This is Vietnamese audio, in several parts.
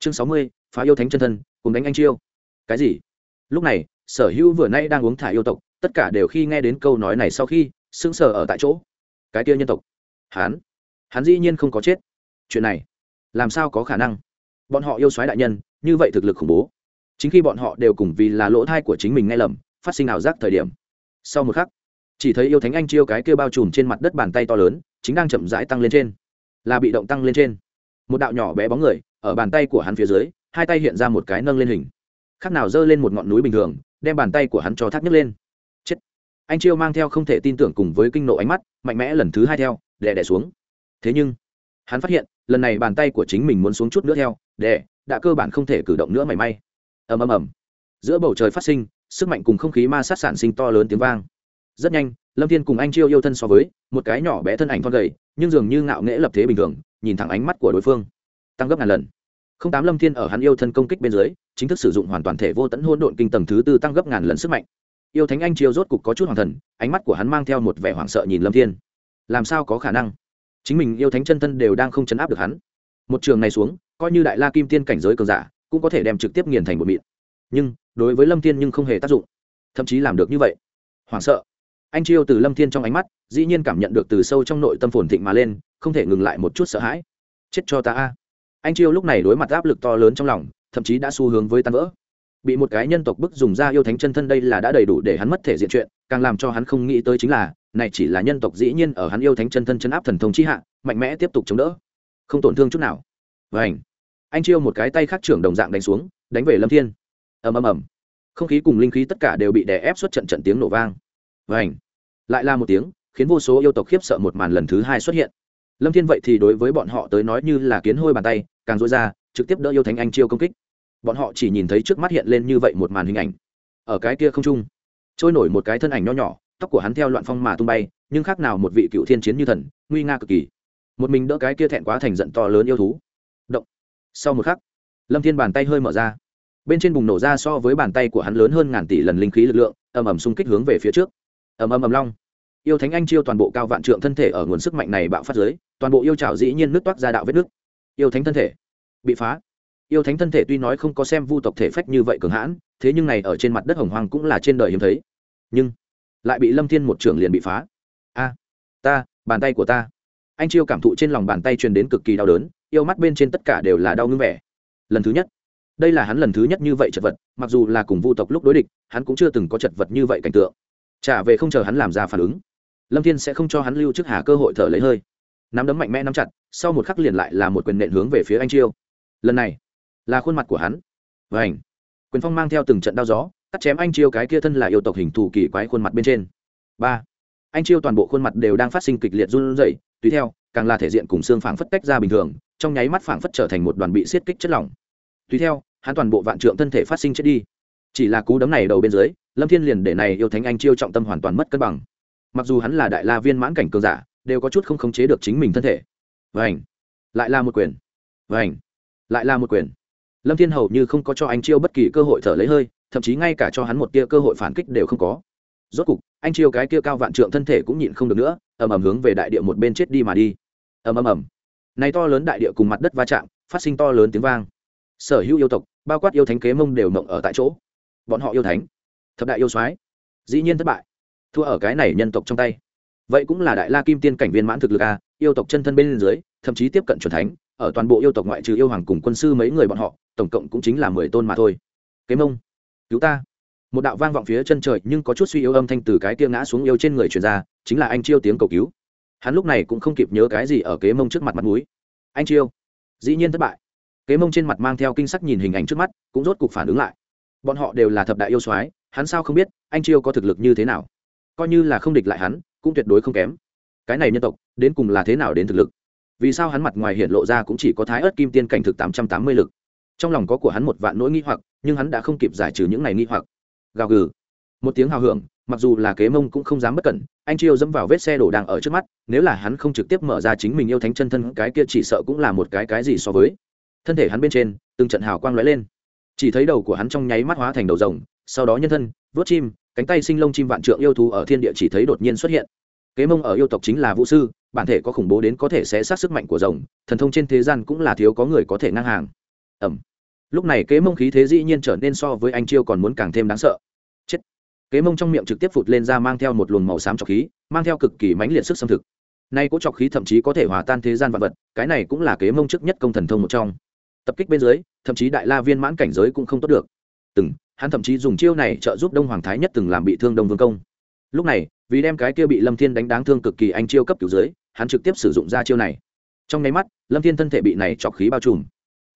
chương sáu mươi, phá yêu thánh chân thân, cùng đánh anh chiêu. Cái gì? Lúc này, sở hữu vừa nay đang uống thả yêu tộc, tất cả đều khi nghe đến câu nói này sau khi, sững sờ ở tại chỗ. Cái kia nhân tộc. Hắn hắn dĩ nhiên không có chết. Chuyện này, làm sao có khả năng? Bọn họ yêu soái đại nhân, như vậy thực lực khủng bố. Chính khi bọn họ đều cùng vì là lỗ thai của chính mình nghe lầm, phát sinh ảo giác thời điểm. Sau một khắc, chỉ thấy yêu thánh anh chiêu cái kia bao trùm trên mặt đất bàn tay to lớn, chính đang chậm rãi tăng lên trên. Là bị động tăng lên trên. Một đạo nhỏ bé bóng người ở bàn tay của hắn phía dưới, hai tay hiện ra một cái nâng lên hình. Khác nào giơ lên một ngọn núi bình thường, đem bàn tay của hắn cho thác nhấc lên. Chết. Anh chiêu mang theo không thể tin tưởng cùng với kinh nộ ánh mắt, mạnh mẽ lần thứ hai theo, đè đè xuống. Thế nhưng, hắn phát hiện, lần này bàn tay của chính mình muốn xuống chút nữa theo, đè, đã cơ bản không thể cử động nữa mảy may. Ầm ầm ầm. Giữa bầu trời phát sinh, sức mạnh cùng không khí ma sát sản sinh to lớn tiếng vang. Rất nhanh, lâm thiên cùng anh chiêu yêu thân so với, một cái nhỏ bé thân ảnh thon gầy, nhưng dường như ngạo nghễ lập thế bình thường, nhìn thẳng ánh mắt của đối phương. Tăng gấp ngàn lần không tám lâm thiên ở hắn yêu thân công kích bên dưới, chính thức sử dụng hoàn toàn thể vô tẫn hôn độn kinh tầng thứ tư tăng gấp ngàn lần sức mạnh. Yêu thánh anh chiêu rốt cục có chút hoàng thần, ánh mắt của hắn mang theo một vẻ hoảng sợ nhìn lâm thiên. Làm sao có khả năng? Chính mình yêu thánh chân thân đều đang không chấn áp được hắn. Một trường này xuống, coi như đại la kim tiên cảnh giới cường giả, cũng có thể đem trực tiếp nghiền thành một mịn. Nhưng, đối với lâm thiên nhưng không hề tác dụng. Thậm chí làm được như vậy. Hoảng sợ. Anh chiêu từ lâm thiên trong ánh mắt, dĩ nhiên cảm nhận được từ sâu trong nội tâm phồn thịnh mà lên, không thể ngừng lại một chút sợ hãi. Chết cho ta a anh chiêu lúc này đối mặt áp lực to lớn trong lòng, thậm chí đã xu hướng với tan vỡ. Bị một cái nhân tộc bức dùng ra yêu thánh chân thân đây là đã đầy đủ để hắn mất thể diện chuyện, càng làm cho hắn không nghĩ tới chính là, này chỉ là nhân tộc dĩ nhiên ở hắn yêu thánh chân thân chân áp thần thông chi hạ, mạnh mẽ tiếp tục chống đỡ. Không tổn thương chút nào. Vảnh anh chiêu một cái tay khác trưởng đồng dạng đánh xuống, đánh về lâm thiên. Ầm ầm ầm. Không khí cùng linh khí tất cả đều bị đè ép xuất trận trận tiếng nổ vang. Vảnh lại là một tiếng, khiến vô số yêu tộc khiếp sợ một màn lần thứ hai xuất hiện lâm thiên vậy thì đối với bọn họ tới nói như là kiến hôi bàn tay, càng dối ra, trực tiếp đỡ yêu thánh anh chiêu công kích. Bọn họ chỉ nhìn thấy trước mắt hiện lên như vậy một màn hình ảnh. Ở cái kia không trung, trôi nổi một cái thân ảnh nho nhỏ, tóc của hắn theo loạn phong mà tung bay, nhưng khác nào một vị cựu thiên chiến như thần, nguy nga cực kỳ. Một mình đỡ cái kia thẹn quá thành giận to lớn yêu thú. Động. Sau một khắc, lâm thiên bàn tay hơi mở ra. Bên trên bùng nổ ra so với bàn tay của hắn lớn hơn ngàn tỷ lần linh khí lực lượng, ầm ầm xung kích hướng về phía trước. Ầm ầm ầm long yêu thánh anh chiêu toàn bộ cao vạn trượng thân thể ở nguồn sức mạnh này bạo phát giới toàn bộ yêu trào dĩ nhiên nước toát ra đạo vết nước yêu thánh thân thể bị phá. Yêu thánh thân thể tuy nói không có xem vu tộc thể phách như vậy cường hãn, thế nhưng này ở trên mặt đất hồng hoang cũng là trên đời hiếm thấy. Nhưng lại bị lâm thiên một trưởng liền bị phá. A, ta, bàn tay của ta. Anh chiêu cảm thụ trên lòng bàn tay truyền đến cực kỳ đau đớn, yêu mắt bên trên tất cả đều là đau ngưng vẻ. Lần thứ nhất, đây là hắn lần thứ nhất như vậy chật vật, mặc dù là cùng vu tộc lúc đối địch, hắn cũng chưa từng có chật vật như vậy cảnh tượng. Trả về không chờ hắn làm ra phản ứng lâm thiên sẽ không cho hắn lưu trước hà cơ hội thở lấy hơi. Nắm đấm mạnh mẽ nắm chặt, sau một khắc liền lại là một quyền nện hướng về phía anh chiêu. Lần này, là khuôn mặt của hắn. Vảnh quyền phong mang theo từng trận đau gió, cắt chém anh chiêu cái kia thân là yêu tộc hình thù kỳ quái khuôn mặt bên trên. Ba. Anh chiêu toàn bộ khuôn mặt đều đang phát sinh kịch liệt run rẩy, tùy theo, càng là thể diện cùng xương phảng phất tách ra bình thường, trong nháy mắt phảng phất trở thành một đoàn bị siết kích chất lỏng. Tùy theo, hắn toàn bộ vạn trượng thân thể phát sinh chết đi. Chỉ là cú đấm này đầu bên dưới, lâm thiên liền để này yêu thánh anh chiêu trọng tâm hoàn toàn mất cân bằng mặc dù hắn là đại la viên mãn cảnh cường giả, đều có chút không khống chế được chính mình thân thể. Vảnh lại là một quyền. Vảnh lại là một quyền. Lâm thiên hầu như không có cho anh chiêu bất kỳ cơ hội thở lấy hơi, thậm chí ngay cả cho hắn một tia cơ hội phản kích đều không có. Rốt cục, anh chiêu cái kia cao vạn trượng thân thể cũng nhịn không được nữa, ầm ầm hướng về đại địa một bên chết đi mà đi. Ầm ầm ầm. Này to lớn đại địa cùng mặt đất va chạm, phát sinh to lớn tiếng vang. Sở hữu yêu tộc, bao quát yêu thánh kế mông đều mộng ở tại chỗ. Bọn họ yêu thánh. Thập đại yêu soái. Dĩ nhiên thất bại thua ở cái này nhân tộc trong tay. Vậy cũng là đại la kim tiên cảnh viên mãn thực lực a, yêu tộc chân thân bên dưới, thậm chí tiếp cận c thánh, ở toàn bộ yêu tộc ngoại trừ yêu hoàng cùng quân sư mấy người bọn họ, tổng cộng cũng chính là mười tôn mà thôi. Kế mông cứu ta. Một đạo vang vọng phía chân trời, nhưng có chút suy yếu âm thanh từ cái kia ngã xuống yêu trên người truyền ra, chính là anh chiêu tiếng cầu cứu. Hắn lúc này cũng không kịp nhớ cái gì ở kế mông trước mặt mặt núi anh chiêu, dĩ nhiên thất bại. Kế mông trên mặt mang theo kinh sắc nhìn hình ảnh trước mắt, cũng rốt cục phản ứng lại. Bọn họ đều là thập đại yêu soái, hắn sao không biết, anh chiêu có thực lực như thế nào? Coi như là không địch lại hắn, cũng tuyệt đối không kém. Cái này nhân tộc, đến cùng là thế nào đến thực lực? Vì sao hắn mặt ngoài hiện lộ ra cũng chỉ có thái ớt kim tiên cảnh thực tám trăm tám mươi lực? Trong lòng có của hắn một vạn nỗi nghi hoặc, nhưng hắn đã không kịp giải trừ những này nghi hoặc. Gào gừ. Một tiếng hào hưởng, mặc dù là kế mông cũng không dám bất cẩn, anh chiêu dẫm vào vết xe đổ đang ở trước mắt, nếu là hắn không trực tiếp mở ra chính mình yêu thánh chân thân, cái kia chỉ sợ cũng là một cái cái gì so với. Thân thể hắn bên trên, từng trận hào quang lóe lên. Chỉ thấy đầu của hắn trong nháy mắt hóa thành đầu rồng, sau đó nhân thân, vớt chim cánh tay sinh lông chim vạn trượng yêu thú ở thiên địa chỉ thấy đột nhiên xuất hiện. Kế mông ở yêu tộc chính là vũ sư, bản thể có khủng bố đến có thể sẽ sát sức mạnh của rồng, thần thông trên thế gian cũng là thiếu có người có thể ngang hàng. Ẩm lúc này kế mông khí thế dĩ nhiên trở nên so với anh chiêu còn muốn càng thêm đáng sợ. Chết. Kế mông trong miệng trực tiếp phụt lên ra mang theo một luồng màu xám trọc khí, mang theo cực kỳ mãnh liệt sức xâm thực. Nay cỗ trọc khí thậm chí có thể hòa tan thế gian vật vật, cái này cũng là kế mông trước nhất công thần thông một trong. Tập kích bên dưới, thậm chí đại la viên mãn cảnh giới cũng không tốt được. Từng hắn thậm chí dùng chiêu này trợ giúp đông hoàng thái nhất từng làm bị thương đông vương công. Lúc này, vì đem cái kia bị lâm thiên đánh đáng thương cực kỳ anh chiêu cấp cứu dưới hắn trực tiếp sử dụng ra chiêu này. Trong nháy mắt, lâm thiên thân thể bị này chọc khí bao trùm.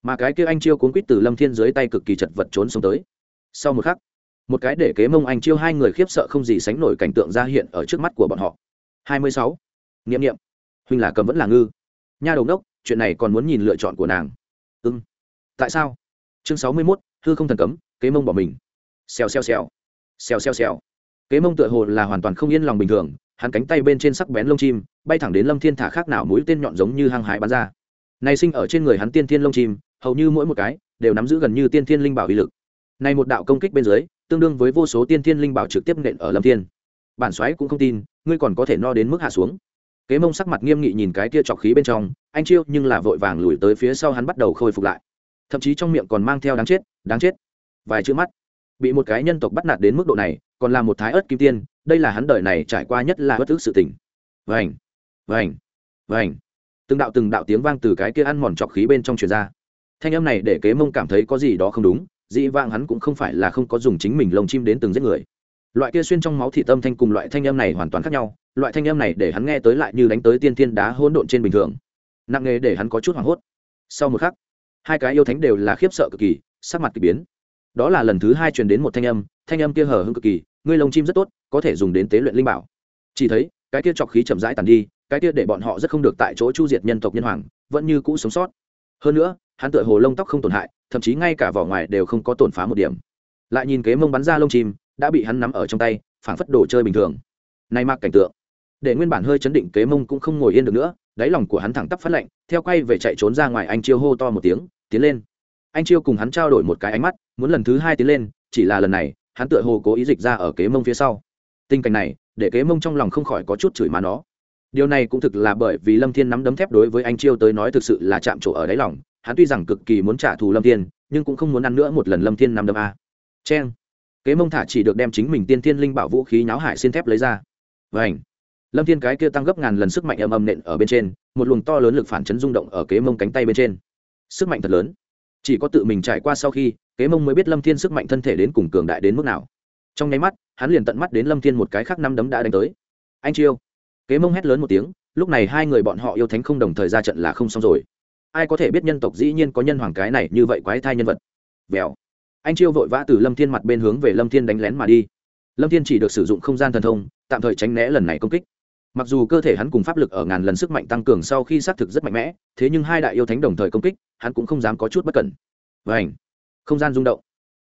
Mà cái kia anh chiêu cuốn quýt từ lâm thiên dưới tay cực kỳ chật vật trốn xuống tới. Sau một khắc, một cái để kế mông anh chiêu hai người khiếp sợ không gì sánh nổi cảnh tượng ra hiện ở trước mắt của bọn họ. Hai mươi sáu. Nghiệm nghiệm huynh là cầm vẫn là ngư. Nha đầu đốc chuyện này còn muốn nhìn lựa chọn của nàng. Ưng tại sao? Chương sáu mươi mốt, hư không thần cấm kế mông bỏ mình. Xèo xèo xèo. Xèo xèo xèo. Kế mông tựa hồ là hoàn toàn không yên lòng bình thường, hắn cánh tay bên trên sắc bén lông chim, bay thẳng đến lâm thiên thả khác nào mũi tên nhọn giống như hăng hái bắn ra. Này sinh ở trên người hắn tiên thiên lông chim, hầu như mỗi một cái đều nắm giữ gần như tiên thiên linh bảo uy lực. Này một đạo công kích bên dưới, tương đương với vô số tiên thiên linh bảo trực tiếp nện ở lâm thiên. Bản xoáy cũng không tin, ngươi còn có thể no đến mức hạ xuống. Kế mông sắc mặt nghiêm nghị nhìn cái kia trọc khí bên trong, anh chiêu nhưng là vội vàng lùi tới phía sau hắn bắt đầu khôi phục lại. Thậm chí trong miệng còn mang theo đáng chết đáng chết vài chữ mắt. Bị một cái nhân tộc bắt nạt đến mức độ này, còn là một thái ớt kim tiên, đây là hắn đời này trải qua nhất là bất thức sự tình. Vành vành vành. Từng đạo từng đạo tiếng vang từ cái kia ăn mòn trọc khí bên trong truyền ra. Thanh âm này để kế mông cảm thấy có gì đó không đúng dĩ vang hắn cũng không phải là không có dùng chính mình lồng chim đến từng giết người. Loại kia xuyên trong máu thị tâm thanh cùng loại thanh âm này hoàn toàn khác nhau, loại thanh âm này để hắn nghe tới lại như đánh tới tiên thiên đá hỗn độn trên bình thường. Nặng nề để hắn có chút hoảng hốt. Sau một khắc, hai cái yêu thánh đều là khiếp sợ cực kỳ, sắc mặt k ỳ biến đó là lần thứ hai truyền đến một thanh âm thanh âm kia hở hưng cực kỳ, ngươi lông chim rất tốt, có thể dùng đến tế luyện linh bảo. Chỉ thấy, cái kia chọc khí chậm rãi tàn đi, cái kia để bọn họ rất không được tại chỗ chu diệt nhân tộc nhân hoàng, vẫn như cũ sống sót. Hơn nữa, hắn tựa hồ lông tóc không tổn hại, thậm chí ngay cả vỏ ngoài đều không có tổn phá một điểm. Lại nhìn kế mông bắn ra lông chim, đã bị hắn nắm ở trong tay, phảng phất đồ chơi bình thường. Nay mặc cảnh tượng. Để nguyên bản hơi chấn định kế mông cũng không ngồi yên được nữa, đáy lòng của hắn thẳng tắp phát lạnh, theo quay về chạy trốn ra ngoài anh chiêu hô to một tiếng, tiến lên. Anh chiêu cùng hắn trao đổi một cái ánh mắt muốn lần thứ hai tiến lên, chỉ là lần này, hắn tựa hồ cố ý dịch ra ở kế mông phía sau. Tình cảnh này, để kế mông trong lòng không khỏi có chút chửi má nó. Điều này cũng thực là bởi vì lâm thiên nắm đấm thép đối với anh chiêu tới nói thực sự là chạm trổ ở đáy lòng. Hắn tuy rằng cực kỳ muốn trả thù lâm thiên, nhưng cũng không muốn ăn nữa một lần lâm thiên nắm đấm a. Cheng. Kế mông thả chỉ được đem chính mình tiên thiên linh bảo vũ khí nháo hải xin thép lấy ra. Vảnh lâm thiên cái kia tăng gấp ngàn lần sức mạnh âm âm nện ở bên trên, một luồng to lớn lực phản chấn rung động ở kế mông cánh tay bên trên. Sức mạnh thật lớn. Chỉ có tự mình trải qua sau khi kế mông mới biết lâm thiên sức mạnh thân thể đến cùng cường đại đến mức nào. Trong nháy mắt, hắn liền tận mắt đến lâm thiên một cái khác năm đấm đã đánh tới. Anh chiêu. Kế mông hét lớn một tiếng, lúc này hai người bọn họ yêu thánh không đồng thời ra trận là không xong rồi. Ai có thể biết nhân tộc dĩ nhiên có nhân hoàng cái này như vậy quái thai nhân vật. Vèo. Anh chiêu vội vã từ lâm thiên mặt bên hướng về lâm thiên đánh lén mà đi. Lâm thiên chỉ được sử dụng không gian thần thông, tạm thời tránh né lần này công kích. Mặc dù cơ thể hắn cùng pháp lực ở ngàn lần sức mạnh tăng cường sau khi xác thực rất mạnh mẽ, thế nhưng hai đại yêu thánh đồng thời công kích, hắn cũng không dám có chút bất cẩn. Vảnh không gian rung động.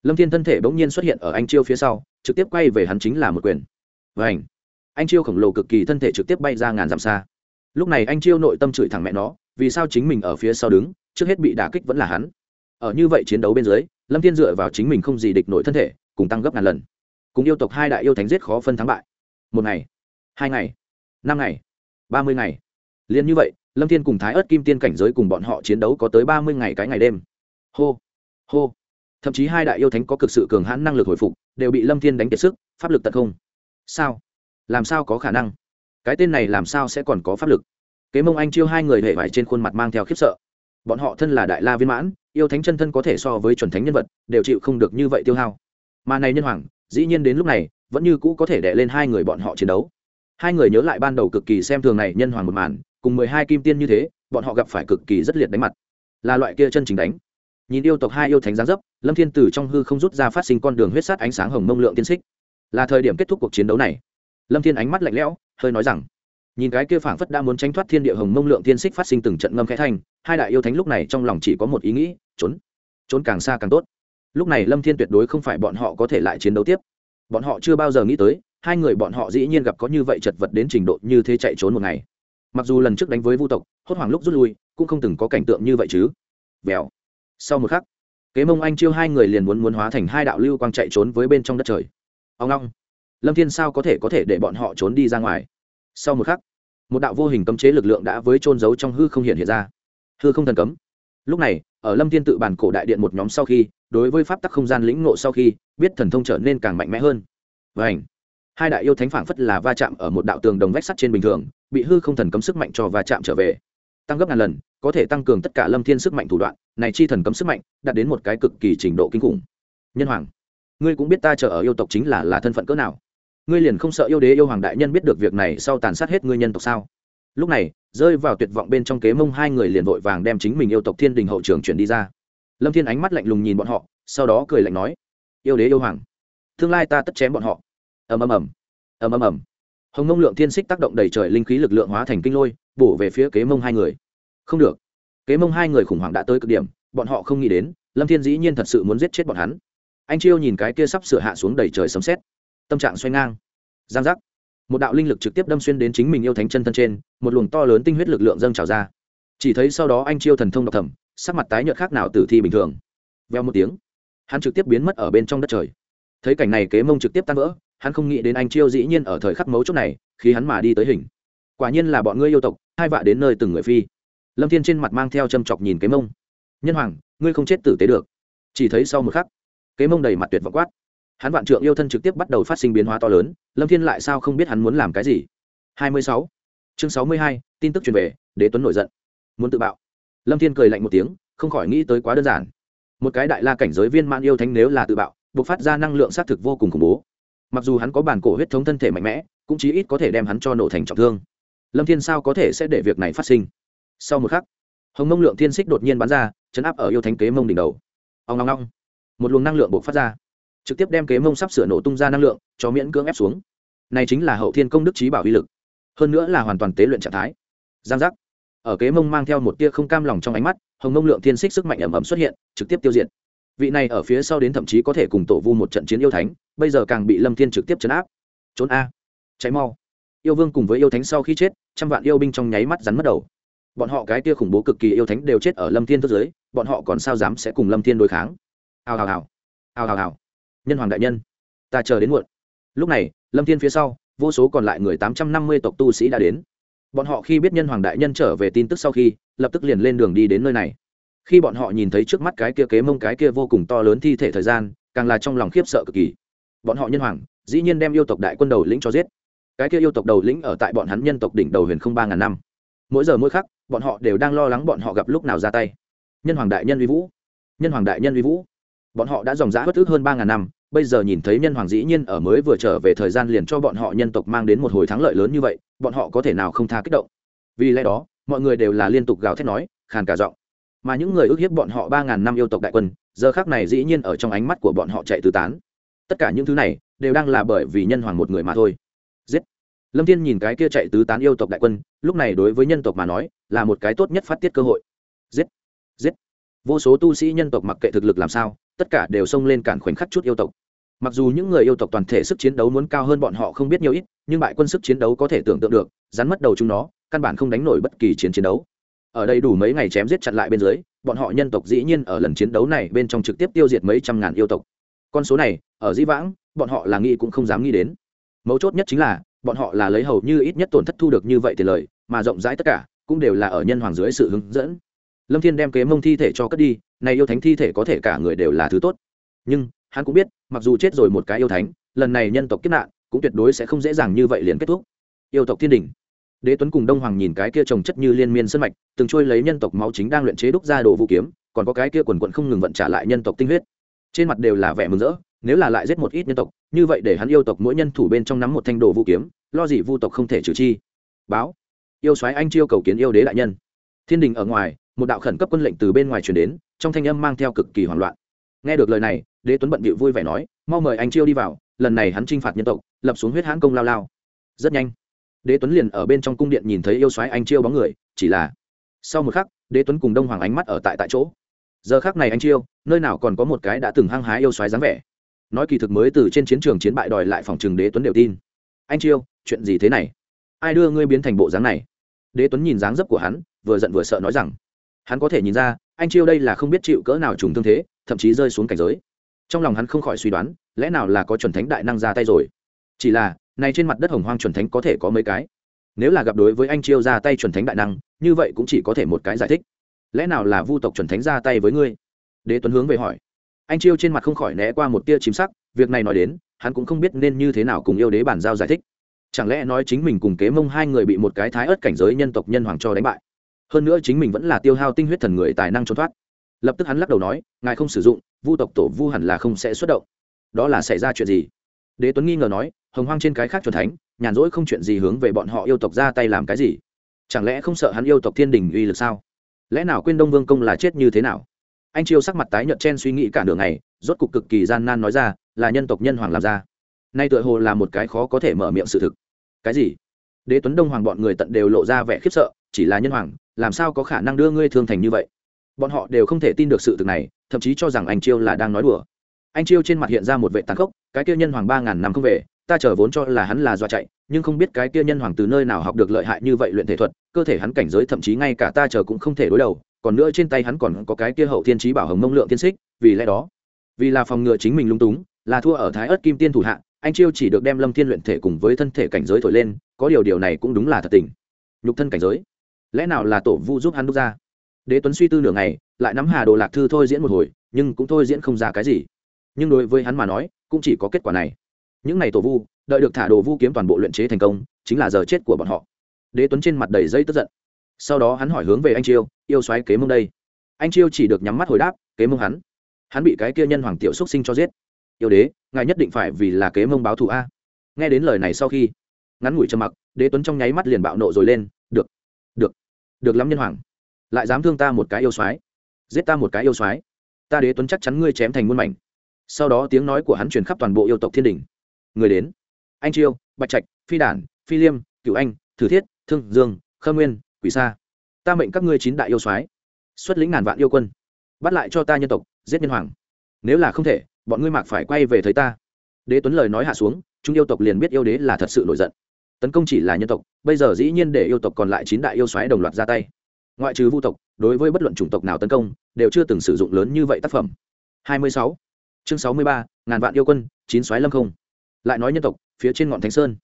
Lâm thiên thân thể bỗng nhiên xuất hiện ở anh chiêu phía sau, trực tiếp quay về hắn chính là một quyền. Vảnh anh chiêu khổng lồ cực kỳ thân thể trực tiếp bay ra ngàn dặm xa. Lúc này anh chiêu nội tâm chửi thẳng mẹ nó, vì sao chính mình ở phía sau đứng, trước hết bị đả kích vẫn là hắn. Ở như vậy chiến đấu bên dưới, lâm thiên dựa vào chính mình không gì địch nổi thân thể, cùng tăng gấp ngàn lần. Cùng yêu tộc hai đại yêu thánh giết khó phân thắng bại. Một ngày, hai ngày, năm ngày, ba mươi ngày. Liền như vậy, lâm thiên cùng thái ớt kim tiên cảnh giới cùng bọn họ chiến đấu có tới ba mươi ngày cái ngày đêm. Hô hô thậm chí hai đại yêu thánh có cực sự cường hãn năng lực hồi phục, đều bị lâm thiên đánh kiệt sức, pháp lực tận không. Sao? Làm sao có khả năng? Cái tên này làm sao sẽ còn có pháp lực? Kế mông anh chiêu hai người hệ vải trên khuôn mặt mang theo khiếp sợ. Bọn họ thân là đại la viên mãn, yêu thánh chân thân có thể so với chuẩn thánh nhân vật, đều chịu không được như vậy tiêu hao. Mà này nhân hoàng, dĩ nhiên đến lúc này, vẫn như cũ có thể đè lên hai người bọn họ chiến đấu. Hai người nhớ lại ban đầu cực kỳ xem thường này nhân hoàng một màn, cùng mười hai kim tiên như thế, bọn họ gặp phải cực kỳ rất liệt đánh mặt. Là loại kia chân chính đánh nhìn yêu tộc hai yêu thánh giáng dấp, lâm thiên tử trong hư không rút ra phát sinh con đường huyết sát ánh sáng hồng mông lượng tiên xích. Là thời điểm kết thúc cuộc chiến đấu này. Lâm thiên ánh mắt lạnh lẽo, hơi nói rằng, nhìn cái kia phảng phất đã muốn tránh thoát thiên địa hồng mông lượng tiên xích phát sinh từng trận ngâm khẽ thanh hai đại yêu thánh lúc này trong lòng chỉ có một ý nghĩ, trốn. Trốn càng xa càng tốt. Lúc này lâm thiên tuyệt đối không phải bọn họ có thể lại chiến đấu tiếp. Bọn họ chưa bao giờ nghĩ tới, hai người bọn họ dĩ nhiên gặp có như vậy chật vật đến trình độ như thế chạy trốn một ngày. Mặc dù lần trước đánh với vu tộc, hốt hoảng lúc rút lui, cũng không từng có cảnh tượng như vậy chứ. Vèo sau một khắc, kế mông anh chiêu hai người liền muốn muốn hóa thành hai đạo lưu quang chạy trốn với bên trong đất trời. Ông long lâm thiên sao có thể có thể để bọn họ trốn đi ra ngoài? Sau một khắc, một đạo vô hình cấm chế lực lượng đã với trôn giấu trong hư không hiện hiện ra. Hư không thần cấm. Lúc này, ở lâm thiên tự bản cổ đại điện một nhóm sau khi, đối với pháp tắc không gian lĩnh ngộ sau khi, biết thần thông trở nên càng mạnh mẽ hơn. Và ảnh hai đại yêu thánh phảng phất là va chạm ở một đạo tường đồng vách sắt trên bình thường, bị hư không thần cấm sức mạnh cho va chạm trở về. Tăng gấp ngàn lần có thể tăng cường tất cả lâm thiên sức mạnh thủ đoạn, này chi thần cấm sức mạnh, đạt đến một cái cực kỳ trình độ kinh khủng. Nhân hoàng, ngươi cũng biết ta chờ ở yêu tộc chính là là thân phận cỡ nào. Ngươi liền không sợ yêu đế yêu hoàng đại nhân biết được việc này sau tàn sát hết ngươi nhân tộc sao? Lúc này, rơi vào tuyệt vọng bên trong kế mông hai người liền vội vàng đem chính mình yêu tộc thiên đình hậu trường chuyển đi ra. Lâm thiên ánh mắt lạnh lùng nhìn bọn họ, sau đó cười lạnh nói, yêu đế yêu hoàng, tương lai ta tất chém bọn họ. Ầm ầm ầm ầm ầm ầm. Hồng mông lượng thiên xích tác động đầy trời linh khí lực lượng hóa thành kinh lôi, bổ về phía kế mông hai người không được. Kế mông hai người khủng hoảng đã tới cực điểm, bọn họ không nghĩ đến, lâm thiên dĩ nhiên thật sự muốn giết chết bọn hắn. Anh chiêu nhìn cái kia sắp sửa hạ xuống đầy trời sấm xét tâm trạng xoay ngang. Giang giác. Một đạo linh lực trực tiếp đâm xuyên đến chính mình yêu thánh chân thân trên, một luồng to lớn tinh huyết lực lượng dâng trào ra. Chỉ thấy sau đó anh chiêu thần thông độc thẩm, sắc mặt tái nhợt khác nào tử thi bình thường. Veo một tiếng, hắn trực tiếp biến mất ở bên trong đất trời. Thấy cảnh này kế mông trực tiếp tan vỡ, hắn không nghĩ đến anh chiêu dĩ nhiên ở thời khắc mấu chốt này, khi hắn mà đi tới hình. Quả nhiên là bọn ngươi yêu tộc, hai vạ đến nơi từng người phi lâm thiên trên mặt mang theo châm chọc nhìn kế mông. Nhân hoàng ngươi không chết tử tế được. Chỉ thấy sau một khắc kế mông đầy mặt tuyệt vọng quát. Hắn vạn trượng yêu thân trực tiếp bắt đầu phát sinh biến hóa to lớn lâm thiên lại sao không biết hắn muốn làm cái gì? 26. chương 62, tin tức truyền về đế tuấn nổi giận. Muốn tự bạo. Lâm thiên cười lạnh một tiếng không khỏi nghĩ tới quá đơn giản. Một cái đại la cảnh giới viên man yêu thánh nếu là tự bạo buộc phát ra năng lượng xác thực vô cùng khủng bố. Mặc dù hắn có bản cổ huyết thống thân thể mạnh mẽ cũng chí ít có thể đem hắn cho nổ thành trọng thương. Lâm thiên sao có thể sẽ để việc này phát sinh? Sau một khắc, hồng mông lượng thiên xích đột nhiên bắn ra, chấn áp ở yêu thánh kế mông đỉnh đầu. Ông long long một luồng năng lượng buộc phát ra, trực tiếp đem kế mông sắp sửa nổ tung ra năng lượng, cho miễn cưỡng ép xuống. Này chính là hậu thiên công đức trí bảo uy lực, hơn nữa là hoàn toàn tế luyện trạng thái. Giang giác. Ở kế mông mang theo một tia không cam lòng trong ánh mắt, hồng mông lượng thiên xích sức mạnh ẩm ẩm xuất hiện, trực tiếp tiêu diệt. Vị này ở phía sau đến thậm chí có thể cùng tổ vu một trận chiến yêu thánh, bây giờ càng bị lâm thiên trực tiếp chấn áp. Trốn a. Cháy mau. Yêu vương cùng với yêu thánh sau khi chết, trăm vạn yêu binh trong nháy mắt rắn mất đầu bọn họ cái kia khủng bố cực kỳ yêu thánh đều chết ở lâm thiên thức giới, bọn họ còn sao dám sẽ cùng lâm thiên đối kháng? Hào hào hào. Hào hào hào. Nhân hoàng đại nhân, ta chờ đến muộn. Lúc này, lâm thiên phía sau, vô số còn lại người tám trăm năm mươi tộc tu sĩ đã đến. Bọn họ khi biết nhân hoàng đại nhân trở về tin tức sau khi, lập tức liền lên đường đi đến nơi này. Khi bọn họ nhìn thấy trước mắt cái kia kế mông cái kia vô cùng to lớn thi thể thời gian, càng là trong lòng khiếp sợ cực kỳ. Bọn họ nhân hoàng, dĩ nhiên đem yêu tộc đại quân đầu lĩnh cho giết. Cái kia yêu tộc đầu lĩnh ở tại bọn hắn nhân tộc đỉnh đầu huyền không ba ngàn năm. Mỗi giờ mỗi khắc bọn họ đều đang lo lắng bọn họ gặp lúc nào ra tay. Nhân hoàng đại nhân uy vũ. Nhân hoàng đại nhân uy vũ. Bọn họ đã dòng dã bất ước hơn ba ngàn năm, bây giờ nhìn thấy nhân hoàng dĩ nhiên ở mới vừa trở về thời gian liền cho bọn họ nhân tộc mang đến một hồi thắng lợi lớn như vậy, bọn họ có thể nào không tha kích động? Vì lẽ đó, mọi người đều là liên tục gào thét nói, khàn cả giọng. Mà những người ước hiếp bọn họ ba ngàn năm yêu tộc đại quân, giờ khác này dĩ nhiên ở trong ánh mắt của bọn họ chạy tứ tán. Tất cả những thứ này đều đang là bởi vì nhân hoàng một người mà thôi lâm thiên nhìn cái kia chạy tứ tán yêu tộc đại quân, lúc này đối với nhân tộc mà nói, là một cái tốt nhất phát tiết cơ hội. Giết! Giết! Vô số tu sĩ nhân tộc mặc kệ thực lực làm sao, tất cả đều xông lên cản khoảnh khắc chút yêu tộc. Mặc dù những người yêu tộc toàn thể sức chiến đấu muốn cao hơn bọn họ không biết nhiều ít, nhưng bại quân sức chiến đấu có thể tưởng tượng được, rắn mất đầu chúng nó, căn bản không đánh nổi bất kỳ chiến chiến đấu. Ở đây đủ mấy ngày chém giết chặn lại bên dưới, bọn họ nhân tộc dĩ nhiên ở lần chiến đấu này bên trong trực tiếp tiêu diệt mấy trăm ngàn yêu tộc. Con số này, ở dĩ vãng, bọn họ là nghĩ cũng không dám nghĩ đến. Mấu chốt nhất chính là bọn họ là lấy hầu như ít nhất tổn thất thu được như vậy tiền lời, mà rộng rãi tất cả cũng đều là ở nhân hoàng dưới sự hướng dẫn. Lâm thiên đem kế mông thi thể cho cất đi, này yêu thánh thi thể có thể cả người đều là thứ tốt. Nhưng, hắn cũng biết, mặc dù chết rồi một cái yêu thánh, lần này nhân tộc kiếp nạn cũng tuyệt đối sẽ không dễ dàng như vậy liền kết thúc. Yêu tộc thiên đình. Đế tuấn cùng đông hoàng nhìn cái kia trồng chất như liên miên sân mạch, từng trôi lấy nhân tộc máu chính đang luyện chế đúc ra đồ vũ kiếm, còn có cái kia quần quận không ngừng vận trả lại nhân tộc tinh huyết. Trên mặt đều là vẻ mừng rỡ nếu là lại giết một ít nhân tộc, như vậy để hắn yêu tộc mỗi nhân thủ bên trong nắm một thanh đồ vũ kiếm, lo gì vu tộc không thể trừ chi. Báo. Yêu soái anh chiêu cầu kiến yêu đế đại nhân. Thiên đình ở ngoài, một đạo khẩn cấp quân lệnh từ bên ngoài truyền đến, trong thanh âm mang theo cực kỳ hoảng loạn. Nghe được lời này, đế tuấn bận bịu vui vẻ nói, mau mời anh chiêu đi vào, lần này hắn trinh phạt nhân tộc, lập xuống huyết hãn công lao lao. Rất nhanh, đế tuấn liền ở bên trong cung điện nhìn thấy yêu soái anh chiêu bóng người, chỉ là sau một khắc, đế tuấn cùng đông hoàng ánh mắt ở tại tại chỗ. Giờ khắc này anh chiêu, nơi nào còn có một cái đã từng hăng hái yêu soái dáng vẻ nói kỳ thực mới từ trên chiến trường chiến bại đòi lại phòng trường đế tuấn đều tin. Anh chiêu, chuyện gì thế này? Ai đưa ngươi biến thành bộ dáng này? Đế tuấn nhìn dáng dấp của hắn, vừa giận vừa sợ nói rằng, hắn có thể nhìn ra, anh chiêu đây là không biết chịu cỡ nào trùng thương thế, thậm chí rơi xuống cảnh giới. Trong lòng hắn không khỏi suy đoán, lẽ nào là có chuẩn thánh đại năng ra tay rồi? Chỉ là nay trên mặt đất hồng hoang chuẩn thánh có thể có mấy cái? Nếu là gặp đối với anh chiêu ra tay chuẩn thánh đại năng, như vậy cũng chỉ có thể một cái giải thích. Lẽ nào là vu tộc chuẩn thánh ra tay với ngươi? Đế tuấn hướng về hỏi anh chiêu trên mặt không khỏi né qua một tia chìm sắc, việc này nói đến, hắn cũng không biết nên như thế nào cùng yêu đế bản giao giải thích. Chẳng lẽ nói chính mình cùng kế mông hai người bị một cái thái ớt cảnh giới nhân tộc nhân hoàng cho đánh bại? Hơn nữa chính mình vẫn là tiêu hao tinh huyết thần người tài năng trốn thoát. Lập tức hắn lắc đầu nói, ngài không sử dụng, vu tộc tổ vu hẳn là không sẽ xuất động. Đó là xảy ra chuyện gì? Đế tuấn nghi ngờ nói, hồng hoang trên cái khác chuẩn thánh, nhàn rỗi không chuyện gì hướng về bọn họ yêu tộc ra tay làm cái gì? Chẳng lẽ không sợ hắn yêu tộc thiên đình uy lực sao? Lẽ nào quên đông vương công là chết như thế nào? Anh chiêu sắc mặt tái nhợt chen suy nghĩ cả nửa ngày, rốt cục cực kỳ gian nan nói ra, là nhân tộc nhân hoàng làm ra. Nay tựa hồ là một cái khó có thể mở miệng sự thực. Cái gì? Đế tuấn đông hoàng bọn người tận đều lộ ra vẻ khiếp sợ, chỉ là nhân hoàng, làm sao có khả năng đưa ngươi thương thành như vậy? Bọn họ đều không thể tin được sự thực này, thậm chí cho rằng anh chiêu là đang nói đùa. Anh chiêu trên mặt hiện ra một vệ tàn khốc, cái kia nhân hoàng ba ngàn năm không về, ta chờ vốn cho là hắn là do chạy, nhưng không biết cái kia nhân hoàng từ nơi nào học được lợi hại như vậy luyện thể thuật, cơ thể hắn cảnh giới thậm chí ngay cả ta chờ cũng không thể đối đầu còn nữa trên tay hắn còn có cái kia hậu thiên trí bảo hồng mông lượng tiên xích, vì lẽ đó, vì là phòng ngừa chính mình lung túng, là thua ở thái ớt kim tiên thủ hạ, anh chiêu chỉ được đem lâm thiên luyện thể cùng với thân thể cảnh giới thổi lên, có điều điều này cũng đúng là thật tình. Nhục thân cảnh giới, lẽ nào là tổ vu giúp hắn đúc ra? Đế tuấn suy tư nửa ngày, lại nắm hà đồ lạc thư thôi diễn một hồi, nhưng cũng thôi diễn không ra cái gì. Nhưng đối với hắn mà nói, cũng chỉ có kết quả này. Những ngày tổ vu, đợi được thả đồ vu kiếm toàn bộ luyện chế thành công, chính là giờ chết của bọn họ. Đế tuấn trên mặt đầy dây tức giận sau đó hắn hỏi hướng về anh chiêu, yêu xoáy kế mông đây? Anh chiêu chỉ được nhắm mắt hồi đáp, kế mông hắn. Hắn bị cái kia nhân hoàng tiểu xúc sinh cho giết. Yêu đế, ngài nhất định phải vì là kế mông báo thù a. Nghe đến lời này sau khi, ngắn ngủi trầm mặc, đế tuấn trong nháy mắt liền bạo nộ rồi lên, được được được lắm nhân hoàng. Lại dám thương ta một cái yêu soái. Giết ta một cái yêu soái. Ta đế tuấn chắc chắn ngươi chém thành muôn mảnh. Sau đó tiếng nói của hắn truyền khắp toàn bộ yêu tộc thiên đình. Người đến. Anh chiêu, bạch trạch, phi đản, phi liêm cựu anh, thử thiết, thương dương, khơ nguyên quỷ xa, ta mệnh các ngươi chín đại yêu soái xuất lĩnh ngàn vạn yêu quân bắt lại cho ta nhân tộc giết nhân hoàng. Nếu là không thể bọn ngươi mạc phải quay về thấy ta. Đế tuấn lời nói hạ xuống chúng yêu tộc liền biết yêu đế là thật sự nổi giận. Tấn công chỉ là nhân tộc bây giờ dĩ nhiên để yêu tộc còn lại chín đại yêu xoáy đồng loạt ra tay. Ngoại trừ vu tộc đối với bất luận chủng tộc nào tấn công đều chưa từng sử dụng lớn như vậy tác phẩm. 26. chương 63, ngàn vạn yêu quân chín xoáy lâm không. Lại nói nhân tộc phía trên ngọn thánh sơn.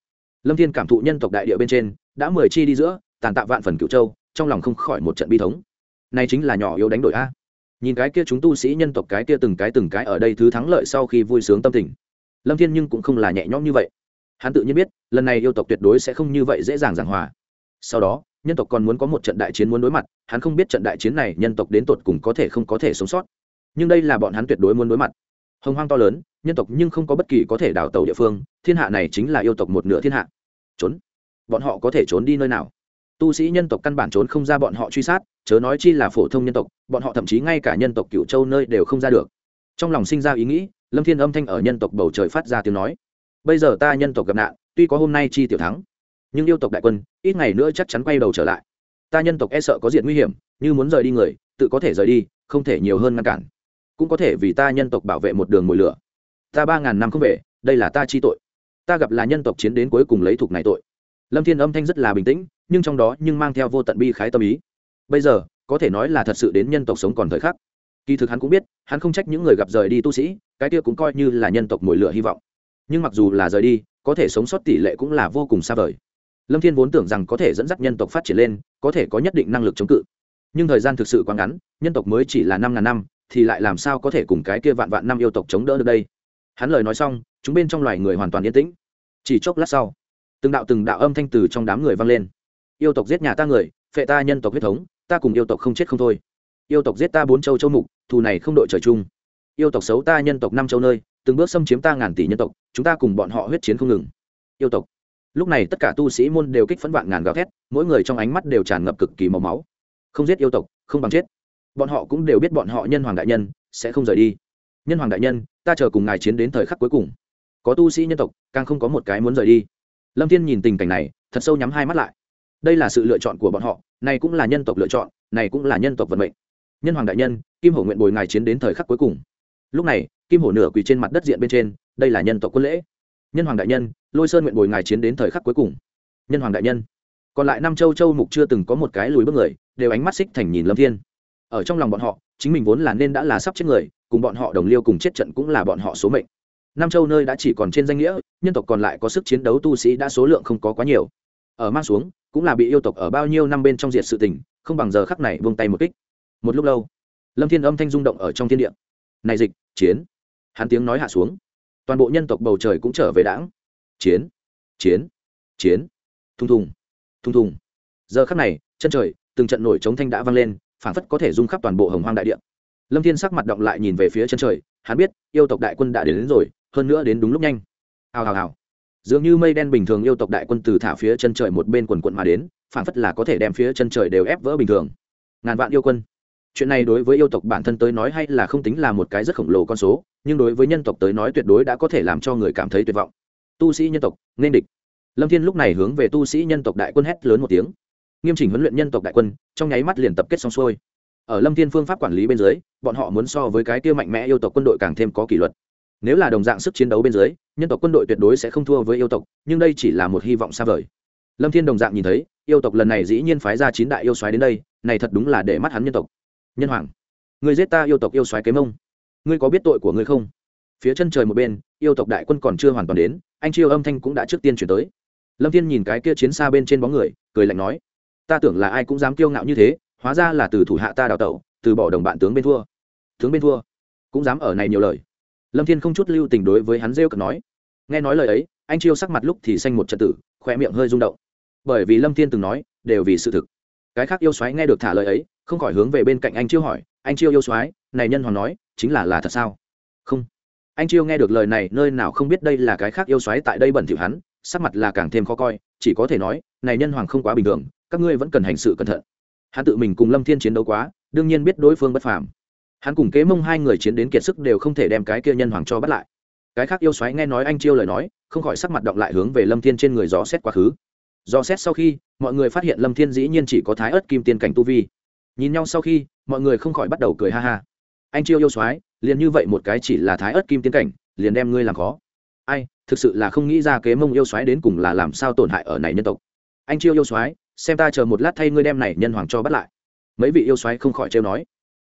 Lâm thiên cảm thụ nhân tộc đại địa bên trên đã mười chi đi giữa tàn tạ vạn phần cựu châu, trong lòng không khỏi một trận bi thống. Này chính là nhỏ yếu đánh đổi a. Nhìn cái kia chúng tu sĩ nhân tộc cái kia từng cái từng cái ở đây thứ thắng lợi sau khi vui sướng tâm tình. Lâm thiên nhưng cũng không là nhẹ nhõm như vậy. Hắn tự nhiên biết, lần này yêu tộc tuyệt đối sẽ không như vậy dễ dàng giảng hòa. Sau đó, nhân tộc còn muốn có một trận đại chiến muốn đối mặt, hắn không biết trận đại chiến này nhân tộc đến tột cùng có thể không có thể sống sót. Nhưng đây là bọn hắn tuyệt đối muốn đối mặt. Hồng hoang to lớn, nhân tộc nhưng không có bất kỳ có thể đào tàu địa phương, thiên hạ này chính là yêu tộc một nửa thiên hạ. Trốn. Bọn họ có thể trốn đi nơi nào? Tu sĩ nhân tộc căn bản trốn không ra bọn họ truy sát, chớ nói chi là phổ thông nhân tộc, bọn họ thậm chí ngay cả nhân tộc cựu châu nơi đều không ra được. Trong lòng sinh ra ý nghĩ, lâm thiên âm thanh ở nhân tộc bầu trời phát ra tiếng nói. Bây giờ ta nhân tộc gặp nạn, tuy có hôm nay chi tiểu thắng, nhưng yêu tộc đại quân, ít ngày nữa chắc chắn quay đầu trở lại. Ta nhân tộc e sợ có diện nguy hiểm, như muốn rời đi người, tự có thể rời đi, không thể nhiều hơn ngăn cản. Cũng có thể vì ta nhân tộc bảo vệ một đường mồi lửa. Ta ba ngàn năm không về, đây là ta chi tội. Ta gặp là nhân tộc chiến đến cuối cùng lấy thuộc này tội. Lâm thiên âm thanh rất là bình tĩnh nhưng trong đó nhưng mang theo vô tận bi khái tâm ý. Bây giờ, có thể nói là thật sự đến nhân tộc sống còn thời khắc. Kỳ thực hắn cũng biết, hắn không trách những người gặp rời đi tu sĩ, cái kia cũng coi như là nhân tộc mồi lửa hy vọng. Nhưng mặc dù là rời đi, có thể sống sót tỷ lệ cũng là vô cùng xa vời. Lâm thiên vốn tưởng rằng có thể dẫn dắt nhân tộc phát triển lên, có thể có nhất định năng lực chống cự. Nhưng thời gian thực sự quá ngắn, nhân tộc mới chỉ là năm ngàn năm, thì lại làm sao có thể cùng cái kia vạn vạn năm yêu tộc chống đỡ được đây? Hắn lời nói xong, chúng bên trong loài người hoàn toàn yên tĩnh. Chỉ chốc lát sau, từng đạo từng đạo âm thanh từ trong đám người vang lên yêu tộc giết nhà ta người, phệ ta nhân tộc huyết thống, ta cùng yêu tộc không chết không thôi. Yêu tộc giết ta bốn châu châu mục, thù này không đội trời chung. Yêu tộc xấu ta nhân tộc năm châu nơi, từng bước xâm chiếm ta ngàn tỷ nhân tộc, chúng ta cùng bọn họ huyết chiến không ngừng. Yêu tộc. Lúc này tất cả tu sĩ môn đều kích phấn vạn ngàn gào thét, mỗi người trong ánh mắt đều tràn ngập cực kỳ màu máu. Không giết yêu tộc, không bằng chết. Bọn họ cũng đều biết bọn họ nhân hoàng đại nhân sẽ không rời đi. Nhân hoàng đại nhân, ta chờ cùng ngài chiến đến thời khắc cuối cùng. Có tu sĩ nhân tộc, càng không có một cái muốn rời đi. Lâm thiên nhìn tình cảnh này, thật sâu nhắm hai mắt lại đây là sự lựa chọn của bọn họ, này cũng là nhân tộc lựa chọn, này cũng là nhân tộc vận mệnh. Nhân hoàng đại nhân, kim hổ nguyện bồi ngài chiến đến thời khắc cuối cùng. Lúc này, kim hổ nửa quỳ trên mặt đất diện bên trên, đây là nhân tộc quân lễ. Nhân hoàng đại nhân, lôi sơn nguyện bồi ngài chiến đến thời khắc cuối cùng. Nhân hoàng đại nhân. Còn lại năm châu châu mục chưa từng có một cái lùi bước người, đều ánh mắt xích thành nhìn lâm thiên. Ở trong lòng bọn họ, chính mình vốn là nên đã là sắp chết người, cùng bọn họ đồng liêu cùng chết trận cũng là bọn họ số mệnh. Nam châu nơi đã chỉ còn trên danh nghĩa, nhân tộc còn lại có sức chiến đấu tu sĩ đã số lượng không có quá nhiều ở mang xuống cũng là bị yêu tộc ở bao nhiêu năm bên trong diệt sự tình không bằng giờ khắc này vung tay một kích. Một lúc lâu lâm thiên âm thanh rung động ở trong thiên địa. Này dịch chiến. Hắn tiếng nói hạ xuống. Toàn bộ nhân tộc bầu trời cũng trở về đảng chiến chiến chiến. Thùng thùng thùng thùng. Giờ khắc này chân trời từng trận nổi chống thanh đã vang lên phản phất có thể rung khắp toàn bộ hồng hoang đại địa. Lâm thiên sắc mặt động lại nhìn về phía chân trời hắn biết yêu tộc đại quân đã đến, đến rồi hơn nữa đến đúng lúc nhanh. Hào hào hào dường như mây đen bình thường yêu tộc đại quân từ thả phía chân trời một bên quần quận mà đến, phảng phất là có thể đem phía chân trời đều ép vỡ bình thường. Ngàn vạn yêu quân. Chuyện này đối với yêu tộc bản thân tới nói hay là không tính là một cái rất khổng lồ con số, nhưng đối với nhân tộc tới nói tuyệt đối đã có thể làm cho người cảm thấy tuyệt vọng. Tu sĩ nhân tộc, nên địch. Lâm thiên lúc này hướng về tu sĩ nhân tộc đại quân hét lớn một tiếng. Nghiêm chỉnh huấn luyện nhân tộc đại quân, trong nháy mắt liền tập kết xong xuôi. Ở lâm thiên phương pháp quản lý bên dưới, bọn họ muốn so với cái kia mạnh mẽ yêu tộc quân đội càng thêm có kỷ luật nếu là đồng dạng sức chiến đấu bên dưới, nhân tộc quân đội tuyệt đối sẽ không thua với yêu tộc, nhưng đây chỉ là một hy vọng xa vời. Lâm thiên đồng dạng nhìn thấy, yêu tộc lần này dĩ nhiên phái ra chín đại yêu xoáy đến đây, này thật đúng là để mắt hắn nhân tộc. Nhân hoàng, người giết ta yêu tộc yêu xoáy kế mông. Ngươi có biết tội của ngươi không? Phía chân trời một bên, yêu tộc đại quân còn chưa hoàn toàn đến, anh chiêu âm thanh cũng đã trước tiên chuyển tới. Lâm thiên nhìn cái kia chiến xa bên trên bóng người, cười lạnh nói, ta tưởng là ai cũng dám kiêu ngạo như thế, hóa ra là từ thủ hạ ta đào tẩu, từ bỏ đồng bạn tướng bên thua. Tướng bên thua, cũng dám ở này nhiều lời lâm thiên không chút lưu tình đối với hắn rêu cực nói. Nghe nói lời ấy, anh chiêu sắc mặt lúc thì xanh một trật tử khoe miệng hơi rung động. Bởi vì lâm thiên từng nói, đều vì sự thực. Cái khác yêu xoáy nghe được thả lời ấy, không khỏi hướng về bên cạnh anh chiêu hỏi, anh chiêu yêu xoáy này nhân hoàng nói, chính là là thật sao? Không. Anh chiêu nghe được lời này, nơi nào không biết đây là cái khác yêu xoáy tại đây bẩn thỉu hắn, sắc mặt là càng thêm khó coi, chỉ có thể nói, này nhân hoàng không quá bình thường, các ngươi vẫn cần hành sự cẩn thận. Hắn tự mình cùng lâm thiên chiến đấu quá, đương nhiên biết đối phương bất phàm hắn cùng kế mông hai người chiến đến kiệt sức đều không thể đem cái kia nhân hoàng cho bắt lại. Cái khác yêu xoáy nghe nói anh chiêu lời nói, không khỏi sắc mặt động lại hướng về lâm thiên trên người gió xét quá khứ. Do xét sau khi, mọi người phát hiện lâm thiên dĩ nhiên chỉ có thái ớt kim tiên cảnh tu vi. Nhìn nhau sau khi, mọi người không khỏi bắt đầu cười ha ha. Anh chiêu yêu soái, liền như vậy một cái chỉ là thái ớt kim tiên cảnh, liền đem ngươi làm khó. Ai, thực sự là không nghĩ ra kế mông yêu soái đến cùng là làm sao tổn hại ở này nhân tộc. Anh chiêu yêu soái, xem ta chờ một lát thay ngươi đem này nhân hoàng cho bắt lại. Mấy vị yêu soái không khỏi trêu nói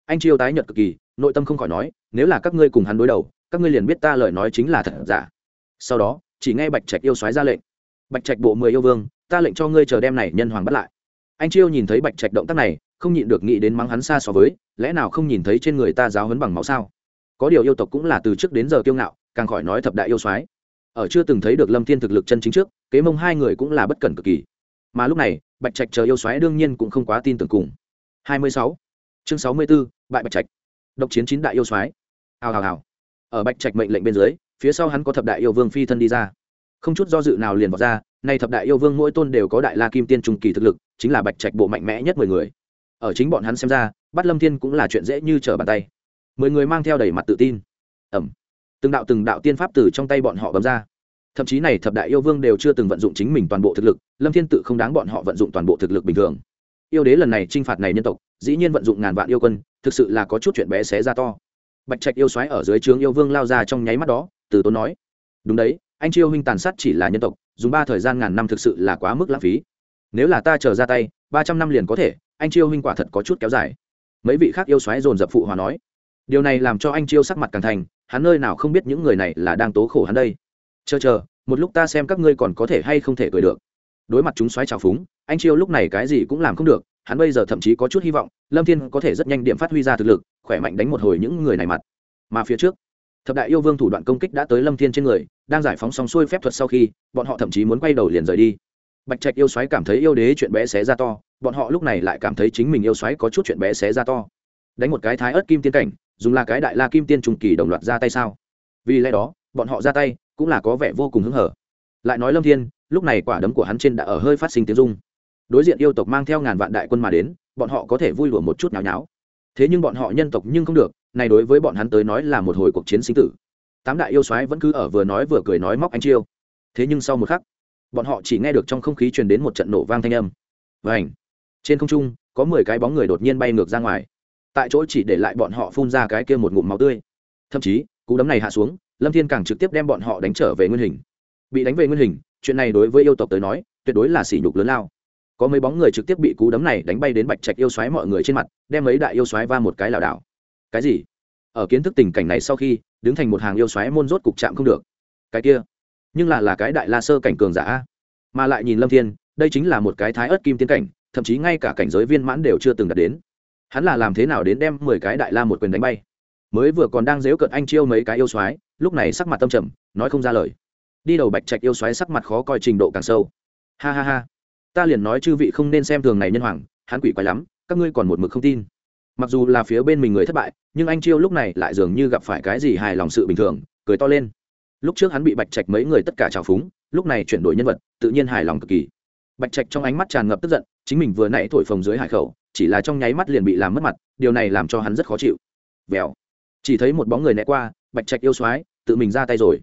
anh chiêu tái nhợt cực kỳ nội tâm không khỏi nói nếu là các ngươi cùng hắn đối đầu các ngươi liền biết ta lời nói chính là thật giả. Sau đó chỉ nghe bạch trạch yêu soái ra lệnh. Bạch trạch bộ mười yêu vương ta lệnh cho ngươi chờ đem này nhân hoàng bắt lại. Anh chiêu nhìn thấy bạch trạch động tác này không nhịn được nghĩ đến mắng hắn xa so với lẽ nào không nhìn thấy trên người ta giáo hấn bằng máu sao? Có điều yêu tộc cũng là từ trước đến giờ kiêu ngạo càng khỏi nói thập đại yêu soái. Ở chưa từng thấy được lâm thiên thực lực chân chính trước kế mông hai người cũng là bất cẩn cực kỳ. Mà lúc này bạch trạch chờ yêu soái đương nhiên cũng không quá tin tưởng cùng. 26. chương 64, bại bạch trạch. Độc chiến chín đại yêu soái. Hào hào hào. Ở bạch trạch mệnh lệnh bên dưới, phía sau hắn có thập đại yêu vương phi thân đi ra. Không chút do dự nào liền vào ra, nay thập đại yêu vương mỗi tôn đều có đại la kim tiên trung kỳ thực lực, chính là bạch trạch bộ mạnh mẽ nhất mười người. Ở chính bọn hắn xem ra bắt lâm thiên cũng là chuyện dễ như trở bàn tay. Mười người mang theo đầy mặt tự tin. Ẩm. Từng đạo từng đạo tiên pháp từ trong tay bọn họ bấm ra. Thậm chí này thập đại yêu vương đều chưa từng vận dụng chính mình toàn bộ thực lực, lâm thiên tự không đáng bọn họ vận dụng toàn bộ thực lực bình thường yêu đế lần này t r i n h phạt này nhân tộc, dĩ nhiên vận dụng ngàn vạn yêu quân, thực sự là có chút chuyện bé xé ra to. Bạch trạch yêu xoáy ở dưới trướng yêu vương lao ra trong nháy mắt đó, từ tốn nói, đúng đấy, anh chiêu huynh tàn sát chỉ là nhân tộc, dùng ba thời gian ngàn năm thực sự là quá mức lãng phí. Nếu là ta chờ ra tay, ba trăm năm liền có thể, anh chiêu huynh quả thật có chút kéo dài. Mấy vị khác yêu xoáy dồn dập phụ hòa nói, điều này làm cho anh chiêu sắc mặt càng thành, hắn nơi nào không biết những người này là đang tố khổ hắn đây. Chờ chờ, một lúc ta xem các ngươi còn có thể hay không thể cười được đối mặt chúng xoáy trào phúng, anh chiêu lúc này cái gì cũng làm không được, hắn bây giờ thậm chí có chút hy vọng, lâm thiên có thể rất nhanh điểm phát huy ra thực lực, khỏe mạnh đánh một hồi những người này mặt. Mà phía trước, thập đại yêu vương thủ đoạn công kích đã tới lâm thiên trên người, đang giải phóng xong xuôi phép thuật sau khi, bọn họ thậm chí muốn quay đầu liền rời đi. Bạch trạch yêu xoáy cảm thấy yêu đế chuyện bé xé ra to, bọn họ lúc này lại cảm thấy chính mình yêu xoáy có chút chuyện bé xé ra to. Đánh một cái thái ớt kim tiên cảnh, dùng là cái đại la kim tiên trùng kỳ đồng loạt ra tay sao? Vì lẽ đó, bọn họ ra tay cũng là có vẻ vô cùng hứng hở. Lại nói lâm thiên lúc này quả đấm của hắn trên đã ở hơi phát sinh tiếng rung. Đối diện yêu tộc mang theo ngàn vạn đại quân mà đến, bọn họ có thể vui lùa một chút nháo nháo. Thế nhưng bọn họ nhân tộc nhưng không được, này đối với bọn hắn tới nói là một hồi cuộc chiến sinh tử. Tám đại yêu soái vẫn cứ ở vừa nói vừa cười nói móc anh chiêu. Thế nhưng sau một khắc, bọn họ chỉ nghe được trong không khí truyền đến một trận nổ vang thanh âm. Và ảnh trên không trung, có mười cái bóng người đột nhiên bay ngược ra ngoài. Tại chỗ chỉ để lại bọn họ phun ra cái kia một ngụm máu tươi. Thậm chí, cú đấm này hạ xuống, lâm thiên càng trực tiếp đem bọn họ đánh trở về nguyên hình. Bị đánh về nguyên hình chuyện này đối với yêu tộc tới nói, tuyệt đối là sỉ nhục lớn lao. Có mấy bóng người trực tiếp bị cú đấm này đánh bay đến bạch trạch yêu xoáy mọi người trên mặt, đem mấy đại yêu xoáy va một cái lảo đảo. Cái gì? Ở kiến thức tình cảnh này sau khi, đứng thành một hàng yêu xoáy môn rốt cục chạm không được. Cái kia? Nhưng là là cái đại la sơ cảnh cường giả mà lại nhìn lâm thiên, đây chính là một cái thái ớt kim tiến cảnh, thậm chí ngay cả cảnh giới viên mãn đều chưa từng đạt đến. Hắn là làm thế nào đến đem mười cái đại la một quyền đánh bay? Mới vừa còn đang dếu cợt anh chiêu mấy cái yêu soái, lúc này sắc mặt tâm trầm, nói không ra lời đi đầu bạch trạch yêu xoáy sắc mặt khó coi trình độ càng sâu. Ha ha ha. Ta liền nói chư vị không nên xem thường này nhân hoàng, hắn quỷ quái lắm, các ngươi còn một mực không tin. Mặc dù là phía bên mình người thất bại, nhưng anh chiêu lúc này lại dường như gặp phải cái gì hài lòng sự bình thường, cười to lên. Lúc trước hắn bị bạch trạch mấy người tất cả trào phúng, lúc này chuyển đổi nhân vật, tự nhiên hài lòng cực kỳ. Bạch trạch trong ánh mắt tràn ngập tức giận, chính mình vừa nãy thổi phồng dưới hải khẩu, chỉ là trong nháy mắt liền bị làm mất mặt, điều này làm cho hắn rất khó chịu. Vèo. Chỉ thấy một bóng người né qua, bạch trạch yêu soái tự mình ra tay rồi.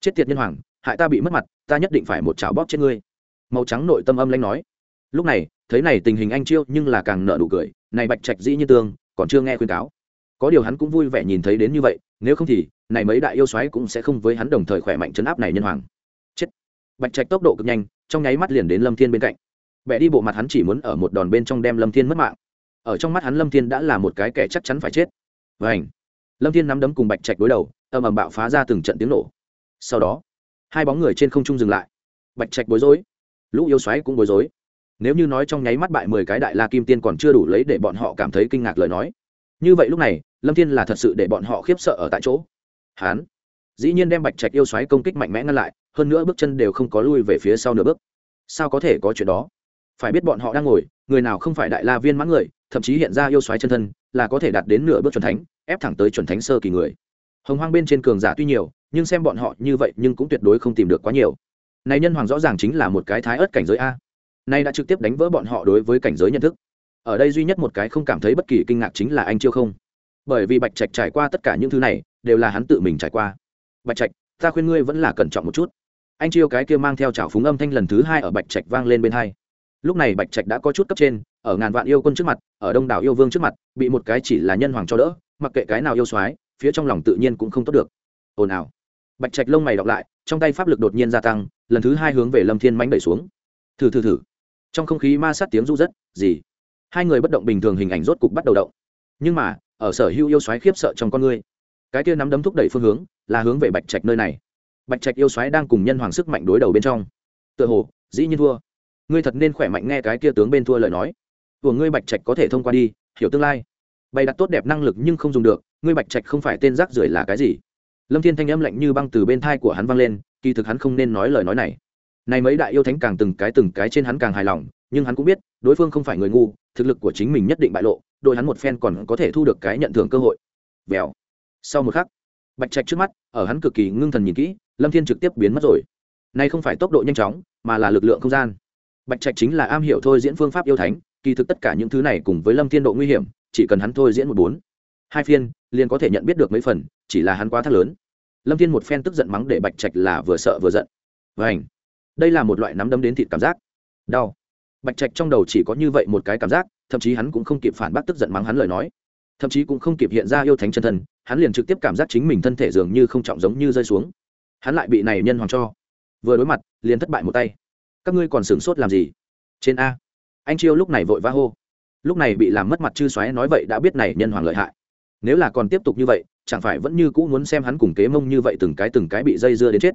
Chết tiệt nhân hoàng hại ta bị mất mặt, ta nhất định phải một chảo bóp chết ngươi. Màu trắng nội tâm âm lanh nói. Lúc này, thấy này tình hình anh chiêu nhưng là càng nợ nụ cười, này bạch trạch dĩ như tương, còn chưa nghe khuyên cáo. Có điều hắn cũng vui vẻ nhìn thấy đến như vậy, nếu không thì, này mấy đại yêu soái cũng sẽ không với hắn đồng thời khỏe mạnh chấn áp này nhân hoàng. Chết. Bạch trạch tốc độ cực nhanh, trong nháy mắt liền đến lâm thiên bên cạnh. Bẻ đi bộ mặt hắn chỉ muốn ở một đòn bên trong đem lâm thiên mất mạng. Ở trong mắt hắn lâm thiên đã là một cái kẻ chắc chắn phải chết. Vảnh lâm thiên nắm đấm cùng bạch trạch đối đầu, âm ầm bạo phá ra từng trận tiếng nổ. Sau đó hai bóng người trên không trung dừng lại. Bạch trạch bối rối. Lũ yêu xoáy cũng bối rối. Nếu như nói trong nháy mắt bại mười cái đại la kim tiên còn chưa đủ lấy để bọn họ cảm thấy kinh ngạc lời nói. Như vậy lúc này, lâm thiên là thật sự để bọn họ khiếp sợ ở tại chỗ. Hán. Dĩ nhiên đem bạch trạch yêu xoáy công kích mạnh mẽ ngăn lại, hơn nữa bước chân đều không có lui về phía sau nửa bước. Sao có thể có chuyện đó? Phải biết bọn họ đang ngồi, người nào không phải đại la viên mãn người, thậm chí hiện ra yêu xoáy chân thân, là có thể đạt đến nửa bước chuẩn thánh, ép thẳng tới chuẩn thánh sơ kỳ người. Hồng hoang bên trên cường giả tuy nhiều nhưng xem bọn họ như vậy nhưng cũng tuyệt đối không tìm được quá nhiều. Này nhân hoàng rõ ràng chính là một cái thái ớt cảnh giới a. Nay đã trực tiếp đánh vỡ bọn họ đối với cảnh giới nhận thức. Ở đây duy nhất một cái không cảm thấy bất kỳ kinh ngạc chính là anh chiêu không. Bởi vì bạch trạch trải qua tất cả những thứ này, đều là hắn tự mình trải qua. Bạch trạch, ta khuyên ngươi vẫn là cẩn trọng một chút. Anh chiêu cái kia mang theo trào phúng âm thanh lần thứ hai ở bạch trạch vang lên bên hai. Lúc này bạch trạch đã có chút cấp trên, ở ngàn vạn yêu quân trước mặt, ở đông đảo yêu vương trước mặt, bị một cái chỉ là nhân hoàng cho đỡ, mặc kệ cái nào yêu soái, phía trong lòng tự nhiên cũng không tốt được. Ồn ào bạch trạch lông mày đọc lại, trong tay pháp lực đột nhiên gia tăng, lần thứ hai hướng về lâm thiên mánh đẩy xuống. Thử thử thử. Trong không khí ma sát tiếng ru rất gì? Hai người bất động bình thường hình ảnh rốt cục bắt đầu động. Nhưng mà, ở sở hữu yêu xoáy khiếp sợ trong con ngươi cái kia nắm đấm thúc đẩy phương hướng là hướng về bạch trạch nơi này. Bạch trạch yêu xoáy đang cùng nhân hoàng sức mạnh đối đầu bên trong. Tựa hồ, dĩ nhiên thua. Ngươi thật nên khỏe mạnh nghe cái kia tướng bên thua lời nói. Của ngươi bạch trạch có thể thông qua đi, hiểu tương lai. Bày đặt tốt đẹp năng lực nhưng không dùng được, ngươi bạch trạch không phải tên rác rưởi là cái gì? Lâm thiên thanh âm lạnh như băng từ bên thai của hắn vang lên, kỳ thực hắn không nên nói lời nói này. Này mấy đại yêu thánh càng từng cái từng cái trên hắn càng hài lòng, nhưng hắn cũng biết, đối phương không phải người ngu, thực lực của chính mình nhất định bại lộ, đội hắn một phen còn có thể thu được cái nhận thưởng cơ hội. Vèo. Sau một khắc, bạch trạch trước mắt, ở hắn cực kỳ ngưng thần nhìn kỹ, lâm thiên trực tiếp biến mất rồi. Này không phải tốc độ nhanh chóng, mà là lực lượng không gian. Bạch trạch chính là am hiểu thôi diễn phương pháp yêu thánh, kỳ thực tất cả những thứ này cùng với lâm thiên độ nguy hiểm, chỉ cần hắn thôi diễn một bốn, hai phiên, liền có thể nhận biết được mấy phần chỉ là hắn quá thắt lớn. Lâm thiên một phen tức giận mắng để bạch trạch là vừa sợ vừa giận. Vảnh đây là một loại nắm đấm đến thịt cảm giác. Đau. Bạch trạch trong đầu chỉ có như vậy một cái cảm giác, thậm chí hắn cũng không kịp phản bác tức giận mắng hắn lời nói. Thậm chí cũng không kịp hiện ra yêu thánh chân thân, hắn liền trực tiếp cảm giác chính mình thân thể dường như không trọng giống như rơi xuống. Hắn lại bị này nhân hoàng cho. Vừa đối mặt, liền thất bại một tay. Các ngươi còn sửng sốt làm gì? Trên a. Anh chiêu lúc này vội vã hô. Lúc này bị làm mất mặt chư xoáy nói vậy đã biết này nhân hoàng lợi hại. Nếu là còn tiếp tục như vậy chẳng phải vẫn như cũ muốn xem hắn cùng kế mông như vậy từng cái từng cái bị dây dưa đến chết.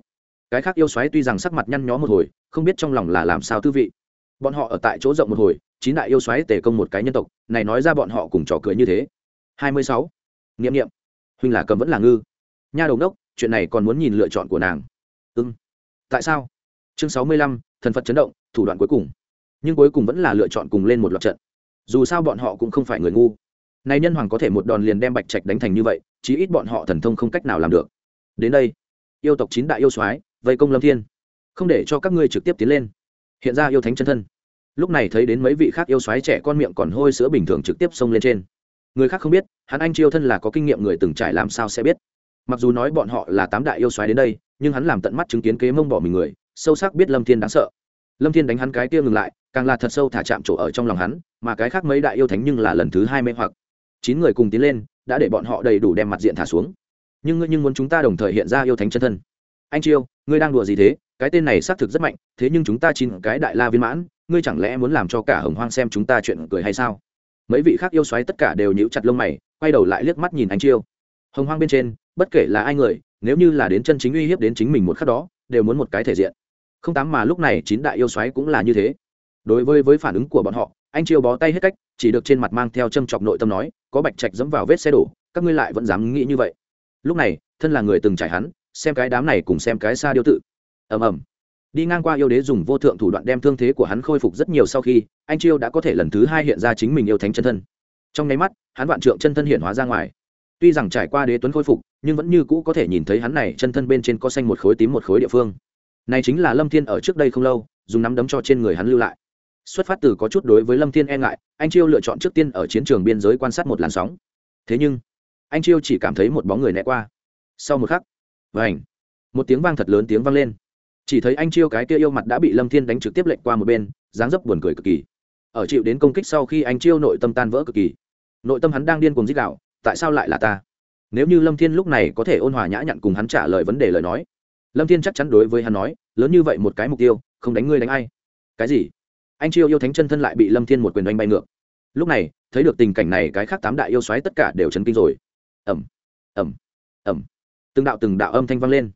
Cái khác yêu xoáy tuy rằng sắc mặt nhăn nhó một hồi, không biết trong lòng là làm sao tư vị. Bọn họ ở tại chỗ rộng một hồi, chín đại yêu xoáy tề công một cái nhân tộc, này nói ra bọn họ cùng trò cười như thế. Hai mươi sáu. Nghiệm nghiệm huynh là cầm vẫn là ngư. Nha đồng đốc, chuyện này còn muốn nhìn lựa chọn của nàng. Ưng tại sao? Chương sáu mươi lăm, thần phật chấn động, thủ đoạn cuối cùng. Nhưng cuối cùng vẫn là lựa chọn cùng lên một loạt trận. Dù sao bọn họ cũng không phải người ngu này nhân hoàng có thể một đòn liền đem bạch trạch đánh thành như vậy, chí ít bọn họ thần thông không cách nào làm được. Đến đây, yêu tộc chín đại yêu soái, vây công lâm thiên. Không để cho các ngươi trực tiếp tiến lên. Hiện ra yêu thánh chân thân. Lúc này thấy đến mấy vị khác yêu soái trẻ con miệng còn hôi sữa bình thường trực tiếp xông lên trên. Người khác không biết, hắn anh chiêu thân là có kinh nghiệm người từng trải làm sao sẽ biết. Mặc dù nói bọn họ là tám đại yêu soái đến đây, nhưng hắn làm tận mắt chứng kiến kế mông bỏ mình người, sâu sắc biết lâm thiên đáng sợ. Lâm thiên đánh hắn cái kia ngừng lại, càng là thật sâu thả chạm chỗ ở trong lòng hắn, mà cái khác mấy đại yêu thánh nhưng là lần thứ hai mê hoặc chín người cùng tiến lên, đã để bọn họ đầy đủ đem mặt diện thả xuống. Nhưng ngươi nhưng muốn chúng ta đồng thời hiện ra yêu thánh chân thân. Anh chiêu, ngươi đang đùa gì thế? Cái tên này xác thực rất mạnh, thế nhưng chúng ta chín cái đại la viên mãn, ngươi chẳng lẽ muốn làm cho cả hồng hoang xem chúng ta chuyện cười hay sao? Mấy vị khác yêu xoáy tất cả đều nhíu chặt lông mày, quay đầu lại liếc mắt nhìn anh chiêu. Hồng hoang bên trên, bất kể là ai người, nếu như là đến chân chính uy hiếp đến chính mình một khắc đó, đều muốn một cái thể diện. Không tám mà lúc này chín đại yêu xoáy cũng là như thế. Đối với với phản ứng của bọn họ, anh chiêu bó tay hết cách, chỉ được trên mặt mang theo châm chọc nội tâm nói có bạch trạch dẫm vào vết xe đổ, các ngươi lại vẫn dám nghĩ như vậy. Lúc này, thân là người từng trải hắn, xem cái đám này cùng xem cái xa điêu tự. Ầm ầm. Đi ngang qua yêu đế dùng vô thượng thủ đoạn đem thương thế của hắn khôi phục rất nhiều sau khi, anh chiêu đã có thể lần thứ hai hiện ra chính mình yêu thánh chân thân. Trong nháy mắt, hắn vạn trượng chân thân hiện hóa ra ngoài. Tuy rằng trải qua đế tuấn khôi phục, nhưng vẫn như cũ có thể nhìn thấy hắn này chân thân bên trên có xanh một khối tím một khối địa phương. Này chính là lâm thiên ở trước đây không lâu, dùng nắm đấm cho trên người hắn lưu lại xuất phát từ có chút đối với lâm thiên e ngại, anh chiêu lựa chọn trước tiên ở chiến trường biên giới quan sát một làn sóng. Thế nhưng, anh chiêu chỉ cảm thấy một bóng người né qua. Sau một khắc vảnh một tiếng vang thật lớn tiếng vang lên. Chỉ thấy anh chiêu cái kia yêu mặt đã bị lâm thiên đánh trực tiếp lệnh qua một bên, dáng dấp buồn cười cực kỳ. Ở chịu đến công kích sau khi anh chiêu nội tâm tan vỡ cực kỳ. Nội tâm hắn đang điên cuồng dích đạo tại sao lại là ta? Nếu như lâm thiên lúc này có thể ôn hòa nhã nhặn cùng hắn trả lời vấn đề lời nói, lâm thiên chắc chắn đối với hắn nói, lớn như vậy một cái mục tiêu, không đánh ngươi đánh ai. Cái gì? Anh chiêu yêu thánh chân thân lại bị lâm thiên một quyền đánh bay ngược lúc này thấy được tình cảnh này cái khác tám đại yêu xoáy tất cả đều chấn kinh rồi ẩm ẩm ẩm từng đạo từng đạo âm thanh vang lên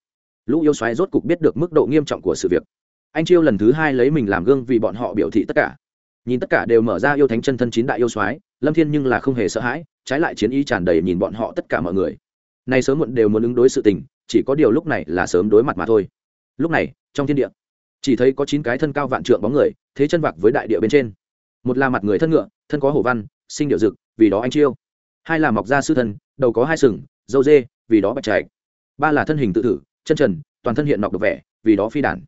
lũ yêu xoáy rốt cục biết được mức độ nghiêm trọng của sự việc anh chiêu lần thứ hai lấy mình làm gương vì bọn họ biểu thị tất cả nhìn tất cả đều mở ra yêu thánh chân thân chín đại yêu xoáy lâm thiên nhưng là không hề sợ hãi trái lại chiến ý tràn đầy nhìn bọn họ tất cả mọi người Nay sớm muộn đều muốn ứng đối sự tình chỉ có điều lúc này là sớm đối mặt mà thôi lúc này trong thiên địa chỉ thấy có chín cái thân cao vạn trượng bóng người, thế chân vạc với đại địa bên trên. Một là mặt người thân ngựa, thân có hổ văn, sinh điệu dực vì đó anh chiêu. Hai là mọc da sư thân, đầu có hai sừng dâu dê, vì đó bạch trạch. Ba là thân hình tự thử chân trần, toàn thân hiện nọc độc vẻ, vì đó phi đản.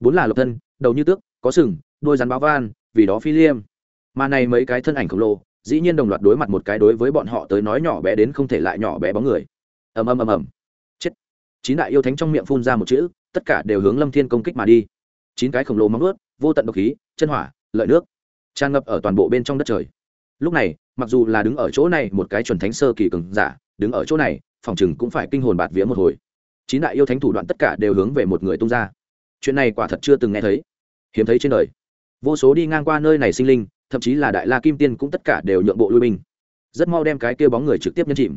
Bốn là lộc thân, đầu như tước, có sừng đôi rắn báo van, vì đó phi liêm. Mà này mấy cái thân ảnh khổng lồ, dĩ nhiên đồng loạt đối mặt một cái đối với bọn họ tới nói nhỏ bé đến không thể lại nhỏ bé bóng người. Ầm ầm ầm ầm. Chết. Chín đại yêu thánh trong miệng phun ra một chữ, tất cả đều hướng lâm thiên công kích mà đi chín cái khổng lồ móng ướt vô tận độc khí, chân hỏa, lợi nước, tràn ngập ở toàn bộ bên trong đất trời. Lúc này, mặc dù là đứng ở chỗ này một cái chuẩn thánh sơ kỳ cường giả, đứng ở chỗ này, phòng chừng cũng phải kinh hồn bạt vía một hồi. Chín đại yêu thánh thủ đoạn tất cả đều hướng về một người tung ra. Chuyện này quả thật chưa từng nghe thấy, hiếm thấy trên đời. Vô số đi ngang qua nơi này sinh linh, thậm chí là đại la kim tiên cũng tất cả đều nhượng bộ lui binh. Rất mau đem cái kia bóng người trực tiếp nhân chìm.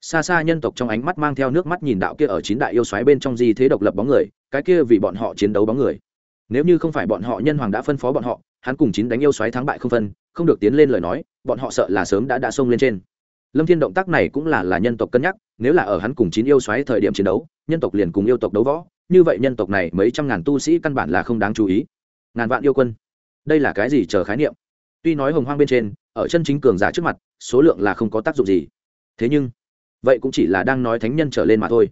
Xa xa nhân tộc trong ánh mắt mang theo nước mắt nhìn đạo kia ở chín đại yêu xoáy bên trong di thế độc lập bóng người, cái kia vì bọn họ chiến đấu bóng người nếu như không phải bọn họ nhân hoàng đã phân phó bọn họ, hắn cùng chín đánh yêu xoáy thắng bại không phân, không được tiến lên lời nói, bọn họ sợ là sớm đã đã xông lên trên. Lâm thiên động tác này cũng là là nhân tộc cân nhắc, nếu là ở hắn cùng chín yêu xoáy thời điểm chiến đấu, nhân tộc liền cùng yêu tộc đấu võ, như vậy nhân tộc này mấy trăm ngàn tu sĩ căn bản là không đáng chú ý. Ngàn vạn yêu quân. Đây là cái gì chờ khái niệm? Tuy nói hồng hoang bên trên, ở chân chính cường giả trước mặt, số lượng là không có tác dụng gì. Thế nhưng, vậy cũng chỉ là đang nói thánh nhân trở lên mà thôi.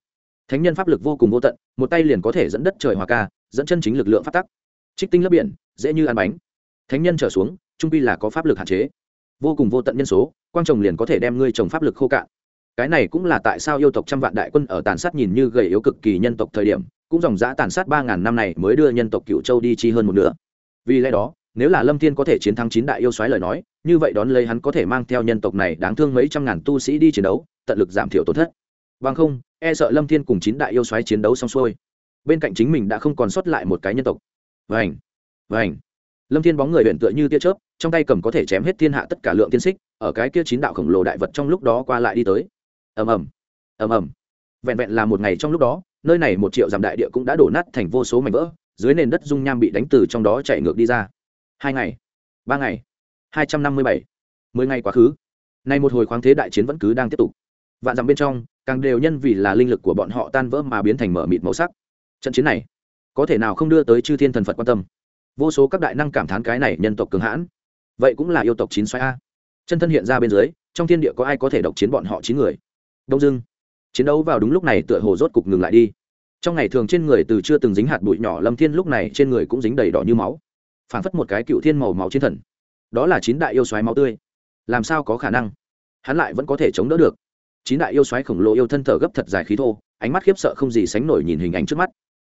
Thánh nhân pháp lực vô cùng vô tận, một tay liền có thể dẫn đất trời hòa ca dẫn chân chính lực lượng phát tắc. Trích tinh lớp biển, dễ như ăn bánh. Thánh nhân trở xuống, trung pi là có pháp lực hạn chế. Vô cùng vô tận nhân số, quang trồng liền có thể đem ngươi trồng pháp lực khô cạn. Cái này cũng là tại sao yêu tộc trăm vạn đại quân ở tàn sát nhìn như gầy yếu cực kỳ nhân tộc thời điểm, cũng dòng giã tàn sát ba ngàn năm này mới đưa nhân tộc cựu châu đi chi hơn một nửa. Vì lẽ đó, nếu là lâm thiên có thể chiến thắng chín đại yêu xoáy lời nói, như vậy đón lấy hắn có thể mang theo nhân tộc này đáng thương mấy trăm ngàn tu sĩ đi chiến đấu, tận lực giảm thiểu tổn thất. Bằng không e sợ lâm thiên cùng chín đại yêu xoáy chiến đấu xong xuôi bên cạnh chính mình đã không còn sót lại một cái nhân tộc. Vảnh vảnh lâm thiên bóng người huyện tựa như tia chớp, trong tay cầm có thể chém hết thiên hạ tất cả lượng tiên xích, ở cái kia chín đạo khổng lồ đại vật trong lúc đó qua lại đi tới. Ầm ầm ầm ầm. Vẹn vẹn là một ngày trong lúc đó, nơi này một triệu dặm đại địa cũng đã đổ nát thành vô số mảnh vỡ, dưới nền đất dung nham bị đánh từ trong đó chạy ngược đi ra. Hai ngày, ba ngày, hai trăm năm mươi bảy, mười ngày quá khứ. Nay một hồi khoáng thế đại chiến vẫn cứ đang tiếp tục. Vạn dặm bên trong, càng đều nhân vì là linh lực của bọn họ tan vỡ mà biến thành mở mịt màu sắc trận chiến này, có thể nào không đưa tới chư thiên thần phật quan tâm? Vô số các đại năng cảm thán cái này nhân tộc cường hãn. Vậy cũng là yêu tộc chín xoáy a. Chân thân hiện ra bên dưới, trong thiên địa có ai có thể độc chiến bọn họ chín người? Đông dưng chiến đấu vào đúng lúc này tựa hồ rốt cục ngừng lại đi. Trong ngày thường trên người từ chưa từng dính hạt bụi nhỏ lâm thiên lúc này trên người cũng dính đầy đỏ như máu. Phảng phất một cái cựu thiên màu máu chiến thần. Đó là chín đại yêu xoáy máu tươi. Làm sao có khả năng? Hắn lại vẫn có thể chống đỡ được. Chín đại yêu xoáy khổng lồ yêu thân thở gấp thật dài khí thô, ánh mắt khiếp sợ không gì sánh nổi nhìn hình ảnh trước mắt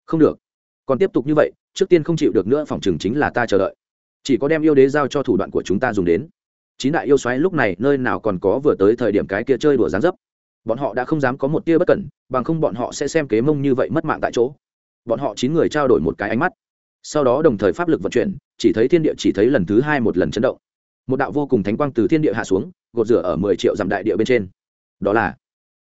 không được. Còn tiếp tục như vậy, trước tiên không chịu được nữa, phòng trường chính là ta chờ đợi. Chỉ có đem yêu đế giao cho thủ đoạn của chúng ta dùng đến. Chín đại yêu xoáy lúc này nơi nào còn có vừa tới thời điểm cái kia chơi đùa gián dấp. Bọn họ đã không dám có một tia bất cẩn, bằng không bọn họ sẽ xem kế mông như vậy mất mạng tại chỗ. Bọn họ chín người trao đổi một cái ánh mắt. Sau đó đồng thời pháp lực vận chuyển, chỉ thấy thiên địa chỉ thấy lần thứ hai một lần chấn động. Một đạo vô cùng thánh quang từ thiên địa hạ xuống, gột rửa ở mười triệu dặm đại địa bên trên. Đó là,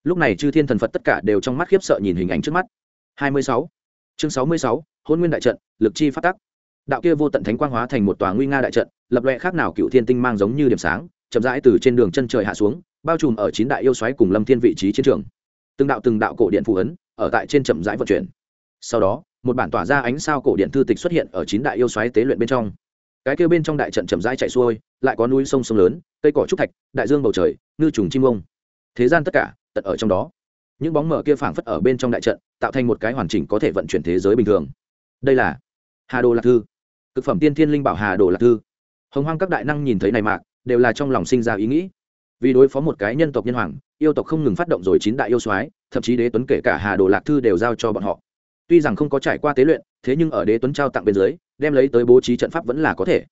lúc này chư thiên thần phật tất cả đều trong mắt khiếp sợ nhìn hình ảnh trước mắt. Hai mươi sáu chương sáu mươi sáu, hôn nguyên đại trận, lực chi phát tắc. Đạo kia vô tận thánh quang hóa thành một tòa nguy nga đại trận, lập loẹ khác nào cựu thiên tinh mang giống như điểm sáng, chậm rãi từ trên đường chân trời hạ xuống, bao trùm ở chín đại yêu xoáy cùng lâm thiên vị trí chiến trường. Từng đạo từng đạo cổ điện phù ấn ở tại trên chậm rãi vận chuyển. Sau đó, một bản tỏa ra ánh sao cổ điện thư tịch xuất hiện ở chín đại yêu xoáy tế luyện bên trong. Cái kia bên trong đại trận chậm rãi chạy xuôi, lại có núi sông sông lớn, cây cỏ trúc thạch, đại dương bầu trời, ngư trùng chim ông. Thế gian tất cả tận ở trong đó những bóng mở kia phảng phất ở bên trong đại trận, tạo thành một cái hoàn chỉnh có thể vận chuyển thế giới bình thường. Đây là hà đồ lạc thư. Cực phẩm tiên thiên linh bảo hà đồ lạc thư. Hồng hoang các đại năng nhìn thấy này mạc, đều là trong lòng sinh ra ý nghĩ. Vì đối phó một cái nhân tộc nhân hoàng, yêu tộc không ngừng phát động rồi chín đại yêu soái, thậm chí đế tuấn kể cả hà đồ lạc thư đều giao cho bọn họ. Tuy rằng không có trải qua tế luyện, thế nhưng ở đế tuấn trao tặng bên dưới, đem lấy tới bố trí trận pháp vẫn là có thể.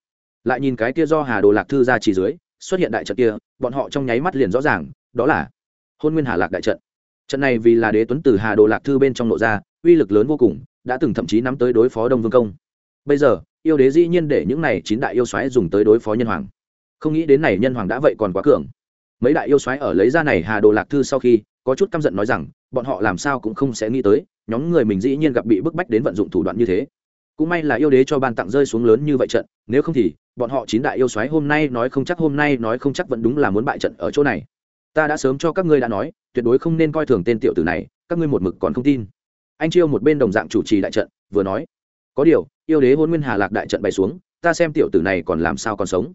Lại nhìn cái kia do hà đồ lạc thư ra chỉ dưới, xuất hiện đại trận kia, bọn họ trong nháy mắt liền rõ ràng, đó là hôn nguyên hà lạc đại trận trận này vì là đế tuấn từ hà đồ lạc thư bên trong nội ra, uy lực lớn vô cùng, đã từng thậm chí nắm tới đối phó đông vương công. Bây giờ, yêu đế dĩ nhiên để những này chín đại yêu xoáy dùng tới đối phó nhân hoàng. Không nghĩ đến này nhân hoàng đã vậy còn quá cường. Mấy đại yêu xoáy ở lấy ra này hà đồ lạc thư sau khi, có chút căm giận nói rằng, bọn họ làm sao cũng không sẽ nghĩ tới, nhóm người mình dĩ nhiên gặp bị bức bách đến vận dụng thủ đoạn như thế. Cũng may là yêu đế cho ban tặng rơi xuống lớn như vậy trận, nếu không thì, bọn họ chín đại yêu xoáy hôm nay nói không chắc, hôm nay nói không chắc vẫn đúng là muốn bại trận ở chỗ này. Ta đã sớm cho các ngươi đã nói tuyệt đối không nên coi thường tên tiểu tử này, các ngươi một mực còn không tin. Anh chiêu một bên đồng dạng chủ trì đại trận, vừa nói, có điều, yêu đế hôn nguyên hà lạc đại trận bày xuống, ta xem tiểu tử này còn làm sao còn sống.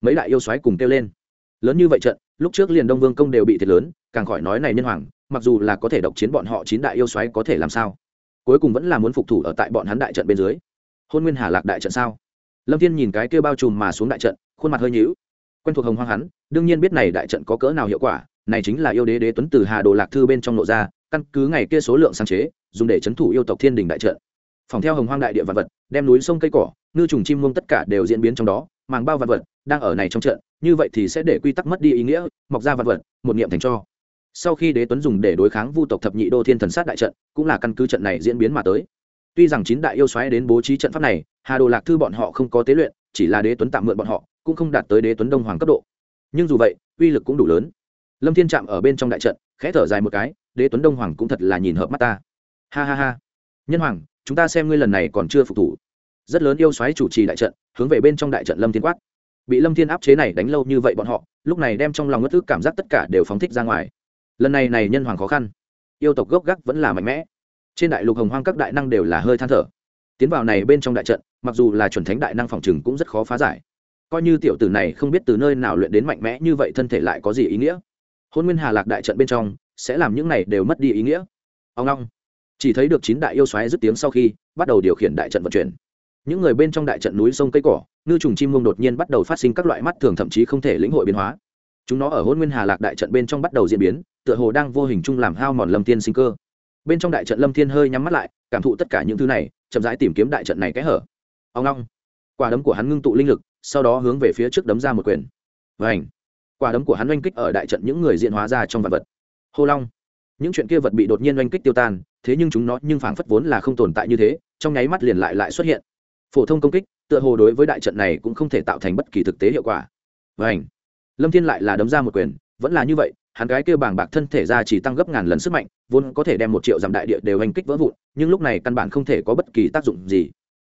Mấy đại yêu xoáy cùng kêu lên. Lớn như vậy trận, lúc trước liền đông vương công đều bị thiệt lớn, càng khỏi nói này nhân hoàng, mặc dù là có thể độc chiến bọn họ chín đại yêu xoáy có thể làm sao? Cuối cùng vẫn là muốn phục thủ ở tại bọn hắn đại trận bên dưới. Hôn nguyên hà lạc đại trận sao? Lâm thiên nhìn cái kêu bao trùm mà xuống đại trận, khuôn mặt hơi nhíu. Quen thuộc hồng hoang hắn, đương nhiên biết này đại trận có cỡ nào hiệu quả này chính là yêu đế đế tuấn từ hà đồ lạc thư bên trong nội ra, căn cứ ngày kia số lượng sáng chế, dùng để chấn thủ yêu tộc thiên đình đại trận. Phòng theo hồng hoang đại địa vật vật, đem núi sông cây cỏ, ngư trùng chim muông tất cả đều diễn biến trong đó, màng bao vật vật đang ở này trong trận, như vậy thì sẽ để quy tắc mất đi ý nghĩa, mọc ra vật vật, một niệm thành cho. Sau khi đế tuấn dùng để đối kháng vu tộc thập nhị đô thiên thần sát đại trận, cũng là căn cứ trận này diễn biến mà tới. Tuy rằng chín đại yêu xoáy đến bố trí trận pháp này, hà đồ lạc thư bọn họ không có tế luyện, chỉ là đế tuấn tạm mượn bọn họ, cũng không đạt tới đế tuấn đông hoàng cấp độ. Nhưng dù vậy, uy lực cũng đủ lớn lâm thiên chạm ở bên trong đại trận, khẽ thở dài một cái, đế tuấn đông hoàng cũng thật là nhìn hợp mắt ta. Ha ha ha. Nhân hoàng, chúng ta xem ngươi lần này còn chưa phục thủ. Rất lớn yêu xoáy chủ trì đại trận, hướng về bên trong đại trận lâm thiên quát. Bị lâm thiên áp chế này đánh lâu như vậy bọn họ, lúc này đem trong lòng ngất ức cảm giác tất cả đều phóng thích ra ngoài. Lần này này nhân hoàng khó khăn. Yêu tộc gốc gác vẫn là mạnh mẽ. Trên đại lục hồng hoang các đại năng đều là hơi than thở. Tiến vào này bên trong đại trận, mặc dù là chuẩn thánh đại năng phòng trừng cũng rất khó phá giải. Coi như tiểu tử này không biết từ nơi nào luyện đến mạnh mẽ như vậy thân thể lại có gì ý nghĩa? Hôn nguyên hà lạc đại trận bên trong, sẽ làm những này đều mất đi ý nghĩa. Ông long, chỉ thấy được chín đại yêu xoáy dứt tiếng sau khi, bắt đầu điều khiển đại trận vận chuyển. Những người bên trong đại trận núi sông cây cỏ, ngư trùng chim mông đột nhiên bắt đầu phát sinh các loại mắt thường thậm chí không thể lĩnh hội biến hóa. Chúng nó ở hôn nguyên hà lạc đại trận bên trong bắt đầu diễn biến, tựa hồ đang vô hình chung làm hao mòn lâm tiên sinh cơ. Bên trong đại trận lâm thiên hơi nhắm mắt lại, cảm thụ tất cả những thứ này, chậm rãi tìm kiếm đại trận này kẽ hở. Ông long, quả đấm của hắn ngưng tụ linh lực, sau đó hướng về phía trước đấm ra một quyền. Vảnh quả đấm của hắn oanh kích ở đại trận những người diện hóa ra trong vật vật. Hô long, những chuyện kia vật bị đột nhiên oanh kích tiêu tan, thế nhưng chúng nó nhưng phảng phất vốn là không tồn tại như thế, trong nháy mắt liền lại lại xuất hiện. Phổ thông công kích, tựa hồ đối với đại trận này cũng không thể tạo thành bất kỳ thực tế hiệu quả. Vảnh lâm thiên lại là đấm ra một quyền, vẫn là như vậy, hắn gái kêu bảng bạc thân thể ra chỉ tăng gấp ngàn lần sức mạnh, vốn có thể đem một triệu dặm đại địa đều hành kích vỡ vụn, nhưng lúc này căn bản không thể có bất kỳ tác dụng gì.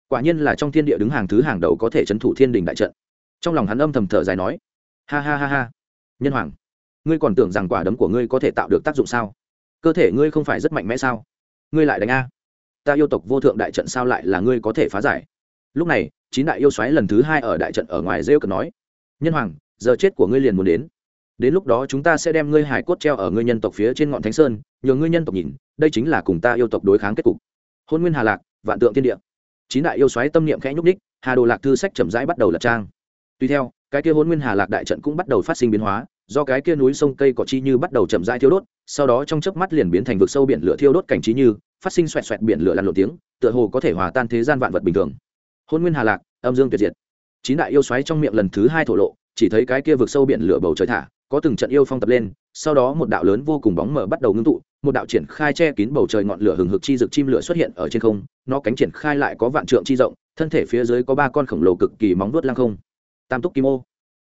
Quả nhiên là trong thiên địa đứng hàng thứ hàng đầu có thể chấn thủ thiên đình đại trận. Trong lòng hắn âm thầm thở dài nói, ha ha ha ha nhân hoàng, ngươi còn tưởng rằng quả đấm của ngươi có thể tạo được tác dụng sao? Cơ thể ngươi không phải rất mạnh mẽ sao? Ngươi lại đánh a. Ta yêu tộc vô thượng đại trận sao lại là ngươi có thể phá giải? Lúc này, chín đại yêu xoáy lần thứ hai ở đại trận ở ngoài rêu cần nói, nhân hoàng, giờ chết của ngươi liền muốn đến. Đến lúc đó chúng ta sẽ đem ngươi hải cốt treo ở ngươi nhân tộc phía trên ngọn thánh sơn, nhờ ngươi nhân tộc nhìn, đây chính là cùng ta yêu tộc đối kháng kết cục. Hôn nguyên hà lạc, vạn tượng thiên địa. Chín đại yêu xoáy tâm niệm khẽ nhúc ních hà đồ lạc thư sách chậm rãi bắt đầu lật trang. Tuy theo cái kia hôn nguyên hà lạc đại trận cũng bắt đầu phát sinh biến hóa, do cái kia núi sông cây cỏ chi như bắt đầu chậm rãi thiêu đốt, sau đó trong chớp mắt liền biến thành vực sâu biển lửa thiêu đốt cảnh trí như, phát sinh xoẹt xoẹt biển lửa lăn lộ tiếng, tựa hồ có thể hòa tan thế gian vạn vật bình thường. Hôn nguyên hà lạc, âm dương tuyệt diệt. Chín đại yêu xoáy trong miệng lần thứ hai thổ lộ, chỉ thấy cái kia vực sâu biển lửa bầu trời thả, có từng trận yêu phong tập lên, sau đó một đạo lớn vô cùng bóng mở bắt đầu ngưng tụ, một đạo triển khai che kín bầu trời ngọn lửa hừng hực chi rực chim lửa xuất hiện ở trên không, nó cánh triển khai lại có vạn trượng chi rộng, thân thể phía dưới có ba con khổng lồ cực kỳ móng vuốt lăng không tam túc kim ô.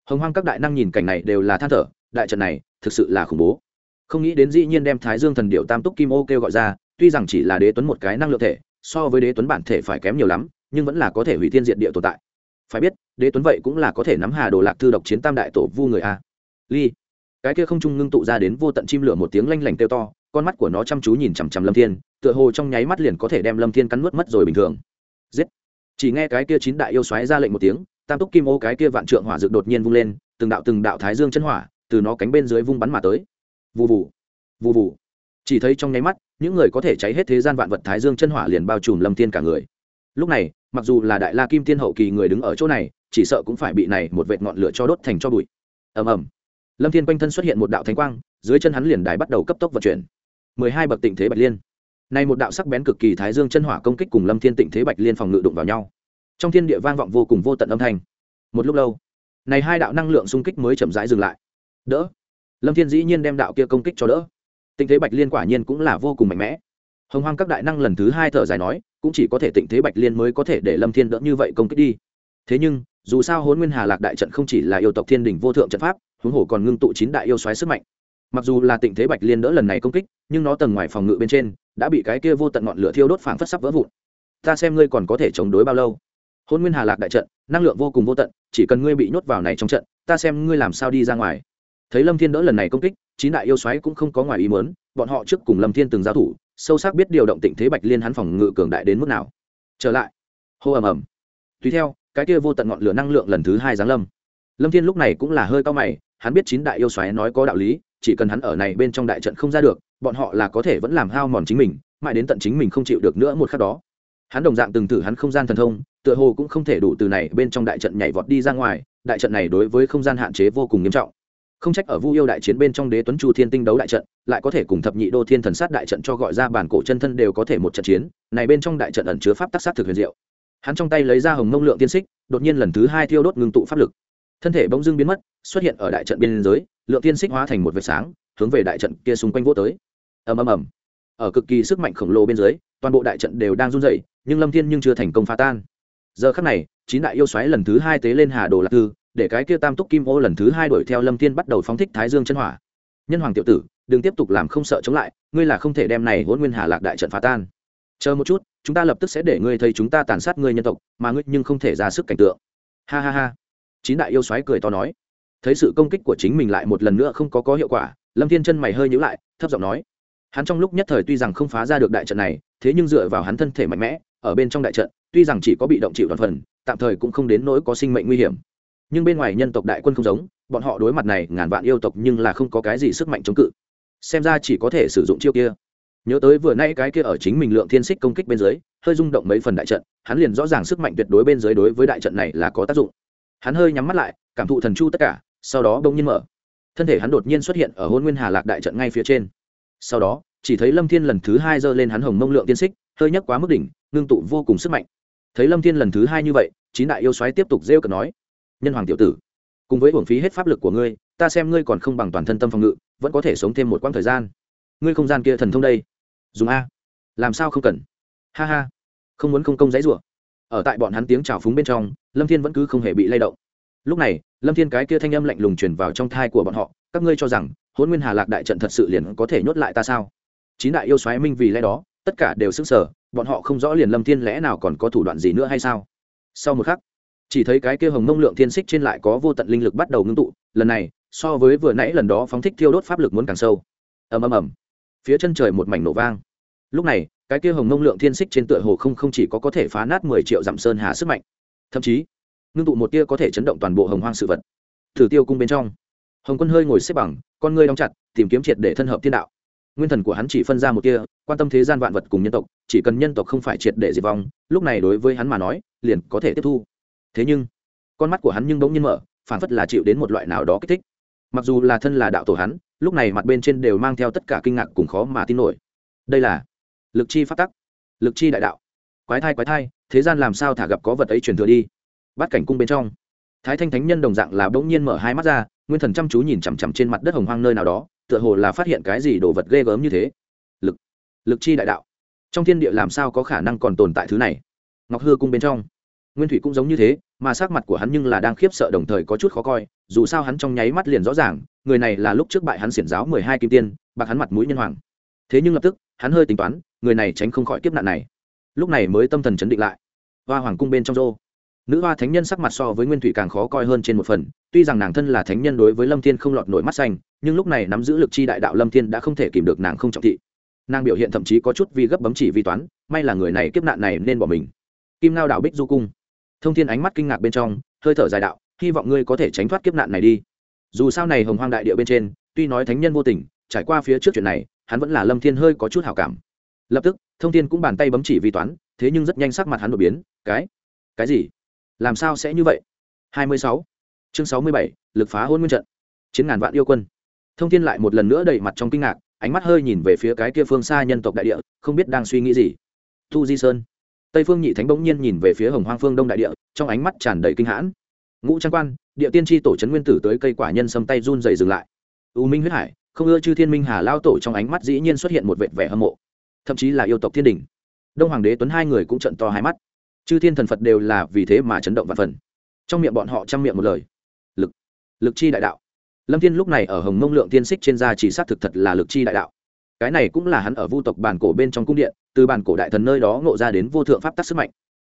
Hồng hoang các đại năng nhìn cảnh này đều là than thở, đại trận này thực sự là khủng bố. Không nghĩ đến dĩ nhiên đem thái dương thần điệu tam túc kim ô kêu gọi ra, tuy rằng chỉ là đế tuấn một cái năng lượng thể, so với đế tuấn bản thể phải kém nhiều lắm, nhưng vẫn là có thể hủy thiên diện địa tồn tại. Phải biết, đế tuấn vậy cũng là có thể nắm hà đồ lạc thư độc chiến tam đại tổ vu người a. Ly. Cái kia không trung ngưng tụ ra đến vô tận chim lửa một tiếng lanh lảnh kêu to, con mắt của nó chăm chú nhìn chằm chằm lâm thiên, tựa hồ trong nháy mắt liền có thể đem lâm thiên cắn nuốt mất rồi bình thường. Giết. Chỉ nghe cái kia chín đại yêu xoáy ra lệnh một tiếng tam túc kim ô cái kia vạn trượng hỏa dược đột nhiên vung lên, từng đạo từng đạo thái dương chân hỏa từ nó cánh bên dưới vung bắn mà tới. Vù vù vù vù. Chỉ thấy trong nháy mắt, những người có thể cháy hết thế gian vạn vật thái dương chân hỏa liền bao trùm lâm thiên cả người. Lúc này, mặc dù là đại la kim tiên hậu kỳ người đứng ở chỗ này, chỉ sợ cũng phải bị này một vệt ngọn lửa cho đốt thành cho bụi. Ầm ầm. Lâm thiên quanh thân xuất hiện một đạo thánh quang, dưới chân hắn liền đài bắt đầu cấp tốc vận chuyển. Mười hai bậc tịnh thế bạch liên. Này một đạo sắc bén cực kỳ thái dương chân hỏa công kích cùng lâm thiên tịnh thế bạch liên phòng ngự đụng vào nhau trong thiên địa vang vọng vô cùng vô tận âm thanh. Một lúc lâu, này hai đạo năng lượng xung kích mới chậm rãi dừng lại. Đỡ. Lâm thiên dĩ nhiên đem đạo kia công kích cho đỡ. Tình thế bạch liên quả nhiên cũng là vô cùng mạnh mẽ. Hồng hoang các đại năng lần thứ hai thở dài nói, cũng chỉ có thể tình thế bạch liên mới có thể để lâm thiên đỡ như vậy công kích đi. Thế nhưng, dù sao hôn nguyên hà lạc đại trận không chỉ là yêu tộc thiên đình vô thượng trận pháp, huống hồ còn ngưng tụ chín đại yêu xoáy sức mạnh. Mặc dù là tình thế bạch liên đỡ lần này công kích, nhưng nó tầng ngoài phòng ngự bên trên đã bị cái kia vô tận ngọn lửa thiêu đốt phảng phất sắp vỡ vụn. Ta xem ngươi còn có thể chống đối bao lâu? Hôn nguyên hà lạc đại trận, năng lượng vô cùng vô tận, chỉ cần ngươi bị nhốt vào này trong trận, ta xem ngươi làm sao đi ra ngoài. Thấy lâm thiên đỡ lần này công kích, chín đại yêu xoáy cũng không có ngoài ý mớn bọn họ trước cùng lâm thiên từng giao thủ, sâu sắc biết điều động tịnh thế bạch liên hắn phòng ngự cường đại đến mức nào. Trở lại. Hô ầm ầm. Tùy theo, cái kia vô tận ngọn lửa năng lượng lần thứ hai giáng lâm. Lâm thiên lúc này cũng là hơi cao mày, hắn biết chín đại yêu xoáy nói có đạo lý, chỉ cần hắn ở này bên trong đại trận không ra được, bọn họ là có thể vẫn làm hao mòn chính mình, mãi đến tận chính mình không chịu được nữa một khắc đó. Hắn đồng dạng từng thử hắn không gian thần thông tựa hồ cũng không thể đủ từ này bên trong đại trận nhảy vọt đi ra ngoài, đại trận này đối với không gian hạn chế vô cùng nghiêm trọng. Không trách ở vu yêu đại chiến bên trong đế tuấn chu thiên tinh đấu đại trận, lại có thể cùng thập nhị đô thiên thần sát đại trận cho gọi ra bản cổ chân thân đều có thể một trận chiến, này bên trong đại trận ẩn chứa pháp tác sát thực huyền diệu. Hắn trong tay lấy ra hồng mông lượng tiên xích, đột nhiên lần thứ hai thiêu đốt ngưng tụ pháp lực. Thân thể bỗng dưng biến mất, xuất hiện ở đại trận biên giới, lượng tiên xích hóa thành một vệt sáng, hướng về đại trận kia xung quanh vô tới. Ầm ầm ầm. Ở cực kỳ sức mạnh khổng lồ bên dưới, toàn bộ đại trận đều đang run rẩy, nhưng lâm thiên nhưng chưa thành công phá tan giờ khắc này, chín đại yêu xoáy lần thứ hai tế lên hà đồ lạc tư, để cái kia tam túc kim ô lần thứ hai đuổi theo lâm thiên bắt đầu phóng thích thái dương chân hỏa. Nhân hoàng tiểu tử, đừng tiếp tục làm không sợ chống lại, ngươi là không thể đem này hôn nguyên hà lạc đại trận phá tan. Chờ một chút, chúng ta lập tức sẽ để ngươi thấy chúng ta tàn sát ngươi nhân tộc, mà ngươi nhưng không thể ra sức cảnh tượng. Ha ha ha. Chín đại yêu xoáy cười to nói. Thấy sự công kích của chính mình lại một lần nữa không có có hiệu quả, lâm thiên chân mày hơi nhíu lại, thấp giọng nói. Hắn trong lúc nhất thời tuy rằng không phá ra được đại trận này, thế nhưng dựa vào hắn thân thể mạnh mẽ, ở bên trong đại trận tuy rằng chỉ có bị động chịu toàn phần, tạm thời cũng không đến nỗi có sinh mệnh nguy hiểm. Nhưng bên ngoài nhân tộc đại quân không giống, bọn họ đối mặt này ngàn vạn yêu tộc nhưng là không có cái gì sức mạnh chống cự. Xem ra chỉ có thể sử dụng chiêu kia. Nhớ tới vừa nay cái kia ở chính mình lượng thiên xích công kích bên dưới, hơi rung động mấy phần đại trận, hắn liền rõ ràng sức mạnh tuyệt đối bên dưới đối với đại trận này là có tác dụng. Hắn hơi nhắm mắt lại, cảm thụ thần chu tất cả, sau đó bỗng nhiên mở. Thân thể hắn đột nhiên xuất hiện ở hôn nguyên hà lạc đại trận ngay phía trên. Sau đó, chỉ thấy lâm thiên lần thứ hai giơ lên hắn hồng mông lượng tiên xích, hơi nhấc quá mức đỉnh, ngưng tụ vô cùng sức mạnh thấy lâm thiên lần thứ hai như vậy, chín đại yêu xoáy tiếp tục rêu cờ nói, nhân hoàng tiểu tử, cùng với hưởng phí hết pháp lực của ngươi, ta xem ngươi còn không bằng toàn thân tâm phòng ngự, vẫn có thể sống thêm một quãng thời gian. Ngươi không gian kia thần thông đây, dùng a, làm sao không cần? Ha ha, không muốn không công dãy rủa. Ở tại bọn hắn tiếng chào phúng bên trong, lâm thiên vẫn cứ không hề bị lay động. Lúc này, lâm thiên cái kia thanh âm lạnh lùng truyền vào trong thai của bọn họ, các ngươi cho rằng hôn nguyên hà lạc đại trận thật sự liền có thể nhốt lại ta sao? Chín đại yêu xoáy minh vì lẽ đó, tất cả đều sững sở bọn họ không rõ liền lâm thiên lẽ nào còn có thủ đoạn gì nữa hay sao? Sau một khắc, chỉ thấy cái kia hồng mông lượng thiên xích trên lại có vô tận linh lực bắt đầu ngưng tụ, lần này, so với vừa nãy lần đó phóng thích thiêu đốt pháp lực muốn càng sâu. Ầm ầm ầm, phía chân trời một mảnh nổ vang. Lúc này, cái kia hồng mông lượng thiên xích trên tựa hồ không không chỉ có có thể phá nát mười triệu dặm sơn hà sức mạnh, thậm chí, ngưng tụ một tia có thể chấn động toàn bộ hồng hoang sự vật. Thử tiêu cung bên trong, hồng quân hơi ngồi xếp bằng, con ngươi đóng chặt, tìm kiếm triệt để thân hợp thiên đạo nguyên thần của hắn chỉ phân ra một tia quan tâm thế gian vạn vật cùng nhân tộc, chỉ cần nhân tộc không phải triệt để diệt vong, lúc này đối với hắn mà nói, liền có thể tiếp thu. Thế nhưng, con mắt của hắn nhưng bỗng nhiên mở, phản phất là chịu đến một loại nào đó kích thích. Mặc dù là thân là đạo tổ hắn, lúc này mặt bên trên đều mang theo tất cả kinh ngạc cùng khó mà tin nổi. Đây là lực chi phát tắc, lực chi đại đạo. Quái thai quái thai, thế gian làm sao thả gặp có vật ấy truyền thừa đi? Bắt cảnh cung bên trong, thái thanh thánh nhân đồng dạng là bỗng nhiên mở hai mắt ra, nguyên thần chăm chú nhìn chằm chằm trên mặt đất hồng hoang nơi nào đó tựa hồ là phát hiện cái gì đồ vật ghê gớm như thế. Lực lực chi đại đạo. Trong thiên địa làm sao có khả năng còn tồn tại thứ này? Ngọc hư cung bên trong. Nguyên thủy cũng giống như thế, mà sắc mặt của hắn nhưng là đang khiếp sợ đồng thời có chút khó coi, dù sao hắn trong nháy mắt liền rõ ràng, người này là lúc trước bại hắn xiển giáo mười hai kim tiên, bạc hắn mặt mũi nhân hoàng. Thế nhưng lập tức, hắn hơi tính toán, người này tránh không khỏi kiếp nạn này. Lúc này mới tâm thần chấn định lại. Hoa hoàng cung bên trong rô nữ hoa thánh nhân sắc mặt so với nguyên thủy càng khó coi hơn trên một phần, tuy rằng nàng thân là thánh nhân đối với lâm thiên không lọt nổi mắt xanh, nhưng lúc này nắm giữ lực chi đại đạo lâm thiên đã không thể kìm được nàng không trọng thị. Nàng biểu hiện thậm chí có chút vì gấp bấm chỉ vi toán, may là người này kiếp nạn này nên bỏ mình. Kim lao đạo bích du cung. Thông thiên ánh mắt kinh ngạc bên trong, hơi thở dài đạo, hy vọng ngươi có thể tránh thoát kiếp nạn này đi. Dù sao này hồng hoang đại địa bên trên, tuy nói thánh nhân vô tình, trải qua phía trước chuyện này, hắn vẫn là lâm thiên hơi có chút hảo cảm. Lập tức, thông thiên cũng bàn tay bấm chỉ vi toán, thế nhưng rất nhanh sắc mặt hắn đột biến, cái? Cái gì? Làm sao sẽ như vậy? 26. chương 67, lực phá hôn nguyên trận. Chiến ngàn vạn yêu quân. Thông thiên lại một lần nữa đầy mặt trong kinh ngạc ánh mắt hơi nhìn về phía cái kia phương xa nhân tộc đại địa không biết đang suy nghĩ gì. Thu di sơn. Tây phương nhị thánh bỗng nhiên nhìn về phía hồng hoang phương đông đại địa trong ánh mắt tràn đầy kinh hãn ngũ trang quan địa tiên tri tổ trấn nguyên tử tới cây quả nhân xâm tay run dày dừng lại. U minh huyết hải không ưa chư thiên minh hà lao tổ trong ánh mắt dĩ nhiên xuất hiện một vệt vẻ hâm mộ. Thậm chí là yêu tộc thiên đình. Đông hoàng đế tuấn hai người cũng trận to hai mắt chư thiên thần phật đều là vì thế mà chấn động và phần. Trong miệng bọn họ chăm miệng một lời. Lực lực chi đại đạo. Lâm thiên lúc này ở hồng mông lượng tiên xích trên da chỉ xác thực thật là lực chi đại đạo. Cái này cũng là hắn ở vu tộc bản cổ bên trong cung điện, từ bản cổ đại thần nơi đó ngộ ra đến vô thượng pháp tắc sức mạnh.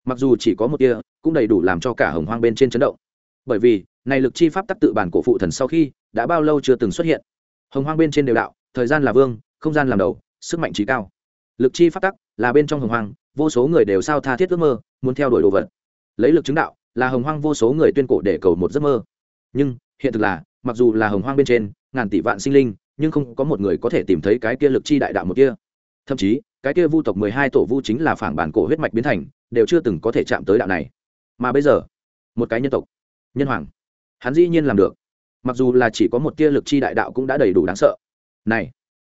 Mặc dù chỉ có một tia, cũng đầy đủ làm cho cả hồng hoang bên trên chấn động. Bởi vì, này lực chi pháp tắc tự bản cổ phụ thần sau khi, đã bao lâu chưa từng xuất hiện. Hồng hoang bên trên đều đạo, thời gian là vương, không gian làm đầu, sức mạnh trí cao. Lực chi pháp tắc là bên trong hồng hoang, vô số người đều sao tha thiết ước mơ, muốn theo đuổi đồ vật. Lấy lực chứng đạo, là hồng hoang vô số người tuyên cổ để cầu một giấc mơ. Nhưng, hiện thực là, mặc dù là hồng hoang bên trên, ngàn tỷ vạn sinh linh, nhưng không có một người có thể tìm thấy cái kia lực chi đại đạo một kia. Thậm chí, cái kia vu tộc mười hai tổ vu chính là phản bản cổ huyết mạch biến thành, đều chưa từng có thể chạm tới đạo này. Mà bây giờ, một cái nhân tộc, nhân hoàng, hắn dĩ nhiên làm được. Mặc dù là chỉ có một tia lực chi đại đạo cũng đã đầy đủ đáng sợ. Này,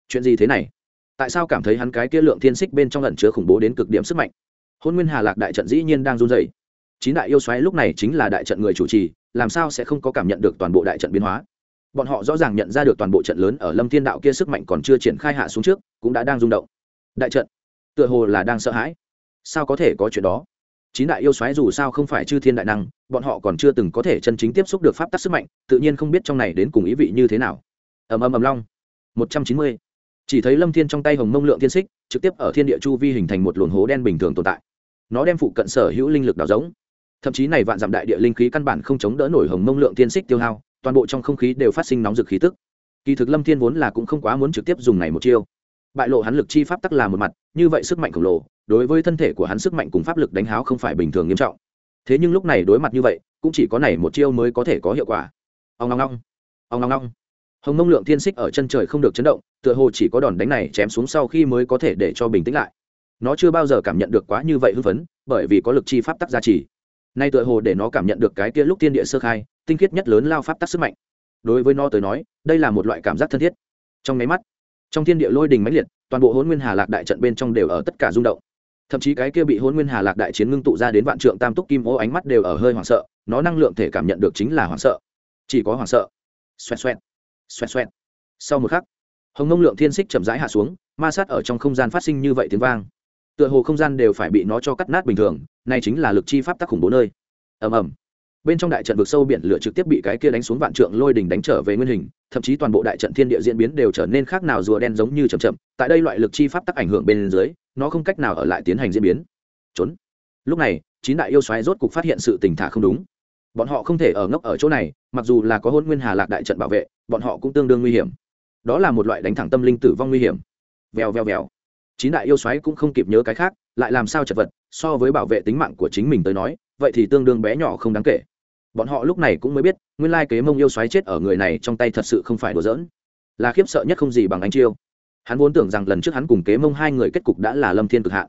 chuyện gì thế này? Tại sao cảm thấy hắn cái kia lượng thiên xích bên trong lẩn chứa khủng bố đến cực điểm sức mạnh? Hôn nguyên hà lạc đại trận dĩ nhiên đang run dày chín đại yêu xoáy lúc này chính là đại trận người chủ trì, làm sao sẽ không có cảm nhận được toàn bộ đại trận biến hóa? Bọn họ rõ ràng nhận ra được toàn bộ trận lớn ở lâm thiên đạo kia sức mạnh còn chưa triển khai hạ xuống trước, cũng đã đang rung động. Đại trận, tựa hồ là đang sợ hãi. Sao có thể có chuyện đó? Chín đại yêu xoáy dù sao không phải chư thiên đại năng, bọn họ còn chưa từng có thể chân chính tiếp xúc được pháp tắc sức mạnh, tự nhiên không biết trong này đến cùng ý vị như thế nào. Ầm ầm ầm long. Một trăm chín mươi chỉ thấy lâm thiên trong tay hồng mông lượng thiên xích, trực tiếp ở thiên địa chu vi hình thành một luồng hố đen bình thường tồn tại. Nó đem phụ cận sở hữu linh lực đào giống thậm chí này vạn dặm đại địa linh khí căn bản không chống đỡ nổi hồng mông lượng thiên xích tiêu hao, toàn bộ trong không khí đều phát sinh nóng rực khí tức. Kỳ thực lâm thiên vốn là cũng không quá muốn trực tiếp dùng này một chiêu. Bại lộ hắn lực chi pháp tắc là một mặt, như vậy sức mạnh khổng lồ, đối với thân thể của hắn sức mạnh cùng pháp lực đánh háo không phải bình thường nghiêm trọng. Thế nhưng lúc này đối mặt như vậy, cũng chỉ có này một chiêu mới có thể có hiệu quả. Ông ngong ngong ông ngong ngong hồng mông lượng thiên xích ở chân trời không được chấn động, tựa hồ chỉ có đòn đánh này chém xuống sau khi mới có thể để cho bình tĩnh lại. Nó chưa bao giờ cảm nhận được quá như vậy hưng phấn, bởi vì có lực chi pháp tắc gia trì. Nay tựa hồ để nó cảm nhận được cái kia lúc thiên địa sơ khai, tinh khiết nhất lớn lao pháp tắc sức mạnh. Đối với nó tới nói, đây là một loại cảm giác thân thiết. Trong nháy mắt, trong thiên địa lôi đình mãnh liệt, toàn bộ hôn nguyên hà lạc đại trận bên trong đều ở tất cả rung động. Thậm chí cái kia bị hôn nguyên hà lạc đại chiến ngưng tụ ra đến vạn trượng tam túc kim ô ánh mắt đều ở hơi hoảng sợ, nó năng lượng thể cảm nhận được chính là hoảng sợ. Chỉ có hoảng sợ. Xoẹt xoẹt xoẹt xoẹt. Sau một khắc, hồng nông lượng thiên xích chậm rãi hạ xuống, ma sát ở trong không gian phát sinh như vậy tiếng vang. Tựa hồ không gian đều phải bị nó cho cắt nát bình thường này chính là lực chi pháp tắc khủng bố nơi. Ầm ầm. Bên trong đại trận vực sâu biển lửa trực tiếp bị cái kia đánh xuống vạn trượng lôi đỉnh đánh trở về nguyên hình, thậm chí toàn bộ đại trận thiên địa diễn biến đều trở nên khác nào rùa đen giống như chậm chậm, tại đây loại lực chi pháp tắc ảnh hưởng bên dưới, nó không cách nào ở lại tiến hành diễn biến. Trốn. Lúc này, chín đại yêu xoáy rốt cục phát hiện sự tình thả không đúng bọn họ không thể ở ngốc ở chỗ này, mặc dù là có hôn nguyên hà lạc đại trận bảo vệ, bọn họ cũng tương đương nguy hiểm. Đó là một loại đánh thẳng tâm linh tử vong nguy hiểm. Vèo vèo vèo. Chín đại yêu xoáy cũng không kịp nhớ cái khác, lại làm sao chật vật, so với bảo vệ tính mạng của chính mình tới nói, vậy thì tương đương bé nhỏ không đáng kể. Bọn họ lúc này cũng mới biết, nguyên lai kế mông yêu xoáy chết ở người này trong tay thật sự không phải đùa giỡn. Là khiếp sợ nhất không gì bằng anh chiêu. Hắn vốn tưởng rằng lần trước hắn cùng kế mông hai người kết cục đã là lâm thiên cực hạ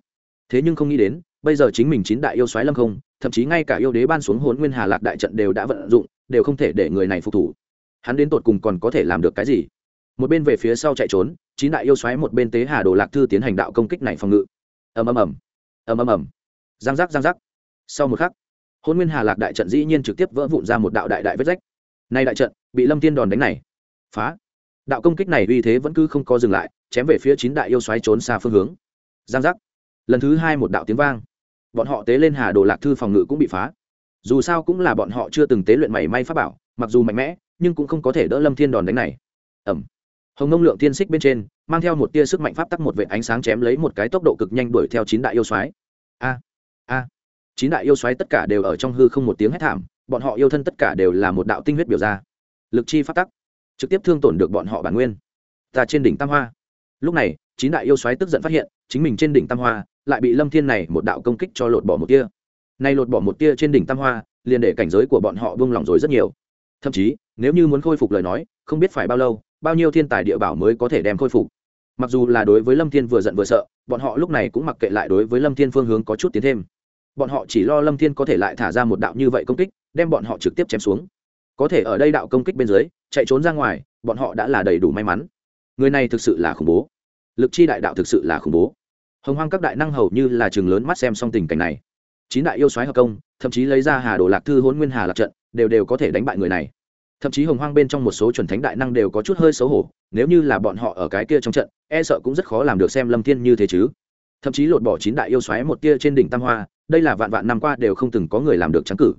thế nhưng không nghĩ đến bây giờ chính mình chín đại yêu xoáy lâm không, thậm chí ngay cả yêu đế ban xuống hồn nguyên hà lạc đại trận đều đã vận dụng, đều không thể để người này phục thủ. Hắn đến tột cùng còn có thể làm được cái gì? Một bên về phía sau chạy trốn, chín đại yêu xoáy một bên tế hà đồ lạc thư tiến hành đạo công kích này phòng ngự. Ầm ầm ầm. Ầm ầm ầm. Giang giác giang giác. Sau một khắc hôn nguyên hà lạc đại trận dĩ nhiên trực tiếp vỡ vụn ra một đạo đại đại vết rách. Nay đại trận, bị lâm thiên đòn đánh này. Phá. Đạo công kích này uy thế vẫn cứ không có dừng lại, chém về phía chín đại yêu xoáy trốn xa phương hướng. Giang giác. Lần thứ hai một đạo tiếng vang bọn họ tế lên hà đồ lạc thư phòng ngự cũng bị phá. Dù sao cũng là bọn họ chưa từng tế luyện mảy may pháp bảo, mặc dù mạnh mẽ, nhưng cũng không có thể đỡ lâm thiên đòn đánh này. Ẩm hồng nông lượng tiên xích bên trên, mang theo một tia sức mạnh pháp tắc một vệ ánh sáng chém lấy một cái tốc độ cực nhanh đuổi theo chín đại yêu soái. A a. Chín đại yêu xoáy tất cả đều ở trong hư không một tiếng hét thảm, bọn họ yêu thân tất cả đều là một đạo tinh huyết biểu ra. Lực chi pháp tắc, trực tiếp thương tổn được bọn họ bản nguyên. Ta trên đỉnh tam hoa. Lúc này, chín đại yêu xoáy tức giận phát hiện, chính mình trên đỉnh tam hoa lại bị lâm thiên này một đạo công kích cho lột bỏ một tia. Nay lột bỏ một tia trên đỉnh tam hoa, liền để cảnh giới của bọn họ vung lòng rồi rất nhiều. Thậm chí, nếu như muốn khôi phục lời nói, không biết phải bao lâu, bao nhiêu thiên tài địa bảo mới có thể đem khôi phục. Mặc dù là đối với lâm thiên vừa giận vừa sợ, bọn họ lúc này cũng mặc kệ lại đối với lâm thiên phương hướng có chút tiến thêm. Bọn họ chỉ lo lâm thiên có thể lại thả ra một đạo như vậy công kích, đem bọn họ trực tiếp chém xuống. Có thể ở đây đạo công kích bên dưới, chạy trốn ra ngoài, bọn họ đã là đầy đủ may mắn. Người này thực sự là khủng bố. Lực chi đại đạo thực sự là khủng bố hồng hoang các đại năng hầu như là chừng lớn mắt xem xong tình cảnh này. Chín đại yêu soái hợp công, thậm chí lấy ra hà đồ lạc thư hôn nguyên hà lạc trận, đều đều có thể đánh bại người này. Thậm chí hồng hoang bên trong một số chuẩn thánh đại năng đều có chút hơi xấu hổ, nếu như là bọn họ ở cái kia trong trận e sợ cũng rất khó làm được xem lâm thiên như thế chứ. Thậm chí lột bỏ chín đại yêu xoáy một tia trên đỉnh tam hoa, đây là vạn vạn năm qua đều không từng có người làm được trắng cử.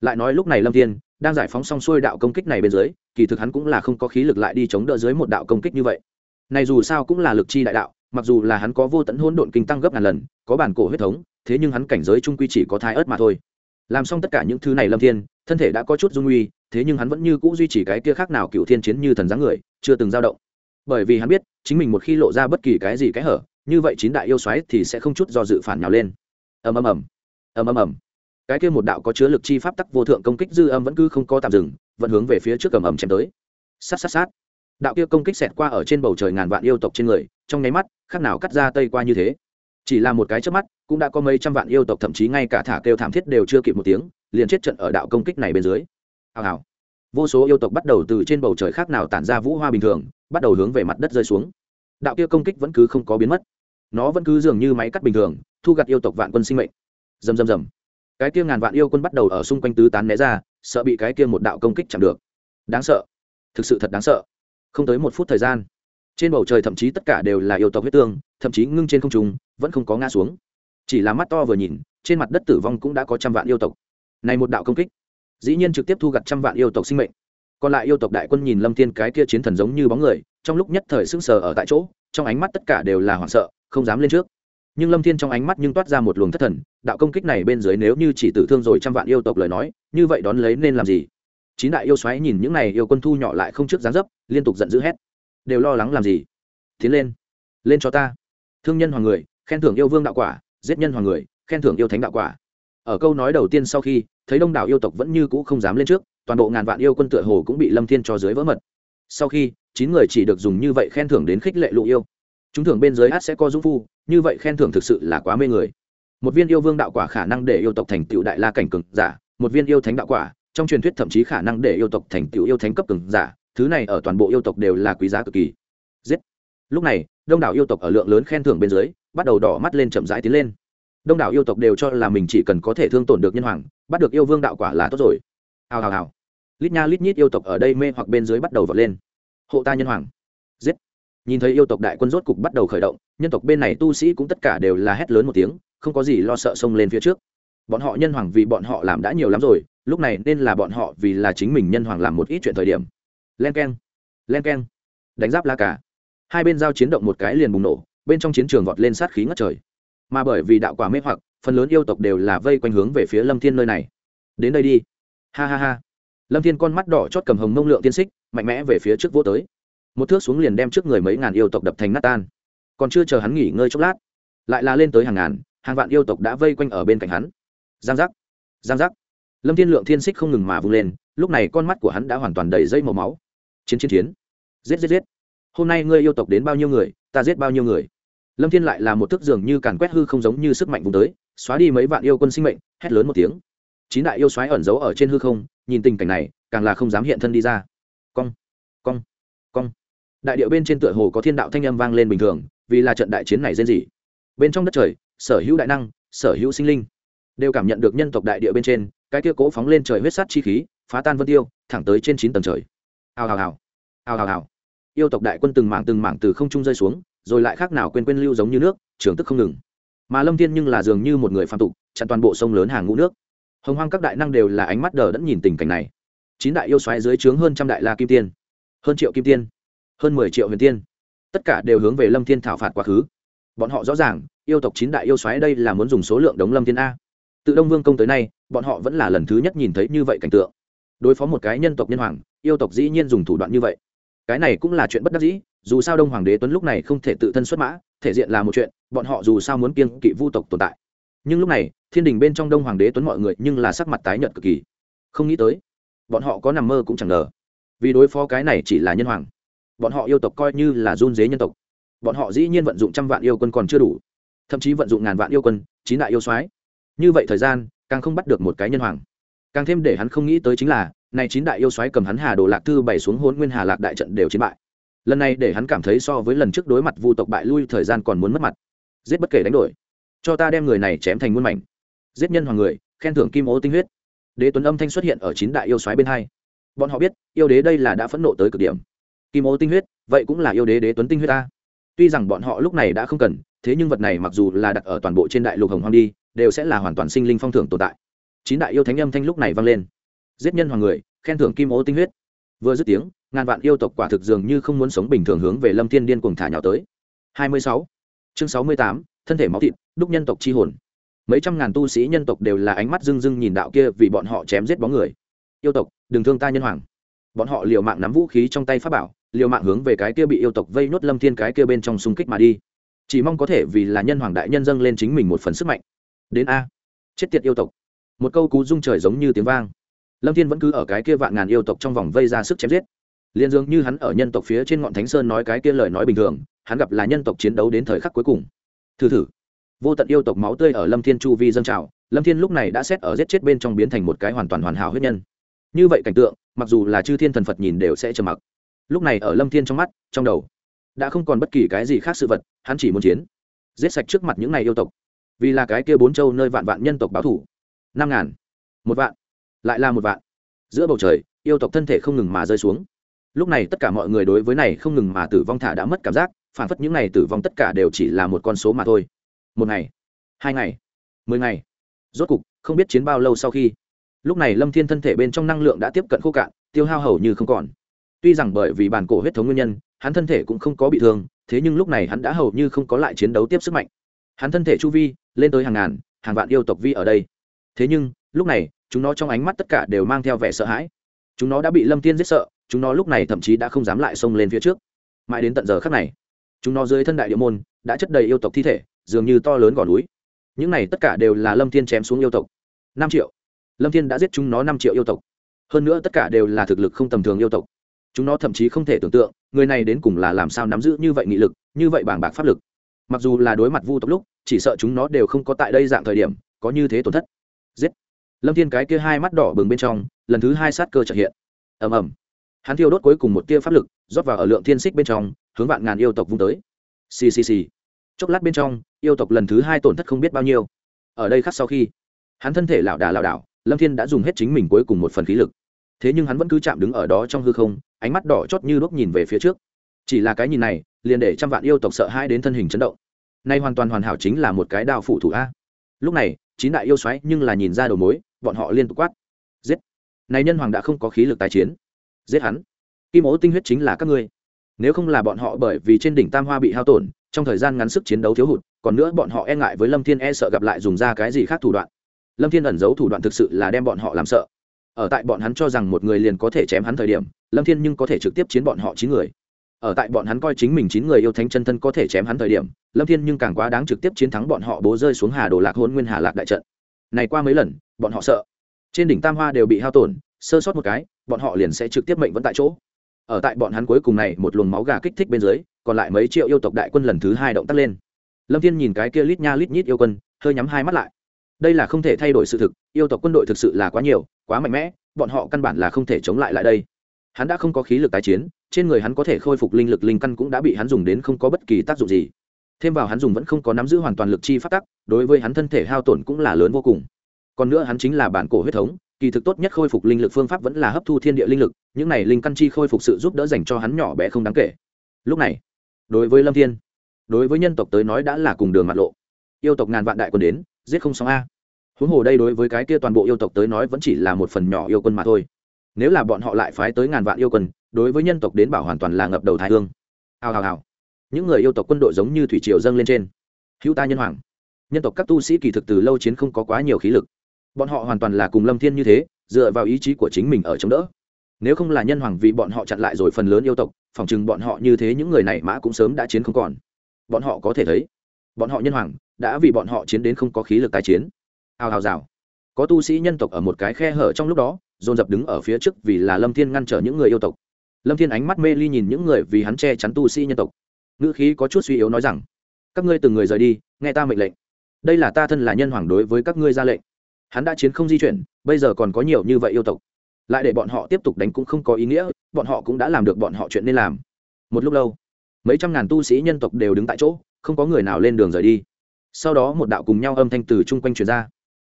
Lại nói lúc này lâm thiên đang giải phóng xong xuôi đạo công kích này bên dưới, kỳ thực hắn cũng là không có khí lực lại đi chống đỡ dưới một đạo công kích như vậy. Này dù sao cũng là lực chi đại đạo mặc dù là hắn có vô tận hỗn độn kinh tăng gấp ngàn lần, có bản cổ huyết thống, thế nhưng hắn cảnh giới trung quy chỉ có thái ớt mà thôi. Làm xong tất cả những thứ này lâm thiên, thân thể đã có chút dung uy, thế nhưng hắn vẫn như cũ duy trì cái kia khác nào cựu thiên chiến như thần dáng người, chưa từng dao động. Bởi vì hắn biết, chính mình một khi lộ ra bất kỳ cái gì cái hở, như vậy chín đại yêu xoáy thì sẽ không chút do dự phản nhào lên. Ầm ầm ầm. Ầm ầm ầm. Cái kia một đạo có chứa lực chi pháp tắc vô thượng công kích dư âm vẫn cứ không có tạm dừng, vẫn hướng về phía trước ầm ầm chém tới. Sát sát sát. Đạo kia công kích xẹt qua ở trên bầu trời ngàn vạn yêu tộc trên người trong nháy mắt, khác nào cắt ra tây qua như thế. Chỉ là một cái trước mắt, cũng đã có mấy trăm vạn yêu tộc, thậm chí ngay cả thả kêu thảm thiết đều chưa kịp một tiếng, liền chết trận ở đạo công kích này bên dưới. Hào hào. Vô số yêu tộc bắt đầu từ trên bầu trời khác nào tản ra vũ hoa bình thường, bắt đầu hướng về mặt đất rơi xuống. Đạo kia công kích vẫn cứ không có biến mất. Nó vẫn cứ dường như máy cắt bình thường, thu gặt yêu tộc vạn quân sinh mệnh. Dầm dầm dầm cái kia ngàn vạn yêu quân bắt đầu ở xung quanh tứ tán né ra, sợ bị cái kia một đạo công kích chạm được. Đáng sợ. Thực sự thật đáng sợ. Không tới một phút thời gian trên bầu trời thậm chí tất cả đều là yêu tộc huyết tương, thậm chí ngưng trên không trung, vẫn không có ngã xuống. Chỉ là mắt to vừa nhìn, trên mặt đất tử vong cũng đã có trăm vạn yêu tộc. Này một đạo công kích, dĩ nhiên trực tiếp thu gặt trăm vạn yêu tộc sinh mệnh. Còn lại yêu tộc đại quân nhìn lâm thiên cái kia chiến thần giống như bóng người, trong lúc nhất thời sững sờ ở tại chỗ, trong ánh mắt tất cả đều là hoảng sợ, không dám lên trước. Nhưng lâm thiên trong ánh mắt nhưng toát ra một luồng thất thần, đạo công kích này bên dưới nếu như chỉ tử thương rồi trăm vạn yêu tộc lời nói, như vậy đón lấy nên làm gì? Chín đại yêu xoáy nhìn những này yêu quân thu nhỏ lại không trước dáng dấp, liên tục giận dữ hét đều lo lắng làm gì? Tiến lên lên cho ta. Thương nhân hoàng người, khen thưởng yêu vương đạo quả, giết nhân hoàng người, khen thưởng yêu thánh đạo quả. Ở câu nói đầu tiên sau khi, thấy đông đảo yêu tộc vẫn như cũ không dám lên trước, toàn bộ ngàn vạn yêu quân tựa hồ cũng bị lâm thiên cho dưới vỡ mật. Sau khi, chín người chỉ được dùng như vậy khen thưởng đến khích lệ lụ yêu. Chúng thưởng bên dưới hát sẽ có dũng phu, như vậy khen thưởng thực sự là quá mê người. Một viên yêu vương đạo quả khả năng để yêu tộc thành tựu đại la cảnh cường giả, một viên yêu thánh đạo quả, trong truyền thuyết thậm chí khả năng để yêu tộc thành tựu yêu thánh cấp cường giả thứ này ở toàn bộ yêu tộc đều là quý giá cực kỳ. Giết. Lúc này, đông đảo yêu tộc ở lượng lớn khen thưởng bên dưới, bắt đầu đỏ mắt lên chậm rãi tiến lên. Đông đảo yêu tộc đều cho là mình chỉ cần có thể thương tổn được nhân hoàng, bắt được yêu vương đạo quả là tốt rồi. Hào hào hào. Lít nha lít nhít yêu tộc ở đây mê hoặc bên dưới bắt đầu vọt lên. Hộ ta nhân hoàng. Giết. Nhìn thấy yêu tộc đại quân rốt cục bắt đầu khởi động, nhân tộc bên này tu sĩ cũng tất cả đều là hét lớn một tiếng, không có gì lo sợ xông lên phía trước. Bọn họ nhân hoàng vì bọn họ làm đã nhiều lắm rồi, lúc này nên là bọn họ vì là chính mình nhân hoàng làm một ít chuyện thời điểm len keng. Len keng. Đánh giáp la cả hai bên giao chiến động một cái liền bùng nổ, bên trong chiến trường vọt lên sát khí ngất trời. Mà bởi vì đạo quả mê hoặc, phần lớn yêu tộc đều là vây quanh hướng về phía lâm thiên nơi này. Đến đây đi. Ha ha ha. Lâm thiên con mắt đỏ chót cầm hồng mông lượng tiên xích, mạnh mẽ về phía trước vô tới. Một thước xuống liền đem trước người mấy ngàn yêu tộc đập thành nát tan. Còn chưa chờ hắn nghỉ ngơi chốc lát, lại là lên tới hàng ngàn, hàng vạn yêu tộc đã vây quanh ở bên cạnh hắn. Giang giác. Giang giác. Lâm thiên lượng thiên xích không ngừng mà vung lên, lúc này con mắt của hắn đã hoàn toàn đầy dây màu máu chiến chiến chiến. Giết giết giết. Hôm nay ngươi yêu tộc đến bao nhiêu người, ta giết bao nhiêu người. Lâm thiên lại là một thức dường như càn quét hư không giống như sức mạnh vùng tới, xóa đi mấy vạn yêu quân sinh mệnh, hét lớn một tiếng. Chín đại yêu xoáy ẩn giấu ở trên hư không, nhìn tình cảnh này, càng là không dám hiện thân đi ra. Cong cong cong. Đại điệu bên trên tựa hồ có thiên đạo thanh âm vang lên bình thường, vì là trận đại chiến này rên rỉ. Bên trong đất trời, sở hữu đại năng, sở hữu sinh linh đều cảm nhận được nhân tộc đại địa bên trên, cái kia cố phóng lên trời huyết sát chi khí, phá tan vân tiêu, thẳng tới trên chín tầng trời ào ào ào ào ào ào yêu tộc đại quân từng mảng từng mảng từ không trung rơi xuống, rồi lại khác nào quên quên lưu giống như nước, trường tức không ngừng. Mà lâm thiên nhưng là dường như một người phạm tục, chặn toàn bộ sông lớn hàng ngũ nước. Hồng hoang các đại năng đều là ánh mắt đờ đẫn nhìn tình cảnh này. Chín đại yêu xoáy dưới trướng hơn trăm đại la kim tiên, hơn triệu kim tiên, hơn mười triệu huyền tiên. Tất cả đều hướng về lâm thiên thảo phạt quá khứ. Bọn họ rõ ràng, yêu tộc chín đại yêu xoáy đây là muốn dùng số lượng đống lâm thiên a. Tự đông vương công tới nay, bọn họ vẫn là lần thứ nhất nhìn thấy như vậy cảnh tượng đối phó một cái nhân tộc nhân hoàng, yêu tộc dĩ nhiên dùng thủ đoạn như vậy. Cái này cũng là chuyện bất đắc dĩ, dù sao đông hoàng đế tuấn lúc này không thể tự thân xuất mã, thể diện là một chuyện, bọn họ dù sao muốn kiêng kỵ vu tộc tồn tại. Nhưng lúc này, thiên đình bên trong đông hoàng đế tuấn mọi người nhưng là sắc mặt tái nhợt cực kỳ. Không nghĩ tới, bọn họ có nằm mơ cũng chẳng ngờ. Vì đối phó cái này chỉ là nhân hoàng, bọn họ yêu tộc coi như là run dế nhân tộc. Bọn họ dĩ nhiên vận dụng trăm vạn yêu quân còn chưa đủ, thậm chí vận dụng ngàn vạn yêu quân, chín đại yêu soái. Như vậy thời gian, càng không bắt được một cái nhân hoàng càng thêm để hắn không nghĩ tới chính là, này chín đại yêu xoáy cầm hắn hà đồ lạc thư bày xuống hôn nguyên hà lạc đại trận đều chiến bại. Lần này để hắn cảm thấy so với lần trước đối mặt vu tộc bại lui thời gian còn muốn mất mặt. Giết bất kể đánh đổi. Cho ta đem người này chém thành muôn mảnh. Giết nhân hoàng người, khen thưởng kim ố tinh huyết. Đế tuấn âm thanh xuất hiện ở chín đại yêu xoáy bên hai. Bọn họ biết, yêu đế đây là đã phẫn nộ tới cực điểm. Kim ố tinh huyết, vậy cũng là yêu đế đế tuấn tinh huyết ta. Tuy rằng bọn họ lúc này đã không cần, thế nhưng vật này mặc dù là đặt ở toàn bộ trên đại lục hồng hoang đi, đều sẽ là hoàn toàn sinh linh phong thưởng tồn tại chín đại yêu thánh âm thanh lúc này vang lên. Giết nhân hoàng người khen thưởng kim ố tinh huyết. Vừa dứt tiếng ngàn vạn yêu tộc quả thực dường như không muốn sống bình thường hướng về lâm thiên điên cuồng thả nhào tới. 26. chương 68, thân thể máu thịt đúc nhân tộc chi hồn. Mấy trăm ngàn tu sĩ nhân tộc đều là ánh mắt rưng rưng nhìn đạo kia vì bọn họ chém giết bóng người. Yêu tộc đừng thương ta nhân hoàng. Bọn họ liều mạng nắm vũ khí trong tay pháp bảo liều mạng hướng về cái kia bị yêu tộc vây nốt lâm thiên cái kia bên trong xung kích mà đi. Chỉ mong có thể vì là nhân hoàng đại nhân dâng lên chính mình một phần sức mạnh. Đến a. Chết tiệt yêu tộc một câu cú rung trời giống như tiếng vang. Lâm thiên vẫn cứ ở cái kia vạn ngàn yêu tộc trong vòng vây ra sức chém giết. Liên dương như hắn ở nhân tộc phía trên ngọn thánh sơn nói cái kia lời nói bình thường, hắn gặp là nhân tộc chiến đấu đến thời khắc cuối cùng. Thử thử. Vô tận yêu tộc máu tươi ở lâm thiên chu vi dân trào, lâm thiên lúc này đã xét ở giết chết bên trong biến thành một cái hoàn toàn hoàn hảo huyết nhân. Như vậy cảnh tượng, mặc dù là chư thiên thần phật nhìn đều sẽ trầm mặc. Lúc này ở lâm thiên trong mắt, trong đầu, đã không còn bất kỳ cái gì khác sự vật, hắn chỉ muốn chiến. Giết sạch trước mặt những này yêu tộc. Vì là cái kia bốn châu nơi vạn vạn nhân tộc báo thủ năm ngàn. Một vạn. Lại là một vạn. Giữa bầu trời, yêu tộc thân thể không ngừng mà rơi xuống. Lúc này tất cả mọi người đối với này không ngừng mà tử vong thả đã mất cảm giác phản phất những này tử vong tất cả đều chỉ là một con số mà thôi. Một ngày, hai ngày, mười ngày. Rốt cục, không biết chiến bao lâu sau khi, lúc này lâm thiên thân thể bên trong năng lượng đã tiếp cận khô cạn, tiêu hao hầu như không còn. Tuy rằng bởi vì bản cổ huyết thống nguyên nhân, hắn thân thể cũng không có bị thương, thế nhưng lúc này hắn đã hầu như không có lại chiến đấu tiếp sức mạnh. Hắn thân thể chu vi, lên tới hàng ngàn, hàng vạn yêu tộc vi ở đây thế nhưng, lúc này, chúng nó trong ánh mắt tất cả đều mang theo vẻ sợ hãi. Chúng nó đã bị lâm tiên giết sợ, chúng nó lúc này thậm chí đã không dám lại xông lên phía trước. Mãi đến tận giờ khắc này, chúng nó dưới thân đại địa môn đã chất đầy yêu tộc thi thể, dường như to lớn gò núi. Những này tất cả đều là lâm thiên chém xuống yêu tộc. Năm triệu. Lâm thiên đã giết chúng nó năm triệu yêu tộc. Hơn nữa tất cả đều là thực lực không tầm thường yêu tộc. Chúng nó thậm chí không thể tưởng tượng, người này đến cùng là làm sao nắm giữ như vậy nghị lực, như vậy bàng bạc pháp lực. Mặc dù là đối mặt vu tộc lúc, chỉ sợ chúng nó đều không có tại đây dạng thời điểm, có như thế tổn thất lâm thiên cái kia hai mắt đỏ bừng bên trong, lần thứ hai sát cơ trợ hiện. Ầm ầm. Hắn thiêu đốt cuối cùng một tia pháp lực, rót vào ở lượng thiên xích bên trong, hướng vạn ngàn yêu tộc vung tới. Ccc chốc lát bên trong, yêu tộc lần thứ hai tổn thất không biết bao nhiêu. Ở đây khắc sau khi, hắn thân thể lảo đà lảo đảo, lâm thiên đã dùng hết chính mình cuối cùng một phần khí lực. Thế nhưng hắn vẫn cứ chạm đứng ở đó trong hư không, ánh mắt đỏ chót như đốt nhìn về phía trước. Chỉ là cái nhìn này, liền để trăm vạn yêu tộc sợ hãi đến thân hình chấn động. Nay hoàn toàn hoàn hảo chính là một cái đao phụ thủ a. Lúc này, chín đại yêu xoáy nhưng là nhìn ra đầu mối bọn họ liên tục quát. Giết. Này nhân hoàng đã không có khí lực tái chiến. Giết hắn. Kim ố tinh huyết chính là các ngươi. Nếu không là bọn họ bởi vì trên đỉnh tam hoa bị hao tổn, trong thời gian ngắn sức chiến đấu thiếu hụt, còn nữa bọn họ e ngại với lâm thiên e sợ gặp lại dùng ra cái gì khác thủ đoạn. Lâm thiên ẩn giấu thủ đoạn thực sự là đem bọn họ làm sợ. Ở tại bọn hắn cho rằng một người liền có thể chém hắn thời điểm, lâm thiên nhưng có thể trực tiếp chiến bọn họ chín người. Ở tại bọn hắn coi chính mình chín người yêu thánh chân thân có thể chém hắn thời điểm, lâm thiên nhưng càng quá đáng trực tiếp chiến thắng bọn họ bố rơi xuống hà đồ lạc hôn nguyên hà lạc đại trận này qua mấy lần, bọn họ sợ. Trên đỉnh tam hoa đều bị hao tổn, sơ sót một cái, bọn họ liền sẽ trực tiếp mệnh vẫn tại chỗ. Ở tại bọn hắn cuối cùng này một luồng máu gà kích thích bên dưới, còn lại mấy triệu yêu tộc đại quân lần thứ hai động tác lên. Lâm thiên nhìn cái kia lít nha lít nhít yêu quân, hơi nhắm hai mắt lại. Đây là không thể thay đổi sự thực, yêu tộc quân đội thực sự là quá nhiều, quá mạnh mẽ, bọn họ căn bản là không thể chống lại lại đây. Hắn đã không có khí lực tái chiến, trên người hắn có thể khôi phục linh lực, linh căn cũng đã bị hắn dùng đến không có bất kỳ tác dụng gì thêm vào hắn dùng vẫn không có nắm giữ hoàn toàn lực chi phát tắc, đối với hắn thân thể hao tổn cũng là lớn vô cùng. Còn nữa hắn chính là bản cổ huyết thống, kỳ thực tốt nhất khôi phục linh lực phương pháp vẫn là hấp thu thiên địa linh lực, những này linh căn chi khôi phục sự giúp đỡ dành cho hắn nhỏ bé không đáng kể. Lúc này, đối với lâm thiên, đối với nhân tộc tới nói đã là cùng đường mặt lộ. Yêu tộc ngàn vạn đại quân đến, giết không xong a. Huống hồ đây đối với cái kia toàn bộ yêu tộc tới nói vẫn chỉ là một phần nhỏ yêu quân mà thôi. Nếu là bọn họ lại phái tới ngàn vạn yêu quân, đối với nhân tộc đến bảo hoàn toàn là ngập đầu thái hương. Hào hào hào những người yêu tộc quân đội giống như thủy triều dâng lên trên. Hữu ta nhân hoàng. Nhân tộc các tu sĩ kỳ thực từ lâu chiến không có quá nhiều khí lực. Bọn họ hoàn toàn là cùng lâm thiên như thế, dựa vào ý chí của chính mình ở chống đỡ. Nếu không là nhân hoàng vì bọn họ chặn lại rồi phần lớn yêu tộc, phòng chừng bọn họ như thế những người này mã cũng sớm đã chiến không còn. Bọn họ có thể thấy, bọn họ nhân hoàng đã vì bọn họ chiến đến không có khí lực tái chiến. Hào hào rào. Có tu sĩ nhân tộc ở một cái khe hở trong lúc đó, dồn dập đứng ở phía trước vì là lâm thiên ngăn trở những người yêu tộc. Lâm thiên ánh mắt mê ly nhìn những người vì hắn che chắn tu sĩ nhân tộc ngữ khí có chút suy yếu nói rằng, các ngươi từng người rời đi, nghe ta mệnh lệnh. Đây là ta thân là nhân hoàng đối với các ngươi ra lệnh. Hắn đã chiến không di chuyển, bây giờ còn có nhiều như vậy yêu tộc. Lại để bọn họ tiếp tục đánh cũng không có ý nghĩa, bọn họ cũng đã làm được bọn họ chuyện nên làm. Một lúc lâu, mấy trăm ngàn tu sĩ nhân tộc đều đứng tại chỗ, không có người nào lên đường rời đi. Sau đó một đạo cùng nhau âm thanh từ chung quanh truyền ra.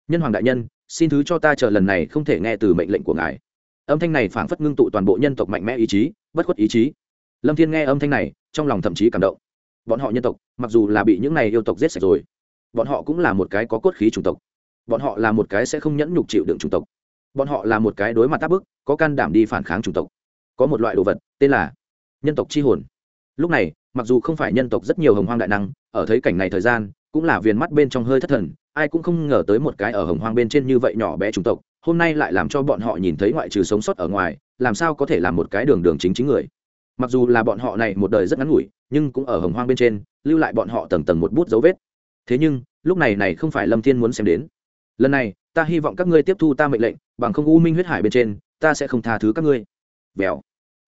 Nhân hoàng đại nhân, xin thứ cho ta chờ lần này không thể nghe từ mệnh lệnh của ngài. Âm thanh này phảng phất ngưng tụ toàn bộ nhân tộc mạnh mẽ ý chí, bất khuất ý chí lâm thiên nghe âm thanh này, trong lòng thậm chí cảm động. Bọn họ nhân tộc, mặc dù là bị những này yêu tộc giết sạch rồi, bọn họ cũng là một cái có cốt khí chủng tộc. Bọn họ là một cái sẽ không nhẫn nhục chịu đựng chủng tộc. Bọn họ là một cái đối mặt áp bức, có can đảm đi phản kháng chủng tộc. Có một loại đồ vật, tên là nhân tộc chi hồn. Lúc này, mặc dù không phải nhân tộc rất nhiều hồng hoang đại năng, ở thấy cảnh này thời gian, cũng là viền mắt bên trong hơi thất thần, ai cũng không ngờ tới một cái ở hồng hoang bên trên như vậy nhỏ bé chủng tộc, hôm nay lại làm cho bọn họ nhìn thấy ngoại trừ sống sót ở ngoài, làm sao có thể làm một cái đường đường chính chính người mặc dù là bọn họ này một đời rất ngắn ngủi, nhưng cũng ở hồng hoang bên trên, lưu lại bọn họ tầng tầng một bút dấu vết. Thế nhưng, lúc này này không phải lâm thiên muốn xem đến. Lần này, ta hy vọng các ngươi tiếp thu ta mệnh lệnh, bằng không u minh huyết hải bên trên, ta sẽ không tha thứ các ngươi. Vèo.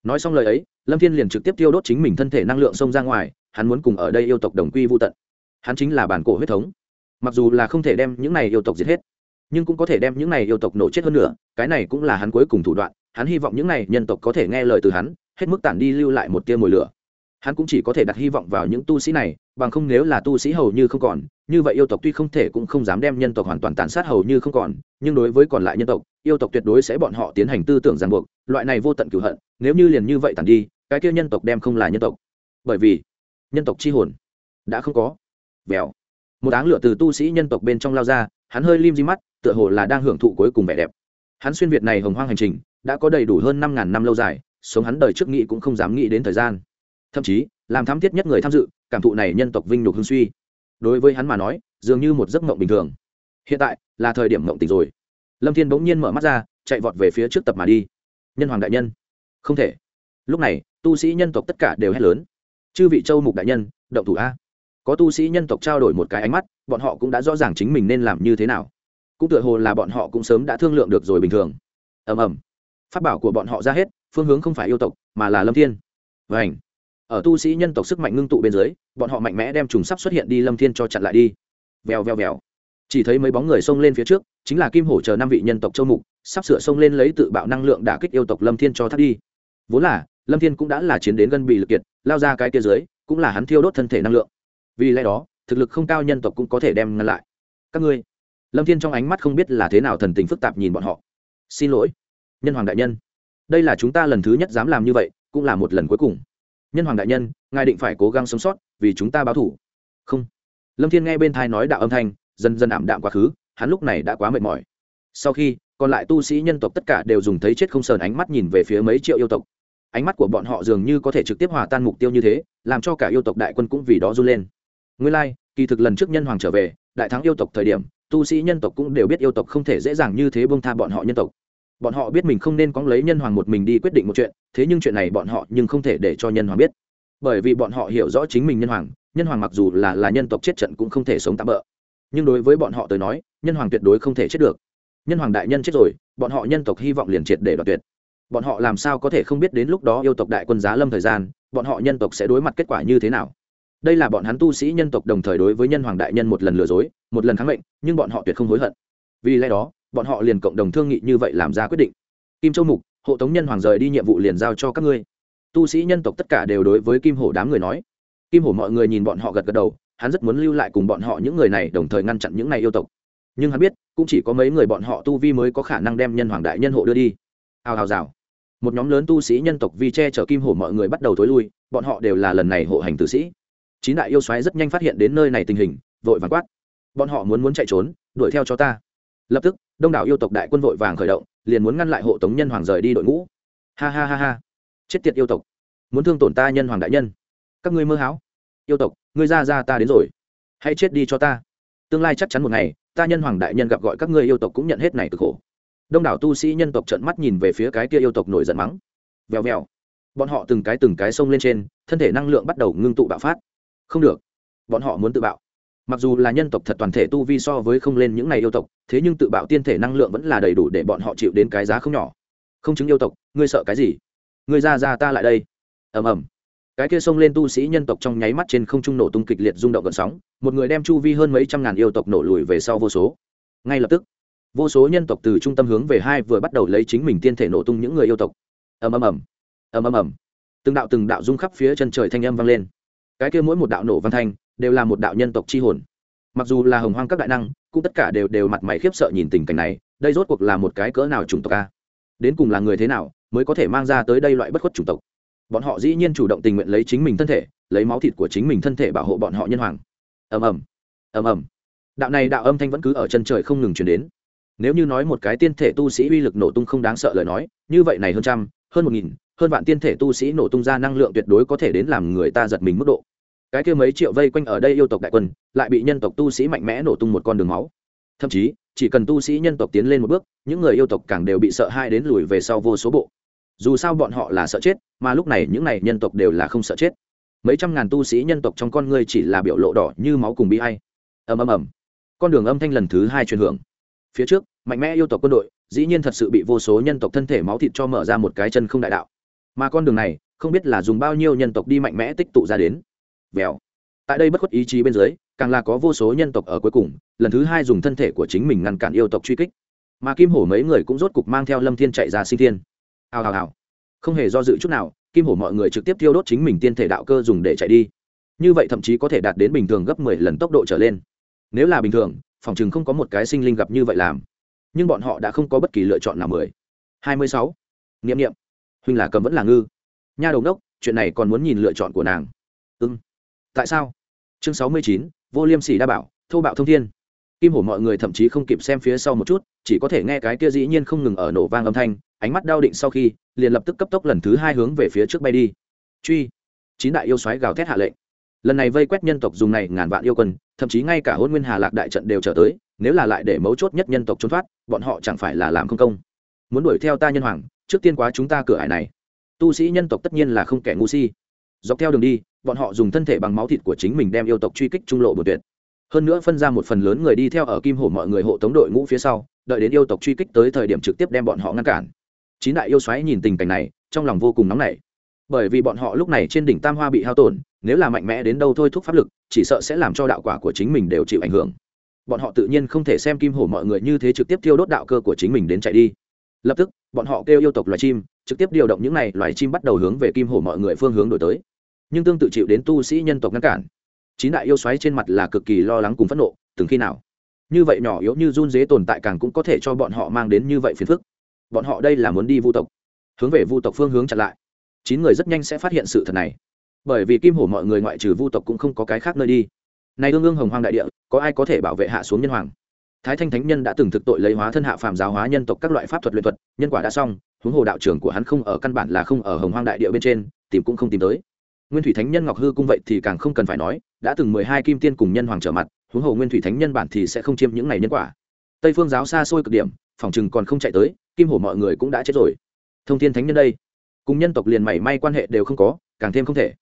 Nói xong lời ấy, lâm thiên liền trực tiếp tiêu đốt chính mình thân thể năng lượng xông ra ngoài, hắn muốn cùng ở đây yêu tộc đồng quy vô tận. Hắn chính là bản cổ huyết thống. Mặc dù là không thể đem những này yêu tộc giết hết, nhưng cũng có thể đem những này yêu tộc nổ chết hơn nữa, cái này cũng là hắn cuối cùng thủ đoạn, hắn hy vọng những này nhân tộc có thể nghe lời từ hắn hết mức tản đi lưu lại một tia mồi lửa. Hắn cũng chỉ có thể đặt hy vọng vào những tu sĩ này, bằng không nếu là tu sĩ hầu như không còn, như vậy yêu tộc tuy không thể cũng không dám đem nhân tộc hoàn toàn tàn sát hầu như không còn, nhưng đối với còn lại nhân tộc, yêu tộc tuyệt đối sẽ bọn họ tiến hành tư tưởng ràng buộc, loại này vô tận cửu hận, nếu như liền như vậy tàn đi, cái kia nhân tộc đem không là nhân tộc. Bởi vì, nhân tộc chi hồn đã không có. Vèo. Một áng lửa từ tu sĩ nhân tộc bên trong lao ra, hắn hơi lim di mắt, tựa hồ là đang hưởng thụ cuối cùng vẻ đẹp. Hắn xuyên việt này hồng hoang hành trình, đã có đầy đủ hơn năm ngàn năm lâu dài sống hắn đời trước nghĩ cũng không dám nghĩ đến thời gian. Thậm chí, làm thám thiết nhất người tham dự, cảm thụ này nhân tộc vinh nhục hương suy. Đối với hắn mà nói, dường như một giấc mộng bình thường. Hiện tại là thời điểm mộng tỉnh rồi. Lâm thiên bỗng nhiên mở mắt ra, chạy vọt về phía trước tập mà đi. Nhân hoàng đại nhân. Không thể. Lúc này, tu sĩ nhân tộc tất cả đều hét lớn. Chư vị châu mục đại nhân, động thủ a. Có tu sĩ nhân tộc trao đổi một cái ánh mắt, bọn họ cũng đã rõ ràng chính mình nên làm như thế nào. Cũng tựa hồ là bọn họ cũng sớm đã thương lượng được rồi bình thường. Ầm ầm. Phát bảo của bọn họ ra hết phương hướng không phải yêu tộc, mà là lâm thiên. Vảnh ở tu sĩ nhân tộc sức mạnh ngưng tụ bên dưới, bọn họ mạnh mẽ đem trùng sắp xuất hiện đi lâm thiên cho chặn lại đi. Vèo vèo vèo. Chỉ thấy mấy bóng người xông lên phía trước, chính là kim hổ chờ năm vị nhân tộc châu mục, sắp sửa xông lên lấy tự bạo năng lượng đả kích yêu tộc lâm thiên cho thắt đi. Vốn là, lâm thiên cũng đã là chiến đến gần bị lực kiệt, lao ra cái kia dưới, cũng là hắn thiêu đốt thân thể năng lượng. Vì lẽ đó, thực lực không cao nhân tộc cũng có thể đem ngăn lại. Các ngươi. Lâm thiên trong ánh mắt không biết là thế nào thần tình phức tạp nhìn bọn họ. Xin lỗi, nhân hoàng đại nhân đây là chúng ta lần thứ nhất dám làm như vậy cũng là một lần cuối cùng. Nhân hoàng đại nhân ngài định phải cố gắng sống sót vì chúng ta báo thủ. Không. Lâm thiên nghe bên thai nói đạo âm thanh dần dần ảm đạm quá khứ hắn lúc này đã quá mệt mỏi. Sau khi còn lại tu sĩ nhân tộc tất cả đều dùng thấy chết không sờn ánh mắt nhìn về phía mấy triệu yêu tộc. Ánh mắt của bọn họ dường như có thể trực tiếp hòa tan mục tiêu như thế làm cho cả yêu tộc đại quân cũng vì đó run lên. Nguyên lai、like, kỳ thực lần trước nhân hoàng trở về đại thắng yêu tộc thời điểm tu sĩ nhân tộc cũng đều biết yêu tộc không thể dễ dàng như thế bông tha bọn họ nhân tộc bọn họ biết mình không nên có lấy nhân hoàng một mình đi quyết định một chuyện, thế nhưng chuyện này bọn họ nhưng không thể để cho nhân hoàng biết. Bởi vì bọn họ hiểu rõ chính mình nhân hoàng nhân hoàng mặc dù là là nhân tộc chết trận cũng không thể sống tạm bỡ nhưng đối với bọn họ tới nói, nhân hoàng tuyệt đối không thể chết được. Nhân hoàng đại nhân chết rồi, bọn họ nhân tộc hy vọng liền triệt để đoạt tuyệt. Bọn họ làm sao có thể không biết đến lúc đó yêu tộc đại quân giá lâm thời gian, bọn họ nhân tộc sẽ đối mặt kết quả như thế nào? Đây là bọn hắn tu sĩ nhân tộc đồng thời đối với nhân hoàng đại nhân một lần lừa dối, một lần kháng mệnh, nhưng bọn họ tuyệt không hối hận. Vì lẽ đó bọn họ liền cộng đồng thương nghị như vậy làm ra quyết định. Kim châu mục, hộ tống nhân hoàng rời đi nhiệm vụ liền giao cho các ngươi. Tu sĩ nhân tộc tất cả đều đối với kim hổ đám người nói. Kim hổ mọi người nhìn bọn họ gật gật đầu, hắn rất muốn lưu lại cùng bọn họ những người này đồng thời ngăn chặn những này yêu tộc. Nhưng hắn biết, cũng chỉ có mấy người bọn họ tu vi mới có khả năng đem nhân hoàng đại nhân hộ đưa đi. Hào hào rào. Một nhóm lớn tu sĩ nhân tộc vi che chở kim hổ mọi người bắt đầu thối lui, bọn họ đều là lần này hộ hành tử sĩ. Chín đại yêu xoáy rất nhanh phát hiện đến nơi này tình hình, vội vàng quát. Bọn họ muốn muốn chạy trốn, đuổi theo cho ta lập tức, đông đảo yêu tộc đại quân vội vàng khởi động, liền muốn ngăn lại hộ tống nhân hoàng rời đi đội ngũ. Ha ha ha ha. Chết tiệt yêu tộc. Muốn thương tổn ta nhân hoàng đại nhân. Các ngươi mơ háo yêu tộc, ngươi ra ra ta đến rồi. Hãy chết đi cho ta. Tương lai chắc chắn một ngày, ta nhân hoàng đại nhân gặp gọi các ngươi yêu tộc cũng nhận hết này cực khổ. Đông đảo tu sĩ nhân tộc trợn mắt nhìn về phía cái kia yêu tộc nổi giận mắng. Vèo vèo. Bọn họ từng cái từng cái xông lên trên, thân thể năng lượng bắt đầu ngưng tụ bạo phát. Không được. Bọn họ muốn tự bạo mặc dù là nhân tộc thật toàn thể tu vi so với không lên những này yêu tộc, thế nhưng tự bạo tiên thể năng lượng vẫn là đầy đủ để bọn họ chịu đến cái giá không nhỏ. Không chứng yêu tộc, ngươi sợ cái gì? Ngươi ra ra ta lại đây. Ầm ầm. Cái kia xông lên tu sĩ nhân tộc trong nháy mắt trên không trung nổ tung kịch liệt rung động gần sóng, một người đem chu vi hơn mấy trăm ngàn yêu tộc nổ lùi về sau vô số. Ngay lập tức, vô số nhân tộc từ trung tâm hướng về hai vừa bắt đầu lấy chính mình tiên thể nổ tung những người yêu tộc. Ầm ầm ầm. Ầm ầm ầm. Từng đạo từng đạo rung khắp phía chân trời thanh âm vang lên. Cái kia mỗi một đạo nổ văn thanh đều là một đạo nhân tộc chi hồn. Mặc dù là hồng hoang các đại năng, cũng tất cả đều đều mặt mày khiếp sợ nhìn tình cảnh này, đây rốt cuộc là một cái cỡ nào chủng tộc a? Đến cùng là người thế nào mới có thể mang ra tới đây loại bất khuất chủng tộc? Bọn họ dĩ nhiên chủ động tình nguyện lấy chính mình thân thể, lấy máu thịt của chính mình thân thể bảo hộ bọn họ nhân hoàng. Ầm ầm ầm ầm. Đạo này đạo âm thanh vẫn cứ ở chân trời không ngừng chuyển đến. Nếu như nói một cái tiên thể tu sĩ uy lực nổ tung không đáng sợ lời nói, như vậy này hơn trăm, hơn một nghìn, hơn vạn tiên thể tu sĩ nổ tung ra năng lượng tuyệt đối có thể đến làm người ta giật mình mức độ cái kia mấy triệu vây quanh ở đây yêu tộc đại quân, lại bị nhân tộc tu sĩ mạnh mẽ nổ tung một con đường máu. Thậm chí, chỉ cần tu sĩ nhân tộc tiến lên một bước, những người yêu tộc càng đều bị sợ hai đến lùi về sau vô số bộ. Dù sao bọn họ là sợ chết, mà lúc này những này nhân tộc đều là không sợ chết. Mấy trăm ngàn tu sĩ nhân tộc trong con ngươi chỉ là biểu lộ đỏ như máu cùng bi hay ầm ầm ầm. Con đường âm thanh lần thứ hai truyền hưởng. Phía trước, mạnh mẽ yêu tộc quân đội, dĩ nhiên thật sự bị vô số nhân tộc thân thể máu thịt cho mở ra một cái chân không đại đạo. Mà con đường này, không biết là dùng bao nhiêu nhân tộc đi mạnh mẽ tích tụ ra đến vèo. Tại đây bất khuất ý chí bên dưới, càng là có vô số nhân tộc ở cuối cùng, lần thứ hai dùng thân thể của chính mình ngăn cản yêu tộc truy kích. Mà kim hổ mấy người cũng rốt cục mang theo lâm thiên chạy ra sinh thiên. Hào hào hào. Không hề do dự chút nào, kim hổ mọi người trực tiếp tiêu đốt chính mình tiên thể đạo cơ dùng để chạy đi. Như vậy thậm chí có thể đạt đến bình thường gấp mười lần tốc độ trở lên. Nếu là bình thường, phòng chừng không có một cái sinh linh gặp như vậy làm. Nhưng bọn họ đã không có bất kỳ lựa chọn nào mười. Hai mươi sáu. N i ệ m n i ệ m huynh là cầm vẫn là ngư. Nha đầu đốc chuyện này còn muốn nhìn lựa chọn của nàng tại sao? Chương sáu mươi chín, vô liêm sỉ đa bảo, thô bạo thông thiên. Kim hổ mọi người thậm chí không kịp xem phía sau một chút, chỉ có thể nghe cái kia dĩ nhiên không ngừng ở nổ vang âm thanh, ánh mắt đau định sau khi, liền lập tức cấp tốc lần thứ hai hướng về phía trước bay đi. Truy. Chín đại yêu xoáy gào thét hạ lệnh. Lần này vây quét nhân tộc dùng này ngàn vạn yêu quân, thậm chí ngay cả hôn nguyên hà lạc đại trận đều trở tới, nếu là lại để mấu chốt nhất nhân tộc trốn thoát, bọn họ chẳng phải là làm không công. Muốn đuổi theo ta nhân hoàng, trước tiên quá chúng ta cửa hải này. Tu sĩ nhân tộc tất nhiên là không kẻ ngu si. Dọc theo đường đi bọn họ dùng thân thể bằng máu thịt của chính mình đem yêu tộc truy kích trung lộ một tuyệt. Hơn nữa phân ra một phần lớn người đi theo ở kim hổ mọi người hộ tống đội ngũ phía sau, đợi đến yêu tộc truy kích tới thời điểm trực tiếp đem bọn họ ngăn cản. Chín đại yêu xoáy nhìn tình cảnh này, trong lòng vô cùng nóng nảy. Bởi vì bọn họ lúc này trên đỉnh tam hoa bị hao tổn, nếu là mạnh mẽ đến đâu thôi thúc pháp lực, chỉ sợ sẽ làm cho đạo quả của chính mình đều chịu ảnh hưởng. Bọn họ tự nhiên không thể xem kim hổ mọi người như thế trực tiếp thiêu đốt đạo cơ của chính mình đến chạy đi. Lập tức, bọn họ kêu yêu tộc loài chim, trực tiếp điều động những này loài chim bắt đầu hướng về kim hổ mọi người phương hướng đổi tới nhưng tương tự chịu đến tu sĩ nhân tộc ngăn cản. Chín đại yêu xoáy trên mặt là cực kỳ lo lắng cùng phẫn nộ, từng khi nào. Như vậy nhỏ yếu như run dế tồn tại càng cũng có thể cho bọn họ mang đến như vậy phiền phức. Bọn họ đây là muốn đi vu tộc. Hướng về vu tộc phương hướng chặn lại. Chín người rất nhanh sẽ phát hiện sự thật này. Bởi vì kim hổ mọi người ngoại trừ vu tộc cũng không có cái khác nơi đi. Nay ương ương hồng hoang đại địa, có ai có thể bảo vệ hạ xuống nhân hoàng? Thái thanh thánh nhân đã từng thực tội lấy hóa thân hạ phàm giáo hóa nhân tộc các loại pháp thuật luyện thuật, nhân quả đã xong, huống hồ đạo trưởng của hắn không ở căn bản là không ở hồng hoang đại địa bên trên, tìm cũng không tìm tới nguyên thủy thánh nhân ngọc hư cung vậy thì càng không cần phải nói đã từng mười hai kim tiên cùng nhân hoàng trở mặt huống hồ nguyên thủy thánh nhân bản thì sẽ không chiêm những này nhân quả. Tây phương giáo xa xôi cực điểm phòng chừng còn không chạy tới kim hổ mọi người cũng đã chết rồi. Thông thiên thánh nhân đây cùng nhân tộc liền mảy may quan hệ đều không có càng thêm không thể.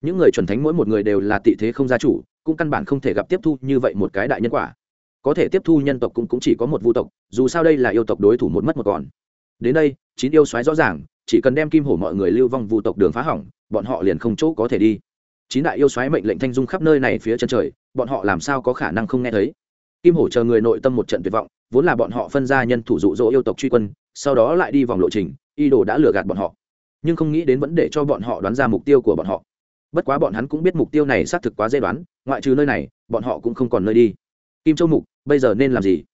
Những người chuẩn thánh mỗi một người đều là tị thế không gia chủ cũng căn bản không thể gặp tiếp thu như vậy một cái đại nhân quả. Có thể tiếp thu nhân tộc cũng, cũng chỉ có một vu tộc dù sao đây là yêu tộc đối thủ một mất một còn. Đến đây chín yêu xoáy rõ ràng chỉ cần đem kim hổ mọi người lưu vong vu tộc đường phá hỏng bọn họ liền không chỗ có thể đi. Chín đại yêu xoáy mệnh lệnh thanh dung khắp nơi này phía chân trời, bọn họ làm sao có khả năng không nghe thấy? Kim hổ chờ người nội tâm một trận tuyệt vọng, vốn là bọn họ phân ra nhân thủ dụ dỗ yêu tộc truy quân, sau đó lại đi vòng lộ trình y đồ đã lừa gạt bọn họ. Nhưng không nghĩ đến vấn đề cho bọn họ đoán ra mục tiêu của bọn họ. Bất quá bọn hắn cũng biết mục tiêu này xác thực quá dễ đoán, ngoại trừ nơi này, bọn họ cũng không còn nơi đi. Kim châu mục, bây giờ nên làm gì?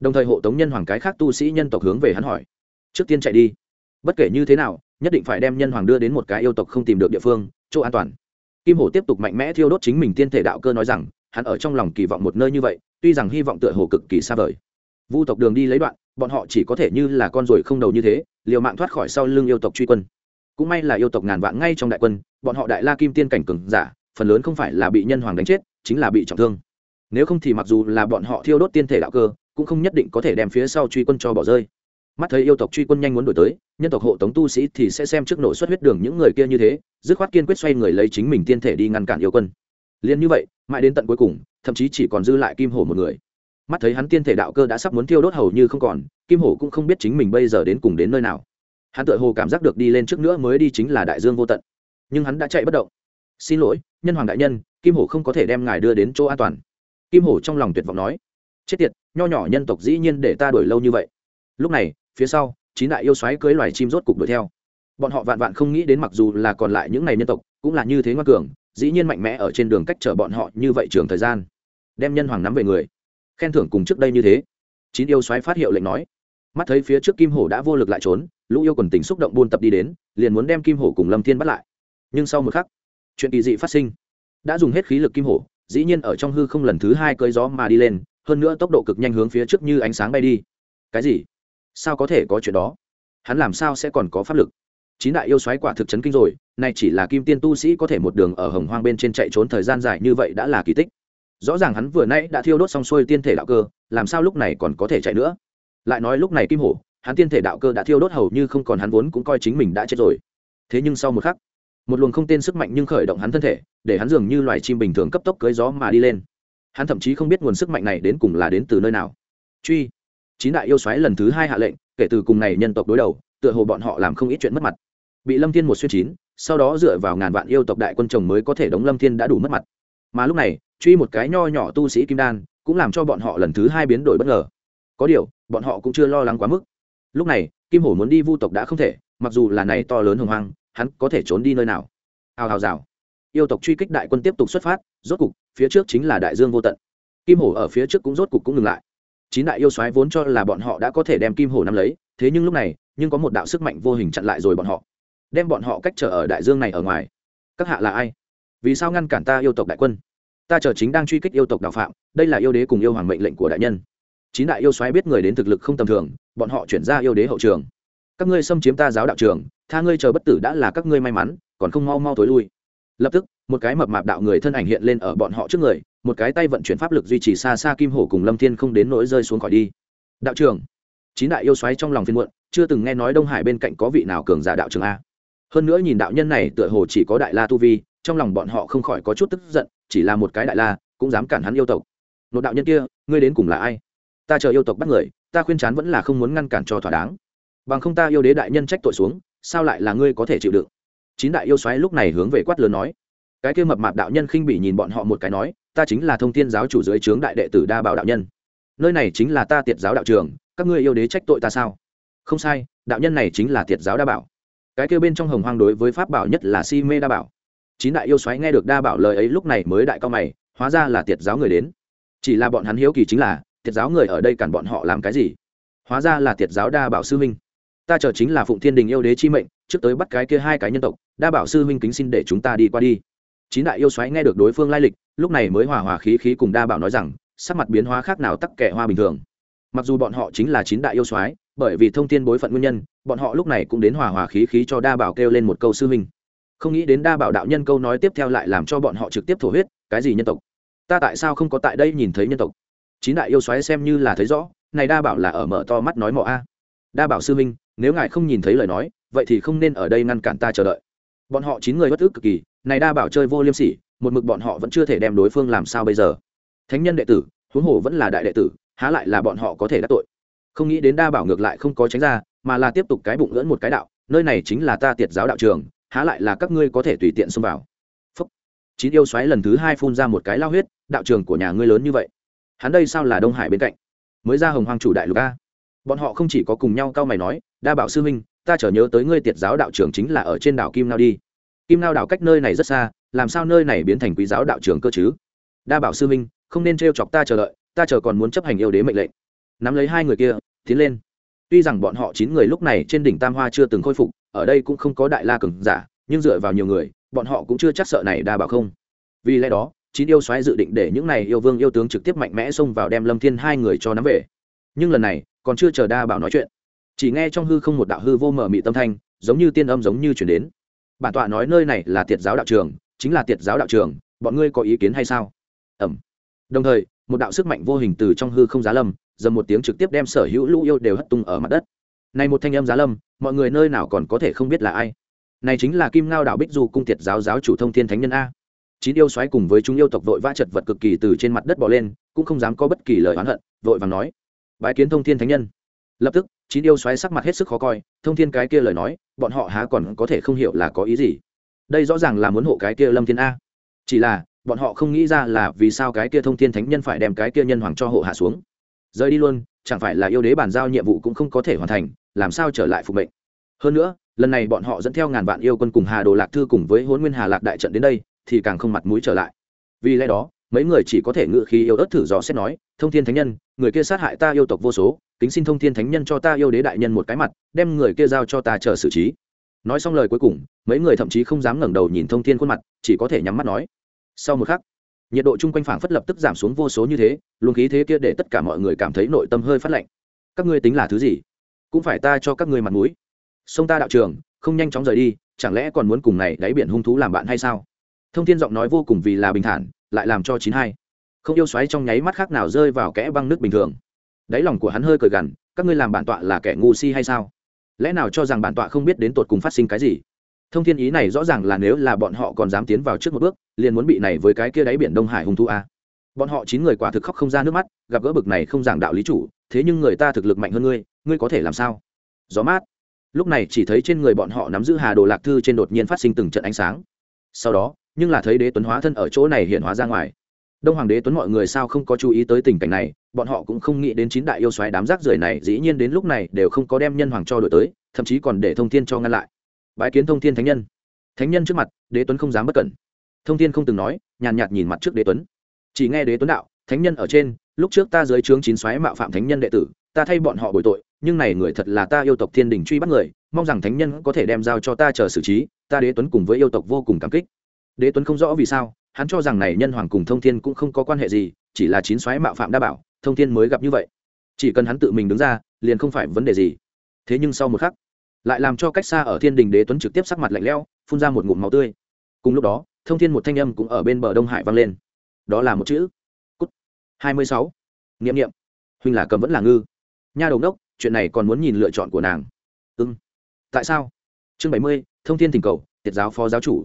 Đồng thời hộ tống nhân hoàng cái khác tu sĩ nhân tộc hướng về hắn hỏi. Trước tiên chạy đi. Bất kể như thế nào nhất định phải đem nhân hoàng đưa đến một cái yêu tộc không tìm được địa phương, chỗ an toàn. Kim hổ tiếp tục mạnh mẽ thiêu đốt chính mình tiên thể đạo cơ nói rằng, hắn ở trong lòng kỳ vọng một nơi như vậy, tuy rằng hy vọng tựa hồ cực kỳ xa vời. Vu tộc đường đi lấy đoạn, bọn họ chỉ có thể như là con ruồi không đầu như thế, liều mạng thoát khỏi sau lưng yêu tộc truy quân. Cũng may là yêu tộc ngàn vạn ngay trong đại quân, bọn họ đại la kim tiên cảnh cường giả, phần lớn không phải là bị nhân hoàng đánh chết, chính là bị trọng thương. Nếu không thì mặc dù là bọn họ thiêu đốt tiên thể đạo cơ, cũng không nhất định có thể đem phía sau truy quân cho bỏ rơi mắt thấy yêu tộc truy quân nhanh muốn đổi tới, nhân tộc hộ tống tu sĩ thì sẽ xem trước nổ xuất huyết đường những người kia như thế, dứt khoát kiên quyết xoay người lấy chính mình tiên thể đi ngăn cản yêu quân. Liền như vậy, mãi đến tận cuối cùng, thậm chí chỉ còn dư lại kim hổ một người. Mắt thấy hắn tiên thể đạo cơ đã sắp muốn thiêu đốt hầu như không còn, kim hổ cũng không biết chính mình bây giờ đến cùng đến nơi nào. Hắn tự hồ cảm giác được đi lên trước nữa mới đi chính là đại dương vô tận. Nhưng hắn đã chạy bất động. Xin lỗi, nhân hoàng đại nhân, kim hổ không có thể đem ngài đưa đến chỗ an toàn. Kim hổ trong lòng tuyệt vọng nói. Chết tiệt, nho nhỏ nhân tộc dĩ nhiên để ta đuổi lâu như vậy. Lúc này phía sau, chín đại yêu xoáy cưới loài chim rốt cục đuổi theo. Bọn họ vạn vạn không nghĩ đến mặc dù là còn lại những ngày nhân tộc, cũng là như thế ngoan cường, dĩ nhiên mạnh mẽ ở trên đường cách chở bọn họ như vậy trường thời gian. Đem nhân hoàng nắm về người. Khen thưởng cùng trước đây như thế. Chín yêu xoáy phát hiệu lệnh nói. Mắt thấy phía trước kim hổ đã vô lực lại trốn, lũ yêu quần tình xúc động buôn tập đi đến, liền muốn đem kim hổ cùng lâm thiên bắt lại. Nhưng sau một khắc, chuyện kỳ dị phát sinh. Đã dùng hết khí lực kim hổ, dĩ nhiên ở trong hư không lần thứ hai cơi gió mà đi lên, hơn nữa tốc độ cực nhanh hướng phía trước như ánh sáng bay đi. Cái gì? Sao có thể có chuyện đó? Hắn làm sao sẽ còn có pháp lực? Chín đại yêu xoáy quả thực chấn kinh rồi, nay chỉ là kim tiên tu sĩ có thể một đường ở hồng hoang bên trên chạy trốn thời gian dài như vậy đã là kỳ tích. Rõ ràng hắn vừa nãy đã thiêu đốt xong xuôi tiên thể đạo cơ, làm sao lúc này còn có thể chạy nữa? Lại nói lúc này kim hổ, hắn tiên thể đạo cơ đã thiêu đốt hầu như không còn hắn vốn cũng coi chính mình đã chết rồi. Thế nhưng sau một khắc, một luồng không tên sức mạnh nhưng khởi động hắn thân thể, để hắn dường như loài chim bình thường cấp tốc cưới gió mà đi lên. Hắn thậm chí không biết nguồn sức mạnh này đến cùng là đến từ nơi nào. Truy chín đại yêu xoáy lần thứ hai hạ lệnh, kể từ cùng này nhân tộc đối đầu, tựa hồ bọn họ làm không ít chuyện mất mặt. Bị lâm thiên một xuyên chín, sau đó dựa vào ngàn vạn yêu tộc đại quân chồng mới có thể đóng lâm thiên đã đủ mất mặt. Mà lúc này, truy một cái nho nhỏ tu sĩ kim đan, cũng làm cho bọn họ lần thứ hai biến đổi bất ngờ. Có điều, bọn họ cũng chưa lo lắng quá mức. Lúc này, kim hổ muốn đi vu tộc đã không thể, mặc dù là này to lớn hồng hoang, hắn có thể trốn đi nơi nào. Hào hào rào. Yêu tộc truy kích đại quân tiếp tục xuất phát, rốt cục, phía trước chính là đại dương vô tận. Kim hổ ở phía trước cũng rốt cục cũng ngừng lại chín đại yêu soái vốn cho là bọn họ đã có thể đem kim hổ nắm lấy, thế nhưng lúc này, nhưng có một đạo sức mạnh vô hình chặn lại rồi bọn họ. Đem bọn họ cách trở ở đại dương này ở ngoài. Các hạ là ai? Vì sao ngăn cản ta yêu tộc đại quân? Ta chờ chính đang truy kích yêu tộc đạo phạm, đây là yêu đế cùng yêu hoàng mệnh lệnh của đại nhân. Chín đại yêu xoáy biết người đến thực lực không tầm thường, bọn họ chuyển ra yêu đế hậu trường. Các ngươi xâm chiếm ta giáo đạo trường, tha ngươi chờ bất tử đã là các ngươi may mắn, còn không mau mau tối lui. Lập tức, một cái mập mạp đạo người thân ảnh hiện lên ở bọn họ trước người một cái tay vận chuyển pháp lực duy trì xa xa kim hổ cùng lâm thiên không đến nỗi rơi xuống khỏi đi. Đạo trưởng, chín đại yêu xoáy trong lòng phiên muộn, chưa từng nghe nói đông hải bên cạnh có vị nào cường giả đạo trưởng a. Hơn nữa nhìn đạo nhân này tựa hồ chỉ có đại la tu vi, trong lòng bọn họ không khỏi có chút tức giận, chỉ là một cái đại la, cũng dám cản hắn yêu tộc. Một đạo nhân kia, ngươi đến cùng là ai? Ta chờ yêu tộc bắt người, ta khuyên chán vẫn là không muốn ngăn cản cho thỏa đáng. Bằng không ta yêu đế đại nhân trách tội xuống, sao lại là ngươi có thể chịu đựng? Chín đại yêu xoáy lúc này hướng về quát lớn nói. Cái kia mập mạp đạo nhân khinh bỉ nhìn bọn họ một cái nói ta chính là thông thiên giáo chủ dưới trướng đại đệ tử đa bảo đạo nhân. Nơi này chính là ta tiệt giáo đạo trường, các ngươi yêu đế trách tội ta sao? Không sai, đạo nhân này chính là tiệt giáo đa bảo. Cái kia bên trong hồng hoang đối với pháp bảo nhất là si mê đa bảo. Chín đại yêu xoáy nghe được đa bảo lời ấy lúc này mới đại cao mày, hóa ra là tiệt giáo người đến. Chỉ là bọn hắn hiếu kỳ chính là, tiệt giáo người ở đây cản bọn họ làm cái gì? Hóa ra là tiệt giáo đa bảo sư minh ta chờ chính là phụng thiên đình yêu đế chi mệnh, trước tới bắt cái kia hai cái nhân tộc, đa bảo sư minh kính xin để chúng ta đi qua đi chín đại yêu xoáy nghe được đối phương lai lịch, lúc này mới hòa hòa khí khí cùng đa bảo nói rằng, sắc mặt biến hóa khác nào tắc kẻ hoa bình thường. Mặc dù bọn họ chính là chín đại yêu soái bởi vì thông tin bối phận nguyên nhân, bọn họ lúc này cũng đến hòa hòa khí khí cho đa bảo kêu lên một câu sư minh không nghĩ đến đa bảo đạo nhân câu nói tiếp theo lại làm cho bọn họ trực tiếp thổ huyết, cái gì nhân tộc? Ta tại sao không có tại đây nhìn thấy nhân tộc? Chín đại yêu xoáy xem như là thấy rõ, này đa bảo là ở mở to mắt nói mọ a. Đa bảo sư minh nếu ngài không nhìn thấy lời nói, vậy thì không nên ở đây ngăn cản ta chờ đợi. Bọn họ chín người bất ức cực kỳ này đa bảo chơi vô liêm sỉ, một mực bọn họ vẫn chưa thể đem đối phương làm sao bây giờ. Thánh nhân đệ tử, huống hồ vẫn là đại đệ tử, há lại là bọn họ có thể đắc tội. Không nghĩ đến đa bảo ngược lại không có tránh ra, mà là tiếp tục cái bụng lẫn một cái đạo, nơi này chính là ta tiệt giáo đạo trường, há lại là các ngươi có thể tùy tiện xông vào. Phúc. chín yêu xoáy lần thứ hai phun ra một cái lao huyết, đạo trường của nhà ngươi lớn như vậy. Hắn đây sao là đông hải bên cạnh? Mới ra hồng hoàng chủ đại lục a. Bọn họ không chỉ có cùng nhau cao mày nói, đa bảo sư minh ta trở nhớ tới ngươi tiệt giáo đạo trường chính là ở trên đảo kim nao đi kim nao đảo cách nơi này rất xa, làm sao nơi này biến thành quý giáo đạo trường cơ chứ? Đa bảo sư minh không nên t chọc ta chờ đợi, ta chờ còn muốn chấp hành yêu đế mệnh lệnh. Nắm lấy hai người kia, tiến lên. Tuy rằng bọn họ chín người lúc này trên đỉnh tam hoa chưa từng khôi phục, ở đây cũng không có đại la cường giả, nhưng dựa vào nhiều người, bọn họ cũng chưa chắc sợ này đa bảo không. Vì lẽ đó, chín yêu soái dự định để những này yêu vương yêu tướng trực tiếp mạnh mẽ xông vào đem lâm thiên hai người cho nắm về. Nhưng lần này, còn chưa chờ đa bảo nói chuyện. Chỉ nghe trong hư không một đạo hư vô mở mị tâm thanh, giống như tiên âm giống như chuyển đến bản tọa nói nơi này là tiệt giáo đạo trường, chính là tiệt giáo đạo trường, bọn ngươi có ý kiến hay sao? Ẩm. Đồng thời, một đạo sức mạnh vô hình từ trong hư không giá lâm, dầm một tiếng trực tiếp đem sở hữu lũ yêu đều hất tung ở mặt đất. Này một thanh âm giá lâm, mọi người nơi nào còn có thể không biết là ai? Này chính là kim ngao đạo bích du cung tiệt giáo giáo chủ thông thiên thánh nhân a. Chín yêu xoáy cùng với chúng yêu tộc vội vã chật vật cực kỳ từ trên mặt đất bỏ lên, cũng không dám có bất kỳ lời oán hận, vội vàng nói, bái kiến thông thiên thánh nhân. Lập tức chín yêu xoáy sắc mặt hết sức khó coi, thông thiên cái kia lời nói, bọn họ há còn có thể không hiểu là có ý gì. Đây rõ ràng là muốn hộ cái kia lâm thiên a. Chỉ là, bọn họ không nghĩ ra là vì sao cái kia thông thiên thánh nhân phải đem cái kia nhân hoàng cho hộ hạ xuống. Rời đi luôn, chẳng phải là yêu đế bàn giao nhiệm vụ cũng không có thể hoàn thành, làm sao trở lại phục mệnh. Hơn nữa, lần này bọn họ dẫn theo ngàn vạn yêu quân cùng hà đồ lạc thư cùng với hôn nguyên hà lạc đại trận đến đây, thì càng không mặt mũi trở lại. Vì lẽ đó, mấy người chỉ có thể ngự khí yêu ớt thử dò xét nói, thông thiên thánh nhân người kia sát hại ta yêu tộc vô số, kính xin thông thiên thánh nhân cho ta yêu đế đại nhân một cái mặt, đem người kia giao cho ta chờ xử trí. Nói xong lời cuối cùng, mấy người thậm chí không dám ngẩng đầu nhìn thông thiên khuôn mặt, chỉ có thể nhắm mắt nói. Sau một khắc, nhiệt độ chung quanh phảng phất lập tức giảm xuống vô số như thế, luồng khí thế kia để tất cả mọi người cảm thấy nội tâm hơi phát lạnh. Các ngươi tính là thứ gì? Cũng phải ta cho các ngươi mặt mũi. Sông ta đạo trường, không nhanh chóng rời đi, chẳng lẽ còn muốn cùng này đáy biển hung thú làm bạn hay sao? Thông thiên giọng nói vô cùng vì là bình thản, lại làm cho chín hai không yêu xoáy trong nháy mắt khác nào rơi vào kẽ băng nước bình thường. Đáy lòng của hắn hơi cười gằn, các ngươi làm bản tọa là kẻ ngu si hay sao? Lẽ nào cho rằng bản tọa không biết đến tột cùng phát sinh cái gì? Thông thiên ý này rõ ràng là nếu là bọn họ còn dám tiến vào trước một bước, liền muốn bị này với cái kia đáy biển đông hải hung thu a. Bọn họ chín người quả thực khóc không ra nước mắt, gặp gỡ bực này không giảng đạo lý chủ, thế nhưng người ta thực lực mạnh hơn ngươi ngươi có thể làm sao? Gió mát. Lúc này chỉ thấy trên người bọn họ nắm giữ hà đồ lạc thư trên đột nhiên phát sinh từng trận ánh sáng. Sau đó, nhưng là thấy đế tuấn hóa thân ở chỗ này hiện hóa ra ngoài đông hoàng đế tuấn mọi người sao không có chú ý tới tình cảnh này, bọn họ cũng không nghĩ đến chín đại yêu xoáy đám rác rưởi này dĩ nhiên đến lúc này đều không có đem nhân hoàng cho đổi tới, thậm chí còn để thông thiên cho ngăn lại. Bái kiến thông thiên thánh nhân. Thánh nhân trước mặt, đế tuấn không dám bất cẩn. Thông thiên không từng nói, nhàn nhạt nhìn mặt trước đế tuấn. Chỉ nghe đế tuấn đạo, thánh nhân ở trên, lúc trước ta dưới trướng chín xoáy mạo phạm thánh nhân đệ tử, ta thay bọn họ bồi tội, nhưng này người thật là ta yêu tộc thiên đình truy bắt người, mong rằng thánh nhân có thể đem giao cho ta chờ xử trí, ta đế tuấn cùng với yêu tộc vô cùng cảm kích đế tuấn không rõ vì sao, hắn cho rằng này nhân hoàng cùng thông thiên cũng không có quan hệ gì, chỉ là chín xoáy mạo phạm đa bảo, thông thiên mới gặp như vậy. Chỉ cần hắn tự mình đứng ra, liền không phải vấn đề gì. Thế nhưng sau một khắc, lại làm cho cách xa ở thiên đình đế tuấn trực tiếp sắc mặt lạnh lẽo, phun ra một ngụm máu tươi. Cùng lúc đó, thông thiên một thanh âm cũng ở bên bờ đông hải vang lên. Đó là một chữ, cút. Hai mươi sáu. Nghiệm nghiệm huynh là cầm vẫn là ngư. Nha đầu đốc, chuyện này còn muốn nhìn lựa chọn của nàng. Ưng tại sao? Chương bảy mươi, thông thiên thỉnh cầu tiệt giáo phó giáo chủ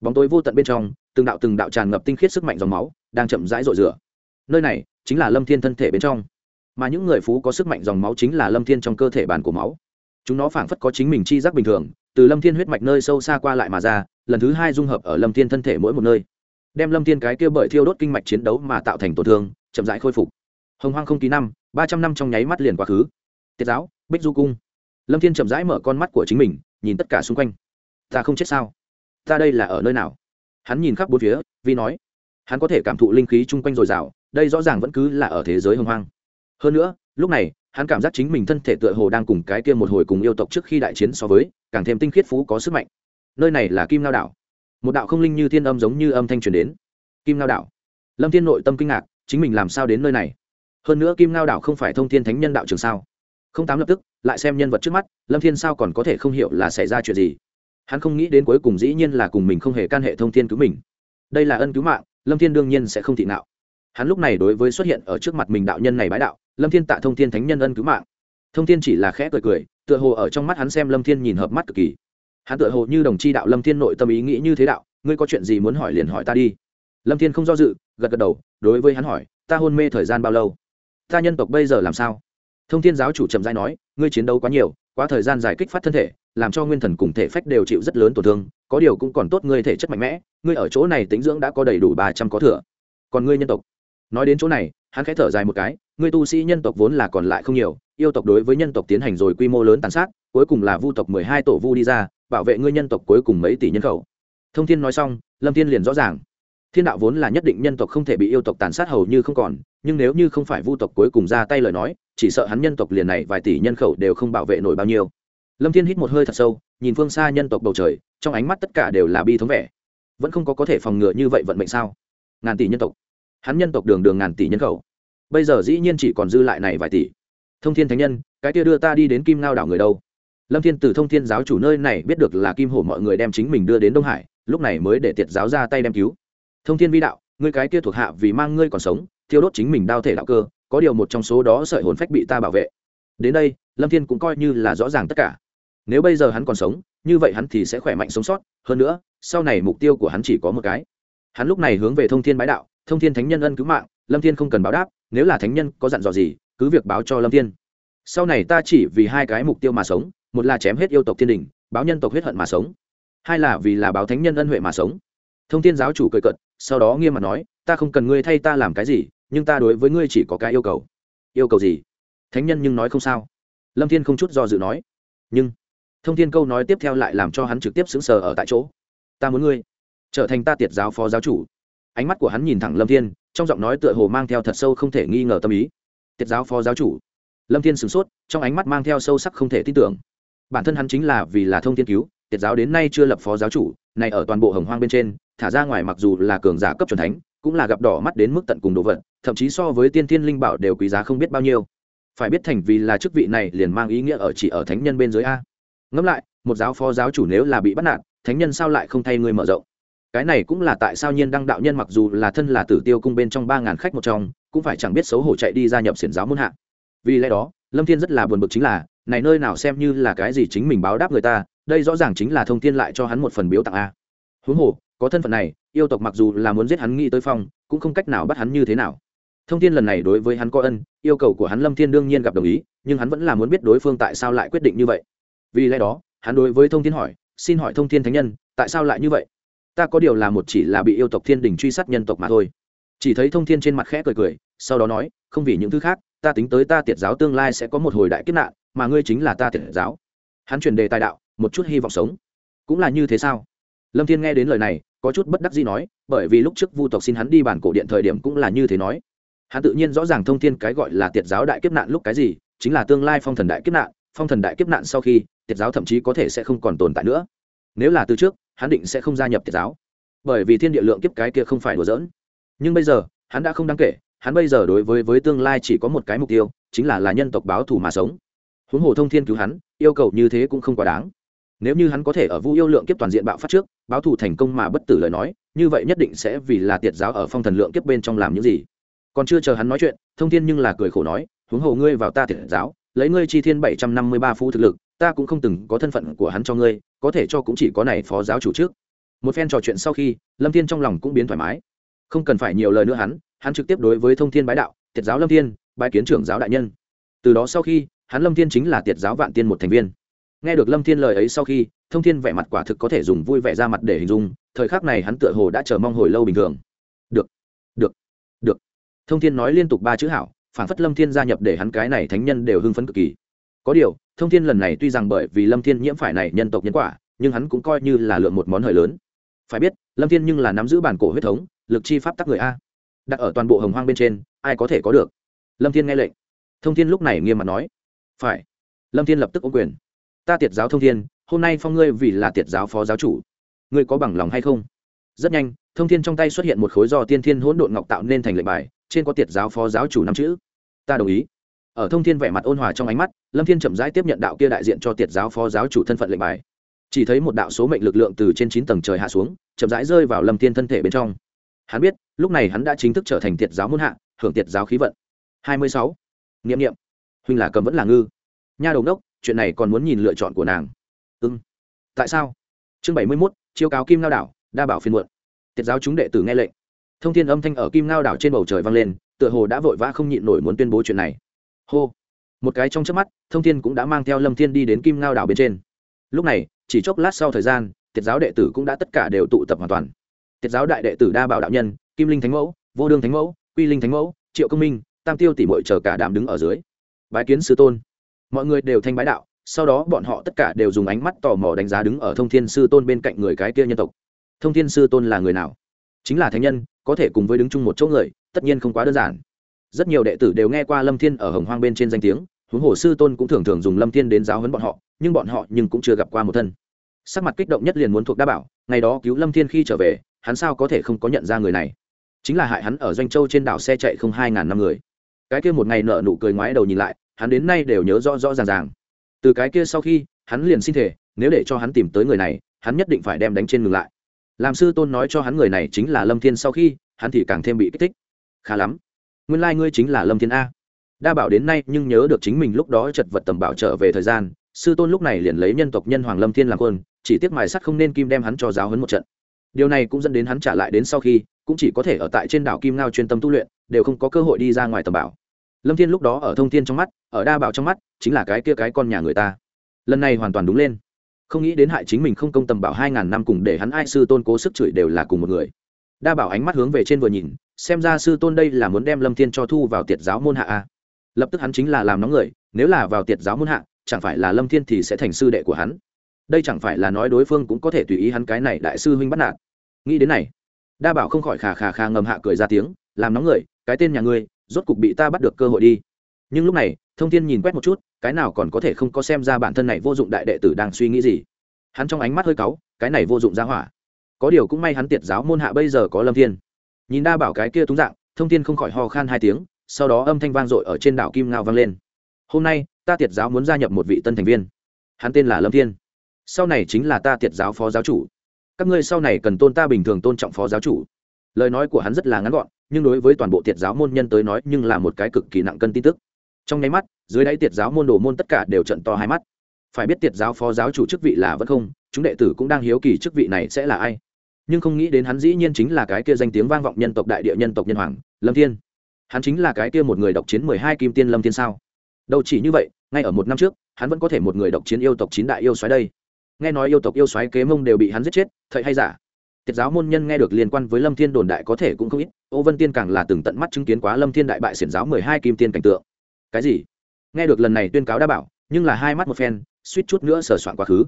bóng tối vô tận bên trong, từng đạo từng đạo tràn ngập tinh khiết sức mạnh dòng máu, đang chậm rãi rội rửa. Nơi này chính là lâm thiên thân thể bên trong. Mà những người phú có sức mạnh dòng máu chính là lâm thiên trong cơ thể bàn của máu. Chúng nó phảng phất có chính mình chi giác bình thường, từ lâm thiên huyết mạch nơi sâu xa qua lại mà ra, lần thứ hai dung hợp ở lâm thiên thân thể mỗi một nơi. Đem lâm thiên cái kia bởi thiêu đốt kinh mạch chiến đấu mà tạo thành tổn thương, chậm rãi khôi phục. Hồng hoang không ký năm, ba trăm năm trong nháy mắt liền quá khứ. Tiết giáo, bích du cung. Lâm thiên chậm rãi mở con mắt của chính mình, nhìn tất cả xung quanh. Ta không chết sao? Ta đây là ở nơi nào? Hắn nhìn khắp bốn phía, vi nói. Hắn có thể cảm thụ linh khí chung quanh dồi dào, đây rõ ràng vẫn cứ là ở thế giới hồng hoang. Hơn nữa, lúc này, hắn cảm giác chính mình thân thể tựa hồ đang cùng cái kia một hồi cùng yêu tộc trước khi đại chiến so với, càng thêm tinh khiết phú có sức mạnh. Nơi này là kim lao đảo. Một đạo không linh như thiên âm giống như âm thanh truyền đến. Kim lao đảo. Lâm thiên nội tâm kinh ngạc, chính mình làm sao đến nơi này? Hơn nữa kim lao đảo không phải thông thiên thánh nhân đạo trường sao? Không tám lập tức, lại xem nhân vật trước mắt, lâm thiên sao còn có thể không hiểu là xảy ra chuyện gì? Hắn không nghĩ đến cuối cùng dĩ nhiên là cùng mình không hề can hệ thông thiên cứu mình. Đây là ân cứu mạng, lâm thiên đương nhiên sẽ không thị nạo. Hắn lúc này đối với xuất hiện ở trước mặt mình đạo nhân này bái đạo, lâm thiên tạ thông thiên thánh nhân ân cứu mạng. Thông thiên chỉ là khẽ cười cười, tựa hồ ở trong mắt hắn xem lâm thiên nhìn hợp mắt cực kỳ. Hắn tựa hồ như đồng chi đạo lâm thiên nội tâm ý nghĩ như thế đạo, ngươi có chuyện gì muốn hỏi liền hỏi ta đi. Lâm thiên không do dự, gật gật đầu, đối với hắn hỏi, ta hôn mê thời gian bao lâu? Ta nhân tộc bây giờ làm sao? Thông thiên giáo chủ trầm dai nói, ngươi chiến đấu quá nhiều, quá thời gian dài kích phát thân thể làm cho nguyên thần cùng thể phách đều chịu rất lớn tổn thương, có điều cũng còn tốt ngươi thể chất mạnh mẽ, ngươi ở chỗ này tính dưỡng đã có đầy đủ ba trăm có thừa. Còn ngươi nhân tộc, nói đến chỗ này, hắn khẽ thở dài một cái, ngươi tu sĩ nhân tộc vốn là còn lại không nhiều, yêu tộc đối với nhân tộc tiến hành rồi quy mô lớn tàn sát, cuối cùng là vu tộc mười hai tổ vu đi ra, bảo vệ ngươi nhân tộc cuối cùng mấy tỷ nhân khẩu. Thông thiên nói xong, lâm thiên liền rõ ràng. Thiên đạo vốn là nhất định nhân tộc không thể bị yêu tộc tàn sát hầu như không còn, nhưng nếu như không phải vu tộc cuối cùng ra tay lời nói, chỉ sợ hắn nhân tộc liền này vài tỷ nhân khẩu đều không bảo vệ nổi bao nhiêu lâm thiên hít một hơi thật sâu, nhìn phương xa nhân tộc bầu trời, trong ánh mắt tất cả đều là bi thống vẻ. Vẫn không có có thể phòng ngừa như vậy vận mệnh sao? Ngàn tỷ nhân tộc. Hắn nhân tộc đường đường ngàn tỷ nhân khẩu. Bây giờ dĩ nhiên chỉ còn dư lại này vài tỷ. Thông thiên thánh nhân, cái kia đưa ta đi đến kim ngao đảo người đâu? Lâm thiên từ thông thiên giáo chủ nơi này biết được là kim hổ mọi người đem chính mình đưa đến đông hải, lúc này mới để tiệt giáo ra tay đem cứu. Thông thiên vi đạo, ngươi cái kia thuộc hạ vì mang ngươi còn sống, thiêu đốt chính mình đao thể đạo cơ, có điều một trong số đó sợi hồn phách bị ta bảo vệ. Đến đây, lâm thiên cũng coi như là rõ ràng tất cả nếu bây giờ hắn còn sống, như vậy hắn thì sẽ khỏe mạnh sống sót. Hơn nữa, sau này mục tiêu của hắn chỉ có một cái. Hắn lúc này hướng về thông thiên bái đạo, thông thiên thánh nhân ân cứu mạng, lâm thiên không cần báo đáp, nếu là thánh nhân có dặn dò gì, cứ việc báo cho lâm thiên. Sau này ta chỉ vì hai cái mục tiêu mà sống, một là chém hết yêu tộc thiên đình, báo nhân tộc huyết hận mà sống, hai là vì là báo thánh nhân ân huệ mà sống. Thông thiên giáo chủ cười cận sau đó nghiêm mặt nói, ta không cần ngươi thay ta làm cái gì, nhưng ta đối với ngươi chỉ có cái yêu cầu. Yêu cầu gì? Thánh nhân nhưng nói không sao. Lâm thiên không chút do dự nói. Nhưng thông thiên câu nói tiếp theo lại làm cho hắn trực tiếp xứng sờ ở tại chỗ. Ta muốn ngươi trở thành ta tiệt giáo phó giáo chủ. Ánh mắt của hắn nhìn thẳng lâm thiên, trong giọng nói tựa hồ mang theo thật sâu không thể nghi ngờ tâm ý. Tiệt giáo phó giáo chủ. Lâm thiên sửng sốt, trong ánh mắt mang theo sâu sắc không thể tin tưởng. Bản thân hắn chính là vì là thông thiên cứu, tiệt giáo đến nay chưa lập phó giáo chủ này ở toàn bộ hồng hoang bên trên, thả ra ngoài mặc dù là cường giả cấp c thánh, cũng là gặp đỏ mắt đến mức tận cùng đồ vật, thậm chí so với tiên thiên linh bảo đều quý giá không biết bao nhiêu. Phải biết thành vì là chức vị này liền mang ý nghĩa ở chỉ ở thánh nhân bên dưới a ngẫm lại, một giáo phó giáo chủ nếu là bị bắt nạt, thánh nhân sao lại không thay người mở rộng? Cái này cũng là tại sao nhiên đăng đạo nhân mặc dù là thân là tử tiêu cung bên trong ba ngàn khách một trong, cũng phải chẳng biết xấu hổ chạy đi gia nhập xiển giáo muôn hạ. Vì lẽ đó, lâm thiên rất là buồn bực chính là, này nơi nào xem như là cái gì chính mình báo đáp người ta, đây rõ ràng chính là thông thiên lại cho hắn một phần biếu tặng a. Huống hồ, có thân phận này, yêu tộc mặc dù là muốn giết hắn nghĩ tới phong, cũng không cách nào bắt hắn như thế nào. Thông thiên lần này đối với hắn có ân, yêu cầu của hắn lâm thiên đương nhiên gặp đồng ý, nhưng hắn vẫn là muốn biết đối phương tại sao lại quyết định như vậy vì lẽ đó, hắn đối với thông thiên hỏi, xin hỏi thông thiên thánh nhân, tại sao lại như vậy? Ta có điều là một chỉ là bị yêu tộc thiên đình truy sát nhân tộc mà thôi. Chỉ thấy thông thiên trên mặt khẽ cười cười, sau đó nói, không vì những thứ khác, ta tính tới ta tiệt giáo tương lai sẽ có một hồi đại kiếp nạn, mà ngươi chính là ta tiệt giáo. Hắn chuyển đề tài đạo, một chút hy vọng sống. Cũng là như thế sao? Lâm thiên nghe đến lời này, có chút bất đắc gì nói, bởi vì lúc trước vu tộc xin hắn đi bản cổ điện thời điểm cũng là như thế nói. Hắn tự nhiên rõ ràng thông thiên cái gọi là tiệt giáo đại kiếp nạn lúc cái gì, chính là tương lai phong thần đại kiếp nạn, phong thần đại kiếp nạn sau khi tiệt giáo thậm chí có thể sẽ không còn tồn tại nữa. Nếu là từ trước, hắn định sẽ không gia nhập tiệt giáo. Bởi vì thiên địa lượng kiếp cái kia không phải đùa giỡn. Nhưng bây giờ, hắn đã không đáng kể. Hắn bây giờ đối với với tương lai chỉ có một cái mục tiêu, chính là là nhân tộc báo thù mà sống. Huống hồ thông thiên cứu hắn, yêu cầu như thế cũng không quá đáng. Nếu như hắn có thể ở vu yêu lượng kiếp toàn diện bạo phát trước, báo thù thành công mà bất tử lời nói, như vậy nhất định sẽ vì là tiệt giáo ở phong thần lượng kiếp bên trong làm những gì. Còn chưa chờ hắn nói chuyện, thông thiên nhưng là cười khổ nói, huống hồ ngươi vào ta tiệt giáo, lấy ngươi chi thiên bảy trăm năm mươi ba phu thực lực ta cũng không từng có thân phận của hắn cho ngươi, có thể cho cũng chỉ có này phó giáo chủ trước. Một phen trò chuyện sau khi, lâm thiên trong lòng cũng biến thoải mái. Không cần phải nhiều lời nữa hắn hắn trực tiếp đối với thông thiên bái đạo, tiệt giáo lâm thiên, bái kiến trưởng giáo đại nhân. Từ đó sau khi, hắn lâm thiên chính là tiệt giáo vạn tiên một thành viên. Nghe được lâm thiên lời ấy sau khi, thông thiên vẻ mặt quả thực có thể dùng vui vẻ ra mặt để hình dung, thời khắc này hắn tựa hồ đã chờ mong hồi lâu bình thường. Được được được. Thông thiên nói liên tục ba chữ hảo phản phất lâm thiên gia nhập để hắn cái này thánh nhân đều hưng phấn cực kỳ. Có điều thông thiên lần này tuy rằng bởi vì lâm thiên nhiễm phải này nhân tộc nhân quả, nhưng hắn cũng coi như là lượng một món hời lớn. Phải biết, lâm thiên nhưng là nắm giữ bản cổ huyết thống, lực chi pháp tắc người a. Đặt ở toàn bộ hồng hoang bên trên, ai có thể có được? Lâm thiên nghe lệnh. Thông thiên lúc này nghiêm mặt nói. Phải. Lâm thiên lập tức ôm quyền. Ta tiệt giáo thông thiên, hôm nay phong ngươi vì là tiệt giáo phó giáo chủ. Ngươi có bằng lòng hay không? Rất nhanh, thông thiên trong tay xuất hiện một khối do tiên thiên hỗn độn ngọc tạo nên thành lệnh bài, trên có tiệt giáo phó giáo chủ năm chữ. Ta đồng ý ở thông thiên vẻ mặt ôn hòa trong ánh mắt lâm thiên chậm rãi tiếp nhận đạo kia đại diện cho tiệt giáo phó giáo chủ thân phận lệnh bài. Chỉ thấy một đạo số mệnh lực lượng từ trên chín tầng trời hạ xuống chậm rãi rơi vào lâm thiên thân thể bên trong. Hắn biết lúc này hắn đã chính thức trở thành tiệt giáo muôn hạ hưởng tiệt giáo khí vận. Hai mươi sáu. Niệm niệm, huynh là cầm vẫn là ngư. Nha đầu đốc chuyện này còn muốn nhìn lựa chọn của nàng. Ưng tại sao? Chương bảy mươi mốt chiêu cáo kim lao đảo đa bảo phiên muộn. Tiệt giáo chúng đệ tử nghe lệnh. Thông tin âm thanh ở kim lao đảo trên bầu trời vang lên tựa hồ đã vội vã không nhịn nổi muốn tuyên bố chuyện này hô. Một cái trong chớp mắt, thông thiên cũng đã mang theo lâm thiên đi đến kim ngao đảo bên trên. Lúc này, chỉ chốc lát sau thời gian tiết giáo đệ tử cũng đã tất cả đều tụ tập hoàn toàn. Tiết giáo đại đệ tử đa bảo đạo nhân, kim linh thánh mẫu, vô đương thánh mẫu, quy linh thánh mẫu, triệu công minh, tam tiêu tỷ mội chờ cả đám đứng ở dưới. Bái kiến sư tôn. Mọi người đều thanh bái đạo, sau đó bọn họ tất cả đều dùng ánh mắt tò mò đánh giá đứng ở thông thiên sư tôn bên cạnh người cái kia nhân tộc. Thông thiên sư tôn là người nào? Chính là thánh nhân, có thể cùng với đứng chung một chỗ người, tất nhiên không quá đơn giản rất nhiều đệ tử đều nghe qua lâm thiên ở hồng hoang bên trên danh tiếng, huống hồ sư tôn cũng thường thường dùng lâm thiên đến giáo huấn bọn họ, nhưng bọn họ nhưng cũng chưa gặp qua một thân. Sắc mặt kích động nhất liền muốn thuộc đa bảo, ngày đó cứu lâm thiên khi trở về, hắn sao có thể không có nhận ra người này? Chính là hại hắn ở doanh châu trên đảo xe chạy không hai ngàn năm người. Cái kia một ngày nợ nụ cười ngoái đầu nhìn lại, hắn đến nay đều nhớ rõ rõ ràng ràng. Từ cái kia sau khi, hắn liền xin thể, nếu để cho hắn tìm tới người này, hắn nhất định phải đem đánh trên ngừng lại. Làm sư tôn nói cho hắn người này chính là lâm thiên sau khi, hắn thì càng thêm bị kích thích. Khá lắm nguyên lai、like、ngươi chính là lâm thiên a. Đa bảo đến nay nhưng nhớ được chính mình lúc đó chật vật tầm bảo trở về thời gian, sư tôn lúc này liền lấy nhân tộc nhân hoàng lâm thiên làm quân, chỉ tiếc mài sắt không nên kim đem hắn cho giáo hấn một trận. Điều này cũng dẫn đến hắn trả lại đến sau khi, cũng chỉ có thể ở tại trên đảo kim ngao chuyên tâm tu luyện, đều không có cơ hội đi ra ngoài tầm bảo lâm thiên lúc đó ở thông thiên trong mắt, ở đa bảo trong mắt, chính là cái kia cái con nhà người ta. Lần này hoàn toàn đúng lên. Không nghĩ đến hại chính mình không công tầm bảo hai ngàn năm cùng để hắn ai sư tôn cố sức chửi đều là cùng một người. Đa bảo ánh mắt hướng về trên vừa nhìn xem ra sư tôn đây là muốn đem lâm thiên cho thu vào tiệt giáo môn hạ a lập tức hắn chính là làm nóng người, nếu là vào tiệt giáo môn hạ, chẳng phải là lâm thiên thì sẽ thành sư đệ của hắn. Đây chẳng phải là nói đối phương cũng có thể tùy ý hắn cái này đại sư huynh bắt nạt. Nghĩ đến này, đa bảo không khỏi khà khà khà ngầm hạ cười ra tiếng, làm nóng người, cái tên nhà ngươi, rốt cục bị ta bắt được cơ hội đi. Nhưng lúc này, thông thiên nhìn quét một chút, cái nào còn có thể không có xem ra bản thân này vô dụng đại đệ tử đang suy nghĩ gì. Hắn trong ánh mắt hơi cáu, cái này vô dụng ra hỏa. Có điều cũng may hắn tiệt giáo môn hạ bây giờ có lâm thiên nhìn đa bảo cái kia túng dạng, thông tin không khỏi ho khan hai tiếng, sau đó âm thanh vang dội ở trên đảo kim ngao vang lên. Hôm nay, ta tiệt giáo muốn gia nhập một vị tân thành viên. Hắn tên là lâm thiên. Sau này chính là ta tiệt giáo phó giáo chủ. Các ngươi sau này cần tôn ta bình thường tôn trọng phó giáo chủ. Lời nói của hắn rất là ngắn gọn, nhưng đối với toàn bộ tiệt giáo môn nhân tới nói nhưng là một cái cực kỳ nặng cân tin tức. Trong nháy mắt, dưới đáy tiệt giáo môn đồ môn tất cả đều trận to hai mắt. Phải biết tiệt giáo phó giáo chủ chức vị là vẫn không, chúng đệ tử cũng đang hiếu kỳ chức vị này sẽ là ai nhưng không nghĩ đến hắn dĩ nhiên chính là cái kia danh tiếng vang vọng nhân tộc đại địa nhân tộc nhân hoàng, lâm thiên. Hắn chính là cái kia một người độc chiến mười hai kim tiên lâm thiên sao? Đâu chỉ như vậy, ngay ở một năm trước, hắn vẫn có thể một người độc chiến yêu tộc chín đại yêu xoáy đây. Nghe nói yêu tộc yêu xoáy kế mông đều bị hắn giết chết thậy hay giả? Tiết giáo môn nhân nghe được liên quan với lâm thiên đồn đại có thể cũng không ít, ô vân tiên càng là từng tận mắt chứng kiến quá lâm thiên đại bại xiển giáo mười hai kim tiên cảnh tượng. Cái gì? Nghe được lần này tuyên cáo đã bảo, nhưng là hai mắt một phen, suýt chút nữa sờ soạn quá khứ.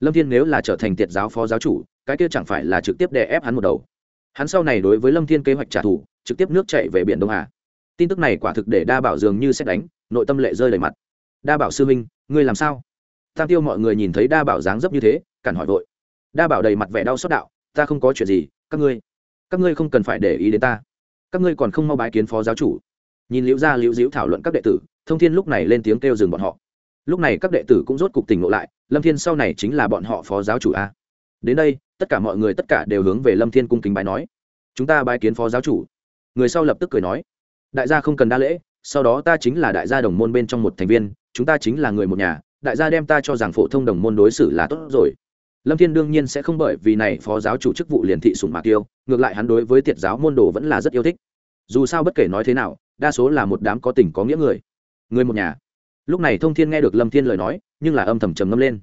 Lâm thiên nếu là trở thành tiệt giáo phó giáo chủ cái kia chẳng phải là trực tiếp đè ép hắn một đầu. Hắn sau này đối với lâm thiên kế hoạch trả thù, trực tiếp nước chạy về biển đông hà. Tin tức này quả thực để đa bảo dường như xét đánh, nội tâm lệ rơi đầy mặt. Đa bảo sư minh ngươi làm sao? Tam tiêu mọi người nhìn thấy đa bảo dáng dấp như thế, cản hỏi vội. Đa bảo đầy mặt vẻ đau xót đạo, ta không có chuyện gì, các ngươi các ngươi không cần phải để ý đến ta. Các ngươi còn không mau bái kiến phó giáo chủ. Nhìn liễu gia, liễu diễu thảo luận các đệ tử, thông thiên lúc này lên tiếng kêu dừng bọn họ. Lúc này các đệ tử cũng rốt cục tỉnh ngộ lại, lâm thiên sau này chính là bọn họ phó giáo chủ a. Đến đây tất cả mọi người tất cả đều hướng về lâm thiên cung kính bái nói, chúng ta bái kiến phó giáo chủ. Người sau lập tức cười nói, đại gia không cần đa lễ, sau đó ta chính là đại gia đồng môn bên trong một thành viên, chúng ta chính là người một nhà, đại gia đem ta cho rằng phổ thông đồng môn đối xử là tốt rồi. Lâm thiên đương nhiên sẽ không bởi vì này phó giáo chủ chức vụ liền thị sùng mạc tiêu, ngược lại hắn đối với tiệt giáo môn đồ vẫn là rất yêu thích. Dù sao bất kể nói thế nào, đa số là một đám có tình có nghĩa người người một nhà. Lúc này thông thiên nghe được lâm thiên lời nói, nhưng là âm thầm trầm ngâm lên.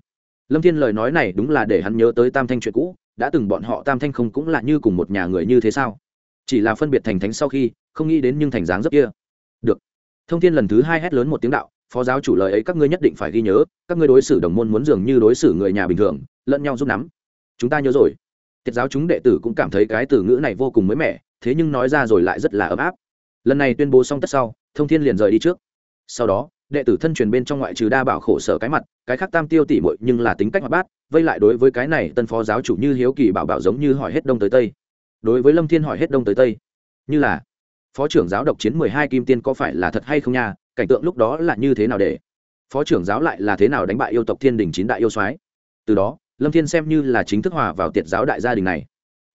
Lâm thiên lời nói này đúng là để hắn nhớ tới tam thanh chuyện cũ đã từng bọn họ tam thanh không cũng là như cùng một nhà người như thế sao? Chỉ là phân biệt thành thánh sau khi, không nghĩ đến nhưng thành dáng rất kia. Được. Thông thiên lần thứ hai hét lớn một tiếng đạo, phó giáo chủ lời ấy các ngươi nhất định phải ghi nhớ, các ngươi đối xử đồng môn muốn dường như đối xử người nhà bình thường, lẫn nhau giúp nắm. Chúng ta nhớ rồi. Tiết giáo chúng đệ tử cũng cảm thấy cái từ ngữ này vô cùng mới mẻ, thế nhưng nói ra rồi lại rất là ấm áp. Lần này tuyên bố xong tất sau, thông thiên liền rời đi trước. Sau đó đệ tử thân truyền bên trong ngoại trừ đa bảo khổ sở cái mặt, cái khác tam tiêu tỉ mội nhưng là tính cách hoạt bát, vây lại đối với cái này tân phó giáo chủ như hiếu kỳ bảo bảo giống như hỏi hết đông tới tây. Đối với lâm thiên hỏi hết đông tới tây, như là, phó trưởng giáo độc chiến mười hai kim tiên có phải là thật hay không nha, cảnh tượng lúc đó là như thế nào để? Phó trưởng giáo lại là thế nào đánh bại yêu tộc thiên đình chín đại yêu soái? Từ đó, lâm thiên xem như là chính thức hòa vào tiệt giáo đại gia đình này.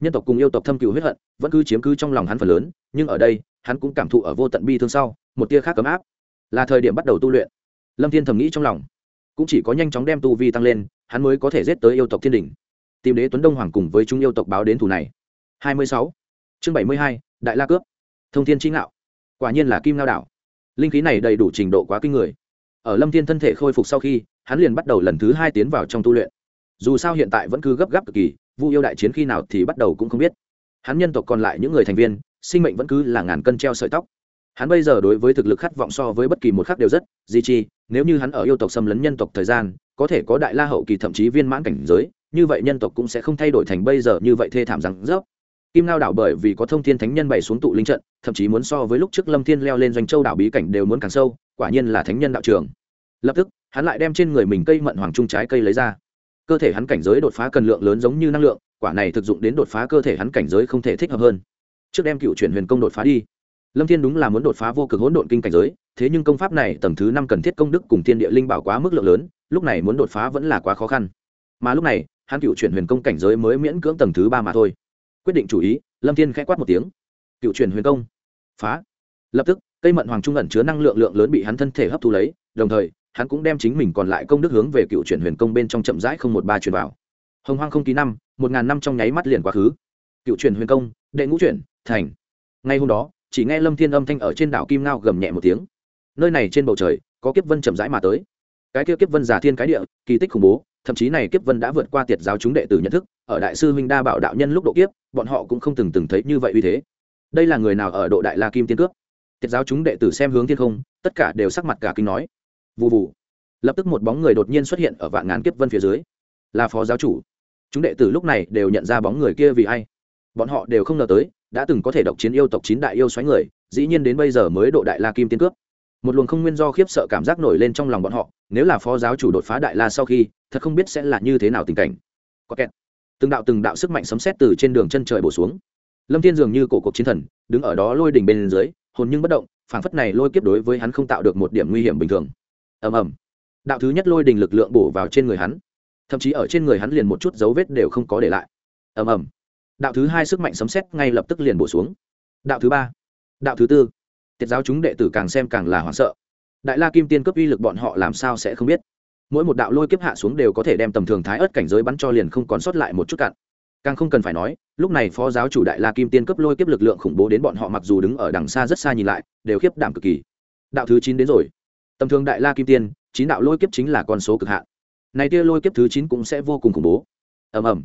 Nhân tộc cùng yêu tộc thâm cựu huyết hận, vẫn cứ chiếm cứ trong lòng hắn phần lớn, nhưng ở đây, hắn cũng cảm thụ ở vô tận bi thương sau, một tia khác cấm áp là thời điểm bắt đầu tu luyện. Lâm thiên thầm nghĩ trong lòng. Cũng chỉ có nhanh chóng đem tu vi tăng lên, hắn mới có thể giết tới yêu tộc thiên đình tìm đế tuấn đông hoàng cùng với chúng yêu tộc báo đến thủ này. Hai mươi sáu. Chương bảy mươi hai, đại la cướp. Thông thiên trí ngạo. Quả nhiên là kim lao đảo. Linh khí này đầy đủ trình độ quá kinh người. Ở lâm thiên thân thể khôi phục sau khi, hắn liền bắt đầu lần thứ hai tiến vào trong tu luyện. Dù sao hiện tại vẫn cứ gấp gáp cực kỳ, vu yêu đại chiến khi nào thì bắt đầu cũng không biết. Hắn nhân tộc còn lại những người thành viên, sinh mệnh vẫn cứ là ngàn cân treo sợi tóc hắn bây giờ đối với thực lực khát vọng so với bất kỳ một khác đều rất, di chi, nếu như hắn ở yêu tộc xâm lấn nhân tộc thời gian, có thể có đại la hậu kỳ thậm chí viên mãn cảnh giới, như vậy nhân tộc cũng sẽ không thay đổi thành bây giờ như vậy thê thảm rằng rớp. Kim lao đảo bởi vì có thông thiên thánh nhân bày xuống tụ linh trận, thậm chí muốn so với lúc trước lâm thiên leo lên doanh châu đảo bí cảnh đều muốn càng sâu, quả nhiên là thánh nhân đạo trường. Lập tức, hắn lại đem trên người mình cây mận hoàng trung trái cây lấy ra. Cơ thể hắn cảnh giới đột phá cần lượng lớn giống như năng lượng, quả này thực dụng đến đột phá cơ thể hắn cảnh giới không thể thích hợp hơn. Trước đem cựu chuyển huyền công đột phá đi lâm thiên đúng là muốn đột phá vô cực hỗn độn kinh cảnh giới thế nhưng công pháp này tầng thứ năm cần thiết công đức cùng thiên địa linh bảo quá mức lượng lớn lúc này muốn đột phá vẫn là quá khó khăn. Mà lúc này hắn cựu chuyển huyền công cảnh giới mới miễn cưỡng tầng thứ ba mà thôi. Quyết định chủ ý lâm thiên khẽ quát một tiếng. Cựu chuyển huyền công. Phá. Lập tức cây mận hoàng trung ẩn chứa năng lượng lượng lớn bị hắn thân thể hấp thu lấy đồng thời hắn cũng đem chính mình còn lại công đức hướng về cựu chuyển huyền công bên trong chậm rãi không một ba truyền vào. Hồng hoang không ký năm một ngàn năm trong nháy mắt liền quá khứ. Cựu chuyển huyền công đệ ngũ chuyển, thành. Ngay hôm đó chỉ nghe lâm thiên âm thanh ở trên đảo kim ngao gầm nhẹ một tiếng nơi này trên bầu trời có kiếp vân chậm rãi mà tới cái kia kiếp vân giả thiên cái địa kỳ tích khủng bố thậm chí này kiếp vân đã vượt qua tiệt giáo chúng đệ tử nhận thức ở đại sư huynh đa bảo đạo nhân lúc độ kiếp bọn họ cũng không từng từng thấy như vậy uy thế đây là người nào ở độ đại la kim tiên cước. tiệt giáo chúng đệ tử xem hướng thiên không tất cả đều sắc mặt cả kinh nói vụ vụ lập tức một bóng người đột nhiên xuất hiện ở vạn ngàn kiếp vân phía dưới là phó giáo chủ chúng đệ tử lúc này đều nhận ra bóng người kia vì ai bọn họ đều không ngờ tới, đã từng có thể độc chiến yêu tộc chín đại yêu xoáy người, dĩ nhiên đến bây giờ mới độ đại la kim tiên cướp. Một luồng không nguyên do khiếp sợ cảm giác nổi lên trong lòng bọn họ, nếu là phó giáo chủ đột phá đại la sau khi, thật không biết sẽ là như thế nào tình cảnh. Có kẹt. Từng đạo từng đạo sức mạnh sấm xét từ trên đường chân trời bổ xuống. Lâm thiên dường như cổ cuộc chiến thần, đứng ở đó lôi đỉnh bên dưới, hồn nhưng bất động, phảng phất này lôi kiếp đối với hắn không tạo được một điểm nguy hiểm bình thường. Ầm ầm. Đạo thứ nhất lôi đỉnh lực lượng bổ vào trên người hắn. Thậm chí ở trên người hắn liền một chút dấu vết đều không có để lại. Ầm ầm đạo thứ hai sức mạnh sấm xét ngay lập tức liền bổ xuống. Đạo thứ ba, đạo thứ tư. Tiết giáo chúng đệ tử càng xem càng là hoảng sợ. Đại la kim tiên cấp uy lực bọn họ làm sao sẽ không biết? Mỗi một đạo lôi kiếp hạ xuống đều có thể đem tầm thường thái ớt cảnh giới bắn cho liền không còn sót lại một chút cạn càng không cần phải nói, lúc này phó giáo chủ đại la kim tiên cấp lôi kiếp lực lượng khủng bố đến bọn họ mặc dù đứng ở đằng xa rất xa nhìn lại, đều khiếp đảm cực kỳ. Đạo thứ chín đến rồi. Tầm thường đại la kim tiên, chín đạo lôi kiếp chính là con số cực hạn. Này tia lôi kiếp thứ chín cũng sẽ vô cùng khủng bố. Ầm ầm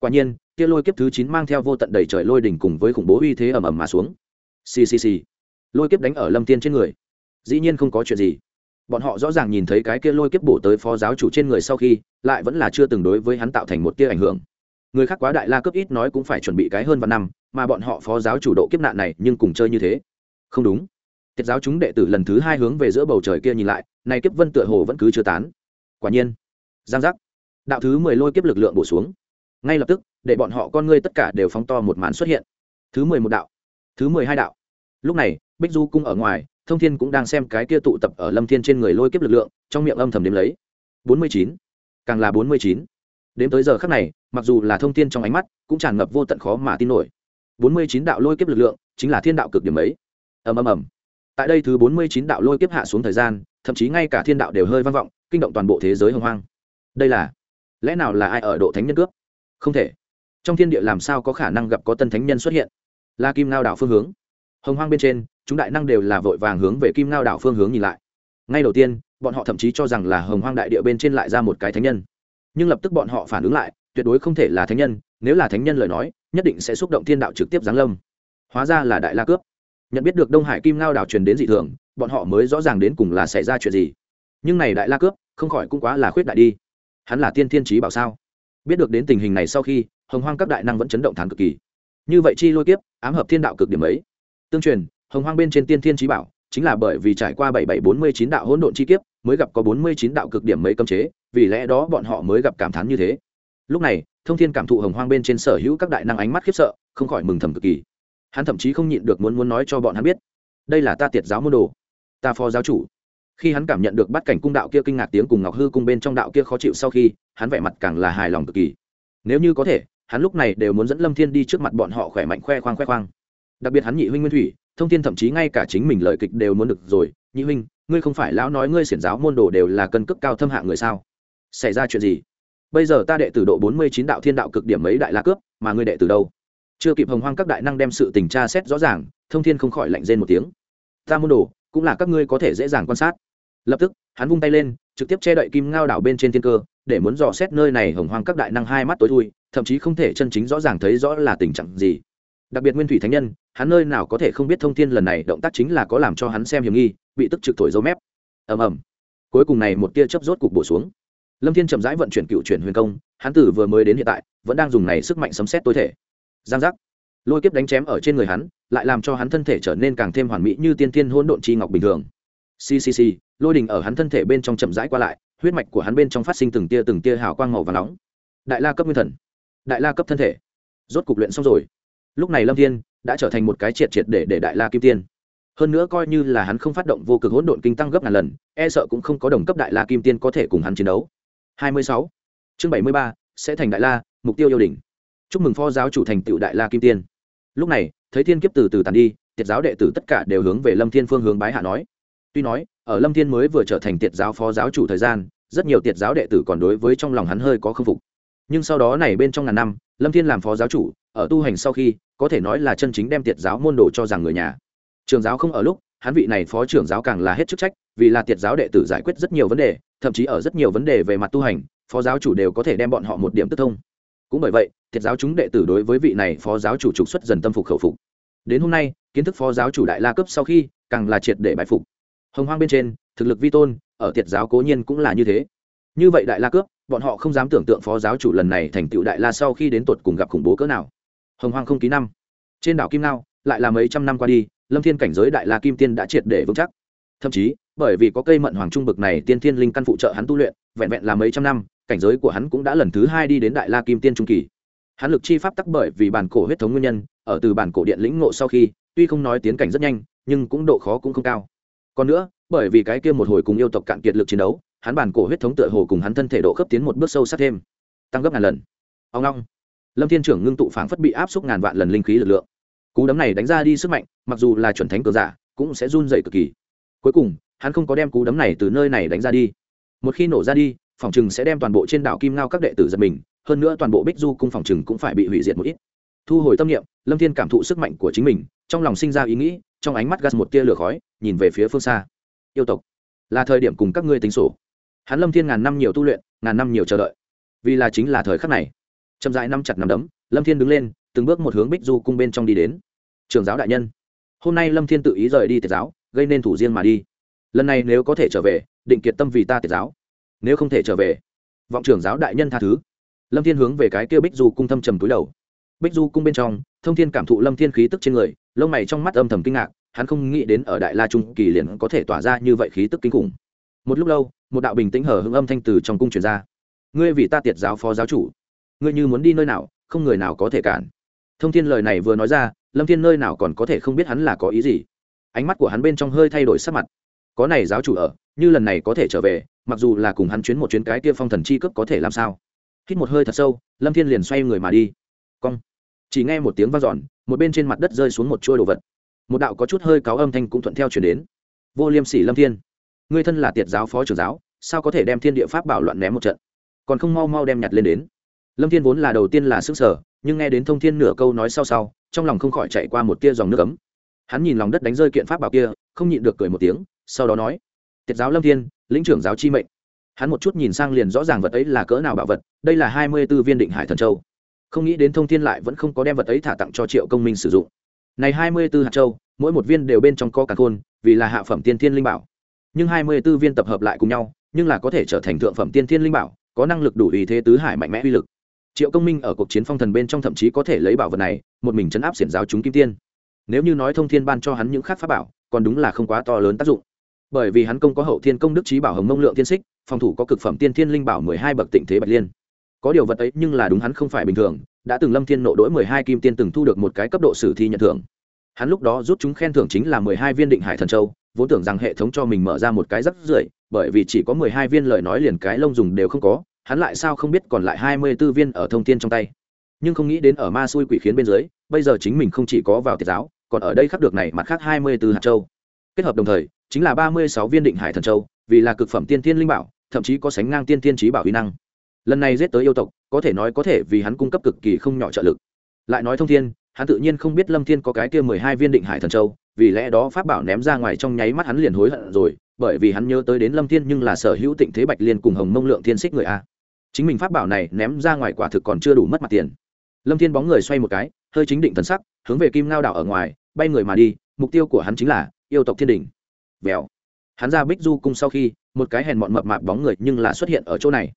quả nhiên, tia lôi kiếp thứ chín mang theo vô tận đầy trời lôi đỉnh cùng với khủng bố uy thế ầm ầm mà xuống. Ccc lôi kiếp đánh ở lâm tiên trên người. Dĩ nhiên không có chuyện gì. Bọn họ rõ ràng nhìn thấy cái kia lôi kiếp bổ tới phó giáo chủ trên người sau khi, lại vẫn là chưa từng đối với hắn tạo thành một tia ảnh hưởng. Người khác quá đại la cấp ít nói cũng phải chuẩn bị cái hơn vạn năm, mà bọn họ phó giáo chủ độ kiếp nạn này nhưng cùng chơi như thế. Không đúng. Tiết giáo chúng đệ tử lần thứ hai hướng về giữa bầu trời kia nhìn lại, nay kiếp vân tựa hồ vẫn cứ chưa tán. Quả nhiên. Giang giác. Đạo thứ mười lôi kiếp lực lượng bổ xuống ngay lập tức, để bọn họ con ngươi tất cả đều phóng to một màn xuất hiện. Thứ mười một đạo, thứ mười hai đạo. Lúc này, bích du cung ở ngoài, thông thiên cũng đang xem cái kia tụ tập ở lâm thiên trên người lôi kiếp lực lượng, trong miệng âm thầm đếm lấy. Bốn mươi chín, càng là bốn mươi chín. Đến tới giờ khắc này, mặc dù là thông thiên trong ánh mắt, cũng tràn ngập vô tận khó mà tin nổi. Bốn mươi chín đạo lôi kiếp lực lượng, chính là thiên đạo cực điểm ấy. Ầm ầm ầm. Tại đây thứ bốn mươi chín đạo lôi kiếp hạ xuống thời gian, thậm chí ngay cả thiên đạo đều hơi vang vọng, kinh động toàn bộ thế giới hồng hoang. Đây là, lẽ nào là ai ở độ thánh nhân cướp? Không thể. Trong thiên địa làm sao có khả năng gặp có tân thánh nhân xuất hiện? Là kim ngao đảo phương hướng. Hồng hoang bên trên, chúng đại năng đều là vội vàng hướng về kim ngao đảo phương hướng nhìn lại. Ngay đầu tiên, bọn họ thậm chí cho rằng là hồng hoang đại địa bên trên lại ra một cái thánh nhân. Nhưng lập tức bọn họ phản ứng lại, tuyệt đối không thể là thánh nhân, nếu là thánh nhân lời nói, nhất định sẽ xúc động thiên đạo trực tiếp giáng lâm. Hóa ra là đại la cướp. Nhận biết được đông hải kim ngao đảo truyền đến dị thường, bọn họ mới rõ ràng đến cùng là xảy ra chuyện gì. Nhưng này đại la cướp, không khỏi cũng quá là khuyết đại đi. Hắn là tiên thiên trí bảo sao? Biết được đến tình hình này sau khi, hồng hoang các đại năng vẫn chấn động thán cực kỳ. Như vậy chi lôi kiếp, ám hợp thiên đạo cực điểm ấy. Tương truyền, hồng hoang bên trên tiên thiên trí bảo, chính là bởi vì trải qua bảy bảy bốn mươi chín đạo hỗn độn chi kiếp, mới gặp có bốn mươi chín đạo cực điểm mấy cấm chế, vì lẽ đó bọn họ mới gặp cảm thán như thế. Lúc này, thông thiên cảm thụ hồng hoang bên trên sở hữu các đại năng ánh mắt khiếp sợ, không khỏi mừng thầm cực kỳ. Hắn thậm chí không nhịn được muốn muốn nói cho bọn hắn biết, đây là ta tiệt giáo môn đồ, ta phó giáo chủ khi hắn cảm nhận được bắt cảnh cung đạo kia kinh ngạc tiếng cùng ngọc hư cung bên trong đạo kia khó chịu sau khi, hắn vẻ mặt càng là hài lòng cực kỳ. Nếu như có thể, hắn lúc này đều muốn dẫn lâm thiên đi trước mặt bọn họ khỏe mạnh khoe khoang khoe khoang. Đặc biệt hắn nhị huynh nguyên thủy, thông thiên thậm chí ngay cả chính mình lợi kịch đều muốn được rồi. Nhị huynh, ngươi không phải lão nói ngươi xiển giáo môn đồ đều là cân cước cao thâm hạ người sao? Xảy ra chuyện gì? Bây giờ ta đệ tử độ bốn mươi chín đạo thiên đạo cực điểm mấy đại la cướp, mà ngươi đệ tử đâu? Chưa kịp hồng hoang các đại năng đem sự tình tra xét rõ ràng, thông thiên không khỏi lạnh rên một tiếng. Ta môn đồ, cũng là các ngươi có thể dễ dàng quan sát lập tức, hắn vung tay lên, trực tiếp che đậy kim ngao đảo bên trên thiên cơ, để muốn dò xét nơi này hồng hoang các đại năng hai mắt tối thui, thậm chí không thể chân chính rõ ràng thấy rõ là tình trạng gì. Đặc biệt nguyên thủy thánh nhân, hắn nơi nào có thể không biết thông tin lần này động tác chính là có làm cho hắn xem hiểm nghi, bị tức trực thổi dấu mép. Ầm ầm. Cuối cùng này một tia chớp rốt cục bổ xuống. Lâm thiên chậm rãi vận chuyển cựu chuyển huyền công, hắn tử vừa mới đến hiện tại, vẫn đang dùng này sức mạnh sấm xét tối thể. Giang giác. Lôi kiếp đánh chém ở trên người hắn, lại làm cho hắn thân thể trở nên càng thêm hoàn mỹ như tiên tiên hỗn độn chi ngọc bình thường. Ccc lôi đình ở hắn thân thể bên trong chậm rãi qua lại huyết mạch của hắn bên trong phát sinh từng tia từng tia hào quang màu và nóng. Đại la cấp nguyên thần đại la cấp thân thể. Rốt cục luyện xong rồi. Lúc này lâm thiên đã trở thành một cái triệt triệt để để đại la kim tiên. Hơn nữa coi như là hắn không phát động vô cực hỗn độn kinh tăng gấp ngàn lần e sợ cũng không có đồng cấp đại la kim tiên có thể cùng hắn chiến đấu. 26. chương 73, sẽ thành đại la mục tiêu yêu đỉnh. Chúc mừng phó giáo chủ thành tựu đại la kim tiên. Lúc này thấy thiên kiếp từ từ tàn đi tiệt giáo đệ tử tất cả đều hướng về lâm thiên phương hướng bái hạ nói tuy nói, ở lâm thiên mới vừa trở thành tiệt giáo phó giáo chủ thời gian, rất nhiều tiệt giáo đệ tử còn đối với trong lòng hắn hơi có k phục. Nhưng sau đó này bên trong ngàn năm, lâm thiên làm phó giáo chủ, ở tu hành sau khi, có thể nói là chân chính đem tiệt giáo môn đồ cho rằng người nhà. Trường giáo không ở lúc, hắn vị này phó trưởng giáo càng là hết chức trách, vì là tiệt giáo đệ tử giải quyết rất nhiều vấn đề, thậm chí ở rất nhiều vấn đề về mặt tu hành, phó giáo chủ đều có thể đem bọn họ một điểm tức thông. Cũng bởi vậy, tiệt giáo chúng đệ tử đối với vị này phó giáo chủ trục xuất dần tâm phục khẩu phục. Đến hôm nay, kiến thức phó giáo chủ đại la cấp sau khi, càng là triệt để bại phục hồng hoang bên trên, thực lực vi tôn, ở tiệt giáo cố nhiên cũng là như thế. Như vậy đại la cướp, bọn họ không dám tưởng tượng phó giáo chủ lần này thành tựu đại la sau khi đến tột cùng gặp khủng bố cỡ nào. Hồng hoang không ký năm. Trên đảo kim nao lại là mấy trăm năm qua đi, lâm thiên cảnh giới đại la kim tiên đã triệt để vững chắc. Thậm chí, bởi vì có cây mận hoàng trung bực này tiên thiên linh căn phụ trợ hắn tu luyện, vẹn vẹn là mấy trăm năm, cảnh giới của hắn cũng đã lần thứ hai đi đến đại la kim tiên trung kỳ. Hắn lực chi pháp tắc bởi vì bản cổ huyết thống nguyên nhân, ở từ bản cổ điện lĩnh ngộ sau khi, tuy không nói tiến cảnh rất nhanh, nhưng cũng độ khó cũng không cao còn nữa, bởi vì cái kia một hồi cùng yêu tộc cạn kiệt lực chiến đấu, hắn bản cổ huyết thống tựa hồ cùng hắn thân thể độ khớp tiến một bước sâu sắc thêm. Tăng gấp ngàn lần. Ông long. Lâm thiên trưởng ngưng tụ phảng phất bị áp suất ngàn vạn lần linh khí lực lượng. Cú đấm này đánh ra đi sức mạnh, mặc dù là chuẩn thánh cường giả, cũng sẽ run dậy cực kỳ. Cuối cùng, hắn không có đem cú đấm này từ nơi này đánh ra đi. Một khi nổ ra đi, phòng chừng sẽ đem toàn bộ trên đảo kim ngao các đệ tử giật mình, hơn nữa toàn bộ bích du cung phòng chừng cũng phải bị hủy diệt một ít. Thu hồi tâm niệm, lâm thiên cảm thụ sức mạnh của chính mình, trong lòng sinh ra ý nghĩ trong ánh mắt gas một tia lửa khói, nhìn về phía phương xa. Yêu tộc, là thời điểm cùng các ngươi tính sổ. Hắn lâm thiên ngàn năm nhiều tu luyện, ngàn năm nhiều chờ đợi. Vì là chính là thời khắc này. Chậm rãi năm chặt nằm đấm, lâm thiên đứng lên, từng bước một hướng bích du cung bên trong đi đến. Trường giáo đại nhân, hôm nay lâm thiên tự ý rời đi tiệt giáo, gây nên thủ riêng mà đi. Lần này nếu có thể trở về, định kiệt tâm vì ta tiệt giáo. Nếu không thể trở về, vọng trưởng giáo đại nhân tha thứ. Lâm thiên hướng về cái kia bích du cung thâm trầm túi đầu. Bích du cung bên trong thông thiên cảm thụ lâm thiên khí tức trên người, lông mày trong mắt âm thầm kinh ngạc, hắn không nghĩ đến ở đại la trung kỳ liền có thể tỏa ra như vậy khí tức kinh khủng. Một lúc lâu, một đạo bình tĩnh hở hưng âm thanh từ trong cung truyền ra. Ngươi vì ta tiệt giáo phó giáo chủ, ngươi như muốn đi nơi nào, không người nào có thể cản. Thông thiên lời này vừa nói ra, lâm thiên nơi nào còn có thể không biết hắn là có ý gì. Ánh mắt của hắn bên trong hơi thay đổi sắc mặt. Có này giáo chủ ở, như lần này có thể trở về, mặc dù là cùng hắn chuyến một chuyến cái kia phong thần chi cấp có thể làm sao? Hít một hơi thật sâu, lâm thiên liền xoay người mà đi. Cong chỉ nghe một tiếng vang giòn một bên trên mặt đất rơi xuống một chuôi đồ vật. Một đạo có chút hơi cáo âm thanh cũng thuận theo chuyển đến. Vô liêm sỉ lâm thiên, ngươi thân là tiệt giáo phó trưởng giáo, sao có thể đem thiên địa pháp bảo loạn ném một trận? Còn không mau mau đem nhặt lên đến. Lâm thiên vốn là đầu tiên là sức sở nhưng nghe đến thông thiên nửa câu nói sau sau, trong lòng không khỏi chạy qua một tia dòng nước ấm. Hắn nhìn lòng đất đánh rơi kiện pháp bảo kia, không nhịn được cười một tiếng, sau đó nói, tiệt giáo lâm thiên, lĩnh trưởng giáo chi mệnh. Hắn một chút nhìn sang liền rõ ràng vật ấy là cỡ nào bảo vật, đây là hai mươi b ố viên định hải thần châu không nghĩ đến thông thiên lại vẫn không có đem vật ấy thả tặng cho triệu công minh sử dụng. Này hai mươi b ố hạt châu, mỗi một viên đều bên trong co cả khôn, vì là hạ phẩm tiên thiên linh bảo. Nhưng hai mươi b ố viên tập hợp lại cùng nhau, nhưng là có thể trở thành thượng phẩm tiên thiên linh bảo, có năng lực đủ ý thế tứ hải mạnh mẽ uy lực. Triệu công minh ở cuộc chiến phong thần bên trong thậm chí có thể lấy bảo vật này, một mình chấn áp xiển giáo chúng kim tiên. Nếu như nói thông thiên ban cho hắn những khác pháp bảo, còn đúng là không quá to lớn tác dụng. Bởi vì hắn công có hậu thiên công đức trí bảo hồng mông lượng tiên xích, phòng thủ có cực phẩm tiên thiên linh bảo mười hai bậc tịnh thế bạch liên có điều vật ấy nhưng là đúng hắn không phải bình thường, đã từng lâm thiên nộ đỗi mười hai kim tiên từng thu được một cái cấp độ sử thi nhận thưởng. Hắn lúc đó rút chúng khen thưởng chính là mười hai viên định hải thần châu, vốn tưởng rằng hệ thống cho mình mở ra một cái rất rưởi, bởi vì chỉ có mười hai viên lời nói liền cái lông dùng đều không có, hắn lại sao không biết còn lại hai mươi b ố viên ở thông tin trong tay. Nhưng không nghĩ đến ở ma xui quỷ khiến bên dưới, bây giờ chính mình không chỉ có vào tiết giáo, còn ở đây khắc được này mặt khác hai mươi b ố hạt châu. Kết hợp đồng thời, chính là ba mươi sáu viên định hải thần châu, vì là cực phẩm tiên thiên linh bảo, thậm chí có sánh ngang tiên thiên trí bảo uy năng lần này giết tới yêu tộc, có thể nói có thể vì hắn cung cấp cực kỳ không nhỏ trợ lực. Lại nói thông thiên, hắn tự nhiên không biết lâm thiên có cái kia mười hai viên định hải thần châu, vì lẽ đó pháp bảo ném ra ngoài trong nháy mắt hắn liền hối hận rồi, bởi vì hắn nhớ tới đến lâm thiên nhưng là sở hữu tịnh thế bạch liên cùng hồng mông lượng thiên xích người a. Chính mình pháp bảo này ném ra ngoài quả thực còn chưa đủ mất mặt tiền. Lâm thiên bóng người xoay một cái, hơi chính định thần sắc, hướng về kim ngao đảo ở ngoài, bay người mà đi, mục tiêu của hắn chính là yêu tộc thiên đình. Vèo. Hắn ra bích du cung sau khi, một cái hèn mọn mập mạp bóng người nhưng là xuất hiện ở chỗ này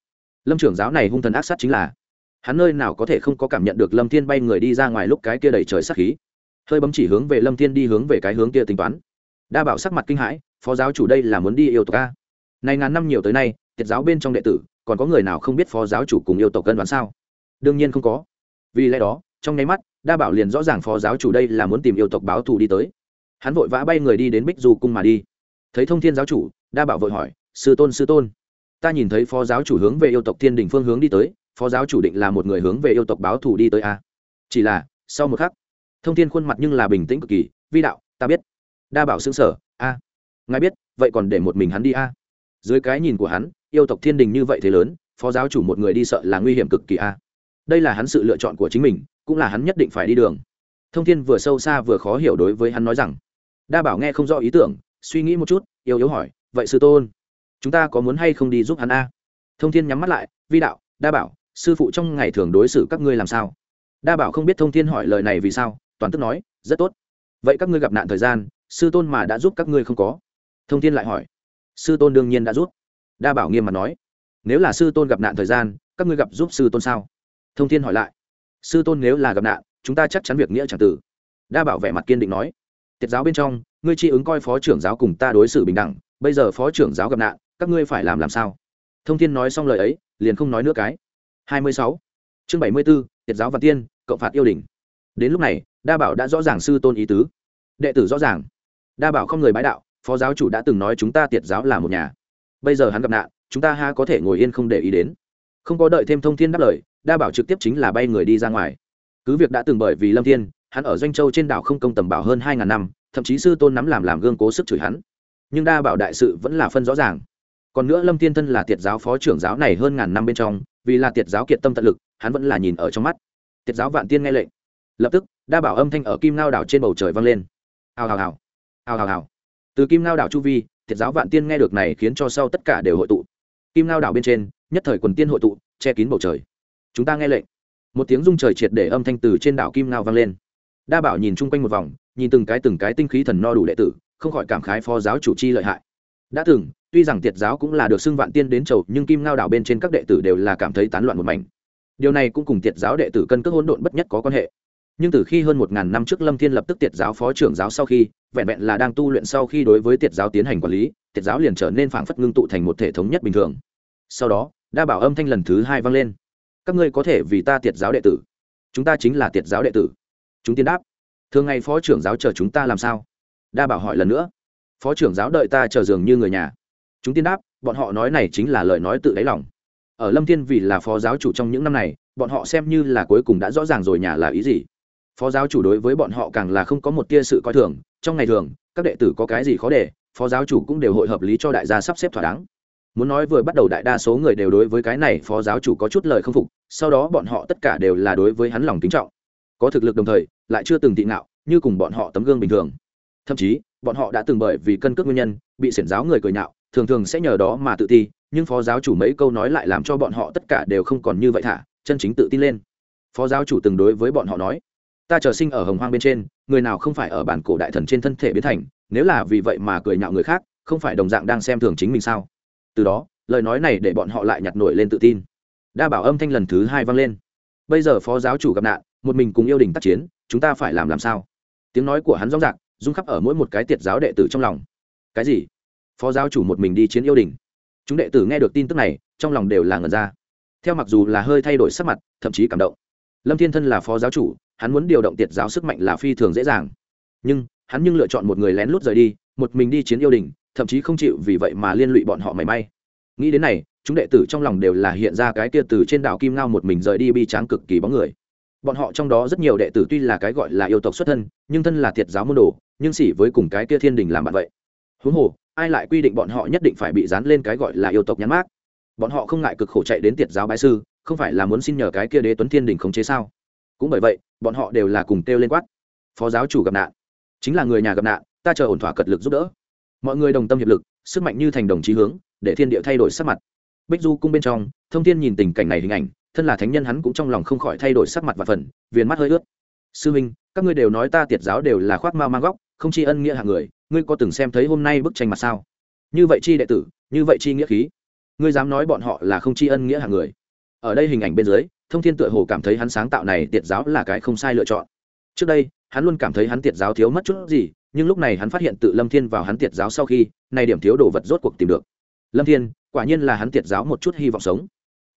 lâm trưởng giáo này hung thần ác sát chính là, hắn nơi nào có thể không có cảm nhận được lâm thiên bay người đi ra ngoài lúc cái kia đầy trời sắc khí. Hơi bấm chỉ hướng về lâm thiên đi hướng về cái hướng kia tính toán. Đa bảo sắc mặt kinh hãi, phó giáo chủ đây là muốn đi yêu tộc a. Này ngàn năm nhiều tới nay, tiệt giáo bên trong đệ tử, còn có người nào không biết phó giáo chủ cùng yêu tộc cân đoán sao? Đương nhiên không có. Vì lẽ đó, trong nháy mắt, đa bảo liền rõ ràng phó giáo chủ đây là muốn tìm yêu tộc báo thù đi tới. Hắn vội vã bay người đi đến bích du cung mà đi. Thấy thông thiên giáo chủ, đa bảo vội hỏi, sư tôn sư tôn ta nhìn thấy phó giáo chủ hướng về yêu tộc thiên đình phương hướng đi tới, phó giáo chủ định là một người hướng về yêu tộc báo thù đi tới a. À? chỉ là, sau một khắc, thông thiên khuôn mặt nhưng là bình tĩnh cực kỳ, vi đạo, ta biết. Đa bảo xương sở, a, ngài biết, vậy còn để một mình hắn đi a. Dưới cái nhìn của hắn, yêu tộc thiên đình như vậy thế lớn, phó giáo chủ một người đi sợ là nguy hiểm cực kỳ a. Đây là hắn sự lựa chọn của chính mình, cũng là hắn nhất định phải đi đường. Thông thiên vừa sâu xa vừa khó hiểu đối với hắn nói rằng, đa bảo nghe không rõ ý tưởng, suy nghĩ một chút yêu yếu hỏi, vậy sư tôn chúng ta có muốn hay không đi giúp hắn a? Thông thiên nhắm mắt lại, vi đạo, đa bảo, sư phụ trong ngày thường đối xử các ngươi làm sao? Đa bảo không biết thông thiên hỏi lời này vì sao, toàn tức nói, rất tốt. Vậy các ngươi gặp nạn thời gian, sư tôn mà đã giúp các ngươi không có. Thông thiên lại hỏi, sư tôn đương nhiên đã giúp. Đa bảo nghiêm mặt nói, nếu là sư tôn gặp nạn thời gian, các ngươi gặp giúp sư tôn sao? Thông thiên hỏi lại, sư tôn nếu là gặp nạn, chúng ta chắc chắn việc nghĩa c h ẳ n g tử. Đa bảo vẻ mặt kiên định nói, tiết giáo bên trong, ngươi tri ứng coi phó trưởng giáo cùng ta đối xử bình đẳng, bây giờ phó trưởng giáo gặp nạn các ngươi phải làm làm sao? Thông thiên nói xong lời ấy, liền không nói nữa cái. Hai mươi sáu. Chương bảy mươi b ố giáo và tiên, cộng phạt yêu đình. Đến lúc này, đa bảo đã rõ ràng sư tôn ý tứ. Đệ tử rõ ràng. Đa bảo không người bái đạo, phó giáo chủ đã từng nói chúng ta tiệt giáo là một nhà. Bây giờ hắn gặp nạn, chúng ta ha có thể ngồi yên không để ý đến. Không có đợi thêm thông thiên đáp lời, đa bảo trực tiếp chính là bay người đi ra ngoài. Cứ việc đã từng bởi vì lâm thiên, hắn ở doanh châu trên đảo không công tầm bảo hơn hai ngàn năm, thậm chí sư tôn nắm làm làm gương cố sức chửi hắn. Nhưng đa bảo đại sự vẫn là phân rõ ràng còn nữa lâm thiên thân là tiệt giáo phó trưởng giáo này hơn ngàn năm bên trong, vì là tiệt giáo kiệt tâm tận lực, hắn vẫn là nhìn ở trong mắt. Tiệt giáo vạn tiên nghe lệnh. Lập tức, đa bảo âm thanh ở kim lao đảo trên bầu trời vang lên. Hào hào hào. Hào hào hào. Từ kim lao đảo chu vi, tiệt giáo vạn tiên nghe được này khiến cho sau tất cả đều hội tụ. Kim lao đảo bên trên, nhất thời quần tiên hội tụ, che kín bầu trời. Chúng ta nghe lệnh. Một tiếng rung trời triệt để âm thanh từ trên đảo kim ngao vang lên. Đa bảo nhìn chung quanh một vòng, nhìn từng cái từng cái tinh khí thần no đủ đệ tử, không khỏi cảm khái phó giáo chủ chi lợi hại. Đã từng tuy rằng tiệt giáo cũng là được xưng vạn tiên đến chầu, nhưng kim ngao đảo bên trên các đệ tử đều là cảm thấy tán loạn một mảnh. Điều này cũng cùng tiệt giáo đệ tử cân cước hỗn độn bất nhất có quan hệ. Nhưng từ khi hơn một ngàn năm trước lâm thiên lập tức tiệt giáo phó trưởng giáo sau khi, vẹn vẹn là đang tu luyện sau khi đối với tiệt giáo tiến hành quản lý, tiệt giáo liền trở nên phảng phất ngưng tụ thành một thể thống nhất bình thường. Sau đó, đa bảo âm thanh lần thứ hai vang lên. Các ngươi có thể vì ta tiệt giáo đệ tử. Chúng ta chính là tiệt giáo đệ tử. Chúng tiên đáp. Thường ngày phó trưởng giáo chờ chúng ta làm sao? Đa bảo hỏi lần nữa. Phó trưởng giáo đợi ta chờ dường như người nhà chúng tiên đáp, bọn họ nói này chính là lời nói tự đáy lòng. Ở lâm thiên vì là phó giáo chủ trong những năm này, bọn họ xem như là cuối cùng đã rõ ràng rồi nhà là ý gì. Phó giáo chủ đối với bọn họ càng là không có một tia sự coi thường, trong ngày thường, các đệ tử có cái gì khó để, phó giáo chủ cũng đều hội hợp lý cho đại gia sắp xếp thỏa đáng. Muốn nói vừa bắt đầu đại đa số người đều đối với cái này phó giáo chủ có chút lời không phục, sau đó bọn họ tất cả đều là đối với hắn lòng kính trọng. Có thực lực đồng thời, lại chưa từng tị nạo như cùng bọn họ tấm gương bình thường. Thậm chí, bọn họ đã từng bởi vì cân cước nguyên nhân, bị xiển giáo người cười nhạo thường thường sẽ nhờ đó mà tự ti, nhưng phó giáo chủ mấy câu nói lại làm cho bọn họ tất cả đều không còn như vậy thả, chân chính tự tin lên. Phó giáo chủ từng đối với bọn họ nói, ta trở sinh ở hồng hoang bên trên, người nào không phải ở bản cổ đại thần trên thân thể biến thành, nếu là vì vậy mà cười nhạo người khác, không phải đồng dạng đang xem thường chính mình sao? Từ đó, lời nói này để bọn họ lại nhặt nổi lên tự tin. Đa bảo âm thanh lần thứ hai vang lên. Bây giờ phó giáo chủ gặp nạn, một mình cùng yêu đình tác chiến, chúng ta phải làm làm sao? Tiếng nói của hắn rõ rạc rung khắp ở mỗi một cái tiệt giáo đệ tử trong lòng. Cái gì? Phó giáo chủ một mình đi chiến yêu đình. Chúng đệ tử nghe được tin tức này, trong lòng đều là ngần ra. Theo mặc dù là hơi thay đổi sắc mặt, thậm chí cảm động. Lâm thiên thân là phó giáo chủ, hắn muốn điều động tiệt giáo sức mạnh là phi thường dễ dàng. Nhưng, hắn nhưng lựa chọn một người lén lút rời đi, một mình đi chiến yêu đình, thậm chí không chịu vì vậy mà liên lụy bọn họ mảy may. Nghĩ đến này, chúng đệ tử trong lòng đều là hiện ra cái kia từ trên đảo kim ngao một mình rời đi bi tráng cực kỳ bóng người. Bọn họ trong đó rất nhiều đệ tử tuy là cái gọi là yêu tộc xuất thân, nhưng thân là thiệt giáo môn đồ, nhưng xỉ với cùng cái kia thiên đình làm bạn vậy. Huống hồ ai lại quy định bọn họ nhất định phải bị dán lên cái gọi là yêu tộc nhắn mát bọn họ không ngại cực khổ chạy đến tiệt giáo bái sư, không phải là muốn xin nhờ cái kia đế tuấn thiên đình khống chế sao? Cũng bởi vậy, bọn họ đều là cùng kêu lên quát. Phó giáo chủ gặp nạn. Chính là người nhà gặp nạn, ta chờ ổn thỏa cật lực giúp đỡ. Mọi người đồng tâm hiệp lực, sức mạnh như thành đồng chí hướng, để thiên địa thay đổi sắc mặt. Bích du cung bên trong, thông thiên nhìn tình cảnh này hình ảnh, thân là thánh nhân hắn cũng trong lòng không khỏi thay đổi sắc mặt và phần, viền mắt hơi ướt. Sư minh, các ngươi đều nói ta tiệt giáo đều là khoác ma mang góc, không tri ân nghĩa hạng người ngươi có từng xem thấy hôm nay bức tranh mặt sao? Như vậy chi đệ tử, như vậy chi nghĩa khí. Ngươi dám nói bọn họ là không tri ân nghĩa hàng người. Ở đây hình ảnh bên dưới, thông thiên tựa hồ cảm thấy hắn sáng tạo này tiệt giáo là cái không sai lựa chọn. Trước đây, hắn luôn cảm thấy hắn tiệt giáo thiếu mất chút gì, nhưng lúc này hắn phát hiện tự lâm thiên vào hắn tiệt giáo sau khi, này điểm thiếu đồ vật rốt cuộc tìm được. Lâm thiên, quả nhiên là hắn tiệt giáo một chút hy vọng sống.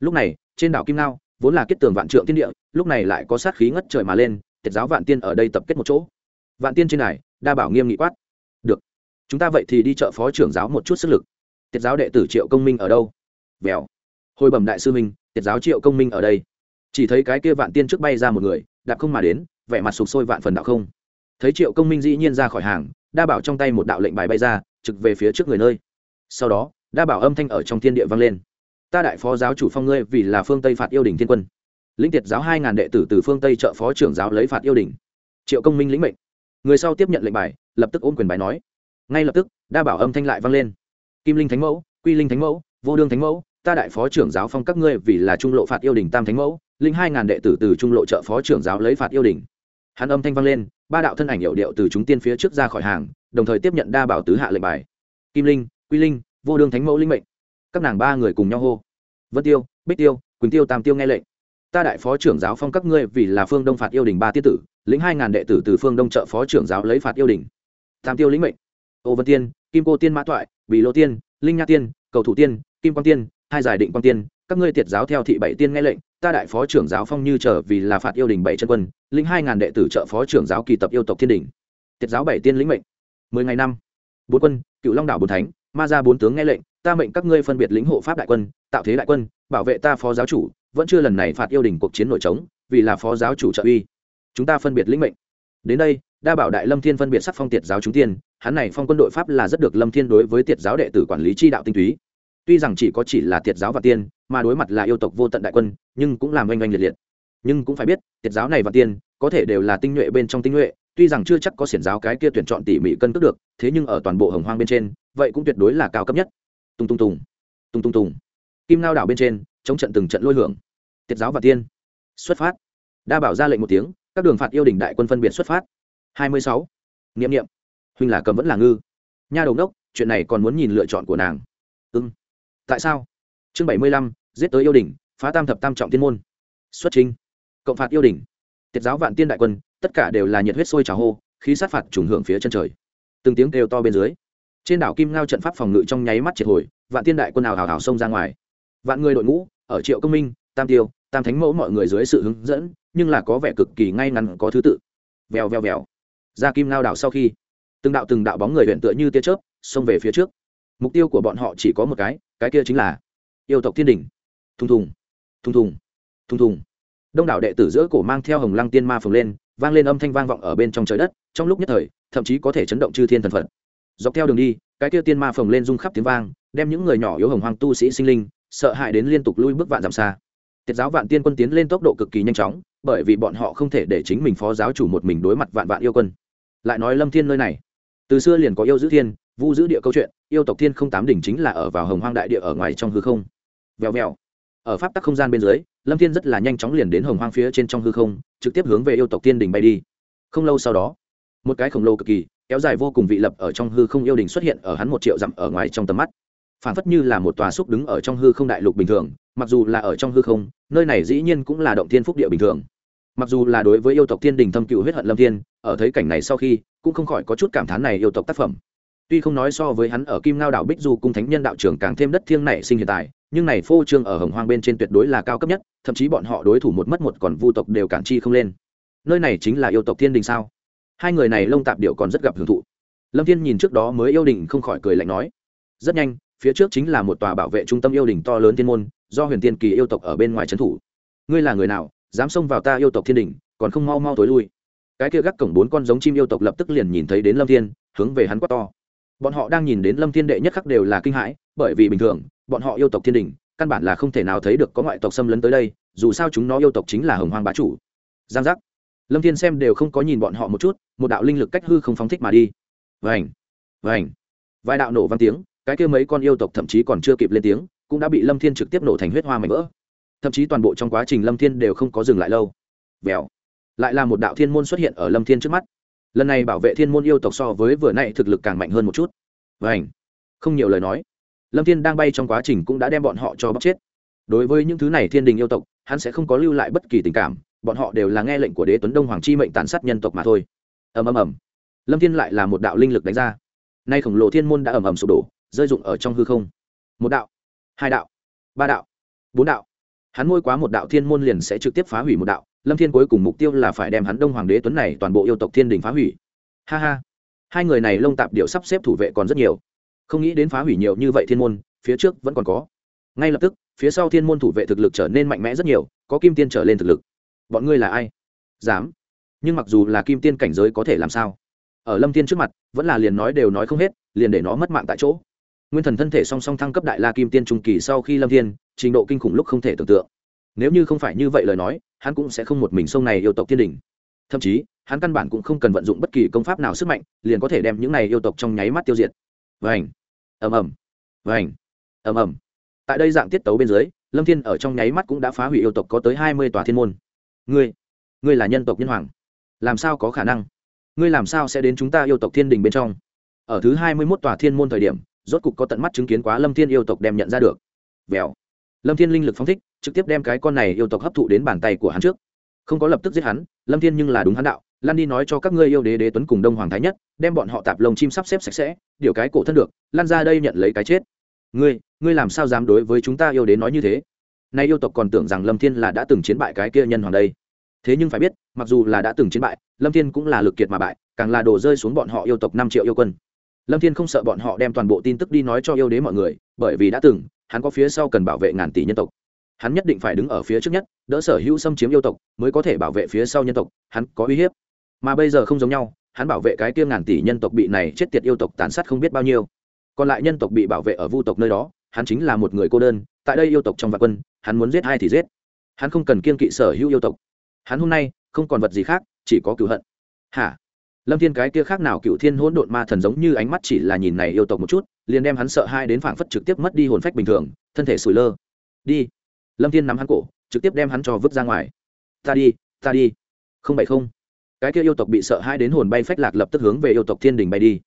Lúc này, trên đảo kim nao vốn là kết tường vạn trượng tiên địa, lúc này lại có sát khí ngất trời mà lên, tiệt giáo vạn tiên ở đây tập kết một chỗ. Vạn tiên trên này đa bảo nghiêm nghị quát chúng ta vậy thì đi chợ phó trưởng giáo một chút sức lực. Tiết giáo đệ tử triệu công minh ở đâu? Vèo. Hồi bẩm đại sư minh tiết giáo triệu công minh ở đây. Chỉ thấy cái kia vạn tiên trước bay ra một người, đạp không mà đến, vẻ mặt sụp sôi vạn phần đạo không. Thấy triệu công minh dĩ nhiên ra khỏi hàng, đa bảo trong tay một đạo lệnh bài bay ra, trực về phía trước người nơi. Sau đó, đa bảo âm thanh ở trong thiên địa vang lên. Ta đại phó giáo chủ phong ngươi vì là phương tây phạt yêu đình thiên quân. Lĩnh tiệt giáo hai ngàn đệ tử từ phương tây trợ phó trưởng giáo lấy phạt yêu đình triệu công minh lĩnh mệnh. Người sau tiếp nhận lệnh bài, lập tức ôm quyền bài nói ngay lập tức, đa bảo âm thanh lại vang lên. Kim linh thánh mẫu, quy linh thánh mẫu, vô đương thánh mẫu, ta đại phó trưởng giáo phong các ngươi vì là trung lộ phạt yêu đình tam thánh mẫu, linh hai ngàn đệ tử từ trung lộ trợ phó trưởng giáo lấy phạt yêu đình. Hắn âm thanh vang lên, ba đạo thân ảnh hiệu điệu từ chúng tiên phía trước ra khỏi hàng, đồng thời tiếp nhận đa bảo tứ hạ lệnh bài. Kim linh, quy linh, vô đương thánh mẫu linh mệnh. Các nàng ba người cùng nhau hô. Vân tiêu, bích tiêu, quỳnh tiêu, tam tiêu nghe lệnh. Ta đại phó trưởng giáo phong các ngươi vì là phương đông phạt yêu đình ba tiết tử lĩnh hai ngàn đệ tử từ phương đông trợ phó trưởng giáo lấy phạt yêu đình. Tam tiêu lĩnh mệnh ô vân tiên, kim cô tiên mã toại bì lô tiên, linh nha tiên, cầu thủ tiên, kim quang tiên, hai giải định quang tiên. Các ngươi tiệt giáo theo thị bảy tiên nghe lệnh, ta đại phó trưởng giáo phong như trở vì là phạt yêu đình bảy chân quân linh hai ngàn đệ tử trợ phó trưởng giáo kỳ tập yêu tộc thiên đình. Tiệt giáo bảy tiên lĩnh mệnh. Mười ngày năm, bốn quân, cựu long đảo bốn thánh, ma ra bốn tướng nghe lệnh, ta mệnh các ngươi phân biệt lĩnh hộ pháp đại quân, tạo thế đại quân, bảo vệ ta phó giáo chủ, vẫn chưa lần này phạt yêu đình cuộc chiến nội trống, vì là phó giáo chủ trợ uy. Chúng ta phân biệt lĩnh mệnh. Đến đây, đa bảo đại lâm thiên phân biệt sắc phong tiệt giáo chúng tiên hắn này phong quân đội pháp là rất được lâm thiên đối với tiệt giáo đệ tử quản lý chi đạo tinh túy. Tuy rằng chỉ có chỉ là tiệt giáo và tiên, mà đối mặt là yêu tộc vô tận đại quân, nhưng cũng làm oanh oanh liệt liệt. Nhưng cũng phải biết, tiệt giáo này và tiên, có thể đều là tinh nhuệ bên trong tinh nhuệ, tuy rằng chưa chắc có xiển giáo cái kia tuyển chọn tỉ mỉ cân cước được, thế nhưng ở toàn bộ hồng hoang bên trên, vậy cũng tuyệt đối là cao cấp nhất. Tung tung tùng tung tung tùng kim lao đảo bên trên, chống trận từng trận lôi hưởng. Tiết giáo và tiên, xuất phát. Đa bảo ra lệnh một tiếng, các đường phạt yêu đình đại quân phân biệt xuất phát. Hai mươi sáu. Niệm niệm huynh là cầm vẫn là ngư. Nha đầu đốc chuyện này còn muốn nhìn lựa chọn của nàng. Ưng tại sao? Chương bảy mươi lăm, giết tới yêu đình phá tam thập tam trọng tiên môn. Xuất trình cộng phạt yêu đình tiết giáo vạn tiên đại quân, tất cả đều là nhiệt huyết sôi trào hô, khí sát phạt trùng hưởng phía chân trời. Từng tiếng kêu to bên dưới, trên đảo kim ngao trận pháp phòng ngự trong nháy mắt triệt hồi, vạn tiên đại quân ảo hào hào xông ra ngoài. Vạn người đội ngũ, ở triệu công minh, tam tiêu, tam thánh mẫu mọi người dưới sự hướng dẫn, nhưng là có vẻ cực kỳ ngay ngắn, có thứ tự. Vèo vèo vèo. Ra kim ngao đảo sau khi từng đạo từng đạo bóng người huyện tựa như tia chớp, xông về phía trước. Mục tiêu của bọn họ chỉ có một cái cái kia chính là yêu tộc thiên đình. Thùng thùng thùng thùng thùng thùng. Đông đảo đệ tử giữa cổ mang theo hồng lăng tiên ma phồng lên, vang lên âm thanh vang vọng ở bên trong trời đất, trong lúc nhất thời, thậm chí có thể chấn động chư thiên thần phật. Dọc theo đường đi, cái kia tiên ma phồng lên rung khắp tiếng vang, đem những người nhỏ yếu hồng hoàng tu sĩ sinh linh, sợ hãi đến liên tục lui bước vạn dặm xa. Tiết giáo vạn tiên quân tiến lên tốc độ cực kỳ nhanh chóng, bởi vì bọn họ không thể để chính mình phó giáo chủ một mình đối mặt vạn vạn yêu quân. Lại nói lâm thiên nơi này từ xưa liền có yêu giữ thiên, vu giữ địa câu chuyện, yêu tộc thiên không tám đỉnh chính là ở vào hồng hoang đại địa ở ngoài trong hư không. Vèo vèo. Ở pháp tắc không gian bên dưới, lâm thiên rất là nhanh chóng liền đến hồng hoang phía trên trong hư không, trực tiếp hướng về yêu tộc thiên đình bay đi. Không lâu sau đó, một cái khổng lồ cực kỳ, kéo dài vô cùng vị lập ở trong hư không yêu đình xuất hiện ở hắn một triệu dặm ở ngoài trong tầm mắt. Phản phất như là một tòa xúc đứng ở trong hư không đại lục bình thường, mặc dù là ở trong hư không, nơi này dĩ nhiên cũng là động thiên phúc địa bình thường mặc dù là đối với yêu tộc thiên đình thâm cựu huyết hận lâm thiên, ở thấy cảnh này sau khi, cũng không khỏi có chút cảm thán này yêu tộc tác phẩm. Tuy không nói so với hắn ở kim ngao đảo bích du cung thánh nhân đạo trưởng càng thêm đất thiêng nảy sinh hiện tại, nhưng này phô trương ở hồng hoang bên trên tuyệt đối là cao cấp nhất, thậm chí bọn họ đối thủ một mất một còn vu tộc đều cản chi không lên. Nơi này chính là yêu tộc thiên đình sao? Hai người này lông tạp điệu còn rất gặp hưởng thụ. Lâm thiên nhìn trước đó mới yêu đình không khỏi cười lạnh nói, rất nhanh, phía trước chính là một tòa bảo vệ trung tâm yêu đình to lớn thiên môn, do huyền tiên kỳ yêu tộc ở bên ngoài trấn thủ. Ngươi là người nào? Dám xông vào ta yêu tộc thiên đình, còn không mau mau tối lui. Cái kia gác cổng bốn con giống chim yêu tộc lập tức liền nhìn thấy đến lâm thiên, hướng về hắn quát to. Bọn họ đang nhìn đến lâm thiên đệ nhất khắc đều là kinh hãi, bởi vì bình thường, bọn họ yêu tộc thiên đình, căn bản là không thể nào thấy được có ngoại tộc xâm lấn tới đây, dù sao chúng nó yêu tộc chính là hồng hoang bá chủ. Giang giác. Lâm thiên xem đều không có nhìn bọn họ một chút, một đạo linh lực cách hư không phóng thích mà đi. Vành vành. Vài đạo nổ vang tiếng, cái kia mấy con yêu tộc thậm chí còn chưa kịp lên tiếng, cũng đã bị lâm thiên trực tiếp nổ thành huyết hoa mảnh vỡ thậm chí toàn bộ trong quá trình lâm thiên đều không có dừng lại lâu. Vèo. Lại là một đạo thiên môn xuất hiện ở lâm thiên trước mắt. Lần này bảo vệ thiên môn yêu tộc so với vừa nãy thực lực càng mạnh hơn một chút. Vảnh không nhiều lời nói. Lâm thiên đang bay trong quá trình cũng đã đem bọn họ cho bóc chết. Đối với những thứ này thiên đình yêu tộc, hắn sẽ không có lưu lại bất kỳ tình cảm, bọn họ đều là nghe lệnh của đế tuấn đông hoàng chi mệnh tàn sát nhân tộc mà thôi. Ầm ầm ầm. Lâm thiên lại là một đạo linh lực đánh ra. Nay khổng lồ thiên môn đã ầm ầm sụp đổ, rơi rụng ở trong hư không. Một đạo, hai đạo, ba đạo, bốn đạo hắn môi quá một đạo thiên môn liền sẽ trực tiếp phá hủy một đạo, lâm thiên cuối cùng mục tiêu là phải đem hắn đông hoàng đế tuấn này toàn bộ yêu tộc thiên đình phá hủy. Ha ha. Hai người này lông tạp điệu sắp xếp thủ vệ còn rất nhiều. Không nghĩ đến phá hủy nhiều như vậy thiên môn, phía trước vẫn còn có. Ngay lập tức, phía sau thiên môn thủ vệ thực lực trở nên mạnh mẽ rất nhiều, có kim tiên trở lên thực lực. Bọn ngươi là ai? Dám. Nhưng mặc dù là kim tiên cảnh giới có thể làm sao? Ở lâm thiên trước mặt, vẫn là liền nói đều nói không hết, liền để nó mất mạng tại chỗ nguyên thần thân thể song song thăng cấp đại la kim tiên trung kỳ sau khi lâm thiên, trình độ kinh khủng lúc không thể tưởng tượng. Nếu như không phải như vậy lời nói, hắn cũng sẽ không một mình sông này yêu tộc thiên đình. Thậm chí, hắn căn bản cũng không cần vận dụng bất kỳ công pháp nào sức mạnh, liền có thể đem những này yêu tộc trong nháy mắt tiêu diệt. Vảnh ầm ầm vảnh ầm ầm. Tại đây dạng tiết tấu bên dưới, lâm thiên ở trong nháy mắt cũng đã phá hủy yêu tộc có tới hai mươi tòa thiên môn. Ngươi ngươi là nhân tộc nhân hoàng. Làm sao có khả năng? Ngươi làm sao sẽ đến chúng ta yêu tộc thiên đình bên trong? Ở thứ hai mươi mốt tòa thiên môn thời điểm rốt cục có tận mắt chứng kiến quá lâm thiên yêu tộc đem nhận ra được. Vèo. Lâm thiên linh lực phóng thích, trực tiếp đem cái con này yêu tộc hấp thụ đến bàn tay của hắn trước. Không có lập tức giết hắn, lâm thiên nhưng là đúng hắn đạo, lan đi nói cho các ngươi yêu đế đế tuấn cùng đông hoàng thái nhất, đem bọn họ tạp lông chim sắp xếp sạch sẽ, điều cái cổ thân được, lan ra đây nhận lấy cái chết. Ngươi ngươi làm sao dám đối với chúng ta yêu đế nói như thế? Nay yêu tộc còn tưởng rằng lâm thiên là đã từng chiến bại cái kia nhân hoàng đây. Thế nhưng phải biết, mặc dù là đã từng chiến bại, lâm thiên cũng là lực kiệt mà bại, càng là đổ rơi xuống bọn họ yêu tộc năm triệu yêu quân lâm thiên không sợ bọn họ đem toàn bộ tin tức đi nói cho yêu đế mọi người, bởi vì đã từng, hắn có phía sau cần bảo vệ ngàn tỷ nhân tộc. Hắn nhất định phải đứng ở phía trước nhất, đỡ sở hữu xâm chiếm yêu tộc, mới có thể bảo vệ phía sau nhân tộc, hắn có uy hiếp. Mà bây giờ không giống nhau, hắn bảo vệ cái kia ngàn tỷ nhân tộc bị này chết tiệt yêu tộc tàn sát không biết bao nhiêu. Còn lại nhân tộc bị bảo vệ ở vu tộc nơi đó, hắn chính là một người cô đơn, tại đây yêu tộc trong vạn quân, hắn muốn giết ai thì giết. Hắn không cần kiên kỵ sở hữu yêu tộc. Hắn hôm nay, không còn vật gì khác, chỉ có cựu hận. Hả? Lâm thiên cái kia khác nào cựu thiên hỗn độn ma thần giống như ánh mắt chỉ là nhìn này yêu tộc một chút, liền đem hắn sợ hai đến phảng phất trực tiếp mất đi hồn phách bình thường, thân thể sủi lơ. Đi. Lâm thiên nắm hắn cổ, trực tiếp đem hắn cho vứt ra ngoài. Ta đi ta đi. Không bảy không. Cái kia yêu tộc bị sợ hai đến hồn bay phách lạc lập tức hướng về yêu tộc thiên đình bay đi.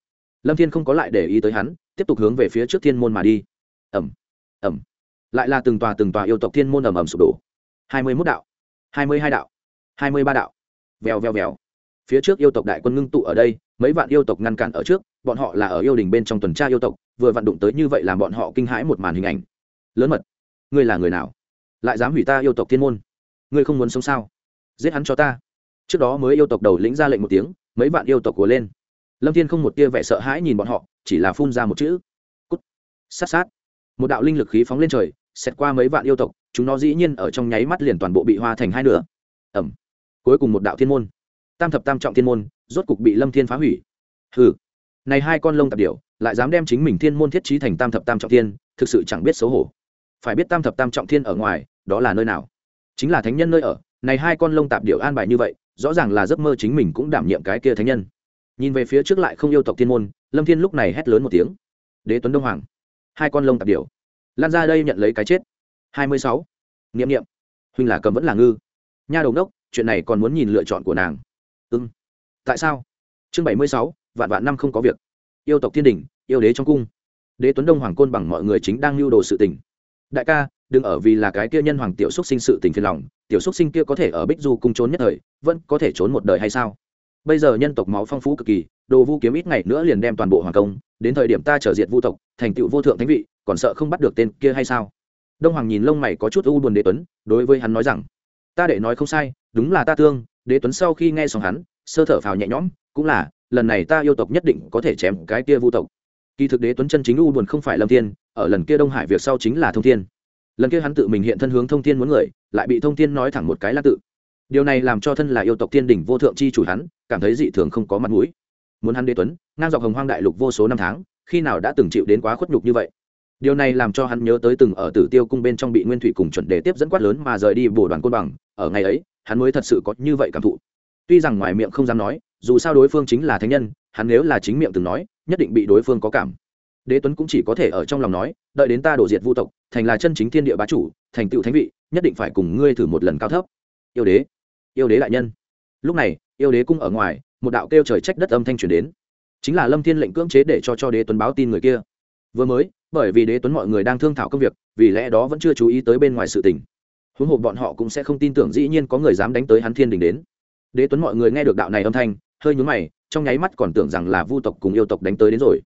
Lâm thiên không có lại để ý tới hắn, tiếp tục hướng về phía trước thiên môn mà đi. Ẩm ẩm lại là từng tòa từng tòa yêu tộc thiên môn ẩm ẩm sụp đổ. Hai mươi mốt đạo, hai mươi hai đạo, hai mươi ba đạo. Vèo vèo vèo phía trước yêu tộc đại quân ngưng tụ ở đây, mấy vạn yêu tộc ngăn cản ở trước, bọn họ là ở yêu đình bên trong tuần tra yêu tộc, vừa vặn đụng tới như vậy làm bọn họ kinh hãi một màn hình ảnh. Lớn mật, ngươi là người nào? Lại dám hủy ta yêu tộc thiên môn? Ngươi không muốn sống sao? Giết hắn cho ta. Trước đó mới yêu tộc đầu lĩnh ra lệnh một tiếng, mấy vạn yêu tộc của lên. Lâm thiên không một tia vẻ sợ hãi nhìn bọn họ, chỉ là phun ra một chữ. Cút. Sát sát. Một đạo linh lực khí phóng lên trời, xẹt qua mấy vạn yêu tộc, chúng nó dĩ nhiên ở trong nháy mắt liền toàn bộ bị hoa thành hai nửa. Ẩm. Cuối cùng một đạo thiên môn tam thập tam trọng thiên môn, rốt cục bị lâm thiên phá hủy. Hừ. Này hai con lông tạp điểu, lại dám đem chính mình thiên môn thiết trí thành tam thập tam trọng thiên, thực sự chẳng biết xấu hổ. Phải biết tam thập tam trọng thiên ở ngoài, đó là nơi nào? Chính là thánh nhân nơi ở, này hai con lông tạp điểu an bài như vậy, rõ ràng là giấc mơ chính mình cũng đảm nhiệm cái kia thánh nhân. Nhìn về phía trước lại không yêu tộc thiên môn, lâm thiên lúc này hét lớn một tiếng. Đế tuấn đông hoàng. Hai con lông tạp điểu. Lan ra đây nhận lấy cái chết. Hai mươi sáu. Nghiệm nghiệm huynh là cầm vẫn là ngư. Nha đầu đốc, chuyện này còn muốn nhìn lựa chọn của nàng ưng tại sao? Chương bảy mươi sáu, vạn vạn năm không có việc. Yêu tộc thiên đình, yêu đế trong cung. Đế tuấn đông hoàng côn bằng mọi người chính đang lưu đồ sự tình. Đại ca, đừng ở vì là cái kia nhân hoàng tiểu xúc sinh sự tình phiền lòng, tiểu xúc sinh kia có thể ở bích du cung trốn nhất thời, vẫn có thể trốn một đời hay sao? Bây giờ nhân tộc máu phong phú cực kỳ, đồ vu kiếm ít ngày nữa liền đem toàn bộ hoàng công, đến thời điểm ta trở diệt vu tộc, thành tựu vô thượng thánh vị, còn sợ không bắt được tên kia hay sao? Đông hoàng nhìn lông mày có chút u buồn đế tuấn, đối với hắn nói rằng, ta để nói không sai, đúng là ta tương đế tuấn sau khi nghe xong hắn, sơ thở phào nhẹ nhõm, cũng là, lần này ta yêu tộc nhất định có thể chém cái kia vu tộc. Kỳ thực đế tuấn chân chính u buồn không phải lâm thiên, ở lần kia đông hải việc sau chính là thông thiên. Lần kia hắn tự mình hiện thân hướng thông thiên muốn người, lại bị thông thiên nói thẳng một cái là tự. Điều này làm cho thân là yêu tộc thiên đỉnh vô thượng chi chủ hắn, cảm thấy dị thường không có mặt mũi. Muốn hắn đế tuấn, ngang dọc hồng hoang đại lục vô số năm tháng, khi nào đã từng chịu đến quá khuất nhục như vậy? Điều này làm cho hắn nhớ tới từng ở tử tiêu cung bên trong bị nguyên thủy cùng chuẩn đề tiếp dẫn quát lớn mà rời đi bổ đoàn côn bằng, ở ngày ấy hắn mới thật sự có như vậy cảm thụ. Tuy rằng ngoài miệng không dám nói, dù sao đối phương chính là thánh nhân, hắn nếu là chính miệng từng nói, nhất định bị đối phương có cảm. Đế tuấn cũng chỉ có thể ở trong lòng nói, đợi đến ta đổ diệt vu tộc, thành là chân chính thiên địa bá chủ, thành tựu thánh vị, nhất định phải cùng ngươi thử một lần cao thấp. Yêu đế yêu đế đại nhân. Lúc này, yêu đế cung ở ngoài, một đạo kêu trời trách đất âm thanh truyền đến. Chính là lâm thiên lệnh cưỡng chế để cho cho đế tuấn báo tin người kia. Vừa mới, bởi vì đế tuấn mọi người đang thương thảo công việc, vì lẽ đó vẫn chưa chú ý tới bên ngoài sự tình huống hồ bọn họ cũng sẽ không tin tưởng dĩ nhiên có người dám đánh tới hắn thiên đình đến. Đế tuấn mọi người nghe được đạo này âm thanh, hơi nhún mày, trong nháy mắt còn tưởng rằng là vu tộc cùng yêu tộc đánh tới đến rồi.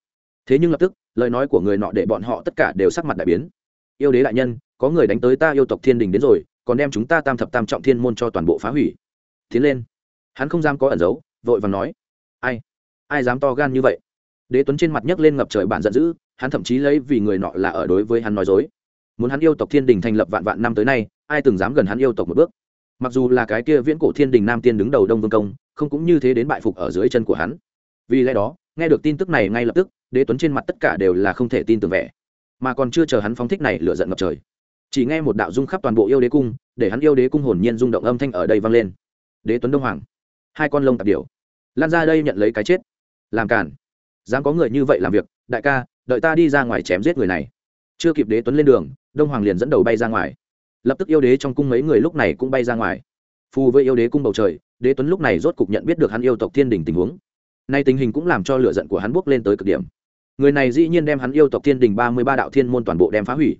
Thế nhưng lập tức, lời nói của người nọ để bọn họ tất cả đều sắc mặt đại biến. Yêu đế đại nhân, có người đánh tới ta yêu tộc thiên đình đến rồi, còn đem chúng ta tam thập tam trọng thiên môn cho toàn bộ phá hủy. Tiến lên. Hắn không dám có ẩn giấu, vội và nói. Ai? Ai dám to gan như vậy? Đế tuấn trên mặt nhấc lên ngập trời bản giận dữ, hắn thậm chí lấy vì người nọ là ở đối với hắn nói dối muốn hắn yêu tộc thiên đình thành lập vạn vạn năm tới nay, ai từng dám gần hắn yêu tộc một bước? Mặc dù là cái kia viễn cổ thiên đình nam tiên đứng đầu đông vương công, không cũng như thế đến bại phục ở dưới chân của hắn. Vì lẽ đó, nghe được tin tức này ngay lập tức, đế tuấn trên mặt tất cả đều là không thể tin tưởng vẻ. Mà còn chưa chờ hắn phóng thích này lựa giận ngập trời. Chỉ nghe một đạo dung khắp toàn bộ yêu đế cung, để hắn yêu đế cung hồn nhiên rung động âm thanh ở đây vang lên. Đế tuấn đông hoàng, hai con lông tạp điều lan ra đây nhận lấy cái chết. Làm cản dám có người như vậy làm việc, đại ca, đợi ta đi ra ngoài chém giết người này. Chưa kịp đế tuấn lên đường đông hoàng liền dẫn đầu bay ra ngoài. Lập tức yêu đế trong cung mấy người lúc này cũng bay ra ngoài. Phù với yêu đế cung bầu trời, đế tuấn lúc này rốt cục nhận biết được hắn yêu tộc thiên đình tình huống. Nay tình hình cũng làm cho lựa giận của hắn bước lên tới cực điểm. Người này dĩ nhiên đem hắn yêu tộc thiên đình ba mươi ba đạo thiên môn toàn bộ đem phá hủy.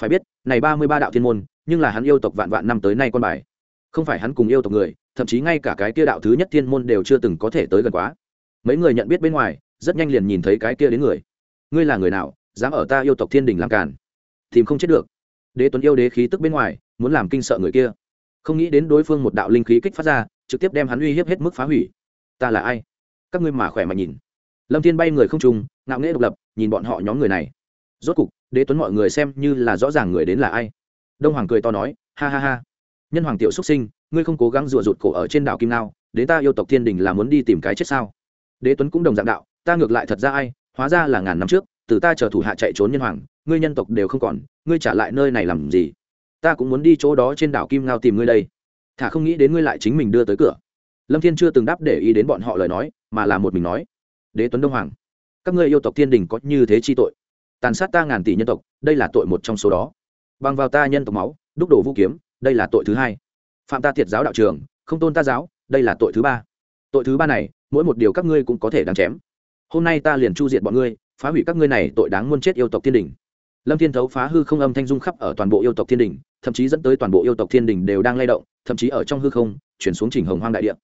Phải biết, này ba mươi ba đạo thiên môn, nhưng là hắn yêu tộc vạn vạn năm tới nay con bài. Không phải hắn cùng yêu tộc người, thậm chí ngay cả cái kia đạo thứ nhất thiên môn đều chưa từng có thể tới gần quá. Mấy người nhận biết bên ngoài, rất nhanh liền nhìn thấy cái kia đến người. Ngươi là người nào, dám ở ta yêu tộc thiên đình làm càn? Tìm không chết được. Đế tuấn yêu đế khí tức bên ngoài, muốn làm kinh sợ người kia. Không nghĩ đến đối phương một đạo linh khí kích phát ra, trực tiếp đem hắn uy hiếp hết mức phá hủy. Ta là ai? Các ngươi mà khỏe mà nhìn. Lâm thiên bay người không trùng, ngạo nghễ độc lập, nhìn bọn họ nhóm người này. Rốt cục, đế tuấn mọi người xem như là rõ ràng người đến là ai. Đông hoàng cười to nói, ha ha ha. Nhân hoàng tiểu xuất sinh, ngươi không cố gắng rùa rụt cổ ở trên đảo kim nao, đến ta yêu tộc thiên đình là muốn đi tìm cái chết sao? Đế tuấn cũng đồng dạng đạo, ta ngược lại thật ra ai, hóa ra là ngàn năm trước từ ta chờ thủ hạ chạy trốn nhân hoàng, ngươi nhân tộc đều không còn, ngươi trả lại nơi này làm gì? Ta cũng muốn đi chỗ đó trên đảo kim ngao tìm ngươi đây. Thả không nghĩ đến ngươi lại chính mình đưa tới cửa. Lâm thiên chưa từng đáp để ý đến bọn họ lời nói, mà là một mình nói. Đế tuấn đông hoàng, các ngươi yêu tộc thiên đình có như thế chi tội? Tàn sát ta ngàn tỷ nhân tộc, đây là tội một trong số đó. Bằng vào ta nhân tộc máu, đúc đổ vũ kiếm, đây là tội thứ hai. Phạm ta thiệt giáo đạo trường, không tôn ta giáo, đây là tội thứ ba. Tội thứ ba này, mỗi một điều các ngươi cũng có thể đáng chém. Hôm nay ta liền chu diệt bọn ngươi phá hủy các ngươi này tội đáng muôn chết yêu tộc thiên đình. Lâm thiên thấu phá hư không âm thanh dung khắp ở toàn bộ yêu tộc thiên đình, thậm chí dẫn tới toàn bộ yêu tộc thiên đình đều đang lay động, thậm chí ở trong hư không, chuyển xuống trình hồng hoang đại địa.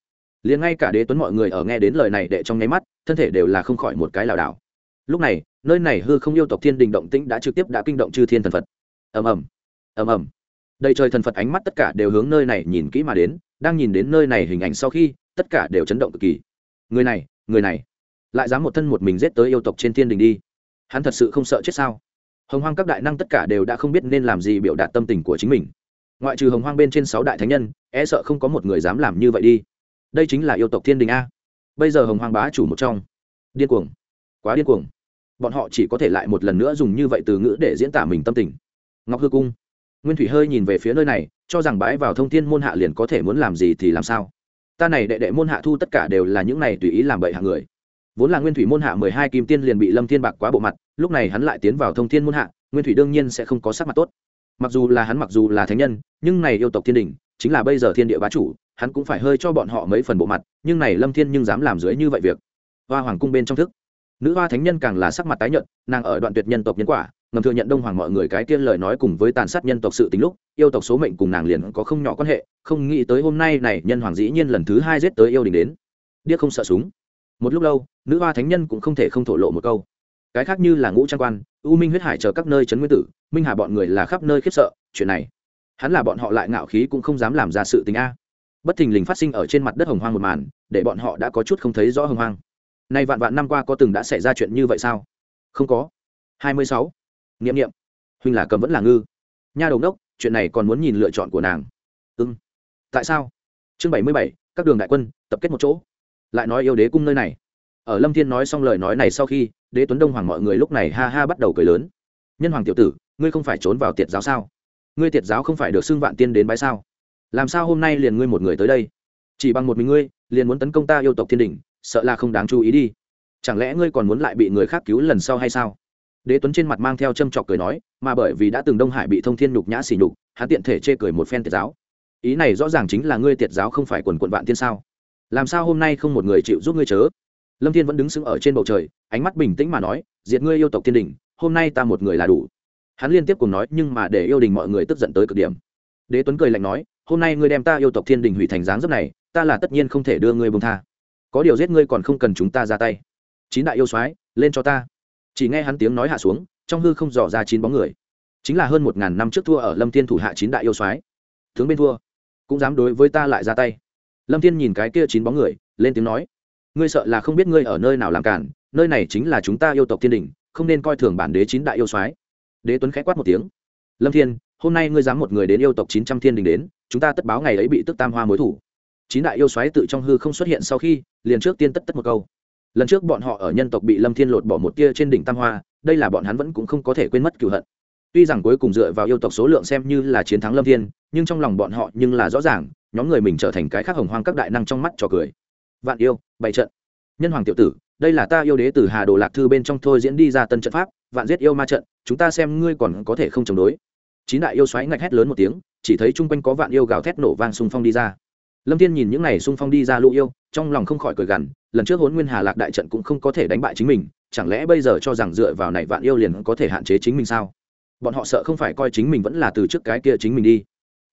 Liền ngay cả đế tuấn mọi người ở nghe đến lời này đệ trong nháy mắt, thân thể đều là không khỏi một cái lảo đảo. Lúc này, nơi này hư không yêu tộc thiên đình động tĩnh đã trực tiếp đã kinh động chư thiên thần phật. Ầm ầm ầm ầm. Đầy trời thần phật ánh mắt tất cả đều hướng nơi này nhìn kỹ mà đến, đang nhìn đến nơi này hình ảnh sau khi, tất cả đều chấn động cực kỳ. Người này người này lại dám một thân một mình giết tới yêu tộc trên thiên đình đi. Hắn thật sự không sợ chết sao? Hồng hoang các đại năng tất cả đều đã không biết nên làm gì biểu đạt tâm tình của chính mình. Ngoại trừ hồng hoang bên trên sáu đại thánh nhân e sợ không có một người dám làm như vậy đi. Đây chính là yêu tộc thiên đình a. Bây giờ hồng hoang bá chủ một trong. Điên cuồng. Quá điên cuồng. Bọn họ chỉ có thể lại một lần nữa dùng như vậy từ ngữ để diễn tả mình tâm tình. Ngọc hư cung. Nguyên thủy hơi nhìn về phía nơi này, cho rằng bái vào thông thiên môn hạ liền có thể muốn làm gì thì làm sao. Ta này đệ đệ môn hạ thu tất cả đều là những này tùy ý làm bậy hạng người vốn là nguyên thủy môn hạ mười hai kim tiên liền bị lâm thiên bạc quá bộ mặt, lúc này hắn lại tiến vào thông thiên môn hạ, nguyên thủy đương nhiên sẽ không có sắc mặt tốt. Mặc dù là hắn mặc dù là thánh nhân, nhưng này yêu tộc thiên đình, chính là bây giờ thiên địa bá chủ, hắn cũng phải hơi cho bọn họ mấy phần bộ mặt, nhưng này lâm thiên nhưng dám làm dưới như vậy việc. Hoa hoàng cung bên trong thức. Nữ hoa thánh nhân càng là sắc mặt tái nhợt, nàng ở đoạn tuyệt nhân tộc nhân quả, ngầm thừa nhận đông hoàng mọi người cái tiên lời nói cùng với tàn sát nhân tộc sự tính lúc, yêu tộc số mệnh cùng nàng liền có không nhỏ quan hệ, không nghĩ tới hôm nay này nhân hoàng dĩ nhiên lần thứ hai giết tới yêu đình đến. Điếc không sợ súng một lúc lâu, nữ hoa thánh nhân cũng không thể không thổ lộ một câu. Cái khác như là ngũ trang quan, u minh huyết hải chờ các nơi trấn nguyên tử, minh hà bọn người là khắp nơi khiếp sợ, chuyện này, hắn là bọn họ lại ngạo khí cũng không dám làm ra sự tình a. Bất thình lình phát sinh ở trên mặt đất hồng hoang một màn, để bọn họ đã có chút không thấy rõ hồng hoang. Nay vạn vạn năm qua có từng đã xảy ra chuyện như vậy sao? Không có. Hai mươi sáu. Nghiệm nghiệm huynh là cầm vẫn là ngư. Nha đầu đốc, chuyện này còn muốn nhìn lựa chọn của nàng. Ưng tại sao? Chương bảy mươi bảy, các đường đại quân, tập kết một chỗ lại nói yêu đế cung nơi này. Ở lâm thiên nói xong lời nói này sau khi, đế tuấn đông hoàng mọi người lúc này ha ha bắt đầu cười lớn. Nhân hoàng tiểu tử, ngươi không phải trốn vào tiệt giáo sao? Ngươi tiệt giáo không phải được xưng vạn tiên đến bãi sao? Làm sao hôm nay liền ngươi một người tới đây? Chỉ bằng một mình ngươi, liền muốn tấn công ta yêu tộc thiên đình, sợ là không đáng chú ý đi. Chẳng lẽ ngươi còn muốn lại bị người khác cứu lần sau hay sao? Đế tuấn trên mặt mang theo châm trọc cười nói, mà bởi vì đã từng đông hải bị thông thiên nhục nhã xỉ nhục, hắn tiện thể chê cười một phen tiệt giáo. Ý này rõ ràng chính là ngươi tiệt giáo không phải quần quận vạn tiên sao? Làm sao hôm nay không một người chịu giúp ngươi chớ? Lâm thiên vẫn đứng sững ở trên bầu trời, ánh mắt bình tĩnh mà nói, diệt ngươi yêu tộc thiên đình, hôm nay ta một người là đủ. Hắn liên tiếp cùng nói, nhưng mà để yêu đình mọi người tức giận tới cực điểm. Đế tuấn cười lạnh nói, hôm nay ngươi đem ta yêu tộc thiên đình hủy thành dáng dấp này, ta là tất nhiên không thể đưa ngươi bông tha. Có điều giết ngươi còn không cần chúng ta ra tay. Chín đại yêu soái, lên cho ta. Chỉ nghe hắn tiếng nói hạ xuống, trong hư không dò ra chín bóng người. Chính là hơn một ngàn năm trước thua ở lâm thiên thủ hạ chín đại yêu soái. Tướng bên thua, cũng dám đối với ta lại ra tay lâm thiên nhìn cái kia chín bóng người, lên tiếng nói, ngươi sợ là không biết ngươi ở nơi nào làm cản, nơi này chính là chúng ta yêu tộc thiên đình, không nên coi thường bản đế chín đại yêu soái. Đế tuấn khẽ quát một tiếng, lâm thiên, hôm nay ngươi dám một người đến yêu tộc chín trăm thiên đình đến, chúng ta tất báo ngày ấy bị tức tam hoa mối thủ. Chín đại yêu soái tự trong hư không xuất hiện sau khi, liền trước tiên tất tất một câu. Lần trước bọn họ ở nhân tộc bị lâm thiên lột bỏ một tia trên đỉnh tam hoa, đây là bọn hắn vẫn cũng không có thể quên mất cựu hận. Tuy rằng cuối cùng dựa vào yêu tộc số lượng xem như là chiến thắng lâm thiên, nhưng trong lòng bọn họ nhưng là rõ ràng nhóm người mình trở thành cái khác hồng hoang các đại năng trong mắt trò cười. Vạn yêu, bày trận. Nhân hoàng tiểu tử, đây là ta yêu đế từ hà đồ lạc thư bên trong thôi diễn đi ra tân trận pháp, vạn giết yêu ma trận, chúng ta xem ngươi còn có thể không chống đối. Chín đại yêu xoáy ngạch hét lớn một tiếng, chỉ thấy chung quanh có vạn yêu gào thét nổ vang xung phong đi ra. Lâm thiên nhìn những này xung phong đi ra lũ yêu, trong lòng không khỏi cười gằn, lần trước hốn nguyên hà lạc đại trận cũng không có thể đánh bại chính mình, chẳng lẽ bây giờ cho rằng dựa vào này vạn yêu liền có thể hạn chế chính mình sao? Bọn họ sợ không phải coi chính mình vẫn là từ trước cái kia chính mình đi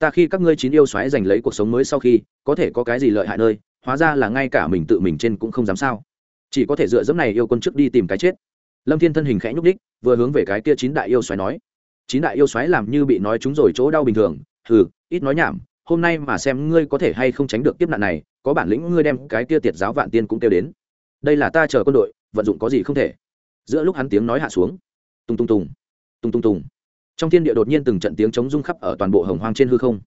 ta khi các ngươi chín yêu xoáy giành lấy cuộc sống mới sau khi, có thể có cái gì lợi hại nơi, hóa ra là ngay cả mình tự mình trên cũng không dám sao. Chỉ có thể dựa dẫm này yêu quân trước đi tìm cái chết. Lâm thiên thân hình khẽ nhúc đích vừa hướng về cái kia chín đại yêu xoáy nói. Chín đại yêu xoáy làm như bị nói chúng rồi chỗ đau bình thường, hừ, ít nói nhảm, hôm nay mà xem ngươi có thể hay không tránh được kiếp nạn này, có bản lĩnh ngươi đem cái kia tiệt giáo vạn tiên cũng kêu đến. Đây là ta chờ quân đội, vận dụng có gì không thể. Giữa lúc hắn tiếng nói hạ xuống tung tung tùng tung tung tùng trong thiên địa đột nhiên từng trận tiếng chống rung khắp ở toàn bộ hồng hoang trên hư không.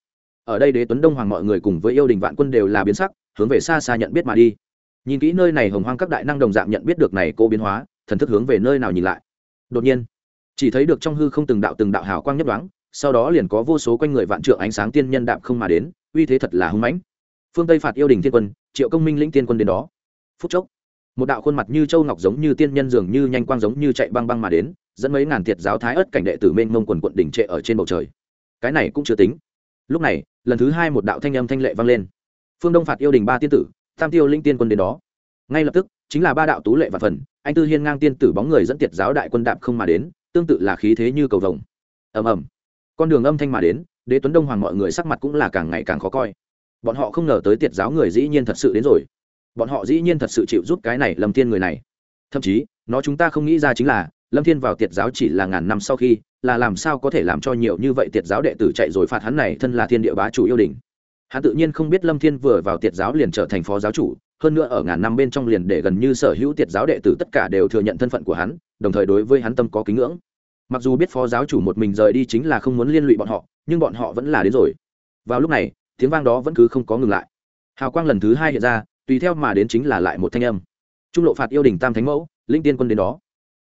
Ở đây đế tuấn đông hoàng mọi người cùng với yêu đình vạn quân đều là biến sắc, hướng về xa xa nhận biết mà đi. Nhìn kỹ nơi này hồng hoang các đại năng đồng dạng nhận biết được này cô biến hóa, thần thức hướng về nơi nào nhìn lại. Đột nhiên, chỉ thấy được trong hư không từng đạo từng đạo hào quang nhất đoán sau đó liền có vô số quanh người vạn trượng ánh sáng tiên nhân đạm không mà đến, uy thế thật là hưng mãnh. Phương tây phạt yêu đình thiên quân, triệu công minh lĩnh tiên quân đến đó. Phút chốc một đạo khuôn mặt như châu ngọc giống như tiên nhân dường như nhanh quang giống như chạy băng băng mà đến, dẫn mấy ngàn thiệt giáo thái ớt cảnh đệ tử mênh mông quần quận đỉnh trệ ở trên bầu trời. Cái này cũng chưa tính. Lúc này, lần thứ hai một đạo thanh âm thanh lệ vang lên. Phương đông phạt yêu đình ba tiên tử, tam tiêu linh tiên quân đến đó. Ngay lập tức, chính là ba đạo tú lệ và phần, anh tư hiên ngang tiên tử bóng người dẫn tiệt giáo đại quân đạp không mà đến, tương tự là khí thế như cầu vồng. Ầm ầm. Con đường âm thanh mà đến, đế tuấn đông hoàng mọi người sắc mặt cũng là càng ngày càng khó coi. Bọn họ không ngờ tới tiệt giáo người dĩ nhiên thật sự đến rồi bọn họ dĩ nhiên thật sự chịu giúp cái này lâm thiên người này. Thậm chí, nó chúng ta không nghĩ ra chính là, lâm thiên vào tiệt giáo chỉ là ngàn năm sau khi, là làm sao có thể làm cho nhiều như vậy tiệt giáo đệ tử chạy rồi phạt hắn này thân là thiên địa bá chủ yêu đình hắn tự nhiên không biết lâm thiên vừa vào tiệt giáo liền trở thành phó giáo chủ, hơn nữa ở ngàn năm bên trong liền để gần như sở hữu tiệt giáo đệ tử tất cả đều thừa nhận thân phận của hắn, đồng thời đối với hắn tâm có kính ngưỡng. Mặc dù biết phó giáo chủ một mình rời đi chính là không muốn liên lụy bọn họ, nhưng bọn họ vẫn là đến rồi. Vào lúc này, tiếng vang đó vẫn cứ không có ngừng lại. Hào quang lần thứ hai hiện ra tùy theo mà đến chính là lại một thanh âm. Trung lộ phạt yêu đình tam thánh mẫu, linh tiên quân đến đó.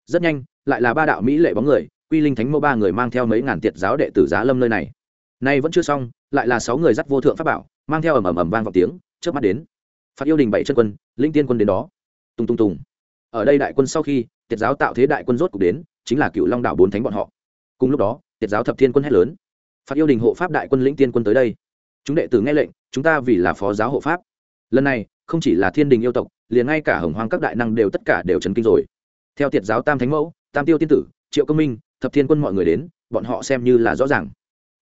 Rất nhanh, lại là ba đạo mỹ lệ bóng người, quy linh thánh mẫu ba người mang theo mấy ngàn tiệt giáo đệ tử giá lâm nơi này. Nay vẫn chưa xong, lại là sáu người dắt vô thượng pháp bảo, mang theo ầm ầm ầm vang vào tiếng trước mắt đến. Phạt yêu đình bảy chân quân, linh tiên quân đến đó. Tung tung tùng. Ở đây đại quân sau khi, tiệt giáo tạo thế đại quân rốt cục đến, chính là cựu long đạo bốn thánh bọn họ. Cùng lúc đó, tiệt giáo thập thiên quân hét lớn. Phạt yêu đình hộ pháp đại quân lĩnh tiên quân tới đây. Chúng đệ tử nghe lệnh, chúng ta vì là phó giáo hộ pháp lần này, không chỉ là thiên đình yêu tộc, liền ngay cả hồng hoang các đại năng đều tất cả đều trấn kinh rồi. Theo tiệt giáo tam thánh mẫu, tam tiêu tiên tử, triệu công minh, thập thiên quân mọi người đến, bọn họ xem như là rõ ràng.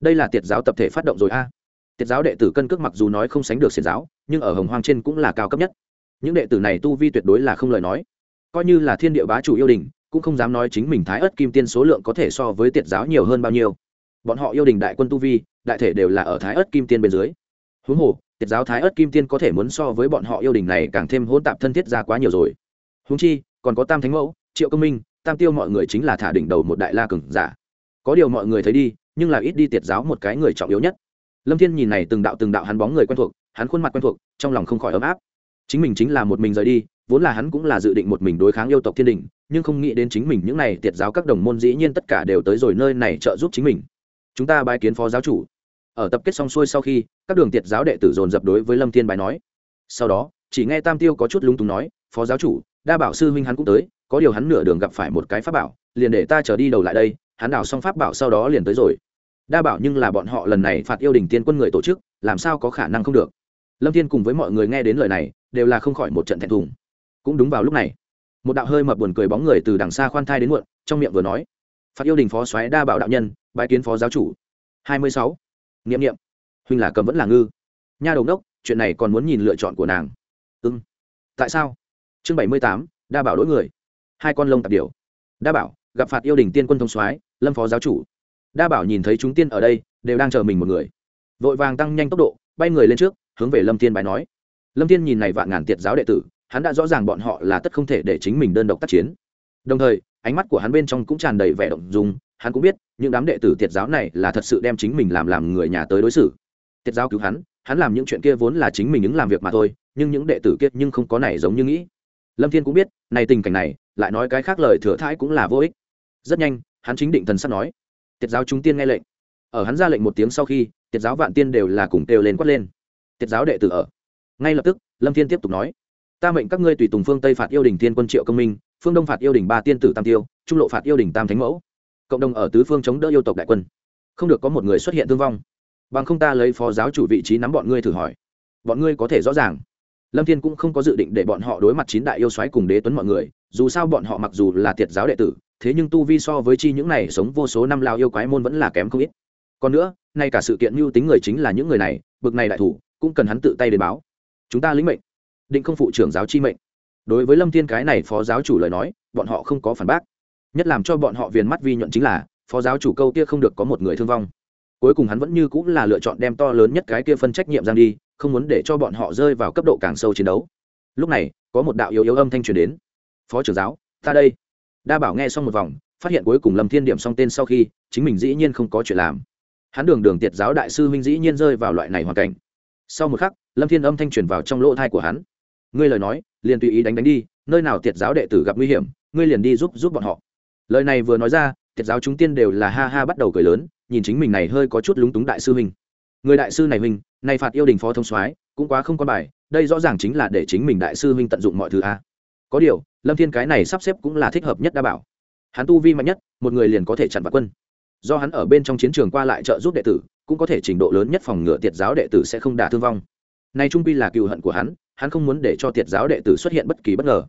Đây là tiệt giáo tập thể phát động rồi a. Tiệt giáo đệ tử cân cước mặc dù nói không sánh được xiển giáo, nhưng ở hồng hoang trên cũng là cao cấp nhất. Những đệ tử này tu vi tuyệt đối là không lời nói. Coi như là thiên địa bá chủ yêu đình, cũng không dám nói chính mình thái ớt kim tiên số lượng có thể so với tiệt giáo nhiều hơn bao nhiêu. Bọn họ yêu đình đại quân tu vi, đại thể đều là ở thái ớt kim tiên bên dưới. Huống hồ tiệt giáo thái ớt kim tiên có thể muốn so với bọn họ yêu đình này càng thêm hỗn tạp thân thiết ra quá nhiều rồi. Huống chi, còn có tam thánh mẫu, triệu công minh, tam tiêu mọi người chính là thả đỉnh đầu một đại la cừng giả. Có điều mọi người thấy đi, nhưng là ít đi tiệt giáo một cái người trọng yếu nhất. Lâm thiên nhìn này từng đạo từng đạo hắn bóng người quen thuộc, hắn khuôn mặt quen thuộc, trong lòng không khỏi ấm áp. Chính mình chính là một mình rời đi, vốn là hắn cũng là dự định một mình đối kháng yêu tộc thiên đình, nhưng không nghĩ đến chính mình những này tiệt giáo các đồng môn dĩ nhiên tất cả đều tới rồi nơi này trợ giúp chính mình. Chúng ta bài kiến phó giáo chủ ở tập kết xong xuôi sau khi, các đường tiệt giáo đệ tử dồn dập đối với lâm thiên bài nói. Sau đó, chỉ nghe tam tiêu có chút lung túng nói, phó giáo chủ, đa bảo sư huynh hắn cũng tới, có điều hắn nửa đường gặp phải một cái pháp bảo, liền để ta trở đi đầu lại đây, hắn đào xong pháp bảo sau đó liền tới rồi. Đa bảo nhưng là bọn họ lần này phạt yêu đình tiên quân người tổ chức, làm sao có khả năng không được? Lâm thiên cùng với mọi người nghe đến lời này, đều là không khỏi một trận thẹn thùng. Cũng đúng vào lúc này, một đạo hơi mập buồn cười bóng người từ đằng xa khoan thai đến muộn, trong miệng vừa nói, phạt yêu đình phó soái đa bảo đạo nhân, bái kiến phó giáo chủ. Hai mươi sáu nghiệm nghiệm huynh là cầm vẫn là ngư. Nha đồng đốc, chuyện này còn muốn nhìn lựa chọn của nàng. Ưng tại sao? Chương bảy mươi tám, đa bảo đ ố i người. Hai con lông tạp điều đa bảo, gặp phạt yêu đình tiên quân thông soái, lâm phó giáo chủ. Đa bảo nhìn thấy chúng tiên ở đây, đều đang chờ mình một người. Vội vàng tăng nhanh tốc độ, bay người lên trước, hướng về lâm tiên bài nói. Lâm tiên nhìn này vạn ngàn tiệt giáo đệ tử, hắn đã rõ ràng bọn họ là tất không thể để chính mình đơn độc tác chiến. Đồng thời, ánh mắt của hắn bên trong cũng tràn đầy vẻ động dung hắn cũng biết, những đám đệ tử tiệt giáo này là thật sự đem chính mình làm làm người nhà tới đối xử. Thiệt giáo cứu hắn hắn làm những chuyện kia vốn là chính mình ứng làm việc mà thôi, nhưng những đệ tử kia nhưng không có này giống như nghĩ. Lâm thiên cũng biết, này tình cảnh này, lại nói cái khác lời thừa thãi cũng là vô ích. Rất nhanh, hắn chính định thần sắp nói Thiệt giáo chúng tiên nghe lệnh. Ở hắn ra lệnh một tiếng sau khi thiệt giáo vạn tiên đều là cùng kêu lên quát lên. Thiệt giáo đệ tử ở. Ngay lập tức, lâm thiên tiếp tục nói, ta mệnh các ngươi tùy tùng phương tây phạt yêu đình thiên quân triệu công minh, phương đông phạt yêu đình ba tiên tử tam tiêu, trung lộ phạt yêu đình tam thánh mẫu cộng đồng ở tứ phương chống đỡ yêu tộc đại quân. Không được có một người xuất hiện thương vong. Bằng không ta lấy phó giáo chủ vị trí nắm bọn ngươi thử hỏi. Bọn ngươi có thể rõ ràng. Lâm thiên cũng không có dự định để bọn họ đối mặt chín đại yêu xoáy cùng đế tuấn mọi người, dù sao bọn họ mặc dù là tiệt giáo đệ tử, thế nhưng tu vi so với chi những này sống vô số năm lao yêu quái môn vẫn là kém không ít. Còn nữa nay cả sự kiện mưu tính người chính là những người này, bực này đại thủ, cũng cần hắn tự tay đến báo. Chúng ta lĩnh mệnh. Định không phụ trưởng giáo chi mệnh. Đối với lâm thiên cái này phó giáo chủ lời nói, bọn họ không có phản bác nhất làm cho bọn họ viền mắt vi nhuận chính là, phó giáo chủ câu kia không được có một người thương vong. Cuối cùng hắn vẫn như cũng là lựa chọn đem to lớn nhất cái kia phân trách nhiệm giang đi, không muốn để cho bọn họ rơi vào cấp độ càng sâu chiến đấu. Lúc này, có một đạo yếu yếu âm thanh truyền đến. Phó trưởng giáo, ta đây. Đa bảo nghe xong một vòng, phát hiện cuối cùng lâm thiên điểm xong tên sau khi, chính mình dĩ nhiên không có chuyện làm. Hắn đường đường tiệt giáo đại sư huynh dĩ nhiên rơi vào loại này hoàn cảnh. Sau một khắc, lâm thiên âm thanh truyền vào trong lỗ thai của hắn. Ngươi lời nói, liền tùy ý đánh đánh đi, nơi nào tiệt giáo đệ tử gặp nguy hiểm, ngươi liền đi giúp giúp bọn họ lời này vừa nói ra thiệt giáo chúng tiên đều là ha ha bắt đầu cười lớn, nhìn chính mình này hơi có chút lúng túng đại sư huynh. Người đại sư này huynh này phạt yêu đình phó thông soái, cũng quá không có bài, đây rõ ràng chính là để chính mình đại sư huynh tận dụng mọi thứ a. À. Có điều, lâm thiên cái này sắp xếp cũng là thích hợp nhất đa bảo. Hắn tu vi mạnh nhất, một người liền có thể chặn vạn quân. Do hắn ở bên trong chiến trường qua lại trợ giúp đệ tử, cũng có thể trình độ lớn nhất phòng ngừa tiệt giáo đệ tử sẽ không đả thương vong. Nay trung pi là cựu hận của hắn hắn không muốn để cho tiệt giáo đệ tử xuất hiện bất kỳ bất ngờ.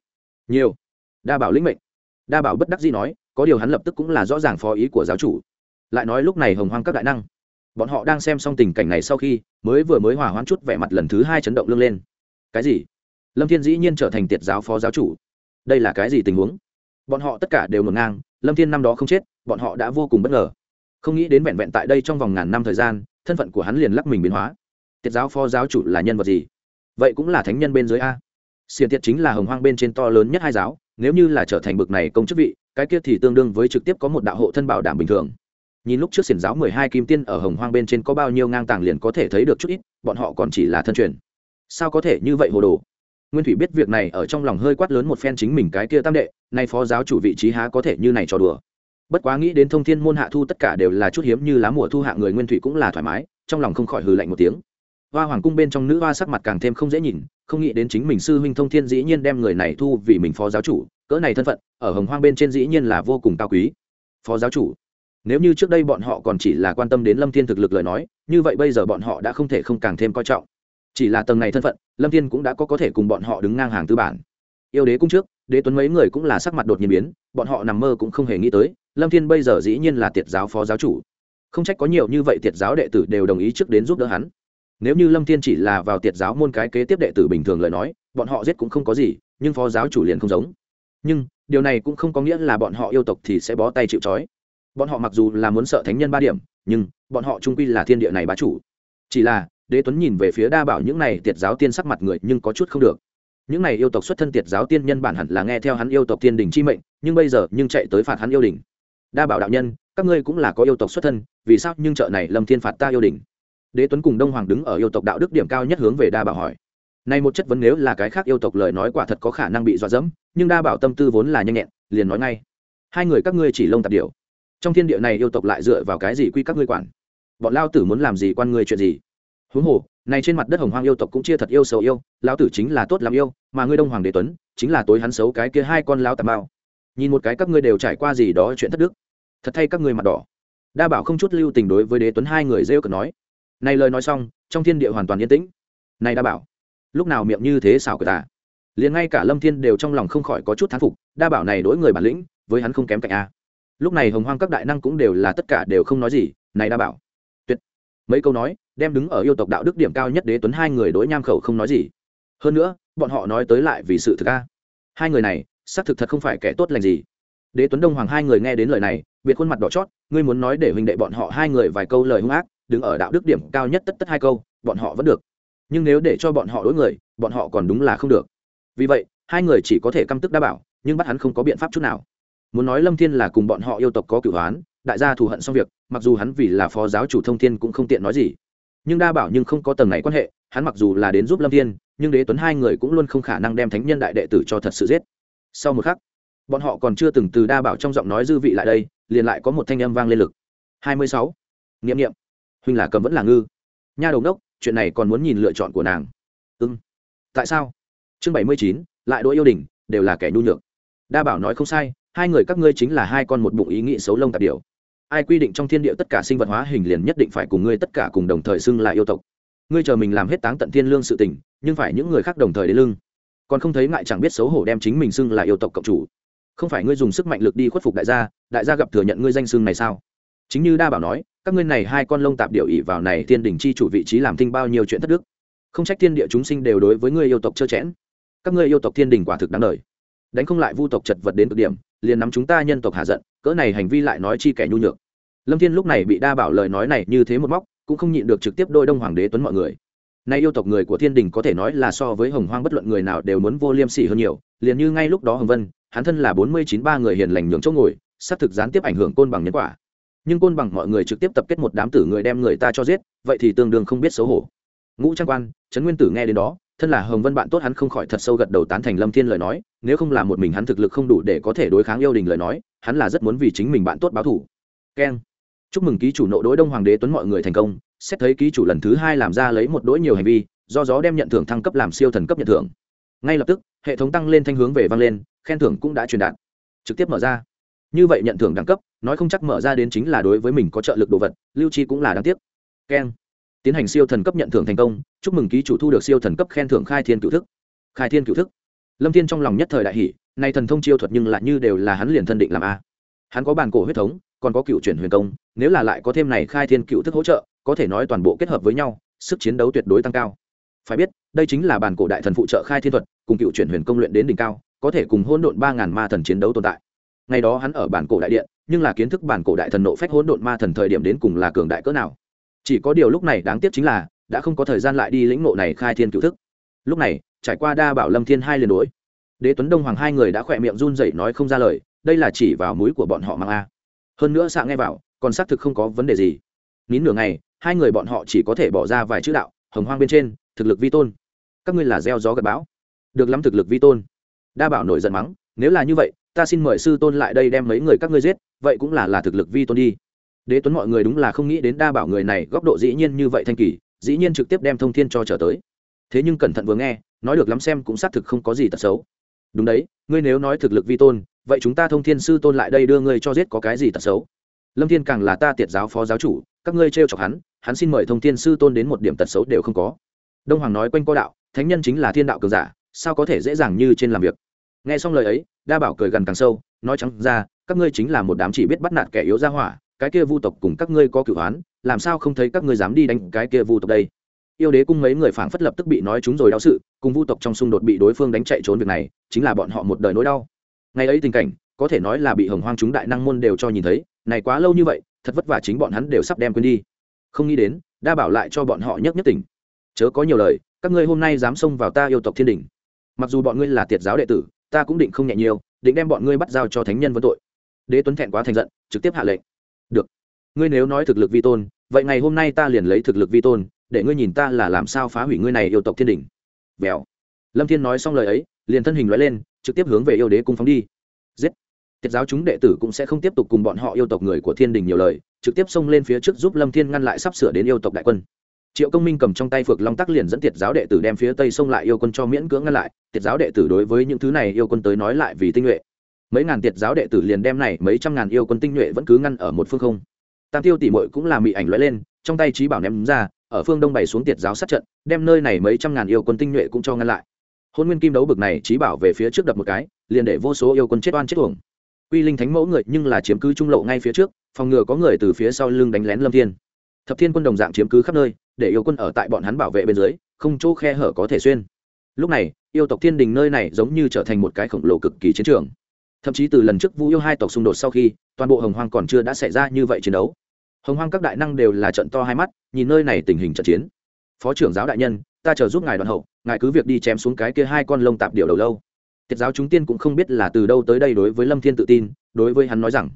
Nhiều. Đa bảo lĩnh mệnh. Đa bảo bất đắc dĩ nói có điều hắn lập tức cũng là rõ ràng phó ý của giáo chủ. Lại nói lúc này hồng hoang các đại năng, bọn họ đang xem xong tình cảnh này sau khi mới vừa mới hòa hoãn chút vẻ mặt lần thứ hai chấn động lưng lên. Cái gì? Lâm thiên dĩ nhiên trở thành tiệt giáo phó giáo chủ. Đây là cái gì tình huống? Bọn họ tất cả đều ngổn ngang, lâm thiên năm đó không chết, bọn họ đã vô cùng bất ngờ. Không nghĩ đến vẹn vẹn tại đây trong vòng ngàn năm thời gian, thân phận của hắn liền lắc mình biến hóa. Tiệt giáo phó giáo chủ là nhân vật gì? Vậy cũng là thánh nhân bên dưới a. Xiền tiệt chính là hồng hoang bên trên to lớn nhất hai giáo, nếu như là trở thành bực này công chức vị cái kia thì tương đương với trực tiếp có một đạo hộ thân bảo đảm bình thường. Nhìn lúc trước xiển giáo mười hai kim tiên ở hồng hoang bên trên có bao nhiêu ngang tàng liền có thể thấy được chút ít, bọn họ còn chỉ là thân truyền. Sao có thể như vậy hồ đồ? Nguyên thủy biết việc này ở trong lòng hơi quát lớn một phen chính mình cái kia tam đệ, nay phó giáo chủ vị trí há có thể như này trò đùa. Bất quá nghĩ đến thông thiên môn hạ thu tất cả đều là chút hiếm như lá mùa thu hạ người nguyên thủy cũng là thoải mái, trong lòng không khỏi hừ lạnh một tiếng hoa hoàng cung bên trong nữ hoa sắc mặt càng thêm không dễ nhìn, không nghĩ đến chính mình sư huynh thông thiên dĩ nhiên đem người này thu vì mình phó giáo chủ, cỡ này thân phận, ở hồng hoang bên trên dĩ nhiên là vô cùng cao quý. Phó giáo chủ, nếu như trước đây bọn họ còn chỉ là quan tâm đến lâm thiên thực lực lời nói, như vậy bây giờ bọn họ đã không thể không càng thêm coi trọng. Chỉ là tầng này thân phận, lâm thiên cũng đã có có thể cùng bọn họ đứng ngang hàng tư bản. Yêu đế cung trước, đế tuấn mấy người cũng là sắc mặt đột nhiên biến, bọn họ nằm mơ cũng không hề nghĩ tới, lâm thiên bây giờ dĩ nhiên là tiệt giáo phó giáo chủ. Không trách có nhiều như vậy tiệt giáo đệ tử đều đồng ý trước đến giúp đỡ hắn nếu như lâm thiên chỉ là vào tiệt giáo môn cái kế tiếp đệ tử bình thường lời nói, bọn họ giết cũng không có gì, nhưng phó giáo chủ liền không giống. Nhưng, điều này cũng không có nghĩa là bọn họ yêu tộc thì sẽ bó tay chịu trói. Bọn họ mặc dù là muốn sợ thánh nhân ba điểm, nhưng, bọn họ trung quy là thiên địa này bá chủ. Chỉ là, đế tuấn nhìn về phía đa bảo những này tiệt giáo tiên sắc mặt người nhưng có chút không được. Những này yêu tộc xuất thân tiệt giáo tiên nhân bản hẳn là nghe theo hắn yêu tộc tiên đình chi mệnh, nhưng bây giờ nhưng chạy tới phạt hắn yêu đình. Đa bảo đạo nhân, các ngươi cũng là có yêu tộc xuất thân, vì sao nhưng chợ này lâm thiên phạt ta yêu đình? Đế tuấn cùng đông hoàng đứng ở yêu tộc đạo đức điểm cao nhất hướng về đa bảo hỏi. Này một chất vấn nếu là cái khác yêu tộc lời nói quả thật có khả năng bị dọa dẫm, nhưng đa bảo tâm tư vốn là nhanh nhẹn, liền nói ngay. Hai người các ngươi chỉ lông tạp điều. Trong thiên địa này yêu tộc lại dựa vào cái gì quy các ngươi quản? Bọn lao tử muốn làm gì quan ngươi chuyện gì? Huống hồ, này trên mặt đất hồng hoang yêu tộc cũng chia thật yêu xấu yêu, lão tử chính là tốt làm yêu, mà ngươi đông hoàng đế tuấn, chính là tối hắn xấu cái kia hai con lao tà bao nhìn một cái các ngươi đều trải qua gì đó chuyện thất đức. Thật thay các ngươi mặt đỏ. Đa bảo không chút lưu tình đối với đế tuấn hai người rêu cực nói này lời nói xong, trong thiên địa hoàn toàn yên tĩnh. Này đa bảo, lúc nào miệng như thế xảo của ta? Liền ngay cả lâm thiên đều trong lòng không khỏi có chút thán phục, đa bảo này đối người bản lĩnh, với hắn không kém cạnh a. Lúc này hồng hoang các đại năng cũng đều là tất cả đều không nói gì, này đa bảo. Tuyệt. Mấy câu nói, đem đứng ở yêu tộc đạo đức điểm cao nhất đế tuấn hai người đối nham khẩu không nói gì. Hơn nữa, bọn họ nói tới lại vì sự thực a. Hai người này, xác thực thật không phải kẻ tốt lành gì. Đế tuấn đông hoàng hai người nghe đến lời này, biệt khuôn mặt đỏ chót, ngươi muốn nói để huynh đệ bọn họ hai người vài câu lời hung ác đứng ở đạo đức điểm cao nhất tất tất hai câu, bọn họ vẫn được. Nhưng nếu để cho bọn họ đối người, bọn họ còn đúng là không được. Vì vậy, hai người chỉ có thể căm tức đa bảo, nhưng bắt hắn không có biện pháp chút nào. Muốn nói lâm thiên là cùng bọn họ yêu tộc có cửu hoán, đại gia thù hận xong việc, mặc dù hắn vì là phó giáo chủ thông thiên cũng không tiện nói gì. Nhưng đa bảo nhưng không có tầng này quan hệ, hắn mặc dù là đến giúp lâm thiên, nhưng đế tuấn hai người cũng luôn không khả năng đem thánh nhân đại đệ tử cho thật sự giết. Sau một khắc, bọn họ còn chưa từng từ đa bảo trong giọng nói dư vị lại đây, liền lại có một thanh âm vang lên lực. Hai mươi sáu. Nghiệm nghiệm huynh là cầm vẫn là ngư. Nha đầu đốc chuyện này còn muốn nhìn lựa chọn của nàng. Ưng tại sao? Chương bảy mươi chín, lại đỗ yêu đình đều là kẻ nhu nhược. Đa bảo nói không sai, hai người các ngươi chính là hai con một bụng ý nghĩ xấu lông tạp điều ai quy định trong thiên địa tất cả sinh vật hóa hình liền nhất định phải cùng ngươi tất cả cùng đồng thời xưng là yêu tộc. Ngươi chờ mình làm hết táng tận thiên lương sự tình, nhưng phải những người khác đồng thời đến lưng. Còn không thấy ngại chẳng biết xấu hổ đem chính mình xưng là yêu tộc cộng chủ. Không phải ngươi dùng sức mạnh lực đi khuất phục đại gia đại gia gặp thừa nhận ngươi danh xưng này sao? Chính như đa bảo nói, các ngươi này hai con lông tạp điệu ỉ vào này thiên đình chi chủ vị trí làm thinh bao nhiêu chuyện thất đức. Không trách thiên địa chúng sinh đều đối với người yêu tộc trơ chẽn. Các ngươi yêu tộc thiên đình quả thực đáng đời. Đánh không lại vu tộc chật vật đến cực điểm, liền nắm chúng ta nhân tộc hạ giận, cỡ này hành vi lại nói chi kẻ nhu nhược. Lâm thiên lúc này bị đa bảo lời nói này như thế một móc, cũng không nhịn được trực tiếp đôi đông hoàng đế tuấn mọi người. Nay yêu tộc người của thiên đình có thể nói là so với hồng hoang bất luận người nào đều muốn vô liêm sỉ hơn nhiều, liền như ngay lúc đó hồng vân, hắn thân là bốn mươi chín ba người hiền lành nhường chỗ ngồi xác thực gián tiếp ảnh hưởng côn bằng nhân quả nhưng côn bằng mọi người trực tiếp tập kết một đám tử người đem người ta cho giết, vậy thì tương đương không biết xấu hổ. Ngũ trang quan, trấn nguyên tử nghe đến đó, thân là hồng vân bạn tốt hắn không khỏi thật sâu gật đầu tán thành lâm thiên lời nói, nếu không là một mình hắn thực lực không đủ để có thể đối kháng yêu đình lời nói, hắn là rất muốn vì chính mình bạn tốt báo thủ keng. Chúc mừng ký chủ nội đối đông hoàng đế tuấn mọi người thành công, xét thấy ký chủ lần thứ hai làm ra lấy một đỗi nhiều hành vi, do gió đem nhận thưởng thăng cấp làm siêu thần cấp nhận thưởng. Ngay lập tức, hệ thống tăng lên thanh hướng về vang lên, khen thưởng cũng đã truyền đạt. Trực tiếp mở ra như vậy nhận thưởng đẳng cấp, nói không chắc mở ra đến chính là đối với mình có trợ lực đồ vật, lưu chi cũng là đáng tiếc. Keng. Tiến hành siêu thần cấp nhận thưởng thành công, chúc mừng ký chủ thu được siêu thần cấp khen thưởng khai thiên cựu thức. Khai thiên cựu thức. Lâm thiên trong lòng nhất thời đại hỷ nay thần thông chiêu thuật nhưng lại như đều là hắn liền thân định làm a. Hắn có bàn cổ huyết thống, còn có cựu chuyển huyền công, nếu là lại có thêm này khai thiên cựu thức hỗ trợ, có thể nói toàn bộ kết hợp với nhau, sức chiến đấu tuyệt đối tăng cao. Phải biết, đây chính là bàn cổ đại thần phụ trợ khai thiên thuật, cùng cựu chuyển huyền công luyện đến đỉnh cao, có thể cùng hôn độn ba ngàn ma thần chiến đấu tồn tại ngày đó hắn ở bản cổ đại điện, nhưng là kiến thức bản cổ đại thần nộ phách hỗn độn ma thần thời điểm đến cùng là cường đại cỡ nào. Chỉ có điều lúc này đáng tiếc chính là, đã không có thời gian lại đi lĩnh nộ này khai thiên cựu thức. Lúc này, trải qua đa bảo lâm thiên hai liền đối. Đế tuấn đông hoàng hai người đã khỏe miệng run rẩy nói không ra lời, đây là chỉ vào mũi của bọn họ mang a. Hơn nữa xạ nghe vào, còn xác thực không có vấn đề gì. Nín nửa ngày, hai người bọn họ chỉ có thể bỏ ra vài chữ đạo, hồng hoang bên trên, thực lực vi tôn. Các ngươi là gieo gió gật bão. Được lắm thực lực vi tôn. Đa bảo nổi giận mắng, nếu là như vậy ta xin mời sư tôn lại đây đem mấy người các ngươi giết, vậy cũng là là thực lực vi tôn đi. Đế tuấn mọi người đúng là không nghĩ đến đa bảo người này góc độ dĩ nhiên như vậy thanh kỳ, dĩ nhiên trực tiếp đem thông thiên cho trở tới. Thế nhưng cẩn thận vừa nghe, nói được lắm xem cũng xác thực không có gì tật xấu. Đúng đấy, ngươi nếu nói thực lực vi tôn, vậy chúng ta thông thiên sư tôn lại đây đưa ngươi cho giết có cái gì tật xấu? Lâm thiên càng là ta tiệt giáo phó giáo chủ, các ngươi trêu chọc hắn hắn xin mời thông thiên sư tôn đến một điểm tật xấu đều không có. Đông hoàng nói quanh co đạo, thánh nhân chính là thiên đạo cường giả, sao có thể dễ dàng như trên làm việc? Nghe xong lời ấy đa bảo cười gần càng sâu nói trắng ra các ngươi chính là một đám chỉ biết bắt nạt kẻ yếu ra hỏa cái kia vu tộc cùng các ngươi có cửu hoán, làm sao không thấy các ngươi dám đi đánh cái kia vu tộc đây? Yêu đế cung mấy người phảng phất lập tức bị nói chúng rồi đau sự cùng vu tộc trong xung đột bị đối phương đánh chạy trốn việc này chính là bọn họ một đời nỗi đau. Ngày ấy tình cảnh có thể nói là bị hồng hoang chúng đại năng môn đều cho nhìn thấy này quá lâu như vậy thật vất vả chính bọn hắn đều sắp đem quên đi. Không nghĩ đến đa bảo lại cho bọn họ nhất nhất tỉnh. Chớ có nhiều lời các ngươi hôm nay dám xông vào ta yêu tộc thiên đình mặc dù bọn ngươi là tiệt giáo đệ tử ta cũng định không nhẹ nhiều, định đem bọn ngươi bắt giao cho thánh nhân vấn tội. Đế tuấn thẹn quá thành giận, trực tiếp hạ lệnh. Được. Ngươi nếu nói thực lực vi tôn, vậy ngày hôm nay ta liền lấy thực lực vi tôn, để ngươi nhìn ta là làm sao phá hủy ngươi này yêu tộc thiên đình. Vèo lâm thiên nói xong lời ấy, liền thân hình nói lên, trực tiếp hướng về yêu đế cung phóng đi. Giết. Tiết giáo chúng đệ tử cũng sẽ không tiếp tục cùng bọn họ yêu tộc người của thiên đình nhiều lời, trực tiếp xông lên phía trước giúp lâm thiên ngăn lại sắp sửa đến yêu tộc đại quân triệu công minh cầm trong tay phược long tắc liền dẫn tiệt giáo đệ tử đem phía tây xông lại yêu quân cho miễn cưỡng ngăn lại tiệt giáo đệ tử đối với những thứ này yêu quân tới nói lại vì tinh nhuệ mấy ngàn tiệt giáo đệ tử liền đem này mấy trăm ngàn yêu quân tinh nhuệ vẫn cứ ngăn ở một phương không tam tiêu tỷ mội cũng là mị ảnh lóe lên trong tay trí bảo ném ra ở phương đông bày xuống tiệt giáo sát trận đem nơi này mấy trăm ngàn yêu quân tinh nhuệ cũng cho ngăn lại hôn nguyên kim đấu bực này trí bảo về phía trước đập một cái liền để vô số yêu quân chết oan chết tuồng quy linh thánh mẫu người nhưng là chiếm cứ trung lộ ngay phía trước phòng ngừa có người từ phía sau lưng đánh lén lâm thiên thập thiên quân đồng dạng chiếm cứ khắp nơi, để yêu quân ở tại bọn hắn bảo vệ bên dưới, không chỗ khe hở có thể xuyên. Lúc này, yêu tộc thiên đình nơi này giống như trở thành một cái khổng lồ cực kỳ chiến trường. Thậm chí từ lần trước vũ yêu hai tộc xung đột sau khi, toàn bộ hồng hoang còn chưa đã xảy ra như vậy chiến đấu. Hồng hoang các đại năng đều là trận to hai mắt, nhìn nơi này tình hình trận chiến. Phó trưởng giáo đại nhân, ta chờ giúp ngài đoàn hậu, ngài cứ việc đi chém xuống cái kia hai con lông tạp điều đầu lâu. Tiết giáo chúng tiên cũng không biết là từ đâu tới đây đối với lâm thiên tự tin, đối với hắn nói rằng,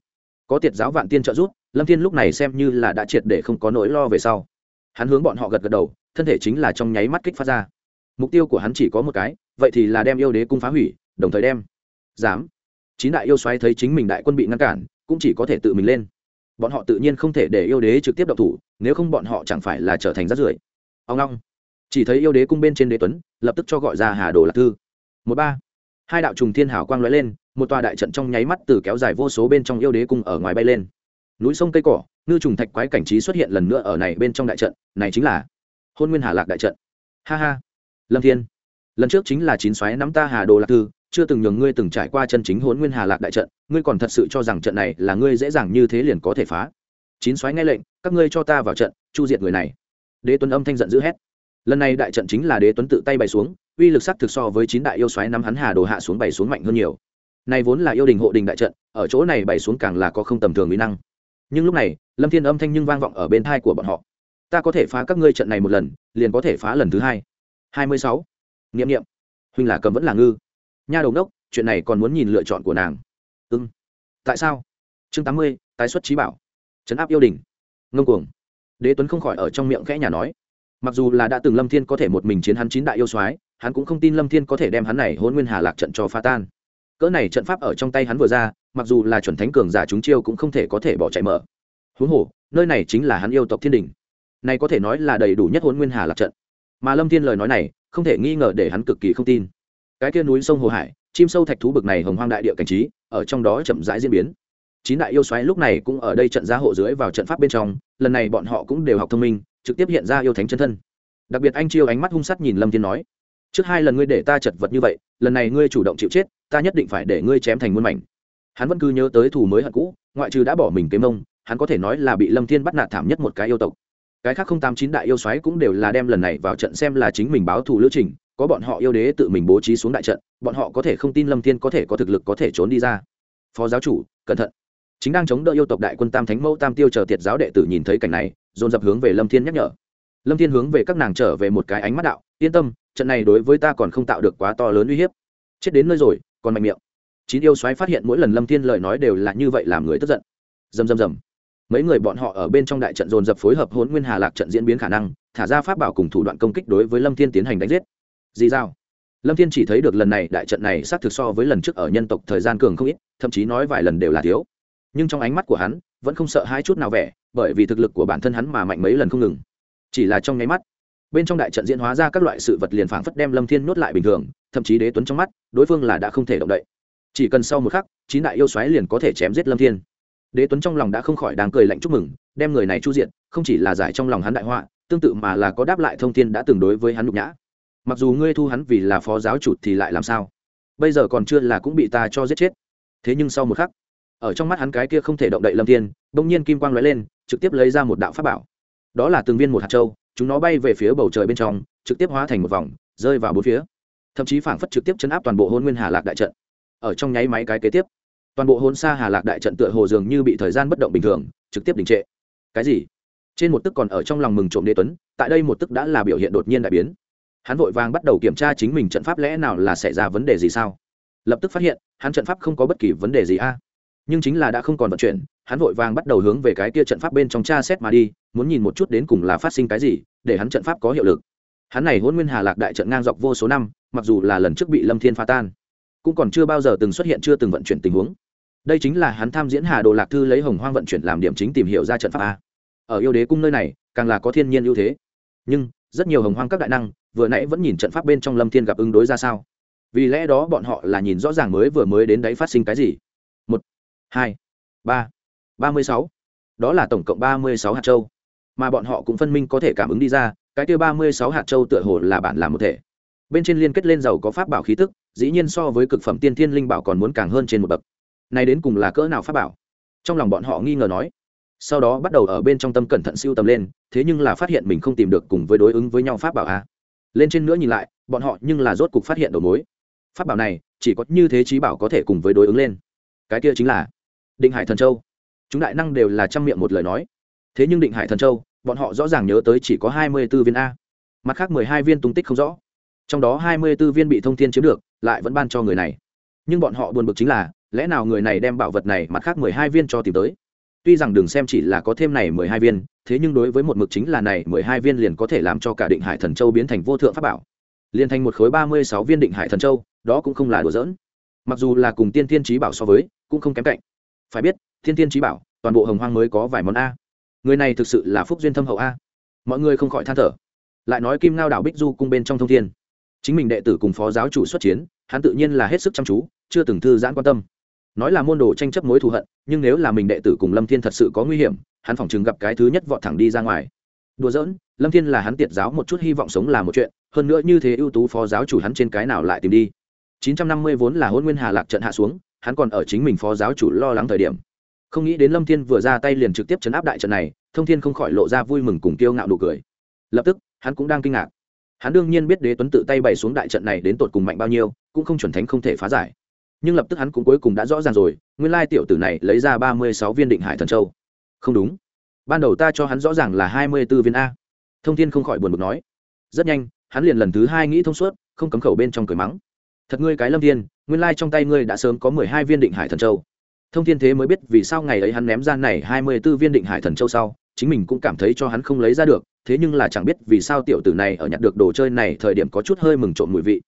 có tiết giáo vạn tiên trợ giúp lâm thiên lúc này xem như là đã triệt để không có nỗi lo về sau. Hắn hướng bọn họ gật gật đầu, thân thể chính là trong nháy mắt kích phát ra. Mục tiêu của hắn chỉ có một cái, vậy thì là đem yêu đế cung phá hủy, đồng thời đem dám chín đại yêu xoáy thấy chính mình đại quân bị ngăn cản, cũng chỉ có thể tự mình lên. Bọn họ tự nhiên không thể để yêu đế trực tiếp độc thủ, nếu không bọn họ chẳng phải là trở thành rát rưởi. Ông long, chỉ thấy yêu đế cung bên trên đế tuấn, lập tức cho gọi ra hà đồ lạc thư. Một ba, hai đạo trùng thiên hảo quang lóe lên, một tòa đại trận trong nháy mắt từ kéo dài vô số bên trong yêu đế cung ở ngoài bay lên núi sông cây cỏ, ngư trùng thạch quái cảnh trí xuất hiện lần nữa ở này bên trong đại trận, này chính là hôn nguyên hà lạc đại trận. Ha ha. Lâm thiên, lần trước chính là chín xoáy nắm ta hà đồ lạc thư, chưa từng nhường ngươi từng trải qua chân chính hôn nguyên hà lạc đại trận, ngươi còn thật sự cho rằng trận này là ngươi dễ dàng như thế liền có thể phá. Chín xoáy nghe lệnh, các ngươi cho ta vào trận, chu diệt người này. Đế tuấn âm thanh giận dữ hét. Lần này đại trận chính là đế tuấn tự tay bày xuống, uy lực sắc thực so với chín đại yêu xoáy nắm hắn hà đồ hạ xuống bày xuống mạnh hơn nhiều. Này vốn là yêu đình hộ đình đại trận, ở chỗ này bày xuống càng là có không tầm thường uy năng nhưng lúc này, lâm thiên âm thanh nhưng vang vọng ở bên thai của bọn họ. Ta có thể phá các ngươi trận này một lần, liền có thể phá lần thứ hai. Hai mươi sáu. Nghiệm nghiệm huynh là cầm vẫn là ngư. Nha đầu đốc, chuyện này còn muốn nhìn lựa chọn của nàng. Ưng ừ. tại sao? Chương tám mươi, tái xuất trí bảo. Trấn áp yêu đình. Ngông cuồng. Đế tuấn không khỏi ở trong miệng khẽ nhà nói. Mặc dù là đã từng lâm thiên có thể một mình chiến hắn chín đại yêu soái, hắn cũng không tin lâm thiên có thể đem hắn này hôn nguyên hà lạc trận cho pha tan. Cỡ này trận pháp ở trong tay hắn vừa ra mặc dù là chuẩn thánh cường giả chúng chiêu cũng không thể có thể bỏ chạy mở. Huống hồ, nơi này chính là hắn yêu tộc thiên đình. Này có thể nói là đầy đủ nhất hôn nguyên hà lạc trận. Mà lâm thiên lời nói này, không thể nghi ngờ để hắn cực kỳ không tin. Cái kia núi sông hồ hải, chim sâu thạch thú bực này hồng hoang đại địa cảnh trí, ở trong đó chậm rãi diễn biến. Chín đại yêu xoáy lúc này cũng ở đây trận ra hộ dưới vào trận pháp bên trong, lần này bọn họ cũng đều học thông minh, trực tiếp hiện ra yêu thánh chân thân. Đặc biệt anh chiêu ánh mắt hung sắt nhìn lâm thiên nói, trước hai lần ngươi để ta chật vật như vậy, lần này ngươi chủ động chịu chết, ta nhất định phải để ngươi chém thành muôn mảnh hắn vẫn cứ nhớ tới thù mới hận cũ, ngoại trừ đã bỏ mình kế mông, hắn có thể nói là bị lâm thiên bắt nạt thảm nhất một cái yêu tộc. Cái khác không tám chín đại yêu xoáy cũng đều là đem lần này vào trận xem là chính mình báo thù lữ trình, có bọn họ yêu đế tự mình bố trí xuống đại trận, bọn họ có thể không tin lâm thiên có thể có thực lực có thể trốn đi ra. Phó giáo chủ, cẩn thận. Chính đang chống đỡ yêu tộc đại quân tam thánh mẫu, tam tiêu chờ thiệt giáo đệ tử nhìn thấy cảnh này, dồn dập hướng về lâm thiên nhắc nhở. Lâm thiên hướng về các nàng trở về một cái ánh mắt đạo, yên tâm, trận này đối với ta còn không tạo được quá to lớn uy hiếp. Chết đến nơi rồi, còn mạnh miệng chín yêu xoáy phát hiện mỗi lần lâm thiên lời nói đều là như vậy làm người tức giận dầm dầm dầm mấy người bọn họ ở bên trong đại trận dồn dập phối hợp hỗn nguyên hà lạc trận diễn biến khả năng thả ra pháp bảo cùng thủ đoạn công kích đối với lâm thiên tiến hành đánh giết Dì dao, lâm thiên chỉ thấy được lần này đại trận này xác thực so với lần trước ở nhân tộc thời gian cường không ít thậm chí nói vài lần đều là thiếu nhưng trong ánh mắt của hắn vẫn không sợ hai chút nào vẻ bởi vì thực lực của bản thân hắn mà mạnh mấy lần không ngừng chỉ là trong nháy mắt bên trong đại trận diễn hóa ra các loại sự vật liền phảng phất đem lâm thiên nuốt lại bình thường thậm chí đế tuấn trong mắt đối phương là đã không thể động đậy chỉ cần sau một khắc, chín đại yêu xoáy liền có thể chém giết lâm thiên. Đế tuấn trong lòng đã không khỏi đang cười lạnh chúc mừng, đem người này chu diện không chỉ là giải trong lòng hắn đại họa, tương tự mà là có đáp lại thông thiên đã từng đối với hắn nhục nhã. Mặc dù ngươi thu hắn vì là phó giáo chủ thì lại làm sao? Bây giờ còn chưa là cũng bị ta cho giết chết. Thế nhưng sau một khắc, ở trong mắt hắn cái kia không thể động đậy lâm thiên, bỗng nhiên kim quang lóe lên, trực tiếp lấy ra một đạo pháp bảo. Đó là từng viên một hạt châu, chúng nó bay về phía bầu trời bên trong, trực tiếp hóa thành một vòng, rơi vào bốn phía. Thậm chí phảng phất trực tiếp chấn áp toàn bộ hôn nguyên hà lạc đại trận ở trong nháy máy cái kế tiếp. Toàn bộ hôn xa hà lạc đại trận tựa hồ dường như bị thời gian bất động bình thường, trực tiếp đình trệ. Cái gì? Trên một tức còn ở trong lòng mừng trộm đế tuấn, tại đây một tức đã là biểu hiện đột nhiên đại biến. Hắn vội vàng bắt đầu kiểm tra chính mình trận pháp lẽ nào là xảy ra vấn đề gì sao? Lập tức phát hiện, hắn trận pháp không có bất kỳ vấn đề gì a. Nhưng chính là đã không còn vận chuyển, hắn vội vàng bắt đầu hướng về cái kia trận pháp bên trong tra xét mà đi, muốn nhìn một chút đến cùng là phát sinh cái gì, để hắn trận pháp có hiệu lực. Hắn này hôn nguyên hà lạc đại trận ngang dọc vô số năm, mặc dù là lần trước bị lâm thiên phá tan cũng còn chưa bao giờ từng xuất hiện, chưa từng vận chuyển tình huống. Đây chính là hắn tham diễn hà đồ lạc thư lấy hồng hoang vận chuyển làm điểm chính tìm hiểu ra trận pháp a. Ở yêu đế cung nơi này, càng là có thiên nhiên ưu thế. Nhưng, rất nhiều hồng hoang các đại năng, vừa nãy vẫn nhìn trận pháp bên trong lâm thiên gặp ứng đối ra sao? Vì lẽ đó bọn họ là nhìn rõ ràng mới vừa mới đến đấy phát sinh cái gì? Một, hai, ba ba mươi sáu. Đó là tổng cộng ba mươi sáu hạt châu. Mà bọn họ cũng phân minh có thể cảm ứng đi ra, cái kia ba mươi sáu hạt châu tựa hồ là bản làm một thể. Bên trên liên kết lên giàu có pháp bảo khí tức dĩ nhiên so với cực phẩm tiên thiên linh bảo còn muốn càng hơn trên một bậc. Này đến cùng là cỡ nào pháp bảo? Trong lòng bọn họ nghi ngờ nói. Sau đó bắt đầu ở bên trong tâm cẩn thận siêu tầm lên, thế nhưng là phát hiện mình không tìm được cùng với đối ứng với nhau pháp bảo a. Lên trên nữa nhìn lại, bọn họ nhưng là rốt cục phát hiện đầu mối. Pháp bảo này, chỉ có như thế trí bảo có thể cùng với đối ứng lên. Cái kia chính là định hải thần châu. Chúng đại năng đều là trăm miệng một lời nói. Thế nhưng định hải thần châu, bọn họ rõ ràng nhớ tới chỉ có hai mươi b ố viên a. Mặt khác mười hai viên tung tích không rõ. Trong đó hai mươi b ố viên bị thông thiên chiếm được lại vẫn ban cho người này. Nhưng bọn họ buồn bực chính là, lẽ nào người này đem bảo vật này mặt khác mười hai viên cho tìm tới? Tuy rằng đừng xem chỉ là có thêm này mười hai viên, thế nhưng đối với một mực chính là này mười hai viên liền có thể làm cho cả định hải thần châu biến thành vô thượng pháp bảo. Liền thành một khối ba mươi sáu viên định hải thần châu, đó cũng không là đùa giỡn. Mặc dù là cùng tiên tiên trí bảo so với, cũng không kém cạnh. Phải biết, tiên tiên trí bảo, toàn bộ hồng hoang mới có vài món a. Người này thực sự là phúc duyên thâm hậu a. Mọi người không khỏi than thở. Lại nói kim ngao đảo bích du cung bên trong thông thiên chính mình đệ tử cùng phó giáo chủ xuất chiến, hắn tự nhiên là hết sức chăm chú, chưa từng thư giãn quan tâm. Nói là môn đồ tranh chấp mối thù hận, nhưng nếu là mình đệ tử cùng lâm thiên thật sự có nguy hiểm, hắn phỏng chừng gặp cái thứ nhất vọt thẳng đi ra ngoài. Đùa giỡn, lâm thiên là hắn tiệt giáo một chút hy vọng sống là một chuyện, hơn nữa như thế ưu tú phó giáo chủ hắn trên cái nào lại tìm đi. 950 vốn là hôn nguyên hà lạc trận hạ xuống, hắn còn ở chính mình phó giáo chủ lo lắng thời điểm. Không nghĩ đến lâm thiên vừa ra tay liền trực tiếp chấn áp đại trận này, thông thiên không khỏi lộ ra vui mừng cùng kiêu ngạo nụ cười. Lập tức, hắn cũng đang kinh ngạc hắn đương nhiên biết đế tuấn tự tay bày xuống đại trận này đến tột cùng mạnh bao nhiêu, cũng không chuẩn thánh không thể phá giải. Nhưng lập tức hắn cũng cuối cùng đã rõ ràng rồi, nguyên lai tiểu tử này lấy ra ba mươi sáu viên định hải thần châu. Không đúng. Ban đầu ta cho hắn rõ ràng là hai mươi b ố viên a. Thông thiên không khỏi buồn bực nói. Rất nhanh, hắn liền lần thứ hai nghĩ thông suốt, không cấm khẩu bên trong cười mắng. Thật ngươi cái lâm thiên, nguyên lai trong tay ngươi đã sớm có mười hai viên định hải thần châu. Thông thiên thế mới biết vì sao ngày ấy hắn ném ra này hai mươi b ố viên định hải thần châu sau chính mình cũng cảm thấy cho hắn không lấy ra được, thế nhưng là chẳng biết vì sao tiểu tử này ở nhặt được đồ chơi này thời điểm có chút hơi mừng trộm mùi vị.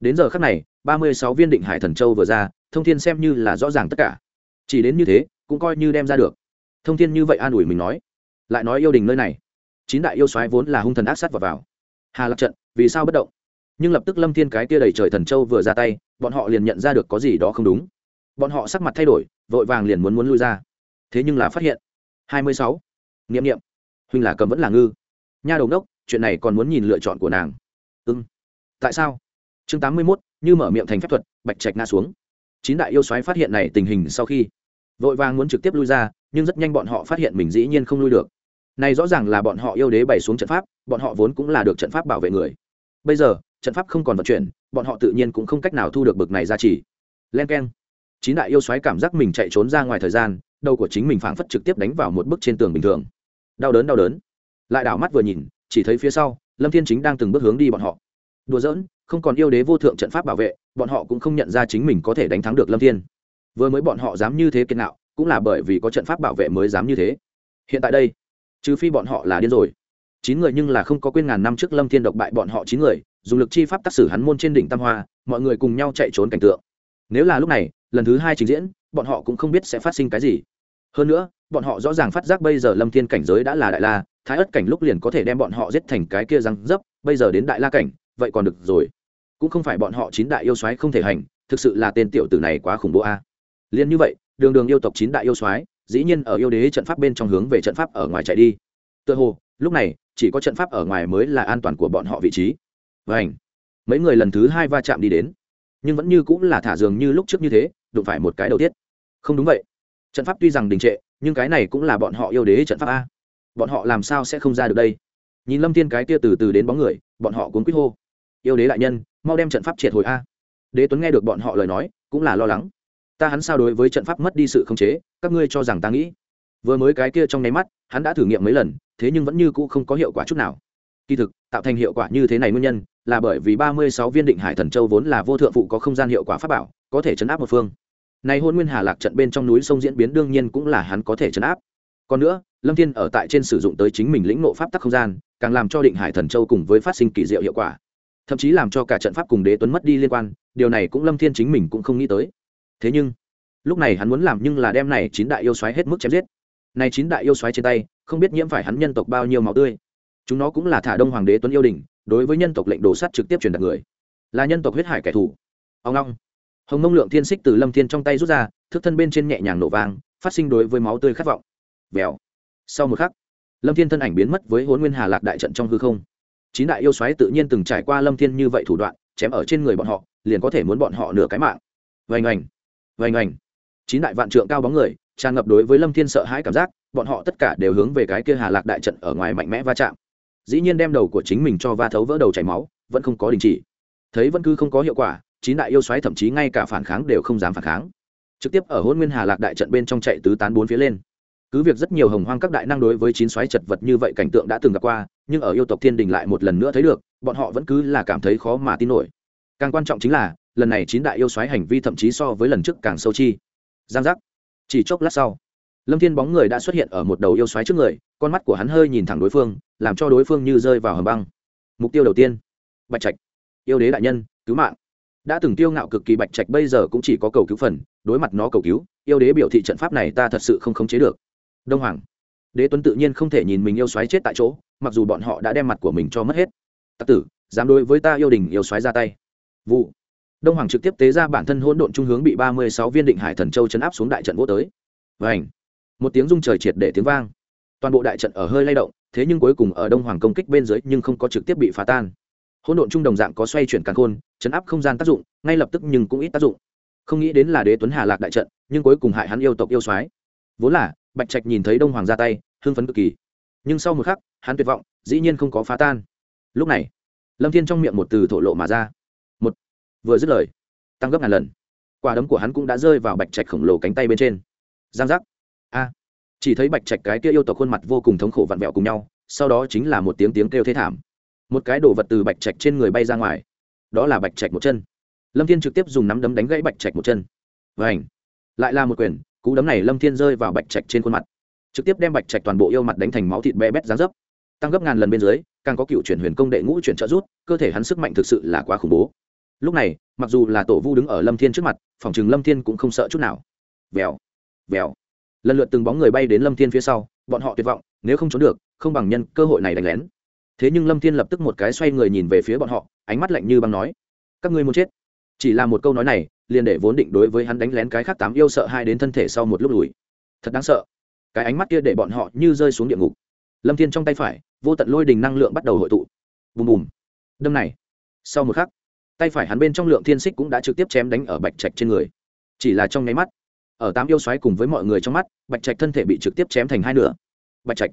Đến giờ khác này, ba mươi sáu viên định hải thần châu vừa ra, thông thiên xem như là rõ ràng tất cả. Chỉ đến như thế, cũng coi như đem ra được. Thông thiên như vậy an ủi mình nói. Lại nói yêu đình nơi này. Chín đại yêu soái vốn là hung thần ác sát vào vào. Hà lạc trận, vì sao bất động? Nhưng lập tức lâm thiên cái tia đầy trời thần châu vừa ra tay, bọn họ liền nhận ra được có gì đó không đúng. Bọn họ sắc mặt thay đổi, vội vàng liền muốn muốn lui ra. Thế nhưng là phát hiện, hai mươi sáu niệm niệm, huynh là cầm vẫn là ngư. Nha đầu đốc chuyện này còn muốn nhìn lựa chọn của nàng. Ưng tại sao? Chương tám mươi mốt như mở miệng thành phép thuật bạch trạch ngã xuống. Chín đại yêu soái phát hiện này tình hình sau khi vội vàng muốn trực tiếp lui ra nhưng rất nhanh bọn họ phát hiện mình dĩ nhiên không lui được. Này rõ ràng là bọn họ yêu đế bày xuống trận pháp bọn họ vốn cũng là được trận pháp bảo vệ người. Bây giờ trận pháp không còn vận chuyển bọn họ tự nhiên cũng không cách nào thu được bực này ra chỉ len k e n chín đại yêu xoáy cảm giác mình chạy trốn ra ngoài thời gian đầu của chính mình phảng phất trực tiếp đánh vào một bức trên tường bình thường đau đớn đau đớn. Lại đảo mắt vừa nhìn, chỉ thấy phía sau, lâm thiên chính đang từng bước hướng đi bọn họ. Đùa giỡn, không còn yêu đế vô thượng trận pháp bảo vệ, bọn họ cũng không nhận ra chính mình có thể đánh thắng được lâm thiên. Vừa mới bọn họ dám như thế kiên nạo, cũng là bởi vì có trận pháp bảo vệ mới dám như thế. Hiện tại đây, trừ phi bọn họ là điên rồi. Chín người nhưng là không có quên ngàn năm trước lâm thiên độc bại bọn họ chín người, dùng lực chi pháp tác xử hắn môn trên đỉnh tam hoa, mọi người cùng nhau chạy trốn cảnh tượng. Nếu là lúc này, lần thứ hai trình diễn, bọn họ cũng không biết sẽ phát sinh cái gì hơn nữa, bọn họ rõ ràng phát giác bây giờ lâm thiên cảnh giới đã là đại la, thái ất cảnh lúc liền có thể đem bọn họ giết thành cái kia răng dấp, bây giờ đến đại la cảnh, vậy còn được rồi. Cũng không phải bọn họ chín đại yêu soái không thể hành, thực sự là tên tiểu tử này quá khủng bố a. Liên như vậy, đường đường yêu tộc chín đại yêu soái, dĩ nhiên ở yêu đế trận pháp bên trong hướng về trận pháp ở ngoài chạy đi. Tựa hồ, lúc này, chỉ có trận pháp ở ngoài mới là an toàn của bọn họ vị trí. Vảnh mấy người lần thứ hai va chạm đi đến. Nhưng vẫn như cũng là thả giường như lúc trước như thế, đụng phải một cái đầu tiết. Không đúng vậy trận pháp tuy rằng đình trệ, nhưng cái này cũng là bọn họ yêu đế trận pháp a. Bọn họ làm sao sẽ không ra được đây? Nhìn lâm thiên cái kia từ từ đến bóng người, bọn họ cuốn quýt hô. Yêu đế đại nhân, mau đem trận pháp triệt hồi a. Đế tuấn nghe được bọn họ lời nói, cũng là lo lắng. Ta hắn sao đối với trận pháp mất đi sự khống chế, các ngươi cho rằng ta nghĩ. Vừa mới cái kia trong nháy mắt, hắn đã thử nghiệm mấy lần, thế nhưng vẫn như cũ không có hiệu quả chút nào. Kỳ thực, tạo thành hiệu quả như thế này nguyên nhân, là bởi vì ba mươi sáu viên định hải thần châu vốn là vô thượng phụ có không gian hiệu quả pháp bảo, có thể chấn áp một phương này hôn nguyên hà lạc trận bên trong núi sông diễn biến đương nhiên cũng là hắn có thể chấn áp. Còn nữa, lâm thiên ở tại trên sử dụng tới chính mình lĩnh nộ pháp tắc không gian, càng làm cho định hải thần châu cùng với phát sinh kỳ diệu hiệu quả. Thậm chí làm cho cả trận pháp cùng đế tuấn mất đi liên quan, điều này cũng lâm thiên chính mình cũng không nghĩ tới. Thế nhưng, lúc này hắn muốn làm nhưng là đem này chín đại yêu xoáy hết mức chém giết. Này chín đại yêu xoáy trên tay, không biết nhiễm phải hắn nhân tộc bao nhiêu máu tươi. Chúng nó cũng là thả đông hoàng đế tuấn yêu đình đối với nhân tộc lệnh đồ sắt trực tiếp truyền đạt người. Là nhân tộc huyết hải kẻ thù. Ông long hồng mông lượng thiên xích từ lâm thiên trong tay rút ra thức thân bên trên nhẹ nhàng nổ vang, phát sinh đối với máu tươi khát vọng. Vèo. Sau một khắc, lâm thiên thân ảnh biến mất với hôn nguyên hà lạc đại trận trong hư không. Chín đại yêu xoáy tự nhiên từng trải qua lâm thiên như vậy thủ đoạn, chém ở trên người bọn họ, liền có thể muốn bọn họ nửa cái mạng. Vành ảnh vành ảnh. Chín đại vạn trượng cao bóng người, tràn ngập đối với lâm thiên sợ hãi cảm giác, bọn họ tất cả đều hướng về cái kia hà lạc đại trận ở ngoài mạnh mẽ va chạm. Dĩ nhiên đem đầu của chính mình cho va thấu vỡ đầu chảy máu, vẫn không có đình chỉ. Thấy vẫn cứ không có hiệu quả chín đại yêu xoáy thậm chí ngay cả phản kháng đều không dám phản kháng. Trực tiếp ở hôn nguyên hà lạc đại trận bên trong chạy tứ tán bốn phía lên. Cứ việc rất nhiều hồng hoang các đại năng đối với chín xoáy chật vật như vậy cảnh tượng đã từng gặp qua, nhưng ở yêu tộc thiên đình lại một lần nữa thấy được, bọn họ vẫn cứ là cảm thấy khó mà tin nổi. Càng quan trọng chính là, lần này chín đại yêu xoáy hành vi thậm chí so với lần trước càng sâu chi. Giang giác. Chỉ chốc lát sau, lâm thiên bóng người đã xuất hiện ở một đầu yêu xoáy trước người, con mắt của hắn hơi nhìn thẳng đối phương, làm cho đối phương như rơi vào hầm băng. Mục tiêu đầu tiên, bạch trạch, yêu đế đại nhân, cứu mạng đã từng tiêu ngạo cực kỳ bạch trạch bây giờ cũng chỉ có cầu cứu phần, đối mặt nó cầu cứu, yêu đế biểu thị trận pháp này ta thật sự không khống chế được. Đông hoàng. Đế tuấn tự nhiên không thể nhìn mình yêu xoáy chết tại chỗ, mặc dù bọn họ đã đem mặt của mình cho mất hết. Tặc tử, dám đối với ta yêu đình yêu xoáy ra tay. Vụ. Đông hoàng trực tiếp tế ra bản thân hỗn độn trung hướng bị ba mươi sáu viên định hải thần châu chấn áp xuống đại trận vô tới. Và ảnh một tiếng rung trời triệt để tiếng vang. Toàn bộ đại trận ở hơi lay động, thế nhưng cuối cùng ở đông hoàng công kích bên dưới nhưng không có trực tiếp bị phá tan hỗn độn trung đồng dạng có xoay chuyển càn khôn, chấn áp không gian tác dụng, ngay lập tức nhưng cũng ít tác dụng. Không nghĩ đến là đế tuấn hà lạc đại trận, nhưng cuối cùng hại hắn yêu tộc yêu soái. Vốn là, bạch trạch nhìn thấy đông hoàng ra tay, hưng phấn cực kỳ. Nhưng sau một khắc, hắn tuyệt vọng, dĩ nhiên không có phá tan. Lúc này, lâm thiên trong miệng một từ thổ lộ mà ra. Một, vừa dứt lời, tăng gấp ngàn lần. Quả đấm của hắn cũng đã rơi vào bạch trạch khổng lồ cánh tay bên trên. Giang giác. A. Chỉ thấy bạch trạch cái kia yêu tộc khuôn mặt vô cùng thống khổ vặn vẹo cùng nhau, sau đó chính là một tiếng tiếng kêu thế thảm một cái đồ vật từ bạch trạch trên người bay ra ngoài. Đó là bạch trạch một chân. Lâm thiên trực tiếp dùng nắm đấm đánh gãy bạch trạch một chân. Và ảnh lại là một quyền, cú đấm này lâm thiên rơi vào bạch trạch trên khuôn mặt. Trực tiếp đem bạch trạch toàn bộ yêu mặt đánh thành máu thịt bé bét dán dấp. Tăng gấp ngàn lần bên dưới, càng có cựu chuyển huyền công đệ ngũ chuyển trợ rút, cơ thể hắn sức mạnh thực sự là quá khủng bố. Lúc này, mặc dù là tổ vu đứng ở lâm thiên trước mặt, phòng chừng lâm thiên cũng không sợ chút nào. Vèo! Vèo! Lần lượt từng bóng người bay đến lâm thiên phía sau, bọn họ tuyệt vọng, nếu không trốn được, không bằng nhân cơ hội này đánh lén thế nhưng lâm thiên lập tức một cái xoay người nhìn về phía bọn họ, ánh mắt lạnh như băng nói, các ngươi muốn chết? Chỉ là một câu nói này, liền để vốn định đối với hắn đánh lén cái khác tám yêu sợ hai đến thân thể sau một lúc lùi. Thật đáng sợ. Cái ánh mắt kia để bọn họ như rơi xuống địa ngục. Lâm thiên trong tay phải, vô tận lôi đình năng lượng bắt đầu hội tụ. Bùm bùm. Đâm này. Sau một khắc, tay phải hắn bên trong lượng thiên xích cũng đã trực tiếp chém đánh ở bạch trạch trên người. Chỉ là trong nháy mắt, ở tám yêu xoáy cùng với mọi người trong mắt, bạch trạch thân thể bị trực tiếp chém thành hai nửa. Bạch trạch,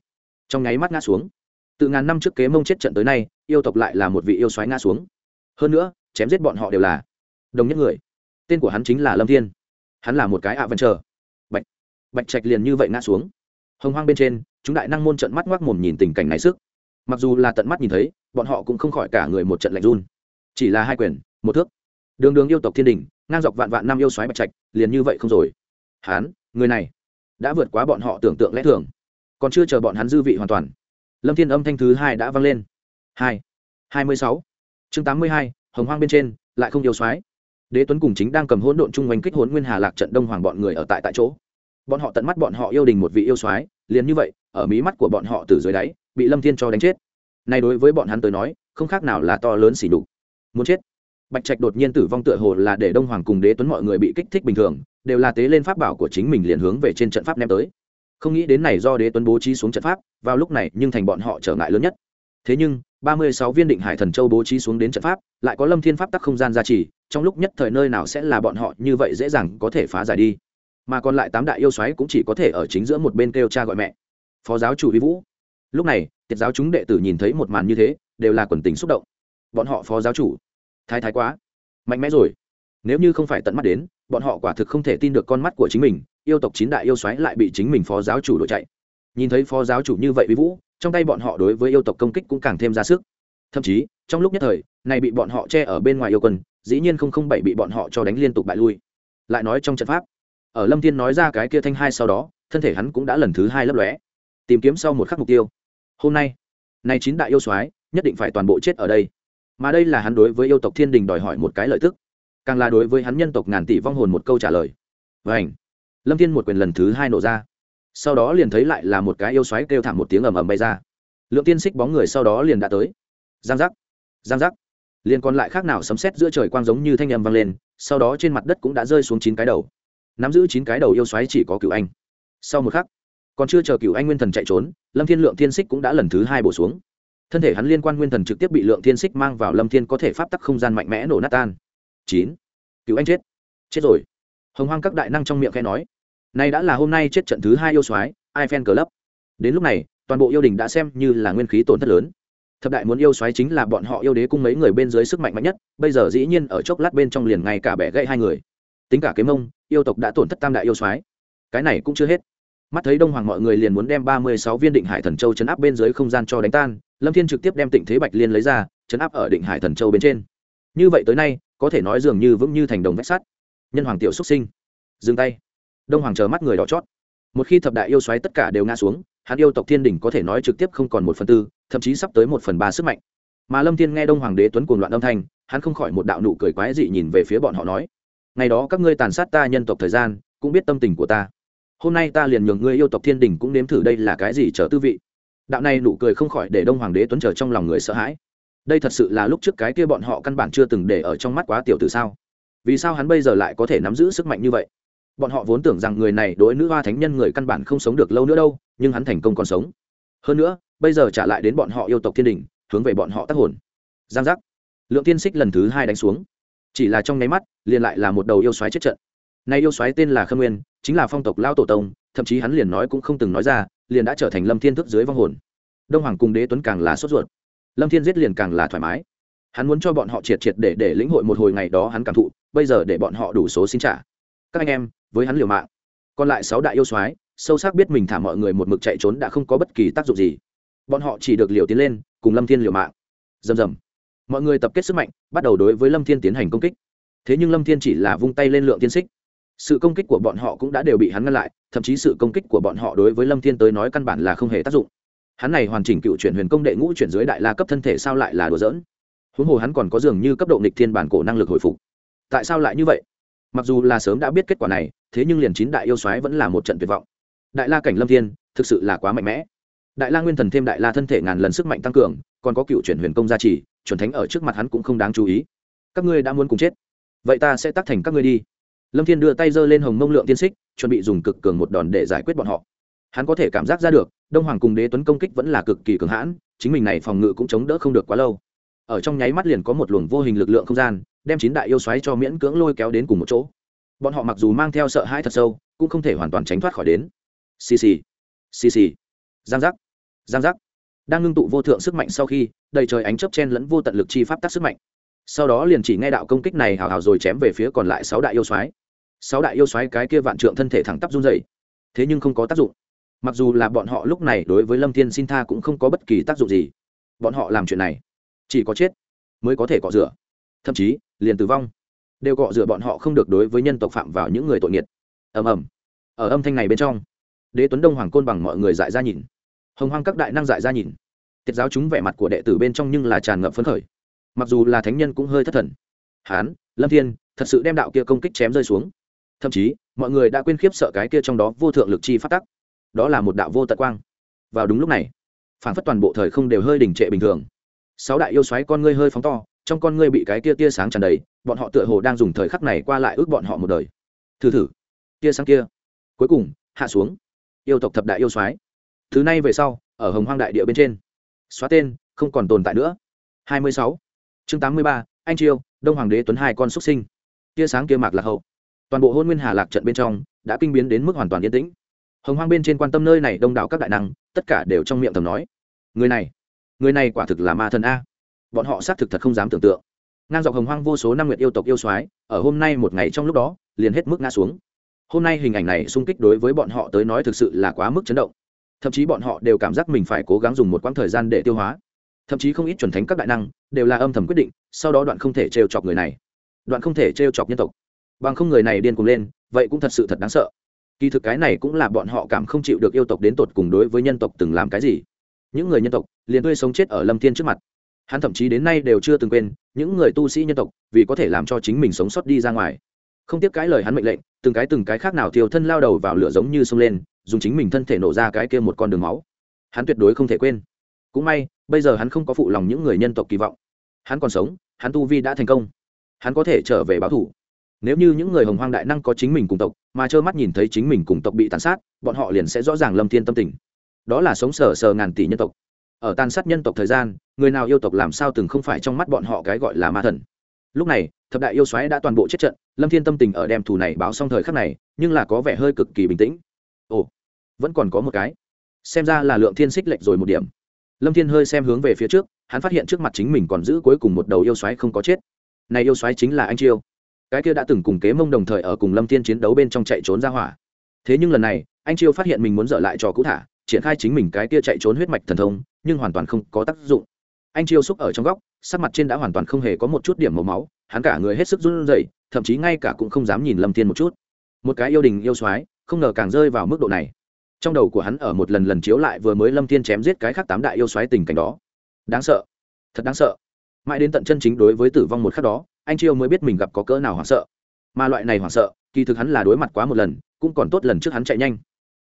trong nháy mắt ngã xuống từ ngàn năm trước kế mông chết trận tới nay, yêu tộc lại là một vị yêu xoáy ngã xuống. Hơn nữa, chém giết bọn họ đều là đồng nhất người. Tên của hắn chính là lâm thiên. Hắn là một cái ạ vân chờ. Bạch bạch trạch liền như vậy ngã xuống. Hồng hoang bên trên, chúng đại năng môn trận mắt ngoác mồm nhìn tình cảnh này sức. Mặc dù là tận mắt nhìn thấy, bọn họ cũng không khỏi cả người một trận lạnh run. Chỉ là hai quyền, một thước. Đường đường yêu tộc thiên đình, ngang dọc vạn vạn năm yêu xoáy bạch trạch, liền như vậy không rồi. Hắn người này đã vượt quá bọn họ tưởng tượng lẽ thường. Còn chưa chờ bọn hắn dư vị hoàn toàn lâm thiên âm thanh thứ hai đã vang lên. Hai. Hai mươi sáu. Chương tám mươi hai, hồng hoang bên trên, lại không yêu xoáy đế tuấn cùng chính đang cầm hỗn độn chung quanh kích hỗn nguyên hà lạc trận đông hoàng bọn người ở tại tại chỗ. Bọn họ tận mắt bọn họ yêu đình một vị yêu soái, liền như vậy, ở mí mắt của bọn họ từ dưới đáy, bị lâm thiên cho đánh chết. Nay đối với bọn hắn tới nói, không khác nào là to lớn xỉ đục muốn chết. Bạch trạch đột nhiên tử vong tựa hồ là để đông hoàng cùng đế tuấn mọi người bị kích thích bình thường, đều là tế lên pháp bảo của chính mình liền hướng về trên trận pháp ném tới không nghĩ đến này do đế tuấn bố trí xuống trận pháp, vào lúc này nhưng thành bọn họ trở ngại lớn nhất. Thế nhưng, ba mươi sáu viên định hải thần châu bố trí xuống đến trận pháp, lại có lâm thiên pháp tắc không gian gia trì, trong lúc nhất thời nơi nào sẽ là bọn họ như vậy dễ dàng có thể phá giải đi. Mà còn lại tám đại yêu xoáy cũng chỉ có thể ở chính giữa một bên kêu cha gọi mẹ. Phó giáo chủ vi vũ. Lúc này tiết giáo chúng đệ tử nhìn thấy một màn như thế, đều là quần tình xúc động. Bọn họ phó giáo chủ. Thái thái quá. Mạnh mẽ rồi. Nếu như không phải tận mắt đến, bọn họ quả thực không thể tin được con mắt của chính mình yêu tộc chín đại yêu xoáy lại bị chính mình phó giáo chủ đuổi chạy. Nhìn thấy phó giáo chủ như vậy uy vũ, trong tay bọn họ đối với yêu tộc công kích cũng càng thêm ra sức. Thậm chí, trong lúc nhất thời, này bị bọn họ che ở bên ngoài yêu quân, dĩ nhiên không không bảy bị bọn họ cho đánh liên tục bại lui. Lại nói trong trận pháp, ở lâm thiên nói ra cái kia thanh hai sau đó, thân thể hắn cũng đã lần thứ hai lấp lóe. Tìm kiếm sau một khắc mục tiêu. Hôm nay, này chín đại yêu soái nhất định phải toàn bộ chết ở đây. Mà đây là hắn đối với yêu tộc thiên đình đòi hỏi một cái lợi tức. Càng là đối với hắn nhân tộc ngàn tỷ vong hồn một câu trả lời. Và lâm thiên một quyền lần thứ hai nổ ra. Sau đó liền thấy lại là một cái yêu xoáy kêu thảm một tiếng ầm ầm bay ra. Lượng tiên xích bóng người sau đó liền đã tới. Giang giác giang giác. Liền còn lại khác nào sấm sét giữa trời quang giống như thanh âm vang lên, sau đó trên mặt đất cũng đã rơi xuống chín cái đầu. Nắm giữ chín cái đầu yêu xoáy chỉ có cựu anh. Sau một khắc, còn chưa chờ cựu anh nguyên thần chạy trốn, lâm thiên lượng thiên xích cũng đã lần thứ hai bổ xuống. Thân thể hắn liên quan nguyên thần trực tiếp bị lượng thiên xích mang vào lâm thiên có thể pháp tắc không gian mạnh mẽ nổ nát tan. Chín. Cựu anh chết. Chết rồi hồng hoang các đại năng trong miệng khẽ nói này đã là hôm nay chết trận thứ hai yêu soái cờ Club. Đến lúc này, toàn bộ yêu đình đã xem như là nguyên khí tổn thất lớn. Thập đại muốn yêu soái chính là bọn họ yêu đế cung mấy người bên dưới sức mạnh mạnh nhất, bây giờ dĩ nhiên ở chốc lát bên trong liền ngay cả bẻ gãy hai người. Tính cả kế mông, yêu tộc đã tổn thất tam đại yêu soái. Cái này cũng chưa hết. Mắt thấy Đông Hoàng mọi người liền muốn đem ba mươi sáu viên Định Hải Thần Châu chấn áp bên dưới không gian cho đánh tan, Lâm Thiên trực tiếp đem Tịnh Thế Bạch Liên lấy ra, chấn áp ở Định Hải Thần Châu bên trên. Như vậy tới nay, có thể nói dường như vững như thành đồng vách sắt. Nhân hoàng tiểu xuất sinh, dừng tay. Đông hoàng chờ mắt người đỏ chót. Một khi thập đại yêu xoáy tất cả đều ngã xuống hắn yêu tộc thiên đình có thể nói trực tiếp không còn một phần tư thậm chí sắp tới một phần ba sức mạnh. Mà lâm thiên nghe đông hoàng đế tuấn cuồng loạn âm thanh hắn không khỏi một đạo nụ cười quái dị nhìn về phía bọn họ nói ngày đó các ngươi tàn sát ta nhân tộc thời gian cũng biết tâm tình của ta. Hôm nay ta liền nhường ngươi yêu tộc thiên đình cũng nếm thử đây là cái gì chờ tư vị. Đạo này nụ cười không khỏi để đông hoàng đế tuấn chờ trong lòng người sợ hãi. Đây thật sự là lúc trước cái kia bọn họ căn bản chưa từng để ở trong mắt quá tiểu từ sao? Vì sao hắn bây giờ lại có thể nắm giữ sức mạnh như vậy? Bọn họ vốn tưởng rằng người này đối nữ hoa thánh nhân người căn bản không sống được lâu nữa đâu, nhưng hắn thành công còn sống. Hơn nữa, bây giờ trả lại đến bọn họ yêu tộc thiên đình, hướng về bọn họ tác hồn. Giang giác. Lượng tiên xích lần thứ hai đánh xuống. Chỉ là trong nháy mắt, liền lại là một đầu yêu xoáy chết trận. Nay yêu xoáy tên là khâm nguyên, chính là phong tộc lao tổ tông, thậm chí hắn liền nói cũng không từng nói ra, liền đã trở thành lâm thiên thức dưới vong hồn. Đông hoàng cùng đế tuấn càng là sốt ruột. Lâm thiên giết liền càng là thoải mái hắn muốn cho bọn họ triệt triệt để để lĩnh hội một hồi ngày đó hắn cảm thụ, bây giờ để bọn họ đủ số xin trả. Các anh em, với hắn liều mạng. Còn lại sáu đại yêu soái, sâu sắc biết mình thả mọi người một mực chạy trốn đã không có bất kỳ tác dụng gì. Bọn họ chỉ được liều tiến lên, cùng lâm thiên liều mạng. Rầm rầm. Mọi người tập kết sức mạnh, bắt đầu đối với lâm thiên tiến hành công kích. Thế nhưng lâm thiên chỉ là vung tay lên lượng tiên xích. Sự công kích của bọn họ cũng đã đều bị hắn ngăn lại, thậm chí sự công kích của bọn họ đối với lâm thiên tới nói căn bản là không hề tác dụng. Hắn này hoàn chỉnh cựu chuyển huyền công đệ ngũ chuyển dưới đại la cấp thân thể sao lại là đùa dỡn huống hồ hắn còn có dường như cấp độ nghịch thiên bản cổ năng lực hồi phục. Tại sao lại như vậy? Mặc dù là sớm đã biết kết quả này, thế nhưng liền chín đại yêu soái vẫn là một trận tuyệt vọng. Đại la cảnh lâm thiên, thực sự là quá mạnh mẽ. Đại la nguyên thần thêm đại la thân thể ngàn lần sức mạnh tăng cường, còn có cựu chuyển huyền công gia trì, chuẩn thánh ở trước mặt hắn cũng không đáng chú ý. Các ngươi đã muốn cùng chết. Vậy ta sẽ tác thành các ngươi đi. Lâm thiên đưa tay giơ lên hồng mông lượng tiên xích, chuẩn bị dùng cực cường một đòn để giải quyết bọn họ. Hắn có thể cảm giác ra được, đông hoàng cùng đế tuấn công kích vẫn là cực kỳ cường hãn, chính mình này phòng ngự cũng chống đỡ không được quá lâu ở trong nháy mắt liền có một luồng vô hình lực lượng không gian, đem chín đại yêu xoáy cho miễn cưỡng lôi kéo đến cùng một chỗ. Bọn họ mặc dù mang theo sợ hãi thật sâu, cũng không thể hoàn toàn tránh thoát khỏi đến. Xì xì xì xì. Giang giác giang giác. Đang ngưng tụ vô thượng sức mạnh sau khi, đầy trời ánh chớp chen lẫn vô tận lực chi pháp tác sức mạnh. Sau đó liền chỉ nghe đạo công kích này hào hào rồi chém về phía còn lại sáu đại yêu soái sáu đại yêu soái cái kia vạn trượng thân thể thẳng tắp run dày thế nhưng không có tác dụng. Mặc dù là bọn họ lúc này đối với lâm thiên xin tha cũng không có bất kỳ tác dụng gì. Bọn họ làm chuyện này chỉ có chết mới có thể cọ rửa. Thậm chí, liền tử vong đều cọ rửa bọn họ không được đối với nhân tộc phạm vào những người tội nghiệt ầm ầm. Ở âm thanh này bên trong, đế tuấn đông hoàng côn bằng mọi người dại ra nhìn. Hồng hoang các đại năng dại ra nhìn. Tiết giáo chúng vẻ mặt của đệ tử bên trong nhưng là tràn ngập phấn khởi. Mặc dù là thánh nhân cũng hơi thất thần. Hán, lâm thiên, thật sự đem đạo kia công kích chém rơi xuống. Thậm chí, mọi người đã quên khiếp sợ cái kia trong đó vô thượng lực chi phát tắc. Đó là một đạo vô tận quang. Vào đúng lúc này, phản phất toàn bộ thời không đều hơi đình trệ bình thường sáu đại yêu xoáy con ngươi hơi phóng to trong con ngươi bị cái kia tia sáng tràn đầy bọn họ tựa hồ đang dùng thời khắc này qua lại ước bọn họ một đời. Thử thử tia sáng kia. Cuối cùng hạ xuống. Yêu tộc thập đại yêu xoáy, thứ này về sau ở hồng hoang đại địa bên trên. Xóa tên không còn tồn tại nữa. Hai mươi sáu. Chương tám mươi ba anh chiêu đông hoàng đế tuấn hai con xuất sinh. Tia sáng kia mạc lạc hậu. Toàn bộ hôn nguyên hà lạc trận bên trong đã kinh biến đến mức hoàn toàn yên tĩnh. Hồng hoang bên trên quan tâm nơi này đông đảo các đại năng tất cả đều trong miệng thầm nói. Người này người này quả thực là ma thần a. Bọn họ xác thực thật không dám tưởng tượng. Ngang dọc hồng hoang vô số năm nguyện yêu tộc yêu soái, ở hôm nay một ngày trong lúc đó, liền hết mức ngã xuống. Hôm nay hình ảnh này sung kích đối với bọn họ tới nói thực sự là quá mức chấn động. Thậm chí bọn họ đều cảm giác mình phải cố gắng dùng một quãng thời gian để tiêu hóa. Thậm chí không ít chuẩn thánh các đại năng đều là âm thầm quyết định, sau đó đoạn không thể trêu chọc người này. Đoạn không thể trêu chọc nhân tộc. Bằng không người này điên cuồng lên, vậy cũng thật sự thật đáng sợ. Kỳ thực cái này cũng là bọn họ cảm không chịu được yêu tộc đến tột cùng đối với nhân tộc từng làm cái gì những người nhân tộc liền tươi sống chết ở lâm thiên trước mặt. Hắn thậm chí đến nay đều chưa từng quên những người tu sĩ nhân tộc vì có thể làm cho chính mình sống sót đi ra ngoài. Không tiếp cái lời hắn mệnh lệnh, từng cái từng cái khác nào thiêu thân lao đầu vào lửa giống như sông lên, dùng chính mình thân thể nổ ra cái kia một con đường máu. Hắn tuyệt đối không thể quên. Cũng may, bây giờ hắn không có phụ lòng những người nhân tộc kỳ vọng. Hắn còn sống, hắn tu vi đã thành công. Hắn có thể trở về báo thủ nếu như những người hồng hoang đại năng có chính mình cùng tộc, mà trơ mắt nhìn thấy chính mình cùng tộc bị tàn sát, bọn họ liền sẽ rõ ràng lâm thiên tâm tình đó là sống sờ sờ ngàn tỷ nhân tộc. Ở tàn sát nhân tộc thời gian, người nào yêu tộc làm sao từng không phải trong mắt bọn họ cái gọi là ma thần. Lúc này, thập đại yêu xoáy đã toàn bộ chết trận, lâm thiên tâm tình ở đem thù này báo xong thời khắc này, nhưng là có vẻ hơi cực kỳ bình tĩnh. Ồ, vẫn còn có một cái. Xem ra là lượng thiên xích lệch rồi một điểm. Lâm thiên hơi xem hướng về phía trước, hắn phát hiện trước mặt chính mình còn giữ cuối cùng một đầu yêu xoáy không có chết. Này yêu xoáy chính là anh chiêu. Cái kia đã từng cùng kế mông đồng thời ở cùng lâm thiên chiến đấu bên trong chạy trốn ra hỏa. Thế nhưng lần này, anh chiêu phát hiện mình muốn dở lại trò cũ thả triển khai chính mình cái kia chạy trốn huyết mạch thần thông, nhưng hoàn toàn không có tác dụng. Anh chiêu xúc ở trong góc, sắc mặt trên đã hoàn toàn không hề có một chút điểm màu máu, hắn cả người hết sức run rẩy, thậm chí ngay cả cũng không dám nhìn lâm thiên một chút. Một cái yêu đình yêu soái, không ngờ càng rơi vào mức độ này. Trong đầu của hắn ở một lần lần chiếu lại vừa mới lâm thiên chém giết cái khác tám đại yêu xoáy tình cảnh đó. Đáng sợ. Thật đáng sợ. Mãi đến tận chân chính đối với tử vong một khắc đó, anh chiêu mới biết mình gặp có cỡ nào hoảng sợ. Mà loại này hoảng sợ, kỳ thực hắn là đối mặt quá một lần, cũng còn tốt lần trước hắn chạy nhanh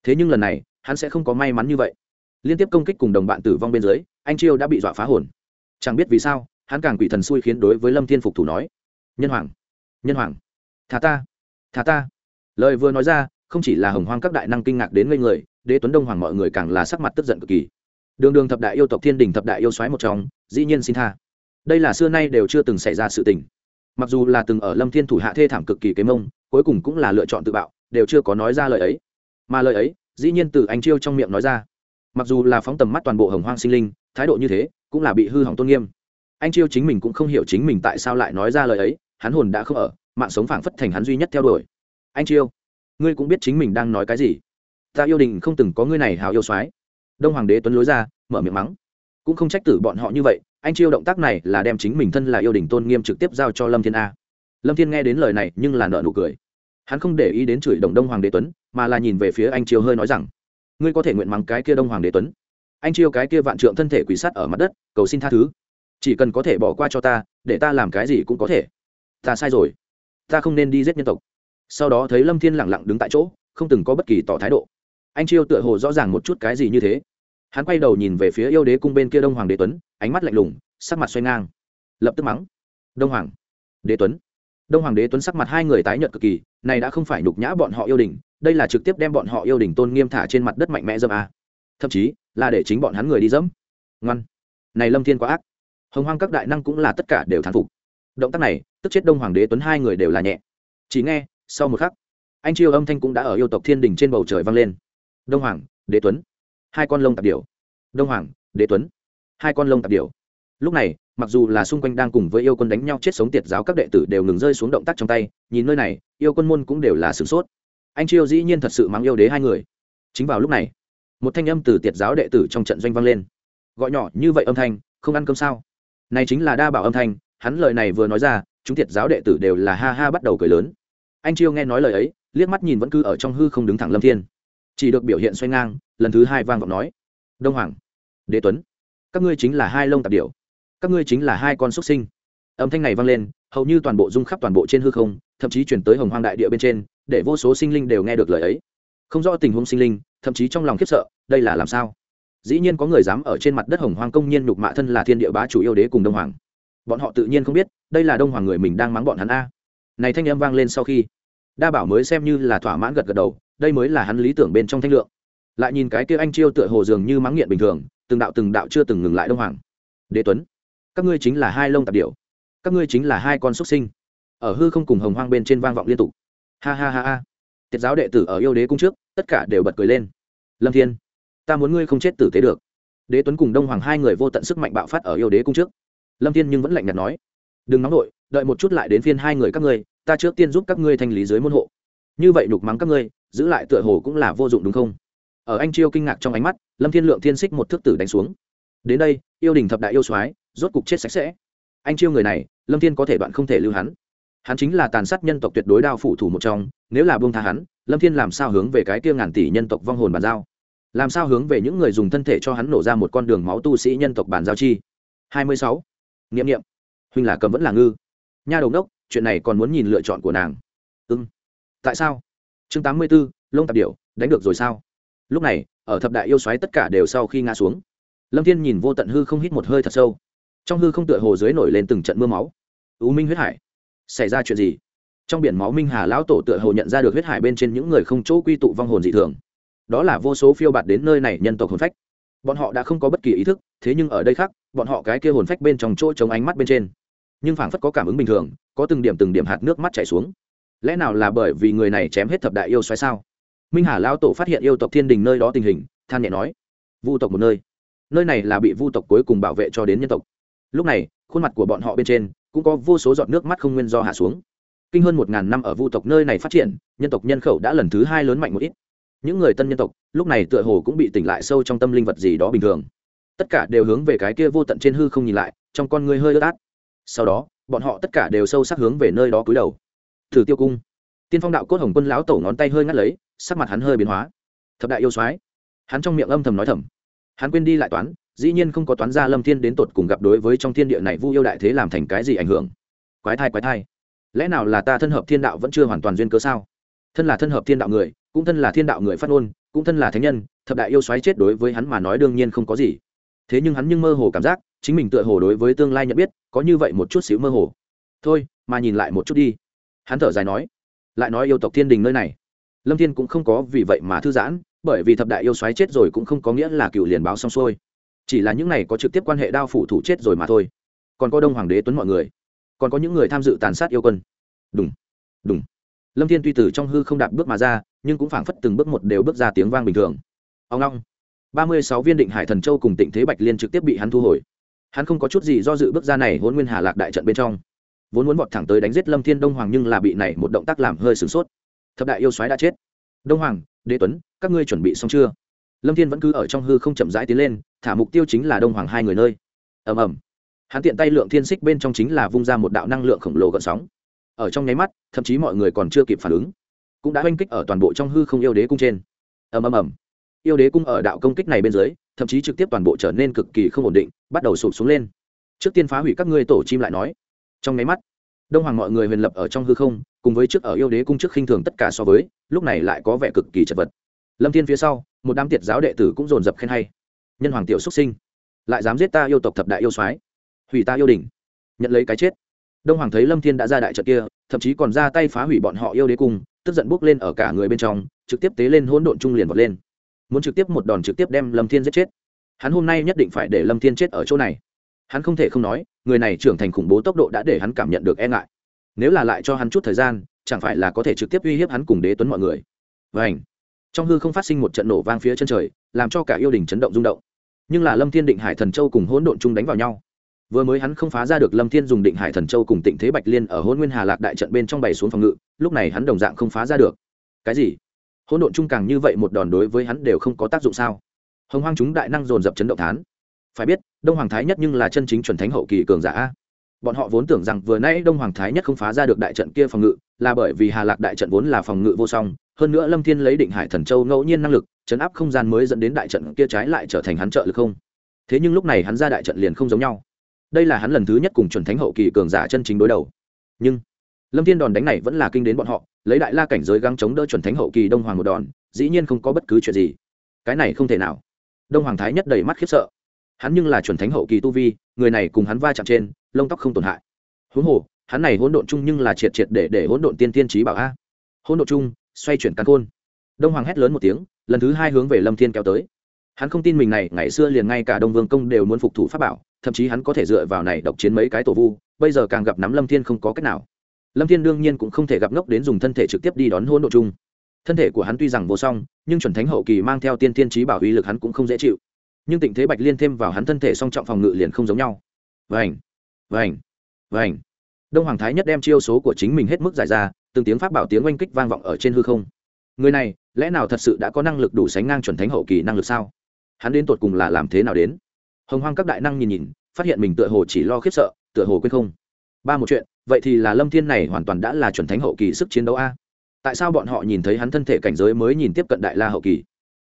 thế nhưng lần này, hắn sẽ không có may mắn như vậy. Liên tiếp công kích cùng đồng bạn tử vong bên dưới, anh chiêu đã bị dọa phá hồn. Chẳng biết vì sao, hắn càng quỷ thần xui khiến đối với lâm thiên phục thủ nói, nhân hoàng nhân hoàng, thả ta thả ta. Lời vừa nói ra, không chỉ là hồng hoang các đại năng kinh ngạc đến ngây người, đế tuấn đông hoàng mọi người càng là sắc mặt tức giận cực kỳ. Đường đường thập đại yêu tộc, thiên đình thập đại yêu xoáy một trong, dĩ nhiên xin tha. Đây là xưa nay đều chưa từng xảy ra sự tình. Mặc dù là từng ở lâm thiên thủ hạ thê thảm cực kỳ kế mông, cuối cùng cũng là lựa chọn tự bạo, đều chưa có nói ra lời ấy mà lời ấy, dĩ nhiên từ anh chiêu trong miệng nói ra. Mặc dù là phóng tầm mắt toàn bộ hồng hoang sinh linh, thái độ như thế cũng là bị hư hỏng tôn nghiêm. Anh chiêu chính mình cũng không hiểu chính mình tại sao lại nói ra lời ấy, hắn hồn đã không ở, mạng sống phảng phất thành hắn duy nhất theo đuổi. Anh chiêu, ngươi cũng biết chính mình đang nói cái gì. Ta yêu đình không từng có ngươi này hào yêu soái. Đông hoàng đế tuấn lối ra, mở miệng mắng. Cũng không trách tử bọn họ như vậy, anh chiêu động tác này là đem chính mình thân là yêu đình tôn nghiêm trực tiếp giao cho lâm thiên a. Lâm thiên nghe đến lời này nhưng là nợ nụ cười hắn không để ý đến chửi đồng đông hoàng đế tuấn, mà là nhìn về phía anh chiêu hơi nói rằng, ngươi có thể nguyện mắng cái kia đông hoàng đế tuấn. Anh chiêu cái kia vạn trượng thân thể quỷ sát ở mặt đất, cầu xin tha thứ. Chỉ cần có thể bỏ qua cho ta, để ta làm cái gì cũng có thể. Ta sai rồi. Ta không nên đi giết nhân tộc. Sau đó thấy lâm thiên lẳng lặng đứng tại chỗ, không từng có bất kỳ tỏ thái độ. Anh chiêu tựa hồ rõ ràng một chút cái gì như thế. Hắn quay đầu nhìn về phía yêu đế cung bên kia đông hoàng đế tuấn, ánh mắt lạnh lùng, sắc mặt xoay ngang. Lập tức mắng, đông hoàng đế tuấn đông hoàng đế tuấn sắc mặt hai người tái nhợt cực kỳ, này đã không phải nhục nhã bọn họ yêu đình đây là trực tiếp đem bọn họ yêu đình tôn nghiêm thả trên mặt đất mạnh mẽ dâm a. Thậm chí, là để chính bọn hắn người đi dẫm. Ngoan. Này lâm thiên quá ác. Hồng hoang các đại năng cũng là tất cả đều thán phục. Động tác này, tức chết đông hoàng đế tuấn hai người đều là nhẹ. Chỉ nghe, sau một khắc, anh chiêu âm thanh cũng đã ở yêu tộc thiên đình trên bầu trời vang lên. Đông hoàng, đế tuấn. Hai con lông tạp điểu. Đông hoàng, đế tuấn. Hai con lông tạp điểu. Lúc này mặc dù là xung quanh đang cùng với yêu quân đánh nhau chết sống tiệt giáo các đệ tử đều ngừng rơi xuống động tác trong tay, nhìn nơi này, yêu quân môn cũng đều là sửng sốt. Anh chiêu dĩ nhiên thật sự mắng yêu đế hai người. Chính vào lúc này, một thanh âm từ tiệt giáo đệ tử trong trận doanh vang lên. Gọi nhỏ như vậy âm thanh, không ăn cơm sao? Này chính là đa bảo âm thanh, hắn lời này vừa nói ra, chúng tiệt giáo đệ tử đều là ha ha bắt đầu cười lớn. Anh chiêu nghe nói lời ấy, liếc mắt nhìn vẫn cứ ở trong hư không đứng thẳng lâm thiên. Chỉ được biểu hiện xoay ngang, lần thứ hai vang vọng nói, đông hoàng, đế tuấn, các ngươi chính là hai lông tạp điệu các ngươi chính là hai con xuất sinh. Âm thanh này vang lên, hầu như toàn bộ rung khắp toàn bộ trên hư không, thậm chí chuyển tới hồng hoang đại địa bên trên, để vô số sinh linh đều nghe được lời ấy. Không rõ tình huống sinh linh, thậm chí trong lòng khiếp sợ, đây là làm sao? Dĩ nhiên có người dám ở trên mặt đất hồng hoang công nhiên nhục mạ thân là thiên địa bá chủ yêu đế cùng đông hoàng. Bọn họ tự nhiên không biết, đây là đông hoàng người mình đang mắng bọn hắn a. Này thanh âm vang lên sau khi, đa bảo mới xem như là thỏa mãn gật gật đầu, đây mới là hắn lý tưởng bên trong thanh lượng. Lại nhìn cái kia anh chiêu tựa hồ dường như mắng nghiện bình thường, từng đạo từng đạo chưa từng ngừng lại đông hoàng. Đế tuấn các ngươi chính là hai lông tạp điệu các ngươi chính là hai con xuất sinh. Ở hư không cùng hồng hoang bên trên vang vọng liên tục. Ha ha ha ha. Tiết giáo đệ tử ở yêu đế cung trước, tất cả đều bật cười lên. Lâm thiên, ta muốn ngươi không chết tử tế được. Đế tuấn cùng đông hoàng hai người vô tận sức mạnh bạo phát ở yêu đế cung trước. Lâm thiên nhưng vẫn lạnh nhạt nói, đừng nóng nổi đợi một chút lại đến phiên hai người các ngươi, ta trước tiên giúp các ngươi thanh lý dưới môn hộ. Như vậy nhục mắng các ngươi, giữ lại tựa hồ cũng là vô dụng đúng không? Ở anh chiêu kinh ngạc trong ánh mắt, lâm thiên lượng thiên xích một thước tử đánh xuống. Đến đây, yêu đình thập đại yêu soái rốt cục chết sạch sẽ. Anh chiêu người này, lâm thiên có thể đoạn không thể lưu hắn. Hắn chính là tàn sát nhân tộc tuyệt đối đao phủ thủ một trong, nếu là buông tha hắn, lâm thiên làm sao hướng về cái kia ngàn tỷ nhân tộc vong hồn bàn giao? Làm sao hướng về những người dùng thân thể cho hắn nổ ra một con đường máu tu sĩ nhân tộc bàn giao chi? Hai mươi sáu. Nghiệm nghiệm huynh là cầm vẫn là ngư. Nha đầu đốc, chuyện này còn muốn nhìn lựa chọn của nàng. Ư ừ. tại sao? Chương tám mươi b ố lông tạp điệu đánh được rồi sao? Lúc này, ở thập đại yêu xoáy tất cả đều sau khi ngã xuống. Lâm thiên nhìn vô tận hư không hít một hơi thật sâu trong hư không tựa hồ dưới nổi lên từng trận mưa máu. U minh huyết hải. Xảy ra chuyện gì? Trong biển máu minh hà lão tổ tựa hồ nhận ra được huyết hải bên trên những người không chỗ quy tụ vong hồn dị thường. Đó là vô số phiêu bạt đến nơi này nhân tộc hồn phách. Bọn họ đã không có bất kỳ ý thức, thế nhưng ở đây khác, bọn họ cái kia hồn phách bên trong chỗ chống ánh mắt bên trên. Nhưng phảng phất có cảm ứng bình thường, có từng điểm từng điểm hạt nước mắt chảy xuống. Lẽ nào là bởi vì người này chém hết thập đại yêu xoáy sao? Minh hà lão tổ phát hiện yêu tộc thiên đình nơi đó tình hình, than nhẹ nói. Vu tộc một nơi. Nơi này là bị vu tộc cuối cùng bảo vệ cho đến nhân tộc lúc này, khuôn mặt của bọn họ bên trên cũng có vô số giọt nước mắt không nguyên do hạ xuống. Kinh hơn một ngàn năm ở vu tộc nơi này phát triển, nhân tộc nhân khẩu đã lần thứ hai lớn mạnh một ít. Những người tân nhân tộc, lúc này tựa hồ cũng bị tỉnh lại sâu trong tâm linh vật gì đó bình thường. Tất cả đều hướng về cái kia vô tận trên hư không nhìn lại, trong con người hơi ướt át. Sau đó, bọn họ tất cả đều sâu sắc hướng về nơi đó cúi đầu. Thử tiêu cung. Tiên phong đạo cốt hồng quân lão tổ ngón tay hơi ngắt lấy, sắc mặt hắn hơi biến hóa. Thập đại yêu soái. Hắn trong miệng âm thầm nói thầm. Hắn quên đi lại toán dĩ nhiên không có toán ra lâm thiên đến tột cùng gặp đối với trong thiên địa này vu yêu đại thế làm thành cái gì ảnh hưởng. Quái thai quái thai. Lẽ nào là ta thân hợp thiên đạo vẫn chưa hoàn toàn duyên cớ sao? Thân là thân hợp thiên đạo người, cũng thân là thiên đạo người phát ngôn, cũng thân là thánh nhân, thập đại yêu xoáy chết đối với hắn mà nói đương nhiên không có gì. Thế nhưng hắn nhưng mơ hồ cảm giác, chính mình tựa hồ đối với tương lai nhận biết, có như vậy một chút xíu mơ hồ. Thôi, mà nhìn lại một chút đi. Hắn thở dài nói, lại nói yêu tộc thiên đình nơi này. Lâm thiên cũng không có vì vậy mà thư giãn, bởi vì thập đại yêu xoáy chết rồi cũng không có nghĩa là cựu liền báo xong xuôi chỉ là những này có trực tiếp quan hệ đao phủ thủ chết rồi mà thôi. Còn có đông hoàng đế tuấn mọi người. Còn có những người tham dự tàn sát yêu quân. Đúng đúng lâm thiên tuy từ trong hư không đạp bước mà ra, nhưng cũng phảng phất từng bước một đều bước ra tiếng vang bình thường. Ông long ba mươi sáu viên định hải thần châu cùng tịnh thế bạch liên trực tiếp bị hắn thu hồi. Hắn không có chút gì do dự bước ra này hôn nguyên hà lạc đại trận bên trong. Vốn muốn vọt thẳng tới đánh giết lâm thiên đông hoàng nhưng là bị này một động tác làm hơi sửng sốt. Thập đại yêu soái đã chết. Đông hoàng, đế tuấn, các ngươi chuẩn bị xong chưa? Lâm thiên vẫn cứ ở trong hư không chậm rãi tiến lên, thả mục tiêu chính là đông hoàng hai người nơi. Ầm ầm. Hắn tiện tay lượng thiên xích bên trong chính là vung ra một đạo năng lượng khổng lồ gợn sóng. Ở trong nháy mắt, thậm chí mọi người còn chưa kịp phản ứng, cũng đã oanh kích ở toàn bộ trong hư không yêu đế cung trên. Ầm ầm ầm. Yêu đế cung ở đạo công kích này bên dưới, thậm chí trực tiếp toàn bộ trở nên cực kỳ không ổn định, bắt đầu sụp xuống lên. Trước tiên phá hủy các ngươi tổ chim lại nói. Trong nháy mắt, đông hoàng mọi người huyền lập ở trong hư không, cùng với trước ở yêu đế cung trước khinh thường tất cả so với, lúc này lại có vẻ cực kỳ chật vật. Lâm thiên phía sau một đám tiệt giáo đệ tử cũng dồn dập khen hay. Nhân hoàng tiểu xuất sinh, lại dám giết ta yêu tộc thập đại yêu soái, hủy ta yêu đình nhận lấy cái chết. Đông hoàng thấy lâm thiên đã ra đại trận kia, thậm chí còn ra tay phá hủy bọn họ yêu đế cung tức giận bước lên ở cả người bên trong, trực tiếp tế lên hỗn độn trung liền vọt lên. Muốn trực tiếp một đòn trực tiếp đem lâm thiên giết chết. Hắn hôm nay nhất định phải để lâm thiên chết ở chỗ này. Hắn không thể không nói, người này trưởng thành khủng bố tốc độ đã để hắn cảm nhận được e ngại. Nếu là lại cho hắn chút thời gian, chẳng phải là có thể trực tiếp uy hiếp hắn cùng đế tuấn mọi người. Vảnh trong hư không phát sinh một trận nổ vang phía chân trời, làm cho cả yêu đình chấn động rung động. Nhưng là lâm thiên định hải thần châu cùng hỗn độn chung đánh vào nhau. Vừa mới hắn không phá ra được lâm thiên dùng định hải thần châu cùng tịnh thế bạch liên ở hôn nguyên hà lạc đại trận bên trong bày xuống phòng ngự, lúc này hắn đồng dạng không phá ra được. Cái gì? Hỗn độn chung càng như vậy một đòn đối với hắn đều không có tác dụng sao? Hồng hoang chúng đại năng dồn dập chấn động thán. Phải biết, đông hoàng thái nhất nhưng là chân chính chuẩn thánh hậu kỳ cường giả bọn họ vốn tưởng rằng vừa nãy đông hoàng thái nhất không phá ra được đại trận kia phòng ngự, là bởi vì hà lạc đại trận vốn là phòng ngự vô song hơn nữa lâm thiên lấy định hải thần châu ngẫu nhiên năng lực, chấn áp không gian mới dẫn đến đại trận kia trái lại trở thành hắn trợ lực không? Thế nhưng lúc này hắn ra đại trận liền không giống nhau. Đây là hắn lần thứ nhất cùng chuẩn thánh hậu kỳ cường giả chân chính đối đầu. Nhưng, lâm thiên đòn đánh này vẫn là kinh đến bọn họ, lấy đại la cảnh giới găng chống đỡ chuẩn thánh hậu kỳ đông hoàng một đòn, dĩ nhiên không có bất cứ chuyện gì. Cái này không thể nào. Đông hoàng thái nhất đầy mắt khiếp sợ. Hắn nhưng là chuẩn thánh hậu kỳ tu vi, người này cùng hắn va chạm trên, lông tóc không tổn hại. Huống hồ, hắn này hỗn độn chung nhưng là triệt triệt để để hỗn độn tiên tiên trí bảo a. Hỗn độn chung xoay chuyển căn khôn. Đông hoàng hét lớn một tiếng, lần thứ hai hướng về lâm thiên kéo tới. Hắn không tin mình này, ngày xưa liền ngay cả đông vương công đều muốn phục thủ pháp bảo, thậm chí hắn có thể dựa vào này độc chiến mấy cái tổ vu, bây giờ càng gặp nắm lâm thiên không có cách nào. Lâm thiên đương nhiên cũng không thể gặp ngốc đến dùng thân thể trực tiếp đi đón hỗn độ chung. Thân thể của hắn tuy rằng vô song, nhưng chuẩn thánh hậu kỳ mang theo tiên thiên trí bảo uy lực hắn cũng không dễ chịu. Nhưng tình thế bạch liên thêm vào hắn thân thể song trọng phòng ngự liền không giống nhau. Vành vành vành. Đông hoàng thái nhất đem chiêu số của chính mình hết mức giải ra từng tiếng pháp bảo tiếng oanh kích vang vọng ở trên hư không. Người này, lẽ nào thật sự đã có năng lực đủ sánh ngang chuẩn thánh hậu kỳ năng lực sao? Hắn đến tột cùng là làm thế nào đến? Hồng hoang các đại năng nhìn nhìn, phát hiện mình tựa hồ chỉ lo khiếp sợ, tựa hồ quên không. Ba một chuyện, vậy thì là lâm thiên này hoàn toàn đã là chuẩn thánh hậu kỳ sức chiến đấu a. Tại sao bọn họ nhìn thấy hắn thân thể cảnh giới mới nhìn tiếp cận đại la hậu kỳ?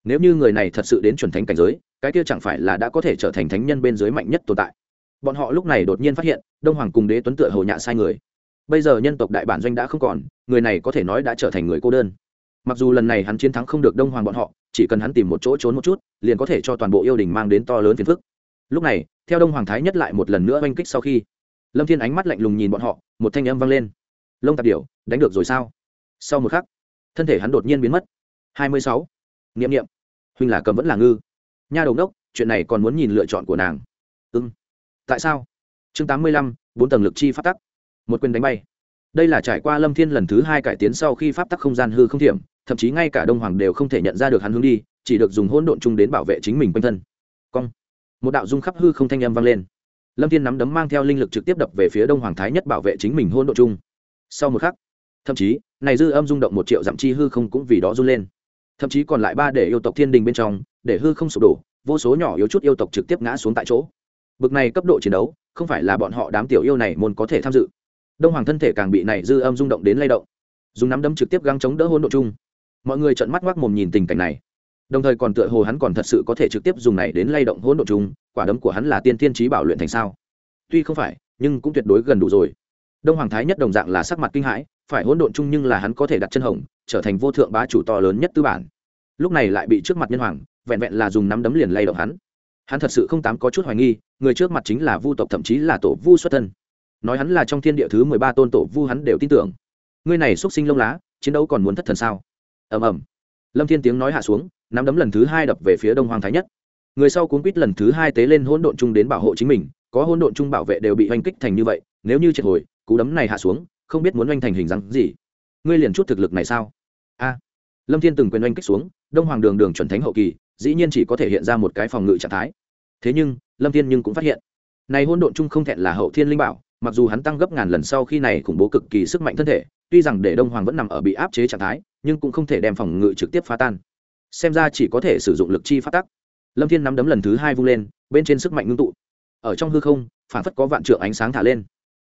Nếu như người này thật sự đến chuẩn thánh cảnh giới, cái kia chẳng phải là đã có thể trở thành thánh nhân bên dưới mạnh nhất tồn tại? Bọn họ lúc này đột nhiên phát hiện, đông hoàng cùng đế tuấn tựa hồ nhạ sai người bây giờ nhân tộc đại bản doanh đã không còn, người này có thể nói đã trở thành người cô đơn. Mặc dù lần này hắn chiến thắng không được đông hoàng bọn họ, chỉ cần hắn tìm một chỗ trốn một chút, liền có thể cho toàn bộ yêu đình mang đến to lớn phiền phức. Lúc này, theo đông hoàng thái nhất lại một lần nữa oanh kích sau khi, lâm thiên ánh mắt lạnh lùng nhìn bọn họ, một thanh âm vang lên. Lông tạp điểu, đánh được rồi sao? Sau một khắc, thân thể hắn đột nhiên biến mất. Hai mươi sáu. Nghiệm nghiệm huynh là cầm vẫn là ngư. Nha đầu đốc chuyện này còn muốn nhìn lựa chọn của nàng. Ưng tại sao? Chương tám mươi lăm, bốn tầng lực chi phát tắc một quyền đánh bay. Đây là trải qua lâm thiên lần thứ hai cải tiến sau khi pháp tắc không gian hư không thiểm, thậm chí ngay cả đông hoàng đều không thể nhận ra được hắn hướng đi, chỉ được dùng hỗn độn chung đến bảo vệ chính mình quanh thân. Cong. Một đạo dung khắp hư không thanh âm vang lên. Lâm thiên nắm đấm mang theo linh lực trực tiếp đập về phía đông hoàng thái nhất bảo vệ chính mình hỗn độn chung. Sau một khắc, thậm chí, này dư âm rung động một triệu dặm chi hư không cũng vì đó run lên. Thậm chí còn lại ba để yêu tộc thiên đình bên trong, để hư không sụp đổ, vô số nhỏ yếu chút yêu tộc trực tiếp ngã xuống tại chỗ. Bực này cấp độ chiến đấu, không phải là bọn họ đám tiểu yêu này môn có thể tham dự đông hoàng thân thể càng bị này dư âm rung động đến lay động. Dùng nắm đấm trực tiếp găng chống đỡ hôn độ chung. Mọi người trợn mắt ngoác mồm nhìn tình cảnh này. Đồng thời còn tựa hồ hắn còn thật sự có thể trực tiếp dùng này đến lay động hỗn độn chung, quả đấm của hắn là tiên tiên trí bảo luyện thành sao? Tuy không phải, nhưng cũng tuyệt đối gần đủ rồi. Đông hoàng thái nhất đồng dạng là sắc mặt kinh hãi, phải hỗn độn chung nhưng là hắn có thể đặt chân hồng, trở thành vô thượng bá chủ to lớn nhất tư bản. Lúc này lại bị trước mặt nhân hoàng, vẹn vẹn là dùng nắm đấm liền lay động hắn. Hắn thật sự không tám có chút hoài nghi, người trước mặt chính là vu tộc, thậm chí là tổ vu xuất thân nói hắn là trong thiên địa thứ mười ba tôn tổ vu hắn đều tin tưởng. Ngươi này x sinh lông lá, chiến đấu còn muốn thất thần sao? Ầm ầm. Lâm thiên tiếng nói hạ xuống, nắm đấm lần thứ hai đập về phía đông hoàng thái nhất. Người sau cuốn quýt lần thứ hai tế lên hỗn độn chung đến bảo hộ chính mình, có hỗn độn chung bảo vệ đều bị oanh kích thành như vậy, nếu như triệt hồi, cú đấm này hạ xuống, không biết muốn oanh thành hình dáng gì. Ngươi liền chút thực lực này sao? A. Lâm thiên từng quyền oanh kích xuống, đông hoàng đường đường chuẩn thánh hậu kỳ, dĩ nhiên chỉ có thể hiện ra một cái phòng ngự trạng thái. Thế nhưng, lâm thiên nhưng cũng phát hiện, này hỗn độn chung không thẹn là hậu thiên linh bảo mặc dù hắn tăng gấp ngàn lần sau khi này khủng bố cực kỳ sức mạnh thân thể, tuy rằng để đông hoàng vẫn nằm ở bị áp chế trạng thái, nhưng cũng không thể đem phòng ngự trực tiếp phá tan. Xem ra chỉ có thể sử dụng lực chi phát tắc lâm thiên nắm đấm lần thứ hai vung lên, bên trên sức mạnh ngưng tụ. Ở trong hư không, phản phất có vạn trượng ánh sáng thả lên.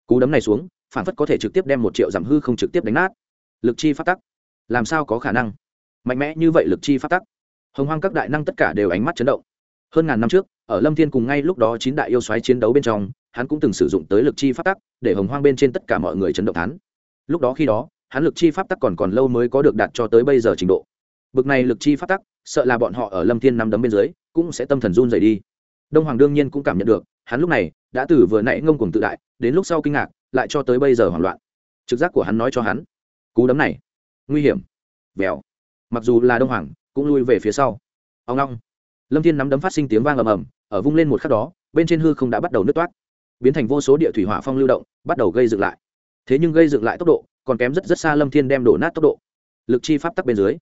Cú đấm này xuống, phản phất có thể trực tiếp đem một triệu giảm hư không trực tiếp đánh nát. Lực chi phát tắc làm sao có khả năng? Mạnh mẽ như vậy lực chi phát tắc hồng hoang các đại năng tất cả đều ánh mắt chấn động. Hơn ngàn năm trước, ở lâm thiên cùng ngay lúc đó chín đại yêu xoáy chiến đấu bên trong hắn cũng từng sử dụng tới lực chi pháp tắc, để hồng hoang bên trên tất cả mọi người chấn động thán. Lúc đó khi đó, hắn lực chi pháp tắc còn còn lâu mới có được đạt cho tới bây giờ trình độ. Bực này lực chi pháp tắc, sợ là bọn họ ở lâm thiên nắm đấm bên dưới, cũng sẽ tâm thần run rẩy đi. Đông hoàng đương nhiên cũng cảm nhận được, hắn lúc này đã từ vừa nãy ngông cuồng tự đại, đến lúc sau kinh ngạc, lại cho tới bây giờ hoảng loạn. Trực giác của hắn nói cho hắn, cú đấm này, nguy hiểm. Vèo. Mặc dù là đông hoàng, cũng lui về phía sau. Ông long lâm thiên nắm đấm phát sinh tiếng vang ầm ầm, ở vung lên một khắc đó, bên trên hư không đã bắt đầu nứt toát biến thành vô số địa thủy hỏa phong lưu động, bắt đầu gây dựng lại. Thế nhưng gây dựng lại tốc độ còn kém rất rất xa lâm thiên đem đổ nát tốc độ. Lực chi pháp tắc bên dưới.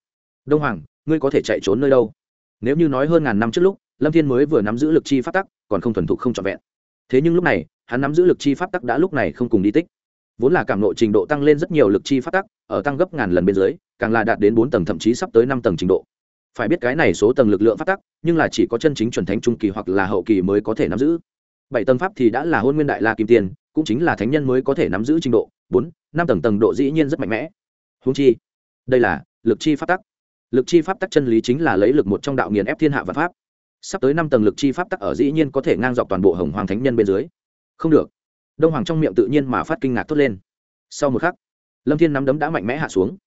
Đông hoàng, ngươi có thể chạy trốn nơi đâu? Nếu như nói hơn ngàn năm trước lúc, lâm thiên mới vừa nắm giữ lực chi pháp tắc, còn không thuần thục không trọn vẹn. Thế nhưng lúc này, hắn nắm giữ lực chi pháp tắc đã lúc này không cùng đi tích. Vốn là cảm nộ trình độ tăng lên rất nhiều lực chi pháp tắc, ở tăng gấp ngàn lần bên dưới, càng là đạt đến bốn tầng thậm chí sắp tới năm tầng trình độ. Phải biết cái này số tầng lực lượng pháp tắc, nhưng là chỉ có chân chính chuẩn thánh trung kỳ hoặc là hậu kỳ mới có thể nắm giữ bảy tầng pháp thì đã là hôn nguyên đại la kim tiền cũng chính là thánh nhân mới có thể nắm giữ trình độ. Bốn, năm tầng tầng độ dĩ nhiên rất mạnh mẽ. Húng chi, đây là lực chi pháp tắc. Lực chi pháp tắc chân lý chính là lấy lực một trong đạo nghiền ép thiên hạ và pháp. Sắp tới năm tầng lực chi pháp tắc ở dĩ nhiên có thể ngang dọc toàn bộ hồng hoàng thánh nhân bên dưới. Không được. Đông hoàng trong miệng tự nhiên mà phát kinh ngạc thốt lên. Sau một khắc, lâm thiên nắm đấm đã mạnh mẽ hạ xuống.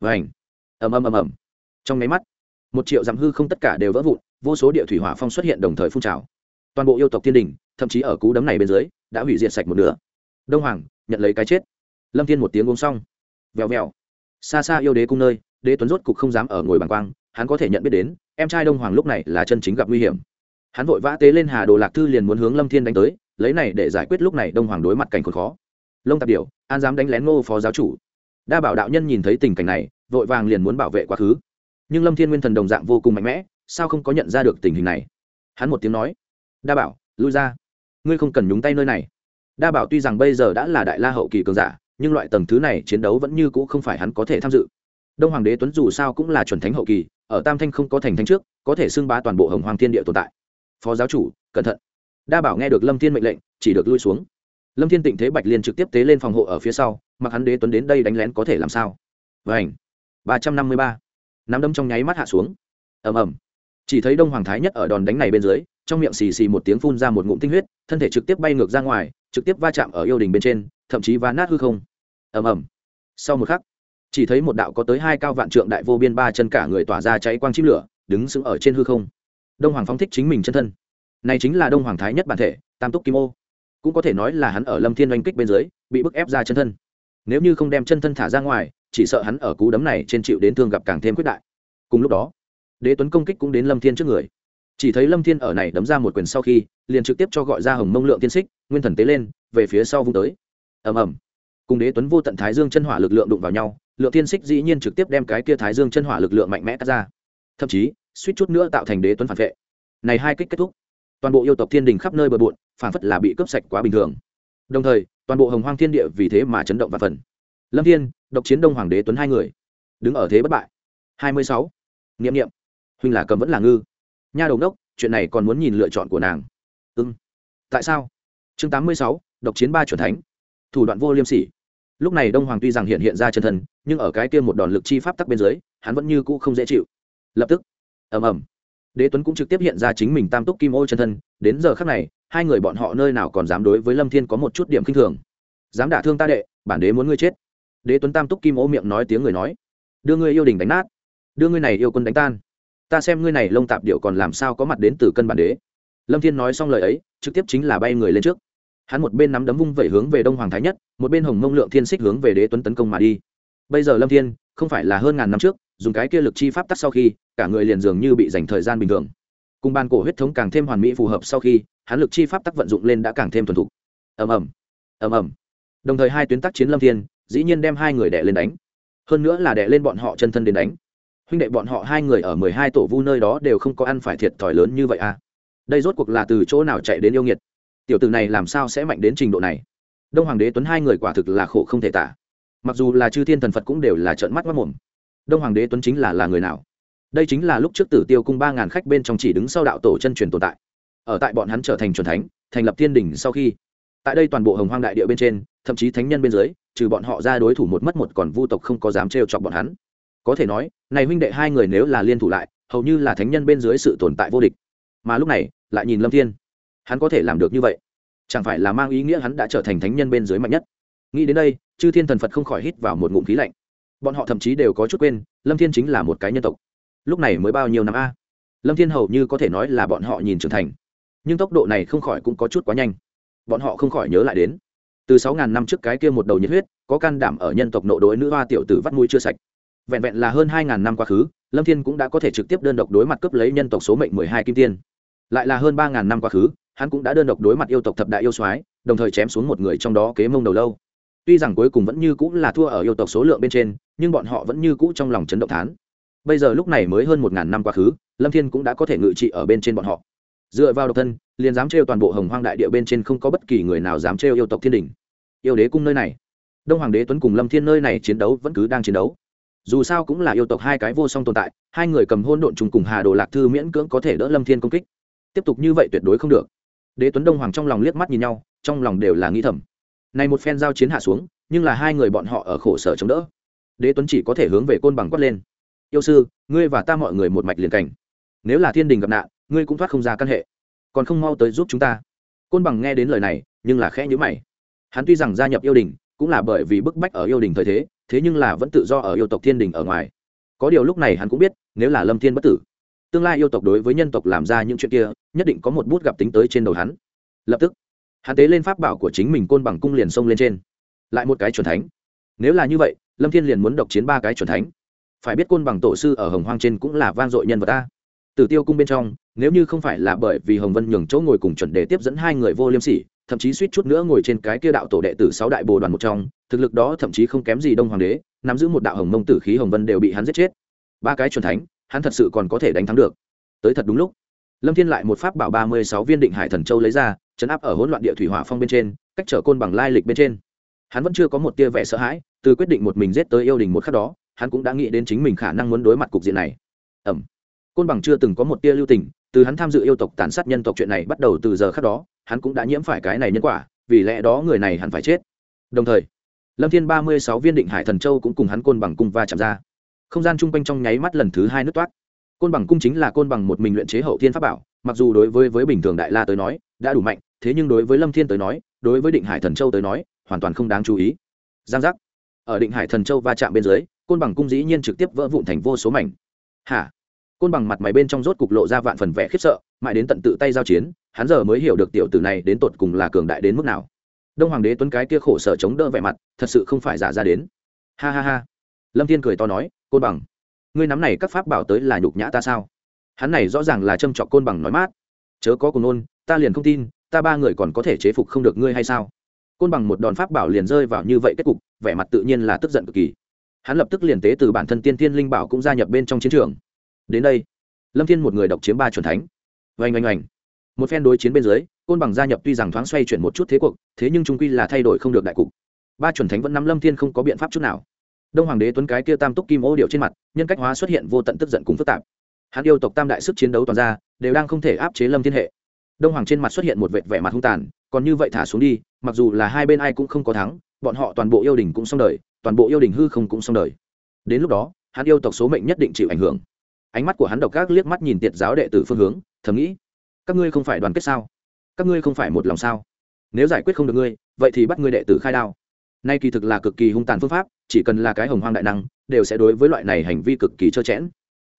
Và ảnh ầm ầm ầm ầm. Trong nháy mắt, một triệu dặm hư không tất cả đều vỡ vụn, vô số địa thủy hỏa phong xuất hiện đồng thời phun trào. Toàn bộ yêu tộc thiên đình thậm chí ở cú đấm này bên dưới, đã hủy diệt sạch một nửa. Đông hoàng, nhận lấy cái chết. Lâm thiên một tiếng uống xong. Vèo vèo. Xa xa yêu đế cung nơi, đế tuấn rốt cục không dám ở ngồi bàng quang, hắn có thể nhận biết đến, em trai đông hoàng lúc này là chân chính gặp nguy hiểm. Hắn vội vã tế lên hà đồ lạc thư liền muốn hướng lâm thiên đánh tới, lấy này để giải quyết lúc này đông hoàng đối mặt cảnh khốn khó. Lông tạp điều an dám đánh lén ngô phó giáo chủ. Đa bảo đạo nhân nhìn thấy tình cảnh này, vội vàng liền muốn bảo vệ quá khứ. Nhưng lâm thiên nguyên thần đồng dạng vô cùng mạnh mẽ, sao không có nhận ra được tình hình này? Hắn một tiếng nói. Đa bảo, lui ra ngươi không cần nhúng tay nơi này. Đa bảo tuy rằng bây giờ đã là đại la hậu kỳ cường giả, nhưng loại tầng thứ này chiến đấu vẫn như cũ không phải hắn có thể tham dự. Đông hoàng đế tuấn dù sao cũng là chuẩn thánh hậu kỳ, ở tam thanh không có thành thánh trước, có thể xưng bá toàn bộ hồng hoàng thiên địa tồn tại. Phó giáo chủ, cẩn thận. Đa bảo nghe được lâm thiên mệnh lệnh, chỉ được lui xuống. Lâm thiên tịnh thế bạch liên trực tiếp tế lên phòng hộ ở phía sau, mặc hắn đế tuấn đến đây đánh lén có thể làm sao? Vảnh ba trăm năm mươi ba. Nắm đấm trong nháy mắt hạ xuống. Ầm ầm. Chỉ thấy đông hoàng thái nhất ở đòn đánh này bên dưới trong miệng xì xì một tiếng phun ra một ngụm tinh huyết, thân thể trực tiếp bay ngược ra ngoài, trực tiếp va chạm ở yêu đình bên trên, thậm chí va nát hư không. Ầm ầm. Sau một khắc, chỉ thấy một đạo có tới hai cao vạn trượng đại vô biên ba chân cả người tỏa ra cháy quang chim lửa, đứng sững ở trên hư không. Đông hoàng phóng thích chính mình chân thân. Này chính là đông hoàng thái nhất bản thể, tam túc kim ô. Cũng có thể nói là hắn ở lâm thiên oanh kích bên dưới, bị bức ép ra chân thân. Nếu như không đem chân thân thả ra ngoài, chỉ sợ hắn ở cú đấm này trên chịu đến thương gặp càng thêm quyết đại. Cùng lúc đó, đế tuấn công kích cũng đến lâm thiên trước người chỉ thấy lâm thiên ở này đấm ra một quyền sau khi, liền trực tiếp cho gọi ra hồng mông lượng tiên xích, nguyên thần tế lên, về phía sau vung tới. Ầm ầm. Cùng đế tuấn vô tận thái dương chân hỏa lực lượng đụng vào nhau, lượng tiên xích dĩ nhiên trực tiếp đem cái kia thái dương chân hỏa lực lượng mạnh mẽ cắt ra. Thậm chí, suýt chút nữa tạo thành đế tuấn phản vệ. Này hai kích kết thúc. Toàn bộ yêu tộc thiên đình khắp nơi bờ bộn, phản phất là bị cướp sạch quá bình thường. Đồng thời, toàn bộ hồng hoang thiên địa vì thế mà chấn động và phần. Lâm thiên, độc chiến đông hoàng đế tuấn hai người, đứng ở thế bất bại. Hai mươi sáu. Niệm niệm. Huynh là cầm vẫn là ngư nha đầu đốc chuyện này còn muốn nhìn lựa chọn của nàng. Ưng tại sao? Chương tám mươi sáu, độc chiến ba chuẩn thánh. Thủ đoạn vô liêm sỉ. Lúc này đông hoàng tuy rằng hiện hiện ra chân thân, nhưng ở cái kia một đòn lực chi pháp tắc bên dưới, hắn vẫn như cũ không dễ chịu. Lập tức, ầm ầm, đế tuấn cũng trực tiếp hiện ra chính mình tam túc kim ô chân thân, đến giờ khác này, hai người bọn họ nơi nào còn dám đối với lâm thiên có một chút điểm k i n h thường. Dám đả thương ta đệ, bản đế muốn ngươi chết. Đế tuấn tam túc kim ô miệng nói tiếng người nói. Đưa ngươi yêu đình đánh nát. Đưa ngươi này yêu quân đánh tan ta xem ngươi này lông tạp điệu còn làm sao có mặt đến từ cân bản đế. Lâm thiên nói xong lời ấy, trực tiếp chính là bay người lên trước. Hắn một bên nắm đấm vung vẩy hướng về đông hoàng thái nhất, một bên hồng mông lượng thiên xích hướng về đế tuấn tấn công mà đi. Bây giờ lâm thiên, không phải là hơn ngàn năm trước, dùng cái kia lực chi pháp tắc sau khi, cả người liền dường như bị dành thời gian bình thường. Cùng ban cổ huyết thống càng thêm hoàn mỹ phù hợp sau khi, hắn lực chi pháp tắc vận dụng lên đã càng thêm thuần thục. Ầm ầm ầm ầm. Đồng thời hai tuyến tác chiến lâm thiên, dĩ nhiên đem hai người đè lên đánh. Hơn nữa là đè lên bọn họ chân thân đến đánh huynh đệ bọn họ hai người ở mười hai tổ vu nơi đó đều không có ăn phải thiệt thòi lớn như vậy à? Đây rốt cuộc là từ chỗ nào chạy đến yêu nghiệt? Tiểu tử này làm sao sẽ mạnh đến trình độ này? Đông hoàng đế tuấn hai người quả thực là khổ không thể tả. Mặc dù là chư thiên thần phật cũng đều là trợn mắt mất mồm. Đông hoàng đế tuấn chính là là người nào? Đây chính là lúc trước tử tiêu cung ba ngàn khách bên trong chỉ đứng sau đạo tổ chân truyền tồn tại. Ở tại bọn hắn trở thành truyền thánh, thành lập thiên đình sau khi, tại đây toàn bộ hồng hoang đại địa bên trên, thậm chí thánh nhân bên dưới, trừ bọn họ ra đối thủ một mất một còn vu tộc không có dám trêu chọc bọn hắn có thể nói, này huynh đệ hai người nếu là liên thủ lại, hầu như là thánh nhân bên dưới sự tồn tại vô địch. Mà lúc này, lại nhìn lâm thiên. Hắn có thể làm được như vậy? Chẳng phải là mang ý nghĩa hắn đã trở thành thánh nhân bên dưới mạnh nhất? Nghĩ đến đây, chư thiên thần phật không khỏi hít vào một ngụm khí lạnh. Bọn họ thậm chí đều có chút quên, lâm thiên chính là một cái nhân tộc. Lúc này mới bao nhiêu năm a? Lâm thiên hầu như có thể nói là bọn họ nhìn trưởng thành. Nhưng tốc độ này không khỏi cũng có chút quá nhanh. Bọn họ không khỏi nhớ lại đến. Từ sáu ngàn năm trước cái kia một đầu nhiệt huyết, có can đảm ở nhân tộc nộ đối nữ hoa tiểu tử vắt mũi chưa sạch vẹn vẹn là hơn hai ngàn năm quá khứ, lâm thiên cũng đã có thể trực tiếp đơn độc đối mặt cướp lấy nhân tộc số mệnh mười hai kim tiên. Lại là hơn ba ngàn năm quá khứ, hắn cũng đã đơn độc đối mặt yêu tộc thập đại yêu soái, đồng thời chém xuống một người trong đó kế mông đầu lâu. Tuy rằng cuối cùng vẫn như cũng là thua ở yêu tộc số lượng bên trên, nhưng bọn họ vẫn như cũ trong lòng chấn động thán. Bây giờ lúc này mới hơn một ngàn năm quá khứ, lâm thiên cũng đã có thể ngự trị ở bên trên bọn họ. Dựa vào độc thân, liền dám trêu toàn bộ hồng hoang đại địa bên trên không có bất kỳ người nào dám trêu yêu tộc thiên đình. Yêu đế cung nơi này. Đông hoàng đế tuấn cùng lâm thiên nơi này chiến đấu vẫn cứ đang chiến đấu dù sao cũng là yêu tộc hai cái vô song tồn tại, hai người cầm hôn độn trùng cùng hà đồ lạc thư miễn cưỡng có thể đỡ lâm thiên công kích. Tiếp tục như vậy tuyệt đối không được. Đế tuấn đông hoàng trong lòng liếc mắt nhìn nhau, trong lòng đều là nghĩ thầm. Này một phen giao chiến hạ xuống, nhưng là hai người bọn họ ở khổ sở chống đỡ. Đế tuấn chỉ có thể hướng về côn bằng quát lên. Yêu sư, ngươi và ta mọi người một mạch liền cảnh. Nếu là thiên đình gặp nạn, ngươi cũng thoát không ra căn hệ. Còn không mau tới giúp chúng ta. Côn bằng nghe đến lời này, nhưng là khẽ nhữ mày. Hắn tuy rằng gia nhập yêu đình, cũng là bởi vì bức bách ở yêu đình thời thế thế nhưng là vẫn tự do ở yêu tộc thiên đình ở ngoài. Có điều lúc này hắn cũng biết, nếu là lâm thiên bất tử, tương lai yêu tộc đối với nhân tộc làm ra những chuyện kia, nhất định có một bút gặp tính tới trên đầu hắn. Lập tức, hắn tế lên pháp bảo của chính mình côn bằng cung liền xông lên trên. Lại một cái c thánh. Nếu là như vậy, lâm thiên liền muốn độc chiến ba cái c thánh. Phải biết côn bằng tổ sư ở hồng hoang trên cũng là vang dội nhân vật ta. Tử tiêu cung bên trong, nếu như không phải là bởi vì hồng vân nhường chỗ ngồi cùng chuẩn đề tiếp dẫn hai người vô liêm sỉ thậm chí suýt chút nữa ngồi trên cái kia đạo tổ đệ tử sáu đại bồ đoàn một trong, thực lực đó thậm chí không kém gì đông hoàng đế, nắm giữ một đạo hồng mông tử khí hồng vân đều bị hắn giết chết. Ba cái c thánh, hắn thật sự còn có thể đánh thắng được. Tới thật đúng lúc. Lâm thiên lại một pháp bảo ba mươi sáu viên định hải thần châu lấy ra, chấn áp ở hỗn loạn địa thủy hỏa phong bên trên, cách trở côn bằng lai lịch bên trên. Hắn vẫn chưa có một tia vẻ sợ hãi, từ quyết định một mình giết tới yêu đình một khắc đó, hắn cũng đã nghĩ đến chính mình khả năng muốn đối mặt cục diện này. Ẩm. Côn bằng chưa từng có một tia lưu tình, từ hắn tham dự yêu tộc tàn sát nhân tộc chuyện này bắt đầu từ giờ khắc đó hắn cũng đã nhiễm phải cái này nhân quả, vì lẽ đó người này hẳn phải chết. Đồng thời, lâm thiên ba mươi sáu viên định hải thần châu cũng cùng hắn côn bằng cung va chạm ra. Không gian chung quanh trong nháy mắt lần thứ hai nước toát. Côn bằng cung chính là côn bằng một mình luyện chế hậu thiên pháp bảo, mặc dù đối với với bình thường đại la tới nói, đã đủ mạnh, thế nhưng đối với lâm thiên tới nói, đối với định hải thần châu tới nói, hoàn toàn không đáng chú ý. Giang giác. Ở định hải thần châu va chạm bên dưới, côn bằng cung dĩ nhiên trực tiếp vỡ vụn thành vô số mảnh. Hả? Côn bằng mặt mày bên trong rốt cục lộ ra vạn phần vẻ khiếp sợ, mãi đến tận tự tay giao chiến hắn giờ mới hiểu được tiểu tử này đến tột cùng là cường đại đến mức nào. Đông hoàng đế tuấn cái kia khổ sở chống đỡ vẻ mặt, thật sự không phải giả ra đến. Ha ha ha. Lâm thiên cười to nói, côn bằng, ngươi nắm này các pháp bảo tới là nhục nhã ta sao? Hắn này rõ ràng là châm trọc côn bằng nói mát. Chớ có cùng nôn ta liền không tin, ta ba người còn có thể chế phục không được ngươi hay sao? Côn bằng một đòn pháp bảo liền rơi vào như vậy kết cục, vẻ mặt tự nhiên là tức giận cực kỳ. Hắn lập tức liền tế từ bản thân tiên tiên linh bảo cũng gia nhập bên trong chiến trường. Đến đây, lâm thiên một người độc chiếm ba chuẩn thánh. Oanh oanh oanh một phen đối chiến bên dưới, côn bằng gia nhập tuy rằng thoáng xoay chuyển một chút thế cuộc, thế nhưng trung quy là thay đổi không được đại cục. Ba chuẩn thánh vẫn nắm lâm thiên không có biện pháp chút nào. Đông hoàng đế tuấn cái kia tam túc kim ô điệu trên mặt, nhân cách hóa xuất hiện vô tận tức giận cùng phức tạp. Hắn yêu tộc tam đại sức chiến đấu toàn ra đều đang không thể áp chế lâm thiên hệ. Đông hoàng trên mặt xuất hiện một vệt vẻ mặt hung tàn, còn như vậy thả xuống đi, mặc dù là hai bên ai cũng không có thắng, bọn họ toàn bộ yêu đình cũng xong đời, toàn bộ yêu đình hư không cũng xong đời. Đến lúc đó, hắn yêu tộc số mệnh nhất định chịu ảnh hưởng. Ánh mắt của hắn độc các liếc mắt nhìn tiệt giáo đệ tử phương hướng, thầm nghĩ các ngươi không phải đoàn kết sao? Các ngươi không phải một lòng sao? Nếu giải quyết không được ngươi vậy thì bắt ngươi đệ tử khai đao. Nay kỳ thực là cực kỳ hung tàn phương pháp chỉ cần là cái hồng hoang đại năng đều sẽ đối với loại này hành vi cực kỳ trơ chẽn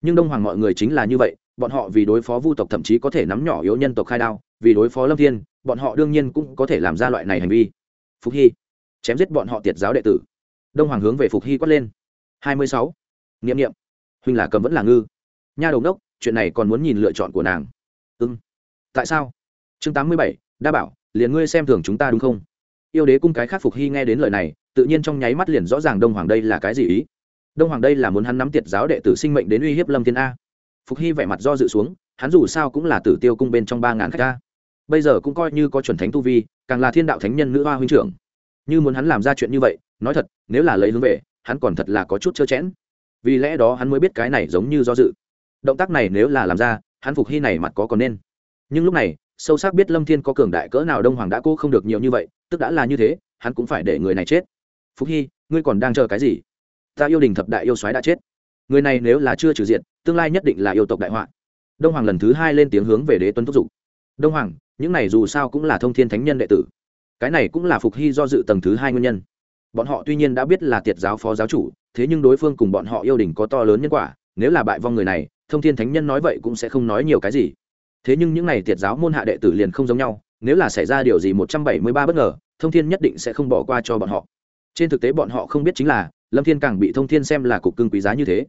nhưng đông hoàng mọi người chính là như vậy bọn họ vì đối phó vu tộc thậm chí có thể nắm nhỏ yếu nhân tộc khai đao vì đối phó lâm thiên bọn họ đương nhiên cũng có thể làm ra loại này hành vi. Phục hy chém giết bọn họ tiệt giáo đệ tử. Đông hoàng hướng về phục hy quát lên. Hai mươi sáu. Niệm niệm, huynh là cầm vẫn là ngư. Nha đầu đốc chuyện này còn muốn nhìn lựa chọn của nàng. Ưng tại sao? Chương tám mươi bảy, đa bảo, liền ngươi xem thường chúng ta đúng không? Yêu đế cung cái khắc phục hy nghe đến lời này, tự nhiên trong nháy mắt liền rõ ràng đông hoàng đây là cái gì ý. Đông hoàng đây là muốn hắn nắm tiệt giáo đệ tử sinh mệnh đến uy hiếp lâm thiên a. Phục hy vẻ mặt do dự xuống, hắn dù sao cũng là tử tiêu cung bên trong ba ngàn khách a. Bây giờ cũng coi như có chuẩn thánh tu vi, càng là thiên đạo thánh nhân nữ hoa huynh trưởng. Như muốn hắn làm ra chuyện như vậy, nói thật, nếu là lấy hướng về, hắn còn thật là có chút trơ chẽn. Vì lẽ đó hắn mới biết cái này giống như do dự. Động tác này nếu là làm ra, hắn phục hy này mặt có còn nên nhưng lúc này, sâu sắc biết lâm thiên có cường đại cỡ nào đông hoàng đã cố không được nhiều như vậy, tức đã là như thế, hắn cũng phải để người này chết. Phúc hy, ngươi còn đang chờ cái gì? Ta yêu đình thập đại yêu soái đã chết. Người này nếu là chưa trừ diện, tương lai nhất định là yêu tộc đại họa. Đông hoàng lần thứ hai lên tiếng hướng về đế tuấn thúc giục. Đông hoàng, những này dù sao cũng là thông thiên thánh nhân đệ tử. Cái này cũng là phục hy do dự tầng thứ hai nguyên nhân. Bọn họ tuy nhiên đã biết là tiệt giáo phó giáo chủ, thế nhưng đối phương cùng bọn họ yêu đình có to lớn nhân quả, nếu là bại vong người này, thông thiên thánh nhân nói vậy cũng sẽ không nói nhiều cái gì thế nhưng những n à y tiệt giáo môn hạ đệ tử liền không giống nhau, nếu là xảy ra điều gì một trăm bảy mươi ba bất ngờ, thông thiên nhất định sẽ không bỏ qua cho bọn họ. Trên thực tế bọn họ không biết chính là, lâm thiên càng bị thông thiên xem là cục cưng quý giá như thế.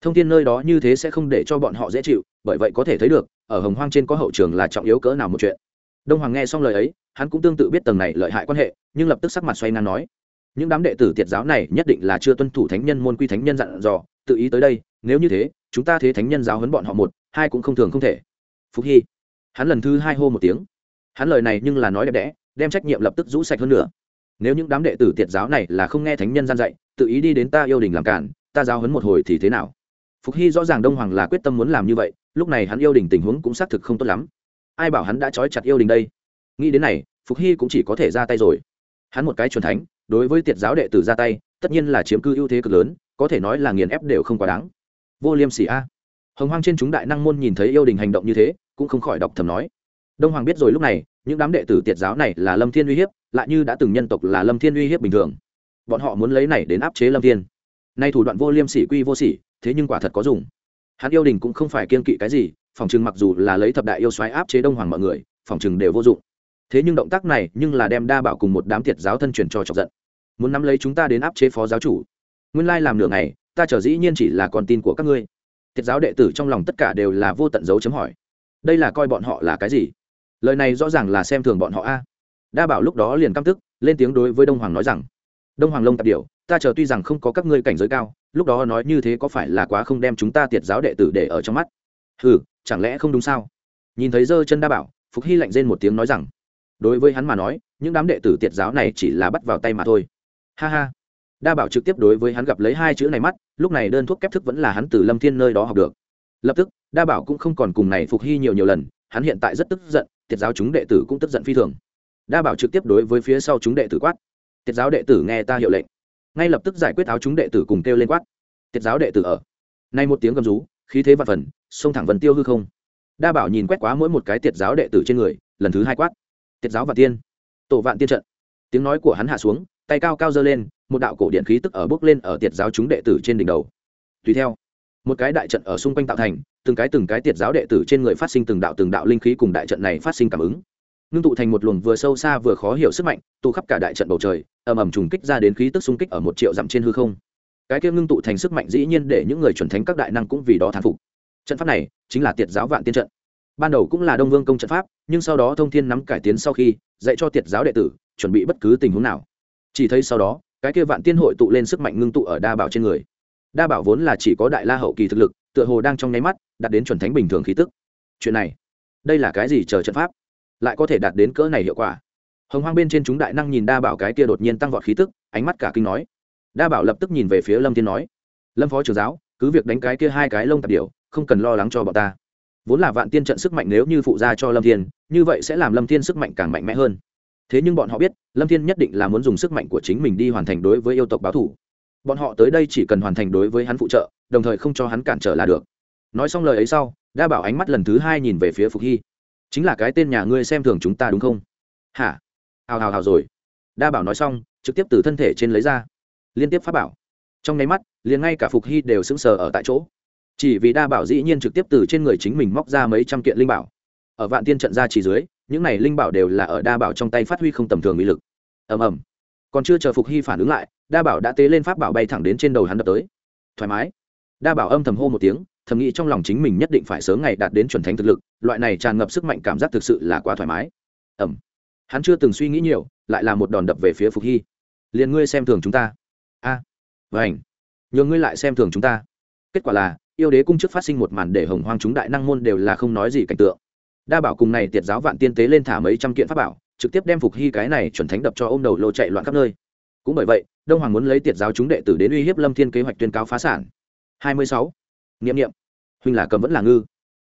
Thông thiên nơi đó như thế sẽ không để cho bọn họ dễ chịu, bởi vậy có thể thấy được, ở hồng hoang trên có hậu trường là trọng yếu cỡ nào một chuyện. Đông hoàng nghe xong lời ấy, hắn cũng tương tự biết tầng này lợi hại quan hệ, nhưng lập tức sắc mặt xoay ngang nói, những đám đệ tử tiệt giáo này nhất định là chưa tuân thủ thánh nhân môn quy thánh nhân dặn dò, tự ý tới đây, nếu như thế, chúng ta thế thánh nhân giáo huấn bọn họ một, hai cũng không thường không thể phúc hy. Hắn lần thứ hai hô một tiếng. Hắn lời này nhưng là nói đẹp đẽ, đem trách nhiệm lập tức rũ sạch hơn nữa. Nếu những đám đệ tử tiệt giáo này là không nghe thánh nhân gian dạy, tự ý đi đến ta yêu đình làm cản, ta giáo huấn một hồi thì thế nào? Phục hy rõ ràng đông hoàng là quyết tâm muốn làm như vậy, lúc này hắn yêu đình tình huống cũng xác thực không tốt lắm. Ai bảo hắn đã trói chặt yêu đình đây? Nghĩ đến này, phục hy cũng chỉ có thể ra tay rồi. Hắn một cái truyền thánh, đối với tiệt giáo đệ tử ra tay, tất nhiên là chiếm cư ưu thế cực lớn, có thể nói là nghiền ép đều không quá đáng. Vô liêm sỉ a. Hồng hoang trên chúng đại năng môn nhìn thấy yêu đình hành động như thế cũng không khỏi đọc thầm nói. Đông hoàng biết rồi lúc này, những đám đệ tử tiệt giáo này là lâm thiên uy hiếp, lại như đã từng nhân tộc là lâm thiên uy hiếp bình thường. Bọn họ muốn lấy này đến áp chế lâm thiên. Nay thủ đoạn vô liêm sỉ quy vô sỉ, thế nhưng quả thật có dùng. Hắn yêu đình cũng không phải kiên kỵ cái gì, phòng chừng mặc dù là lấy thập đại yêu xoáy áp chế đông hoàng mọi người, phòng chừng đều vô dụng. Thế nhưng động tác này nhưng là đem đa bảo cùng một đám thiệt giáo thân truyền cho chọc giận. Muốn nắm lấy chúng ta đến áp chế phó giáo chủ. Nguyên lai làm nửa ngày, ta trở dĩ nhiên chỉ là con tin của các ngươi. Thiệt giáo đệ tử trong lòng tất cả đều là vô tận dấu chấm hỏi đây là coi bọn họ là cái gì? Lời này rõ ràng là xem thường bọn họ a. Đa bảo lúc đó liền căm tức, lên tiếng đối với đông hoàng nói rằng, đông hoàng lông tạp điều ta chờ tuy rằng không có các ngươi cảnh giới cao, lúc đó nói như thế có phải là quá không đem chúng ta tiệt giáo đệ tử để ở trong mắt? Ừ chẳng lẽ không đúng sao? Nhìn thấy giơ chân đa bảo, phục hy lạnh rên một tiếng nói rằng, đối với hắn mà nói, những đám đệ tử tiệt giáo này chỉ là bắt vào tay mà thôi. Ha ha. Đa bảo trực tiếp đối với hắn gặp lấy hai chữ này mắt, lúc này đơn thuốc kép thức vẫn là hắn từ lâm thiên nơi đó học được lập tức, đa bảo cũng không còn cùng này phục hy nhiều nhiều lần, hắn hiện tại rất tức giận tiết giáo chúng đệ tử cũng tức giận phi thường. Đa bảo trực tiếp đối với phía sau chúng đệ tử quát. Tiết giáo đệ tử nghe ta hiệu lệnh. Ngay lập tức giải quyết áo chúng đệ tử cùng kêu lên quát. Tiết giáo đệ tử ở. Nay một tiếng gầm rú, khí thế và phần, xông thẳng vần tiêu hư không. Đa bảo nhìn quét quá mỗi một cái tiết giáo đệ tử trên người, lần thứ hai quát. Tiết giáo và tiên. Tổ vạn tiên trận. Tiếng nói của hắn hạ xuống, tay cao cao giơ lên, một đạo cổ điện khí tức ở bước lên ở tiết giáo chúng đệ tử trên đỉnh đầu. Tùy theo một cái đại trận ở xung quanh tạo thành, từng cái từng cái tiệt giáo đệ tử trên người phát sinh từng đạo từng đạo linh khí cùng đại trận này phát sinh cảm ứng. Ngưng tụ thành một luồng vừa sâu xa vừa khó hiểu sức mạnh, tụ khắp cả đại trận bầu trời, ầm ầm trùng kích ra đến khí tức xung kích ở một triệu dặm trên hư không. Cái kia ngưng tụ thành sức mạnh dĩ nhiên để những người chuẩn thánh các đại năng cũng vì đó thán phục. Trận pháp này chính là tiệt giáo vạn tiên trận. Ban đầu cũng là đông vương công trận pháp, nhưng sau đó thông thiên nắm cải tiến sau khi, dạy cho tiệt giáo đệ tử chuẩn bị bất cứ tình huống nào. Chỉ thấy sau đó, cái kia vạn tiên hội tụ lên sức mạnh ngưng tụ ở đa bảo trên người đa bảo vốn là chỉ có đại la hậu kỳ thực lực, tựa hồ đang trong nháy mắt, đạt đến chuẩn thánh bình thường khí tức. Chuyện này, đây là cái gì chờ trận pháp? Lại có thể đạt đến cỡ này hiệu quả? Hồng hoang bên trên chúng đại năng nhìn đa bảo cái kia đột nhiên tăng vọt khí tức, ánh mắt cả kinh nói. Đa bảo lập tức nhìn về phía lâm thiên nói. Lâm phó trưởng giáo, cứ việc đánh cái kia hai cái lông tạp điệu không cần lo lắng cho bọn ta. Vốn là vạn tiên trận sức mạnh nếu như phụ ra cho lâm thiên, như vậy sẽ làm lâm thiên sức mạnh càng mạnh mẽ hơn. Thế nhưng bọn họ biết, lâm thiên nhất định là muốn dùng sức mạnh của chính mình đi hoàn thành đối với yêu tộc báo thủ bọn họ tới đây chỉ cần hoàn thành đối với hắn phụ trợ, đồng thời không cho hắn cản trở là được. Nói xong lời ấy sau đa bảo ánh mắt lần thứ hai nhìn về phía phục hy. Chính là cái tên nhà ngươi xem thường chúng ta đúng không? Hả? Hào hào hào rồi. Đa bảo nói xong, trực tiếp từ thân thể trên lấy ra. Liên tiếp phát bảo. Trong nháy mắt, liền ngay cả phục hy đều sững sờ ở tại chỗ. Chỉ vì đa bảo dĩ nhiên trực tiếp từ trên người chính mình móc ra mấy trăm kiện linh bảo. Ở vạn tiên trận ra chỉ dưới, những này linh bảo đều là ở đa bảo trong tay phát huy không tầm thường uy lực. Ầm ầm. Còn chưa chờ phục hy phản ứng lại đa bảo đã tế lên pháp bảo bay thẳng đến trên đầu hắn đập tới. Thoải mái. Đa bảo âm thầm hô một tiếng thầm nghĩ trong lòng chính mình nhất định phải sớm ngày đạt đến chuẩn thánh thực lực loại này tràn ngập sức mạnh cảm giác thực sự là quá thoải mái. Ẩm. Hắn chưa từng suy nghĩ nhiều lại là một đòn đập về phía phục hy. Liền ngươi xem thường chúng ta. A. À, vảnh nhường ngươi lại xem thường chúng ta. Kết quả là yêu đế cung chức phát sinh một màn để hồng hoang chúng đại năng môn đều là không nói gì cảnh tượng. Đa bảo cùng này tiệt giáo vạn tiên tế lên thả mấy trăm kiện pháp bảo trực tiếp đem phục hy cái này chuẩn thánh đập cho ô m đầu lô chạy loạn khắp nơi cũng bởi vậy, đông hoàng muốn lấy tiệt giáo chúng đệ tử đến uy hiếp lâm thiên kế hoạch tuyên cáo phá sản. Hai mươi sáu. N i ệ m n i ệ m huynh là cầm vẫn là ngư.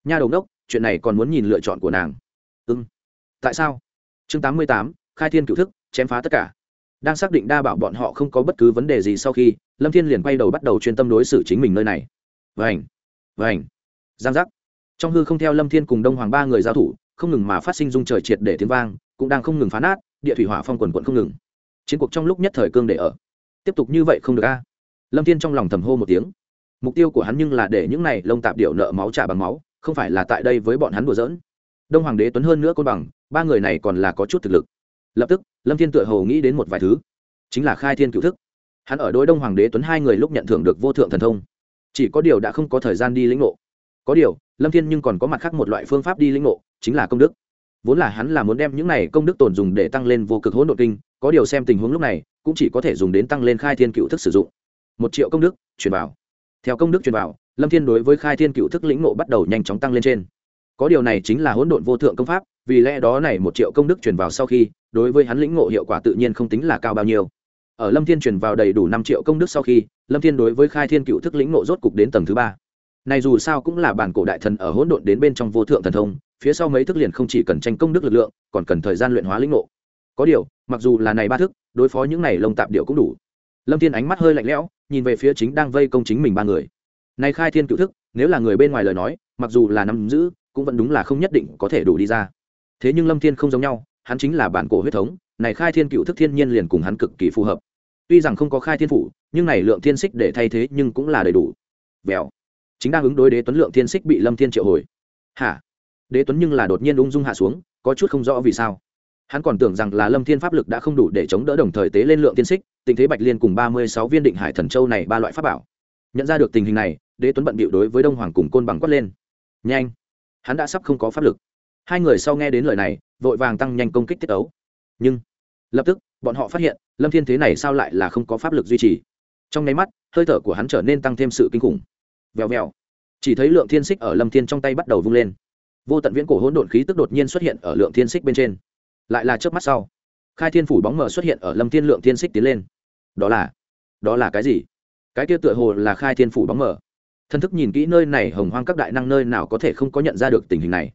Nha đầu đốc chuyện này còn muốn nhìn lựa chọn của nàng. Ư ừ. tại sao? Chương tám mươi tám, khai thiên cựu thức, chém phá tất cả. Đang xác định đa bảo bọn họ không có bất cứ vấn đề gì sau khi, lâm thiên liền quay đầu bắt đầu chuyên tâm đối xử chính mình nơi này. Vảnh vảnh giang giác. Trong hư không theo lâm thiên cùng đông hoàng ba người giao thủ, không ngừng mà phát sinh dung trời triệt để tiếng vang, cũng đang không ngừng phá nát, địa thủy hỏa phong quần quận không ngừng chiến cuộc trong lúc nhất thời cương để ở. Tiếp tục như vậy không được a. Lâm thiên trong lòng thầm hô một tiếng. Mục tiêu của hắn nhưng là để những này lông tạp điệu nợ máu trả bằng máu, không phải là tại đây với bọn hắn đùa giỡn. Đông hoàng đế tuấn hơn nữa côn bằng, ba người này còn là có chút thực lực. Lập tức, lâm thiên tựa hồ nghĩ đến một vài thứ. Chính là khai thiên cựu thức. Hắn ở đối đông hoàng đế tuấn hai người lúc nhận thưởng được vô thượng thần thông. Chỉ có điều đã không có thời gian đi lĩnh ngộ. Có điều, lâm thiên nhưng còn có mặt khác một loại phương pháp đi lĩnh ngộ, chính là công đức vốn là hắn là muốn đem những này công đức tồn dùng để tăng lên vô cực hỗn độn kinh, có điều xem tình huống lúc này, cũng chỉ có thể dùng đến tăng lên khai thiên cựu thức sử dụng. Một triệu công đức, truyền vào. Theo công đức truyền vào, lâm thiên đối với khai thiên cựu thức lĩnh ngộ bắt đầu nhanh chóng tăng lên trên. Có điều này chính là hỗn độn vô thượng công pháp, vì lẽ đó này một triệu công đức truyền vào sau khi, đối với hắn lĩnh ngộ hiệu quả tự nhiên không tính là cao bao nhiêu. Ở lâm thiên truyền vào đầy đủ năm triệu công đức sau khi, lâm thiên đối với khai thiên cựu thức lĩnh ngộ rốt cục đến tầng thứ ba. Này dù sao cũng là bản cổ đại thần ở hỗn độn đến bên trong vô thượng thần thông phía sau mấy thức liền không chỉ cần tranh công đức lực lượng, còn cần thời gian luyện hóa lĩnh ngộ. Có điều, mặc dù là này ba thức, đối phó những này lông tạp điệu cũng đủ. Lâm thiên ánh mắt hơi lạnh lẽo, nhìn về phía chính đang vây công chính mình ba người. Này khai thiên cựu thức, nếu là người bên ngoài lời nói, mặc dù là nắm giữ, cũng vẫn đúng là không nhất định có thể đủ đi ra. Thế nhưng lâm thiên không giống nhau, hắn chính là bản cổ huyết thống, này khai thiên cựu thức thiên nhiên liền cùng hắn cực kỳ phù hợp. Tuy rằng không có khai thiên phủ, nhưng này lượng thiên xích để thay thế nhưng cũng là đầy đủ. Vèo chính đang ứng đối đế tuấn lượng thiên xích bị lâm thiên triệu hồi. Hả? Đế tuấn nhưng là đột nhiên ung dung hạ xuống, có chút không rõ vì sao. Hắn còn tưởng rằng là lâm thiên pháp lực đã không đủ để chống đỡ đồng thời tế lên lượng thiên xích, tình thế bạch liên cùng ba mươi sáu viên định hải thần châu này ba loại pháp bảo. Nhận ra được tình hình này, đế tuấn bận bịu đối với đông hoàng cùng côn bằng quát lên. Nhanh! Hắn đã sắp không có pháp lực. Hai người sau nghe đến lời này, vội vàng tăng nhanh công kích tiết ấu nhưng, lập tức, bọn họ phát hiện, lâm thiên thế này sao lại là không có pháp lực duy trì? Trong nháy mắt, hơi thở của hắn trở nên tăng thêm sự kinh khủng. Vèo vèo. Chỉ thấy lượng thiên xích ở lâm thiên trong tay bắt đầu vung lên vô tận viễn cổ hỗn độn khí tức đột nhiên xuất hiện ở lượng thiên xích bên trên. Lại là trước mắt sau, khai thiên phủ bóng mờ xuất hiện ở lâm thiên lượng thiên xích tiến lên. Đó là đó là cái gì? Cái kia tựa hồ là khai thiên phủ bóng mờ. Thân thức nhìn kỹ nơi này hồng hoang các đại năng nơi nào có thể không có nhận ra được tình hình này.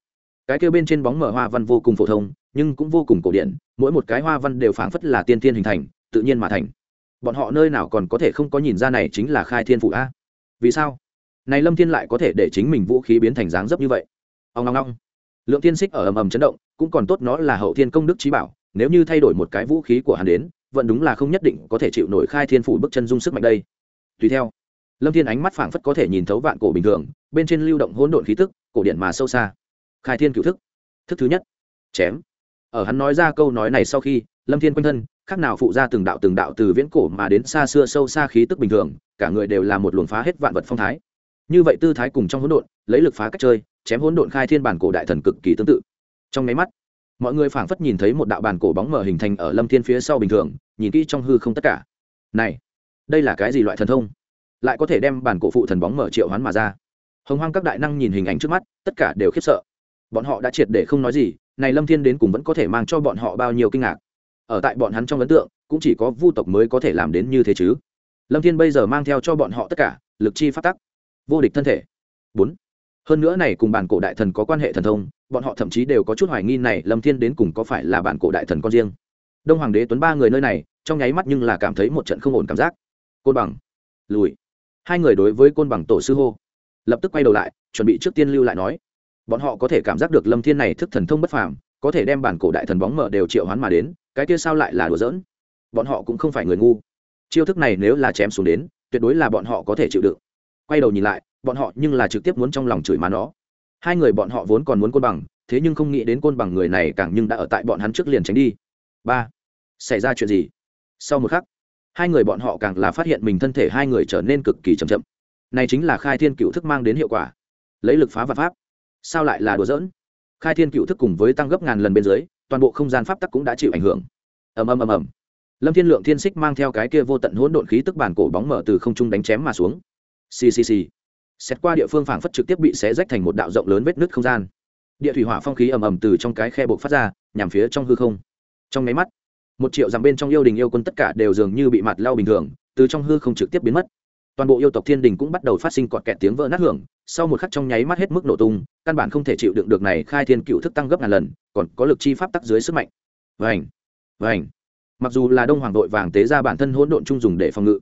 Cái kia bên trên bóng mờ hoa văn vô cùng phổ thông, nhưng cũng vô cùng cổ điển, mỗi một cái hoa văn đều phảng phất là tiên tiên hình thành, tự nhiên mà thành. Bọn họ nơi nào còn có thể không có nhìn ra này chính là khai thiên phủ a? Vì sao? Này lâm thiên lại có thể để chính mình vũ khí biến thành dáng dấp như vậy? Ông long long lượng thiên xích ở ầm ầm chấn động, cũng còn tốt nó là hậu thiên công đức trí bảo, nếu như thay đổi một cái vũ khí của hắn đến, vẫn đúng là không nhất định có thể chịu nổi khai thiên phủ bước chân dung sức mạnh đây. Tùy theo, lâm thiên ánh mắt phảng phất có thể nhìn thấu vạn cổ bình thường, bên trên lưu động hỗn độn khí tức, cổ điện mà sâu xa. Khai thiên cựu thức. Thức thứ nhất. Chém. Ở hắn nói ra câu nói này sau khi, lâm thiên quanh thân, khác nào phụ ra từng đạo từng đạo từ viễn cổ mà đến xa xưa sâu xa khí tức bình thường, cả người đều là một luồng phá hết vạn vật phong thái như vậy tư thái cùng trong hỗn độn, lấy lực phá cách chơi, chém hỗn độn khai thiên bản cổ đại thần cực kỳ tương tự. Trong máy mắt, mọi người phảng phất nhìn thấy một đạo bàn cổ bóng mở hình thành ở lâm thiên phía sau bình thường, nhìn kỹ trong hư không tất cả. Này, đây là cái gì loại thần thông? Lại có thể đem bản cổ phụ thần bóng mở triệu hoán mà ra. Hồng hoang các đại năng nhìn hình ảnh trước mắt, tất cả đều khiếp sợ. Bọn họ đã triệt để không nói gì, này lâm thiên đến cùng vẫn có thể mang cho bọn họ bao nhiêu kinh ngạc. Ở tại bọn hắn trong ấn tượng, cũng chỉ có vu tộc mới có thể làm đến như thế chứ. Lâm thiên bây giờ mang theo cho bọn họ tất cả, lực chi phát tắc vô địch thân thể. Bốn. Hơn nữa này cùng bản cổ đại thần có quan hệ thần thông, bọn họ thậm chí đều có chút hoài nghi này lâm thiên đến cùng có phải là bản cổ đại thần con riêng. Đông hoàng đế tuấn ba người nơi này, trong nháy mắt nhưng là cảm thấy một trận không ổn cảm giác. Côn bằng. Lùi. Hai người đối với côn bằng tổ sư hô. Lập tức quay đầu lại, chuẩn bị trước tiên lưu lại nói. Bọn họ có thể cảm giác được lâm thiên này thức thần thông bất phàm, có thể đem bản cổ đại thần bóng mở đều triệu hoán mà đến, cái kia sao lại là đùa giỡn? Bọn họ cũng không phải người ngu. Chiêu thức này nếu là chém xuống đến, tuyệt đối là bọn họ có thể chịu đựng quay đầu nhìn lại, bọn họ nhưng là trực tiếp muốn trong lòng chửi má nó. Hai người bọn họ vốn còn muốn côn bằng, thế nhưng không nghĩ đến côn bằng người này càng nhưng đã ở tại bọn hắn trước liền tránh đi. Ba, xảy ra chuyện gì? Sau một khắc, hai người bọn họ càng là phát hiện mình thân thể hai người trở nên cực kỳ chậm chậm. Này chính là khai thiên cựu thức mang đến hiệu quả. Lấy lực phá vật pháp. Sao lại là đùa giỡn? Khai thiên cựu thức cùng với tăng gấp ngàn lần bên dưới, toàn bộ không gian pháp tắc cũng đã chịu ảnh hưởng. Ầm ầm ầm ầm. Lâm thiên lượng thiên xích mang theo cái kia vô tận hỗn độn khí tức bản cổ bóng mở từ không trung đánh chém mà xuống ccc xét qua địa phương phảng phất trực tiếp bị xé rách thành một đạo rộng lớn vết nứt không gian. Địa thủy hỏa phong khí ầm ầm từ trong cái khe buộc phát ra, nhằm phía trong hư không. Trong máy mắt, một triệu dặm bên trong yêu đình yêu quân tất cả đều dường như bị mặt lao bình thường, từ trong hư không trực tiếp biến mất. Toàn bộ yêu tộc thiên đình cũng bắt đầu phát sinh cọt kẹt tiếng vỡ nát hưởng, sau một khắc trong nháy mắt hết mức nổ tung, căn bản không thể chịu đựng được này khai thiên cựu thức tăng gấp ngàn lần, còn có lực chi pháp tắc dưới sức mạnh. Vành vành. Mặc dù là đông hoàng đội vàng tế ra bản thân hỗn độn chung dùng để phòng ngự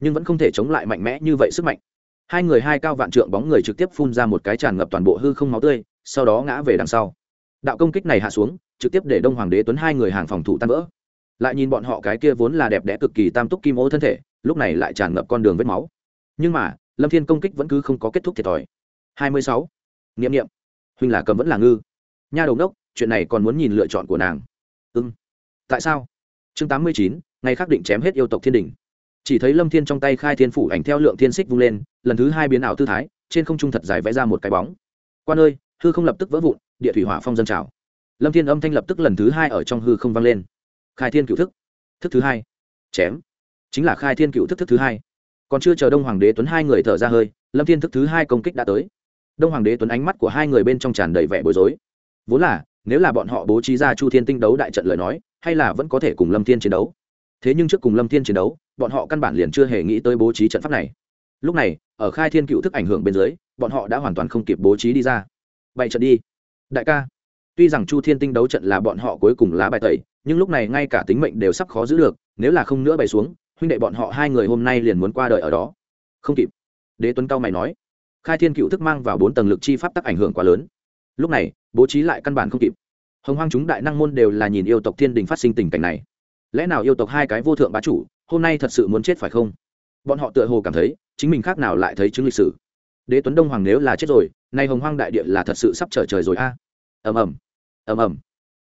nhưng vẫn không thể chống lại mạnh mẽ như vậy sức mạnh. Hai người hai cao vạn trượng bóng người trực tiếp phun ra một cái tràn ngập toàn bộ hư không máu tươi, sau đó ngã về đằng sau. Đạo công kích này hạ xuống, trực tiếp để đông hoàng đế tuấn hai người hàng phòng thủ tan vỡ. Lại nhìn bọn họ cái kia vốn là đẹp đẽ cực kỳ tam túc kim ô thân thể, lúc này lại tràn ngập con đường vết máu. Nhưng mà, lâm thiên công kích vẫn cứ không có kết thúc thiệt thòi. Hai mươi sáu. Nghiệm nghiệm huynh là cầm vẫn là ngư. Nha đầu đốc, chuyện này còn muốn nhìn lựa chọn của nàng. Ưng tại sao? Chương tám mươi chín, ngày khắc định chém hết yêu tộc thiên đình chỉ thấy lâm thiên trong tay khai thiên phủ ảnh theo lượng thiên xích vung lên, lần thứ hai biến ảo tư thái, trên không trung thật dài vẽ ra một cái bóng. Quan ơi, hư không lập tức vỡ vụn, địa thủy hỏa phong dân trào. Lâm thiên âm thanh lập tức lần thứ hai ở trong hư không vang lên. Khai thiên cựu thức thức thứ hai. Chém. Chính là khai thiên cựu thức thức thứ hai. Còn chưa chờ đông hoàng đế tuấn hai người thở ra hơi, lâm thiên thức thứ hai công kích đã tới. Đông hoàng đế tuấn ánh mắt của hai người bên trong tràn đầy vẻ bối rối. Vốn là, nếu là bọn họ bố trí ra chu thiên tinh đấu đại trận lời nói, hay là vẫn có thể cùng lâm thiên chiến đấu? Thế nhưng trước cùng lâm thiên chiến đấu, bọn họ căn bản liền chưa hề nghĩ tới bố trí trận pháp này. Lúc này, ở khai thiên cựu thức ảnh hưởng bên dưới, bọn họ đã hoàn toàn không kịp bố trí đi ra. Bày trận đi. Đại ca. Tuy rằng chu thiên tinh đấu trận là bọn họ cuối cùng lá bài tẩy, nhưng lúc này ngay cả tính mệnh đều sắp khó giữ được, nếu là không nữa bày xuống, huynh đệ bọn họ hai người hôm nay liền muốn qua đời ở đó. Không kịp. Đế tuấn cao mày nói. Khai thiên cựu thức mang vào bốn tầng lực chi pháp tắc ảnh hưởng quá lớn. Lúc này, bố trí lại căn bản không kịp. Hồng hoang chúng đại năng môn đều là nhìn yêu tộc thiên đình phát sinh tình cảnh này lẽ nào yêu tộc hai cái vô thượng bá chủ, hôm nay thật sự muốn chết phải không? Bọn họ tựa hồ cảm thấy, chính mình khác nào lại thấy chứng lịch sử. Đế tuấn đông hoàng nếu là chết rồi, nay hồng hoang đại địa là thật sự sắp trở trời rồi a. Ầm ầm ầm ầm.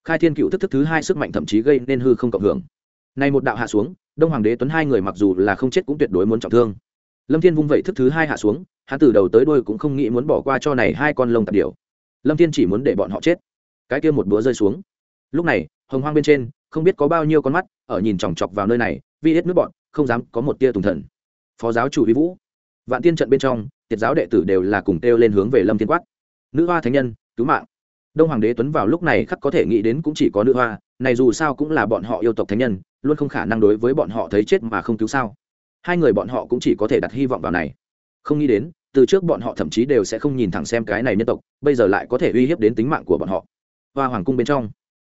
Khai thiên cựu thức thức thứ hai sức mạnh thậm chí gây nên hư không cộng hưởng. Nay một đạo hạ xuống, đông hoàng đế tuấn hai người mặc dù là không chết cũng tuyệt đối muốn trọng thương. Lâm thiên vung vẩy thức thứ hai hạ xuống, hắn từ đầu tới đôi cũng không nghĩ muốn bỏ qua cho này hai con lông tạp điều lâm thiên chỉ muốn để bọn họ chết. Cái kia một búa rơi xuống. Lúc này, hồng hoang bên trên không biết có bao nhiêu con mắt ở nhìn chòng chọc vào nơi này vi hết nước bọn, không dám có một tia tùng thần. Phó giáo chủ vi vũ, vạn tiên trận bên trong, tiệt giáo đệ tử đều là cùng kêu lên hướng về lâm thiên quát. Nữ hoa thánh nhân, cứu mạng. Đông hoàng đế tuấn vào lúc này khắc có thể nghĩ đến cũng chỉ có nữ hoa, này dù sao cũng là bọn họ yêu tộc thánh nhân, luôn không khả năng đối với bọn họ thấy chết mà không cứu sao. Hai người bọn họ cũng chỉ có thể đặt hy vọng vào này. Không nghĩ đến, từ trước bọn họ thậm chí đều sẽ không nhìn thẳng xem cái này nhân tộc, bây giờ lại có thể uy hiếp đến tính mạng của bọn họ. Hoa hoàng cung bên trong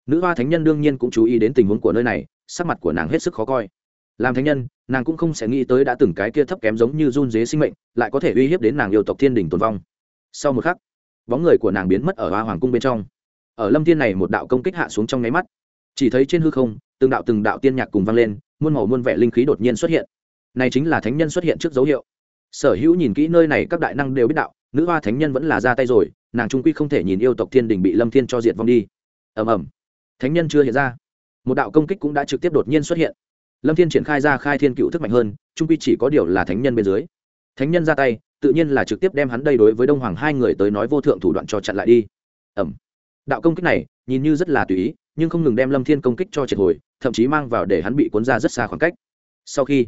nữ hoa thánh nhân đương nhiên cũng chú ý đến tình huống của nơi này, sắc mặt của nàng hết sức khó coi. Làm thánh nhân, nàng cũng không sẽ nghĩ tới đã từng cái kia thấp kém giống như run dế sinh mệnh, lại có thể uy hiếp đến nàng yêu tộc thiên đình tồn vong. Sau một khắc, bóng người của nàng biến mất ở hoa hoàng cung bên trong. Ở lâm thiên này một đạo công kích hạ xuống trong nháy mắt, chỉ thấy trên hư không, từng đạo từng đạo tiên nhạc cùng vang lên, muôn màu muôn vẻ linh khí đột nhiên xuất hiện. Này chính là thánh nhân xuất hiện trước dấu hiệu. Sở hữu nhìn kỹ nơi này, các đại năng đều biết đạo, nữ hoa thánh nhân vẫn là ra tay rồi, nàng trung quy không thể nhìn yêu tộc thiên đình bị lâm thiên cho diệt vong đi. Ầm ầm thánh nhân chưa hiện ra. Một đạo công kích cũng đã trực tiếp đột nhiên xuất hiện. Lâm thiên triển khai ra khai thiên cựu thức mạnh hơn trung quy chỉ có điều là thánh nhân bên dưới. Thánh nhân ra tay, tự nhiên là trực tiếp đem hắn đây đối với đông hoàng hai người tới nói vô thượng thủ đoạn cho chặn lại đi. Ẩm. Đạo công kích này, nhìn như rất là tùy ý, nhưng không ngừng đem lâm thiên công kích cho triệt hồi, thậm chí mang vào để hắn bị cuốn ra rất xa khoảng cách. Sau khi,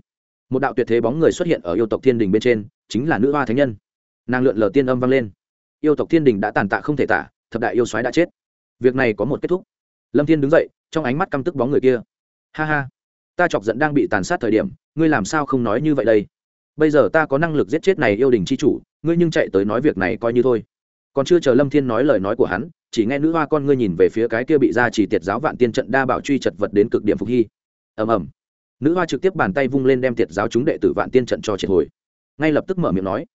một đạo tuyệt thế bóng người xuất hiện ở yêu tộc thiên đình bên trên, chính là nữ hoa thánh nhân. Nàng lượn lờ tiên âm vang lên. Yêu tộc thiên đình đã tàn tạ không thể tả, thập đại yêu soái đã chết. Việc này có một kết thúc lâm thiên đứng dậy, trong ánh mắt căm tức bóng người kia. Ha ha, ta chọc giận đang bị tàn sát thời điểm, ngươi làm sao không nói như vậy đây? Bây giờ ta có năng lực giết chết này yêu đình c h i chủ, ngươi nhưng chạy tới nói việc này coi như thôi. Còn chưa chờ lâm thiên nói lời nói của hắn, chỉ nghe nữ hoa con ngươi nhìn về phía cái kia bị ra chỉ tiệt giáo vạn tiên trận đa bảo truy chật vật đến cực điểm phục hy. Ầm ầm. Nữ hoa trực tiếp bàn tay vung lên đem tiệt giáo chúng đệ tử vạn tiên trận cho triệt hồi. Ngay lập tức mở miệng nói,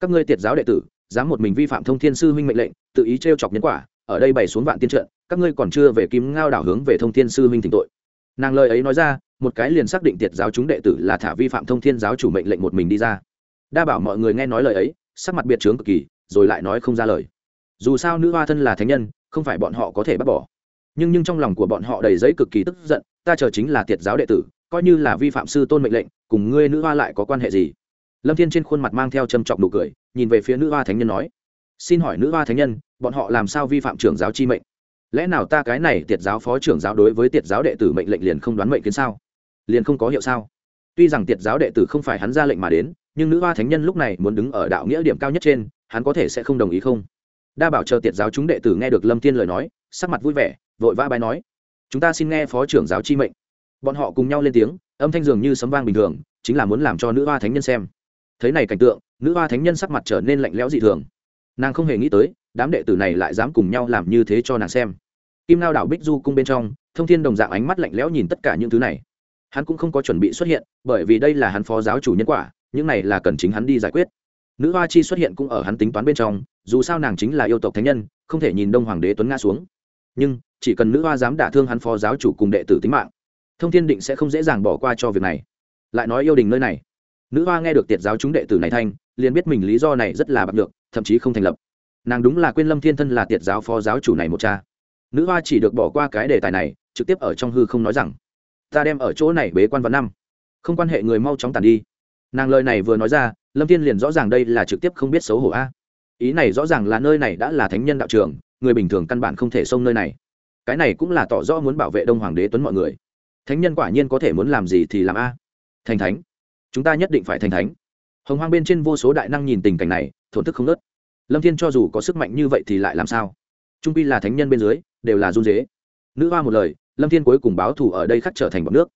các ngươi tiệt giáo đệ tử, dám một mình vi phạm thông thiên sư huynh mệnh lệnh, tự ý t chọc nhân quả, ở đây bày xuống vạn tiên trận các ngươi còn chưa về kim ngao đảo hướng về thông thiên sư huynh thỉnh tội. Nàng lời ấy nói ra, một cái liền xác định tiệt giáo chúng đệ tử là thả vi phạm thông thiên giáo chủ mệnh lệnh một mình đi ra. Đa bảo mọi người nghe nói lời ấy, sắc mặt biệt trướng cực kỳ, rồi lại nói không ra lời. Dù sao nữ hoa thân là thánh nhân, không phải bọn họ có thể bắt bỏ. Nhưng nhưng trong lòng của bọn họ đầy giấy cực kỳ tức giận, ta chờ chính là tiệt giáo đệ tử, coi như là vi phạm sư tôn mệnh lệnh, cùng ngươi nữ hoa lại có quan hệ gì? Lâm thiên trên khuôn mặt mang theo châm chọc nụ cười, nhìn về phía nữ hoa thánh nhân nói, xin hỏi nữ hoa thánh nhân, bọn họ làm sao vi phạm trưởng giáo chi mệnh? Lẽ nào ta cái này tiệt giáo phó trưởng giáo đối với tiệt giáo đệ tử mệnh lệnh liền không đoán mệnh kiến sao? Liền không có hiệu sao? Tuy rằng tiệt giáo đệ tử không phải hắn ra lệnh mà đến, nhưng nữ hoa thánh nhân lúc này muốn đứng ở đạo nghĩa điểm cao nhất trên, hắn có thể sẽ không đồng ý không? Đa bảo chờ tiệt giáo chúng đệ tử nghe được lâm thiên lời nói, sắc mặt vui vẻ, vội vã bài nói, chúng ta xin nghe phó trưởng giáo chi mệnh. Bọn họ cùng nhau lên tiếng, âm thanh dường như sấm vang bình thường, chính là muốn làm cho nữ hoa thánh nhân xem. Thấy này cảnh tượng, nữ hoa thánh nhân sắc mặt trở nên lạnh lẽo dị thường. Nàng không hề nghĩ tới, đám đệ tử này lại dám cùng nhau làm như thế cho nàng xem kim lao đảo bích du cung bên trong, thông thiên đồng dạng ánh mắt lạnh lẽo nhìn tất cả những thứ này. Hắn cũng không có chuẩn bị xuất hiện, bởi vì đây là hắn phó giáo chủ nhân quả, những này là cần chính hắn đi giải quyết. Nữ hoa chi xuất hiện cũng ở hắn tính toán bên trong, dù sao nàng chính là yêu tộc thánh nhân, không thể nhìn đông hoàng đế tuấn nga xuống. Nhưng, chỉ cần nữ hoa dám đả thương hắn phó giáo chủ cùng đệ tử tính mạng, thông thiên định sẽ không dễ dàng bỏ qua cho việc này. Lại nói yêu đình nơi này. Nữ hoa nghe được tiệt giáo chúng đệ tử này thanh, liền biết mình lý do này rất là bạc được thậm chí không thành lập. Nàng đúng là quên lâm thiên thân là tiệt giáo phó giáo chủ này một cha nữ hoa chỉ được bỏ qua cái đề tài này, trực tiếp ở trong hư không nói rằng, ta đem ở chỗ này bế quan vào năm. Không quan hệ người mau chóng tàn đi. Nàng lời này vừa nói ra, lâm thiên liền rõ ràng đây là trực tiếp không biết xấu hổ a. Ý này rõ ràng là nơi này đã là thánh nhân đạo trường, người bình thường căn bản không thể xông nơi này. Cái này cũng là tỏ rõ muốn bảo vệ đông hoàng đế tuấn mọi người. Thánh nhân quả nhiên có thể muốn làm gì thì làm a. Thành thánh. Chúng ta nhất định phải thành thánh. Hồng hoang bên trên vô số đại năng nhìn tình cảnh này, thổn thức không nớt lâm thiên cho dù có sức mạnh như vậy thì lại làm sao? Trung quy là thánh nhân bên dưới, đều là run dế. Nữ hoa một lời, lâm thiên cuối cùng báo thù ở đây khắc trở thành bọn nước.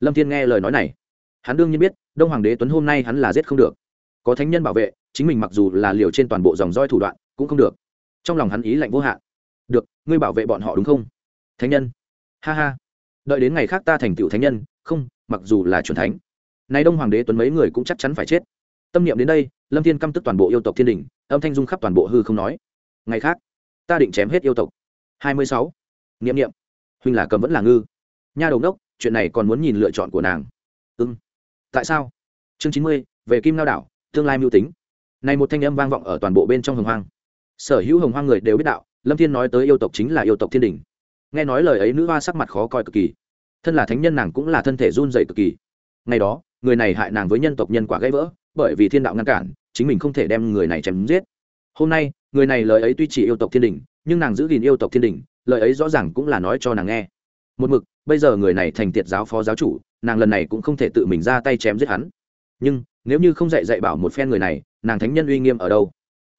Lâm thiên nghe lời nói này, hắn đương nhiên biết, đông hoàng đế tuấn hôm nay hắn là giết không được. Có thánh nhân bảo vệ, chính mình mặc dù là liều trên toàn bộ dòng roi thủ đoạn, cũng không được. Trong lòng hắn ý lạnh vô hạn. Được, ngươi bảo vệ bọn họ đúng không? Thánh nhân. Ha ha. Đợi đến ngày khác ta thành tựu thánh nhân, không, mặc dù là c thánh. Nay đông hoàng đế tuấn mấy người cũng chắc chắn phải chết. Tâm niệm đến đây, lâm thiên căm tức toàn bộ yêu tộc thiên đình, âm thanh dung khắp toàn bộ hư không nói. Ngày khác ta định chém hết yêu tộc. Hai mươi sáu. Niệm niệm. Huynh là cầm vẫn là ngư. Nha đầu đốc, chuyện này còn muốn nhìn lựa chọn của nàng. Ưng tại sao? Chương chín mươi, về kim lao đảo, tương lai mưu tính. Này một thanh âm vang vọng ở toàn bộ bên trong hồng hoang. Sở hữu hồng hoang người đều biết đạo, lâm thiên nói tới yêu tộc chính là yêu tộc thiên đình. Nghe nói lời ấy, nữ hoa sắc mặt khó coi cực kỳ. Thân là thánh nhân nàng cũng là thân thể run dày cực kỳ. Ngày đó, người này hại nàng với nhân tộc nhân quả gãy vỡ, bởi vì thiên đạo ngăn cản, chính mình không thể đem người này chém giết. Hôm nay người này lời ấy tuy chỉ yêu tộc thiên đình, nhưng nàng giữ gìn yêu tộc thiên đình, lời ấy rõ ràng cũng là nói cho nàng nghe. Một mực, bây giờ người này thành tiệt giáo phó giáo chủ, nàng lần này cũng không thể tự mình ra tay chém giết hắn. Nhưng, nếu như không dạy dạy bảo một phen người này, nàng thánh nhân uy nghiêm ở đâu?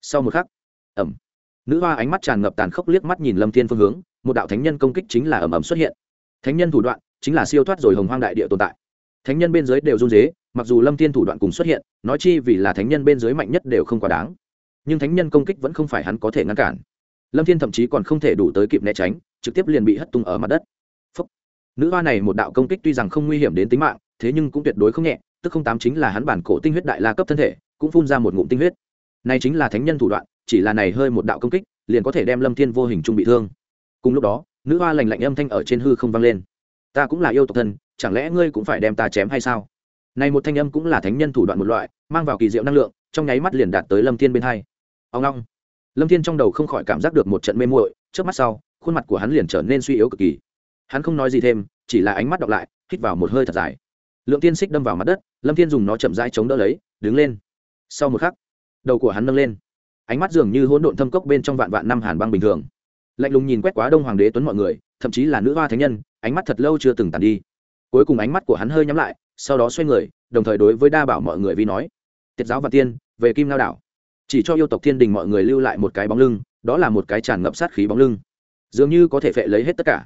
Sau một khắc ẩm nữ hoa ánh mắt tràn ngập tàn khốc liếc mắt nhìn lâm thiên phương hướng, một đạo thánh nhân công kích chính là ẩm ẩm xuất hiện. Thánh nhân thủ đoạn chính là siêu thoát rồi hồng hoang đại địa tồn tại. Thánh nhân bên dưới đều run dế mặc dù lâm thiên thủ đoạn cùng xuất hiện, nói chi vì là thánh nhân bên dưới mạnh nhất đều không quá đáng nhưng thánh nhân công kích vẫn không phải hắn có thể ngăn cản. Lâm thiên thậm chí còn không thể đủ tới kịp né tránh, trực tiếp liền bị hất tung ở mặt đất. Phúc. nữ hoa này một đạo công kích tuy rằng không nguy hiểm đến tính mạng, thế nhưng cũng tuyệt đối không nhẹ, tức không tám chính là hắn bản cổ tinh huyết đại la cấp thân thể, cũng phun ra một ngụm tinh huyết. Này chính là thánh nhân thủ đoạn, chỉ là này hơi một đạo công kích, liền có thể đem lâm thiên vô hình trung bị thương. Cùng lúc đó, nữ hoa lành lạnh âm thanh ở trên hư không vang lên. Ta cũng là yêu tộc thân, chẳng lẽ ngươi cũng phải đem ta chém hay sao? Này một thanh âm cũng là thánh nhân thủ đoạn một loại, mang vào kỳ diệu năng lượng, trong nháy mắt liền đạt tới lâm thiên bên hai ông long lâm thiên trong đầu không khỏi cảm giác được một trận mê muội trước mắt sau, khuôn mặt của hắn liền trở nên suy yếu cực kỳ. Hắn không nói gì thêm, chỉ là ánh mắt đọc lại, hít vào một hơi thật dài. Lượng tiên xích đâm vào mặt đất, lâm thiên dùng nó chậm rãi chống đỡ lấy, đứng lên. Sau một khắc, đầu của hắn nâng lên. Ánh mắt dường như hỗn độn thâm cốc bên trong vạn vạn năm hàn băng bình thường. Lạnh lùng nhìn quét quá đông hoàng đế tuấn mọi người, thậm chí là nữ hoa thánh nhân, ánh mắt thật lâu chưa từng tàn đi. Cuối cùng ánh mắt của hắn hơi nhắm lại, sau đó xoay người, đồng thời đối với đa bảo mọi người vi nói. Tiết giáo và tiên, về kim lao đảo chỉ cho yêu tộc thiên đình mọi người lưu lại một cái bóng lưng, đó là một cái tràn ngập sát khí bóng lưng. Dường như có thể phệ lấy hết tất cả.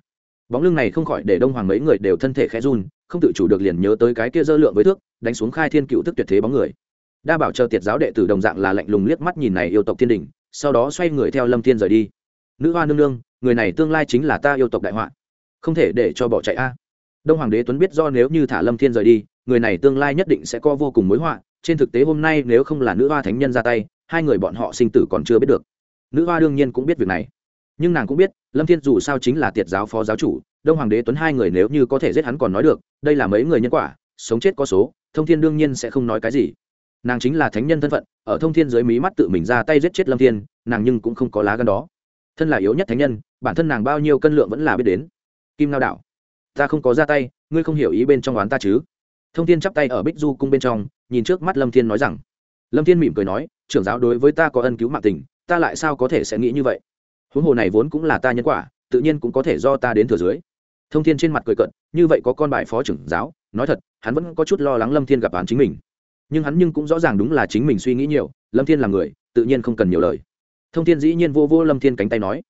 Bóng lưng này không khỏi để đông hoàng mấy người đều thân thể khẽ run, không tự chủ được liền nhớ tới cái kia dơ lượng với thước, đánh xuống khai thiên cựu thức tuyệt thế bóng người. Đa bảo chờ tiệt giáo đệ tử đồng dạng là lạnh lùng liếc mắt nhìn này yêu tộc thiên đình, sau đó xoay người theo lâm thiên rời đi. Nữ hoa nương nương, người này tương lai chính là ta yêu tộc đại họa. Không thể để cho bỏ chạy a. Đông hoàng đế tuấn biết do nếu như thả lâm thiên rời đi, người này tương lai nhất định sẽ có vô cùng mối họa. Trên thực tế hôm nay nếu không là nữ hoa thánh nhân ra tay hai người bọn họ sinh tử còn chưa biết được. Nữ hoa đương nhiên cũng biết việc này. Nhưng nàng cũng biết, lâm thiên dù sao chính là tiệt giáo phó giáo chủ, đông hoàng đế tuấn hai người nếu như có thể giết hắn còn nói được, đây là mấy người nhân quả, sống chết có số, thông thiên đương nhiên sẽ không nói cái gì. Nàng chính là thánh nhân thân phận, ở thông thiên dưới mí mắt tự mình ra tay giết chết lâm thiên, nàng nhưng cũng không có lá gan đó. Thân là yếu nhất thánh nhân, bản thân nàng bao nhiêu cân lượng vẫn là biết đến. Kim lao đạo ta không có ra tay, ngươi không hiểu ý bên trong oán ta chứ? Thông thiên chắp tay ở bích du cung bên trong, nhìn trước mắt lâm thiên nói rằng. Lâm thiên mỉm cười nói trưởng giáo đối với ta có ân cứu mạng tình, ta lại sao có thể sẽ nghĩ như vậy? Huống hồ này vốn cũng là ta nhân quả, tự nhiên cũng có thể do ta đến thừa dưới. Thông thiên trên mặt cười cận như vậy có con bài phó trưởng giáo, nói thật, hắn vẫn có chút lo lắng lâm thiên gặp án chính mình. Nhưng hắn nhưng cũng rõ ràng đúng là chính mình suy nghĩ nhiều, lâm thiên là người, tự nhiên không cần nhiều lời. Thông thiên dĩ nhiên vô vô lâm thiên cánh tay nói,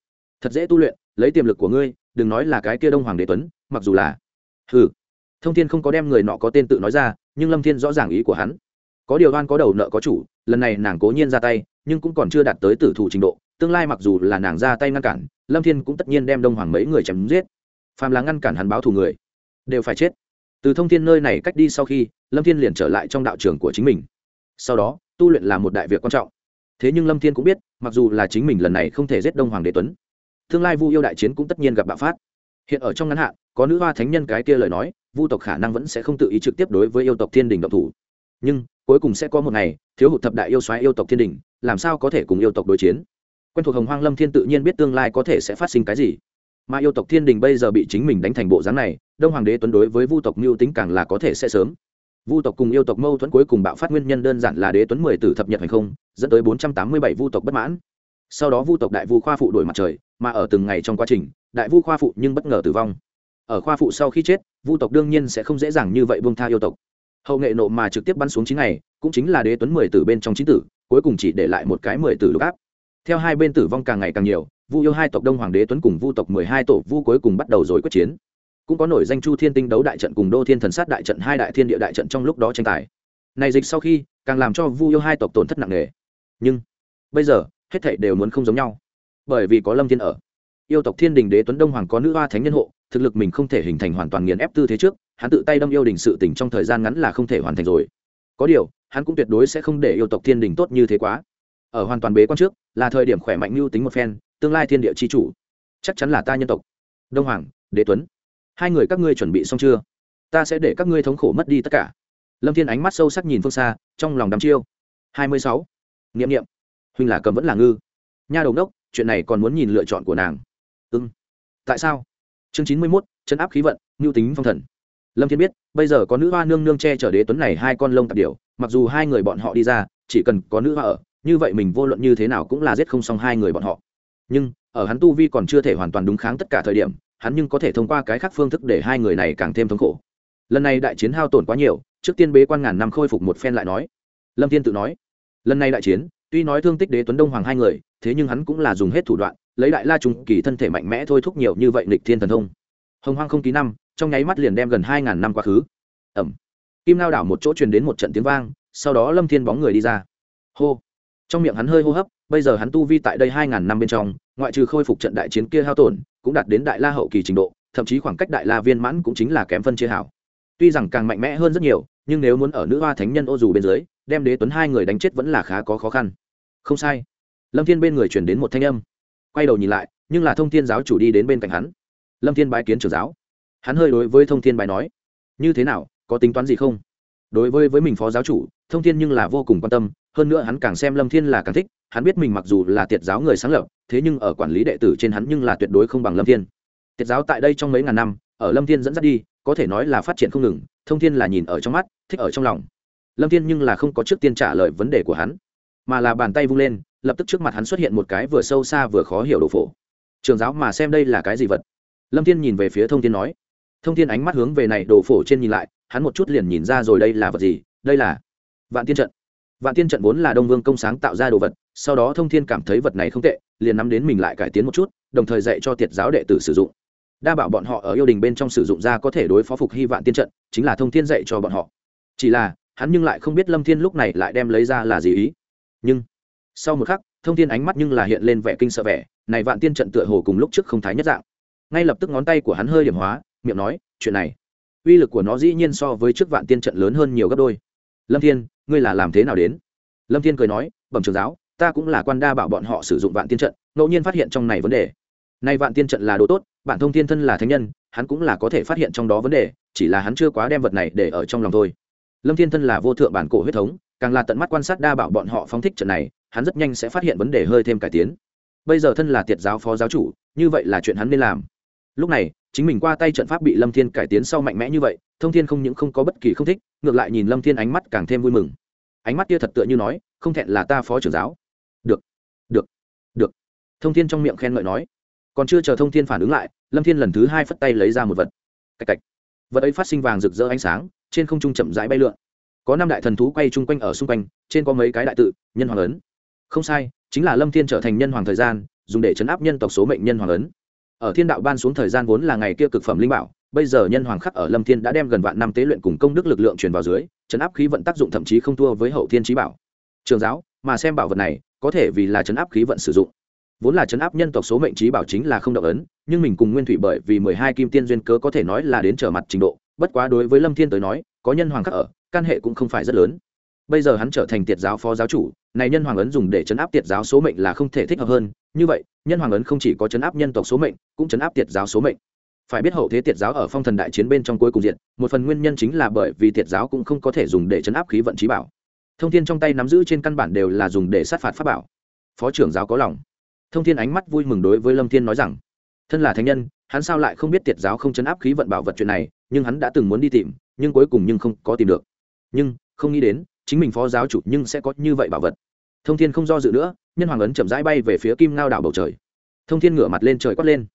thật dễ tu luyện, lấy tiềm lực của ngươi, đừng nói là cái kia đông hoàng đế tuấn, mặc dù là hừ. Thông thiên không có đem người nọ có tên tự nói ra, nhưng lâm thiên rõ ràng ý của hắn có điều oan có đầu nợ có chủ, lần này nàng cố nhiên ra tay, nhưng cũng còn chưa đạt tới tử thủ trình độ, tương lai mặc dù là nàng ra tay ngăn cản, lâm thiên cũng tất nhiên đem đông hoàng mấy người chém giết. Phàm là ngăn cản hắn báo thù người, đều phải chết. Từ thông thiên nơi này cách đi sau khi, lâm thiên liền trở lại trong đạo trường của chính mình. Sau đó, tu luyện là một đại việc quan trọng. Thế nhưng lâm thiên cũng biết, mặc dù là chính mình lần này không thể giết đông hoàng đế tuấn, tương lai vu yêu đại chiến cũng tất nhiên gặp bạo phát. Hiện ở trong ngắn hạn, có nữ hoa thánh nhân cái kia lời nói, vu tộc khả năng vẫn sẽ không tự ý trực tiếp đối với yêu tộc thiên đình độc thủ nhưng, cuối cùng sẽ có một ngày, thiếu hụt thập đại yêu xoáy yêu tộc thiên đình, làm sao có thể cùng yêu tộc đối chiến? Quen thuộc hồng hoang lâm thiên tự nhiên biết tương lai có thể sẽ phát sinh cái gì. Mà yêu tộc thiên đình bây giờ bị chính mình đánh thành bộ dáng này, đông hoàng đế tuấn đối với vu tộc mưu tính càng là có thể sẽ sớm. Vu tộc cùng yêu tộc mâu thuẫn cuối cùng bạo phát nguyên nhân đơn giản là đế tuấn mười tử thập nhật hành không, dẫn tới bốn trăm tám mươi bảy vu tộc bất mãn. Sau đó vu tộc đại vu khoa phụ đổi mặt trời, mà ở từng ngày trong quá trình, đại vu khoa phụ nhưng bất ngờ tử vong. Ở khoa phụ sau khi chết, vu tộc đương nhiên sẽ không dễ dàng như vậy buông tha yêu tộc hậu nghệ nộ mà trực tiếp bắn xuống chín ngày, cũng chính là đế tuấn mười tử bên trong chín tử, cuối cùng chỉ để lại một cái mười tử lục áp. Theo hai bên tử vong càng ngày càng nhiều, vu yêu hai tộc đông hoàng đế tuấn cùng vu tộc mười hai tổ vu cuối cùng bắt đầu rồi quyết chiến. Cũng có nổi danh chu thiên tinh đấu đại trận cùng đô thiên thần sát đại trận hai đại thiên địa đại trận trong lúc đó tranh tài. Này dịch sau khi, càng làm cho vu yêu hai tộc tổn thất nặng nề. Nhưng, bây giờ, hết thảy đều muốn không giống nhau. Bởi vì có lâm thiên ở. Yêu tộc thiên đình đế tuấn đông hoàng có nữ hoa thánh nhân hộ thực lực mình không thể hình thành hoàn toàn nghiền ép tư thế trước, hắn tự tay đâm yêu đình sự tỉnh trong thời gian ngắn là không thể hoàn thành rồi. Có điều, hắn cũng tuyệt đối sẽ không để yêu tộc thiên đình tốt như thế quá. Ở hoàn toàn bế quan trước, là thời điểm khỏe mạnh mưu tính một phen, tương lai thiên địa c h i chủ. Chắc chắn là ta nhân tộc. Đông hoàng, đế tuấn. Hai người các ngươi chuẩn bị xong chưa? Ta sẽ để các ngươi thống khổ mất đi tất cả. Lâm thiên ánh mắt sâu sắc nhìn phương xa, trong lòng đắm chiêu. Hai mươi sáu. N i ệ m n i ệ m huynh là cầm vẫn là ngư. Nha đầu đốc, chuyện này còn muốn nhìn lựa chọn của nàng. Ưng tại sao? Chương chín mươi mốt chân áp khí vận ngưu tính phong thần. Lâm thiên biết, bây giờ có nữ hoa nương nương che chở đế tuấn này hai con lông tạp điều mặc dù hai người bọn họ đi ra, chỉ cần có nữ hoa ở, như vậy mình vô luận như thế nào cũng là giết không xong hai người bọn họ. Nhưng, ở hắn tu vi còn chưa thể hoàn toàn đúng kháng tất cả thời điểm, hắn nhưng có thể thông qua cái khác phương thức để hai người này càng thêm thống khổ. Lần này đại chiến hao tổn quá nhiều, trước tiên bế quan ngàn năm khôi phục một phen lại nói. Lâm thiên tự nói, lần này đại chiến tuy nói thương tích đế tuấn đông hoàng hai người, thế nhưng hắn cũng là dùng hết thủ đoạn, lấy đại la trùng kỳ thân thể mạnh mẽ thôi thúc nhiều như vậy nịch thiên thần thông. Hồng hoang không ký năm, trong nháy mắt liền đem gần hai ngàn năm quá khứ. Ẩm. Kim lao đảo một chỗ truyền đến một trận tiếng vang, sau đó lâm thiên bóng người đi ra. Hô. Trong miệng hắn hơi hô hấp, bây giờ hắn tu vi tại đây hai ngàn năm bên trong, ngoại trừ khôi phục trận đại chiến kia hao tổn, cũng đạt đến đại la hậu kỳ trình độ, thậm chí khoảng cách đại la viên mãn cũng chính là kém phân chia hảo. Tuy rằng càng mạnh mẽ hơn rất nhiều, nhưng nếu muốn ở nữ hoa thánh nhân ô dù bên dưới đem đế tuấn hai người đánh chết vẫn là khá có khó khăn. Không sai. Lâm thiên bên người chuyển đến một thanh âm. Quay đầu nhìn lại, nhưng là thông thiên giáo chủ đi đến bên cạnh hắn. Lâm thiên bái kiến trưởng giáo. Hắn hơi đối với thông thiên bài nói, như thế nào, có tính toán gì không? Đối với với mình phó giáo chủ, thông thiên nhưng là vô cùng quan tâm, hơn nữa hắn càng xem lâm thiên là càng thích, hắn biết mình mặc dù là tiệt giáo người sáng lập, thế nhưng ở quản lý đệ tử trên hắn nhưng là tuyệt đối không bằng lâm thiên. Tiệt giáo tại đây trong mấy ngàn năm, ở lâm thiên dẫn dắt đi, có thể nói là phát triển không ngừng, thông thiên là nhìn ở trong mắt, thích ở trong lòng lâm thiên nhưng là không có trước tiên trả lời vấn đề của hắn, mà là bàn tay vung lên, lập tức trước mặt hắn xuất hiện một cái vừa sâu xa vừa khó hiểu đồ phổ. Trường giáo mà xem đây là cái gì vật? Lâm thiên nhìn về phía thông thiên nói. Thông thiên ánh mắt hướng về này đồ phổ trên nhìn lại, hắn một chút liền nhìn ra rồi đây là vật gì, đây là vạn tiên trận. Vạn tiên trận vốn là đông vương công sáng tạo ra đồ vật, sau đó thông thiên cảm thấy vật này không tệ, liền nắm đến mình lại cải tiến một chút, đồng thời dạy cho tiệt giáo đệ tử sử dụng. Đa bảo bọn họ ở yêu đình bên trong sử dụng ra có thể đối phó phục hy vạn tiên trận, chính là thông thiên dạy cho bọn họ. Chỉ là hắn nhưng lại không biết lâm thiên lúc này lại đem lấy ra là gì ý. Nhưng sau một khắc, thông thiên ánh mắt nhưng là hiện lên vẻ kinh sợ vẻ, này vạn tiên trận tựa hồ cùng lúc trước không thái nhất dạng. Ngay lập tức ngón tay của hắn hơi điểm hóa, miệng nói, chuyện này, uy lực của nó dĩ nhiên so với trước vạn tiên trận lớn hơn nhiều gấp đôi. Lâm thiên, ngươi là làm thế nào đến? Lâm thiên cười nói, bẩm trường giáo, ta cũng là quan đa bảo bọn họ sử dụng vạn tiên trận, ngẫu nhiên phát hiện trong này vấn đề. Nay vạn tiên trận là đồ tốt, bản thông thiên thân là thánh nhân, hắn cũng là có thể phát hiện trong đó vấn đề, chỉ là hắn chưa quá đem vật này để ở trong lòng thôi lâm thiên thân là vô thượng bản cổ huyết thống, càng là tận mắt quan sát đa bảo bọn họ phóng thích trận này, hắn rất nhanh sẽ phát hiện vấn đề hơi thêm cải tiến. Bây giờ thân là tiệt giáo phó giáo chủ, như vậy là chuyện hắn nên làm. Lúc này, chính mình qua tay trận pháp bị lâm thiên cải tiến sau mạnh mẽ như vậy, thông thiên không những không có bất kỳ không thích, ngược lại nhìn lâm thiên ánh mắt càng thêm vui mừng. Ánh mắt kia thật tựa như nói, không thẹn là ta phó trưởng giáo. Được được được. Thông thiên trong miệng khen ngợi nói. Còn chưa chờ thông thiên phản ứng lại, lâm thiên lần thứ hai phất tay lấy ra một vật. Cạch cạch. Vật ấy phát sinh vàng rực rỡ ánh sáng trên không trung chậm rãi bay lượn. Có năm đại thần thú quay chung quanh ở xung quanh, trên có mấy cái đại tự, nhân hoàng ấn. Không sai, chính là lâm thiên trở thành nhân hoàng thời gian, dùng để chấn áp nhân tộc số mệnh nhân hoàng ấn. Ở thiên đạo ban xuống thời gian vốn là ngày kia cực phẩm linh bảo, bây giờ nhân hoàng khắc ở lâm thiên đã đem gần vạn năm tế luyện cùng công đức lực lượng truyền vào dưới, chấn áp khí vận tác dụng thậm chí không thua với hậu thiên trí bảo. Trường giáo, mà xem bảo vật này, có thể vì là chấn áp khí vận sử dụng. Vốn là chấn áp nhân tộc số mệnh trí bảo chính là không động ấn, nhưng mình cùng nguyên thủy bởi vì mười hai kim tiên duyên cớ có thể nói là đến trở mặt trình độ bất quá đối với lâm thiên tới nói, có nhân hoàng khắc ở căn hệ cũng không phải rất lớn. Bây giờ hắn trở thành tiệt giáo phó giáo chủ, này nhân hoàng ấn dùng để chấn áp tiệt giáo số mệnh là không thể thích hợp hơn. Như vậy, nhân hoàng ấn không chỉ có chấn áp nhân tộc số mệnh, cũng chấn áp tiệt giáo số mệnh. Phải biết hậu thế tiệt giáo ở phong thần đại chiến bên trong cuối cùng diện, một phần nguyên nhân chính là bởi vì tiệt giáo cũng không có thể dùng để chấn áp khí vận trí bảo. Thông thiên trong tay nắm giữ trên căn bản đều là dùng để sát phạt pháp bảo. Phó trưởng giáo có lòng. Thông thiên ánh mắt vui mừng đối với lâm thiên nói rằng, thân là thánh nhân hắn sao lại không biết tiệt giáo không chấn áp khí vận bảo vật chuyện này, nhưng hắn đã từng muốn đi tìm, nhưng cuối cùng nhưng không có tìm được. Nhưng, không nghĩ đến, chính mình phó giáo chủ nhưng sẽ có như vậy bảo vật. Thông thiên không do dự nữa, nhân hoàng ấn chậm rãi bay về phía kim ngao đảo bầu trời. Thông thiên ngửa mặt lên trời quát lên.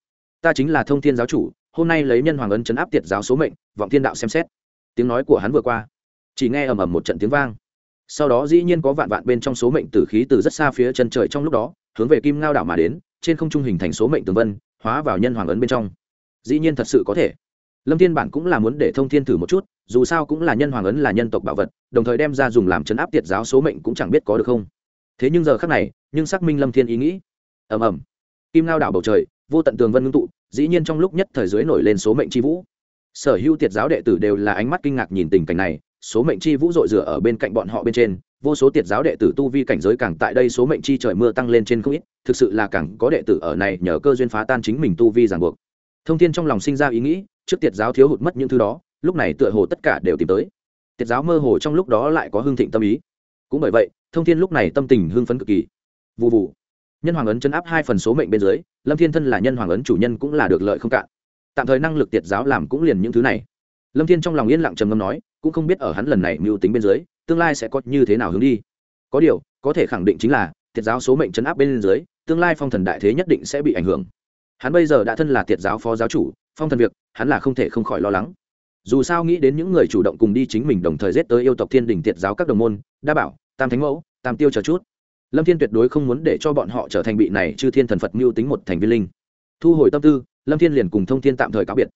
Ta chính là thông thiên giáo chủ, hôm nay lấy nhân hoàng ấn chấn áp tiệt giáo số mệnh, vọng thiên đạo xem xét. Tiếng nói của hắn vừa qua, chỉ nghe ầm ầm một trận tiếng vang. Sau đó dĩ nhiên có vạn vạn bên trong số mệnh tử khí từ rất xa phía chân trời trong lúc đó, hướng về kim ngao đảo mà đến, trên không trung hình thành số mệnh tường vân hóa vào nhân hoàng ấn bên trong. Dĩ nhiên thật sự có thể. Lâm thiên bản cũng là muốn để thông thiên thử một chút, dù sao cũng là nhân hoàng ấn là nhân tộc bảo vật, đồng thời đem ra dùng làm chấn áp tiệt giáo số mệnh cũng chẳng biết có được không. Thế nhưng giờ khác này, nhưng xác minh lâm thiên ý nghĩ. Ầm ầm. Kim lao đảo bầu trời, vô tận tường vân ngưng tụ, dĩ nhiên trong lúc nhất thời dưới nổi lên số mệnh c h i vũ. Sở hữu tiệt giáo đệ tử đều là ánh mắt kinh ngạc nhìn tình cảnh này, số mệnh chi vũ dội rửa ở bên cạnh bọn họ bên trên vô số tiệt giáo đệ tử tu vi cảnh giới càng tại đây số mệnh chi trời mưa tăng lên trên không ít, thực sự là càng có đệ tử ở này nhờ cơ duyên phá tan chính mình tu vi ràng buộc. Thông tin trong lòng sinh ra ý nghĩ, trước tiệt giáo thiếu hụt mất những thứ đó, lúc này tựa hồ tất cả đều tìm tới. Tiệt giáo mơ hồ trong lúc đó lại có hương thịnh tâm ý. Cũng bởi vậy, thông thiên lúc này tâm tình hưng phấn cực kỳ. Vụ vụ nhân hoàng ấn chấn áp hai phần số mệnh bên dưới, lâm thiên thân là nhân hoàng ấn chủ nhân cũng là được lợi không cạn. Tạm thời năng lực tiệt giáo làm cũng liền những thứ này. Lâm thiên trong lòng yên lặng trầm ngâm nói, cũng không biết ở hắn lần này mưu tính bên dưới tương lai sẽ có như thế nào hướng đi. Có điều, có thể khẳng định chính là, tiệt giáo số mệnh chấn áp bên dưới, tương lai phong thần đại thế nhất định sẽ bị ảnh hưởng. Hắn bây giờ đã thân là tiệt giáo phó giáo chủ, phong thần việc, hắn là không thể không khỏi lo lắng. Dù sao nghĩ đến những người chủ động cùng đi chính mình đồng thời giết tới yêu tộc thiên đình tiệt giáo các đồng môn, đa bảo, tam thánh mẫu, tam tiêu chờ chút. Lâm thiên tuyệt đối không muốn để cho bọn họ trở thành bị này chư thiên thần phật mưu tính một thành viên linh. Thu hồi tâm tư, lâm thiên liền cùng thông thiên tạm thời cáo biệt.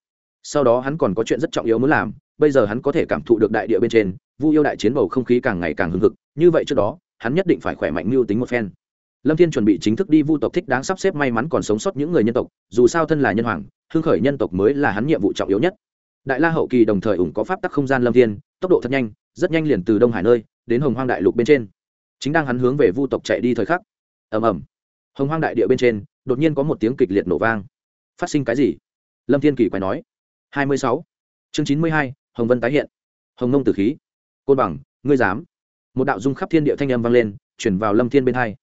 Sau đó hắn còn có chuyện rất trọng yếu muốn làm, bây giờ hắn có thể cảm thụ được đại địa bên trên vu yêu đại chiến bầu không khí càng ngày càng hưng hực, như vậy trước đó, hắn nhất định phải khỏe mạnh mưu tính một phen. Lâm thiên chuẩn bị chính thức đi vu tộc thích đáng sắp xếp may mắn còn sống sót những người nhân tộc, dù sao thân là nhân hoàng, hưng khởi nhân tộc mới là hắn nhiệm vụ trọng yếu nhất. Đại la hậu kỳ đồng thời ủng có pháp tắc không gian lâm thiên, tốc độ thật nhanh, rất nhanh liền từ đông hải nơi, đến hồng hoang đại lục bên trên. Chính đang hắn hướng về vu tộc chạy đi thời khắc, ầm ầm, hồng hoang đại địa bên trên, đột nhiên có một tiếng kịch liệt nổ vang. Phát sinh cái gì? Lâm thiên kỳ quay nói. Hai mươi sáu, chương chín mươi hai, hồng vân tái hiện. Hồng nông tử khí côn bằng, ngươi dám. Một đạo dung khắp thiên địa thanh âm vang lên, chuyển vào lâm thiên bên hai.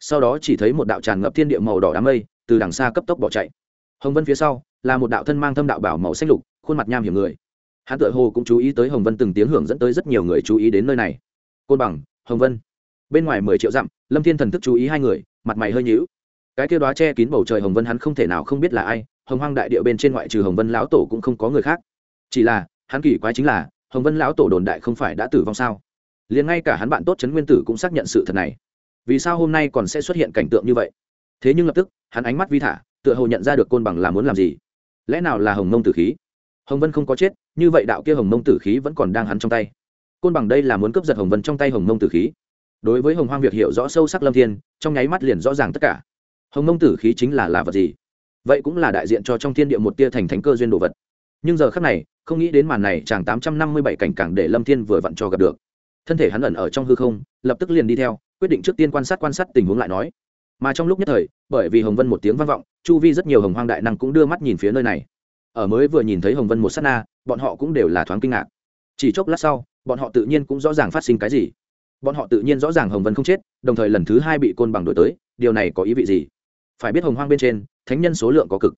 Sau đó chỉ thấy một đạo tràn ngập thiên địa màu đỏ đám mây, từ đằng xa cấp tốc bỏ chạy. Hồng vân phía sau, là một đạo thân mang thâm đạo bảo màu xanh lục, khuôn mặt nham hiểm người. Hắn tự hồ cũng chú ý tới hồng vân từng tiếng hưởng dẫn tới rất nhiều người chú ý đến nơi này. Côn bằng, hồng vân. Bên ngoài mười triệu dặm, lâm thiên thần thức chú ý hai người, mặt mày hơi nhíu. Cái kia đó che kín bầu trời hồng vân hắn không thể nào không biết là ai, hồng hoang đại địa bên trên ngoại trừ hồng vân lão tổ cũng không có người khác. Chỉ là, hắn kỳ quái chính là hồng vân lão tổ đồn đại không phải đã tử vong sao? Liền ngay cả hắn bạn tốt trấn nguyên tử cũng xác nhận sự thật này. Vì sao hôm nay còn sẽ xuất hiện cảnh tượng như vậy? Thế nhưng lập tức, hắn ánh mắt vi thả, tựa hồ nhận ra được côn bằng là muốn làm gì. Lẽ nào là hồng mông tử khí? Hồng vân không có chết, như vậy đạo kia hồng mông tử khí vẫn còn đang hắn trong tay. Côn bằng đây là muốn cướp giật hồng vân trong tay hồng mông tử khí. Đối với hồng hoang việc hiểu rõ sâu sắc lâm thiên, trong nháy mắt liền rõ ràng tất cả. Hồng mông tử khí chính là là vật gì? Vậy cũng là đại diện cho trong thiên địa một tia thành thánh cơ duyên đồ vật nhưng giờ khắc này, không nghĩ đến màn này chàng tám trăm năm mươi bảy cảnh cảng để lâm thiên vừa vặn cho gặp được. Thân thể hắn ẩn ở trong hư không, lập tức liền đi theo, quyết định trước tiên quan sát quan sát tình huống lại nói. Mà trong lúc nhất thời, bởi vì hồng vân một tiếng vang vọng, chu vi rất nhiều hồng hoang đại năng cũng đưa mắt nhìn phía nơi này. Ở mới vừa nhìn thấy hồng vân một s á t na, bọn họ cũng đều là thoáng kinh ngạc. Chỉ chốc lát sau, bọn họ tự nhiên cũng rõ ràng phát sinh cái gì. Bọn họ tự nhiên rõ ràng hồng vân không chết, đồng thời lần thứ hai bị côn bằng đổi tới, điều này có ý vị gì? Phải biết hồng hoang bên trên, thánh nhân số lượng có cực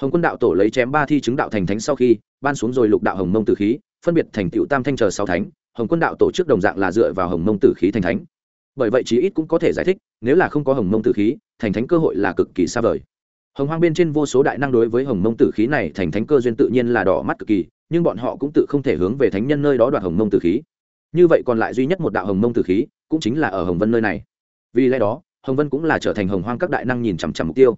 hồng quân đạo tổ lấy chém ba thi chứng đạo thành thánh sau khi, ban xuống rồi lục đạo hồng mông tử khí, phân biệt thành tựu tam thanh chờ sáu thánh, hồng quân đạo tổ chức đồng dạng là dựa vào hồng mông tử khí thành thánh. Bởi vậy chí ít cũng có thể giải thích, nếu là không có hồng mông tử khí, thành thánh cơ hội là cực kỳ xa vời. Hồng hoang bên trên vô số đại năng đối với hồng mông tử khí này thành thánh cơ duyên tự nhiên là đỏ mắt cực kỳ, nhưng bọn họ cũng tự không thể hướng về thánh nhân nơi đó đoạt hồng mông tử khí. Như vậy còn lại duy nhất một đạo hồng mông tử khí, cũng chính là ở hồng vân nơi này. Vì lẽ đó, hồng vân cũng là trở thành hồng hoang các đại năng nhìn chằm chằm mục tiêu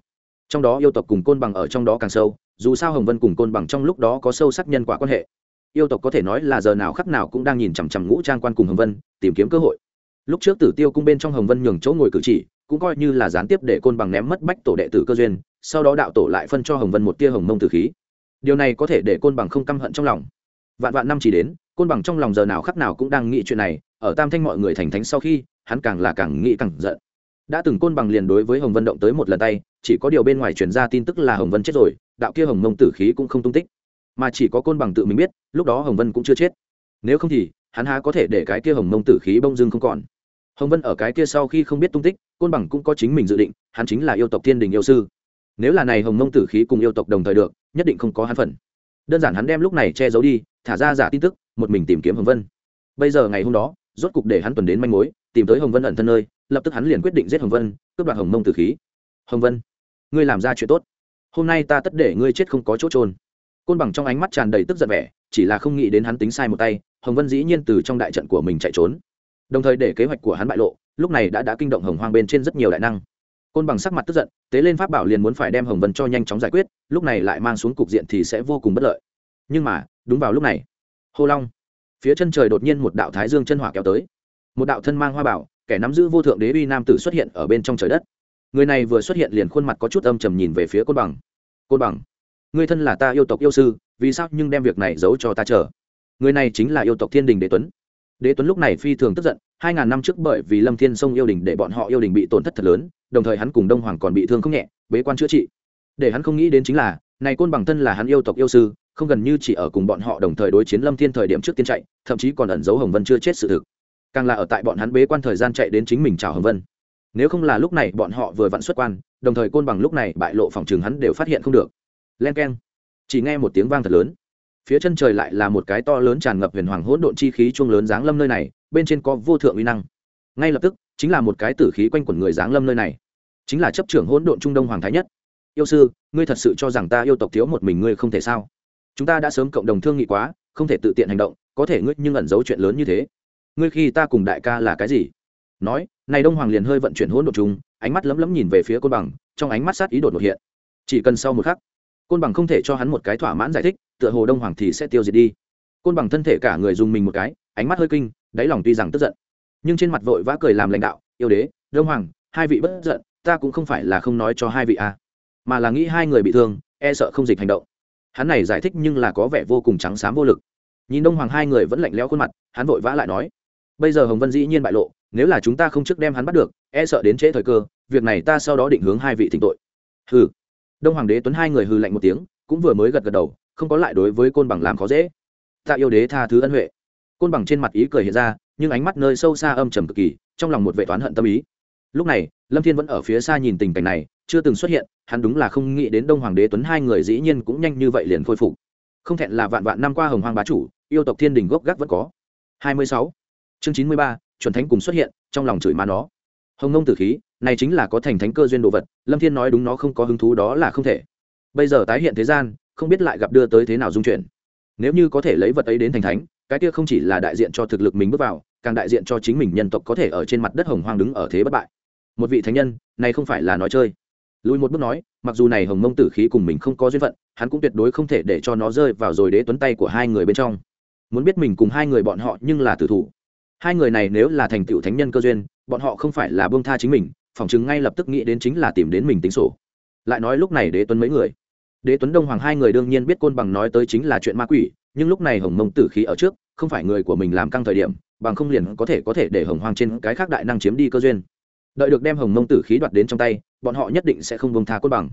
trong đó yêu tộc cùng côn bằng ở trong đó càng sâu, dù sao hồng vân cùng côn bằng trong lúc đó có sâu sắc nhân quả quan hệ. Yêu tộc có thể nói là giờ nào khắc nào cũng đang nhìn chằm chằm ngũ trang quan cùng hồng vân, tìm kiếm cơ hội. Lúc trước tử tiêu cung bên trong hồng vân nhường chỗ ngồi cử chỉ, cũng coi như là gián tiếp để côn bằng ném mất bách tổ đệ tử cơ duyên, sau đó đạo tổ lại phân cho hồng vân một tia hồng mông tử khí. Điều này có thể để côn bằng không căm hận trong lòng. Vạn vạn năm chỉ đến, côn bằng trong lòng giờ nào khắc nào cũng đang nghĩ chuyện này, ở tam thanh mọi người thành thánh sau khi, hắn càng là càng nghĩ càng giận đã từng côn bằng liền đối với hồng vân động tới một lần tay, chỉ có điều bên ngoài truyền ra tin tức là hồng vân chết rồi, đạo kia hồng mông tử khí cũng không tung tích. Mà chỉ có côn bằng tự mình biết, lúc đó hồng vân cũng chưa chết. Nếu không thì, hắn há có thể để cái kia hồng mông tử khí bông dưng không còn? Hồng vân ở cái kia sau khi không biết tung tích, côn bằng cũng có chính mình dự định, hắn chính là yêu tộc thiên đình yêu sư. Nếu là này hồng mông tử khí cùng yêu tộc đồng thời được, nhất định không có hắn phần. Đơn giản hắn đem lúc này che giấu đi, thả ra giả tin tức, một mình tìm kiếm hồng vân. Bây giờ ngày hôm đó rốt cục để hắn tuần đến manh mối, tìm tới hồng vân ẩn thân nơi, lập tức hắn liền quyết định giết hồng vân, cướp đoạt hồng mông tử khí. Hồng vân, ngươi làm ra chuyện tốt. Hôm nay ta tất để ngươi chết không có chỗ trôn. Côn bằng trong ánh mắt tràn đầy tức giận vẻ, chỉ là không nghĩ đến hắn tính sai một tay, hồng vân dĩ nhiên từ trong đại trận của mình chạy trốn. Đồng thời để kế hoạch của hắn bại lộ, lúc này đã đã kinh động hồng hoang bên trên rất nhiều đại năng. Côn bằng sắc mặt tức giận, tế lên pháp bảo liền muốn phải đem hồng vân cho nhanh chóng giải quyết, lúc này lại mang xuống cục diện thì sẽ vô cùng bất lợi. Nhưng mà, đúng vào lúc này, hô long phía chân trời đột nhiên một đạo thái dương chân hỏa kéo tới. Một đạo thân mang hoa bảo, kẻ nắm giữ vô thượng đế uy nam tử xuất hiện ở bên trong trời đất. Người này vừa xuất hiện liền khuôn mặt có chút âm trầm nhìn về phía côn bằng. Côn bằng người thân là ta yêu tộc yêu sư, vì sao nhưng đem việc này giấu cho ta chờ? Người này chính là yêu tộc thiên đình đế tuấn. Đế tuấn lúc này phi thường tức giận, hai ngàn năm trước bởi vì lâm thiên sông yêu đình để bọn họ yêu đình bị tổn thất thật lớn, đồng thời hắn cùng đông hoàng còn bị thương không nhẹ, bế quan chữa trị. Để hắn không nghĩ đến chính là, này côn bằng thân là hắn yêu tộc yêu sư không gần như chỉ ở cùng bọn họ đồng thời đối chiến lâm thiên thời điểm trước tiên chạy, thậm chí còn ẩn giấu hồng vân chưa chết sự thực. Càng là ở tại bọn hắn bế quan thời gian chạy đến chính mình chào hồng vân. Nếu không là lúc này bọn họ vừa vặn xuất quan, đồng thời côn bằng lúc này bại lộ phòng trường hắn đều phát hiện không được. Len k e n chỉ nghe một tiếng vang thật lớn. Phía chân trời lại là một cái to lớn tràn ngập huyền hoàng hỗn độn chi khí chuông lớn giáng lâm nơi này, bên trên có vô thượng uy năng. Ngay lập tức, chính là một cái tử khí quanh quẩn người giáng lâm nơi này. Chính là chấp trưởng hỗn độn trung đông hoàng thái nhất. Yêu sư, ngươi thật sự cho rằng ta yêu tộc thiếu một mình ngươi không thể sao? Chúng ta đã sớm cộng đồng thương nghị quá không thể tự tiện hành động có thể ngươi nhưng ẩn giấu chuyện lớn như thế. Ngươi khi ta cùng đại ca là cái gì? Nói này đông hoàng liền hơi vận chuyển hỗn độn trùng, ánh mắt lấm lấm nhìn về phía côn bằng trong ánh mắt sát ý đột một hiện. Chỉ cần sau một khắc côn bằng không thể cho hắn một cái thỏa mãn giải thích tựa hồ đông hoàng thì sẽ tiêu diệt đi. Côn bằng thân thể cả người dùng mình một cái ánh mắt hơi kinh đáy lòng tuy rằng tức giận nhưng trên mặt vội vã cười làm lãnh đạo yêu đế đông hoàng hai vị bất giận ta cũng không phải là không nói cho hai vị a à, mà là nghĩ hai người bị thương e sợ không dịch hành động hắn này giải thích nhưng là có vẻ vô cùng trắng xám vô lực. Nhìn đông hoàng hai người vẫn lạnh lẽo khuôn mặt, hắn vội vã lại nói, bây giờ hồng vân dĩ nhiên bại lộ, nếu là chúng ta không trước đem hắn bắt được e sợ đến trễ thời cơ, việc này ta sau đó định hướng hai vị thỉnh tội. Hừ. Đông hoàng đế tuấn hai người hừ lạnh một tiếng, cũng vừa mới gật gật đầu, không có lại đối với côn bằng làm khó dễ. Ta yêu đế tha thứ ân huệ. Côn bằng trên mặt ý cười hiện ra, nhưng ánh mắt nơi sâu xa âm trầm cực kỳ, trong lòng một vệ toán hận tâm ý lúc này, lâm thiên vẫn ở phía xa nhìn tình cảnh này, chưa từng xuất hiện, hắn đúng là không nghĩ đến đông hoàng đế tuấn hai người dĩ nhiên cũng nhanh như vậy liền khôi phục. Không thẹn là vạn vạn năm qua hồng hoàng bá chủ, yêu tộc thiên đình gốc gác vẫn có. Hai mươi sáu. Chương chín mươi ba, chuẩn thánh cùng xuất hiện, trong lòng chửi má nó. Hồng ngông tử khí, này chính là có thành thánh cơ duyên đồ vật, lâm thiên nói đúng nó không có hứng thú đó là không thể. Bây giờ tái hiện thế gian, không biết lại gặp đưa tới thế nào dung chuyển nếu như có thể lấy vật ấy đến thành thánh, cái kia không chỉ là đại diện cho thực lực mình bước vào, càng đại diện cho chính mình nhân tộc có thể ở trên mặt đất hồng hoang đứng ở thế bất bại một vị thánh nhân, này không phải là nói chơi. Lùi một bước nói, mặc dù này hồng mông tử khí cùng mình không có duyên phận, hắn cũng tuyệt đối không thể để cho nó rơi vào rồi đế tuấn tay của hai người bên trong. Muốn biết mình cùng hai người bọn họ nhưng là tử thủ. Hai người này nếu là thành tựu thánh nhân cơ duyên, bọn họ không phải là bông tha chính mình phỏng chứng ngay lập tức nghĩ đến chính là tìm đến mình tính sổ. Lại nói lúc này đế tuấn mấy người. Đế tuấn đông hoàng hai người đương nhiên biết côn bằng nói tới chính là chuyện ma quỷ, nhưng lúc này hồng mông tử khí ở trước, không phải người của mình làm căng thời điểm, bằng không liền có thể có thể để hồng Hoàng trên cái khác đại năng chiếm đi cơ duyên đợi được đem hồng mông tử khí đoạt đến trong tay, bọn họ nhất định sẽ không bông tha côn bằng.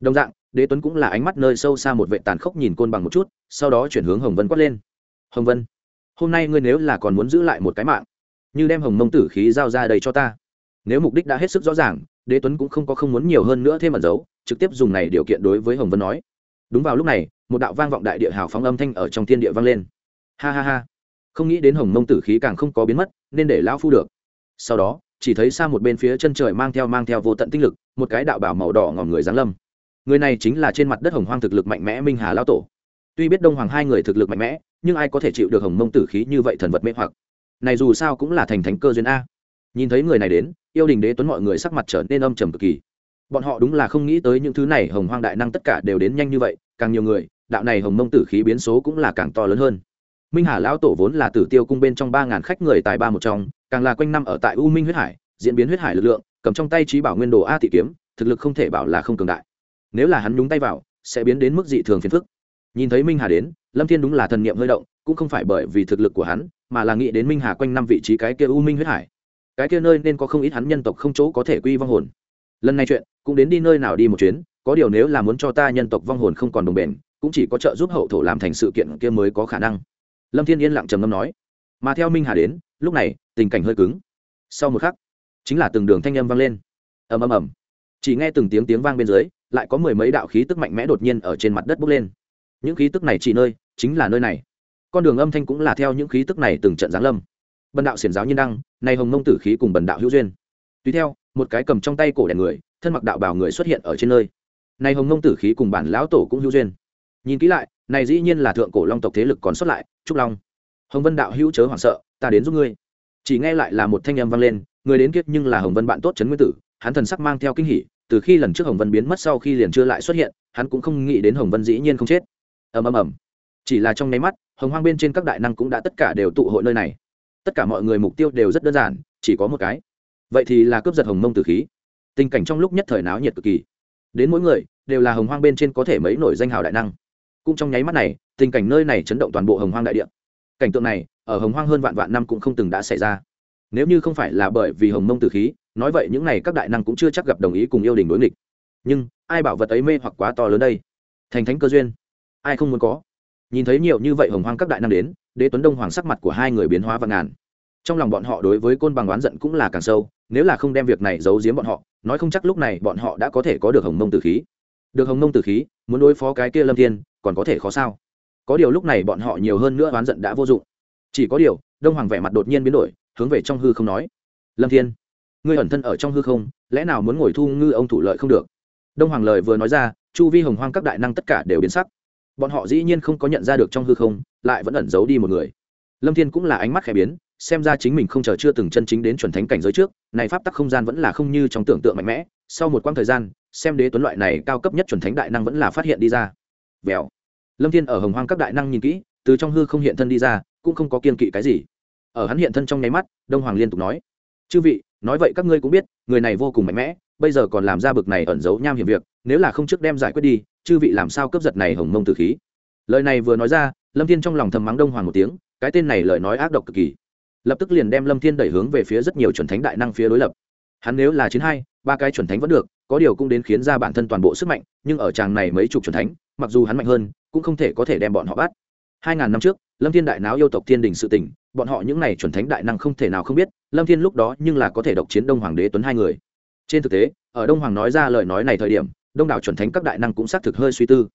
Đồng dạng, đế tuấn cũng là ánh mắt nơi sâu xa một vệ tàn khốc nhìn côn bằng một chút, sau đó chuyển hướng hồng vân quát lên. Hồng vân, hôm nay ngươi nếu là còn muốn giữ lại một cái mạng, như đem hồng mông tử khí giao ra đây cho ta. Nếu mục đích đã hết sức rõ ràng, đế tuấn cũng không có không muốn nhiều hơn nữa thêm ẩn giấu, trực tiếp dùng này điều kiện đối với hồng vân nói. Đúng vào lúc này, một đạo vang vọng đại địa hào phóng âm thanh ở trong thiên địa vang lên. Ha ha ha. Không nghĩ đến hồng mông tử khí càng không có biến mất, nên để lão phu được. Sau đó chỉ thấy xa một bên phía chân trời mang theo mang theo vô tận tinh lực, một cái đạo bảo màu đỏ ngòm người giáng lâm. Người này chính là trên mặt đất hồng hoang thực lực mạnh mẽ minh hà lao tổ. Tuy biết đông hoàng hai người thực lực mạnh mẽ, nhưng ai có thể chịu được hồng mông tử khí như vậy thần vật mê hoặc? Này dù sao cũng là thành thánh cơ duyên a. Nhìn thấy người này đến, yêu đình đế tuấn mọi người sắc mặt trở nên âm trầm cực kỳ. Bọn họ đúng là không nghĩ tới những thứ này hồng hoang đại năng tất cả đều đến nhanh như vậy, càng nhiều người, đạo này hồng mông tử khí biến số cũng là càng to lớn hơn. Minh hà lão tổ vốn là tử tiêu cung bên trong ba ngàn khách, người tài ba một trong càng là quanh năm ở tại u minh huyết hải, diễn biến huyết hải lực lượng, cầm trong tay trí bảo nguyên đồ a thị kiếm, thực lực không thể bảo là không cường đại. Nếu là hắn nhúng tay vào, sẽ biến đến mức dị thường phiền phức. Nhìn thấy minh hà đến, lâm thiên đúng là thần niệm hơi động, cũng không phải bởi vì thực lực của hắn, mà là nghĩ đến minh hà quanh năm vị trí cái kia u minh huyết hải. Cái kia nơi nên có không ít hắn nhân tộc không chỗ có thể quy vong hồn. Lần này chuyện, cũng đến đi nơi nào đi một chuyến, có điều nếu là muốn cho ta nhân tộc vong hồn không còn đồng bền, cũng chỉ có trợ giúp hậu thổ làm thành sự kiện kia mới có khả năng. Lâm thiên yên lặng trầm ngâm nói. Mà theo minh hà đến, lúc này tình cảnh hơi cứng. Sau một khắc, chính là từng đường thanh âm vang lên. Ầm ầm ầm. Chỉ nghe từng tiếng tiếng vang bên dưới, lại có mười mấy đạo khí tức mạnh mẽ đột nhiên ở trên mặt đất bốc lên. Những khí tức này chỉ nơi, chính là nơi này. Con đường âm thanh cũng là theo những khí tức này từng trận giáng lâm. Bần đạo xiển giáo nhiên đăng này hồng mông tử khí cùng bần đạo hữu duyên. Tùy theo, một cái cầm trong tay cổ đèn người, thân mặc đạo bào người xuất hiện ở trên nơi. Này hồng mông tử khí cùng bản lão tổ cũng hữu duyên. Nhìn kỹ lại, này dĩ nhiên là thượng cổ long tộc thế lực còn xuất lại, trúc long. Hồng vân đạo hữu chớ hoảng sợ, ta đến giúp ngươi chỉ nghe lại là một thanh âm vang lên, người đến kiếp nhưng là hồng vân bạn tốt trấn nguyên tử, hắn thần sắc mang theo kinh hỉ, từ khi lần trước hồng vân biến mất sau khi liền chưa lại xuất hiện, hắn cũng không nghĩ đến hồng vân dĩ nhiên không chết. Ầm ầm ầm. Chỉ là trong nháy mắt, hồng hoang bên trên các đại năng cũng đã tất cả đều tụ hội nơi này. Tất cả mọi người mục tiêu đều rất đơn giản, chỉ có một cái. Vậy thì là cướp giật hồng mông tử khí. Tình cảnh trong lúc nhất thời náo nhiệt cực kỳ. Đến mỗi người, đều là hồng hoang bên trên có thể mấy nổi danh hào đại năng. Cũng trong nháy mắt này, tình cảnh nơi này chấn động toàn bộ hồng hoang đại địa cảnh tượng này, ở hồng hoang hơn vạn vạn năm cũng không từng đã xảy ra. Nếu như không phải là bởi vì hồng mông tử khí, nói vậy những n à y các đại năng cũng chưa chắc gặp đồng ý cùng yêu đình đối nghịch. Nhưng, ai bảo vật ấy mê hoặc quá to lớn đây? Thành thánh cơ duyên. Ai không muốn có? Nhìn thấy nhiều như vậy hồng hoang các đại năng đến, đế tuấn đông hoàng sắc mặt của hai người biến hóa và ngàn. Trong lòng bọn họ đối với côn bằng oán giận cũng là càng sâu, nếu là không đem việc này giấu giếm bọn họ, nói không chắc lúc này bọn họ đã có thể có được hồng mông tử khí. Được hồng mông tử khí, muốn đối phó cái kia lâm thiên, còn có thể khó sao? Có điều lúc này bọn họ nhiều hơn nữa oán giận đã vô dụng. Chỉ có điều, đông hoàng vẻ mặt đột nhiên biến đổi, hướng về trong hư không nói. Lâm thiên, ngươi ẩn thân ở trong hư không, lẽ nào muốn ngồi thu ngư ông thủ lợi không được? Đông hoàng lời vừa nói ra, chu vi hồng hoang các đại năng tất cả đều biến sắc. Bọn họ dĩ nhiên không có nhận ra được trong hư không, lại vẫn ẩn giấu đi một người. Lâm thiên cũng là ánh mắt khẽ biến, xem ra chính mình không chờ chưa từng chân chính đến chuẩn thánh cảnh giới trước, này pháp tắc không gian vẫn là không như trong tưởng tượng mạnh mẽ. Sau một quãng thời gian, xem đế tuấn loại này cao cấp nhất chuẩn thánh đại năng vẫn là phát hiện đi ra. Vèo lâm thiên ở hồng hoang các đại năng nhìn kỹ, từ trong hư không hiện thân đi ra, cũng không có kiên kỵ cái gì. Ở hắn hiện thân trong nháy mắt, đông hoàng liên tục nói, chư vị, nói vậy các ngươi cũng biết, người này vô cùng mạnh mẽ, bây giờ còn làm ra bực này ẩn giấu nham hiểm việc, nếu là không trước đem giải quyết đi, chư vị làm sao cướp giật này hồng mông tử khí? Lời này vừa nói ra, lâm thiên trong lòng thầm mắng đông hoàng một tiếng, cái tên này lời nói ác độc cực kỳ. Lập tức liền đem lâm thiên đẩy hướng về phía rất nhiều chuẩn thánh đại năng phía đối lập. Hắn nếu là chiến hai, ba cái chuẩn thánh vẫn được, có điều cũng đến khiến ra bản thân toàn bộ sức mạnh, nhưng ở tràng này mấy chục chuẩn thánh, mặc dù hắn mạnh hơn cũng không thể có thể đem bọn họ bắt. Hai ngàn năm trước, lâm thiên đại náo yêu tộc thiên đình sự tình, bọn họ những n à y chuẩn thánh đại năng không thể nào không biết, lâm thiên lúc đó nhưng là có thể độc chiến đông hoàng đế tuấn hai người. Trên thực tế, ở đông hoàng nói ra lời nói này thời điểm, đông đảo chuẩn thánh các đại năng cũng xác thực hơi suy tư.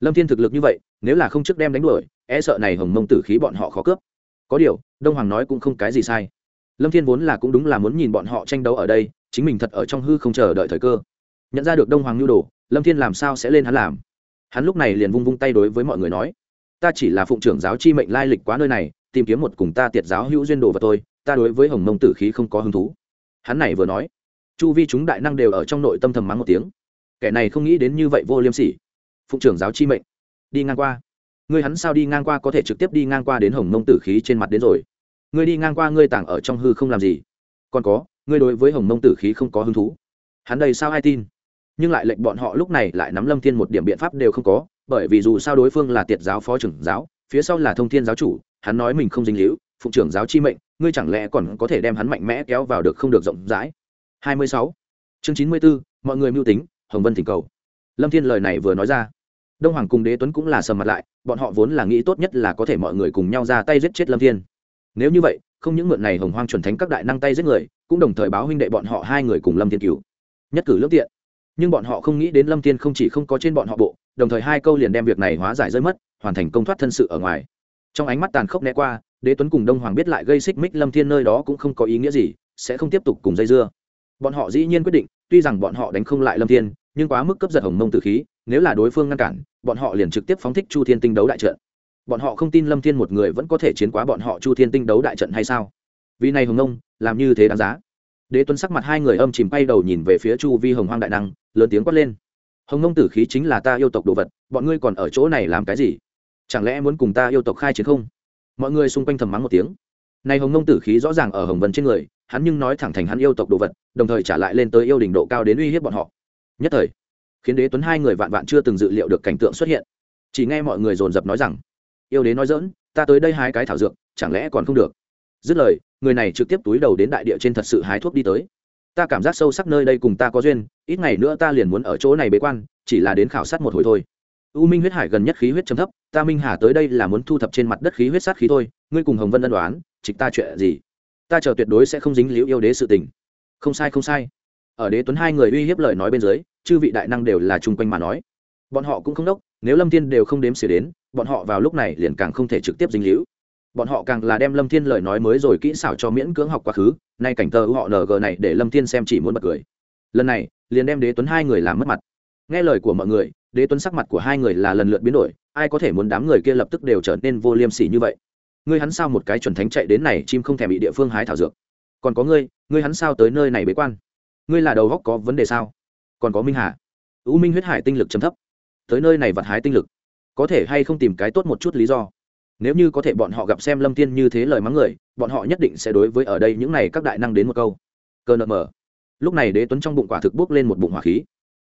Lâm thiên thực lực như vậy, nếu là không trước đem đánh đuổi e sợ này hồng mông tử khí bọn họ khó cướp. Có điều, đông hoàng nói cũng không cái gì sai. Lâm thiên vốn là cũng đúng là muốn nhìn bọn họ tranh đấu ở đây, chính mình thật ở trong hư không chờ đợi thời cơ. Nhận ra được đông hoàng nhu đồ, lâm thiên làm sao sẽ lên hắn làm? Hắn lúc này liền vung vung tay đối với mọi người nói, ta chỉ là phụng trưởng giáo chi mệnh lai lịch quá nơi này, tìm kiếm một cùng ta tiệt giáo hữu duyên đồ và tôi ta đối với hồng mông tử khí không có hứng thú. Hắn này vừa nói, chu vi chúng đại năng đều ở trong nội tâm thầm mắng một tiếng, kẻ này không nghĩ đến như vậy vô liêm sỉ. Phụng trưởng giáo chi mệnh, đi ngang qua. Ngươi hắn sao đi ngang qua có thể trực tiếp đi ngang qua đến hồng mông tử khí trên mặt đến rồi? Ngươi đi ngang qua ngươi tảng ở trong hư không làm gì? Còn có, ngươi đối với hồng mông tử khí không có hứng thú. Hắn đây sao ai tin? Nhưng lại lệnh bọn họ lúc này lại nắm lâm thiên một điểm biện pháp đều không có bởi vì dù sao đối phương là tiệt giáo phó trưởng giáo phía sau là thông thiên giáo chủ hắn nói mình không dính hữu phụng trưởng giáo chi mệnh ngươi chẳng lẽ còn có thể đem hắn mạnh mẽ kéo vào được không được rộng rãi? 26. chương 94, mọi người mưu tính hồng vân thỉnh cầu. Lâm thiên lời này vừa nói ra. Đông hoàng cùng đế tuấn cũng là sầm mặt lại bọn họ vốn là nghĩ tốt nhất là có thể mọi người cùng nhau ra tay giết chết lâm thiên. Nếu như vậy không những mượn này hồng hoang chuẩn thánh các đại năng tay giết người cũng đồng thời báo huynh đệ bọn họ hai người cùng lâm thiên cứu. Nhất cử lương tiện nhưng bọn họ không nghĩ đến lâm thiên không chỉ không có trên bọn họ bộ, đồng thời hai câu liền đem việc này hóa giải rơi mất, hoàn thành công thoát thân sự ở ngoài. Trong ánh mắt tàn khốc né qua, đế tuấn cùng đông hoàng biết lại gây xích mích lâm thiên nơi đó cũng không có ý nghĩa gì, sẽ không tiếp tục cùng dây dưa. Bọn họ dĩ nhiên quyết định, tuy rằng bọn họ đánh không lại lâm thiên, nhưng quá mức cấp giật hồng mông tử khí, nếu là đối phương ngăn cản, bọn họ liền trực tiếp phóng thích chu thiên tinh đấu đại trận. Bọn họ không tin lâm thiên một người vẫn có thể chiến quá bọn họ chu thiên tinh đấu đại trận hay sao? Vì này hồng mông, làm như thế đáng giá đế tuấn sắc mặt hai người âm chìm bay đầu nhìn về phía chu vi hồng hoang đại năng, lớn tiếng quát lên. Hồng ngông tử khí chính là ta yêu tộc đồ vật, bọn ngươi còn ở chỗ này làm cái gì? Chẳng lẽ muốn cùng ta yêu tộc khai chiến không? Mọi người xung quanh thầm mắng một tiếng. Này hồng ngông tử khí rõ ràng ở hồng vân trên người, hắn nhưng nói thẳng thành hắn yêu tộc đồ vật, đồng thời trả lại lên tới yêu đỉnh độ cao đến uy hiếp bọn họ. Nhất thời, khiến đế tuấn hai người vạn vạn chưa từng dự liệu được cảnh tượng xuất hiện. Chỉ nghe mọi người dồn dập nói rằng, yêu đế nói dỡn ta tới đây hai cái thảo dược, chẳng lẽ còn không được? Dứt lời người này trực tiếp túi đầu đến đại địa trên thật sự hái thuốc đi tới. Ta cảm giác sâu sắc nơi đây cùng ta có duyên, ít ngày nữa ta liền muốn ở chỗ này bế quan, chỉ là đến khảo sát một hồi thôi. U minh huyết hải gần nhất khí huyết trầm thấp, ta minh hà tới đây là muốn thu thập trên mặt đất khí huyết sát khí thôi, ngươi cùng hồng vân ân đoán, trịch ta chuyện gì? Ta chờ tuyệt đối sẽ không dính liễu yêu đế sự tình. Không sai không sai. Ở đế tuấn hai người uy hiếp lời nói bên dưới, chư vị đại năng đều là chung quanh mà nói. Bọn họ cũng không đốc, nếu lâm thiên đều không đếm xỉa đến, bọn họ vào lúc này liền càng không thể trực tiếp dính liễu bọn họ càng là đem lâm thiên lời nói mới rồi kỹ xảo cho miễn cưỡng học quá khứ, nay cảnh tờ họ ng này để lâm thiên xem chỉ muốn bật cười. Lần này, liền đem đế tuấn hai người làm mất mặt. Nghe lời của mọi người, đế tuấn sắc mặt của hai người là lần lượt biến đổi, ai có thể muốn đám người kia lập tức đều trở nên vô liêm sỉ như vậy? Ngươi hắn sao một cái chuẩn thánh chạy đến này chim không thèm bị địa phương hái thảo dược? Còn có ngươi ngươi hắn sao tới nơi này bế quan? Ngươi là đầu góc có vấn đề sao? Còn có minh hà. U minh huyết hải tinh lực chấm thấp. Tới nơi này vặt hái tinh lực. Có thể hay không tìm cái tốt một chút lý do? Nếu như có thể bọn họ gặp xem lâm tiên như thế lời mắng người, bọn họ nhất định sẽ đối với ở đây những này các đại năng đến một câu. Cơ nợ mờ. lúc này đế tuấn trong bụng quả thực bốc lên một bụng hỏa khí.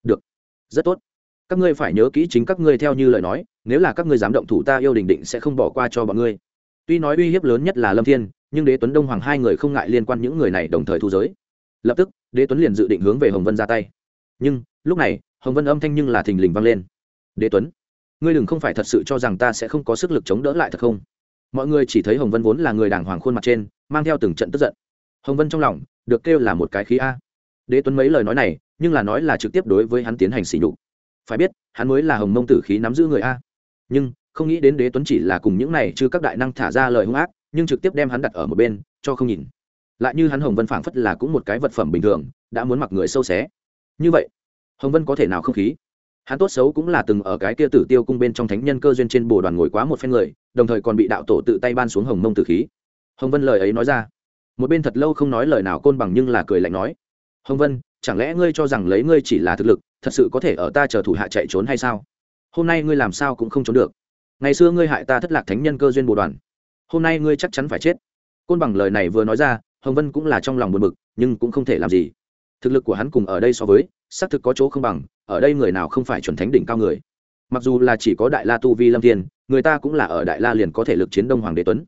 Được. Rất tốt. Các ngươi phải nhớ kỹ chính các ngươi theo như lời nói, nếu là các ngươi dám động thủ ta yêu đình định sẽ không bỏ qua cho bọn ngươi. Tuy nói uy hiếp lớn nhất là lâm thiên, nhưng đế tuấn đông hoàng hai người không ngại liên quan những người này đồng thời thu giới. Lập tức, đế tuấn liền dự định hướng về hồng vân ra tay. Nhưng, lúc này, hồng vân âm thanh nhưng là thình lình vang lên. Đế tuấn ngươi đừng không phải thật sự cho rằng ta sẽ không có sức lực chống đỡ lại thật không? Mọi người chỉ thấy hồng vân vốn là người đàng hoàng khuôn mặt trên, mang theo từng trận tức giận. Hồng vân trong lòng được kêu là một cái khí a. Đế tuấn mấy lời nói này, nhưng là nói là trực tiếp đối với hắn tiến hành sỉ nhục. Phải biết, hắn mới là hồng mông tử khí nắm giữ người a. Nhưng, không nghĩ đến đế tuấn chỉ là cùng những này chứ các đại năng thả ra lời hung ác, nhưng trực tiếp đem hắn đặt ở một bên, cho không nhìn. Lại như hắn hồng vân phảng phất là cũng một cái vật phẩm bình thường, đã muốn mặc người sâu xé. Như vậy, hồng vân có thể nào không khí? Hắn tốt xấu cũng là từng ở cái kia tử tiêu cung bên trong thánh nhân cơ duyên trên bồ đoàn ngồi quá một phen người, đồng thời còn bị đạo tổ tự tay ban xuống hồng mông tử khí. Hồng vân lời ấy nói ra. Một bên thật lâu không nói lời nào côn bằng nhưng là cười lạnh nói. Hồng vân, chẳng lẽ ngươi cho rằng lấy ngươi chỉ là thực lực, thật sự có thể ở ta chờ thủ hạ chạy trốn hay sao? Hôm nay ngươi làm sao cũng không trốn được. Ngày xưa ngươi hại ta thất lạc thánh nhân cơ duyên bồ đoàn. Hôm nay ngươi chắc chắn phải chết. Côn bằng lời này vừa nói ra, hồng vân cũng là trong lòng buồn bực, nhưng cũng không thể làm gì. Thực lực của hắn cùng ở đây so với, xác thực có chỗ không bằng ở đây người nào không phải chuẩn thánh đỉnh cao người? Mặc dù là chỉ có đại la tu vi lâm thiên, người ta cũng là ở đại la liền có thể lực chiến đông hoàng đế tuấn.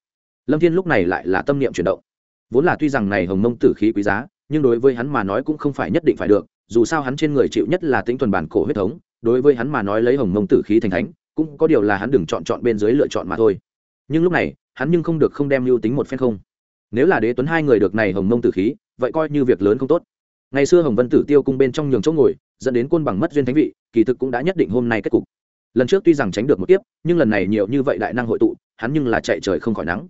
Lâm thiên lúc này lại là tâm niệm chuyển động. Vốn là tuy rằng này hồng mông tử khí quý giá, nhưng đối với hắn mà nói cũng không phải nhất định phải được, dù sao hắn trên người chịu nhất là tính thuần bản cổ huyết thống, đối với hắn mà nói lấy hồng mông tử khí thành thánh, cũng có điều là hắn đừng chọn chọn bên dưới lựa chọn mà thôi. Nhưng lúc này, hắn nhưng không được không đem lưu tính một phen không. Nếu là đế tuấn hai người được này hồng mông tử khí, vậy coi như việc lớn không tốt ngày xưa hồng vân tử tiêu cung bên trong nhường chỗ ngồi, dẫn đến côn bằng mất duyên thánh vị, kỳ thực cũng đã nhất định hôm nay kết cục. Lần trước tuy rằng tránh được một tiếp nhưng lần này nhiều như vậy đại năng hội tụ, hắn nhưng là chạy trời không khỏi nắng.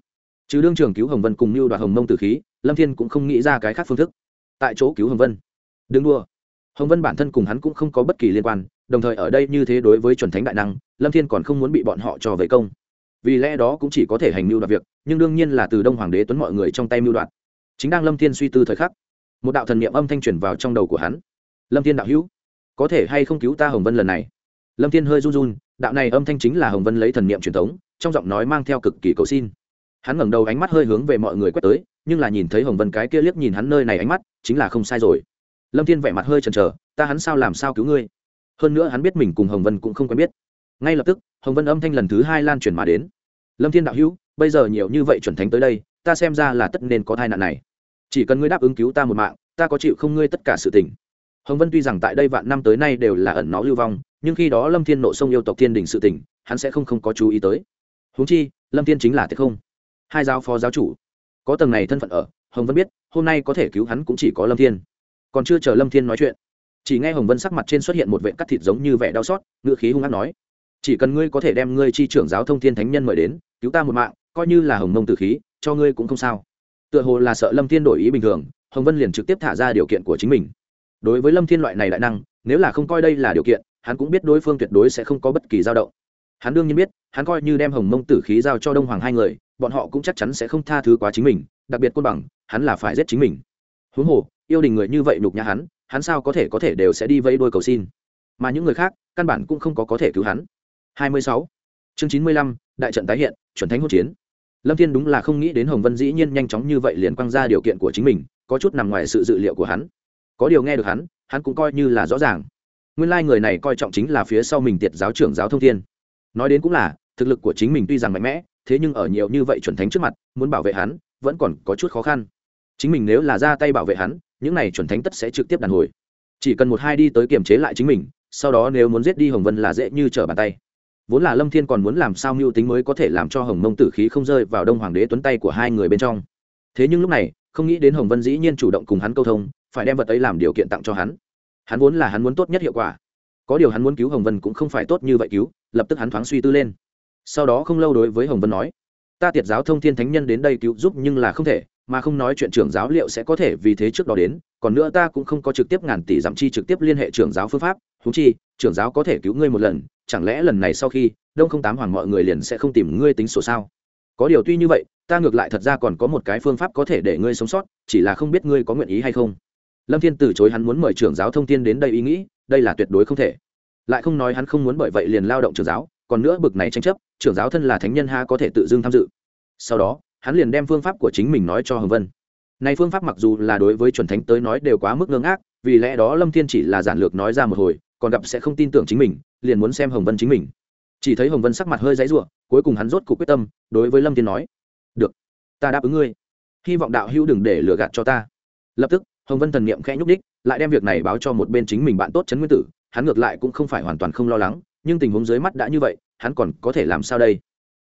Chứ đương trường cứu hồng vân cùng mưu đoạt hồng mông tử khí, lâm thiên cũng không nghĩ ra cái khác phương thức. Tại chỗ cứu hồng vân. Đừng đua hồng vân bản thân cùng hắn cũng không có bất kỳ liên quan, đồng thời ở đây như thế đối với chuẩn thánh đại năng, lâm thiên còn không muốn bị bọn họ cho về công. Vì lẽ đó cũng chỉ có thể hành mưu đoạt việc, nhưng đương nhiên là từ đông hoàng đế tuấn mọi người trong tay mưu đoạt. Chính đang lâm thiên suy tư thời khắc một đạo thần niệm âm thanh truyền vào trong đầu của hắn. Lâm thiên đạo hữu, có thể hay không cứu ta hồng vân lần này? Lâm thiên hơi run run, đạo này âm thanh chính là hồng vân lấy thần niệm truyền thống, trong giọng nói mang theo cực kỳ cầu xin. Hắn ngẩng đầu ánh mắt hơi hướng về mọi người quét tới, nhưng là nhìn thấy hồng vân cái kia liếc nhìn hắn nơi này ánh mắt, chính là không sai rồi. Lâm thiên vẻ mặt hơi chần chờ, ta hắn sao làm sao cứu ngươi? Hơn nữa hắn biết mình cùng hồng vân cũng không quen biết. Ngay lập tức, hồng vân âm thanh lần thứ hai lan truyền mà đến. Lâm thiên đạo hữu, bây giờ nhiều như vậy chuẩn thánh tới đây, ta xem ra là tất nên có tai nạn này chỉ cần ngươi đáp ứng cứu ta một mạng, ta có chịu không ngươi tất cả sự tình. Hồng vân tuy rằng tại đây vạn năm tới nay đều là ẩn nó lưu vong, nhưng khi đó lâm thiên nộ sông yêu tộc thiên đình sự tình, hắn sẽ không không có chú ý tới. Huống chi, lâm thiên chính là thế không? Hai giáo phó giáo chủ. Có tầng này thân phận ở, hồng vân biết, hôm nay có thể cứu hắn cũng chỉ có lâm thiên. Còn chưa chờ lâm thiên nói chuyện, chỉ nghe hồng vân sắc mặt trên xuất hiện một vệ cắt thịt giống như vẻ đau xót, ngựa khí hung hát nói, chỉ cần ngươi có thể đem ngươi chi trưởng giáo thông thiên thánh nhân mời đến, cứu ta một mạng, coi như là hồng mông tử khí, cho ngươi cũng không sao tựa hồ là sợ lâm thiên đổi ý bình thường hồng vân liền trực tiếp thả ra điều kiện của chính mình. Đối với lâm thiên loại này đại năng nếu là không coi đây là điều kiện hắn cũng biết đối phương tuyệt đối sẽ không có bất kỳ dao động. Hắn đương nhiên biết hắn coi như đem hồng mông tử khí giao cho đông hoàng hai người bọn họ cũng chắc chắn sẽ không tha thứ quá chính mình đặc biệt côn bằng hắn là phải giết chính mình. Huống hồ yêu đình người như vậy nhục nhã hắn hắn sao có thể có thể đều sẽ đi vẫy đôi cầu xin? Mà những người khác căn bản cũng không có có thể cứu hắn. 26. chương 95, đại trận tái hiện chuẩn thánh hỗn chiến lâm thiên đúng là không nghĩ đến hồng vân dĩ nhiên nhanh chóng như vậy liền quăng ra điều kiện của chính mình, có chút nằm ngoài sự dự liệu của hắn. Có điều nghe được hắn hắn cũng coi như là rõ ràng. Nguyên lai người này coi trọng chính là phía sau mình tiệt giáo trưởng giáo thông thiên. Nói đến cũng là, thực lực của chính mình tuy rằng mạnh mẽ, thế nhưng ở nhiều như vậy chuẩn thánh trước mặt, muốn bảo vệ hắn, vẫn còn có chút khó khăn. Chính mình nếu là ra tay bảo vệ hắn, những này chuẩn thánh tất sẽ trực tiếp đàn hồi. Chỉ cần một hai đi tới kiềm chế lại chính mình, sau đó nếu muốn giết đi hồng vân là dễ như trở bàn tay vốn là lâm thiên còn muốn làm sao mưu tính mới có thể làm cho hồng mông tử khí không rơi vào đông hoàng đế tuấn tay của hai người bên trong. Thế nhưng lúc này, không nghĩ đến hồng vân dĩ nhiên chủ động cùng hắn câu thông, phải đem vật ấy làm điều kiện tặng cho hắn. Hắn vốn là hắn muốn tốt nhất hiệu quả. Có điều hắn muốn cứu hồng vân cũng không phải tốt như vậy cứu, lập tức hắn thoáng suy tư lên. Sau đó không lâu đối với hồng vân nói, ta tiệt giáo thông thiên thánh nhân đến đây cứu giúp nhưng là không thể, mà không nói chuyện trưởng giáo liệu sẽ có thể vì thế trước đó đến, còn nữa ta cũng không có trực tiếp ngàn tỷ giảm chi trực tiếp liên hệ trưởng giáo phương pháp húng chi, trưởng giáo có thể cứu ngươi một lần, chẳng lẽ lần này sau khi, đông không tám hoàng mọi người liền sẽ không tìm ngươi tính sổ sao? Có điều tuy như vậy, ta ngược lại thật ra còn có một cái phương pháp có thể để ngươi sống sót, chỉ là không biết ngươi có nguyện ý hay không. Lâm thiên từ chối hắn muốn mời trưởng giáo thông tin đến đây ý nghĩ, đây là tuyệt đối không thể. Lại không nói hắn không muốn bởi vậy liền lao động trưởng giáo, còn nữa bực này tranh chấp, trưởng giáo thân là thánh nhân ha có thể tự dưng tham dự. Sau đó, hắn liền đem phương pháp của chính mình nói cho hồng vân. Này phương pháp mặc dù là đối với chuẩn thánh tới nói đều quá mức ngưng ác vì lẽ đó lâm thiên chỉ là giản lược nói ra một hồi còn gặp sẽ không tin tưởng chính mình, liền muốn xem hồng vân chính mình. Chỉ thấy hồng vân sắc mặt hơi dãy ruộng cuối cùng hắn rốt cuộc quyết tâm, đối với lâm thiên nói, được, ta đáp ứng ngươi. Hy vọng đạo hữu đừng để lừa gạt cho ta. Lập tức, hồng vân thần niệm khẽ nhúc đích lại đem việc này báo cho một bên chính mình bạn tốt trấn nguyên tử, hắn ngược lại cũng không phải hoàn toàn không lo lắng, nhưng tình huống dưới mắt đã như vậy, hắn còn có thể làm sao đây?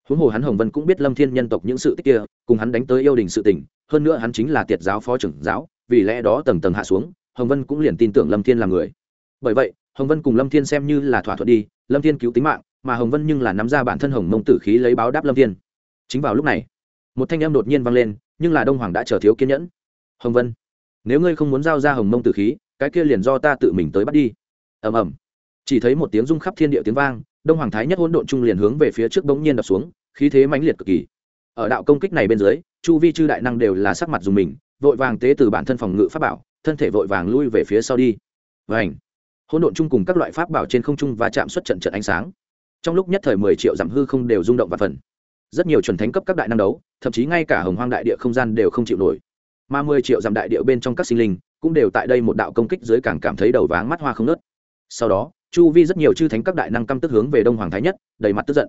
Huống hồ hắn hồng vân cũng biết lâm thiên nhân tộc những sự tích kia, cùng hắn đánh tới yêu đình sự tình, hơn nữa hắn chính là tiệt giáo phó trưởng giáo, vì lẽ đó tầng tầng hạ xuống, hồng vân cũng liền tin tưởng lâm thiên là người. Bởi vậy hồng vân cùng lâm thiên xem như là thỏa thuận đi, lâm thiên cứu tính mạng, mà hồng vân nhưng là nắm ra bản thân hồng mông tử khí lấy báo đáp lâm thiên. Chính vào lúc này, một thanh âm đột nhiên vang lên, nhưng là đông hoàng đã chờ thiếu kiên nhẫn. Hồng vân, nếu ngươi không muốn giao ra hồng mông tử khí, cái kia liền do ta tự mình tới bắt đi. Ầm ầm. Chỉ thấy một tiếng rung khắp thiên địa tiếng vang, đông hoàng thái nhất hỗn độn trung liền hướng về phía trước bỗng nhiên đập xuống, khí thế mãnh liệt cực kỳ. Ở đạo công kích này bên dưới, chu vi chư đại năng đều là sắc mặt dùng mình, vội vàng tế từ bản thân phòng ngự pháp bảo, thân thể vội vàng lui về phía sau đi. Vảnh hỗn độn chung cùng các loại pháp bảo trên không trung và chạm xuất trận trận ánh sáng. Trong lúc nhất thời mười triệu giảm hư không đều rung động và phần. Rất nhiều chuẩn thánh cấp các đại năng đấu, thậm chí ngay cả hồng hoang đại địa không gian đều không chịu nổi. Mà mười triệu giảm đại địa bên trong các sinh linh cũng đều tại đây một đạo công kích dưới càng cảm thấy đầu váng mắt hoa không nớt sau đó, chu vi rất nhiều chư thánh các đại năng căm tức hướng về đông hoàng thái nhất, đầy mặt tức giận.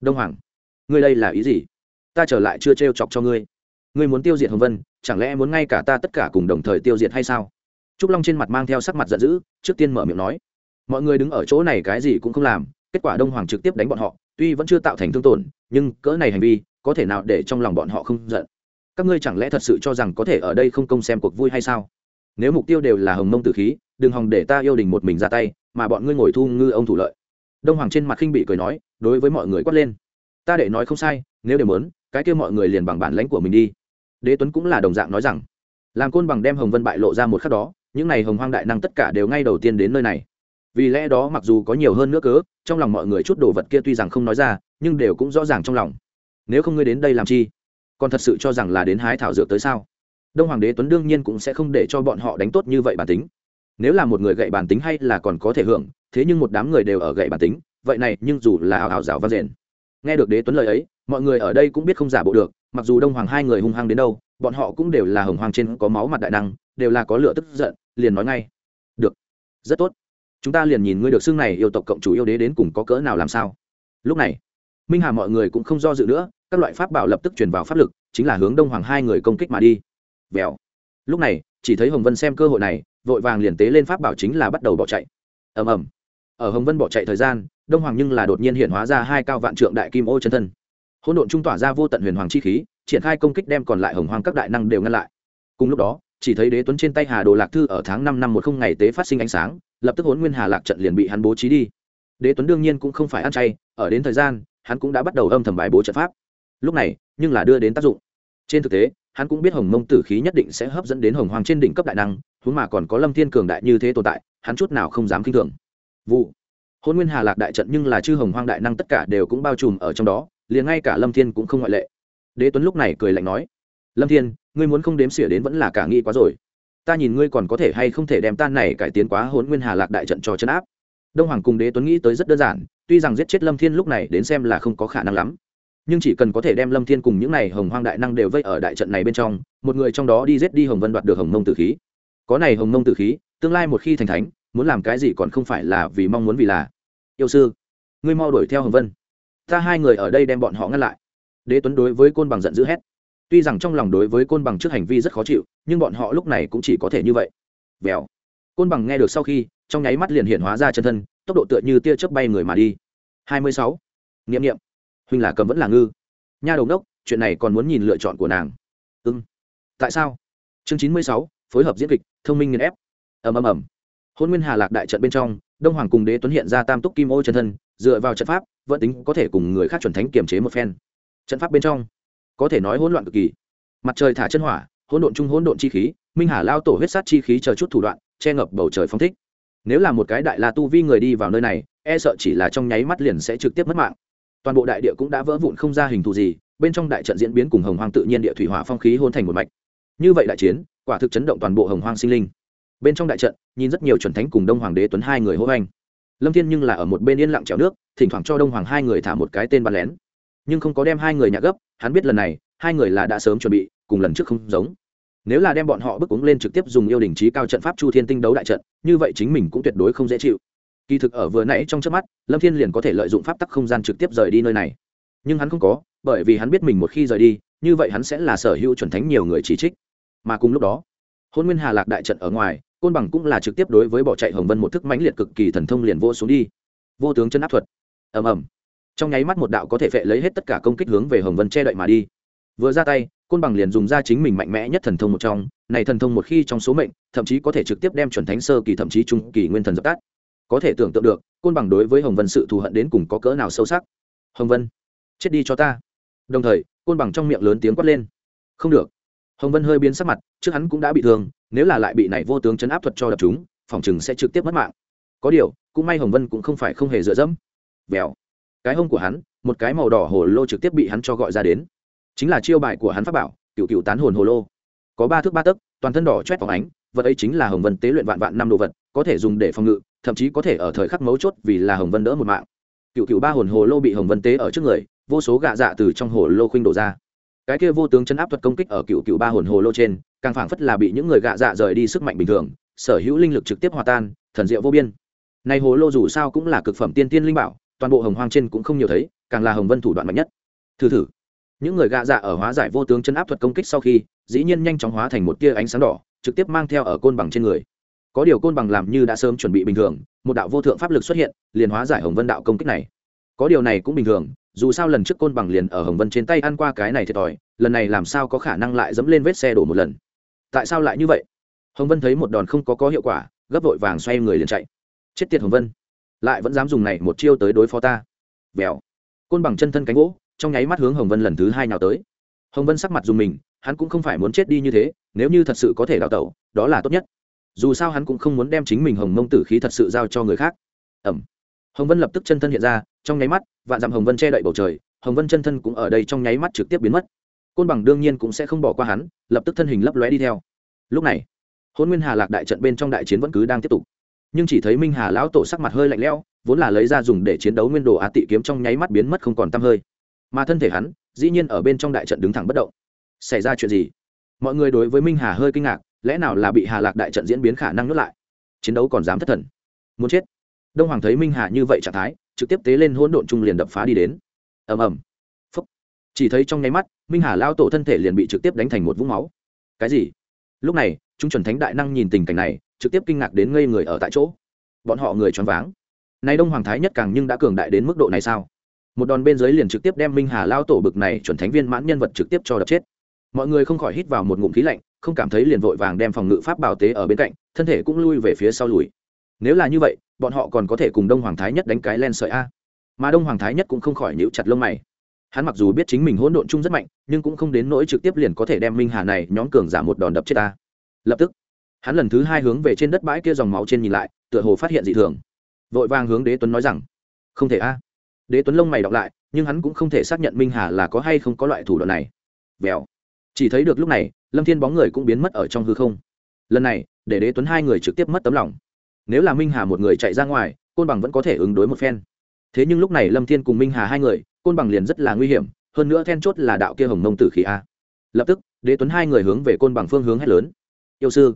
Đông hoàng, ngươi đây là ý gì? Ta trở lại chưa t chọc cho ngươi. Ngươi muốn tiêu diệt hồng vân, chẳng lẽ muốn ngay cả ta tất cả cùng đồng thời tiêu diệt hay sao? Trúc long trên mặt mang theo sắc mặt giận dữ, trước tiên mở miệng nói, mọi người đứng ở chỗ này cái gì cũng không làm, kết quả đông hoàng trực tiếp đánh bọn họ, tuy vẫn chưa tạo thành thương tổn, nhưng cỡ này hành vi, có thể nào để trong lòng bọn họ không giận? Các ngươi chẳng lẽ thật sự cho rằng có thể ở đây không công xem cuộc vui hay sao? Nếu mục tiêu đều là hồng mông tử khí, đừng hòng để ta yêu đình một mình ra tay, mà bọn ngươi ngồi thu ngư ông thủ lợi. Đông hoàng trên mặt khinh bị cười nói, đối với mọi người quát lên, ta để nói không sai, nếu đều muốn, cái kia mọi người liền bằng bản lãnh của mình đi. Đế tuấn cũng là đồng dạng nói rằng, làm côn bằng đem hồng vân bại lộ ra một khắc đó những này hồng hoang đại năng tất cả đều ngay đầu tiên đến nơi này. Vì lẽ đó mặc dù có nhiều hơn nữa cớ, trong lòng mọi người chút đồ vật kia tuy rằng không nói ra, nhưng đều cũng rõ ràng trong lòng. Nếu không ngươi đến đây làm chi? Còn thật sự cho rằng là đến hái thảo dược tới sao? Đông hoàng đế tuấn đương nhiên cũng sẽ không để cho bọn họ đánh tốt như vậy bản tính. Nếu là một người gậy bản tính hay là còn có thể hưởng, thế nhưng một đám người đều ở gậy bản tính, vậy này nhưng dù là ảo ảo rào văn rền nghe được đế tuấn lời ấy, mọi người ở đây cũng biết không giả bộ được, mặc dù đông hoàng hai người hung hăng đến đâu, bọn họ cũng đều là hồng hoàng trên có máu mặt đại năng đều là có lửa tức giận, liền nói ngay. Được. Rất tốt. Chúng ta liền nhìn ngươi được xưng này yêu tộc cộng chủ yêu đế đến cùng có cỡ nào làm sao. Lúc này, minh hà mọi người cũng không do dự nữa, các loại pháp bảo lập tức truyền vào pháp lực, chính là hướng đông hoàng hai người công kích mà đi. Vèo. Lúc này, chỉ thấy hồng vân xem cơ hội này, vội vàng liền tế lên pháp bảo chính là bắt đầu bỏ chạy. Ầm ầm. Ở hồng vân bỏ chạy thời gian, đông hoàng nhưng là đột nhiên hiện hóa ra hai cao vạn trượng đại kim ô chân thân. Hỗn độn trung tỏa ra vô tận huyền hoàng chi khí, triển khai công kích đem còn lại hồng hoàng các đại năng đều ngăn lại. Cùng lúc đó chỉ thấy đế tuấn trên tay hà đồ lạc thư ở tháng năm năm một không ngày tế phát sinh ánh sáng, lập tức hỗn nguyên hà lạc trận liền bị hắn bố trí đi. Đế tuấn đương nhiên cũng không phải ăn chay, ở đến thời gian, hắn cũng đã bắt đầu âm thầm bài bố trận pháp. Lúc này, nhưng là đưa đến tác dụng. Trên thực tế, hắn cũng biết hồng mông tử khí nhất định sẽ hấp dẫn đến hồng hoàng trên đỉnh cấp đại năng, huống mà còn có lâm thiên cường đại như thế tồn tại, hắn chút nào không dám k i n h thường. Vụ hôn nguyên hà lạc đại trận nhưng là chư hồng hoàng đại năng tất cả đều cũng bao trùm ở trong đó, liền ngay cả lâm thiên cũng không ngoại lệ. Đế tuấn lúc này cười lạnh nói, lâm thiên ngươi muốn không đếm xỉa đến vẫn là cả nghi quá rồi. Ta nhìn ngươi còn có thể hay không thể đem tan này cải tiến quá hôn nguyên hà lạc đại trận cho chấn áp. Đông hoàng cùng đế tuấn nghĩ tới rất đơn giản, tuy rằng giết chết lâm thiên lúc này đến xem là không có khả năng lắm, nhưng chỉ cần có thể đem lâm thiên cùng những n à y hồng hoang đại năng đều vây ở đại trận này bên trong, một người trong đó đi giết đi hồng vân đoạt được hồng mông tử khí. Có này hồng mông tử khí, tương lai một khi thành thánh, muốn làm cái gì còn không phải là vì mong muốn vì là. Yêu sư, ngươi mau đuổi theo hồng vân. Ta hai người ở đây đem bọn họ ngăn lại. Đế tuấn đối với côn bằng giận dữ hét tuy rằng trong lòng đối với côn bằng trước hành vi rất khó chịu, nhưng bọn họ lúc này cũng chỉ có thể như vậy. Vèo. Côn bằng nghe được sau khi, trong nháy mắt liền hiện hóa ra chân thân, tốc độ tựa như tia chớp bay người mà đi. Hai mươi sáu. N i huynh là cầm vẫn là ngư. Nha đầu đốc chuyện này còn muốn nhìn lựa chọn của nàng. Ưng ừ. tại sao? Chương chín mươi sáu, phối hợp diễn kịch, thông minh nghiền ép. Ầm ầm ầm. Hôn nguyên hà lạc đại trận bên trong, đông hoàng cùng đế tuấn hiện ra tam túc kim ô chân thân, dựa vào trận pháp, vẫn tính có thể cùng người khác chuẩn thánh kiềm chế một phen. Trận pháp bên trong có thể nói hỗn loạn cực kỳ. Mặt trời thả chân hỏa, hỗn độn chung hỗn độn chi khí, minh hà lao tổ huyết sát chi khí chờ chút thủ đoạn, che ngập bầu trời phong thích. Nếu là một cái đại la tu vi người đi vào nơi này e sợ chỉ là trong nháy mắt liền sẽ trực tiếp mất mạng. Toàn bộ đại địa cũng đã vỡ vụn không ra hình thù gì, bên trong đại trận diễn biến cùng hồng hoang tự nhiên địa thủy hỏa phong khí hôn thành một mạch. Như vậy đại chiến, quả thực chấn động toàn bộ hồng hoang sinh linh. Bên trong đại trận, nhìn rất nhiều chuẩn thánh cùng đông hoàng đế tuấn hai người hô anh lâm thiên nhưng là ở một bên yên lặng trèo nước, thỉnh thoảng cho đông hoàng hai người thả một cái tên bắn lén. Nhưng không có đem hai người nhạc gấp hắn biết lần này, hai người là đã sớm chuẩn bị, cùng lần trước không giống. Nếu là đem bọn họ bước uống lên trực tiếp dùng yêu đình trí cao trận pháp chu thiên tinh đấu đại trận, như vậy chính mình cũng tuyệt đối không dễ chịu. Kỳ thực ở vừa nãy trong trước mắt, lâm thiên liền có thể lợi dụng pháp tắc không gian trực tiếp rời đi nơi này. Nhưng hắn không có, bởi vì hắn biết mình một khi rời đi, như vậy hắn sẽ là sở hữu chuẩn thánh nhiều người chỉ trích. Mà cùng lúc đó, hôn nguyên hà lạc đại trận ở ngoài, côn bằng cũng là trực tiếp đối với bỏ chạy hồng vân một thức mãnh liệt cực kỳ thần thông liền vô xuống đi. Vô tướng chân áp thuật. Ầm ầm trong nháy mắt một đạo có thể phệ lấy hết tất cả công kích hướng về hồng vân che đậy mà đi. Vừa ra tay, côn bằng liền dùng ra chính mình mạnh mẽ nhất thần thông một trong, này thần thông một khi trong số mệnh, thậm chí có thể trực tiếp đem chuẩn thánh sơ kỳ thậm chí trung kỳ nguyên thần dập tắt. Có thể tưởng tượng được, côn bằng đối với hồng vân sự thù hận đến cùng có cỡ nào sâu sắc. Hồng vân, chết đi cho ta. Đồng thời, côn bằng trong miệng lớn tiếng quát lên. Không được. Hồng vân hơi biến sắc mặt, trước hắn cũng đã bị thương, nếu là lại bị này vô tướng chấn áp thuật cho đập chúng, phòng chừng sẽ trực tiếp mất mạng. Có điều, cũng may hồng vân cũng không phải không hề dựa dẫm. Vèo cái hông của hắn, một cái màu đỏ hồ lô trực tiếp bị hắn cho gọi ra đến. Chính là chiêu bài của hắn pháp bảo, cựu cựu tán hồn hồ lô. Có ba thước ba tấc, toàn thân đỏ chét phóng ánh, vật ấy chính là hồng vân tế luyện vạn vạn năm đồ vật, có thể dùng để phòng ngự, thậm chí có thể ở thời khắc mấu chốt vì là hồng vân đỡ một mạng. Cựu cựu ba hồn hồ lô bị hồng vân tế ở trước người, vô số gạ dạ từ trong hồ lô khuynh đổ ra. Cái kia vô tướng chấn áp thuật công kích ở cựu cựu ba hồn hồ lô trên, càng phảng phất là bị những người gạ dạ rời đi sức mạnh bình thường, sở hữu linh lực trực tiếp hòa tan, thần diệu vô biên. Này hồ lô dù sao cũng là cực phẩm tiên tiên linh bảo toàn bộ hồng hoang trên cũng không nhiều thấy, càng là hồng vân thủ đoạn mạnh nhất. Thử thử. Những người gạ dạ ở hóa giải vô tướng chân áp thuật công kích sau khi, dĩ nhiên nhanh chóng hóa thành một tia ánh sáng đỏ, trực tiếp mang theo ở côn bằng trên người. Có điều côn bằng làm như đã sớm chuẩn bị bình thường, một đạo vô thượng pháp lực xuất hiện, liền hóa giải hồng vân đạo công kích này. Có điều này cũng bình thường, dù sao lần trước côn bằng liền ở hồng vân trên tay ăn qua cái này thiệt thòi, lần này làm sao có khả năng lại dẫm lên vết xe đổ một lần? Tại sao lại như vậy? Hồng vân thấy một đòn không có có hiệu quả, gấp vội vàng xoay người liền chạy. Chết tiệt hồng vân lại vẫn dám dùng này một chiêu tới đối phó ta. Vèo côn bằng chân thân cánh gỗ, trong nháy mắt hướng hồng vân lần thứ hai nào tới. Hồng vân sắc mặt dùng mình, hắn cũng không phải muốn chết đi như thế, nếu như thật sự có thể đào tẩu, đó là tốt nhất. Dù sao hắn cũng không muốn đem chính mình hồng mông tử khí thật sự giao cho người khác. Ẩm. Hồng vân lập tức chân thân hiện ra, trong nháy mắt, vạn dặm hồng vân che đậy bầu trời, hồng vân chân thân cũng ở đây trong nháy mắt trực tiếp biến mất. Côn bằng đương nhiên cũng sẽ không bỏ qua hắn, lập tức thân hình lấp lóe đi theo. Lúc này hôn nguyên hà lạc đại trận bên trong đại chiến vẫn cứ đang tiếp tục nhưng chỉ thấy minh hà lão tổ sắc mặt hơi lạnh lẽo, vốn là lấy ra dùng để chiến đấu nguyên đồ á tị kiếm trong nháy mắt biến mất không còn t hơi. Mà thân thể hắn, dĩ nhiên ở bên trong đại trận đứng thẳng bất động. Xảy ra chuyện gì? Mọi người đối với minh hà hơi kinh ngạc, lẽ nào là bị hà lạc đại trận diễn biến khả năng nuốt lại? Chiến đấu còn dám thất thần? Muốn chết? Đông hoàng thấy minh hà như vậy trạng thái, trực tiếp tế lên hỗn độn trung liền đập phá đi đến. Ầm ầm. Phúc. Chỉ thấy trong nháy mắt, minh hà lao tổ thân thể liền bị trực tiếp đánh thành một vũng máu. Cái gì? Lúc này, chúng chuẩn thánh đại năng nhìn tình cảnh này trực tiếp kinh ngạc đến ngây người ở tại chỗ. Bọn họ người choáng váng. Nay đông hoàng thái nhất càng nhưng đã cường đại đến mức độ này sao? Một đòn bên dưới liền trực tiếp đem minh hà lao tổ bực này chuẩn thánh viên mãn nhân vật trực tiếp cho đập chết. Mọi người không khỏi hít vào một ngụm khí lạnh, không cảm thấy liền vội vàng đem phòng ngự pháp bảo tế ở bên cạnh, thân thể cũng lui về phía sau lùi. Nếu là như vậy, bọn họ còn có thể cùng đông hoàng thái nhất đánh cái len sợi a. Mà đông hoàng thái nhất cũng không khỏi nhíu chặt lông mày. Hắn mặc dù biết chính mình hỗn độn chung rất mạnh, nhưng cũng không đến nỗi trực tiếp liền có thể đem minh hà này nhóm cường giả một đòn đập chết ta. Lập tức hắn lần thứ hai hướng về trên đất bãi kia dòng máu trên nhìn lại, tựa hồ phát hiện dị thường. Vội vàng hướng đế tuấn nói rằng, không thể a. Đế tuấn lông mày đọc lại, nhưng hắn cũng không thể xác nhận minh hà là có hay không có loại thủ đoạn này. Vèo chỉ thấy được lúc này, lâm thiên bóng người cũng biến mất ở trong hư không. Lần này, để đế tuấn hai người trực tiếp mất tấm lòng. Nếu là minh hà một người chạy ra ngoài, côn bằng vẫn có thể ứng đối một phen. Thế nhưng lúc này lâm thiên cùng minh hà hai người, côn bằng liền rất là nguy hiểm, hơn nữa then chốt là đạo kia hồng mông tử khí a. Lập tức, đế tuấn hai người hướng về côn bằng phương hướng hét lớn. Yêu sư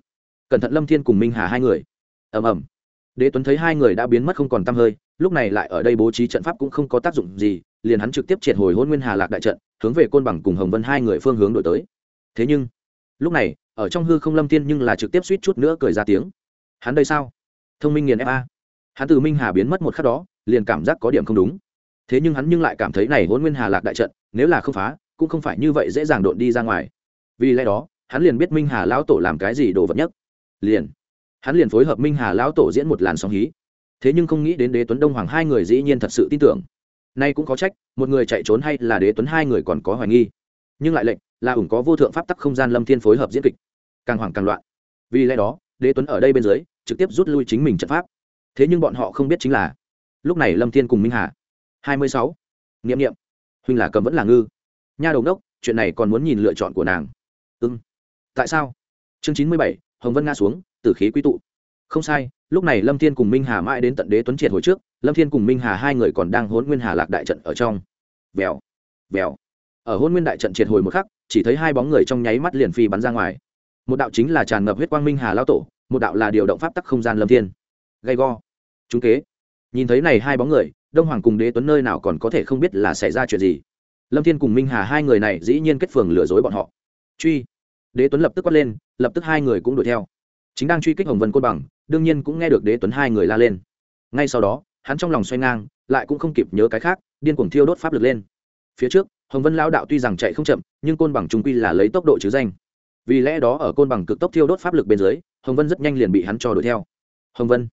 cẩn thận lâm thiên cùng minh hà hai người. Ầm ầm. Đế tuấn thấy hai người đã biến mất không còn t hơi, lúc này lại ở đây bố trí trận pháp cũng không có tác dụng gì, liền hắn trực tiếp triệt hồi hôn nguyên hà lạc đại trận, hướng về côn bằng cùng hồng vân hai người phương hướng đổi tới. Thế nhưng, lúc này, ở trong hư không lâm thiên nhưng là trực tiếp suýt chút nữa cười ra tiếng. Hắn đây sao? Thông minh nghiền fa hắn từ minh hà biến mất một khắc đó, liền cảm giác có điểm không đúng. Thế nhưng hắn nhưng lại cảm thấy này hôn nguyên hà lạc đại trận, nếu là không phá, cũng không phải như vậy dễ dàng đột đi ra ngoài. Vì lẽ đó, hắn liền biết minh hà lão tổ làm cái gì đồ vật nhất liền. Hắn liền phối hợp minh hà lão tổ diễn một làn sóng hí. Thế nhưng không nghĩ đến đế tuấn đông hoàng hai người dĩ nhiên thật sự tin tưởng. Nay cũng có trách, một người chạy trốn hay là đế tuấn hai người còn có hoài nghi. Nhưng lại lệnh là ủng có vô thượng pháp tắc không gian lâm thiên phối hợp diễn kịch. Càng hoảng càng loạn. Vì lẽ đó, đế tuấn ở đây bên dưới, trực tiếp rút lui chính mình trận pháp. Thế nhưng bọn họ không biết chính là, lúc này lâm thiên cùng minh hà. Hai mươi sáu. Nghiệm nghiệm huynh là cầm vẫn là ngư. Nha đầu đốc chuyện này còn muốn nhìn lựa chọn của nàng. Ưng tại sao? Chương chín mươi bảy hồng vân nga xuống, tử khí quy tụ. Không sai, lúc này lâm thiên cùng minh hà mãi đến tận đế tuấn triệt hồi trước, lâm thiên cùng minh hà hai người còn đang hôn nguyên hà lạc đại trận ở trong. Vèo vèo. Ở hôn nguyên đại trận triệt hồi một khắc, chỉ thấy hai bóng người trong nháy mắt liền phi bắn ra ngoài. Một đạo chính là tràn ngập huyết quang minh hà lao tổ, một đạo là điều động pháp tắc không gian lâm thiên. Gay go. Chúng kế. Nhìn thấy này hai bóng người, đông hoàng cùng đế tuấn nơi nào còn có thể không biết là xảy ra chuyện gì. Lâm thiên cùng minh hà hai người này dĩ nhiên kết phường lừa dối bọn họ. Truy đế tuấn lập tức quát lên, lập tức hai người cũng đuổi theo. Chính đang truy kích hồng vân côn bằng, đương nhiên cũng nghe được đế tuấn hai người la lên. Ngay sau đó, hắn trong lòng xoay ngang, lại cũng không kịp nhớ cái khác, điên cuồng thiêu đốt pháp lực lên. Phía trước, hồng vân lao đạo tuy rằng chạy không chậm, nhưng côn bằng trung quy là lấy tốc độ chứ danh. Vì lẽ đó ở côn bằng cực tốc thiêu đốt pháp lực bên dưới, hồng vân rất nhanh liền bị hắn cho đuổi theo. Hồng vân,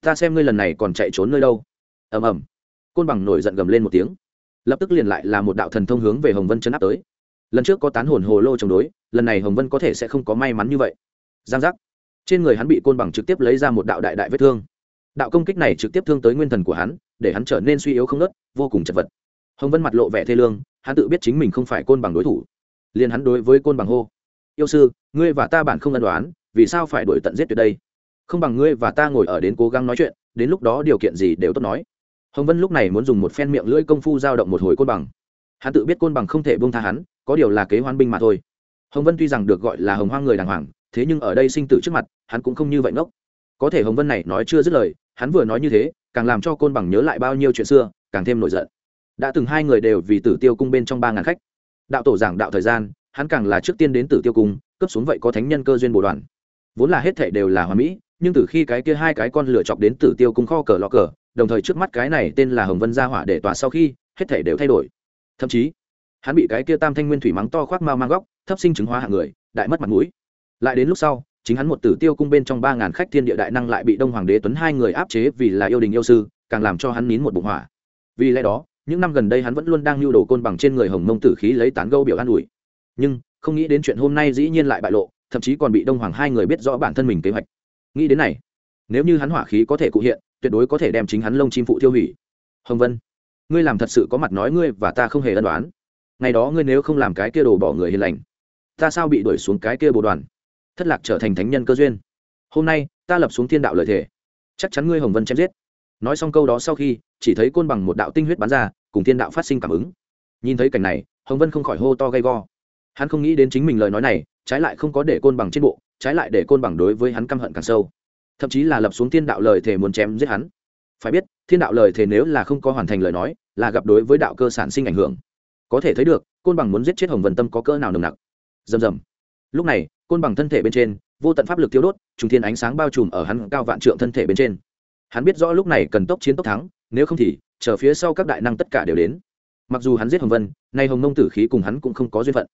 ta xem ngươi lần này còn chạy trốn nơi đâu. Ầm ầm. Côn bằng nổi giận gầm lên một tiếng. Lập tức liền lại là một đạo thần thông hướng về hồng vân chấn áp tới lần trước có tán hồn hồ lô chống đối, lần này hồng vân có thể sẽ không có may mắn như vậy. Giang giác. Trên người hắn bị côn bằng trực tiếp lấy ra một đạo đại đại vết thương. Đạo công kích này trực tiếp thương tới nguyên thần của hắn, để hắn trở nên suy yếu không nớt vô cùng chật vật. Hồng vân mặt lộ vẻ thê lương, hắn tự biết chính mình không phải côn bằng đối thủ. Liền hắn đối với côn bằng hô, yêu sư, ngươi và ta bản không ân đoán, vì sao phải đổi tận giết tuyệt đây? Không bằng ngươi và ta ngồi ở đến cố gắng nói chuyện, đến lúc đó điều kiện gì đều tốt nói. Hồng vân lúc này muốn dùng một phen miệng lưỡi công phu giao động một hồi côn bằng. Hắn tự biết côn bằng không thể buông tha hắn có điều là kế hoan binh mà thôi. Hồng vân tuy rằng được gọi là hồng hoang người đàng hoàng, thế nhưng ở đây sinh tử trước mặt, hắn cũng không như vậy ngốc. Có thể hồng vân này nói chưa dứt lời, hắn vừa nói như thế, càng làm cho côn bằng nhớ lại bao nhiêu chuyện xưa, càng thêm nổi giận. Đã từng hai người đều vì tử tiêu cung bên trong ba ngàn khách. Đạo tổ giảng đạo thời gian, hắn càng là trước tiên đến tử tiêu cung cấp xuống vậy có thánh nhân cơ duyên bồ đoàn. Vốn là hết thể đều là hoa mỹ, nhưng từ khi cái kia hai cái con lửa chọc đến tử tiêu cung kho cờ lọ cờ, đồng thời trước mắt cái này tên là hồng vân gia hỏa để tòa sau khi, hết thể đều thay đổi. Thậm chí hắn bị cái kia tam thanh nguyên thủy mắng to khoác mau mang góc, thấp sinh chứng hóa hạng người, đại mất mặt mũi. Lại đến lúc sau, chính hắn một tử tiêu cung bên trong ba ngàn khách thiên địa đại năng lại bị đông hoàng đế tuấn hai người áp chế vì là yêu đình yêu sư, càng làm cho hắn nín một bụng hỏa. Vì lẽ đó, những năm gần đây hắn vẫn luôn đang lưu đồ côn bằng trên người hồng mông tử khí lấy tán gâu biểu an ủi. Nhưng, không nghĩ đến chuyện hôm nay dĩ nhiên lại bại lộ, thậm chí còn bị đông hoàng hai người biết rõ bản thân mình kế hoạch. Nghĩ đến này, nếu như hắn hỏa khí có thể cụ hiện, tuyệt đối có thể đem chính hắn lông chim phụ tiêu hủy. Hồng vân, ngươi làm thật sự có mặt nói ngươi và ta không hề ân đoán ngày đó ngươi nếu không làm cái kia đồ bỏ người hiền lành, ta sao bị đuổi xuống cái kia bồ đoàn? Thất lạc trở thành thánh nhân cơ duyên. Hôm nay, ta lập xuống thiên đạo lợi thể. Chắc chắn ngươi hồng vân chém giết. Nói xong câu đó sau khi, chỉ thấy côn bằng một đạo tinh huyết bắn ra, cùng thiên đạo phát sinh cảm ứng. Nhìn thấy cảnh này, hồng vân không khỏi hô to gay go. Hắn không nghĩ đến chính mình lời nói này, trái lại không có để côn bằng trên bộ, trái lại để côn bằng đối với hắn căm hận càng sâu. Thậm chí là lập xuống thiên đạo lời thể muốn chém giết hắn. Phải biết, thiên đạo lời thể nếu là không có hoàn thành lời nói, là gặp đối với đạo cơ sản sinh ảnh hưởng có thể thấy được, côn bằng muốn giết chết hồng vân tâm có cỡ nào nồng nặc. Rầm rầm. Lúc này, côn bằng thân thể bên trên, vô tận pháp lực tiêu đốt, trùng thiên ánh sáng bao trùm ở hắn cao vạn trượng thân thể bên trên. Hắn biết rõ lúc này cần tốc chiến tốc thắng, nếu không thì, chờ phía sau các đại năng tất cả đều đến. Mặc dù hắn giết hồng vân, nay hồng nông tử khí cùng hắn cũng không có duyên phận.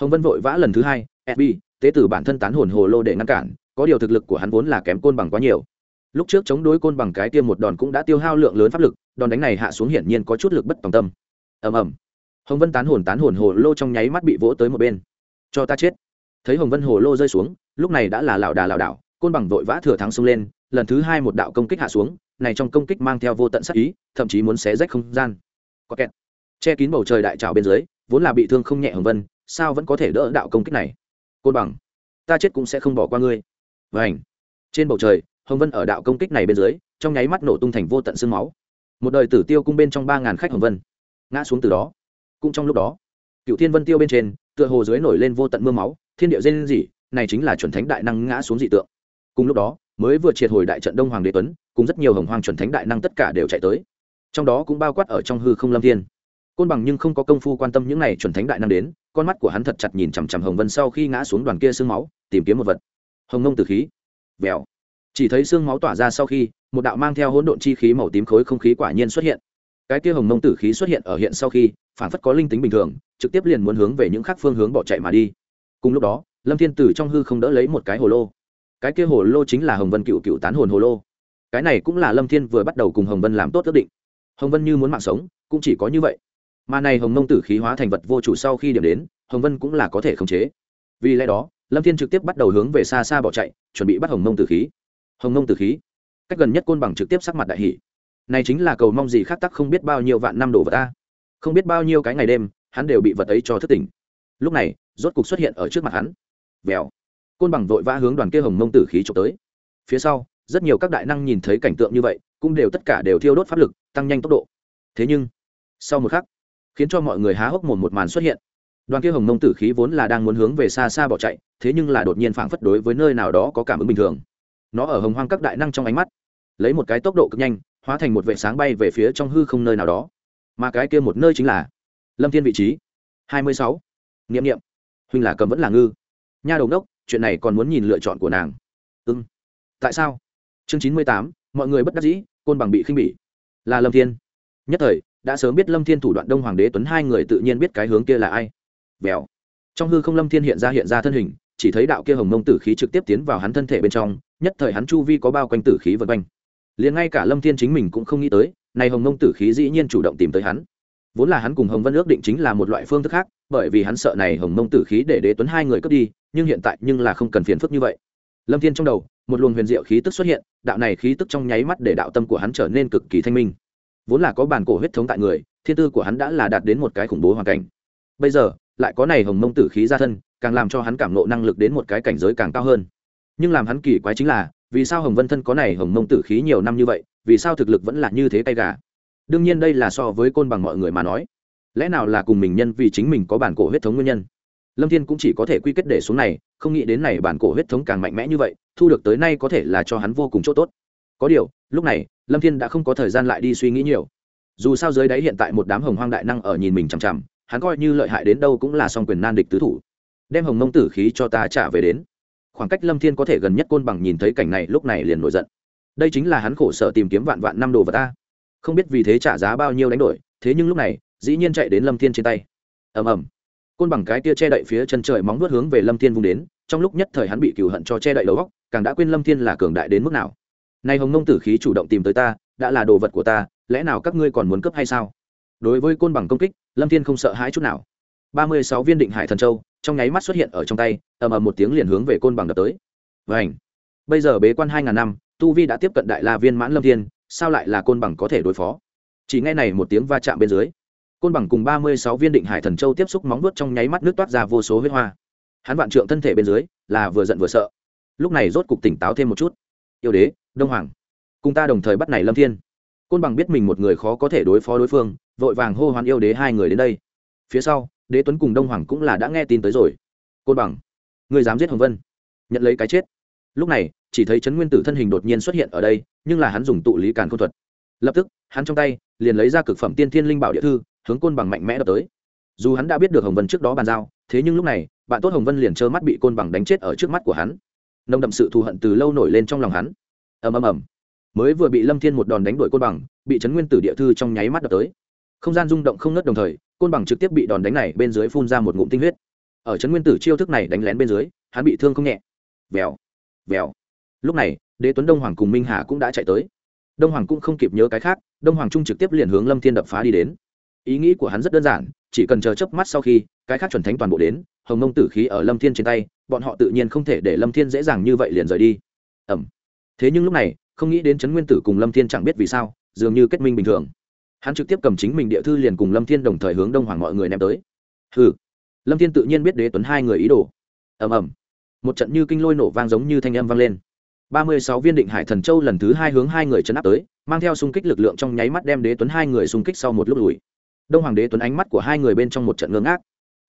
Hồng vân vội vã lần thứ hai fb tế tử bản thân tán hồn hồ lô để ngăn cản, có điều thực lực của hắn vốn là kém côn bằng quá nhiều. Lúc trước chống đối côn bằng cái tiêm một đòn cũng đã tiêu hao lượng lớn pháp lực, đòn đánh này hạ xuống hiển nhiên có chút lực bất tòng tâm. Ầm ầm hồng vân tán hồn tán hồn hồ lô trong nháy mắt bị vỗ tới một bên. Cho ta chết. Thấy hồng vân hồ lô rơi xuống, lúc này đã là lảo đà lảo đảo, côn bằng vội vã thừa thắng xông lên, lần thứ hai một đạo công kích hạ xuống, này trong công kích mang theo vô tận sắc ý, thậm chí muốn xé rách không gian. Có kẹt. Che kín bầu trời đại trào bên dưới, vốn là bị thương không nhẹ hồng vân, sao vẫn có thể đỡ đạo công kích này? Côn bằng, ta chết cũng sẽ không bỏ qua ngươi. Vảnh trên bầu trời, hồng vân ở đạo công kích này bên dưới, trong nháy mắt nổ tung thành vô tận xương máu. Một đời tử tiêu cung bên trong ba ngàn khách hồng vân, ngã xuống từ đó cũng trong lúc đó cựu thiên vân tiêu bên trên tựa hồ dưới nổi lên vô tận mưa máu thiên địa dên gì, này chính là chuẩn thánh đại năng ngã xuống dị tượng. Cùng lúc đó mới vừa triệt hồi đại trận đông hoàng đế tuấn cùng rất nhiều hồng hoàng chuẩn thánh đại năng tất cả đều chạy tới. Trong đó cũng bao quát ở trong hư không lâm thiên. Côn bằng nhưng không có công phu quan tâm những này chuẩn thánh đại năng đến con mắt của hắn thật chặt nhìn chằm chằm hồng vân sau khi ngã xuống đoàn kia xương máu tìm kiếm một vật. Hồng ngông từ khí. Vèo. Chỉ thấy xương máu tỏa ra sau khi một đạo mang theo hỗn độn chi khí màu tím khối không khí quả nhiên xuất hiện cái kia hồng mông tử khí xuất hiện ở hiện sau khi phản phất có linh tính bình thường, trực tiếp liền muốn hướng về những khác phương hướng bỏ chạy mà đi. Cùng lúc đó, lâm thiên tử trong hư không đỡ lấy một cái hồ lô. Cái kia hồ lô chính là hồng vân cựu cựu tán hồn hồ lô. Cái này cũng là lâm thiên vừa bắt đầu cùng hồng vân làm tốt ước định. Hồng vân như muốn mạng sống, cũng chỉ có như vậy. Mà này hồng mông tử khí hóa thành vật vô chủ sau khi điểm đến, hồng vân cũng là có thể khống chế. Vì lẽ đó, lâm thiên trực tiếp bắt đầu hướng về xa xa bỏ chạy, chuẩn bị bắt hồng mông tử khí. Hồng mông tử khí. Cách gần nhất côn bằng trực tiếp sắc mặt đại hỷ này chính là cầu mong gì khác tắc không biết bao nhiêu vạn năm đổ vật ta. Không biết bao nhiêu cái ngày đêm, hắn đều bị vật ấy cho thức tỉnh. Lúc này, rốt cục xuất hiện ở trước mặt hắn. Vèo. Côn bằng vội vã hướng đoàn kia hồng mông tử khí trộm tới. Phía sau, rất nhiều các đại năng nhìn thấy cảnh tượng như vậy, cũng đều tất cả đều thiêu đốt pháp lực, tăng nhanh tốc độ. Thế nhưng, sau một khắc, khiến cho mọi người há hốc mồm một màn xuất hiện. Đoàn kia hồng mông tử khí vốn là đang muốn hướng về xa xa bỏ chạy, thế nhưng là đột nhiên phảng phất đối với nơi nào đó có cảm ứng bình thường. Nó ở hồng hoang các đại năng trong ánh mắt, lấy một cái tốc độ cực nhanh hóa thành một vệ sáng bay về phía trong hư không nơi nào đó. Mà cái kia một nơi chính là lâm thiên vị trí hai mươi sáu. N i ệ m n i ệ m huynh là cầm vẫn là ngư. Nha đầu đốc chuyện này còn muốn nhìn lựa chọn của nàng. Ư ừ. tại sao? Chương chín mươi tám, mọi người bất đắc dĩ, côn bằng bị khinh bỉ. Là lâm thiên. Nhất thời, đã sớm biết lâm thiên thủ đoạn đông hoàng đế tuấn hai người tự nhiên biết cái hướng kia là ai. Vèo. Trong hư không lâm thiên hiện ra hiện ra thân hình, chỉ thấy đạo kia hồng mông tử khí trực tiếp tiến vào hắn thân thể bên trong, nhất thời hắn chu vi có bao quanh tử khí vân quanh liền ngay cả lâm thiên chính mình cũng không nghĩ tới, này hồng mông tử khí dĩ nhiên chủ động tìm tới hắn. Vốn là hắn cùng hồng vân ước định chính là một loại phương thức khác, bởi vì hắn sợ này hồng mông tử khí để đế tuấn hai người cướp đi, nhưng hiện tại nhưng là không cần phiền phức như vậy. Lâm thiên trong đầu, một luồng huyền diệu khí tức xuất hiện, đạo này khí tức trong nháy mắt để đạo tâm của hắn trở nên cực kỳ thanh minh. Vốn là có bản cổ huyết thống tại người, thiên tư của hắn đã là đạt đến một cái khủng bố hoàn cảnh. Bây giờ, lại có này hồng mông tử khí ra thân, càng làm cho hắn cảm nộ năng lực đến một cái cảnh giới càng cao hơn. Nhưng làm hắn kỳ quái chính là vì sao hồng vân thân có này hồng mông tử khí nhiều năm như vậy, vì sao thực lực vẫn là như thế tay gà? Đương nhiên đây là so với côn bằng mọi người mà nói. Lẽ nào là cùng mình nhân vì chính mình có bản cổ huyết thống nguyên nhân? Lâm thiên cũng chỉ có thể quy kết để xuống này, không nghĩ đến này bản cổ huyết thống càng mạnh mẽ như vậy, thu được tới nay có thể là cho hắn vô cùng chỗ tốt. Có điều, lúc này, lâm thiên đã không có thời gian lại đi suy nghĩ nhiều. Dù sao dưới đáy hiện tại một đám hồng hoang đại năng ở nhìn mình chằm chằm, hắn coi như lợi hại đến đâu cũng là song quyền nan địch tứ thủ. Đem hồng mông tử khí cho ta trả về đến khoảng cách lâm thiên có thể gần nhất côn bằng nhìn thấy cảnh này lúc này liền nổi giận. Đây chính là hắn khổ sở tìm kiếm vạn vạn năm đồ vật ta. Không biết vì thế trả giá bao nhiêu đánh đổi, thế nhưng lúc này, dĩ nhiên chạy đến lâm thiên trên tay. Ầm ầm. Côn bằng cái tia che đậy phía chân trời móng vuốt hướng về lâm thiên vùng đến, trong lúc nhất thời hắn bị cửu hận cho che đậy đầu góc càng đã quên lâm thiên là cường đại đến mức nào. Nay hồng Nông tử khí chủ động tìm tới ta, đã là đồ vật của ta, lẽ nào các ngươi còn muốn cướp hay sao? Đối với côn bằng công kích, lâm thiên không sợ hãi chút nào. Ba mươi sáu viên định hải thần châu trong nháy mắt xuất hiện ở trong tay, ầm ầm một tiếng liền hướng về côn bằng đập tới. Vảnh bây giờ bế quan hai ngàn năm, tu vi đã tiếp cận đại la viên mãn lâm thiên, sao lại là côn bằng có thể đối phó? Chỉ ngay này một tiếng va chạm bên dưới, côn bằng cùng ba mươi sáu viên định hải thần châu tiếp xúc móng vuốt trong nháy mắt nước toát ra vô số huyết hoa. Hắn vạn trượng thân thể bên dưới, là vừa giận vừa sợ. Lúc này rốt cục tỉnh táo thêm một chút. Yêu đế, đông hoàng, cùng ta đồng thời bắt này lâm thiên. Côn bằng biết mình một người khó có thể đối phó đối phương, vội vàng hô hoán yêu đế hai người đến đây. Phía sau đế tuấn cùng đông hoàng cũng là đã nghe tin tới rồi. Côn bằng người dám giết hồng vân, nhận lấy cái chết. Lúc này, chỉ thấy trấn nguyên tử thân hình đột nhiên xuất hiện ở đây, nhưng là hắn dùng tụ lý càn k thuật. Lập tức, hắn trong tay, liền lấy ra cực phẩm tiên thiên linh bảo địa thư, hướng côn bằng mạnh mẽ đập tới. Dù hắn đã biết được hồng vân trước đó bàn giao, thế nhưng lúc này, bạn tốt hồng vân liền trơ mắt bị côn bằng đánh chết ở trước mắt của hắn. Nồng đậm sự thù hận từ lâu nổi lên trong lòng hắn. Ầm ầm ầm. Mới vừa bị lâm thiên một đòn đánh đuổi côn bằng, bị trấn nguyên tử địa thư trong nháy mắt đập tới không gian rung động không ngớt đồng thời, côn bằng trực tiếp bị đòn đánh này bên dưới phun ra một ngụm tinh huyết. Ở trấn nguyên tử chiêu thức này đánh lén bên dưới, hắn bị thương không nhẹ. Vèo vèo. Lúc này, đế tuấn đông hoàng cùng minh hà cũng đã chạy tới. Đông hoàng cũng không kịp nhớ cái khác, đông hoàng trung trực tiếp liền hướng lâm thiên đập phá đi đến. Ý nghĩ của hắn rất đơn giản, chỉ cần chờ chớp mắt sau khi, cái khác chuẩn thánh toàn bộ đến, hồng mông tử khí ở lâm thiên trên tay, bọn họ tự nhiên không thể để lâm thiên dễ dàng như vậy liền rời đi. Ẩm. Thế nhưng lúc này, không nghĩ đến trấn nguyên tử cùng lâm thiên chẳng biết vì sao, dường như kết minh bình thường hắn trực tiếp cầm chính mình địa thư liền cùng lâm thiên đồng thời hướng đông hoàng mọi người ném tới. Hừ. Lâm thiên tự nhiên biết đế tuấn hai người ý đồ. Ầm ầm. Một trận như kinh lôi nổ vang giống như thanh âm vang lên. Ba mươi sáu viên định hải thần châu lần thứ hai hướng hai người chấn áp tới, mang theo xung kích lực lượng trong nháy mắt đem đế tuấn hai người xung kích sau một lúc lùi. Đông hoàng đế tuấn ánh mắt của hai người bên trong một trận ngưng ác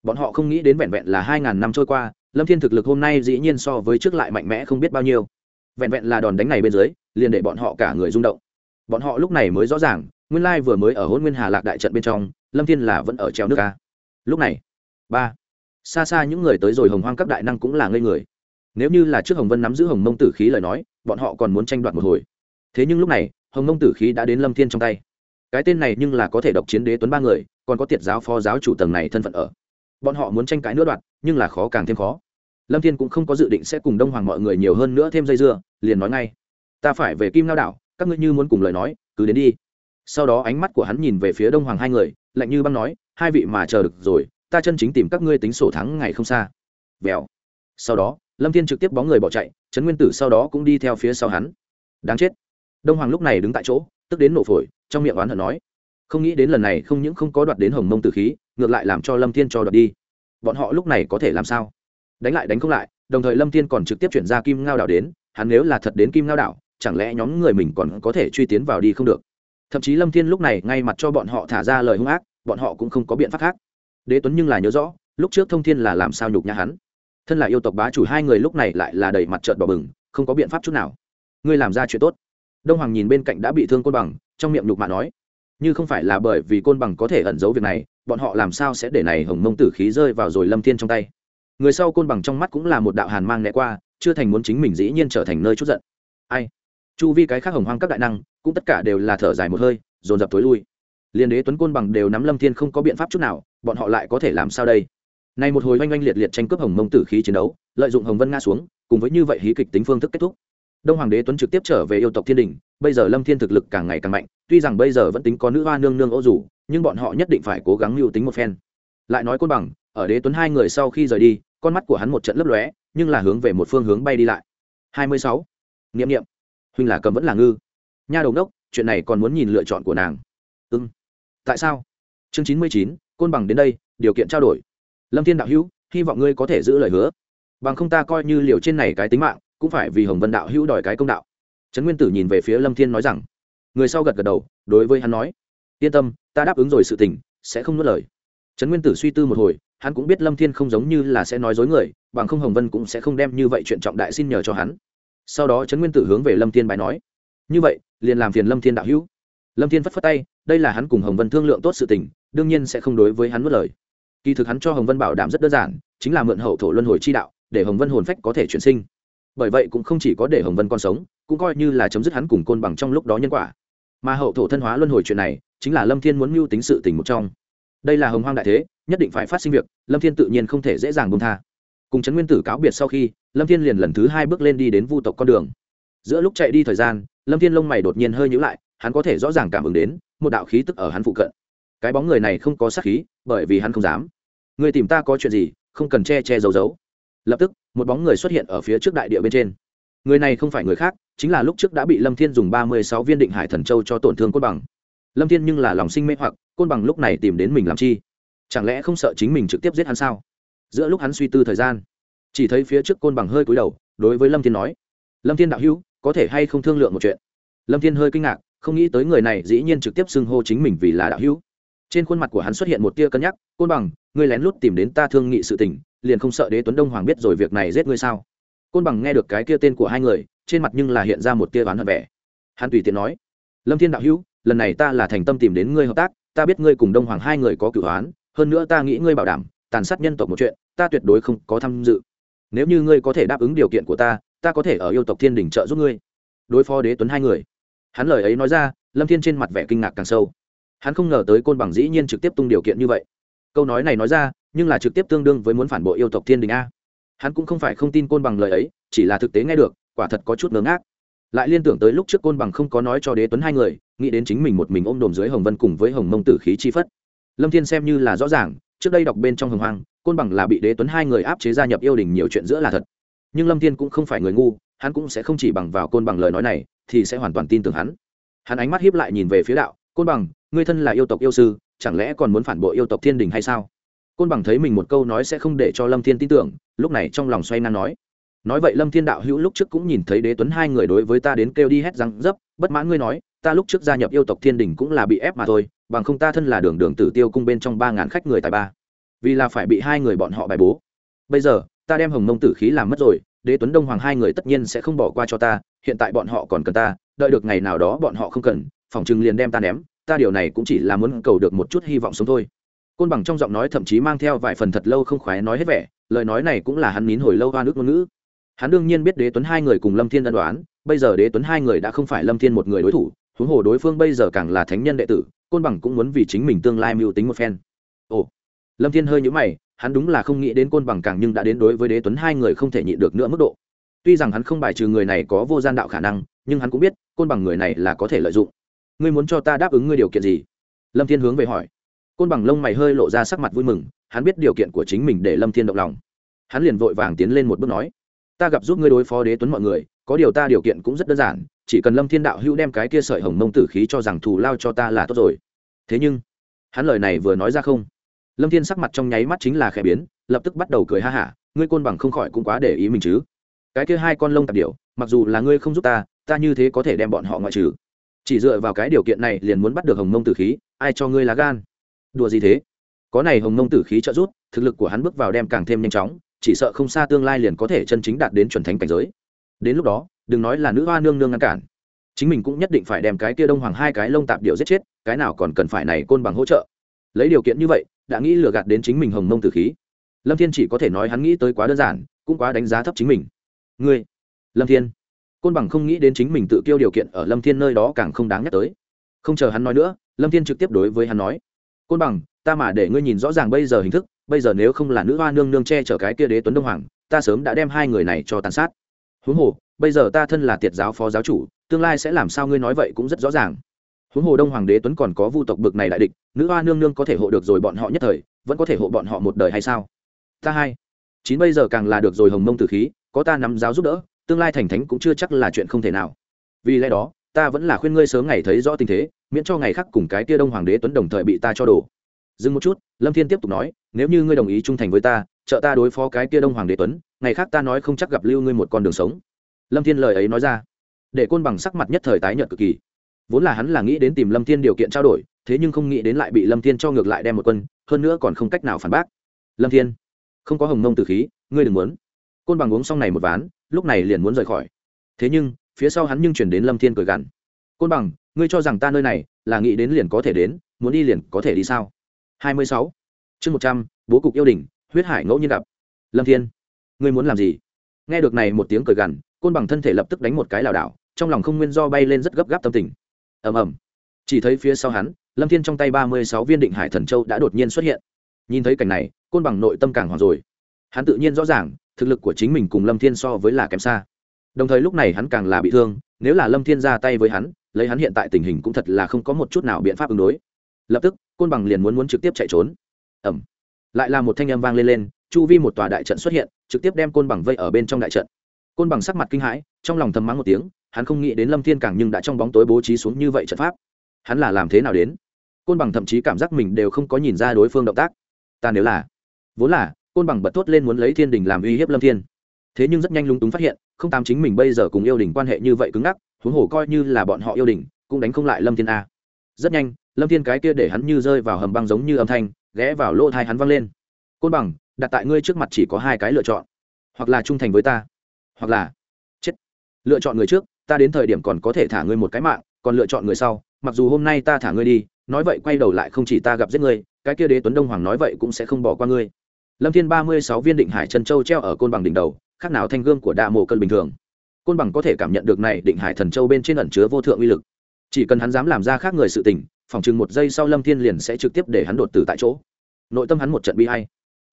bọn họ không nghĩ đến vẹn vẹn là hai ngàn năm trôi qua, lâm thiên thực lực hôm nay dĩ nhiên so với trước lại mạnh mẽ không biết bao nhiêu. Vẹn vẹn là đòn đánh này bên dưới, liền để bọn họ cả người rung động. Bọn họ lúc này mới rõ ràng nguyên lai vừa mới ở hôn nguyên hà lạc đại trận bên trong, lâm thiên là vẫn ở treo nước ca. Lúc này, ba, xa xa những người tới rồi hồng hoang các đại năng cũng là ngây người. Nếu như là trước hồng vân nắm giữ hồng mông tử khí lời nói, bọn họ còn muốn tranh đoạt một hồi. Thế nhưng lúc này, hồng mông tử khí đã đến lâm thiên trong tay. Cái tên này nhưng là có thể độc chiến đế tuấn ba người, còn có tiệt giáo phó giáo chủ tầng này thân phận ở. Bọn họ muốn tranh cãi nữa đoạt, nhưng là khó càng thêm khó. Lâm thiên cũng không có dự định sẽ cùng đông hoàng mọi người nhiều hơn nữa thêm dây dưa, liền nói ngay. Ta phải về kim lao đảo, các ngươi như muốn cùng lời nói, cứ đến đi sau đó ánh mắt của hắn nhìn về phía đông hoàng hai người, lạnh như băng nói, hai vị mà chờ được rồi, ta chân chính tìm các ngươi tính sổ thắng ngày không xa. Vèo. Sau đó, lâm thiên trực tiếp bóng người bỏ chạy, trấn nguyên tử sau đó cũng đi theo phía sau hắn. Đáng chết. Đông hoàng lúc này đứng tại chỗ, tức đến nổ phổi, trong miệng oán hận nói, không nghĩ đến lần này không những không có đoạt đến hồng mông tử khí, ngược lại làm cho lâm thiên cho đoạt đi. Bọn họ lúc này có thể làm sao? Đánh lại đánh không lại, đồng thời lâm thiên còn trực tiếp chuyển ra kim ngao đảo đến, hắn nếu là thật đến kim ngao đảo, chẳng lẽ nhóm người mình còn có thể truy tiến vào đi không được? Thậm chí lâm thiên lúc này ngay mặt cho bọn họ thả ra lời hung ác bọn họ cũng không có biện pháp khác đế tuấn nhưng là nhớ rõ lúc trước thông thiên là làm sao nhục nhã hắn thân là yêu tộc bá chủ hai người lúc này lại là đầy mặt trợn bỏ bừng không có biện pháp chút nào ngươi làm ra chuyện tốt đông hoàng nhìn bên cạnh đã bị thương côn bằng trong miệng nhục mạ nói như không phải là bởi vì côn bằng có thể ẩn giấu việc này bọn họ làm sao sẽ để này hồng mông tử khí rơi vào rồi lâm thiên trong tay người sau côn bằng trong mắt cũng là một đạo hàn mang né qua chưa thành muốn chính mình dĩ nhiên trở thành nơi chút giận ai chu vi cái khác hồng hoang các đại năng cũng tất cả đều là thở dài một hơi dồn dập tối lui liên đế tuấn côn bằng đều nắm lâm thiên không có biện pháp chút nào bọn họ lại có thể làm sao đây này một hồi oanh oanh liệt liệt tranh cướp hồng mông tử khí chiến đấu lợi dụng hồng vân nga xuống cùng với như vậy hí kịch tính phương thức kết thúc đông hoàng đế tuấn trực tiếp trở về yêu tộc thiên đình bây giờ lâm thiên thực lực càng ngày càng mạnh tuy rằng bây giờ vẫn tính có nữ hoa nương nương ô rủ nhưng bọn họ nhất định phải cố gắng mưu tính một phen lại nói côn bằng ở đế tuấn hai người sau khi rời đi con mắt của hắn một trận lấp lóe nhưng là hướng về một phương hướng bay đi lại hai mươi sáu huynh là cầm vẫn là ngư. Nha đầu đốc chuyện này còn muốn nhìn lựa chọn của nàng. Ưng tại sao? Chương chín mươi chín, côn bằng đến đây, điều kiện trao đổi. Lâm thiên đạo hữu, hy vọng ngươi có thể giữ lời hứa. Bằng không ta coi như liều trên này cái tính mạng, cũng phải vì hồng vân đạo hữu đòi cái công đạo. Trấn nguyên tử nhìn về phía lâm thiên nói rằng, người sau gật gật đầu, đối với hắn nói, yên tâm, ta đáp ứng rồi sự tình, sẽ không nuốt lời. Trấn nguyên tử suy tư một hồi, hắn cũng biết lâm thiên không giống như là sẽ nói dối người, bằng không hồng vân cũng sẽ không đem như vậy chuyện trọng đại xin nhờ cho hắn sau đó trấn nguyên tử hướng về lâm thiên bài nói, như vậy, liền làm phiền lâm thiên đạo hữu. Lâm thiên phất phất tay, đây là hắn cùng hồng vân thương lượng tốt sự tình, đương nhiên sẽ không đối với hắn mất lời. Kỳ thực hắn cho hồng vân bảo đảm rất đơn giản, chính là mượn hậu thổ luân hồi chi đạo, để hồng vân hồn phách có thể chuyển sinh. Bởi vậy cũng không chỉ có để hồng vân còn sống, cũng coi như là chấm dứt hắn cùng côn bằng trong lúc đó nhân quả. Mà hậu thổ thân hóa luân hồi chuyện này, chính là lâm thiên muốn mưu tính sự tình một trong. Đây là hồng hoang đại thế, nhất định phải phát sinh việc, lâm thiên tự nhiên không thể dễ dàng bông tha cùng trấn nguyên tử cáo biệt sau khi, lâm thiên liền lần thứ hai bước lên đi đến vu tộc con đường. Giữa lúc chạy đi thời gian, lâm thiên lông mày đột nhiên hơi nhữ lại, hắn có thể rõ ràng cảm ứng đến, một đạo khí tức ở hắn phụ cận. Cái bóng người này không có sát khí, bởi vì hắn không dám. Người tìm ta có chuyện gì, không cần che che giấu giấu. Lập tức, một bóng người xuất hiện ở phía trước đại địa bên trên. Người này không phải người khác, chính là lúc trước đã bị lâm thiên dùng ba mươi sáu viên định hải thần châu cho tổn thương côn bằng. Lâm thiên nhưng là lòng sinh mê hoặc, côn bằng lúc này tìm đến mình làm chi? Chẳng lẽ không sợ chính mình trực tiếp giết hắn sao? Giữa lúc hắn suy tư thời gian. Chỉ thấy phía trước côn bằng hơi cúi đầu, đối với lâm thiên nói, lâm thiên đạo hữu, có thể hay không thương lượng một chuyện? Lâm thiên hơi kinh ngạc, không nghĩ tới người này dĩ nhiên trực tiếp xưng hô chính mình vì là đạo hữu. Trên khuôn mặt của hắn xuất hiện một tia cân nhắc, côn bằng, ngươi lén lút tìm đến ta thương nghị sự tình, liền không sợ đế tuấn đông hoàng biết rồi việc này giết ngươi sao? Côn bằng nghe được cái kia tên của hai người, trên mặt nhưng là hiện ra một tia oán hận vẻ. Hắn tùy tiện nói, lâm thiên đạo hữu, lần này ta là thành tâm tìm đến ngươi hợp tác, ta biết ngươi cùng đông hoàng hai người có cửu oán, hơn nữa ta nghĩ ngươi bảo đảm, tàn sát nhân tộc một chuyện ta tuyệt đối không có tham dự. Nếu như ngươi có thể đáp ứng điều kiện của ta ta có thể ở yêu tộc thiên đình trợ giúp ngươi. Đối phó đế tuấn hai người. Hắn lời ấy nói ra, lâm thiên trên mặt vẻ kinh ngạc càng sâu. Hắn không ngờ tới côn bằng dĩ nhiên trực tiếp tung điều kiện như vậy. Câu nói này nói ra, nhưng là trực tiếp tương đương với muốn phản bội yêu tộc thiên đình a. Hắn cũng không phải không tin côn bằng lời ấy, chỉ là thực tế nghe được, quả thật có chút ngớ ngác. Lại liên tưởng tới lúc trước côn bằng không có nói cho đế tuấn hai người, nghĩ đến chính mình một mình ôm đồm dưới hồng vân cùng với hồng mông tử khí chi phất. Lâm thiên xem như là rõ ràng trước đây đọc bên trong hồng hoang, côn bằng là bị đế tuấn hai người áp chế gia nhập yêu đình nhiều chuyện giữa là thật. Nhưng lâm thiên cũng không phải người ngu, hắn cũng sẽ không chỉ bằng vào côn bằng lời nói này, thì sẽ hoàn toàn tin tưởng hắn. Hắn ánh mắt hiếp lại nhìn về phía đạo, côn bằng, ngươi thân là yêu tộc yêu sư, chẳng lẽ còn muốn phản bội yêu tộc thiên đình hay sao? Côn bằng thấy mình một câu nói sẽ không để cho lâm thiên tin tưởng, lúc này trong lòng xoay ngang nói. Nói vậy lâm thiên đạo hữu lúc trước cũng nhìn thấy đế tuấn hai người đối với ta đến kêu đi hét răng dấp bất mãn ngươi nói, ta lúc trước gia nhập yêu tộc thiên đình cũng là bị ép mà thôi bằng không ta thân là đường đường tử tiêu cung bên trong ba ngàn khách người tài ba. Vì là phải bị hai người bọn họ bài bố. Bây giờ, ta đem hồng mông tử khí làm mất rồi, đế tuấn đông hoàng hai người tất nhiên sẽ không bỏ qua cho ta, hiện tại bọn họ còn cần ta, đợi được ngày nào đó bọn họ không cần, phòng chừng liền đem ta ném, ta điều này cũng chỉ là muốn cầu được một chút hy vọng sống thôi. Côn bằng trong giọng nói thậm chí mang theo vài phần thật lâu không khoái nói hết vẻ, lời nói này cũng là hắn nín hồi lâu hoa nước ngôn ngữ. Hắn đương nhiên biết đế tuấn hai người cùng lâm thiên ân đoán, bây giờ đế tuấn hai người đã không phải lâm thiên một người đối thủ, huống hồ đối phương bây giờ càng là thánh nhân đệ tử côn bằng cũng muốn vì chính mình tương lai mưu tính một phen. Ồ, lâm thiên hơi nhũ mày, hắn đúng là không nghĩ đến côn bằng càng nhưng đã đến đối với đế tuấn hai người không thể nhịn được nữa mức độ. Tuy rằng hắn không bài trừ người này có vô gian đạo khả năng, nhưng hắn cũng biết, côn bằng người này là có thể lợi dụng. Ngươi muốn cho ta đáp ứng ngươi điều kiện gì? Lâm thiên hướng về hỏi. Côn bằng lông mày hơi lộ ra sắc mặt vui mừng, hắn biết điều kiện của chính mình để lâm thiên động lòng. Hắn liền vội vàng tiến lên một bước nói, ta gặp giúp ngươi đối phó đế tuấn mọi người, có điều ta điều kiện cũng rất đơn giản chỉ cần lâm thiên đạo hữu đem cái kia sợi hồng mông tử khí cho rằng thù lao cho ta là tốt rồi. Thế nhưng, hắn lời này vừa nói ra không, lâm thiên sắc mặt trong nháy mắt chính là khẽ biến, lập tức bắt đầu cười ha hả, ngươi côn bằng không khỏi cũng quá để ý mình chứ. Cái kia hai con lông tạp điệu mặc dù là ngươi không giúp ta ta như thế có thể đem bọn họ ngoại trừ. Chỉ dựa vào cái điều kiện này liền muốn bắt được hồng mông tử khí, ai cho ngươi lá gan? Đùa gì thế? Có này hồng mông tử khí trợ giúp, thực lực của hắn bước vào đem càng thêm nhanh chóng, chỉ sợ không xa tương lai liền có thể chân chính đạt đến chuẩn thánh cảnh giới. Đến lúc đó đừng nói là nữ hoa nương nương ngăn cản. Chính mình cũng nhất định phải đem cái kia đông hoàng hai cái lông tạp điệu giết chết, cái nào còn cần phải này côn bằng hỗ trợ. Lấy điều kiện như vậy, đã nghĩ lừa gạt đến chính mình hồng mông tử khí. Lâm thiên chỉ có thể nói hắn nghĩ tới quá đơn giản, cũng quá đánh giá thấp chính mình. Ngươi, lâm thiên. Côn bằng không nghĩ đến chính mình tự kêu điều kiện ở lâm thiên nơi đó càng không đáng nhắc tới. Không chờ hắn nói nữa, lâm thiên trực tiếp đối với hắn nói, côn bằng, ta mà để ngươi nhìn rõ ràng bây giờ hình thức, bây giờ nếu không là nữ hoa nương nương che chở cái kia đế tuấn đông hoàng, ta sớm đã đem hai người này cho tàn sát. Huống hồ bây giờ ta thân là tiệt giáo phó giáo chủ, tương lai sẽ làm sao ngươi nói vậy cũng rất rõ ràng. Huống hồ đông hoàng đế tuấn còn có vu tộc bực này đại địch, nữ hoa nương nương có thể hộ được rồi bọn họ nhất thời, vẫn có thể hộ bọn họ một đời hay sao? Ta hai. Chín bây giờ càng là được rồi hồng mông tử khí, có ta nắm giáo giúp đỡ, tương lai thành thánh cũng chưa chắc là chuyện không thể nào. Vì lẽ đó, ta vẫn là khuyên ngươi sớm ngày thấy rõ tình thế, miễn cho ngày khác cùng cái tia đông hoàng đế tuấn đồng thời bị ta cho đổ. Dừng một chút, lâm thiên tiếp tục nói, nếu như ngươi đồng ý trung thành với ta, trợ ta đối phó cái tia đông hoàng đế tuấn, ngày khác ta nói không chắc gặp lưu ngươi một con đường sống lâm thiên lời ấy nói ra. Để côn bằng sắc mặt nhất thời tái nhợt cực kỳ. Vốn là hắn là nghĩ đến tìm lâm thiên điều kiện trao đổi, thế nhưng không nghĩ đến lại bị lâm thiên cho ngược lại đem một quân, hơn nữa còn không cách nào phản bác. Lâm thiên, không có hồng mông tử khí, ngươi đừng muốn. Côn bằng uống xong này một ván, lúc này liền muốn rời khỏi. Thế nhưng, phía sau hắn nhưng chuyển đến lâm thiên cười gằn. Côn bằng, ngươi cho rằng ta nơi này là nghĩ đến liền có thể đến, muốn đi liền có thể đi sao? Hai mươi sáu. Chương một trăm, bố cục yêu đình huyết hải ngẫu nhiên gặp. Lâm thiên, ngươi muốn làm gì? Nghe được này một tiếng cười gằn côn bằng thân thể lập tức đánh một cái lảo đảo, trong lòng không nguyên do bay lên rất gấp gáp tâm tình. Ầm ầm. Chỉ thấy phía sau hắn, lâm thiên trong tay ba mươi sáu viên định hải thần châu đã đột nhiên xuất hiện. Nhìn thấy cảnh này, côn bằng nội tâm càng hoảng rồi. Hắn tự nhiên rõ ràng, thực lực của chính mình cùng lâm thiên so với là kém xa. Đồng thời lúc này hắn càng là bị thương, nếu là lâm thiên ra tay với hắn, lấy hắn hiện tại tình hình cũng thật là không có một chút nào biện pháp ứng đối. Lập tức, côn bằng liền muốn muốn trực tiếp chạy trốn. Ẩm lại là một thanh âm vang lên lên, chu vi một tòa đại trận xuất hiện, trực tiếp đem côn bằng vây ở bên trong đại trận côn bằng sắc mặt kinh hãi, trong lòng thầm mắng một tiếng, hắn không nghĩ đến lâm thiên càng nhưng đã trong bóng tối bố trí xuống như vậy trận pháp. Hắn là làm thế nào đến? Côn bằng thậm chí cảm giác mình đều không có nhìn ra đối phương động tác. Ta nếu là, vốn là, côn bằng bật thốt lên muốn lấy thiên đình làm uy hiếp lâm thiên. Thế nhưng rất nhanh lung túng phát hiện, không tám chính mình bây giờ cùng yêu đình quan hệ như vậy cứng ngắc, huống hồ coi như là bọn họ yêu đình cũng đánh không lại lâm thiên a. Rất nhanh, lâm thiên cái kia để hắn như rơi vào hầm băng giống như âm thanh, ghé vào lỗ thai hắn văng lên. Côn bằng, đặt tại ngươi trước mặt chỉ có hai cái lựa chọn, hoặc là trung thành với ta hoặc là chết. Lựa chọn người trước, ta đến thời điểm còn có thể thả ngươi một cái mạng, còn lựa chọn người sau, mặc dù hôm nay ta thả ngươi đi, nói vậy quay đầu lại không chỉ ta gặp giết ngươi, cái kia đế tuấn đông hoàng nói vậy cũng sẽ không bỏ qua ngươi. Lâm thiên ba mươi sáu viên định hải chân châu treo ở côn bằng đỉnh đầu, khác nào thanh gương của đạ mộ cân bình thường. Côn bằng có thể cảm nhận được này định hải thần châu bên trên ẩn chứa vô thượng uy lực. Chỉ cần hắn dám làm ra khác người sự tình, phòng chừng một giây sau lâm thiên liền sẽ trực tiếp để hắn đột tử tại chỗ. Nội tâm hắn một trận bi hay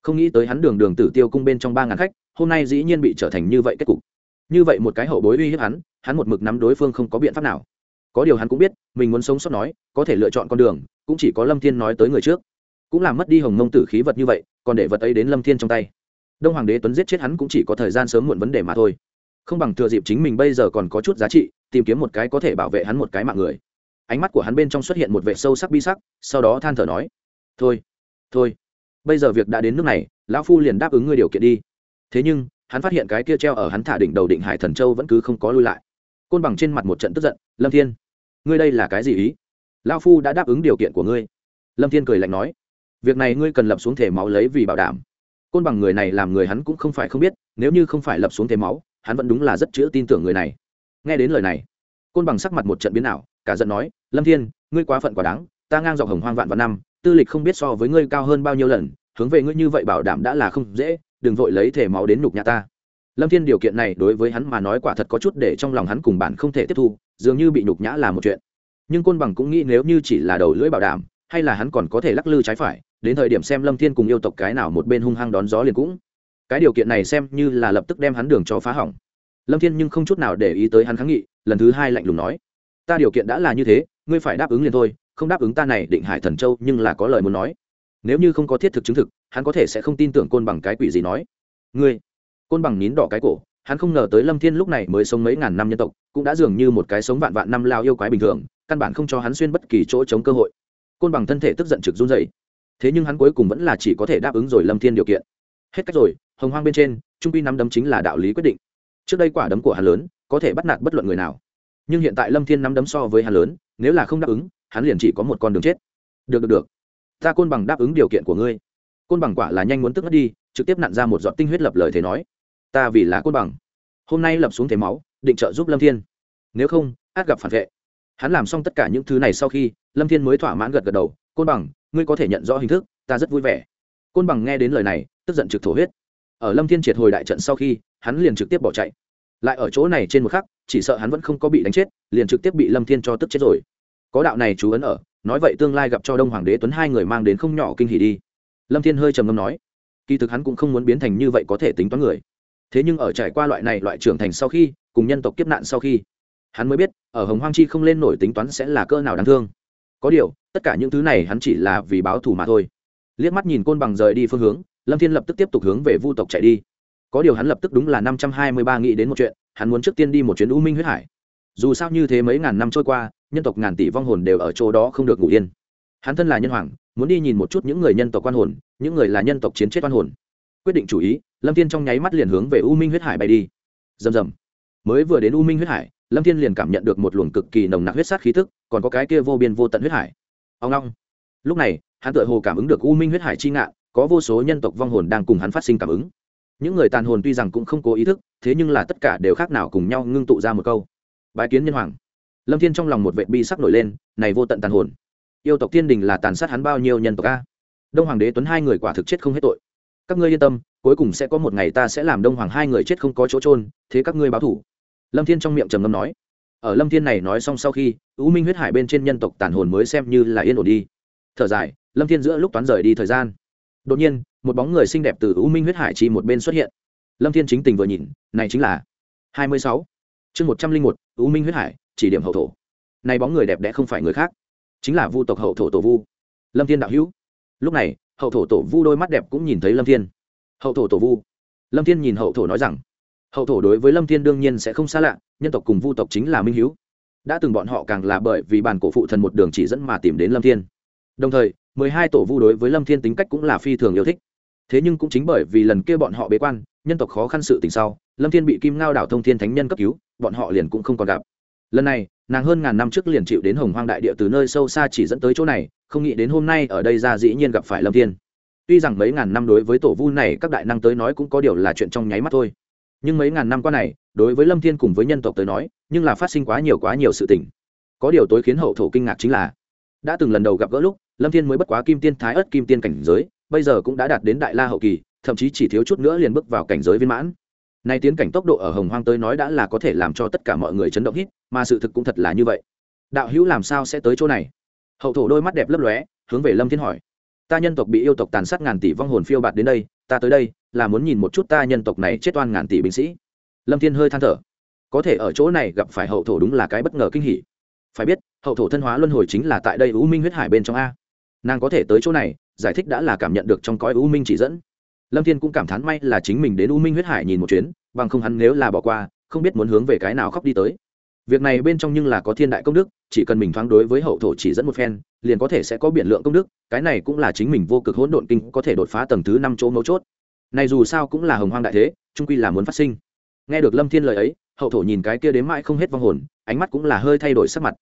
không nghĩ tới hắn đường đường tử tiêu cung bên trong ba ngàn khách hôm nay dĩ nhiên bị trở thành như vậy kết cục. Như vậy một cái hậu bối uy hiếp hắn hắn một mực nắm đối phương không có biện pháp nào. Có điều hắn cũng biết, mình muốn sống sót nói, có thể lựa chọn con đường, cũng chỉ có lâm thiên nói tới người trước. Cũng làm mất đi hồng mông tử khí vật như vậy, còn để vật ấy đến lâm thiên trong tay. Đông hoàng đế tuấn giết chết hắn cũng chỉ có thời gian sớm muộn vấn đề mà thôi. Không bằng thừa dịp chính mình bây giờ còn có chút giá trị, tìm kiếm một cái có thể bảo vệ hắn một cái mạng người. Ánh mắt của hắn bên trong xuất hiện một vệ sâu sắc bi sắc, sau đó than thở nói, thôi thôi, bây giờ việc đã đến nước này, lão phu liền đáp ứng ngươi điều kiện đi thế nhưng, hắn phát hiện cái kia treo ở hắn thả đỉnh đầu định hải thần châu vẫn cứ không có lui lại. Côn bằng trên mặt một trận tức giận, lâm thiên, ngươi đây là cái gì ý? Lão phu đã đáp ứng điều kiện của ngươi. Lâm thiên cười lạnh nói, việc này ngươi cần lập xuống thể máu lấy vì bảo đảm. Côn bằng người này làm người hắn cũng không phải không biết, nếu như không phải lập xuống thể máu, hắn vẫn đúng là rất chữ tin tưởng người này. Nghe đến lời này, côn bằng sắc mặt một trận biến ảo, cả giận nói, lâm thiên, ngươi quá phận quá đáng, ta ngang dọc hồng hoang vạn vạn năm, tư lịch không biết so với ngươi cao hơn bao nhiêu lần, hướng về ngươi như vậy bảo đảm đã là không dễ đừng vội lấy thể máu đến nhục nhà ta. Lâm thiên điều kiện này đối với hắn mà nói quả thật có chút để trong lòng hắn cùng bạn không thể tiếp thu, dường như bị nhục nhã là một chuyện. Nhưng côn bằng cũng nghĩ nếu như chỉ là đầu lưỡi bảo đảm, hay là hắn còn có thể lắc lư trái phải, đến thời điểm xem lâm thiên cùng yêu tộc cái nào một bên hung hăng đón gió liền cũng. Cái điều kiện này xem như là lập tức đem hắn đường cho phá hỏng. Lâm thiên nhưng không chút nào để ý tới hắn kháng nghị, lần thứ hai lạnh lùng nói, ta điều kiện đã là như thế, ngươi phải đáp ứng liền thôi, không đáp ứng ta này định hải thần châu nhưng là có lời muốn nói nếu như không có thiết thực chứng thực, hắn có thể sẽ không tin tưởng côn bằng cái quỷ gì nói. Ngươi, côn bằng nín đỏ cái cổ, hắn không ngờ tới lâm thiên lúc này mới sống mấy ngàn năm nhân tộc, cũng đã dường như một cái sống vạn vạn năm lao yêu quái bình thường, căn bản không cho hắn xuyên bất kỳ chỗ chống cơ hội. Côn bằng thân thể tức giận trực run dậy thế nhưng hắn cuối cùng vẫn là chỉ có thể đáp ứng rồi lâm thiên điều kiện. Hết cách rồi, hồng hoang bên trên, trung pi nắm đấm chính là đạo lý quyết định. Trước đây quả đấm của hắn lớn, có thể bắt nạt bất luận người nào. Nhưng hiện tại lâm thiên nắm đấm so với hắn lớn, nếu là không đáp ứng, hắn liền chỉ có một con đường chết. Được được được ta côn bằng đáp ứng điều kiện của ngươi. Côn bằng quả là nhanh muốn tức mất đi, trực tiếp nặn ra một giọt tinh huyết lập lời thế nói. Ta vì là côn bằng. Hôm nay lập xuống thế máu, định trợ giúp lâm thiên. Nếu không, át gặp phản vệ. Hắn làm xong tất cả những thứ này sau khi, lâm thiên mới thỏa mãn gật gật đầu, côn bằng, ngươi có thể nhận rõ hình thức, ta rất vui vẻ. Côn bằng nghe đến lời này, tức giận trực thổ huyết. Ở lâm thiên triệt hồi đại trận sau khi, hắn liền trực tiếp bỏ chạy. Lại ở chỗ này trên một khắc, chỉ sợ hắn vẫn không có bị đánh chết, liền trực tiếp bị lâm thiên cho tức chết rồi. Có đạo này chú ấn ở nói vậy tương lai gặp cho đông hoàng đế tuấn hai người mang đến không nhỏ kinh hỉ đi. Lâm thiên hơi trầm ngâm nói, kỳ thực hắn cũng không muốn biến thành như vậy có thể tính toán người. Thế nhưng ở trải qua loại này loại trưởng thành sau khi, cùng nhân tộc kiếp nạn sau khi, hắn mới biết, ở hồng hoang chi không lên nổi tính toán sẽ là cỡ nào đáng thương. Có điều, tất cả những thứ này hắn chỉ là vì báo thù mà thôi. Liếc mắt nhìn côn bằng rời đi phương hướng, lâm thiên lập tức tiếp tục hướng về vu tộc chạy đi. Có điều hắn lập tức đúng là năm trăm hai mươi ba nghĩ đến một chuyện, hắn muốn trước tiên đi một chuyến u minh huyết hải dù sao như thế mấy ngàn năm trôi qua, nhân tộc ngàn tỷ vong hồn đều ở chỗ đó không được ngủ yên. Hắn thân là nhân hoàng, muốn đi nhìn một chút những người nhân tộc quan hồn, những người là nhân tộc chiến chết quan hồn. Quyết định chủ ý, lâm thiên trong nháy mắt liền hướng về u minh huyết hải bay đi. Rầm rầm. Mới vừa đến u minh huyết hải, lâm thiên liền cảm nhận được một luồng cực kỳ nồng nặc huyết sát khí tức, còn có cái kia vô biên vô tận huyết hải. Ông long. Lúc này, hắn tựa hồ cảm ứng được u minh huyết hải chi ngạn có vô số nhân tộc vong hồn đang cùng hắn phát sinh cảm ứng. Những người tàn hồn tuy rằng cũng không cố ý thức, thế nhưng là tất cả đều khác nào cùng nhau ngưng tụ ra một câu bái kiến nhân hoàng. Lâm thiên trong lòng một vệ bi sắc nổi lên, này vô tận tàn hồn. Yêu tộc thiên đình là tàn sát hắn bao nhiêu nhân tộc a? Đông hoàng đế tuấn hai người quả thực chết không hết tội. Các ngươi yên tâm, cuối cùng sẽ có một ngày ta sẽ làm đông hoàng hai người chết không có chỗ trôn thế các ngươi báo thủ. Lâm thiên trong miệng trầm ngâm nói. Ở lâm thiên này nói xong sau khi, u minh huyết hải bên trên nhân tộc tàn hồn mới xem như là yên ổn đi. Thở dài, lâm thiên giữa lúc toán rời đi thời gian. Đột nhiên, một bóng người xinh đẹp từ u minh huyết hải chi một bên xuất hiện. Lâm thiên chính tình vừa nhìn, này chính là hai mươi sáu chương một trăm linh một, u minh huyết hải, chỉ điểm hậu thổ. Nay bóng người đẹp đẽ không phải người khác, chính là vu tộc hậu thổ tổ vu, lâm thiên đạo hữu. Lúc này, hậu thổ tổ vu đôi mắt đẹp cũng nhìn thấy lâm thiên. Hậu thổ tổ vu. Lâm thiên nhìn hậu thổ nói rằng, hậu thổ đối với lâm thiên đương nhiên sẽ không xa lạ, nhân tộc cùng vu tộc chính là minh hữu đã từng bọn họ càng là bởi vì bàn cổ phụ thần một đường chỉ dẫn mà tìm đến lâm thiên. Đồng thời, mười hai tổ vu đối với lâm thiên tính cách cũng là phi thường yêu thích. Thế nhưng cũng chính bởi vì lần kia bọn họ bế quan nhân tộc khó khăn sự tình sau, lâm thiên bị kim ngao đảo thông thiên thánh nhân cấp cứu, bọn họ liền cũng không còn gặp. Lần này, nàng hơn ngàn năm trước liền chịu đến hồng hoang đại địa từ nơi sâu xa chỉ dẫn tới chỗ này, không nghĩ đến hôm nay ở đây ra dĩ nhiên gặp phải lâm thiên. Tuy rằng mấy ngàn năm đối với tổ vu này các đại năng tới nói cũng có điều là chuyện trong nháy mắt thôi. Nhưng mấy ngàn năm qua này, đối với lâm thiên cùng với nhân tộc tới nói, nhưng là phát sinh quá nhiều quá nhiều sự tình. Có điều tối khiến hậu thổ kinh ngạc chính là, đã từng lần đầu gặp gỡ lúc, lâm thiên mới bất quá kim tiên thái ất kim tiên cảnh giới, bây giờ cũng đã đạt đến đại la hậu kỳ thậm chí chỉ thiếu chút nữa liền bước vào cảnh giới viên mãn. Nay tiến cảnh tốc độ ở hồng hoang tới nói đã là có thể làm cho tất cả mọi người chấn động hít, mà sự thực cũng thật là như vậy. Đạo hữu làm sao sẽ tới chỗ này? Hậu thổ đôi mắt đẹp lấp lóe, hướng về lâm thiên hỏi. Ta nhân tộc bị yêu tộc tàn sát ngàn tỷ vong hồn phiêu bạt đến đây, ta tới đây là muốn nhìn một chút ta nhân tộc này chết oan ngàn tỷ binh sĩ. Lâm thiên hơi than thở. Có thể ở chỗ này gặp phải hậu thổ đúng là cái bất ngờ kinh hỉ. Phải biết, hậu thổ thân hóa luân hồi chính là tại đây u minh huyết hải bên trong a. Nàng có thể tới chỗ này, giải thích đã là cảm nhận được trong cõi u minh chỉ dẫn lâm thiên cũng cảm thán may là chính mình đến u minh huyết hải nhìn một chuyến, bằng không hắn nếu là bỏ qua, không biết muốn hướng về cái nào khóc đi tới. Việc này bên trong nhưng là có thiên đại công đức, chỉ cần mình thoáng đối với hậu thổ chỉ dẫn một phen, liền có thể sẽ có biện lượng công đức, cái này cũng là chính mình vô cực hỗn độn kinh có thể đột phá tầng thứ năm chỗ mấu chốt. Này dù sao cũng là hồng hoang đại thế trung quy là muốn phát sinh. Nghe được lâm thiên lời ấy, hậu thổ nhìn cái kia đến mãi không hết vong hồn, ánh mắt cũng là hơi thay đổi sắc mặt.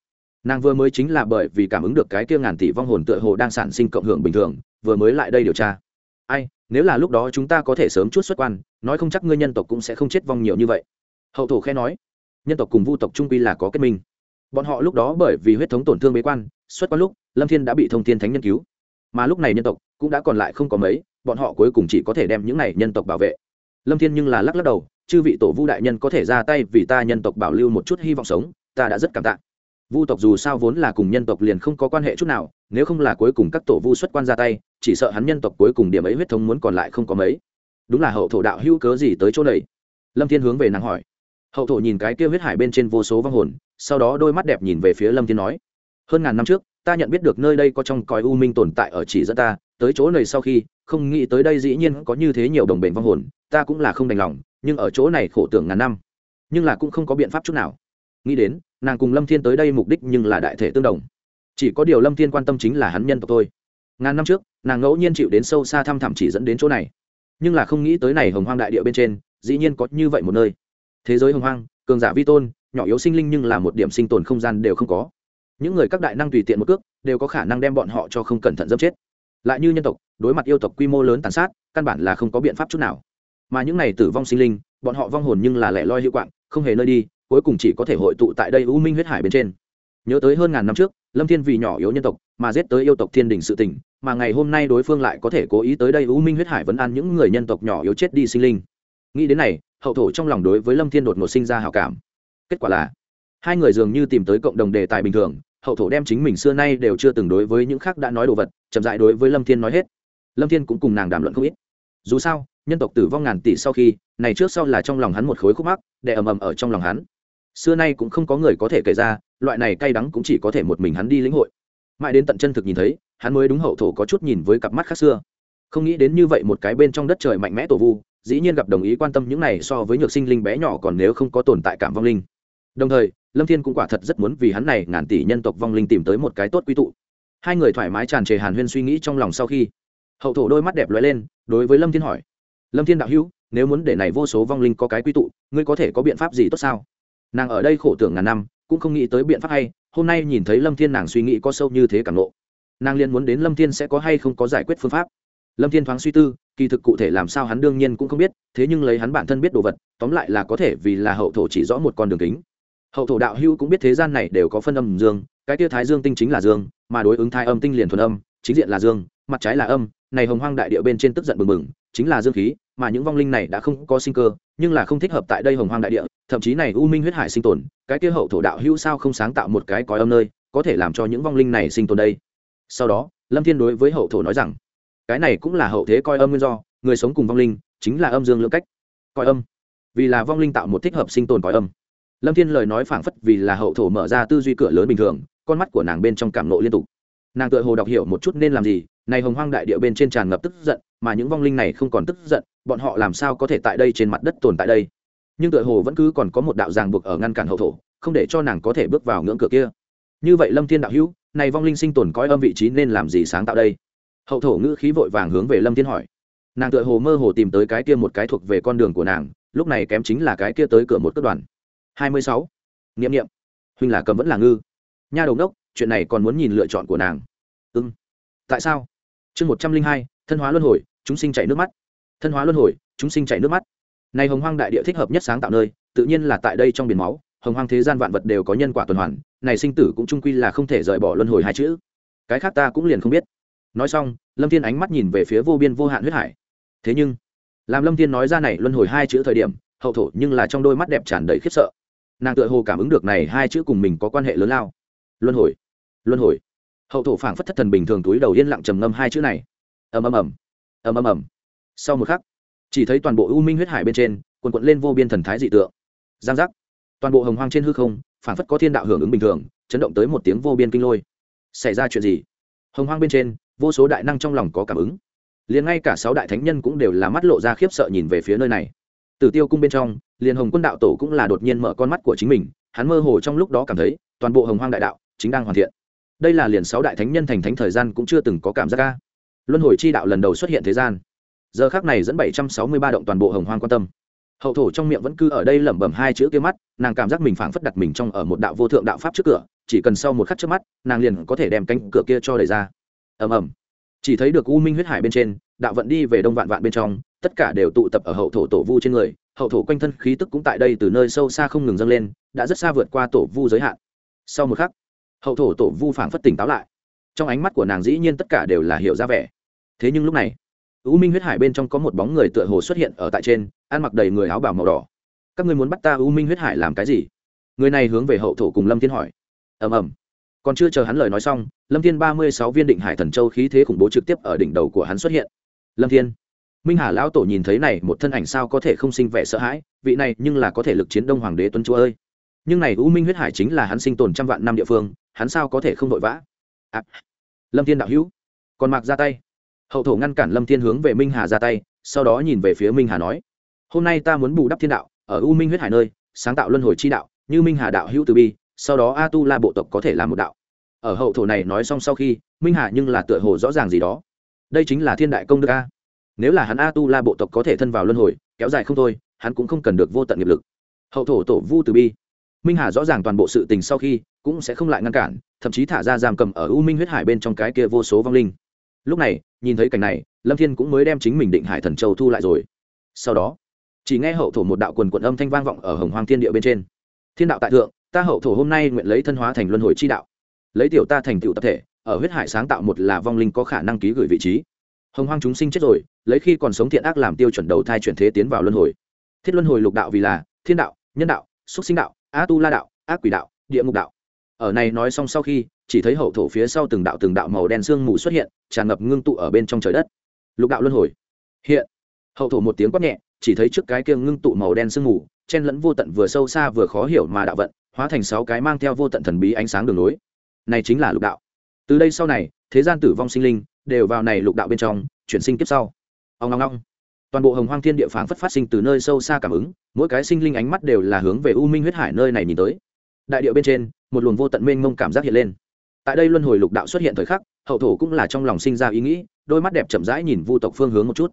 Nàng vừa mới chính là bởi vì cảm ứng được cái kia ngàn tỷ vong hồn tựa hồ đang sản sinh cộng hưởng bình thường, vừa mới lại đây điều tra. Ai nếu là lúc đó chúng ta có thể sớm chút xuất quan, nói không chắc ngươi nhân tộc cũng sẽ không chết vong nhiều như vậy. Hậu thổ khe nói. Nhân tộc cùng vu tộc trung quy là có kết minh. Bọn họ lúc đó bởi vì huyết thống tổn thương bế quan, xuất quan lúc, lâm thiên đã bị thông thiên thánh nhân cứu. Mà lúc này nhân tộc cũng đã còn lại không có mấy, bọn họ cuối cùng chỉ có thể đem những này nhân tộc bảo vệ. Lâm thiên nhưng là lắc lắc đầu, chư vị tổ vu đại nhân có thể ra tay vì ta nhân tộc bảo lưu một chút hy vọng sống, ta đã rất cảm tạ. Vu tộc dù sao vốn là cùng nhân tộc liền không có quan hệ chút nào nếu không là cuối cùng các tổ vu xuất quan ra tay, chỉ sợ hắn nhân tộc cuối cùng điểm ấy huyết thống muốn còn lại không có mấy. Đúng là hậu thổ đạo hữu cớ gì tới chỗ này? Lâm thiên hướng về nàng hỏi. Hậu thổ nhìn cái kia huyết hải bên trên vô số vong hồn, sau đó đôi mắt đẹp nhìn về phía lâm thiên nói. Hơn ngàn năm trước, ta nhận biết được nơi đây có trong cõi u minh tồn tại ở chỉ dẫn ta, tới chỗ này sau khi, không nghĩ tới đây dĩ nhiên có như thế nhiều đồng bệnh vong hồn, ta cũng là không đành lòng, nhưng ở chỗ này khổ tưởng ngàn năm, nhưng là cũng không có biện pháp chút nào. Nghĩ đến, nàng cùng lâm thiên tới đây mục đích nhưng là đại thể tương đồng chỉ có điều lâm thiên quan tâm chính là hắn nhân tộc thôi. Ngàn năm trước, nàng ngẫu nhiên chịu đến sâu xa thăm thẳm chỉ dẫn đến chỗ này. Nhưng là không nghĩ tới này hồng hoang đại địa bên trên, dĩ nhiên có như vậy một nơi. Thế giới hồng hoang, cường giả vi tôn, nhỏ yếu sinh linh nhưng là một điểm sinh tồn không gian đều không có. Những người các đại năng tùy tiện một cước, đều có khả năng đem bọn họ cho không cẩn thận dâm chết. Lại như nhân tộc, đối mặt yêu tộc quy mô lớn tàn sát, căn bản là không có biện pháp chút nào. Mà những này tử vong sinh linh, bọn họ vong hồn nhưng là lẻ loi hiệu quạng, không hề nơi đi, cuối cùng chỉ có thể hội tụ tại đây u minh huyết hải bên trên. Nhớ tới hơn ngàn năm trước lâm thiên vì nhỏ yếu nhân tộc mà giết tới yêu tộc thiên đình sự tình, mà ngày hôm nay đối phương lại có thể cố ý tới đây u minh huyết hải vấn an những người nhân tộc nhỏ yếu chết đi sinh linh. Nghĩ đến này, hậu thổ trong lòng đối với lâm thiên đột ngột sinh ra hào cảm. Kết quả là, hai người dường như tìm tới cộng đồng đề tài bình thường, hậu thổ đem chính mình xưa nay đều chưa từng đối với những khác đã nói đồ vật, chậm dại đối với lâm thiên nói hết. Lâm thiên cũng cùng nàng đàm luận không ít. Dù sao, nhân tộc tử vong ngàn tỷ sau khi, này trước sau là trong lòng hắn một khối khúc mắc để ầm ầm ở trong lòng hắn xưa nay cũng không có người có thể kể ra, loại này cay đắng cũng chỉ có thể một mình hắn đi lĩnh hội. Mãi đến tận chân thực nhìn thấy, hắn mới đúng hậu thổ có chút nhìn với cặp mắt khác xưa. Không nghĩ đến như vậy một cái bên trong đất trời mạnh mẽ tổ vu, dĩ nhiên gặp đồng ý quan tâm những này so với nhược sinh linh bé nhỏ còn nếu không có tồn tại cảm vong linh. Đồng thời, lâm thiên cũng quả thật rất muốn vì hắn này ngàn tỷ nhân tộc vong linh tìm tới một cái tốt quy tụ. Hai người thoải mái tràn trề hàn huyên suy nghĩ trong lòng sau khi, hậu thổ đôi mắt đẹp lóe lên, đối với lâm thiên hỏi, lâm thiên đạo hữu, nếu muốn để này vô số vong linh có cái quy tụ, ngươi có thể có biện pháp gì tốt sao? Nàng ở đây khổ tưởng ngàn năm, cũng không nghĩ tới biện pháp hay, hôm nay nhìn thấy lâm thiên nàng suy nghĩ có sâu như thế cảm nộ nàng liền muốn đến lâm thiên sẽ có hay không có giải quyết phương pháp. Lâm thiên thoáng suy tư, kỳ thực cụ thể làm sao hắn đương nhiên cũng không biết, thế nhưng lấy hắn bản thân biết đồ vật, tóm lại là có thể vì là hậu thổ chỉ rõ một con đường kính. Hậu thổ đạo hưu cũng biết thế gian này đều có phân âm dương, cái tia thái dương tinh chính là dương, mà đối ứng thái âm tinh liền thuần âm, chính diện là dương, mặt trái là âm, này hồng hoang đại địa bên trên tức giận bừng bừng, chính là dương khí, mà những vong linh này đã không có sinh cơ, nhưng là không thích hợp tại đây hồng hoang đại địa thậm chí này u minh huyết hải sinh tồn, cái kia hậu thổ đạo hữu sao không sáng tạo một cái cõi âm nơi, có thể làm cho những vong linh này sinh tồn đây? Sau đó, lâm thiên đối với hậu thổ nói rằng, cái này cũng là hậu thế coi âm nguyên do, người sống cùng vong linh chính là âm dương lưỡng cách. Coi âm. Vì là vong linh tạo một thích hợp sinh tồn coi âm. Lâm thiên lời nói phảng phất vì là hậu thổ mở ra tư duy cửa lớn bình thường, con mắt của nàng bên trong cảm nộ liên tục. Nàng tự hồ đọc hiểu một chút nên làm gì, này hồng hoang đại địa bên trên tràn ngập tức giận, mà những vong linh này không còn tức giận, bọn họ làm sao có thể tại đây trên mặt đất tồn tại đây? Nhưng Tựa hồ vẫn cứ còn có một đạo ràng buộc ở ngăn cản hậu thổ, không để cho nàng có thể bước vào ngưỡng cửa kia. Như vậy lâm thiên đạo hữu, này vong linh sinh tồn coi âm vị trí nên làm gì sáng tạo đây? Hậu thổ ngữ khí vội vàng hướng về lâm thiên hỏi. Nàng tựa hồ mơ hồ tìm tới cái kia một cái thuộc về con đường của nàng, lúc này kém chính là cái kia tới cửa một cất đoàn. Hai mươi sáu. Nghiệm nghiệm huynh là cầm vẫn là ngư. Nha đầu đốc chuyện này còn muốn nhìn lựa chọn của nàng. Ư ừ. tại sao? Chương một trăm linh hai, thân hóa luân hồi, chúng sinh chảy nước mắt. Thân hóa luân hồi, chúng sinh chảy nước mắt này hồng hoang đại địa thích hợp nhất sáng tạo nơi, tự nhiên là tại đây trong biển máu, hồng hoang thế gian vạn vật đều có nhân quả tuần hoàn, này sinh tử cũng trung quy là không thể rời bỏ luân hồi hai chữ. Cái khác ta cũng liền không biết. Nói xong, lâm thiên ánh mắt nhìn về phía vô biên vô hạn huyết hải. Thế nhưng, làm lâm thiên nói ra này luân hồi hai chữ thời điểm, hậu thổ nhưng là trong đôi mắt đẹp tràn đầy khiếp sợ. Nàng tựa hồ cảm ứng được này hai chữ cùng mình có quan hệ lớn lao. Luân hồi luân hồi. Hậu thổ phảng phất thất thần bình thường túi đầu yên lặng trầm ngâm hai chữ này. Ầm ầm ầm. Ầm ầm ầm. Sau một khắc chỉ thấy toàn bộ u minh huyết hải bên trên, quần quận lên vô biên thần thái dị tượng. Giang giác. Toàn bộ hồng hoang trên hư không, phản phất có thiên đạo hưởng ứng bình thường, chấn động tới một tiếng vô biên kinh lôi. Xảy ra chuyện gì? Hồng hoang bên trên, vô số đại năng trong lòng có cảm ứng. Liền ngay cả sáu đại thánh nhân cũng đều là mắt lộ ra khiếp sợ nhìn về phía nơi này. Tử tiêu cung bên trong, liền hồng quân đạo tổ cũng là đột nhiên mở con mắt của chính mình, hắn mơ hồ trong lúc đó cảm thấy, toàn bộ hồng hoang đại đạo chính đang hoàn thiện. Đây là liền sáu đại thánh nhân thành thánh thời gian cũng chưa từng có cảm giác ca luân hồi chi đạo lần đầu xuất hiện thế gian giờ khác này dẫn bảy trăm sáu mươi ba động toàn bộ hồng hoang quan tâm. Hậu thổ trong miệng vẫn cứ ở đây lẩm bẩm hai chữ kia mắt, nàng cảm giác mình phảng phất đặt mình trong ở một đạo vô thượng đạo pháp trước cửa, chỉ cần sau một khắc trước mắt, nàng liền có thể đem cánh cửa kia cho đẩy ra. Ầm ầm. Chỉ thấy được u minh huyết hải bên trên, đạo vận đi về đông vạn vạn bên trong, tất cả đều tụ tập ở hậu thổ tổ vu trên người, hậu thổ quanh thân khí tức cũng tại đây từ nơi sâu xa không ngừng dâng lên, đã rất xa vượt qua tổ vu giới hạn. Sau một khắc, hậu thổ tổ vu phảng phất tỉnh táo lại. Trong ánh mắt của nàng dĩ nhiên tất cả đều là hiểu ra vẻ. Thế nhưng lúc này u minh huyết hải bên trong có một bóng người tựa hồ xuất hiện ở tại trên ăn mặc đầy người áo bào màu đỏ. Các ngươi muốn bắt ta u minh huyết hải làm cái gì? Người này hướng về hậu thổ cùng lâm thiên hỏi. Ầm ầm. Còn chưa chờ hắn lời nói xong lâm thiên ba mươi sáu viên định hải thần châu khí thế khủng bố trực tiếp ở đỉnh đầu của hắn xuất hiện. Lâm thiên. Minh hà lão tổ nhìn thấy này một thân ảnh sao có thể không sinh vẻ sợ hãi vị này nhưng là có thể lực chiến đông hoàng đế tuân chúa ơi. Nhưng này u minh huyết hải chính là hắn sinh tồn trăm vạn năm địa phương hắn sao có thể không vội vã? À, lâm thiên đạo hữu. Còn mặc ra tay hậu thổ ngăn cản lâm thiên hướng về minh hà ra tay, sau đó nhìn về phía minh hà nói, hôm nay ta muốn bù đắp thiên đạo, ở u minh huyết hải nơi, sáng tạo luân hồi chi đạo, như minh hà đạo hữu từ bi, sau đó a tu la bộ tộc có thể làm một đạo. Ở hậu thổ này nói xong sau khi, minh hà nhưng là tựa hồ rõ ràng gì đó. Đây chính là thiên đại công đức a. Nếu là hắn a tu la bộ tộc có thể thân vào luân hồi, kéo dài không thôi, hắn cũng không cần được vô tận nghiệp lực. Hậu thổ tổ vu từ bi. Minh hà rõ ràng toàn bộ sự tình sau khi, cũng sẽ không lại ngăn cản, thậm chí thả ra giam cầm ở u minh huyết hải bên trong cái kia vô số vong linh lúc này, nhìn thấy cảnh này, lâm thiên cũng mới đem chính mình định hải thần châu thu lại rồi. Sau đó, chỉ nghe hậu thổ một đạo quần quận âm thanh vang vọng ở hồng hoàng thiên địa bên trên. Thiên đạo tại thượng, ta hậu thổ hôm nay nguyện lấy thân hóa thành luân hồi chi đạo. Lấy tiểu ta thành tựu tập thể, ở huyết hải sáng tạo một là vong linh có khả năng ký gửi vị trí. Hồng hoang chúng sinh chết rồi, lấy khi còn sống thiện ác làm tiêu chuẩn đầu thai chuyển thế tiến vào luân hồi. Thiết luân hồi lục đạo vì là thiên đạo, nhân đạo xúc sinh đạo a tu la đạo, ác quỷ đạo, địa ngục đạo ở này nói xong sau khi, chỉ thấy hậu thổ phía sau từng đạo từng đạo màu đen sương mù xuất hiện, tràn ngập ngưng tụ ở bên trong trời đất. Lục đạo luân hồi. Hiện. Hậu thổ một tiếng quát nhẹ, chỉ thấy trước cái kia ngưng tụ màu đen sương mù, chen lẫn vô tận vừa sâu xa vừa khó hiểu mà đạo vận, hóa thành sáu cái mang theo vô tận thần bí ánh sáng đường lối. Này chính là lục đạo. Từ đây sau này, thế gian tử vong sinh linh đều vào này lục đạo bên trong, chuyển sinh kiếp sau. Ông ngong ngong toàn bộ hồng hoang thiên địa phán phất phát sinh từ nơi sâu xa cảm ứng, mỗi cái sinh linh ánh mắt đều là hướng về u minh huyết hải nơi này nhìn tới đại điệu bên trên, một luồng vô tận mênh mông cảm giác hiện lên. Tại đây luân hồi lục đạo xuất hiện thời khắc, hậu thổ cũng là trong lòng sinh ra ý nghĩ, đôi mắt đẹp chậm rãi nhìn vu tộc phương hướng một chút.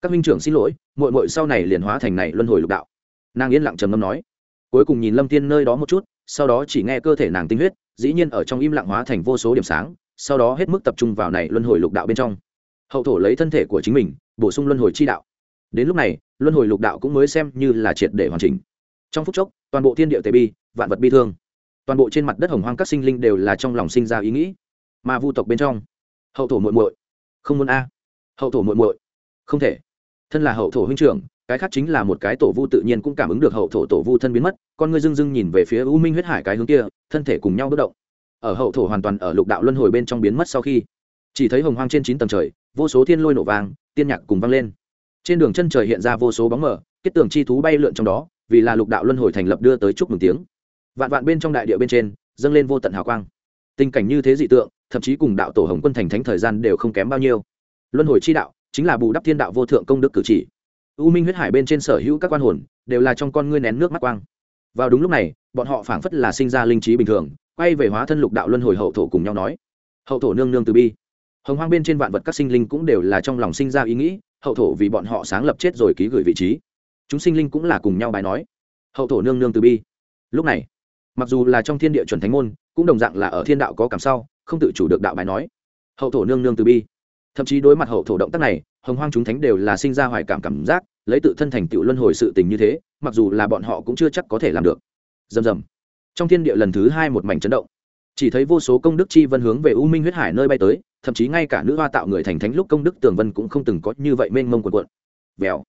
Các minh trưởng xin lỗi mội mội sau này liền hóa thành này luân hồi lục đạo. Nàng yên lặng trầm ngâm nói. Cuối cùng nhìn lâm tiên nơi đó một chút, sau đó chỉ nghe cơ thể nàng tinh huyết, dĩ nhiên ở trong im lặng hóa thành vô số điểm sáng, sau đó hết mức tập trung vào này luân hồi lục đạo bên trong. Hậu thổ lấy thân thể của chính mình, bổ sung luân hồi chi đạo. Đến lúc này, luân hồi lục đạo cũng mới xem như là triệt để hoàn chỉnh. Trong phút chốc, toàn bộ thiên địa tề bi vạn vật bi thương. Toàn bộ trên mặt đất hồng hoang các sinh linh đều là trong lòng sinh ra ý nghĩ. Mà vu tộc bên trong, hậu thổ muội muội. Không muốn a. Hậu thổ muội muội. Không thể. Thân là hậu thổ huynh trưởng, cái khác chính là một cái tổ vu tự nhiên cũng cảm ứng được hậu thổ tổ vu thân biến mất, con ngươi dưng dưng nhìn về phía u minh huyết hải cái hướng kia, thân thể cùng nhau bất động. Ở hậu thổ hoàn toàn ở lục đạo luân hồi bên trong biến mất sau khi, chỉ thấy hồng hoang trên chín tầng trời, vô số thiên lôi nổ vàng tiên nhạc cùng vang lên. Trên đường chân trời hiện ra vô số bóng mờ, kết tường chi thú bay lượn trong đó, vì là lục đạo luân hồi thành lập đưa tới chúc mừng tiếng vạn vạn bên trong đại địa bên trên, dâng lên vô tận hào quang. Tình cảnh như thế dị tượng, thậm chí cùng đạo tổ hồng quân thành thánh thời gian đều không kém bao nhiêu. Luân hồi chi đạo, chính là bù đắp thiên đạo vô thượng công đức cử chỉ. U minh huyết hải bên trên sở hữu các quan hồn, đều là trong con ngươi nén nước mắt quang. Vào đúng lúc này, bọn họ phảng phất là sinh ra linh trí bình thường, quay về hóa thân lục đạo luân hồi hậu thổ cùng nhau nói. Hậu thổ nương nương từ bi. Hồng hoang bên trên vạn vật các sinh linh cũng đều là trong lòng sinh ra ý nghĩ, hậu thổ vì bọn họ sáng lập chết rồi ký gửi vị trí. Chúng sinh linh cũng là cùng nhau bài nói. Hậu thổ nương nương từ bi. Lúc này mặc dù là trong thiên địa chuẩn thánh môn, cũng đồng dạng là ở thiên đạo có cảm sau, không tự chủ được đạo bài nói. Hậu thổ nương nương từ bi. Thậm chí đối mặt hậu thổ động tác này, hồng hoang chúng thánh đều là sinh ra hoài cảm cảm giác, lấy tự thân thành tựu luân hồi sự tình như thế, mặc dù là bọn họ cũng chưa chắc có thể làm được. Dầm dầm trong thiên địa lần thứ hai một mảnh chấn động. Chỉ thấy vô số công đức chi vân hướng về u minh huyết hải nơi bay tới, thậm chí ngay cả nữ hoa tạo người thành thánh lúc công đức tường vân cũng không từng có như vậy mênh mông quần quận vèo.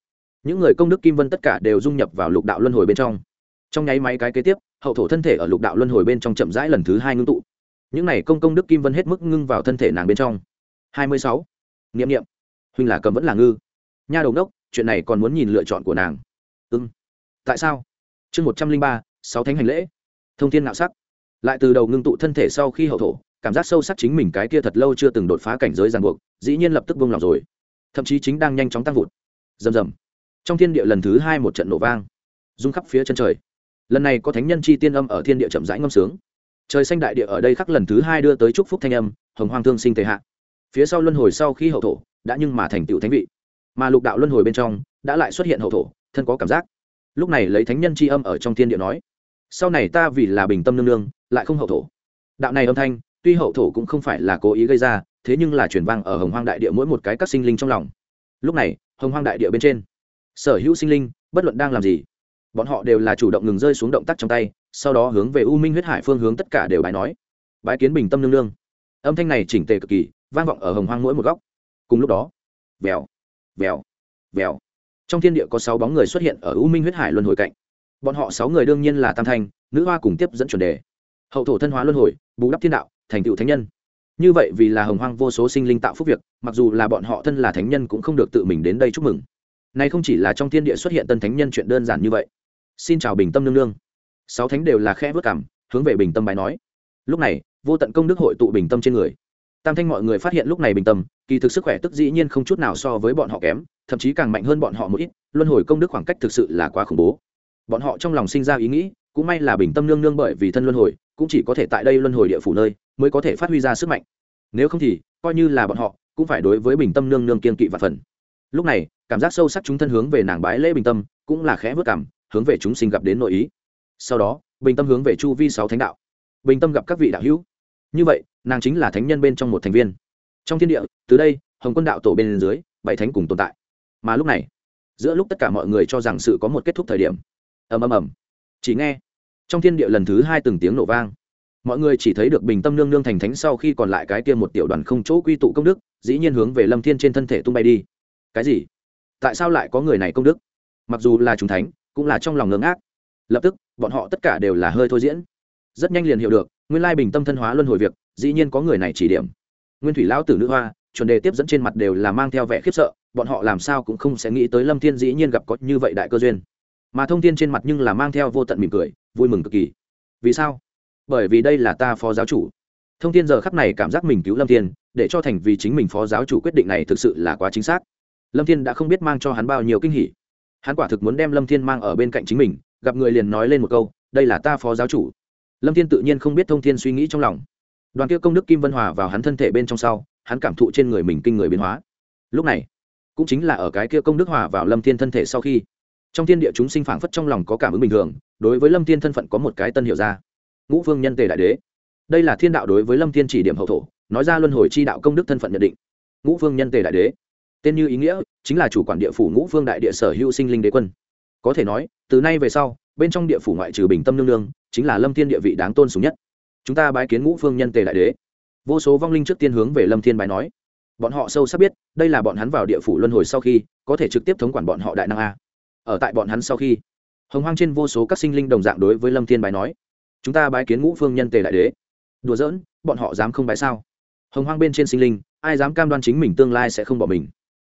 Những người công đức kim vân tất cả đều dung nhập vào lục đạo luân hồi bên trong. Trong nháy máy cái kế tiếp hậu thổ thân thể ở lục đạo luân hồi bên trong chậm rãi lần thứ hai ngưng tụ. Những này công công đức kim vân hết mức ngưng vào thân thể nàng bên trong. Hai mươi sáu. Niệm niệm. Huỳnh là cầm vẫn là ngư. Nha đầu đốc, chuyện này còn muốn nhìn lựa chọn của nàng. Ưng tại sao? Chương một trăm linh ba, sáu thánh hành lễ. Thông thiên nạo sắc. Lại từ đầu ngưng tụ thân thể sau khi hậu thổ, cảm giác sâu sắc chính mình cái kia thật lâu chưa từng đột phá cảnh giới ràng buộc, dĩ nhiên lập tức vung lòng rồi. Thậm chí chính đang nhanh chóng tăng vụt. Rầm rầm. Trong thiên địa lần thứ hai một trận nổ vang. Rung khắp phía chân trời lần này có thánh nhân chi tiên âm ở thiên địa chậm rãi ngâm sướng. Trời xanh đại địa ở đây khắc lần thứ hai đưa tới chúc phúc thanh âm, hồng hoang thương sinh tề hạ. Phía sau luân hồi sau khi hậu thổ, đã nhưng mà thành tựu thánh vị. Mà lục đạo luân hồi bên trong, đã lại xuất hiện hậu thổ, thân có cảm giác. Lúc này lấy thánh nhân c h i âm ở trong thiên địa nói, sau này ta vì là bình tâm nương nương, lại không hậu thổ. Đạo này âm thanh, tuy hậu thổ cũng không phải là cố ý gây ra, thế nhưng là chuyển vang ở hồng hoang đại địa mỗi một cái các sinh linh trong lòng. Lúc này, hồng hoang đại địa bên trên, sở hữu sinh linh, bất luận đang làm gì bọn họ đều là chủ động ngừng rơi xuống động tác trong tay, sau đó hướng về u minh huyết hải phương hướng tất cả đều bài nói. Bái kiến bình tâm nương nương. Âm thanh này chỉnh tề cực kỳ, vang vọng ở hồng hoang mỗi một góc. Cùng lúc đó, vèo vèo vèo. Trong thiên địa có sáu bóng người xuất hiện ở u minh huyết hải luân hồi cạnh. Bọn họ sáu người đương nhiên là tam thanh, nữ hoa cùng tiếp dẫn chuẩn đề. Hậu thổ thân hóa luân hồi, bù đắp thiên đạo, thành tựu thánh nhân. Như vậy vì là hồng hoang vô số sinh linh tạo phúc việc, mặc dù là bọn họ thân là thánh nhân cũng không được tự mình đến đây chúc mừng. Này không chỉ là trong thiên địa xuất hiện tân thánh nhân chuyện đơn giản như vậy xin chào bình tâm nương nương. Sáu thánh đều là khe vớt cảm, hướng về bình tâm bài nói. Lúc này, vô tận công đức hội tụ bình tâm trên người. Tam thanh mọi người phát hiện lúc này bình tâm, kỳ thực sức khỏe tức dĩ nhiên không chút nào so với bọn họ kém, thậm chí càng mạnh hơn bọn họ một ít, luân hồi công đức khoảng cách thực sự là quá khủng bố. Bọn họ trong lòng sinh ra ý nghĩ, cũng may là bình tâm nương nương bởi vì thân luân hồi, cũng chỉ có thể tại đây luân hồi địa phủ nơi, mới có thể phát huy ra sức mạnh. Nếu không thì, coi như là bọn họ, cũng phải đối với bình tâm nương nương kiên kỵ và phần. Lúc này, cảm giác sâu sắc chúng thân hướng về nàng bái lễ bình tâm, cũng là khẽ vớt cảm hướng về chúng sinh gặp đến nội ý. Sau đó, bình tâm hướng về chu vi sáu thánh đạo. Bình tâm gặp các vị đạo hữu. Như vậy, nàng chính là thánh nhân bên trong một thành viên. Trong thiên địa, từ đây, hồng quân đạo tổ bên dưới, bảy thánh cùng tồn tại. Mà lúc này, giữa lúc tất cả mọi người cho rằng sự có một kết thúc thời điểm, ầm ầm ầm. Chỉ nghe, trong thiên địa lần thứ hai từng tiếng nổ vang. Mọi người chỉ thấy được bình tâm nương nương thành thánh sau khi còn lại cái kia một tiểu đoàn không chỗ quy tụ công đức, dĩ nhiên hướng về lâm thiên trên thân thể tung bay đi. Cái gì? Tại sao lại có người này công đức? Mặc dù là chúng thánh cũng là trong lòng ngưỡng ác. Lập tức, bọn họ tất cả đều là hơi thôi diễn. Rất nhanh liền hiểu được, nguyên lai bình tâm thân hóa luân hồi việc, dĩ nhiên có người này chỉ điểm. Nguyên thủy lão tử nữ hoa, chuẩn đề tiếp dẫn trên mặt đều là mang theo vẻ khiếp sợ, bọn họ làm sao cũng không sẽ nghĩ tới lâm thiên dĩ nhiên gặp có như vậy đại cơ duyên. Mà thông thiên trên mặt nhưng là mang theo vô tận mỉm cười, vui mừng cực kỳ. Vì sao? Bởi vì đây là ta phó giáo chủ. Thông thiên giờ khắp này cảm giác mình cứu lâm thiên, để cho thành vì chính mình phó giáo chủ quyết định này thực sự là quá chính xác. Lâm thiên đã không biết mang cho hắn bao nhiêu kinh hỉ hắn quả thực muốn đem lâm thiên mang ở bên cạnh chính mình, gặp người liền nói lên một câu, đây là ta phó giáo chủ. Lâm thiên tự nhiên không biết thông thiên suy nghĩ trong lòng. Đoàn kia công đức kim vân hòa vào hắn thân thể bên trong sau, hắn cảm thụ trên người mình kinh người biến hóa. Lúc này, cũng chính là ở cái kia công đức hòa vào lâm thiên thân thể sau khi, trong thiên địa chúng sinh phảng phất trong lòng có cảm ứng bình thường, đối với lâm thiên thân phận có một cái tân hiểu ra. Ngũ Vương nhân tề đại đế. Đây là thiên đạo đối với lâm thiên chỉ điểm hậu thổ, nói ra luân hồi chi đạo công đức thân phận nhận định. Ngũ Vương nhân tề đại đế. Tên như ý nghĩa chính là chủ quản địa phủ ngũ phương đại địa sở hữu sinh linh đế quân. Có thể nói, từ nay về sau, bên trong địa phủ ngoại trừ bình tâm nương nương, chính là lâm thiên địa vị đáng tôn sùng nhất. Chúng ta bái kiến ngũ phương nhân tề đại đế. Vô số vong linh trước tiên hướng về lâm thiên bái nói. Bọn họ sâu sắc biết, đây là bọn hắn vào địa phủ luân hồi sau khi, có thể trực tiếp thống quản bọn họ đại năng a. Ở tại bọn hắn sau khi, hồng hoang trên vô số các sinh linh đồng dạng đối với lâm thiên bái nói. Chúng ta bái kiến ngũ phương nhân tề đại đế. Đùa giỡn, bọn họ dám không bái sao? Hồng hoang bên trên sinh linh, ai dám cam đoan chính mình tương lai sẽ không bỏ mình?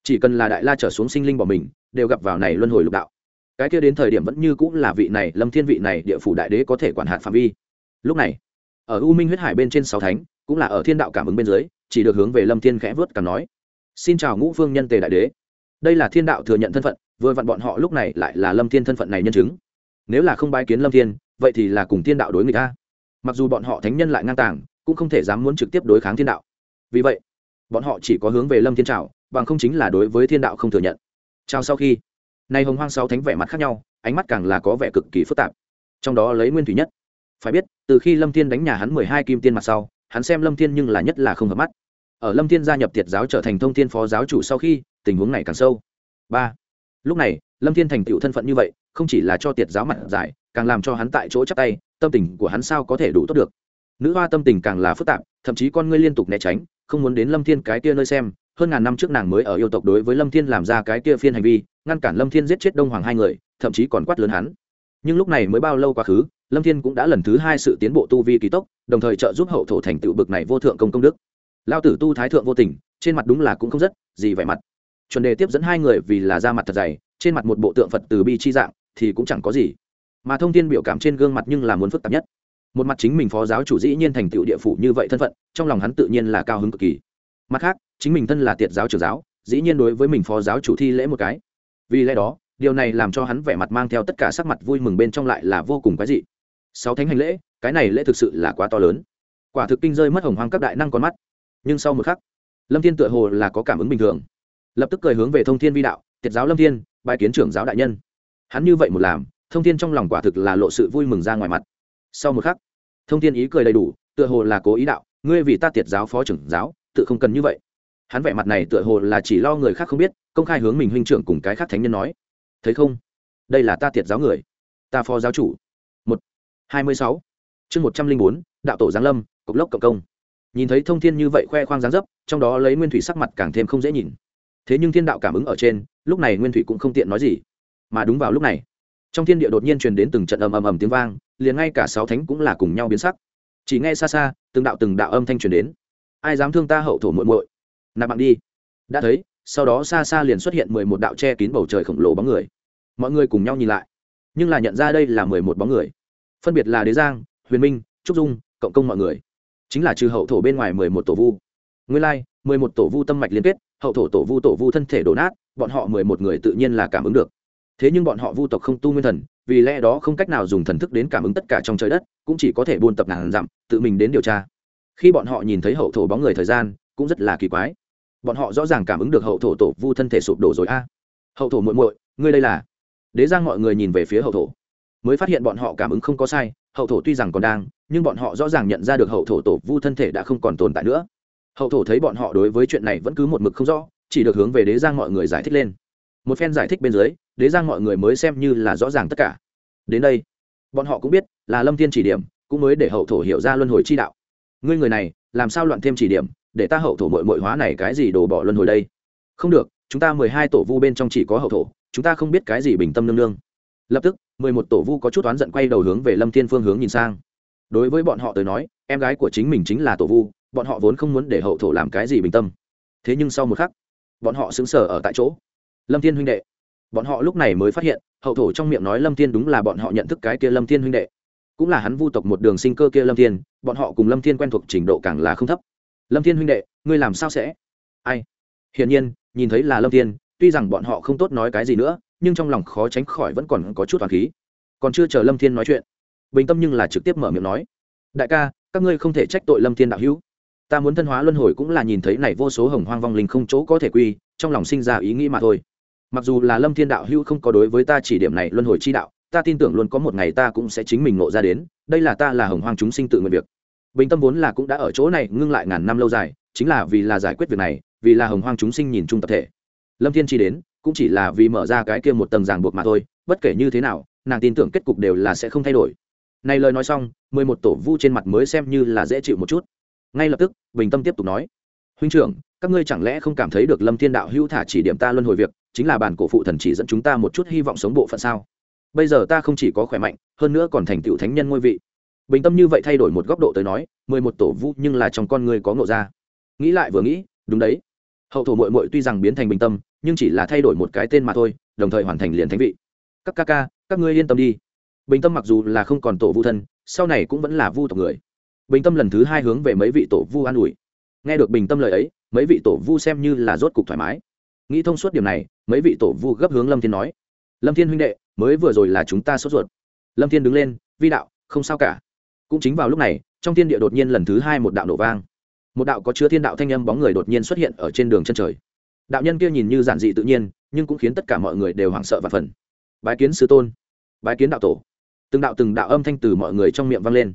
Chỉ cần là đại la trở xuống sinh linh bỏ mình, đều gặp vào này luân hồi lục đạo. Cái kia đến thời điểm vẫn như cũng là vị này, lâm thiên vị này, địa phủ đại đế có thể quản hạt phạm vi. Lúc này, ở u minh huyết hải bên trên sáu thánh, cũng là ở thiên đạo cảm ứng bên dưới, chỉ được hướng về lâm thiên khẽ vớt cảm nói, xin chào ngũ phương nhân tề đại đế. Đây là thiên đạo thừa nhận thân phận, vừa vặn bọn họ lúc này lại là lâm thiên thân phận này nhân chứng. Nếu là không bái kiến lâm thiên, vậy thì là cùng thiên đạo đối người ta mặc dù bọn họ thánh nhân lại ngang tàng, cũng không thể dám muốn trực tiếp đối kháng thiên đạo. Vì vậy, bọn họ chỉ có hướng về lâm thiên trào bằng không chính là đối với thiên đạo không thừa nhận. Trao sau khi, nay hồng hoang sáu thánh vẻ mặt khác nhau, ánh mắt càng là có vẻ cực kỳ phức tạp. Trong đó lấy nguyên thủy nhất. Phải biết, từ khi lâm thiên đánh nhà hắn mười hai kim tiên mặt sau, hắn xem lâm thiên nhưng là nhất là không hợp mắt. Ở lâm thiên gia nhập tiệt giáo trở thành thông thiên phó giáo chủ sau khi, tình huống này càng sâu. Ba. Lúc này, lâm thiên thành tựu thân phận như vậy, không chỉ là cho tiệt giáo mặt giải, càng làm cho hắn tại chỗ chắc tay, tâm tình của hắn sao có thể đủ tốt được? Nữ hoa tâm tình càng là phức tạp, thậm chí con ngươi liên tục né tránh, không muốn đến lâm thiên cái kia nơi xem hơn ngàn năm trước nàng mới ở yêu tộc đối với lâm thiên làm ra cái kia phiên hành vi, ngăn cản lâm thiên giết chết đông hoàng hai người, thậm chí còn quát lớn hắn. Nhưng lúc này mới bao lâu quá khứ, lâm thiên cũng đã lần thứ hai sự tiến bộ tu vi kỳ tốc, đồng thời trợ giúp hậu thổ thành tựu bực này vô thượng công công đức. Lao tử tu thái thượng vô tình, trên mặt đúng là cũng không rất, gì vẻ mặt. Chuẩn đề tiếp dẫn hai người vì là da mặt thật dày, trên mặt một bộ tượng phật từ bi chi dạng, thì cũng chẳng có gì. Mà thông tin biểu cảm trên gương mặt nhưng là muốn phức tạp nhất. Một mặt chính mình phó giáo chủ dĩ nhiên thành tựu địa phủ như vậy thân phận, trong lòng hắn tự nhiên là cao hứng cực kỳ mặt khác, chính mình thân là tiệt giáo trưởng giáo, dĩ nhiên đối với mình phó giáo chủ thi lễ một cái. Vì lẽ đó, điều này làm cho hắn vẻ mặt mang theo tất cả sắc mặt vui mừng bên trong lại là vô cùng quái dị. Sáu thánh hành lễ, cái này lễ thực sự là quá to lớn. Quả thực kinh rơi mất hồng hoang các đại năng con mắt. Nhưng sau một khắc, lâm thiên tựa hồ là có cảm ứng bình thường. Lập tức cười hướng về thông thiên vi đạo, tiệt giáo lâm thiên bài kiến trưởng giáo đại nhân. Hắn như vậy một làm, thông thiên trong lòng quả thực là lộ sự vui mừng ra ngoài mặt. Sau một khắc, thông thiên ý cười đầy đủ, tựa hồ là cố ý đạo, ngươi vì ta tiệt giáo phó trưởng giáo tự không cần như vậy. Hắn vẻ mặt này tựa hồ là chỉ lo người khác không biết, công khai hướng mình huynh trưởng cùng cái khác thánh nhân nói. Thấy không? Đây là ta tiệt giáo người. Ta phó giáo chủ. Một, hai mươi sáu. Chương một trăm linh bốn, đạo tổ giáng lâm cộc lốc cộng công. Nhìn thấy thông thiên như vậy khoe khoang giáng dấp, trong đó lấy nguyên thủy sắc mặt càng thêm không dễ nhìn. Thế nhưng thiên đạo cảm ứng ở trên, lúc này nguyên thủy cũng không tiện nói gì. Mà đúng vào lúc này, trong thiên địa đột nhiên truyền đến từng trận ầm ầm ầm tiếng vang, liền ngay cả sáu thánh cũng là cùng nhau biến sắc. Chỉ nghe xa xa, từng đạo từng đạo âm thanh truyền đến ai dám thương ta hậu thổ muội muội? Nạp mạng đi. Đã thấy, sau đó xa xa liền xuất hiện mười một đạo che kín bầu trời khổng lồ bóng người. Mọi người cùng nhau nhìn lại. Nhưng là nhận ra đây là mười một bóng người. Phân biệt là đế giang, huyền minh, trúc dung, cộng công mọi người. Chính là trừ hậu thổ bên ngoài mười một tổ vu. Nguyên lai, mười một tổ vu tâm mạch liên kết, hậu thổ tổ vu tổ vu thân thể đổ nát, bọn họ mười một người tự nhiên là cảm ứng được. Thế nhưng bọn họ vu tộc không tu nguyên thần, vì lẽ đó không cách nào dùng thần thức đến cảm ứng tất cả trong trời đất, cũng chỉ có thể buôn tập ngàn dặm, tự mình đến điều tra khi bọn họ nhìn thấy hậu thổ bóng người thời gian, cũng rất là kỳ quái. Bọn họ rõ ràng cảm ứng được hậu thổ tổ vu thân thể sụp đổ rồi a. Hậu thổ muội muội, ngươi đây là? Đế giang mọi người nhìn về phía hậu thổ. Mới phát hiện bọn họ cảm ứng không có sai, hậu thổ tuy rằng còn đang, nhưng bọn họ rõ ràng nhận ra được hậu thổ tổ vu thân thể đã không còn tồn tại nữa. Hậu thổ thấy bọn họ đối với chuyện này vẫn cứ một mực không rõ, chỉ được hướng về đế giang mọi người giải thích lên. Một phen giải thích bên dưới, đế giang mọi người mới xem như là rõ ràng tất cả. Đến đây, bọn họ cũng biết là lâm thiên chỉ điểm, cũng mới để hậu thổ hiểu ra luân hồi chi đạo ngươi người này, làm sao loạn thêm chỉ điểm, để ta hậu thổ mội mội hóa này cái gì đổ bỏ luân hồi đây? Không được, chúng ta mười hai tổ vu bên trong chỉ có hậu thổ, chúng ta không biết cái gì bình tâm nương nương. Lập tức, mười một tổ vu có chút oán giận quay đầu hướng về lâm thiên phương hướng nhìn sang. Đối với bọn họ tới nói, em gái của chính mình chính là tổ vu, bọn họ vốn không muốn để hậu thổ làm cái gì bình tâm. Thế nhưng sau một khắc, bọn họ xứng sở ở tại chỗ. Lâm thiên huynh đệ, bọn họ lúc này mới phát hiện, hậu thổ trong miệng nói lâm thiên đúng là bọn họ nhận thức cái kia lâm thiên huynh đệ cũng là hắn vu tộc một đường sinh cơ kia lâm thiên, bọn họ cùng lâm thiên quen thuộc trình độ càng là không thấp. Lâm thiên huynh đệ, ngươi làm sao sẽ? Ai? Hiển nhiên, nhìn thấy là lâm thiên, tuy rằng bọn họ không tốt nói cái gì nữa, nhưng trong lòng khó tránh khỏi vẫn còn có chút toàn khí. Còn chưa chờ lâm thiên nói chuyện, bình tâm nhưng là trực tiếp mở miệng nói, đại ca, các ngươi không thể trách tội lâm thiên đạo hữu. Ta muốn thân hóa luân hồi cũng là nhìn thấy này vô số hồng hoang vong linh không chỗ có thể quy, trong lòng sinh ra ý nghĩ mà thôi. Mặc dù là lâm thiên đạo hữu không có đối với ta chỉ điểm này luân hồi chi đạo ta tin tưởng luôn có một ngày ta cũng sẽ chính mình ngộ ra đến, đây là ta là hồng hoang chúng sinh tự nguyện việc. Bình tâm vốn là cũng đã ở chỗ này, ngưng lại ngàn năm lâu dài, chính là vì là giải quyết việc này, vì là hồng hoang chúng sinh nhìn chung tập thể. Lâm thiên chi đến, cũng chỉ là vì mở ra cái kia một tầng ràng buộc mà thôi, bất kể như thế nào, nàng tin tưởng kết cục đều là sẽ không thay đổi. Này lời nói xong, mười một tổ vu trên mặt mới xem như là dễ chịu một chút. Ngay lập tức, bình tâm tiếp tục nói, huynh trưởng, các ngươi chẳng lẽ không cảm thấy được lâm thiên đạo hữu thả chỉ điểm ta luân hồi việc, chính là bản cổ phụ thần chỉ dẫn chúng ta một chút hy vọng sống bộ phận sao? Bây giờ ta không chỉ có khỏe mạnh, hơn nữa còn thành tựu thánh nhân ngôi vị. Bình tâm như vậy thay đổi một góc độ tới nói, mười một tổ vu nhưng là trong con người có ngộ ra. Nghĩ lại vừa nghĩ, đúng đấy. Hậu thổ mội mội tuy rằng biến thành bình tâm, nhưng chỉ là thay đổi một cái tên mà thôi, đồng thời hoàn thành liền thánh vị. Các ca ca, các ngươi yên tâm đi. Bình tâm mặc dù là không còn tổ vu thân, sau này cũng vẫn là vu tộc người. Bình tâm lần thứ hai hướng về mấy vị tổ vu an ủi. Nghe được bình tâm lời ấy, mấy vị tổ vu xem như là rốt cục thoải mái. Nghĩ thông suốt điểm này, mấy vị tổ vu gấp hướng lâm thiên nói. Lâm thiên huynh đệ mới vừa rồi là chúng ta sốt ruột. Lâm thiên đứng lên, vi đạo, không sao cả. Cũng chính vào lúc này, trong thiên địa đột nhiên lần thứ hai một đạo nổ vang. Một đạo có chứa thiên đạo thanh âm bóng người đột nhiên xuất hiện ở trên đường chân trời. Đạo nhân kia nhìn như giản dị tự nhiên, nhưng cũng khiến tất cả mọi người đều hoảng sợ và phần bái kiến sư tôn, bái kiến đạo tổ. Từng đạo từng đạo âm thanh từ mọi người trong miệng vang lên.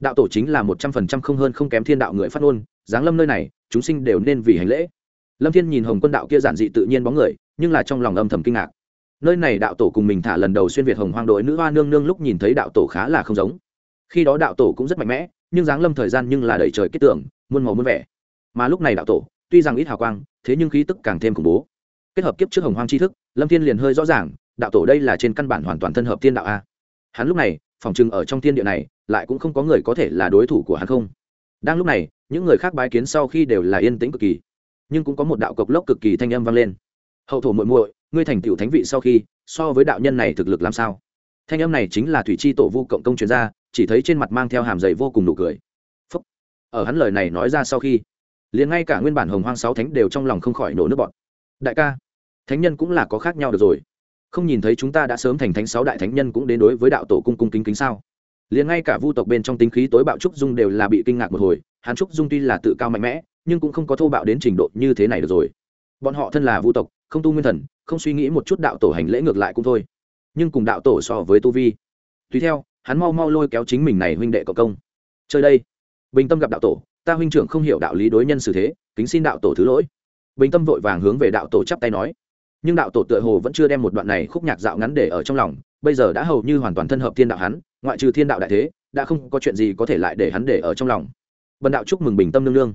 Đạo tổ chính là một trăm phần trăm không hơn không kém thiên đạo người phát ngôn, giáng lâm nơi này, chúng sinh đều nên vì hành lễ. Lâm thiên nhìn hồng quân đạo kia giản dị tự nhiên bóng người, nhưng là trong lòng âm thầm kinh ngạc nơi này đạo tổ cùng mình thả lần đầu xuyên việt hồng hoang đội nữ hoa nương nương lúc nhìn thấy đạo tổ khá là không giống. Khi đó đạo tổ cũng rất mạnh mẽ, nhưng dáng lâm thời gian nhưng là đầy trời kết tưởng muôn màu muôn vẻ. Mà lúc này đạo tổ, tuy rằng ít hào quang, thế nhưng khí tức càng thêm khủng bố. Kết hợp kiếp trước hồng hoang tri thức, lâm thiên liền hơi rõ ràng, đạo tổ đây là trên căn bản hoàn toàn thân hợp thiên đạo a. Hắn lúc này, phòng trừng ở trong thiên địa này, lại cũng không có người có thể là đối thủ của hắn không. Đang lúc này, những người khác bái kiến sau khi đều là yên tĩnh cực kỳ. Nhưng cũng có một đạo cộc lốc cực kỳ thanh âm vang lên. Hậu thổ muội muội ngươi thành tựu thánh vị sau khi, so với đạo nhân này thực lực làm sao? Thanh âm này chính là thủy chi tổ vu cộng công chuyên gia chỉ thấy trên mặt mang theo hàm dày vô cùng nụ cười. Phúc. ở hắn lời này nói ra sau khi, liền ngay cả nguyên bản hồng hoang sáu thánh đều trong lòng không khỏi nổ nước bọn đại ca, thánh nhân cũng là có khác nhau được rồi. Không nhìn thấy chúng ta đã sớm thành thánh sáu đại thánh nhân cũng đến đối với đạo tổ cung cung kính kính sao? Liền ngay cả vu tộc bên trong tính khí tối bạo trúc dung đều là bị kinh ngạc một hồi, Hắn trúc dung tuy là tự cao mạnh mẽ, nhưng cũng không có thô bạo đến trình độ như thế này được rồi. Bọn họ thân là vu tộc không tu nguyên thần, không suy nghĩ một chút đạo tổ hành lễ ngược lại cũng thôi. Nhưng cùng đạo tổ so với tu vi, tùy theo, hắn mau mau lôi kéo chính mình này huynh đệ cộng công. Chơi đây. Bình tâm gặp đạo tổ, ta huynh trưởng không hiểu đạo lý đối nhân xử thế, kính xin đạo tổ thứ lỗi. Bình tâm vội vàng hướng về đạo tổ chắp tay nói. Nhưng đạo tổ tựa hồ vẫn chưa đem một đoạn này khúc nhạc dạo ngắn để ở trong lòng, bây giờ đã hầu như hoàn toàn thân hợp thiên đạo hắn, ngoại trừ thiên đạo đại thế, đã không có chuyện gì có thể lại để hắn để ở trong lòng. Bần đạo chúc mừng bình tâm nương nương.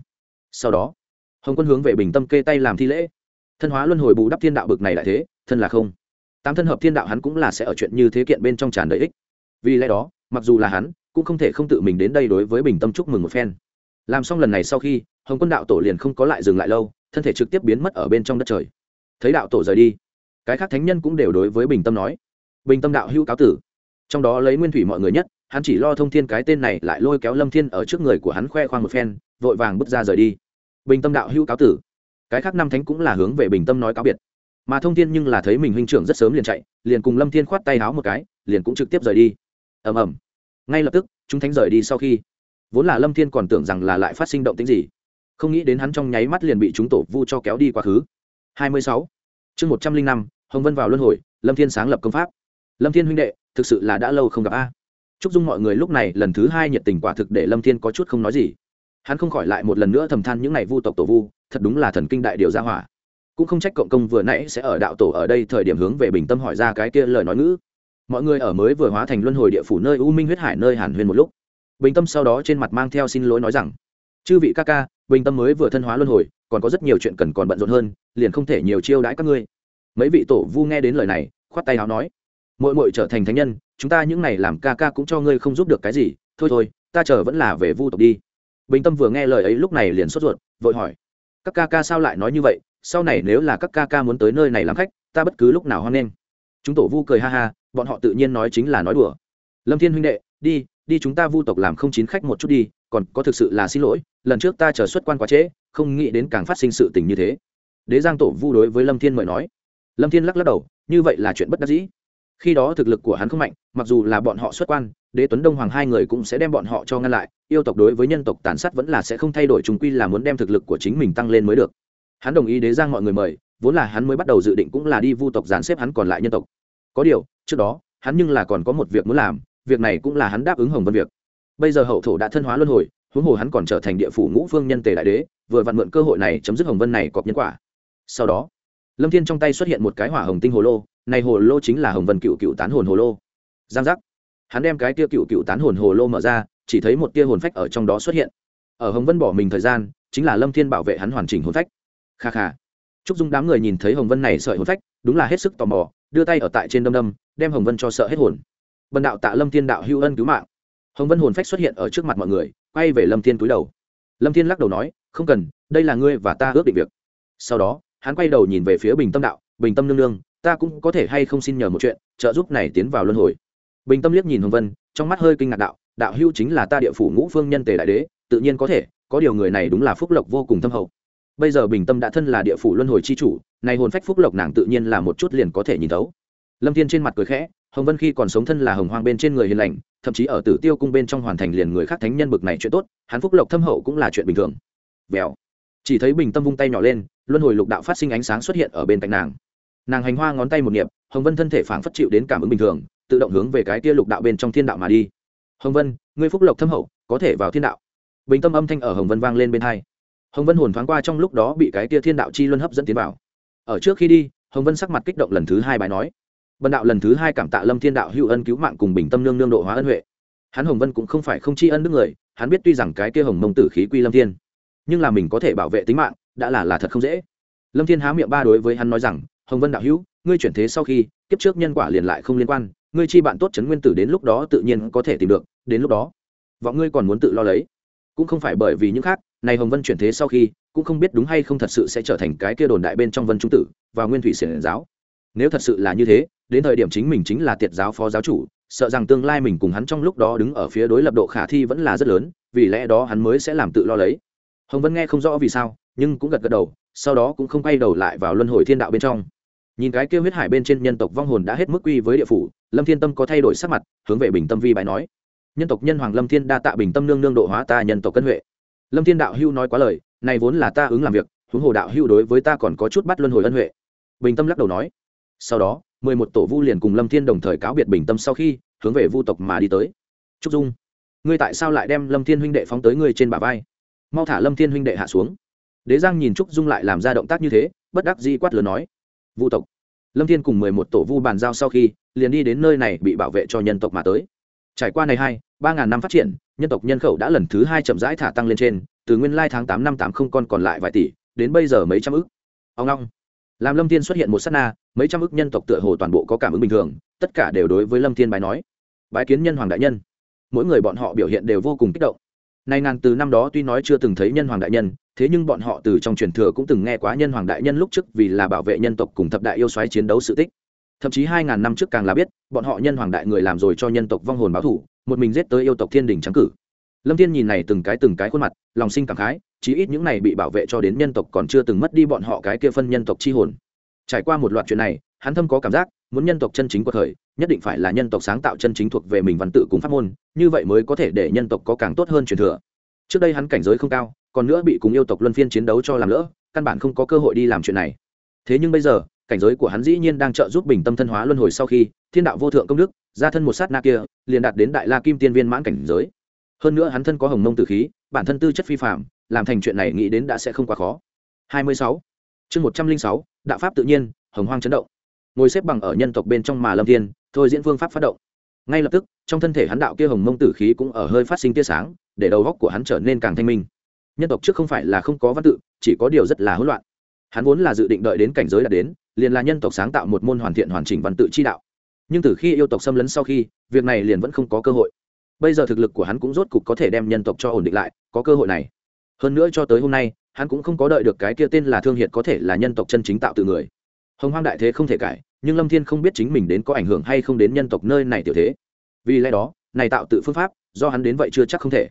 Sau đó, hồng quân hướng về bình tâm kê tay làm thi lễ thân hóa luân hồi bù đắp thiên đạo bực này lại thế, thân là không. Tám thân hợp thiên đạo hắn cũng là sẽ ở chuyện như thế kiện bên trong tràn đầy ích. Vì lẽ đó, mặc dù là hắn, cũng không thể không tự mình đến đây đối với bình tâm chúc mừng một phen. Làm xong lần này sau khi, hồng quân đạo tổ liền không có lại dừng lại lâu, thân thể trực tiếp biến mất ở bên trong đất trời. Thấy đạo tổ rời đi, cái khác thánh nhân cũng đều đối với bình tâm nói, bình tâm đạo hữu cáo tử. Trong đó lấy nguyên thủy mọi người nhất, hắn chỉ lo thông thiên cái tên này lại lôi kéo lâm thiên ở trước người của hắn khoe khoang một phen, vội vàng bước ra rời đi. Bình tâm đạo hữu cáo tử cái khác năm thánh cũng là hướng về bình tâm nói cáo biệt. Mà thông thiên nhưng là thấy mình huynh trưởng rất sớm liền chạy, liền cùng lâm thiên khoát tay háo một cái, liền cũng trực tiếp rời đi. Ầm ầm. Ngay lập tức, chúng thánh rời đi sau khi, vốn là lâm thiên còn tưởng rằng là lại phát sinh động tính gì, không nghĩ đến hắn trong nháy mắt liền bị chúng tổ vu cho kéo đi quá khứ. Hai mươi sáu. Chương một trăm linh năm, hồng vân vào luân hồi, lâm thiên sáng lập công pháp. Lâm thiên huynh đệ, thực sự là đã lâu không gặp a. Chúc dung mọi người, lúc này lần thứ hai nhiệt tình quả thực để lâm thiên có chút không nói gì hắn không khỏi lại một lần nữa thầm than những ngày vu tộc tổ vu, thật đúng là thần kinh đại điều ra hỏa. Cũng không trách cộng công vừa nãy sẽ ở đạo tổ ở đây thời điểm hướng về bình tâm hỏi ra cái kia lời nói ngữ. Mọi người ở mới vừa hóa thành luân hồi địa phủ nơi u minh huyết hải nơi hàn huyên một lúc. Bình tâm sau đó trên mặt mang theo xin lỗi nói rằng, chư vị ca ca, bình tâm mới vừa thân hóa luân hồi, còn có rất nhiều chuyện cần còn bận rộn hơn, liền không thể nhiều chiêu đãi các ngươi. Mấy vị tổ vu nghe đến lời này, khoát tay áo nói mội mội trở thành thánh nhân, chúng ta những này làm ca ca cũng cho ngươi không giúp được cái gì. Thôi thôi, ta chờ vẫn là về vu tộc đi bình tâm vừa nghe lời ấy lúc này liền sốt ruột, vội hỏi, các ca ca sao lại nói như vậy? Sau này nếu là các ca ca muốn tới nơi này làm khách, ta bất cứ lúc nào hoan nghênh. Chúng tổ vu cười ha ha, bọn họ tự nhiên nói chính là nói đùa. Lâm thiên huynh đệ, đi đi chúng ta vu tộc làm không chín khách một chút đi, còn có thực sự là xin lỗi, lần trước ta chờ xuất quan quá trễ, không nghĩ đến càng phát sinh sự tình như thế. Đế giang tổ vu đối với lâm thiên mời nói. Lâm thiên lắc lắc đầu, như vậy là chuyện bất đắc dĩ khi đó thực lực của hắn không mạnh, mặc dù là bọn họ xuất quan, đế tuấn đông hoàng hai người cũng sẽ đem bọn họ cho ngăn lại, yêu tộc đối với nhân tộc tàn sát vẫn là sẽ không thay đổi chúng quy là muốn đem thực lực của chính mình tăng lên mới được. Hắn đồng ý đế giang mọi người mời, vốn là hắn mới bắt đầu dự định cũng là đi vu tộc dàn xếp hắn còn lại nhân tộc. Có điều, trước đó, hắn nhưng là còn có một việc muốn làm, việc này cũng là hắn đáp ứng hồng vân việc. Bây giờ hậu thổ đã thân hóa luân hồi, huống hồ hắn còn trở thành địa phủ ngũ phương nhân tề đại đế, vừa vặn mượn cơ hội này chấm dứt hồng vân này cọp nhân quả. Sau đó lâm thiên trong tay xuất hiện một cái hỏa hồng tinh hồ lô, này hồ lô chính là hồng vân cựu cựu tán hồn hồ lô. Giang giác. Hắn đem cái tia cựu cựu tán hồn hồ lô mở ra, chỉ thấy một tia hồn phách ở trong đó xuất hiện. Ở hồng vân bỏ mình thời gian, chính là lâm thiên bảo vệ hắn hoàn chỉnh hồn phách. Kha kha. Chúc dung đám người nhìn thấy hồng vân này sợi hồn phách, đúng là hết sức tò mò, đưa tay ở tại trên đâm đâm, đem hồng vân cho sợ hết hồn. Bần đạo tạ lâm thiên đạo hữu ân cứu mạng. Hồng vân hồn phách xuất hiện ở trước mặt mọi người, quay về lâm thiên túi đầu. Lâm thiên lắc đầu nói, không cần, đây là ngươi và ta ước định việc. Sau đó hắn quay đầu nhìn về phía bình tâm đạo, bình tâm nương nương, ta cũng có thể hay không xin nhờ một chuyện, trợ giúp này tiến vào luân hồi. Bình tâm liếc nhìn hồng vân, trong mắt hơi kinh ngạc đạo đạo hưu chính là ta địa phủ ngũ phương nhân tề đại đế, tự nhiên có thể, có điều người này đúng là phúc lộc vô cùng thâm hậu. Bây giờ bình tâm đã thân là địa phủ luân hồi c h i chủ, này hồn phách phúc lộc nàng tự nhiên là một chút liền có thể nhìn thấu. Lâm thiên trên mặt cười khẽ, hồng vân khi còn sống thân là hồng hoang bên trên người hiền lành, thậm chí ở tử tiêu cung bên trong hoàn thành liền người khác thánh nhân bực này chuyện tốt, hắn phúc lộc thâm hậu cũng là chuyện bình thường. Vèo. Chỉ thấy bình tâm vung tay nhỏ lên luân hồi lục đạo phát sinh ánh sáng xuất hiện ở bên cạnh nàng. Nàng hành hoa ngón tay một niệm, hồng vân thân thể phảng phất chịu đến cảm ứng bình thường, tự động hướng về cái tia lục đạo bên trong thiên đạo mà đi. Hồng vân, ngươi phúc lộc thâm hậu, có thể vào thiên đạo. Bình tâm âm thanh ở hồng vân vang lên bên hai. Hồng vân hồn thoáng qua trong lúc đó bị cái tia thiên đạo chi luân hấp dẫn tiến vào. Ở trước khi đi, hồng vân sắc mặt kích động lần thứ hai bài nói, bần đạo lần thứ hai cảm tạ lâm thiên đạo hữu ân cứu mạng cùng bình tâm nương nương độ hóa ân huệ. Hắn hồng vân cũng không phải không tri ân đức người, hắn biết tuy rằng cái kia hồng mông tử khí quy lâm thiên, nhưng là mình có thể bảo vệ tính mạng đã là là thật không dễ. Lâm thiên há miệng ba đối với hắn nói rằng, hồng vân đạo hữu, ngươi chuyển thế sau khi, kiếp trước nhân quả liền lại không liên quan, ngươi chi bạn tốt chấn nguyên tử đến lúc đó tự nhiên có thể tìm được, đến lúc đó, vọng ngươi còn muốn tự lo lấy. Cũng không phải bởi vì những khác, này hồng vân chuyển thế sau khi, cũng không biết đúng hay không thật sự sẽ trở thành cái kia đồn đại bên trong vân trung tử và nguyên thủy xiển giáo. Nếu thật sự là như thế, đến thời điểm chính mình chính là tiệt giáo phó giáo chủ, sợ rằng tương lai mình cùng hắn trong lúc đó đứng ở phía đối lập độ khả thi vẫn là rất lớn, vì lẽ đó hắn mới sẽ làm tự lo lấy. Hồng vân nghe không rõ vì sao nhưng cũng gật gật đầu, sau đó cũng không quay đầu lại vào luân hồi thiên đạo bên trong. Nhìn cái kêu huyết hải bên trên nhân tộc vong hồn đã hết mức quy với địa phủ, lâm thiên tâm có thay đổi sắc mặt, hướng về bình tâm vi bài nói. Nhân tộc nhân hoàng lâm thiên đa tạ bình tâm nương nương độ hóa ta nhân tộc cân huệ. Lâm thiên đạo hưu nói quá lời, này vốn là ta ứng làm việc, huống hồ đạo hưu đối với ta còn có chút bắt luân hồi ân huệ. Bình tâm lắc đầu nói. Sau đó, mười một tổ vu liền cùng lâm thiên đồng thời cáo biệt bình tâm sau khi, hướng về vu tộc mà đi tới. Trúc dung, ngươi tại sao lại đem lâm thiên huynh đệ phóng tới ngươi trên bả vai? Mau thả lâm thiên huynh đệ hạ xuống đế giang nhìn trúc dung lại làm ra động tác như thế, bất đắc di quát lớn nói, vu tộc. Lâm thiên cùng mười một tổ vu bàn giao sau khi, liền đi đến nơi này bị bảo vệ cho nhân tộc mà tới. Trải qua này hai, ba ngàn năm phát triển, nhân tộc nhân khẩu đã lần thứ hai chậm rãi thả tăng lên trên, từ nguyên lai tháng tám năm tám không con còn lại vài tỷ, đến bây giờ mấy trăm ức. Ông long làm lâm thiên xuất hiện một s á t na, mấy trăm ức nhân tộc tựa hồ toàn bộ có cảm ứng bình thường, tất cả đều đối với lâm thiên bài nói, bái kiến nhân hoàng đại nhân. Mỗi người bọn họ biểu hiện đều vô cùng kích động nay nàng từ năm đó tuy nói chưa từng thấy nhân hoàng đại nhân, thế nhưng bọn họ từ trong truyền thừa cũng từng nghe quá nhân hoàng đại nhân lúc trước vì là bảo vệ nhân tộc cùng thập đại yêu xoáy chiến đấu sự tích. Thậm chí hai ngàn năm trước càng là biết, bọn họ nhân hoàng đại người làm rồi cho nhân tộc vong hồn báo thủ một mình giết tới yêu tộc thiên đình trắng cử. Lâm thiên nhìn này từng cái từng cái khuôn mặt, lòng sinh cảm khái, chí ít những này bị bảo vệ cho đến nhân tộc còn chưa từng mất đi bọn họ cái kia phân nhân tộc chi hồn. Trải qua một loạt chuyện này, hắn thâm có cảm giác muốn nhân tộc chân chính của thời nhất định phải là nhân tộc sáng tạo chân chính thuộc về mình văn tự cùng pháp môn như vậy mới có thể để nhân tộc có càng tốt hơn truyền thừa. Trước đây hắn cảnh giới không cao còn nữa bị cùng yêu tộc luân phiên chiến đấu cho làm lỡ căn bản không có cơ hội đi làm chuyện này. Thế nhưng bây giờ cảnh giới của hắn dĩ nhiên đang trợ giúp bình tâm thân hóa luân hồi sau khi thiên đạo vô thượng công đức ra thân một sát na kia liền đạt đến đại la kim tiên viên mãn cảnh giới. Hơn nữa hắn thân có hồng mông tử khí bản thân tư chất phi phạm làm thành chuyện này nghĩ đến đã sẽ không quá khó. 26. chương 106, đạo pháp tự nhiên hồng hoang chấn động ngồi xếp bằng ở nhân tộc bên trong mà lâm thiên, thôi diễn phương pháp phát động. Ngay lập tức, trong thân thể hắn đạo kia hồng mông tử khí cũng ở hơi phát sinh tia sáng, để đầu góc của hắn trở nên càng thanh minh. Nhân tộc trước không phải là không có văn tự, chỉ có điều rất là hỗn loạn. Hắn vốn là dự định đợi đến cảnh giới đạt đến, liền là nhân tộc sáng tạo một môn hoàn thiện hoàn chỉnh văn tự chi đạo. Nhưng từ khi yêu tộc xâm lấn sau khi, việc này liền vẫn không có cơ hội. Bây giờ thực lực của hắn cũng rốt cục có thể đem nhân tộc cho ổn định lại, có cơ hội này. Hơn nữa cho tới hôm nay, hắn cũng không có đợi được cái kia tên là thương hiệt có thể là nhân tộc chân chính tạo từ người hồng hoang đại thế không thể cải, nhưng lâm thiên không biết chính mình đến có ảnh hưởng hay không đến nhân tộc nơi này tiểu thế. Vì lẽ đó, này tạo tự phương pháp, do hắn đến vậy chưa chắc không thể.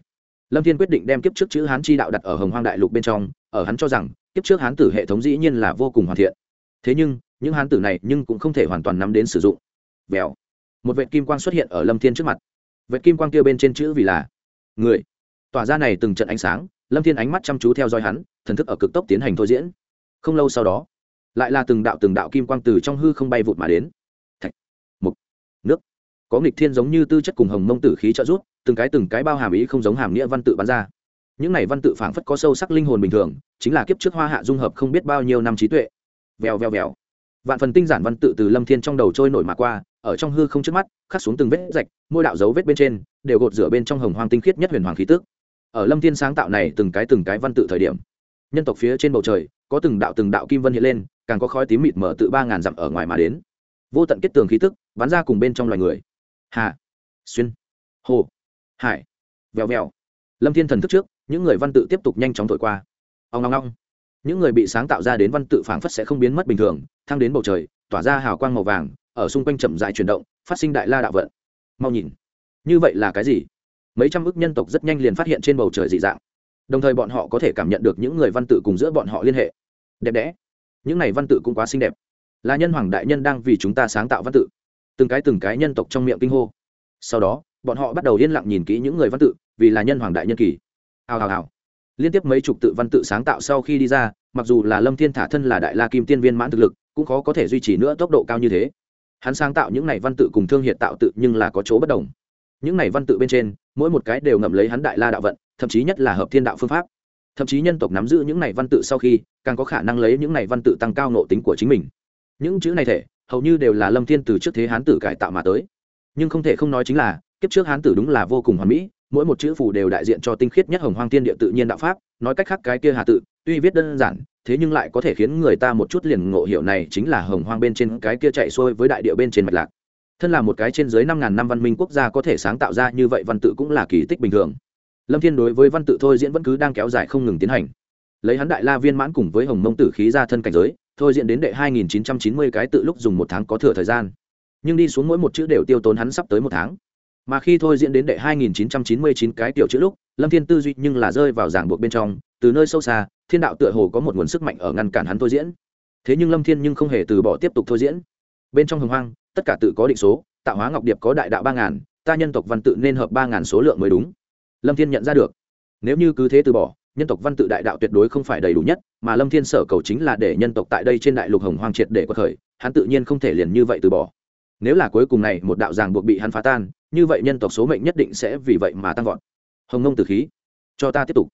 Lâm thiên quyết định đem kiếp trước chữ hán chi đạo đặt ở hồng hoang đại lục bên trong, ở hắn cho rằng, kiếp trước hán tử hệ thống dĩ nhiên là vô cùng hoàn thiện. Thế nhưng, những hán tử này nhưng cũng không thể hoàn toàn nắm đến sử dụng. Vèo. Một vệ kim quang xuất hiện ở lâm thiên trước mặt. Vệ kim quang kia bên trên chữ vì là người. Tỏa ra này từng trận ánh sáng, lâm thiên ánh mắt chăm chú theo dõi hắn, thần thức ở cực tốc tiến hành thôi diễn. Không lâu sau đó lại là từng đạo từng đạo kim quang từ trong hư không bay vụt mà đến. Thạch, mục, nước. Có nghịch thiên giống như tư chất cùng hồng mông tử khí trợ rút từng cái từng cái bao hàm ý không giống hàm nghĩa văn tự bắn ra. Những này văn tự phảng phất có sâu sắc linh hồn bình thường, chính là kiếp trước hoa hạ dung hợp không biết bao nhiêu năm trí tuệ. Vèo vèo vèo. Vạn phần tinh giản văn tự từ lâm thiên trong đầu trôi nổi mà qua, ở trong hư không trước mắt, khắc xuống từng vết rạch môi đạo dấu vết bên trên, đều gột rửa bên trong hồng hoang tinh khiết nhất huyền hoàng khí tước ở lâm thiên sáng tạo này từng cái từng cái văn tự thời điểm nhân tộc phía trên bầu trời, có từng đạo từng đạo kim vân hiện lên, càng có khói tím mịt mở tự ba ngàn dặm ở ngoài mà đến. Vô tận kết tường khí tức bắn ra cùng bên trong loài người. Hà, xuyên, hồ, hải, vèo vèo. Lâm thiên thần thức trước, những người văn tự tiếp tục nhanh chóng thổi qua. Ông long long những người bị sáng tạo ra đến văn tự phảng phất sẽ không biến mất bình thường, thăng đến bầu trời, tỏa ra hào quang màu vàng, ở xung quanh chậm dại chuyển động, phát sinh đại la đạo vận. Mau nhìn. Như vậy là cái gì? Mấy trăm ước nhân tộc rất nhanh liền phát hiện trên bầu trời dị dạng đồng thời bọn họ có thể cảm nhận được những người văn tự cùng giữa bọn họ liên hệ. Đẹp đẽ. Những này văn tự cũng quá xinh đẹp. Là nhân hoàng đại nhân đang vì chúng ta sáng tạo văn tự. Từng cái từng cái nhân tộc trong miệng kinh hô. Sau đó, bọn họ bắt đầu yên lặng nhìn kỹ những người văn tự, vì là nhân hoàng đại nhân kỳ. Hào hào hào. Liên tiếp mấy chục tự văn tự sáng tạo sau khi đi ra, mặc dù là lâm thiên thả thân là đại la kim tiên viên mãn thực lực, cũng khó có thể duy trì nữa tốc độ cao như thế. Hắn sáng tạo những này văn tự cùng thương hiện tạo tự nhưng là có chỗ bất đồng những này văn tự bên trên, mỗi một cái đều ngậm lấy hắn đại la đạo vận, thậm chí nhất là hợp thiên đạo phương pháp. Thậm chí nhân tộc nắm giữ những này văn tự sau khi, càng có khả năng lấy những này văn tự tăng cao nộ tính của chính mình. Những chữ này thể, hầu như đều là lâm thiên từ trước thế hán tử cải tạo mà tới. Nhưng không thể không nói chính là, kiếp trước hán tử đúng là vô cùng hoàn mỹ, mỗi một chữ phù đều đại diện cho tinh khiết nhất hồng hoang tiên địa tự nhiên đạo pháp, nói cách khác cái kia hà tự, tuy viết đơn giản, thế nhưng lại có thể khiến người ta một chút liền ngộ hiểu này chính là hồng hoang bên trên cái kia chạy xuôi với đại địa bên trên mạch lạc thân là một cái trên dưới năm ngàn năm văn minh quốc gia có thể sáng tạo ra như vậy văn tự cũng là kỳ tích bình thường. Lâm thiên đối với văn tự thôi diễn vẫn cứ đang kéo dài không ngừng tiến hành. Lấy hắn đại la viên mãn cùng với hồng mông tử khí ra thân cảnh giới, thôi diễn đến đệ hai nghìn chín trăm chín mươi cái tự lúc dùng một tháng có thừa thời gian. Nhưng đi xuống mỗi một chữ đều tiêu tốn hắn sắp tới một tháng. Mà khi thôi diễn đến đệ 2999 cái tiểu chữ lúc, lâm thiên tư duy nhưng là rơi vào giảng buộc bên trong, từ nơi sâu xa, thiên đạo tựa hồ có một nguồn sức mạnh ở ngăn cản hắn thôi diễn. Thế nhưng lâm thiên nhưng không hề từ bỏ tiếp tục thôi diễn. Bên trong hồng hoang tất cả tự có định số, tạo hóa ngọc điệp có đại đạo ba ngàn, ta nhân tộc văn tự nên hợp ba ngàn số lượng mới đúng. Lâm thiên nhận ra được. Nếu như cứ thế từ bỏ, nhân tộc văn tự đại đạo tuyệt đối không phải đầy đủ nhất, mà lâm thiên sở cầu chính là để nhân tộc tại đây trên đại lục hồng hoang triệt để có khởi, hắn tự nhiên không thể liền như vậy từ bỏ. Nếu là cuối cùng này một đạo ràng buộc bị hắn phá tan, như vậy nhân tộc số mệnh nhất định sẽ vì vậy mà tăng vọt. Hồng ngông từ khí, cho ta tiếp tục.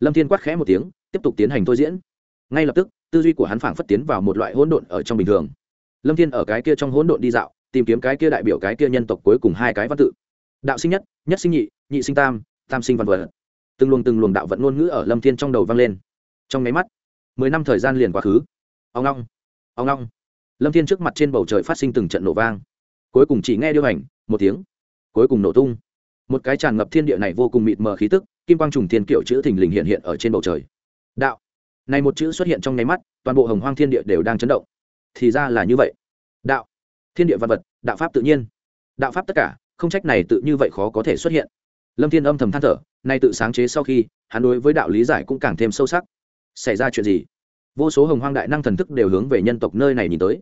Lâm thiên quát khẽ một tiếng, tiếp tục tiến hành thôi diễn. Ngay lập tức, tư duy của hắn phảng phất tiến vào một loại hỗn độn ở trong bình thường lâm thiên ở cái kia trong hỗn độn đi dạo, tìm kiếm cái kia đại biểu cái kia nhân tộc cuối cùng hai cái văn tự. Đạo sinh nhất nhất sinh nhị nhị sinh tam tam sinh văn vật. Từng luồng từng luồng đạo vận ngôn ngữ ở lâm thiên trong đầu vang lên. Trong máy mắt, mười năm thời gian liền quá khứ. Ông long ông long lâm thiên trước mặt trên bầu trời phát sinh từng trận nổ vang. Cuối cùng chỉ nghe điêu hành, một tiếng. Cuối cùng nổ tung. Một cái tràn ngập thiên địa này vô cùng mịt mờ khí tức, kim quang trùng thiên kiểu chữ thình lình hiện hiện ở trên bầu trời. Đạo. Này một chữ xuất hiện trong nháy mắt, toàn bộ hồng hoang thiên địa đều đang chấn động thì ra là như vậy. Đạo. Thiên địa văn vật, đạo pháp tự nhiên. Đạo pháp tất cả, không trách này tự như vậy khó có thể xuất hiện. Lâm thiên âm thầm than thở, nay tự sáng chế sau khi, hắn đối với đạo lý giải cũng càng thêm sâu sắc. Xảy ra chuyện gì? Vô số hồng hoang đại năng thần thức đều hướng về nhân tộc nơi này nhìn tới.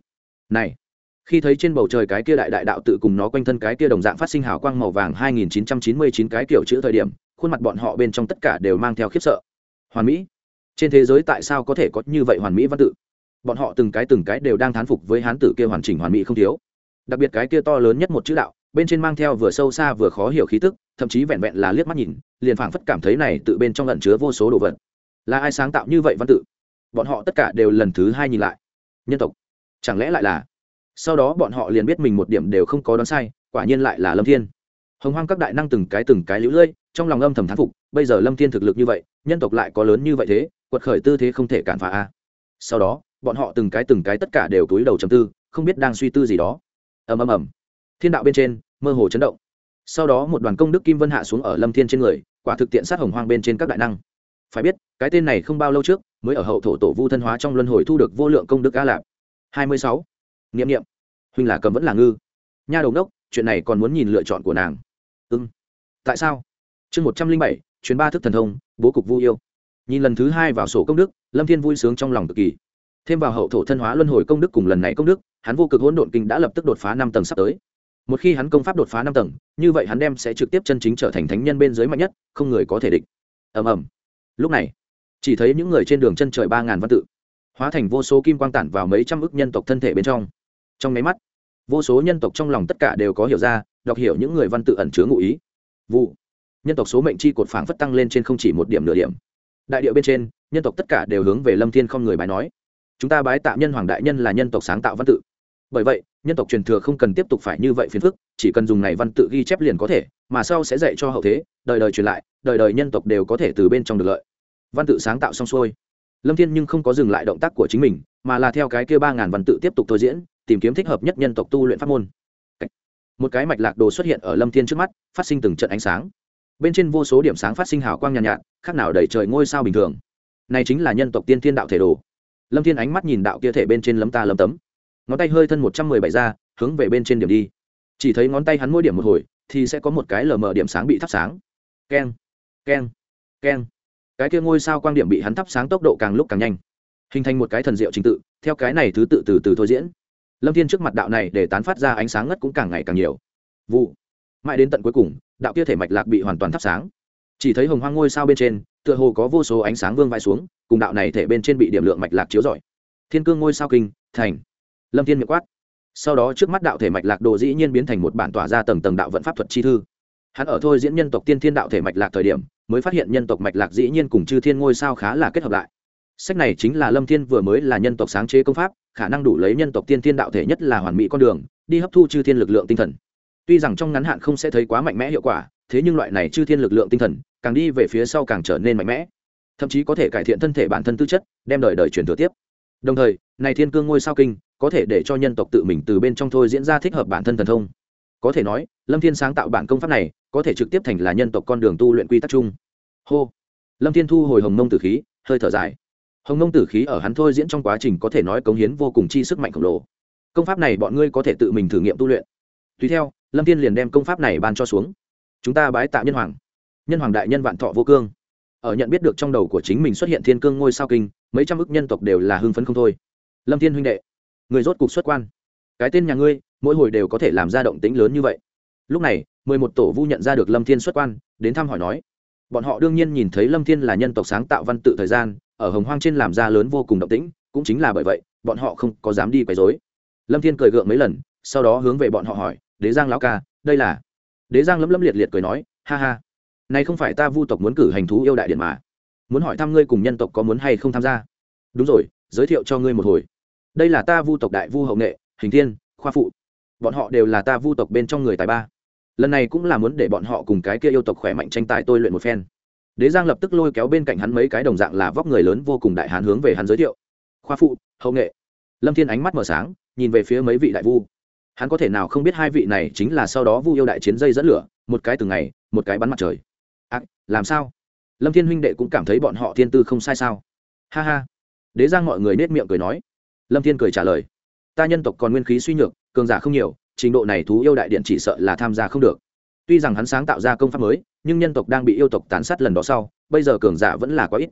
Này, khi thấy trên bầu trời cái kia đại đại đạo tự cùng nó quanh thân cái kia đồng dạng phát sinh hào quang màu vàng 2999 cái kiểu chữ thời điểm, khuôn mặt bọn họ bên trong tất cả đều mang theo khiếp sợ. Hoàn mỹ. Trên thế giới tại sao có thể có như vậy hoàn mỹ văn tự? Bọn họ từng cái từng cái đều đang thán phục với hán tử kia hoàn chỉnh hoàn mỹ không thiếu. Đặc biệt cái kia to lớn nhất một chữ đạo, bên trên mang theo vừa sâu xa vừa khó hiểu khí tức, thậm chí vẹn vẹn là liếc mắt nhìn, liền phảng phất cảm thấy này tự bên trong lẩn chứa vô số đồ vật. Là ai sáng tạo như vậy văn tự? Bọn họ tất cả đều lần thứ hai nhìn lại. Nhân tộc. Chẳng lẽ lại là? Sau đó bọn họ liền biết mình một điểm đều không có đoán sai, quả nhiên lại là lâm thiên. Hồng hoang các đại năng từng cái từng cái lũ lưỡi trong lòng âm thầm thán phục, bây giờ lâm thiên thực lực như vậy, nhân tộc lại có lớn như vậy thế, quật khởi tư thế không thể cản phá a. Sau đó bọn họ từng cái từng cái tất cả đều túi đầu chầm tư, không biết đang suy tư gì đó. Ầm ầm ầm. Thiên đạo bên trên, mơ hồ chấn động. Sau đó một đoàn công đức kim vân hạ xuống ở lâm thiên trên người, quả thực tiện sát hồng hoang bên trên các đại năng. Phải biết, cái tên này không bao lâu trước, mới ở hậu thổ tổ vu thân hóa trong luân hồi thu được vô lượng công đức a lạp. Hai mươi sáu. Niệm nghiệm huynh là cầm vẫn là ngư. Nha đầu đốc chuyện này còn muốn nhìn lựa chọn của nàng. Ưng tại sao? Chương một trăm linh bảy chuyến ba thức thần thông, bố cục vu yêu. Nhìn lần thứ hai vào sổ công đức, lâm thiên vui sướng trong lòng cực kỳ thêm vào hậu thổ thân hóa luân hồi công đức cùng lần này công đức, hắn vô cực hỗn độn kinh đã lập tức đột phá năm tầng sắp tới. Một khi hắn công pháp đột phá năm tầng, như vậy hắn đem sẽ trực tiếp chân chính trở thành thánh nhân bên dưới mạnh nhất, không người có thể địch. Ầm ầm. Lúc này, chỉ thấy những người trên đường chân trời ba ngàn văn tự, hóa thành vô số kim quang tản vào mấy trăm ức nhân tộc thân thể bên trong. Trong máy mắt, vô số nhân tộc trong lòng tất cả đều có hiểu ra, đọc hiểu những người văn tự ẩn chứa ngụ ý. Vụ, nhân tộc số mệnh chi cột phảng phất tăng lên trên không chỉ một điểm nửa điểm. Đại điệu bên trên, nhân tộc tất cả đều hướng về lâm thiên không người bài nói chúng ta bái tạ nhân hoàng đại nhân là nhân tộc sáng tạo văn tự. Bởi vậy nhân tộc truyền thừa không cần tiếp tục phải như vậy phiền phức chỉ cần dùng này văn tự ghi chép liền có thể mà sau sẽ dạy cho hậu thế đời đời truyền lại đời đời nhân tộc đều có thể từ bên trong được lợi. Văn tự sáng tạo xong xuôi. Lâm thiên nhưng không có dừng lại động tác của chính mình mà là theo cái kia ba ngàn văn tự tiếp tục thôi diễn tìm kiếm thích hợp nhất nhân tộc tu luyện pháp môn. Một cái mạch lạc đồ xuất hiện ở lâm thiên trước mắt phát sinh từng trận ánh sáng. Bên trên vô số điểm sáng phát sinh hào quang nhàn nhạt, nhạt khác nào đẩy trời ngôi sao bình thường. Này chính là nhân tộc tiên thiên đạo thể đồ lâm thiên ánh mắt nhìn đạo kia thể bên trên lấm ta lấm tấm. Ngón tay hơi thân một trăm mười bảy ra, hướng về bên trên điểm đi. Chỉ thấy ngón tay hắn mỗi điểm một hồi, thì sẽ có một cái lờ mờ điểm sáng bị thắp sáng. Keng keng keng. Cái kia ngôi sao quang điểm bị hắn thắp sáng tốc độ càng lúc càng nhanh. Hình thành một cái thần diệu trình tự, theo cái này thứ tự từ từ thôi diễn. Lâm thiên trước mặt đạo này để tán phát ra ánh sáng ngất cũng càng ngày càng nhiều. Vụ. Mãi đến tận cuối cùng, đạo kia thể mạch lạc bị hoàn toàn thắp sáng. Chỉ thấy hồng hoang ngôi sao bên trên, tựa hồ có vô số ánh sáng vương vai xuống cùng đạo này thể bên trên bị điểm lượng mạch lạc chiếu rọi. Thiên cương ngôi sao kinh, thành. Lâm thiên miệng quát. Sau đó trước mắt đạo thể mạch lạc đồ dĩ nhiên biến thành một bản tỏa ra tầng tầng đạo vận pháp thuật chi thư. Hắn ở thôi diễn nhân tộc tiên thiên đạo thể mạch lạc thời điểm, mới phát hiện nhân tộc mạch lạc dĩ nhiên cùng chư thiên ngôi sao khá là kết hợp lại. Sách này chính là lâm thiên vừa mới là nhân tộc sáng chế công pháp, khả năng đủ lấy nhân tộc tiên thiên đạo thể nhất là hoàn mỹ con đường, đi hấp thu chư thiên lực lượng tinh thần. Tuy rằng trong ngắn hạn không sẽ thấy quá mạnh mẽ hiệu quả, thế nhưng loại này chư thiên lực lượng tinh thần, càng đi về phía sau càng trở nên mạnh mẽ thậm chí có thể cải thiện thân thể bản thân tư chất, đem đời đời truyền thừa tiếp. Đồng thời, này thiên cương ngôi sao kinh, có thể để cho nhân tộc tự mình từ bên trong thôi diễn ra thích hợp bản thân thần thông. Có thể nói, lâm thiên sáng tạo bản công pháp này, có thể trực tiếp thành là nhân tộc con đường tu luyện quy tắc chung. Hô. Lâm thiên thu hồi hồng mông tử khí, hơi thở dài. Hồng mông tử khí ở hắn thôi diễn trong quá trình có thể nói cống hiến vô cùng chi sức mạnh khổng lồ. Công pháp này bọn ngươi có thể tự mình thử nghiệm tu luyện. Tùy theo, lâm thiên liền đem công pháp này ban cho xuống. Chúng ta bái tạ nhân hoàng. Nhân hoàng đại nhân vạn thọ vô cương ở nhận biết được trong đầu của chính mình xuất hiện thiên cương ngôi sao kinh, mấy trăm ức nhân tộc đều là hưng phấn không thôi. Lâm thiên huynh đệ, người rốt cục xuất quan. Cái tên nhà ngươi, mỗi hồi đều có thể làm ra động tĩnh lớn như vậy. Lúc này, mười một tổ vu nhận ra được lâm thiên xuất quan, đến thăm hỏi nói, bọn họ đương nhiên nhìn thấy lâm thiên là nhân tộc sáng tạo văn tự thời gian, ở hồng hoang trên làm ra lớn vô cùng động tĩnh, cũng chính là bởi vậy, bọn họ không có dám đi quấy rối. Lâm thiên cười gượng mấy lần, sau đó hướng về bọn họ hỏi, đế giang lão ca, đây là? Đế giang lấm lấm liệt liệt cười nói, ha ha nay không phải ta vu tộc muốn cử hành thú yêu đại điện mà. Muốn hỏi thăm ngươi cùng nhân tộc có muốn hay không tham gia? Đúng rồi, giới thiệu cho ngươi một hồi. Đây là ta vu tộc đại vu hậu nghệ, hình thiên, khoa phụ. Bọn họ đều là ta vu tộc bên trong người tài ba. Lần này cũng là muốn để bọn họ cùng cái kia yêu tộc khỏe mạnh tranh tài tôi luyện một phen. Đế giang lập tức lôi kéo bên cạnh hắn mấy cái đồng dạng là vóc người lớn vô cùng đại hán hướng về hắn giới thiệu. Khoa phụ, hậu nghệ. Lâm thiên ánh mắt mở sáng, nhìn về phía mấy vị đại vu. Hắn có thể nào không biết hai vị này chính là sau đó vu yêu đại chiến dây dẫn lửa, một cái từng ngày, một cái bắn mặt trời làm sao? Lâm thiên huynh đệ cũng cảm thấy bọn họ thiên tư không sai sao? Ha ha. Đế giang mọi người nết miệng cười nói. Lâm thiên cười trả lời. Ta nhân tộc còn nguyên khí suy nhược, cường giả không nhiều, trình độ này thú yêu đại điện chỉ sợ là tham gia không được. Tuy rằng hắn sáng tạo ra công pháp mới, nhưng nhân tộc đang bị yêu tộc tàn sát lần đó sau, bây giờ cường giả vẫn là quá ít.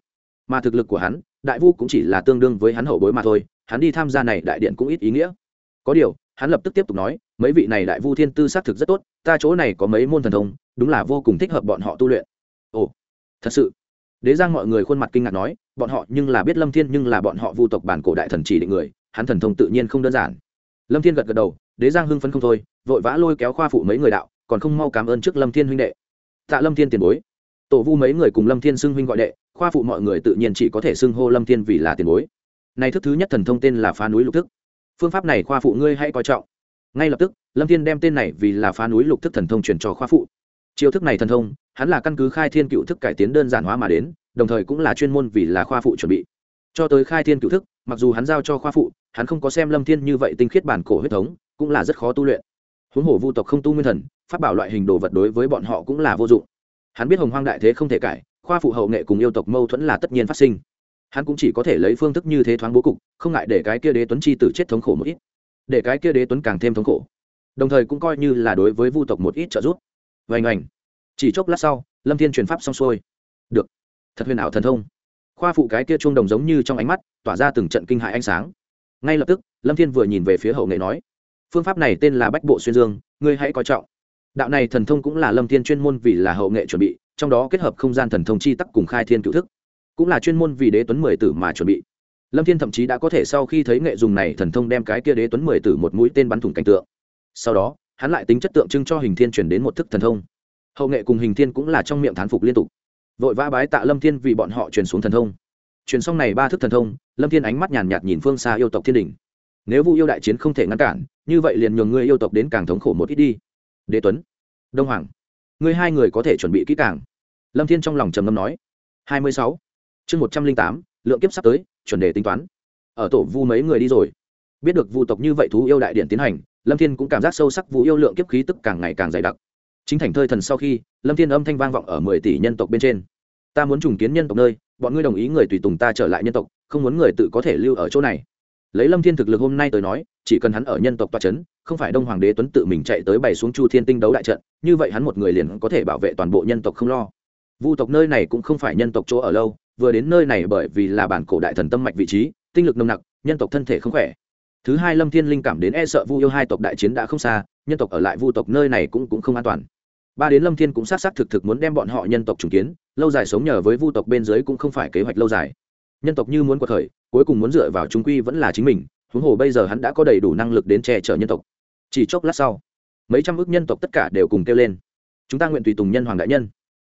Mà thực lực của hắn, đại vu cũng chỉ là tương đương với hắn hậu bối mà thôi, hắn đi tham gia này đại điện cũng ít ý nghĩa. Có điều, hắn lập tức tiếp tục nói, mấy vị này đại vu thiên tư xác thực rất tốt, ta chỗ này có mấy môn thần thông, đúng là vô cùng thích hợp bọn họ tu luyện ồ, thật sự. Đế giang mọi người khuôn mặt kinh ngạc nói, bọn họ nhưng là biết lâm thiên nhưng là bọn họ vu tộc bản cổ đại thần chỉ định người, hắn thần thông tự nhiên không đơn giản. Lâm thiên gật gật đầu, đế giang hưng phấn không thôi, vội vã lôi kéo khoa phụ mấy người đạo, còn không mau cảm ơn trước lâm thiên huynh đệ. Tạ lâm thiên tiền bối. Tổ vu mấy người cùng lâm thiên xưng huynh gọi đệ, khoa phụ mọi người tự nhiên chỉ có thể xưng hô lâm thiên vì là tiền bối. Nay thức thứ nhất thần thông tên là phá núi lục thức. Phương pháp này khoa phụ ngươi hãy coi trọng. Ngay lập tức, lâm thiên đem tên này vì là phá núi lục thức thần thông truyền cho khoa phụ chiêu thức này thần thông, hắn là căn cứ khai thiên cựu thức cải tiến đơn giản hóa mà đến, đồng thời cũng là chuyên môn vì là khoa phụ chuẩn bị. Cho tới khai thiên cựu thức, mặc dù hắn giao cho khoa phụ, hắn không có xem lâm thiên như vậy tinh khiết bản cổ huyết thống, cũng là rất khó tu luyện. Huống hồ vu tộc không tu nguyên thần phát bảo loại hình đồ vật đối với bọn họ cũng là vô dụng. Hắn biết hồng hoang đại thế không thể cải, khoa phụ hậu nghệ cùng yêu tộc mâu thuẫn là tất nhiên phát sinh. Hắn cũng chỉ có thể lấy phương thức như thế thoáng bố cục, không ngại để cái kia đế tuấn chi tử chết thống khổ một ít. Để cái kia đế tuấn càng thêm thống khổ. Đồng thời cũng coi như là đối với vu tộc một ít trợ giúp vành ảnh chỉ chốc lát sau, lâm thiên truyền pháp xong xuôi. Được. Thật huyền ảo thần thông. Khoa phụ cái kia chuông đồng giống như trong ánh mắt, tỏa ra từng trận kinh hại ánh sáng. Ngay lập tức, lâm thiên vừa nhìn về phía hậu nghệ nói, phương pháp này tên là bách bộ xuyên dương, ngươi hãy coi trọng. Đạo này thần thông cũng là lâm thiên chuyên môn vì là hậu nghệ chuẩn bị, trong đó kết hợp không gian thần thông chi tắc cùng khai thiên cựu thức. Cũng là chuyên môn vì đế tuấn mười tử mà chuẩn bị. Lâm thiên thậm chí đã có thể sau khi thấy nghệ dùng này thần thông đem cái kia đế tuấn mười tử một mũi tên bắn thủng cảnh tượng. Sau đó hắn lại tính chất tượng trưng cho hình thiên chuyển đến một thức thần thông. Hậu nghệ cùng hình thiên cũng là trong miệng thán phục liên tục. Vội vã bái tạ lâm thiên vì bọn họ truyền xuống thần thông. Truyền xong này ba thức thần thông, lâm thiên ánh mắt nhàn nhạt nhìn phương xa yêu tộc thiên đình nếu vu yêu đại chiến không thể ngăn cản, như vậy liền nhường ngươi yêu tộc đến càng thống khổ một ít đi. Đế tuấn, đông hoàng ngươi hai người có thể chuẩn bị kỹ càng. Lâm thiên trong lòng trầm ngâm nói. Hai mươi sáu, chương một trăm linh tám, lượng kiếp sắp tới, chuẩn đề tính toán. Ở tổ vu mấy người đi rồi. Biết được vu tộc như vậy thú yêu đại điện tiến hành lâm thiên cũng cảm giác sâu sắc vũ yêu lượng kiếp khí tức càng ngày càng dày đặc. Chính thành thơi thần sau khi, lâm thiên âm thanh vang vọng ở mười tỷ nhân tộc bên trên. Ta muốn trùng kiến nhân tộc nơi, bọn ngươi đồng ý người tùy tùng ta trở lại nhân tộc, không muốn người tự có thể lưu ở chỗ này. Lấy lâm thiên thực lực hôm nay tới nói, chỉ cần hắn ở nhân tộc toa c h ấ n không phải đông hoàng đế tuấn tự mình chạy tới bày xuống chu thiên tinh đấu đại trận, như vậy hắn một người liền có thể bảo vệ toàn bộ nhân tộc không lo. Vu tộc nơi này cũng không phải nhân tộc chỗ ở lâu, vừa đến nơi này bởi vì là bản cổ đại thần tâm mạch vị trí, tinh lực nồng nặc, nhân tộc thân thể không khỏe thứ hai lâm thiên linh cảm đến e sợ vu yêu hai tộc đại chiến đã không xa nhân tộc ở lại vu tộc nơi này cũng, cũng không an toàn. Ba đến lâm thiên cũng xác xác thực thực muốn đem bọn họ nhân tộc trùng kiến lâu dài sống nhờ với vu tộc bên dưới cũng không phải kế hoạch lâu dài. Nhân tộc như muốn cuộc khởi cuối cùng muốn dựa vào chúng quy vẫn là chính mình huống hồ bây giờ hắn đã có đầy đủ năng lực đến che chở nhân tộc. Chỉ chốc lát sau mấy trăm ước nhân tộc tất cả đều cùng kêu lên. Chúng ta nguyện tùy tùng nhân hoàng đại nhân.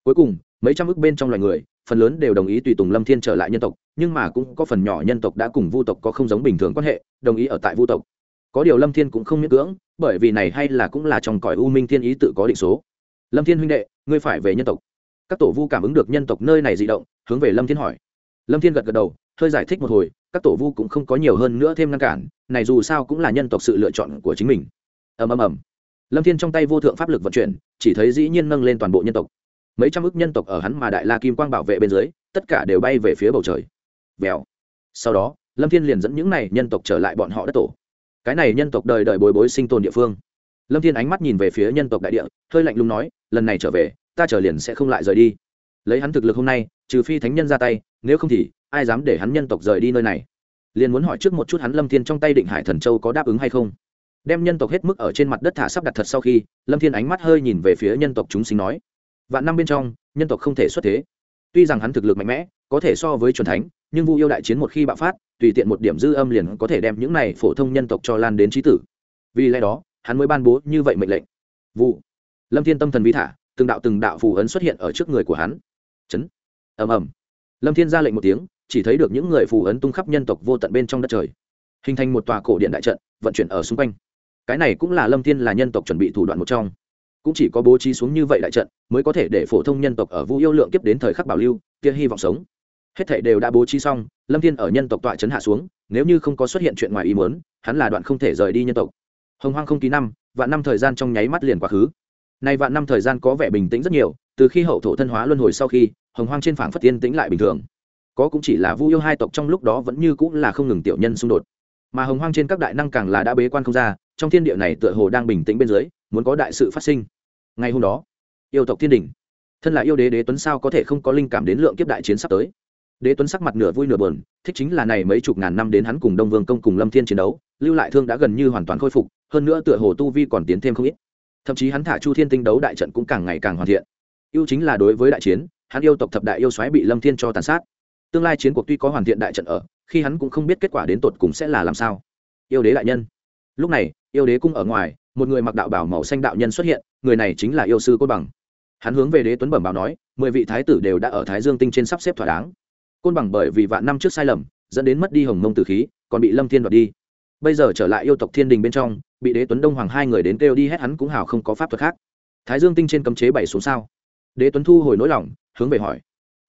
Cuối cùng mấy trăm ước bên trong loài người phần lớn đều đồng ý tùy tùng lâm thiên trở lại nhân tộc nhưng mà cũng có phần nhỏ nhân tộc đã cùng vu tộc có không giống bình thường quan hệ, đồng ý ở tại vu tộc. Có điều lâm thiên cũng không miễn cưỡng, bởi vì này hay là cũng là trong cõi u minh thiên ý tự có định số. Lâm thiên huynh đệ, ngươi phải về nhân tộc. Các tổ vu cảm ứng được nhân tộc nơi này di động, hướng về lâm thiên hỏi. Lâm thiên gật gật đầu, hơi giải thích một hồi, các tổ vu cũng không có nhiều hơn nữa thêm ngăn cản, này dù sao cũng là nhân tộc sự lựa chọn của chính mình. Ầm ầm ầm. Lâm thiên trong tay vô thượng pháp lực vận chuyển, chỉ thấy dĩ nhiên nâng lên toàn bộ nhân tộc. Mấy trăm ức nhân tộc ở hắn mà đại la kim quang bảo vệ bên dưới, tất cả đều bay về phía bầu trời vèo. Sau đó, lâm thiên liền dẫn những này nhân tộc trở lại bọn họ đất tổ. Cái này nhân tộc đời đời bồi bối sinh tồn địa phương. Lâm thiên ánh mắt nhìn về phía nhân tộc đại địa, hơi lạnh lùng nói, lần này trở về, ta trở liền sẽ không lại rời đi. Lấy hắn thực lực hôm nay, trừ phi thánh nhân ra tay, nếu không thì, ai dám để hắn nhân tộc rời đi nơi này? Liền muốn hỏi trước một chút hắn lâm thiên trong tay định hải thần châu có đáp ứng hay không. Đem nhân tộc hết mức ở trên mặt đất thả sắp đặt thật sau khi, lâm thiên ánh mắt hơi nhìn về phía nhân tộc chúng sinh nói, vạn năm bên trong, nhân tộc không thể xuất thế. Tuy rằng hắn thực lực mạnh mẽ, có thể so với c thánh nhưng vu yêu đại chiến một khi bạo phát, tùy tiện một điểm dư âm liền có thể đem những này phổ thông nhân tộc cho lan đến trí tử. Vì lẽ đó, hắn mới ban bố như vậy mệnh lệnh. Vụ lâm thiên tâm thần vi thả, từng đạo từng đạo phù ấn xuất hiện ở trước người của hắn. Chấn. Ầm ầm. Lâm thiên ra lệnh một tiếng, chỉ thấy được những người phù ấn tung khắp nhân tộc vô tận bên trong đất trời. Hình thành một tòa cổ điện đại trận, vận chuyển ở xung quanh. Cái này cũng là lâm thiên là nhân tộc chuẩn bị thủ đoạn một trong. Cũng chỉ có bố trí xuống như vậy đại trận, mới có thể để phổ thông nhân tộc ở vũ yêu lượng kiếp đến thời khắc bảo lưu, kia hy vọng sống hết thảy đều đã bố trí xong, lâm thiên ở nhân tộc tọa trấn hạ xuống, nếu như không có xuất hiện chuyện ngoài ý muốn, hắn là đoạn không thể rời đi nhân tộc. Hồng hoang không ký năm, vạn năm thời gian trong nháy mắt liền quá khứ. Nay vạn năm thời gian có vẻ bình tĩnh rất nhiều, từ khi hậu thổ thân hóa luân hồi sau khi, hồng hoang trên phảng phất tiên tĩnh lại bình thường. Có cũng chỉ là vu yêu hai tộc trong lúc đó vẫn như cũng là không ngừng tiểu nhân xung đột. Mà hồng hoang trên các đại năng càng là đã bế quan không ra, trong thiên địa này tựa hồ đang bình tĩnh bên dưới, muốn có đại sự phát sinh. Ngày hôm đó, yêu tộc thiên đình thân là yêu đế đế tuấn sao có thể không có linh cảm đến lượng kiếp đại chiến sắp tới? Đế tuấn sắc mặt nửa vui nửa buồn, thích chính là này mấy chục ngàn năm đến hắn cùng đông vương công cùng lâm thiên chiến đấu, lưu lại thương đã gần như hoàn toàn khôi phục, hơn nữa tựa hồ tu vi còn tiến thêm không ít. Thậm chí hắn thả chu thiên tinh đấu đại trận cũng càng ngày càng hoàn thiện. Yêu chính là đối với đại chiến, hắn yêu tộc thập đại yêu xoáy bị lâm thiên cho tàn sát. Tương lai chiến cuộc tuy có hoàn thiện đại trận ở, khi hắn cũng không biết kết quả đến tột cùng sẽ là làm sao. Yêu đế đại nhân. Lúc này, yêu đế cung ở ngoài, một người mặc đạo bảo màu xanh đạo nhân xuất hiện, người này chính là yêu sư côn bằng. Hắn hướng về đế tuấn bẩm báo nói, mười vị thái tử đều đã ở thái dương tinh trên sắp xếp thỏa đáng côn bằng bởi vì vạn năm trước sai lầm, dẫn đến mất đi hồng mông tử khí, còn bị lâm thiên đoạt đi. Bây giờ trở lại yêu tộc thiên đình bên trong, bị đế tuấn đông hoàng hai người đến kêu đi hết hắn cũng hào không có pháp thuật khác. Thái dương tinh trên cấm chế bảy xuống sao? Đế tuấn thu hồi nỗi lòng, hướng về hỏi.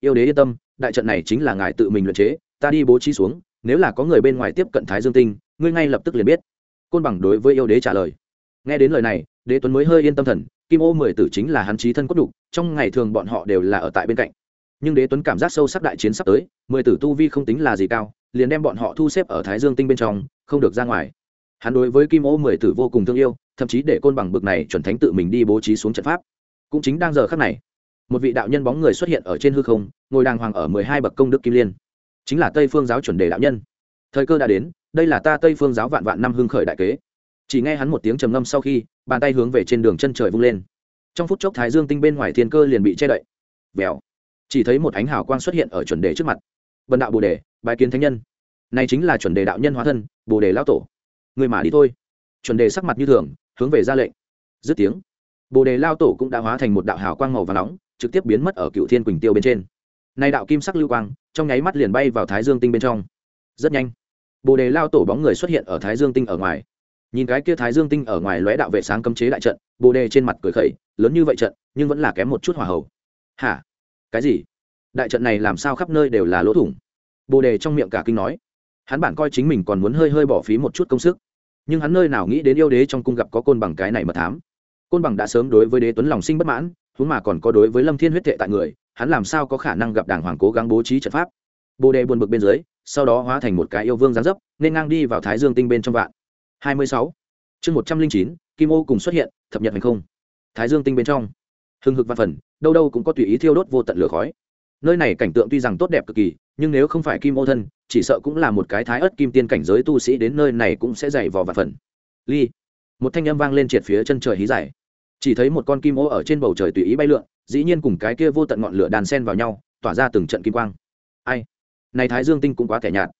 Yêu đế yên tâm, đại trận này chính là ngài tự mình luyện chế, ta đi bố trí xuống, nếu là có người bên ngoài tiếp cận thái dương tinh, ngươi ngay lập tức liền biết. Côn bằng đối với yêu đế trả lời. Nghe đến lời này, đế tuấn mới hơi yên tâm thần, kim ô mười tử chính là hắn trí thân cốt đục trong ngày thường bọn họ đều là ở tại bên cạnh nhưng đế tuấn cảm giác sâu sắc đại chiến sắp tới, mười tử tu vi không tính là gì cao, liền đem bọn họ thu xếp ở thái dương tinh bên trong, không được ra ngoài. Hắn đối với kim ô mười tử vô cùng thương yêu, thậm chí để côn bằng bực này chuẩn thánh tự mình đi bố trí xuống trận pháp. Cũng chính đang giờ khắc này, một vị đạo nhân bóng người xuất hiện ở trên hư không, ngồi đàng hoàng ở mười hai bậc công đức kim liên. Chính là tây phương giáo chuẩn đề đạo nhân. Thời cơ đã đến, đây là ta tây phương giáo vạn vạn năm hưng khởi đại kế. Chỉ nghe hắn một tiếng trầm ngâm sau khi, bàn tay hướng về trên đường chân trời vung lên. Trong phút chốc thái dương tinh bên ngoài thiên cơ liền bị che đậy. Vèo chỉ thấy một ánh hào quang xuất hiện ở chuẩn đề trước mặt. Vần đạo bồ đề bài kiến thánh nhân. Này chính là chuẩn đề đạo nhân hóa thân, bồ đề lao tổ. Người mà đi thôi. Chuẩn đề sắc mặt như thường, hướng về ra lệnh. Dứt tiếng, bồ đề lao tổ cũng đã hóa thành một đạo hào quang màu và nóng, trực tiếp biến mất ở cựu thiên quỳnh tiêu bên trên. Nay đạo kim sắc lưu quang, trong nháy mắt liền bay vào thái dương tinh bên trong. Rất nhanh, bồ đề lao tổ bóng người xuất hiện ở thái dương tinh ở ngoài. Nhìn cái kia thái dương tinh ở ngoài lóe đạo vệ sáng cấm chế đại trận, bồ đề trên mặt cười khẩy, lớn như vậy trận, nhưng vẫn là kém một chút hỏa hầu. Hả? Cái gì? Đại trận này làm sao khắp nơi đều là lỗ thủng? Bồ đề trong miệng cả kinh nói. Hắn bản coi chính mình còn muốn hơi hơi bỏ phí một chút công sức. Nhưng hắn nơi nào nghĩ đến yêu đế trong cung gặp có côn bằng cái này mà thám. Côn bằng đã sớm đối với đế tuấn lòng sinh bất mãn, huống mà còn có đối với lâm thiên huyết thệ tại người, hắn làm sao có khả năng gặp đàng hoàng cố gắng bố trí trận pháp? Bồ đề buồn bực bên dưới, sau đó hóa thành một cái yêu vương gián dấp, nên ngang đi vào thái dương tinh bên trong vạn. Hai mươi sáu. Chương một trăm linh chín, kim ô cùng xuất hiện, thập nhật hành không. Thái dương tinh bên trong hừng hực văn phần, đâu đâu cũng có tùy ý thiêu đốt vô tận lửa khói. Nơi này cảnh tượng tuy rằng tốt đẹp cực kỳ, nhưng nếu không phải kim ô thân, chỉ sợ cũng là một cái thái ớt kim tiên cảnh giới tu sĩ đến nơi này cũng sẽ dày vò vạn phần. Ly, một thanh âm vang lên triệt phía chân trời hí dài. Chỉ thấy một con kim ô ở trên bầu trời tùy ý bay lượn, dĩ nhiên cùng cái kia vô tận ngọn lửa đàn sen vào nhau, tỏa ra từng trận kim quang. Ai? Này thái dương tinh cũng quá kẻ nhạt.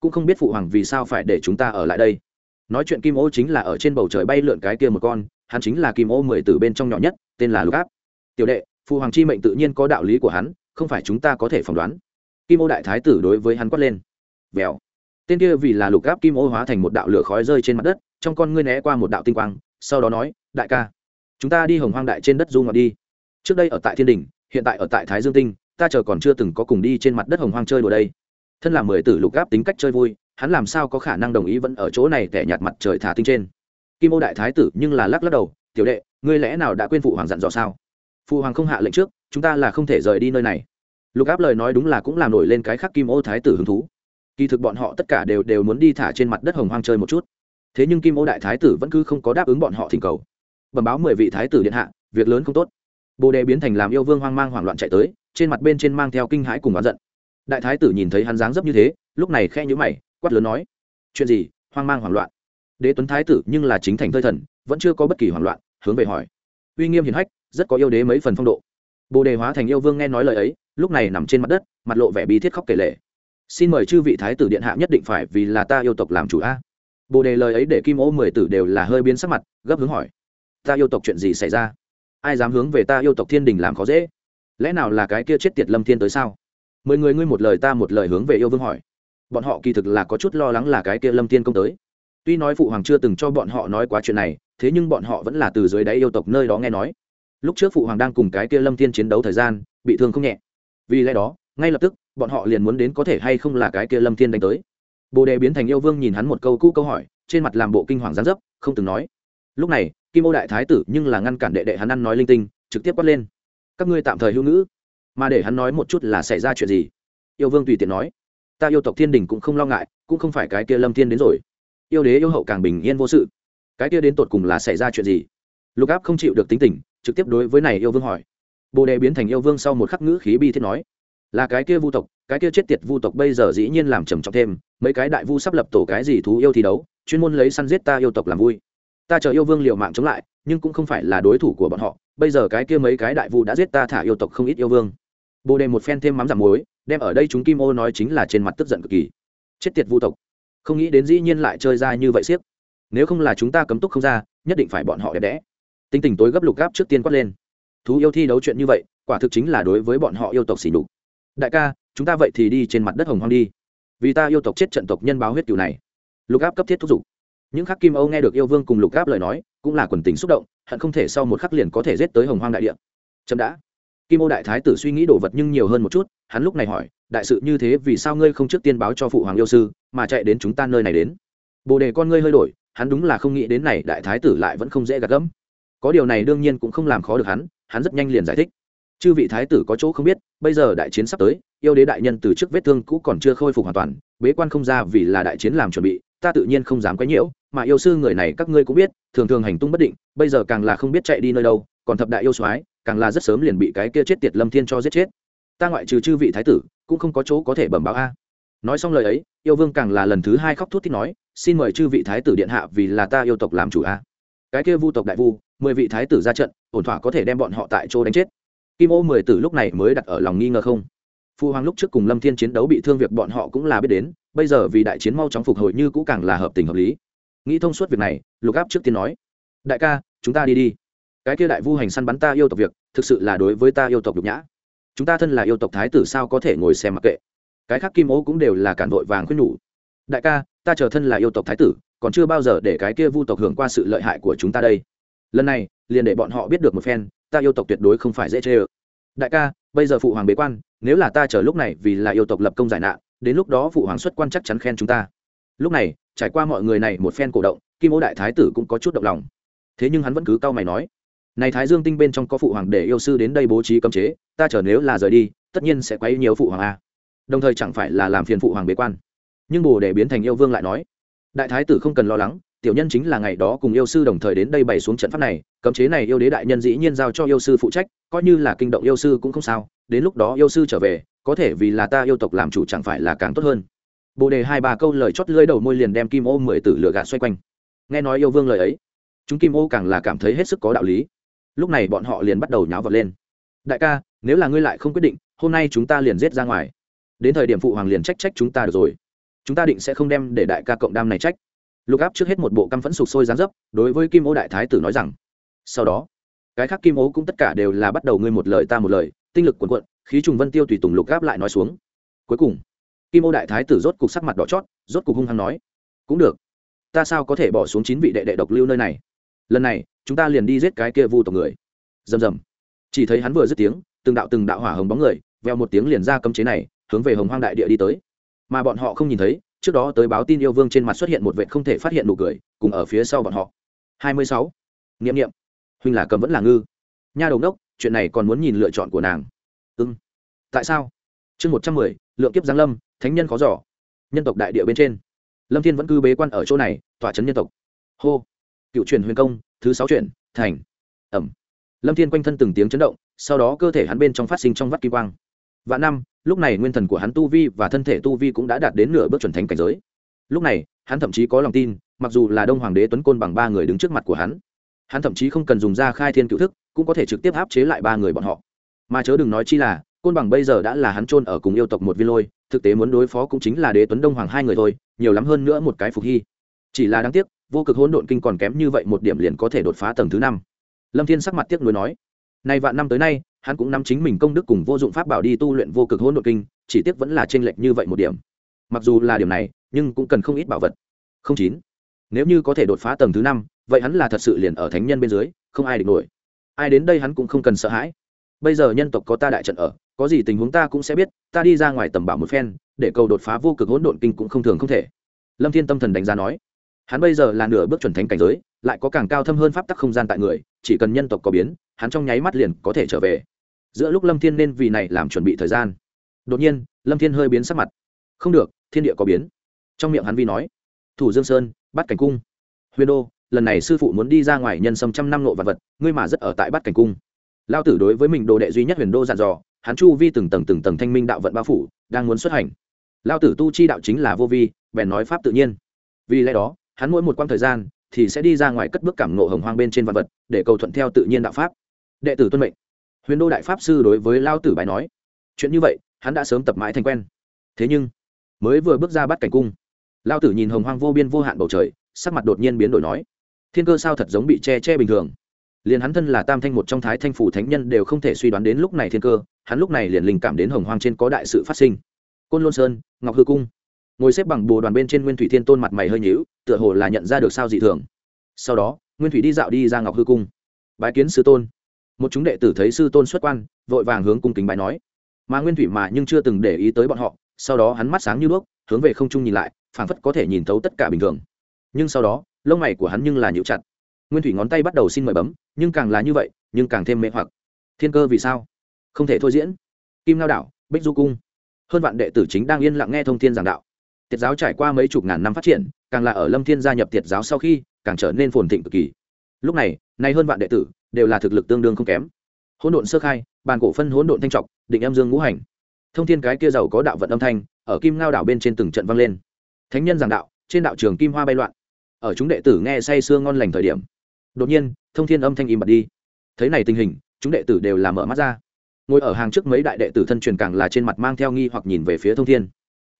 Cũng không biết phụ hoàng vì sao phải để chúng ta ở lại đây. Nói chuyện kim ô chính là ở trên bầu trời bay lượn cái kia một con, hắn chính là kim ô mười từ bên trong nhỏ nhất, tên là lục áp tiểu đệ phụ hoàng chi mệnh tự nhiên có đạo lý của hắn, không phải chúng ta có thể phỏng đoán. Kim ô đại thái tử đối với hắn quát lên. Vèo. Tên kia vì là lục áp kim ô hóa thành một đạo lửa khói rơi trên mặt đất, trong con ngươi né qua một đạo tinh quang, sau đó nói, đại ca, chúng ta đi hồng hoang đại trên đất du ngoạn đi. Trước đây ở tại thiên đình, hiện tại ở tại thái dương tinh, ta chờ còn chưa từng có cùng đi trên mặt đất hồng hoang chơi đùa đây. Thân là mười tử lục gáp tính cách chơi vui, hắn làm sao có khả năng đồng ý vẫn ở chỗ này tẻ nhạt mặt trời thả tinh trên? Kim ô đại thái tử nhưng là lắc lắc đầu, tiểu đệ, ngươi lẽ nào đã quên phụ hoàng dặn dò sao? Phụ hoàng không hạ lệnh trước, chúng ta là không thể rời đi nơi này. Lục áp lời nói đúng là cũng làm nổi lên cái khắc kim ô thái tử hứng thú. Kỳ thực bọn họ tất cả đều đều muốn đi thả trên mặt đất hồng hoang chơi một chút. Thế nhưng kim ô đại thái tử vẫn cứ không có đáp ứng bọn họ thỉnh cầu. Bẩm báo mười vị thái tử điện hạ, việc lớn không tốt. Bồ đề biến thành làm yêu vương hoang mang hoảng loạn chạy tới, trên mặt bên trên mang theo kinh hãi cùng oán giận. Đại thái tử nhìn thấy hắn dáng dấp như thế, lúc này khe nhữ mày, quát lớn nói, chuyện gì? Hoang mang hoảng loạn? Đế tuấn thái tử nhưng là chính thành thơi thần, vẫn chưa có bất kỳ hoảng loạn, hướng về hỏi. Uy nghiêm hiền hách rất có yêu đế mấy phần phong độ. Bồ đề hóa thành yêu vương nghe nói lời ấy, lúc này nằm trên mặt đất, mặt lộ vẻ bi thiết khóc kể lệ xin mời chư vị thái tử điện hạ nhất định phải vì là ta yêu tộc làm chủ a. Bồ đề lời ấy để kim ô mười tử đều là hơi biến sắc mặt, gấp hướng hỏi. Ta yêu tộc chuyện gì xảy ra? Ai dám hướng về ta yêu tộc thiên đình làm khó dễ? Lẽ nào là cái kia chết tiệt lâm thiên tới sao? Mười người ngươi một lời ta một lời hướng về yêu vương hỏi. Bọn họ kỳ thực là có chút lo lắng là cái kia lâm thiên công tới. Tuy nói phụ hoàng chưa từng cho bọn họ nói quá chuyện này, thế nhưng bọn họ vẫn là từ dưới đáy yêu tộc nơi đó nghe nói lúc trước phụ hoàng đang cùng cái kia lâm thiên chiến đấu thời gian, bị thương không nhẹ. Vì lẽ đó, ngay lập tức, bọn họ liền muốn đến có thể hay không là cái kia lâm thiên đánh tới. Bồ đề biến thành yêu vương nhìn hắn một câu cũ câu hỏi, trên mặt làm bộ kinh hoàng gián dấp, không từng nói. Lúc này, kim ô đại thái tử nhưng là ngăn cản đệ đệ hắn ăn nói linh tinh, trực tiếp quát lên. Các ngươi tạm thời hữu ngữ, mà để hắn nói một chút là xảy ra chuyện gì? Yêu vương tùy tiện nói. Ta yêu tộc thiên đình cũng không lo ngại, cũng không phải cái kia lâm thiên đến rồi. Yêu đế yêu hậu càng bình yên vô sự. Cái kia đến tột cùng là xảy ra chuyện gì? Lục áp không chịu được tính tình trực tiếp đối với này yêu vương hỏi. Bồ đề biến thành yêu vương sau một khắc ngữ khí bi thiết nói, là cái kia vu tộc, cái kia chết tiệt vu tộc bây giờ dĩ nhiên làm trầm trọng thêm, mấy cái đại vu sắp lập tổ cái gì thú yêu thi đấu, chuyên môn lấy săn giết ta yêu tộc làm vui. Ta chờ yêu vương liều mạng chống lại, nhưng cũng không phải là đối thủ của bọn họ, bây giờ cái kia mấy cái đại vu đã giết ta thả yêu tộc không ít yêu vương. Bồ đề một phen thêm mắm giảm muối, đem ở đây chúng kim ô nói chính là trên mặt tức giận cực kỳ. Chết tiệt vu tộc, không nghĩ đến dĩ nhiên lại chơi ra như vậy siếc nếu không là chúng ta cấm túc không ra, nhất định phải bọn họ đẹp đẽ tinh tình tối gấp lục gáp trước tiên quát lên. Thú yêu thi đấu chuyện như vậy, quả thực chính là đối với bọn họ yêu tộc xỉ đục đại ca, chúng ta vậy thì đi trên mặt đất hồng hoang đi. Vì ta yêu tộc chết trận tộc nhân báo huyết cửu này. Lục áp cấp thiết thúc giục. Những khắc kim âu nghe được yêu vương cùng lục áp lời nói, cũng là quần tình xúc động, hận không thể sau một khắc liền có thể giết tới hồng hoang đại địa. Chậm đã. Kim ô đại thái tử suy nghĩ đồ vật nhưng nhiều hơn một chút, hắn lúc này hỏi, đại sự như thế vì sao ngươi không trước tiên báo cho phụ hoàng yêu sư, mà chạy đến chúng ta nơi này đến? Bồ đề con ngươi hơi đổi, hắn đúng là không nghĩ đến này đại thái tử lại vẫn không dễ gạt gẫm có điều này đương nhiên cũng không làm khó được hắn hắn rất nhanh liền giải thích. Chư vị thái tử có chỗ không biết, bây giờ đại chiến sắp tới, yêu đế đại nhân từ trước vết thương cũ còn chưa khôi phục hoàn toàn, bế quan không ra vì là đại chiến làm chuẩn bị, ta tự nhiên không dám quấy nhiễu, mà yêu sư người này các ngươi cũng biết, thường thường hành tung bất định, bây giờ càng là không biết chạy đi nơi đâu, còn thập đại yêu soái, càng là rất sớm liền bị cái kia chết tiệt lâm thiên cho giết chết. Ta ngoại trừ chư vị thái tử, cũng không có chỗ có thể bẩm báo a. Nói xong lời ấy, yêu vương càng là lần thứ hai khóc thút thít nói, xin mời chư vị thái tử điện hạ vì là ta yêu tộc làm chủ a. Cái kia vu tộc đại vu mười vị thái tử ra trận, ổn thỏa có thể đem bọn họ tại chỗ đánh chết. Kim ô mười tử lúc này mới đặt ở lòng nghi ngờ không. Phu hoàng lúc trước cùng lâm thiên chiến đấu bị thương việc bọn họ cũng là biết đến, bây giờ vì đại chiến mau chóng phục hồi như cũ càng là hợp tình hợp lý. Nghĩ thông suốt việc này, lục áp trước tiên nói, đại ca, chúng ta đi đi. Cái kia đại vu hành săn bắn ta yêu tộc việc, thực sự là đối với ta yêu tộc nhục nhã. Chúng ta thân là yêu tộc thái tử sao có thể ngồi xem mặc kệ? Cái khác kim ô cũng đều là cản vội vàng khuyên nhủ, đại ca, ta chờ thân là yêu tộc thái tử, còn chưa bao giờ để cái kia vu tộc hưởng qua sự lợi hại của chúng ta đây lần này, liền để bọn họ biết được một phen, ta yêu tộc tuyệt đối không phải dễ chê ơ. Đại ca, bây giờ phụ hoàng bế quan, nếu là ta chờ lúc này vì là yêu tộc lập công giải nạn, đến lúc đó phụ hoàng xuất quan chắc chắn khen chúng ta. Lúc này, trải qua mọi người này một phen cổ động, kim ô đại thái tử cũng có chút động lòng. Thế nhưng hắn vẫn cứ cau mày nói, này thái dương tinh bên trong có phụ hoàng để yêu sư đến đây bố trí cấm chế, ta chờ nếu là rời đi, tất nhiên sẽ quấy nhiều phụ hoàng a. Đồng thời chẳng phải là làm phiền phụ hoàng bế quan. Nhưng bồ để biến thành yêu vương lại nói, đại thái tử không cần lo lắng tiểu nhân chính là ngày đó cùng yêu sư đồng thời đến đây bày xuống trận pháp này, cấm chế này yêu đế đại nhân dĩ nhiên giao cho yêu sư phụ trách, coi như là kinh động yêu sư cũng không sao, đến lúc đó yêu sư trở về, có thể vì là ta yêu tộc làm chủ chẳng phải là càng tốt hơn. Bồ đề hai ba câu lời chót lưỡi đầu môi liền đem kim ô mười tử lửa gạt xoay quanh. Nghe nói yêu vương lời ấy, chúng kim ô càng là cảm thấy hết sức có đạo lý. Lúc này bọn họ liền bắt đầu nháo vật lên. Đại ca, nếu là ngươi lại không quyết định, hôm nay chúng ta liền giết ra ngoài. Đến thời điểm phụ hoàng liền trách trách chúng ta được rồi. Chúng ta định sẽ không đem để đại ca cộng đam này trách lục áp trước hết một bộ căm phẫn sụp sôi gián dấp, đối với kim ô đại thái tử nói rằng, sau đó, cái khác kim ô cũng tất cả đều là bắt đầu ngươi một lời ta một lời, tinh lực quần quận khí trùng vân tiêu tùy tùng lục áp lại nói xuống. Cuối cùng, kim ô đại thái tử rốt cục sắc mặt đỏ chót, rốt cục hung hăng nói, cũng được, ta sao có thể bỏ xuống chín vị đệ đệ độc lưu nơi này? Lần này, chúng ta liền đi giết cái kia vu tộc người. Rầm rầm. Chỉ thấy hắn vừa dứt tiếng, từng đạo từng đạo hỏa hồng bóng người veo một tiếng liền ra cấm chế này, hướng về hồng hoang đại địa đi tới. Mà bọn họ không nhìn thấy trước đó tới báo tin yêu vương trên mặt xuất hiện một vệ không thể phát hiện nụ cười, cùng ở phía sau bọn họ. Hai mươi sáu. Nghiệm nghiệm huynh là cầm vẫn là ngư. Nha đầu đốc, chuyện này còn muốn nhìn lựa chọn của nàng. Ưng tại sao? Chương một trăm mười, lượng kiếp giáng lâm, thánh nhân khó giỏ nhân tộc đại địa bên trên. Lâm thiên vẫn cư bế quan ở chỗ này, tỏa chấn nhân tộc. Hô. Cựu truyền huyền công, thứ sáu truyền thành. Ẩm. Lâm thiên quanh thân từng tiếng chấn động, sau đó cơ thể hắn bên trong phát sinh trong vắt kim quang. Vạn năm lúc này nguyên thần của hắn tu vi và thân thể tu vi cũng đã đạt đến nửa bước chuẩn thánh cảnh giới. Lúc này, hắn thậm chí có lòng tin, mặc dù là đông hoàng đế tuấn côn bằng ba người đứng trước mặt của hắn hắn thậm chí không cần dùng ra khai thiên cựu thức, cũng có thể trực tiếp áp chế lại ba người bọn họ. Mà chớ đừng nói chi là, côn bằng bây giờ đã là hắn chôn ở cùng yêu tộc một viên lôi, thực tế muốn đối phó cũng chính là đế tuấn đông hoàng hai người thôi, nhiều lắm hơn nữa một cái phục hy. Chỉ là đáng tiếc, vô cực hỗn độn kinh còn kém như vậy một điểm liền có thể đột phá tầng thứ năm. Lâm thiên sắc mặt tiếc nuối nói nay vạn năm tới nay, hắn cũng nắm chính mình công đức cùng vô dụng pháp bảo đi tu luyện vô cực hỗn độn kinh, chỉ tiếc vẫn là t r ê n lệch như vậy một điểm. Mặc dù là điểm này, nhưng cũng cần không ít bảo vật. Không chín. Nếu như có thể đột phá tầng thứ năm, vậy hắn là thật sự liền ở thánh nhân bên dưới, không ai địch nổi. Ai đến đây hắn cũng không cần sợ hãi. Bây giờ nhân tộc có ta đại trận ở, có gì tình huống ta cũng sẽ biết, ta đi ra ngoài tầm bảo một phen, để cầu đột phá vô cực hỗn độn kinh cũng không thường không thể. Lâm thiên tâm thần đánh giá nói. Hắn bây giờ là nửa bước chuẩn thánh cảnh giới, lại có càng cao thâm hơn pháp tắc không gian tại người, chỉ cần nhân tộc có biến hắn trong nháy mắt liền có thể trở về. Giữa lúc lâm thiên nên vì này làm chuẩn bị thời gian, đột nhiên, lâm thiên hơi biến sắc mặt. Không được, thiên địa có biến. Trong miệng hắn vi nói, thủ dương sơn bắt cảnh cung. Huyền đô, lần này sư phụ muốn đi ra ngoài nhân sâm trăm năm nộ vật vật, ngươi mà rất ở tại bắt cảnh cung. Lao tử đối với mình đồ đệ duy nhất huyền đô dặn dò, hắn chu vi từng tầng từng tầng thanh minh đạo vận bao phủ, đang muốn xuất hành. Lao tử tu chi đạo chính là vô vi, bèn nói pháp tự nhiên. Vì lẽ đó, hắn mỗi một quãng thời gian thì sẽ đi ra ngoài cất bước cảm ngộ hồng hoang bên trên vật vật, để cầu thuận theo tự nhiên đạo pháp đệ tử tuân mệnh. Huyền đô đại pháp sư đối với lao tử bài nói, chuyện như vậy, hắn đã sớm tập mãi thành quen. Thế nhưng, mới vừa bước ra bắt cảnh cung, lao tử nhìn hồng hoang vô biên vô hạn bầu trời, sắc mặt đột nhiên biến đổi nói, thiên cơ sao thật giống bị che che bình thường. Liền hắn thân là tam thanh một trong thái thanh phủ thánh nhân đều không thể suy đoán đến lúc này thiên cơ, hắn lúc này liền linh cảm đến hồng hoang trên có đại sự phát sinh. Côn lôn sơn, ngọc hư cung, ngồi xếp bằng bồ đoàn bên trên nguyên thủy thiên tôn mặt mày hơi nhíu, tựa hồ là nhận ra được sao dị thường. Sau đó, nguyên thủy đi dạo đi ra ngọc hư cung. Bái kiến sư tôn một chúng đệ tử thấy sư tôn xuất quan, vội vàng hướng cung kính bái nói. Mà nguyên thủy mà nhưng chưa từng để ý tới bọn họ, sau đó hắn mắt sáng như đuốc, hướng về không trung nhìn lại, phảng phất có thể nhìn thấu tất cả bình thường. Nhưng sau đó, lông mày của hắn nhưng là nhịu chặt. Nguyên thủy ngón tay bắt đầu xin mời bấm, nhưng càng là như vậy, nhưng càng thêm mê hoặc. Thiên cơ vì sao? Không thể thôi diễn. Kim lao đảo, bích du cung. Hơn vạn đệ tử chính đang yên lặng nghe thông thiên giảng đạo. Tiết giáo trải qua mấy chục ngàn năm phát triển, càng là ở lâm thiên gia nhập tiệt giáo sau khi, càng trở nên phồn thịnh cực kỳ. Lúc này, nay hơn vạn đệ tử đều là thực lực tương đương không kém. Hỗn độn sơ khai, bàn cổ phân hỗn độn thanh trọc, định em dương ngũ hành. Thông thiên cái kia giàu có đạo vận âm thanh, ở kim ngao đảo bên trên từng trận vang lên. Thánh nhân giảng đạo, trên đạo trường kim hoa bay loạn. Ở chúng đệ tử nghe say sưa ngon lành thời điểm, đột nhiên, thông thiên âm thanh im bật đi. Thấy này tình hình, chúng đệ tử đều là mở mắt ra. Ngồi ở hàng trước mấy đại đệ tử thân truyền càng là trên mặt mang theo nghi hoặc nhìn về phía thông thiên.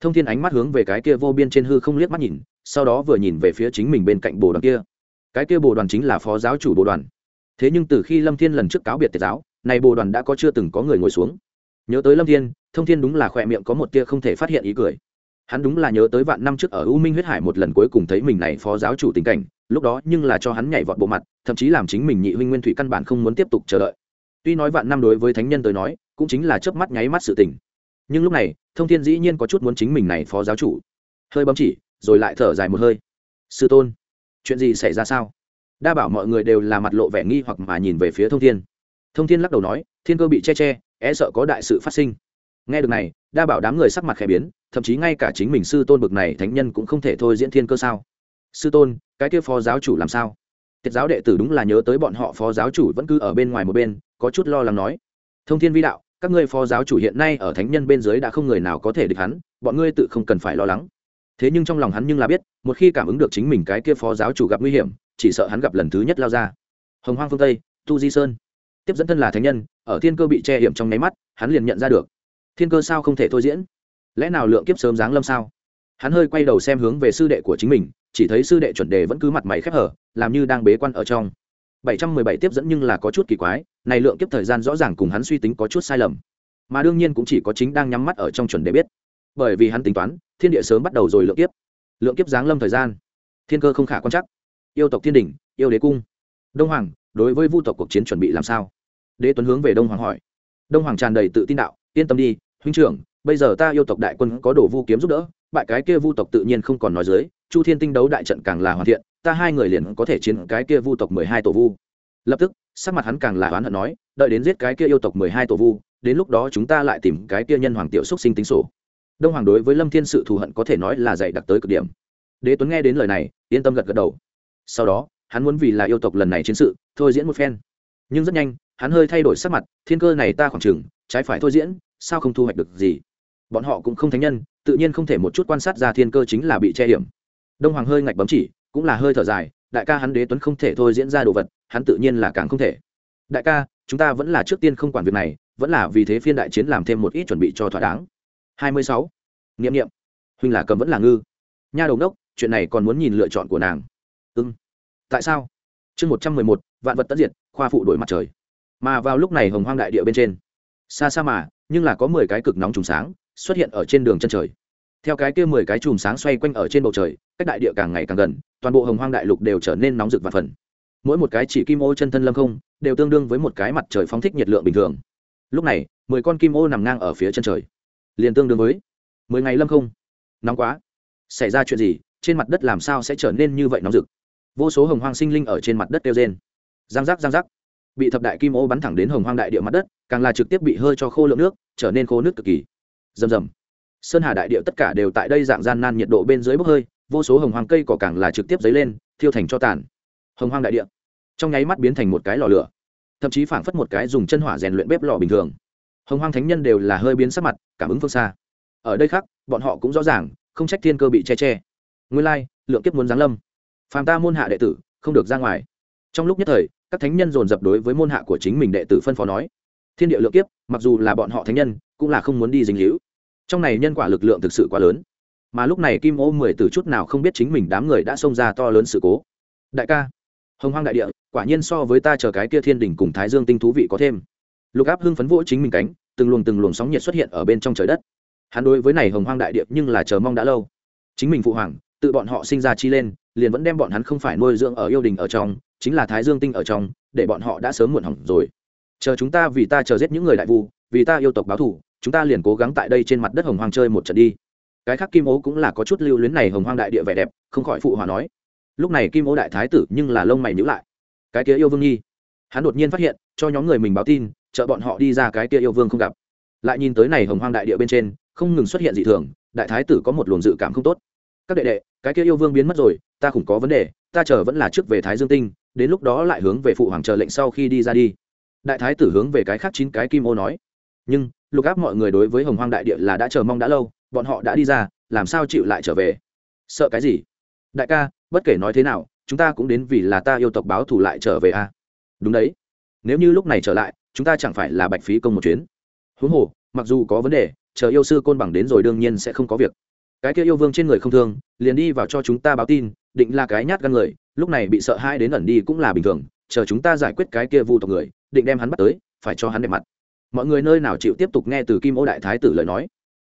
Thông thiên ánh mắt hướng về cái kia vô biên trên hư không liếc mắt nhìn, sau đó vừa nhìn về phía chính mình bên cạnh bồ đoàn kia. Cái kia bồ đoàn chính là phó giáo chủ bồ đoàn thế nhưng từ khi lâm thiên lần trước cáo biệt tiệt giáo, này bồ đoàn đã có chưa từng có người ngồi xuống. Nhớ tới lâm thiên, thông thiên đúng là khỏe miệng có một tia không thể phát hiện ý cười. Hắn đúng là nhớ tới vạn năm trước ở u minh huyết hải một lần cuối cùng thấy mình này phó giáo chủ tình cảnh, lúc đó nhưng là cho hắn nhảy vọt bộ mặt, thậm chí làm chính mình nhị huynh nguyên thủy căn bản không muốn tiếp tục chờ đợi. Tuy nói vạn năm đối với thánh nhân tới nói, cũng chính là chớp mắt nháy mắt sự tình. Nhưng lúc này, thông thiên dĩ nhiên có chút muốn chính mình này phó giáo chủ. Hơi bấm chỉ, rồi lại thở dài một hơi. Sư tôn, chuyện gì xảy ra sao? Đa bảo mọi người đều là mặt lộ vẻ nghi hoặc mà nhìn về phía thông thiên. Thông thiên lắc đầu nói, thiên cơ bị che che e sợ có đại sự phát sinh. Nghe được này, đa bảo đám người sắc mặt khẽ biến, thậm chí ngay cả chính mình sư tôn bực này thánh nhân cũng không thể thôi diễn thiên cơ sao? Sư tôn, cái kia phó giáo chủ làm sao? Tiết giáo đệ tử đúng là nhớ tới bọn họ phó giáo chủ vẫn cứ ở bên ngoài một bên, có chút lo lắng nói. Thông thiên vi đạo, các ngươi phó giáo chủ hiện nay ở thánh nhân bên dưới đã không người nào có thể địch hắn, bọn ngươi tự không cần phải lo lắng. Thế nhưng trong lòng hắn nhưng là biết, một khi cảm ứng được chính mình cái kia phó giáo chủ gặp nguy hiểm chỉ sợ hắn gặp lần thứ nhất lao ra. Hồng hoang phương tây, tu di sơn. Tiếp dẫn thân là thánh nhân, ở thiên cơ bị che hiểm trong nháy mắt, hắn liền nhận ra được. Thiên cơ sao không thể thôi diễn? Lẽ nào lượng kiếp sớm giáng lâm sao? Hắn hơi quay đầu xem hướng về sư đệ của chính mình, chỉ thấy sư đệ chuẩn đề vẫn cứ mặt mày khép hở, làm như đang bế quan ở trong. 717 tiếp dẫn nhưng là có chút kỳ quái, này lượng kiếp thời gian rõ ràng cùng hắn suy tính có chút sai lầm. Mà đương nhiên cũng chỉ có chính đang nhắm mắt ở trong chuẩn đề biết. Bởi vì hắn tính toán, thiên địa sớm bắt đầu rồi lượng kiếp. Lượng kiếp giáng lâm thời gian. Thiên cơ không khả quan chắc yêu tộc thiên đình, yêu đế cung. Đông hoàng, đối với vu tộc cuộc chiến chuẩn bị làm sao? Đế tuấn hướng về đông hoàng hỏi. Đông hoàng tràn đầy tự tin đạo, yên tâm đi, huynh trưởng, bây giờ ta yêu tộc đại quân có đồ vu kiếm giúp đỡ, bại cái kia vu tộc tự nhiên không còn nói dưới, chu thiên tinh đấu đại trận càng là hoàn thiện, ta hai người liền có thể chiến cái kia vu tộc mười hai tổ vu. Lập tức, sắc mặt hắn càng là oán hận nói, đợi đến giết cái kia yêu tộc mười hai tổ vu, đến lúc đó chúng ta lại tìm cái kia nhân hoàng tiểu xúc sinh tính sổ. Đông hoàng đối với lâm thiên sự thù hận có thể nói là dạy đặc tới cực điểm. Đế tuấn nghe đến lời này, yên tâm gật gật đầu sau đó, hắn muốn vì là yêu tộc lần này chiến sự, thôi diễn một phen. Nhưng rất nhanh, hắn hơi thay đổi sắc mặt, thiên cơ này ta khoảng chừng, trái phải thôi diễn, sao không thu hoạch được gì? Bọn họ cũng không thánh nhân, tự nhiên không thể một chút quan sát ra thiên cơ chính là bị che hiểm. Đông hoàng hơi ngạch bấm chỉ, cũng là hơi thở dài, đại ca hắn đế tuấn không thể thôi diễn ra đồ vật, hắn tự nhiên là càng không thể. Đại ca, chúng ta vẫn là trước tiên không quản việc này, vẫn là vì thế phiên đại chiến làm thêm một ít chuẩn bị cho thỏa đáng. Hai mươi sáu. Nghiệm nghiệm huynh là cầm vẫn là ngư. Nha đầu đốc, chuyện này còn muốn nhìn lựa chọn của nàng tại sao? Chương một trăm mười một, vạn vật tất diệt, khoa phụ đổi mặt trời. Mà vào lúc này hồng hoang đại địa bên trên. Xa xa mà, nhưng là có mười cái cực nóng trùng sáng xuất hiện ở trên đường chân trời. Theo cái kia mười cái chùm sáng xoay quanh ở trên bầu trời, cách đại địa càng ngày càng gần, toàn bộ hồng hoang đại lục đều trở nên nóng rực và phần mỗi một cái chỉ kim ô chân thân lâm không, đều tương đương với một cái mặt trời phóng thích nhiệt lượng bình thường. Lúc này, mười con kim ô nằm ngang ở phía chân trời. Liền tương đương với mười ngày lâm không. Nóng quá. Xảy ra chuyện gì? Trên mặt đất làm sao sẽ trở nên như vậy nóng rực? Vô số hồng hoang sinh linh ở trên mặt đất kêu rên. Giang giác giang giác. Bị thập đại kim ô bắn thẳng đến hồng hoang đại địa mặt đất, càng là trực tiếp bị hơi cho khô lượng nước, trở nên khô nước cực kỳ. Rầm rầm. Sơn hà đại địa tất cả đều tại đây dạng gian nan nhiệt độ bên dưới bốc hơi, vô số hồng hoang cây cỏ càng là trực tiếp dấy lên, thiêu thành cho tàn. Hồng hoang đại địa. Trong nháy mắt biến thành một cái lò lửa. Thậm chí phảng phất một cái dùng chân hỏa rèn luyện bếp lò bình thường. Hồng hoang thánh nhân đều là hơi biến sắc mặt, cảm ứng phương xa. Ở đây khác, bọn họ cũng rõ ràng, không trách thiên cơ bị che che. Nguyên lai, lượng kiếp muốn giáng lâm phàm ta môn hạ đệ tử, không được ra ngoài. Trong lúc nhất thời, các thánh nhân dồn dập đối với môn hạ của chính mình đệ tử phân phó nói, thiên địa lượng kiếp, mặc dù là bọn họ thánh nhân, cũng là không muốn đi dính hữu trong này nhân quả lực lượng thực sự quá lớn. Mà lúc này kim ô mười từ chút nào không biết chính mình đám người đã xông ra to lớn sự cố. Đại ca, hồng hoang đại địa, quả nhiên so với ta chờ cái kia thiên đình cùng thái dương tinh thú vị có thêm. Lục áp hưng phấn vỗ chính mình cánh, từng luồng từng luồng sóng nhiệt xuất hiện ở bên trong trời đất. Hắn đối với này hồng hoang đại địa nhưng là chờ mong đã lâu. Chính mình phụ hoàng, tự bọn họ sinh ra chi lên liền vẫn đem bọn hắn không phải nuôi dưỡng ở yêu đình ở trong, chính là thái dương tinh ở trong, để bọn họ đã sớm muộn hỏng rồi. Chờ chúng ta vì ta chờ giết những người đại vu, vì ta yêu tộc báo thù, chúng ta liền cố gắng tại đây trên mặt đất hồng hoang chơi một trận đi. Cái khác kim ố cũng là có chút lưu luyến này hồng hoang đại địa vẻ đẹp, không khỏi phụ hòa nói. Lúc này kim ố đại thái tử nhưng là lông mày nhữ lại. Cái kia yêu vương nhi. Hắn đột nhiên phát hiện, cho nhóm người mình báo tin, chợ bọn họ đi ra cái kia yêu vương không gặp. Lại nhìn tới này hồng hoang đại địa bên trên, không ngừng xuất hiện dị thường, đại thái tử có một luồng dự cảm không tốt. Các đệ đệ cái kia yêu vương biến mất rồi, ta khủng có vấn đề, ta chờ vẫn là trước về thái dương tinh, đến lúc đó lại hướng về phụ hoàng chờ lệnh sau khi đi ra đi. Đại thái tử hướng về cái khác chín cái kim ô nói. Nhưng, lục áp mọi người đối với hồng hoang đại địa là đã chờ mong đã lâu, bọn họ đã đi ra, làm sao chịu lại trở về? Sợ cái gì? Đại ca, bất kể nói thế nào, chúng ta cũng đến vì là ta yêu tộc báo thù lại trở về a à? đúng đấy. Nếu như lúc này trở lại, chúng ta chẳng phải là bạch phí công một chuyến. Huống hồ, mặc dù có vấn đề, chờ yêu sư côn bằng đến rồi đương nhiên sẽ không có việc cái kia yêu vương trên người không thương, liền đi vào cho chúng ta báo tin, định là cái nhát gan người, lúc này bị sợ hai đến ẩn đi cũng là bình thường, chờ chúng ta giải quyết cái kia vu tộc người, định đem hắn bắt tới, phải cho hắn đẹp mặt. Mọi người nơi nào chịu tiếp tục nghe từ kim ô đại thái tử lời nói?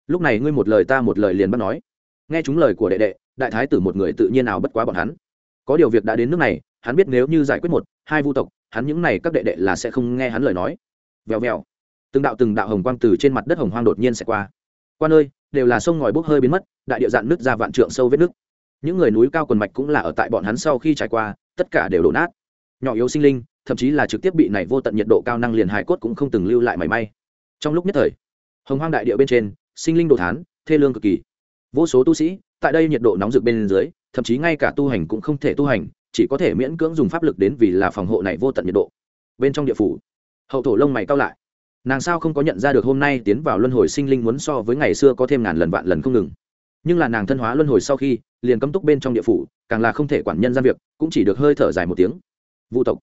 Lúc này ngươi một lời ta một lời liền bắt nói. Nghe chúng lời của đệ đệ, đại thái tử một người tự nhiên nào bất quá bọn hắn. Có điều việc đã đến nước này, hắn biết nếu như giải quyết một, hai vu tộc, hắn những này các đệ đệ là sẽ không nghe hắn lời nói. Vèo vèo. Từng đạo từng đạo hồng quang từ trên mặt đất hồng hoang đột nhiên sẽ qua. Quan ơi đều là sông ngòi bốc hơi biến mất, đại địa dạn nước ra vạn trượng sâu vết nước những người núi cao quần mạch cũng là ở tại bọn hắn sau khi trải qua, tất cả đều đổ nát. Nhỏ yếu sinh linh, thậm chí là trực tiếp bị này vô tận nhiệt độ cao năng liền hài cốt cũng không từng lưu lại mảy may. Trong lúc nhất thời, hồng hoang đại địa bên trên, sinh linh đồ thán, thê lương cực kỳ. Vô số tu sĩ, tại đây nhiệt độ nóng rực bên dưới, thậm chí ngay cả tu hành cũng không thể tu hành, chỉ có thể miễn cưỡng dùng pháp lực đến vì là phòng hộ này vô tận nhiệt độ. Bên trong địa phủ, hậu thổ lông mày cao lại nàng sao không có nhận ra được hôm nay tiến vào luân hồi sinh linh muốn so với ngày xưa có thêm ngàn lần vạn lần không ngừng. Nhưng là nàng thân hóa luân hồi sau khi, liền cấm túc bên trong địa phủ, càng là không thể quản nhân gian việc, cũng chỉ được hơi thở dài một tiếng. Vũ tộc.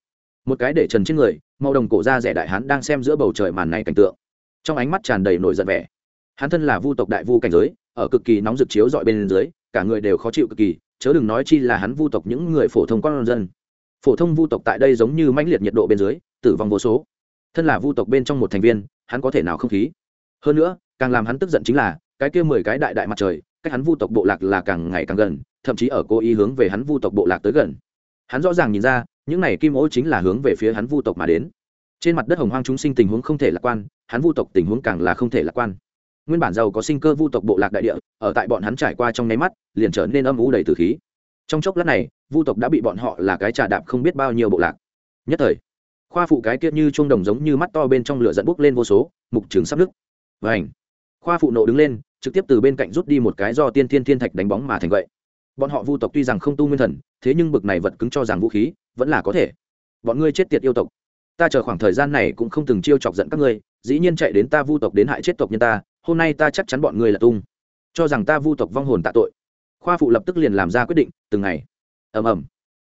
Một cái để trần trên người, màu đồng cổ ra rẻ đại hán đang xem giữa bầu trời màn này cảnh tượng. Trong ánh mắt tràn đầy nổi giận vẻ. Hắn thân là vu tộc đại vu cảnh giới, ở cực kỳ nóng rực chiếu dọi bên dưới, cả người đều khó chịu cực kỳ, chớ đừng nói chi là hắn vu tộc những người phổ thông con dân. Phổ thông vu tộc tại đây giống như mãnh liệt nhiệt độ bên dưới, tử vong vô số thân là vu tộc bên trong một thành viên, hắn có thể nào không khí? Hơn nữa, càng làm hắn tức giận chính là, cái kia mười cái đại đại mặt trời, cách hắn vu tộc bộ lạc là càng ngày càng gần, thậm chí ở cố ý hướng về hắn vu tộc bộ lạc tới gần. Hắn rõ ràng nhìn ra, những này kim ô chính là hướng về phía hắn vu tộc mà đến. Trên mặt đất hồng hoang chúng sinh tình huống không thể lạc quan, hắn vu tộc tình huống càng là không thể lạc quan. Nguyên bản giàu có sinh cơ vu tộc bộ lạc đại địa, ở tại bọn hắn trải qua trong nháy mắt, liền trở nên âm u đầy từ khí. Trong chốc lát này, vu tộc đã bị bọn họ là cái trà đạp không biết bao nhiêu bộ lạc. Nhất thời khoa phụ cái kia như chuông đồng giống như mắt to bên trong lửa dẫn bốc lên vô số, mục trường sắp nứt. Vảnh khoa phụ nộ đứng lên, trực tiếp từ bên cạnh rút đi một cái do tiên thiên thiên thạch đánh bóng mà thành vậy. Bọn họ vu tộc tuy rằng không tu nguyên thần, thế nhưng bực này vật cứng cho rằng vũ khí, vẫn là có thể. Bọn ngươi chết tiệt yêu tộc. Ta chờ khoảng thời gian này cũng không từng chiêu chọc giận các ngươi, dĩ nhiên chạy đến ta vu tộc đến hại chết tộc nhân ta, hôm nay ta chắc chắn bọn ngươi là tung. Cho rằng ta vu tộc vong hồn tạ tội. Khoa phụ lập tức liền làm ra quyết định, từng ngày. Ầm ầm.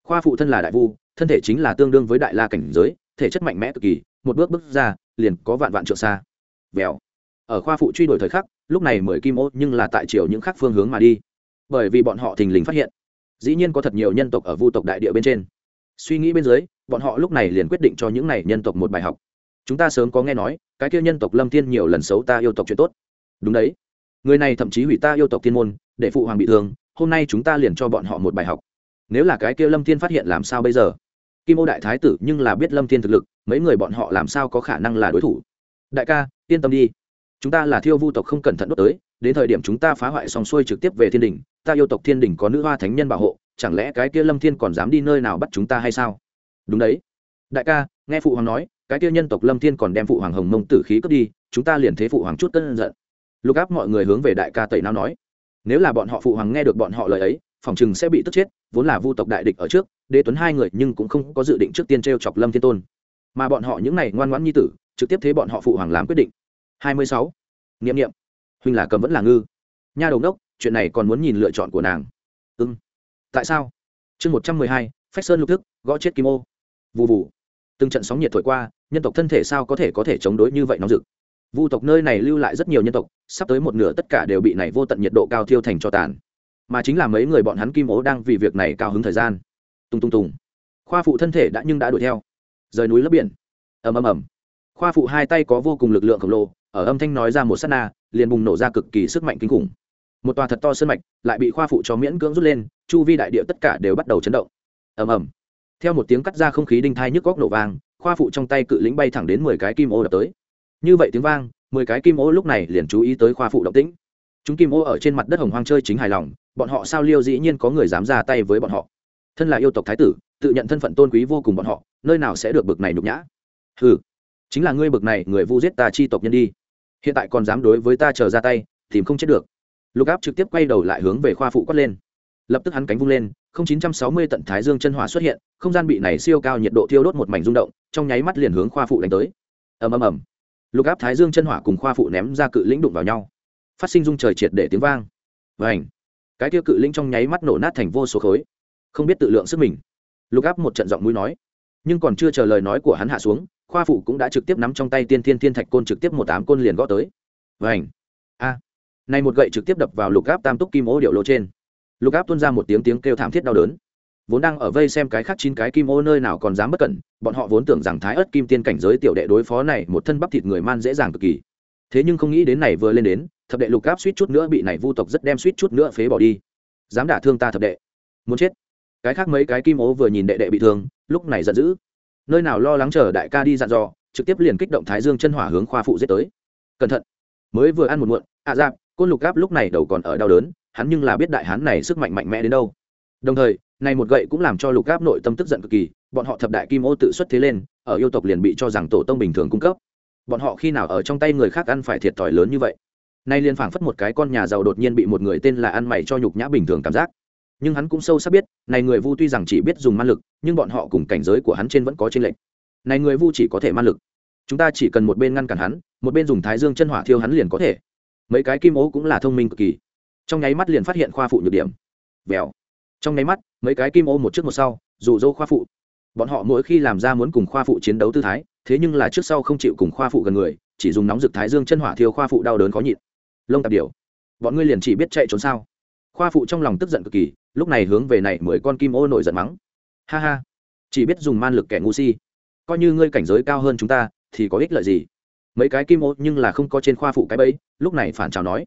Khoa phụ thân là đại vu, thân thể chính là tương đương với đại la cảnh giới thể chất mạnh mẽ cực kỳ, một bước bước ra, liền có vạn vạn trượng xa. Vèo. Ở khoa phụ truy đuổi thời khắc, lúc này mười kim ô nhưng là tại chiều những khác phương hướng mà đi. Bởi vì bọn họ thình lình phát hiện, dĩ nhiên có thật nhiều nhân tộc ở vu tộc đại địa bên trên. Suy nghĩ bên dưới, bọn họ lúc này liền quyết định cho những này nhân tộc một bài học. Chúng ta sớm có nghe nói, cái kia nhân tộc lâm thiên nhiều lần xấu ta yêu tộc chuyện tốt. Đúng đấy. Người này thậm chí hủy ta yêu tộc thiên môn, để phụ hoàng bị thương, hôm nay chúng ta liền cho bọn họ một bài học. Nếu là cái kia lâm thiên phát hiện làm sao bây giờ? Kim ô đại thái tử nhưng là biết lâm thiên thực lực, mấy người bọn họ làm sao có khả năng là đối thủ? Đại ca, yên tâm đi. Chúng ta là thiêu vu tộc không cẩn thận đốt tới, đến thời điểm chúng ta phá hoại xong xuôi trực tiếp về thiên đình, ta yêu tộc thiên đình có nữ hoa thánh nhân bảo hộ, chẳng lẽ cái kia lâm thiên còn dám đi nơi nào bắt chúng ta hay sao? Đúng đấy. Đại ca, nghe phụ hoàng nói, cái kia nhân tộc lâm thiên còn đem phụ hoàng hồng mông tử khí cướp đi, chúng ta liền thế phụ hoàng chút cân giận. Lục áp mọi người hướng về đại ca tẩy nao nói, nếu là bọn họ phụ hoàng nghe được bọn họ lời ấy, phòng chừng sẽ bị tức chết, vốn là vu tộc đại địch ở trước đế tuấn hai người nhưng cũng không có dự định trước tiên t r e o chọc lâm thiên tôn mà bọn họ những n à y ngoan ngoãn nhi tử trực tiếp thế bọn họ phụ hoàng làm quyết định hai mươi sáu n i ệ m n i ệ m huynh là cầm vẫn là ngư nha đầu đốc chuyện này còn muốn nhìn lựa chọn của nàng ưng tại sao chương một trăm mười hai phách sơn lục thức gõ chết kim ô vụ vụ từng trận sóng nhiệt thổi qua nhân tộc thân thể sao có thể có thể chống đối như vậy nóng rực vu tộc nơi này lưu lại rất nhiều nhân tộc sắp tới một nửa tất cả đều bị này vô tận nhiệt độ cao thiêu thành cho tàn mà chính là mấy người bọn hắn kim ố đang vì việc này cao hứng thời gian tung tung tùng. Khoa phụ thân thể đã nhưng đã đuổi theo. Rời núi lấp biển. Ầm ầm ầm. Khoa phụ hai tay có vô cùng lực lượng khổng lồ, ở âm thanh nói ra một s á t na, liền bùng nổ ra cực kỳ sức mạnh kinh khủng. Một tòa thật to sân mạch lại bị khoa phụ cho miễn cưỡng rút lên, chu vi đại địa tất cả đều bắt đầu chấn động. Ầm ầm. Theo một tiếng cắt ra không khí đinh thai nhức góc nổ vang, khoa phụ trong tay cự lĩnh bay thẳng đến mười cái kim ô đập tới. Như vậy tiếng vang, mười cái kim ô lúc này liền chú ý tới khoa phụ động tĩnh. Chúng kim ô ở trên mặt đất hồng hoang chơi chính hài lòng, bọn họ sao liêu dĩ nhiên có người dám ra tay với bọn họ? Thân là yêu tộc thái tử, tự nhận thân phận tôn quý vô cùng bọn họ, nơi nào sẽ được bực này nhục nhã? Ừ chính là ngươi bực này, người vu giết ta chi tộc nhân đi. Hiện tại còn dám đối với ta chờ ra tay, tìm không chết được. Lục áp trực tiếp quay đầu lại hướng về khoa phụ quát lên. Lập tức hắn cánh vung lên, không chín trăm sáu mươi tận thái dương chân hỏa xuất hiện, không gian bị này siêu cao nhiệt độ thiêu đốt một mảnh rung động, trong nháy mắt liền hướng khoa phụ đánh tới. Ầm ầm ầm. Lục áp thái dương chân hỏa cùng khoa phụ ném ra cự lĩnh đụng vào nhau. Phát sinh dung trời triệt để tiếng vang. Và ảnh cái tiêu cự lĩnh trong nháy mắt nổ nát thành vô số khối không biết tự lượng sức mình. Lục áp một trận giọng mũi nói, nhưng còn chưa chờ lời nói của hắn hạ xuống, khoa phụ cũng đã trực tiếp nắm trong tay tiên thiên thiên thạch côn trực tiếp một tám côn liền gõ tới. Vảnh a! Này một gậy trực tiếp đập vào lục áp tam túc kim ô điệu lô trên. Lục áp tuôn ra một tiếng tiếng kêu thảm thiết đau đớn. Vốn đang ở vây xem cái khác chín cái kim ô nơi nào còn dám bất cẩn, bọn họ vốn tưởng rằng thái ớt kim tiên cảnh giới tiểu đệ đối phó này một thân bắp thịt người man dễ dàng cực kỳ. Thế nhưng không nghĩ đến này vừa lên đến, thập đệ lục áp suýt chút nữa bị này vu tộc rất đem suýt chút nữa phế bỏ đi. Dám đả thương ta thập đệ. Muốn chết cái khác mấy cái kim ố vừa nhìn đệ đệ bị thương, lúc này giận dữ. Nơi nào lo lắng chờ đại ca đi dặn dò, trực tiếp liền kích động thái dương chân hỏa hướng khoa phụ giết tới. Cẩn thận. Mới vừa ăn một muộn, ạ à dạp, côn lục áp lúc này đầu còn ở đau đớn, hắn nhưng là biết đại hán này sức mạnh mạnh mẽ đến đâu. Đồng thời, này một gậy cũng làm cho lục áp nội tâm tức giận cực kỳ, bọn họ thập đại kim ô tự xuất thế lên, ở yêu tộc liền bị cho rằng tổ tông bình thường cung cấp. Bọn họ khi nào ở trong tay người khác ăn phải thiệt thòi lớn như vậy? Nay liên phảng phất một cái con nhà giàu đột nhiên bị một người tên là ăn mày cho nhục nhã bình thường cảm giác nhưng hắn cũng sâu sắc biết, này người vu tuy rằng chỉ biết dùng man lực, nhưng bọn họ cùng cảnh giới của hắn trên vẫn có trên lệnh này người vu chỉ có thể man lực. Chúng ta chỉ cần một bên ngăn cản hắn, một bên dùng thái dương chân hỏa thiêu hắn liền có thể. Mấy cái kim ố cũng là thông minh cực kỳ. Trong nháy mắt liền phát hiện khoa phụ nhược điểm. Vèo. Trong nháy mắt, mấy cái kim ô một trước một sau, dụ dỗ khoa phụ. Bọn họ mỗi khi làm ra muốn cùng khoa phụ chiến đấu tư thái, thế nhưng là trước sau không chịu cùng khoa phụ gần người, chỉ dùng nóng rực thái dương chân hỏa thiêu khoa phụ đau đớn khó nhịn. Lông tạp điều bọn ngươi liền chỉ biết chạy trốn sao? Khoa phụ trong lòng tức giận cực kỳ, lúc này hướng về này mười con kim ô nổi giận mắng. Ha ha, chỉ biết dùng man lực kẻ ngu si. Coi như ngươi cảnh giới cao hơn chúng ta, thì có ích lợi gì? Mấy cái kim ô nhưng là không có trên khoa phụ cái bẫy, lúc này phản chào nói.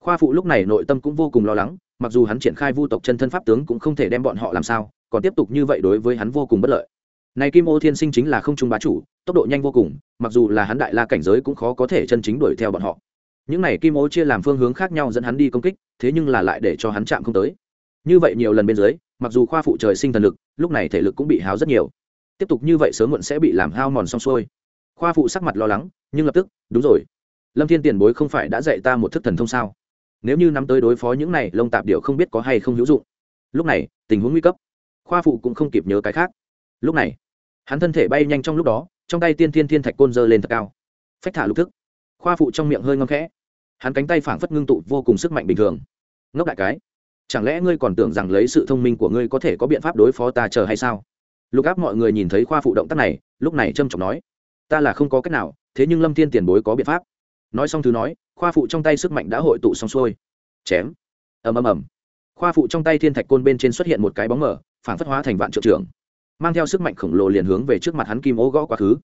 Khoa phụ lúc này nội tâm cũng vô cùng lo lắng, mặc dù hắn triển khai vu tộc chân thân pháp tướng cũng không thể đem bọn họ làm sao, còn tiếp tục như vậy đối với hắn vô cùng bất lợi. Này kim ô thiên sinh chính là không trung bá chủ, tốc độ nhanh vô cùng, mặc dù là hắn đại la cảnh giới cũng khó có thể chân chính đuổi theo bọn họ những này kim ô chia làm phương hướng khác nhau dẫn hắn đi công kích, thế nhưng là lại để cho hắn chạm không tới. Như vậy nhiều lần bên dưới, mặc dù khoa phụ trời sinh thần lực, lúc này thể lực cũng bị hao rất nhiều. Tiếp tục như vậy sớm muộn sẽ bị làm hao mòn xong xuôi. Khoa phụ sắc mặt lo lắng, nhưng lập tức, đúng rồi. Lâm thiên tiền bối không phải đã dạy ta một thức thần thông sao? Nếu như nắm tới đối phó những này lông tạp điệu không biết có hay không hữu dụng. Lúc này, tình huống nguy cấp. Khoa phụ cũng không kịp nhớ cái khác. Lúc này, hắn thân thể bay nhanh trong lúc đó, trong tay tiên thiên thiên thạch côn dơ lên thật cao. Phách thả lục thức khoa phụ trong miệng hơi ngâm khẽ. Hắn cánh tay phảng phất ngưng tụ vô cùng sức mạnh bình thường. Ngốc đại cái, chẳng lẽ ngươi còn tưởng rằng lấy sự thông minh của ngươi có thể có biện pháp đối phó ta chờ hay sao? Lục áp mọi người nhìn thấy khoa phụ động tác này, lúc này trâm trọng nói, ta là không có cách nào, thế nhưng lâm thiên tiền bối có biện pháp. Nói xong thứ nói, khoa phụ trong tay sức mạnh đã hội tụ xong xuôi. Chém. Ầm ầm ầm. Khoa phụ trong tay thiên thạch côn bên trên xuất hiện một cái bóng mở phản phất hóa thành vạn trượng trưởng, mang theo sức mạnh khổng lồ liền hướng về trước mặt hắn kim ô gõ quá khứ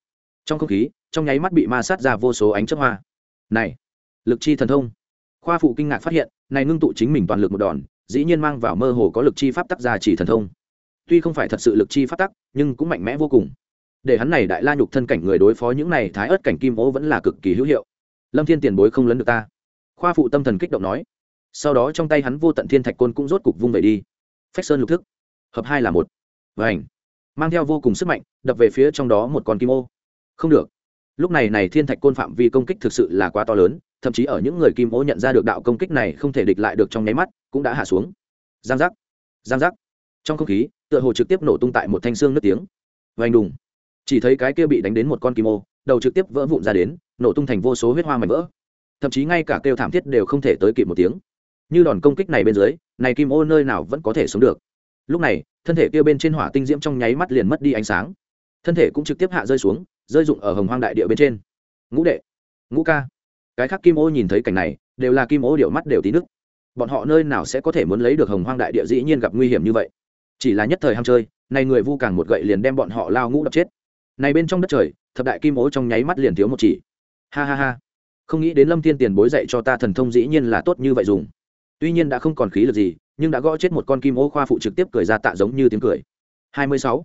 trong không khí, trong nháy mắt bị ma sát ra vô số ánh chất hoa. Này, lực chi thần thông. Khoa phụ kinh ngạc phát hiện, này ngưng tụ chính mình toàn lực một đòn, dĩ nhiên mang vào mơ hồ có lực chi pháp tắc ra chỉ thần thông. Tuy không phải thật sự lực chi pháp tắc, nhưng cũng mạnh mẽ vô cùng. Để hắn này đại la nhục thân cảnh người đối phó những này thái ớt cảnh kim ô vẫn là cực kỳ hữu hiệu. Lâm thiên tiền bối không lấn được ta. Khoa phụ tâm thần kích động nói. Sau đó trong tay hắn vô tận thiên thạch côn cũng rốt cục vung về đi. Phách sơn lục thức. Hợp hai là một. Và ảnh mang theo vô cùng sức mạnh, đập về phía trong đó một con kim ô không được. Lúc này này thiên thạch côn phạm vi công kích thực sự là quá to lớn, thậm chí ở những người kim ô nhận ra được đạo công kích này không thể địch lại được trong nháy mắt, cũng đã hạ xuống. Giang giác giang giác. Trong không khí, tựa hồ trực tiếp nổ tung tại một thanh xương nước tiếng. Vành đùng. Chỉ thấy cái kia bị đánh đến một con kim ô, đầu trực tiếp vỡ vụn ra đến, nổ tung thành vô số huyết hoa mảnh vỡ. Thậm chí ngay cả kêu thảm thiết đều không thể tới kịp một tiếng. Như đòn công kích này bên dưới, này kim ô nơi nào vẫn có thể sống được. Lúc này, thân thể kia bên trên hỏa tinh diễm trong nháy mắt liền mất đi ánh sáng. Thân thể cũng trực tiếp hạ rơi xuống rơi rụng ở hồng hoang đại địa bên trên. Ngũ đệ, ngũ ca. Cái khác kim ô nhìn thấy cảnh này, đều là kim ô điệu mắt đều tí nước bọn họ nơi nào sẽ có thể muốn lấy được hồng hoang đại địa dĩ nhiên gặp nguy hiểm như vậy? Chỉ là nhất thời ham chơi này người vu càng một gậy liền đem bọn họ lao ngũ đập chết. Này bên trong đất trời, thập đại kim ô trong nháy mắt liền thiếu một chỉ. Ha ha ha. Không nghĩ đến lâm thiên tiền bối dạy cho ta thần thông dĩ nhiên là tốt như vậy dùng. Tuy nhiên đã không còn khí lực gì, nhưng đã gõ chết một con kim ô khoa phụ trực tiếp cười ra tạ giống như tiếng cười. Hai mươi sáu.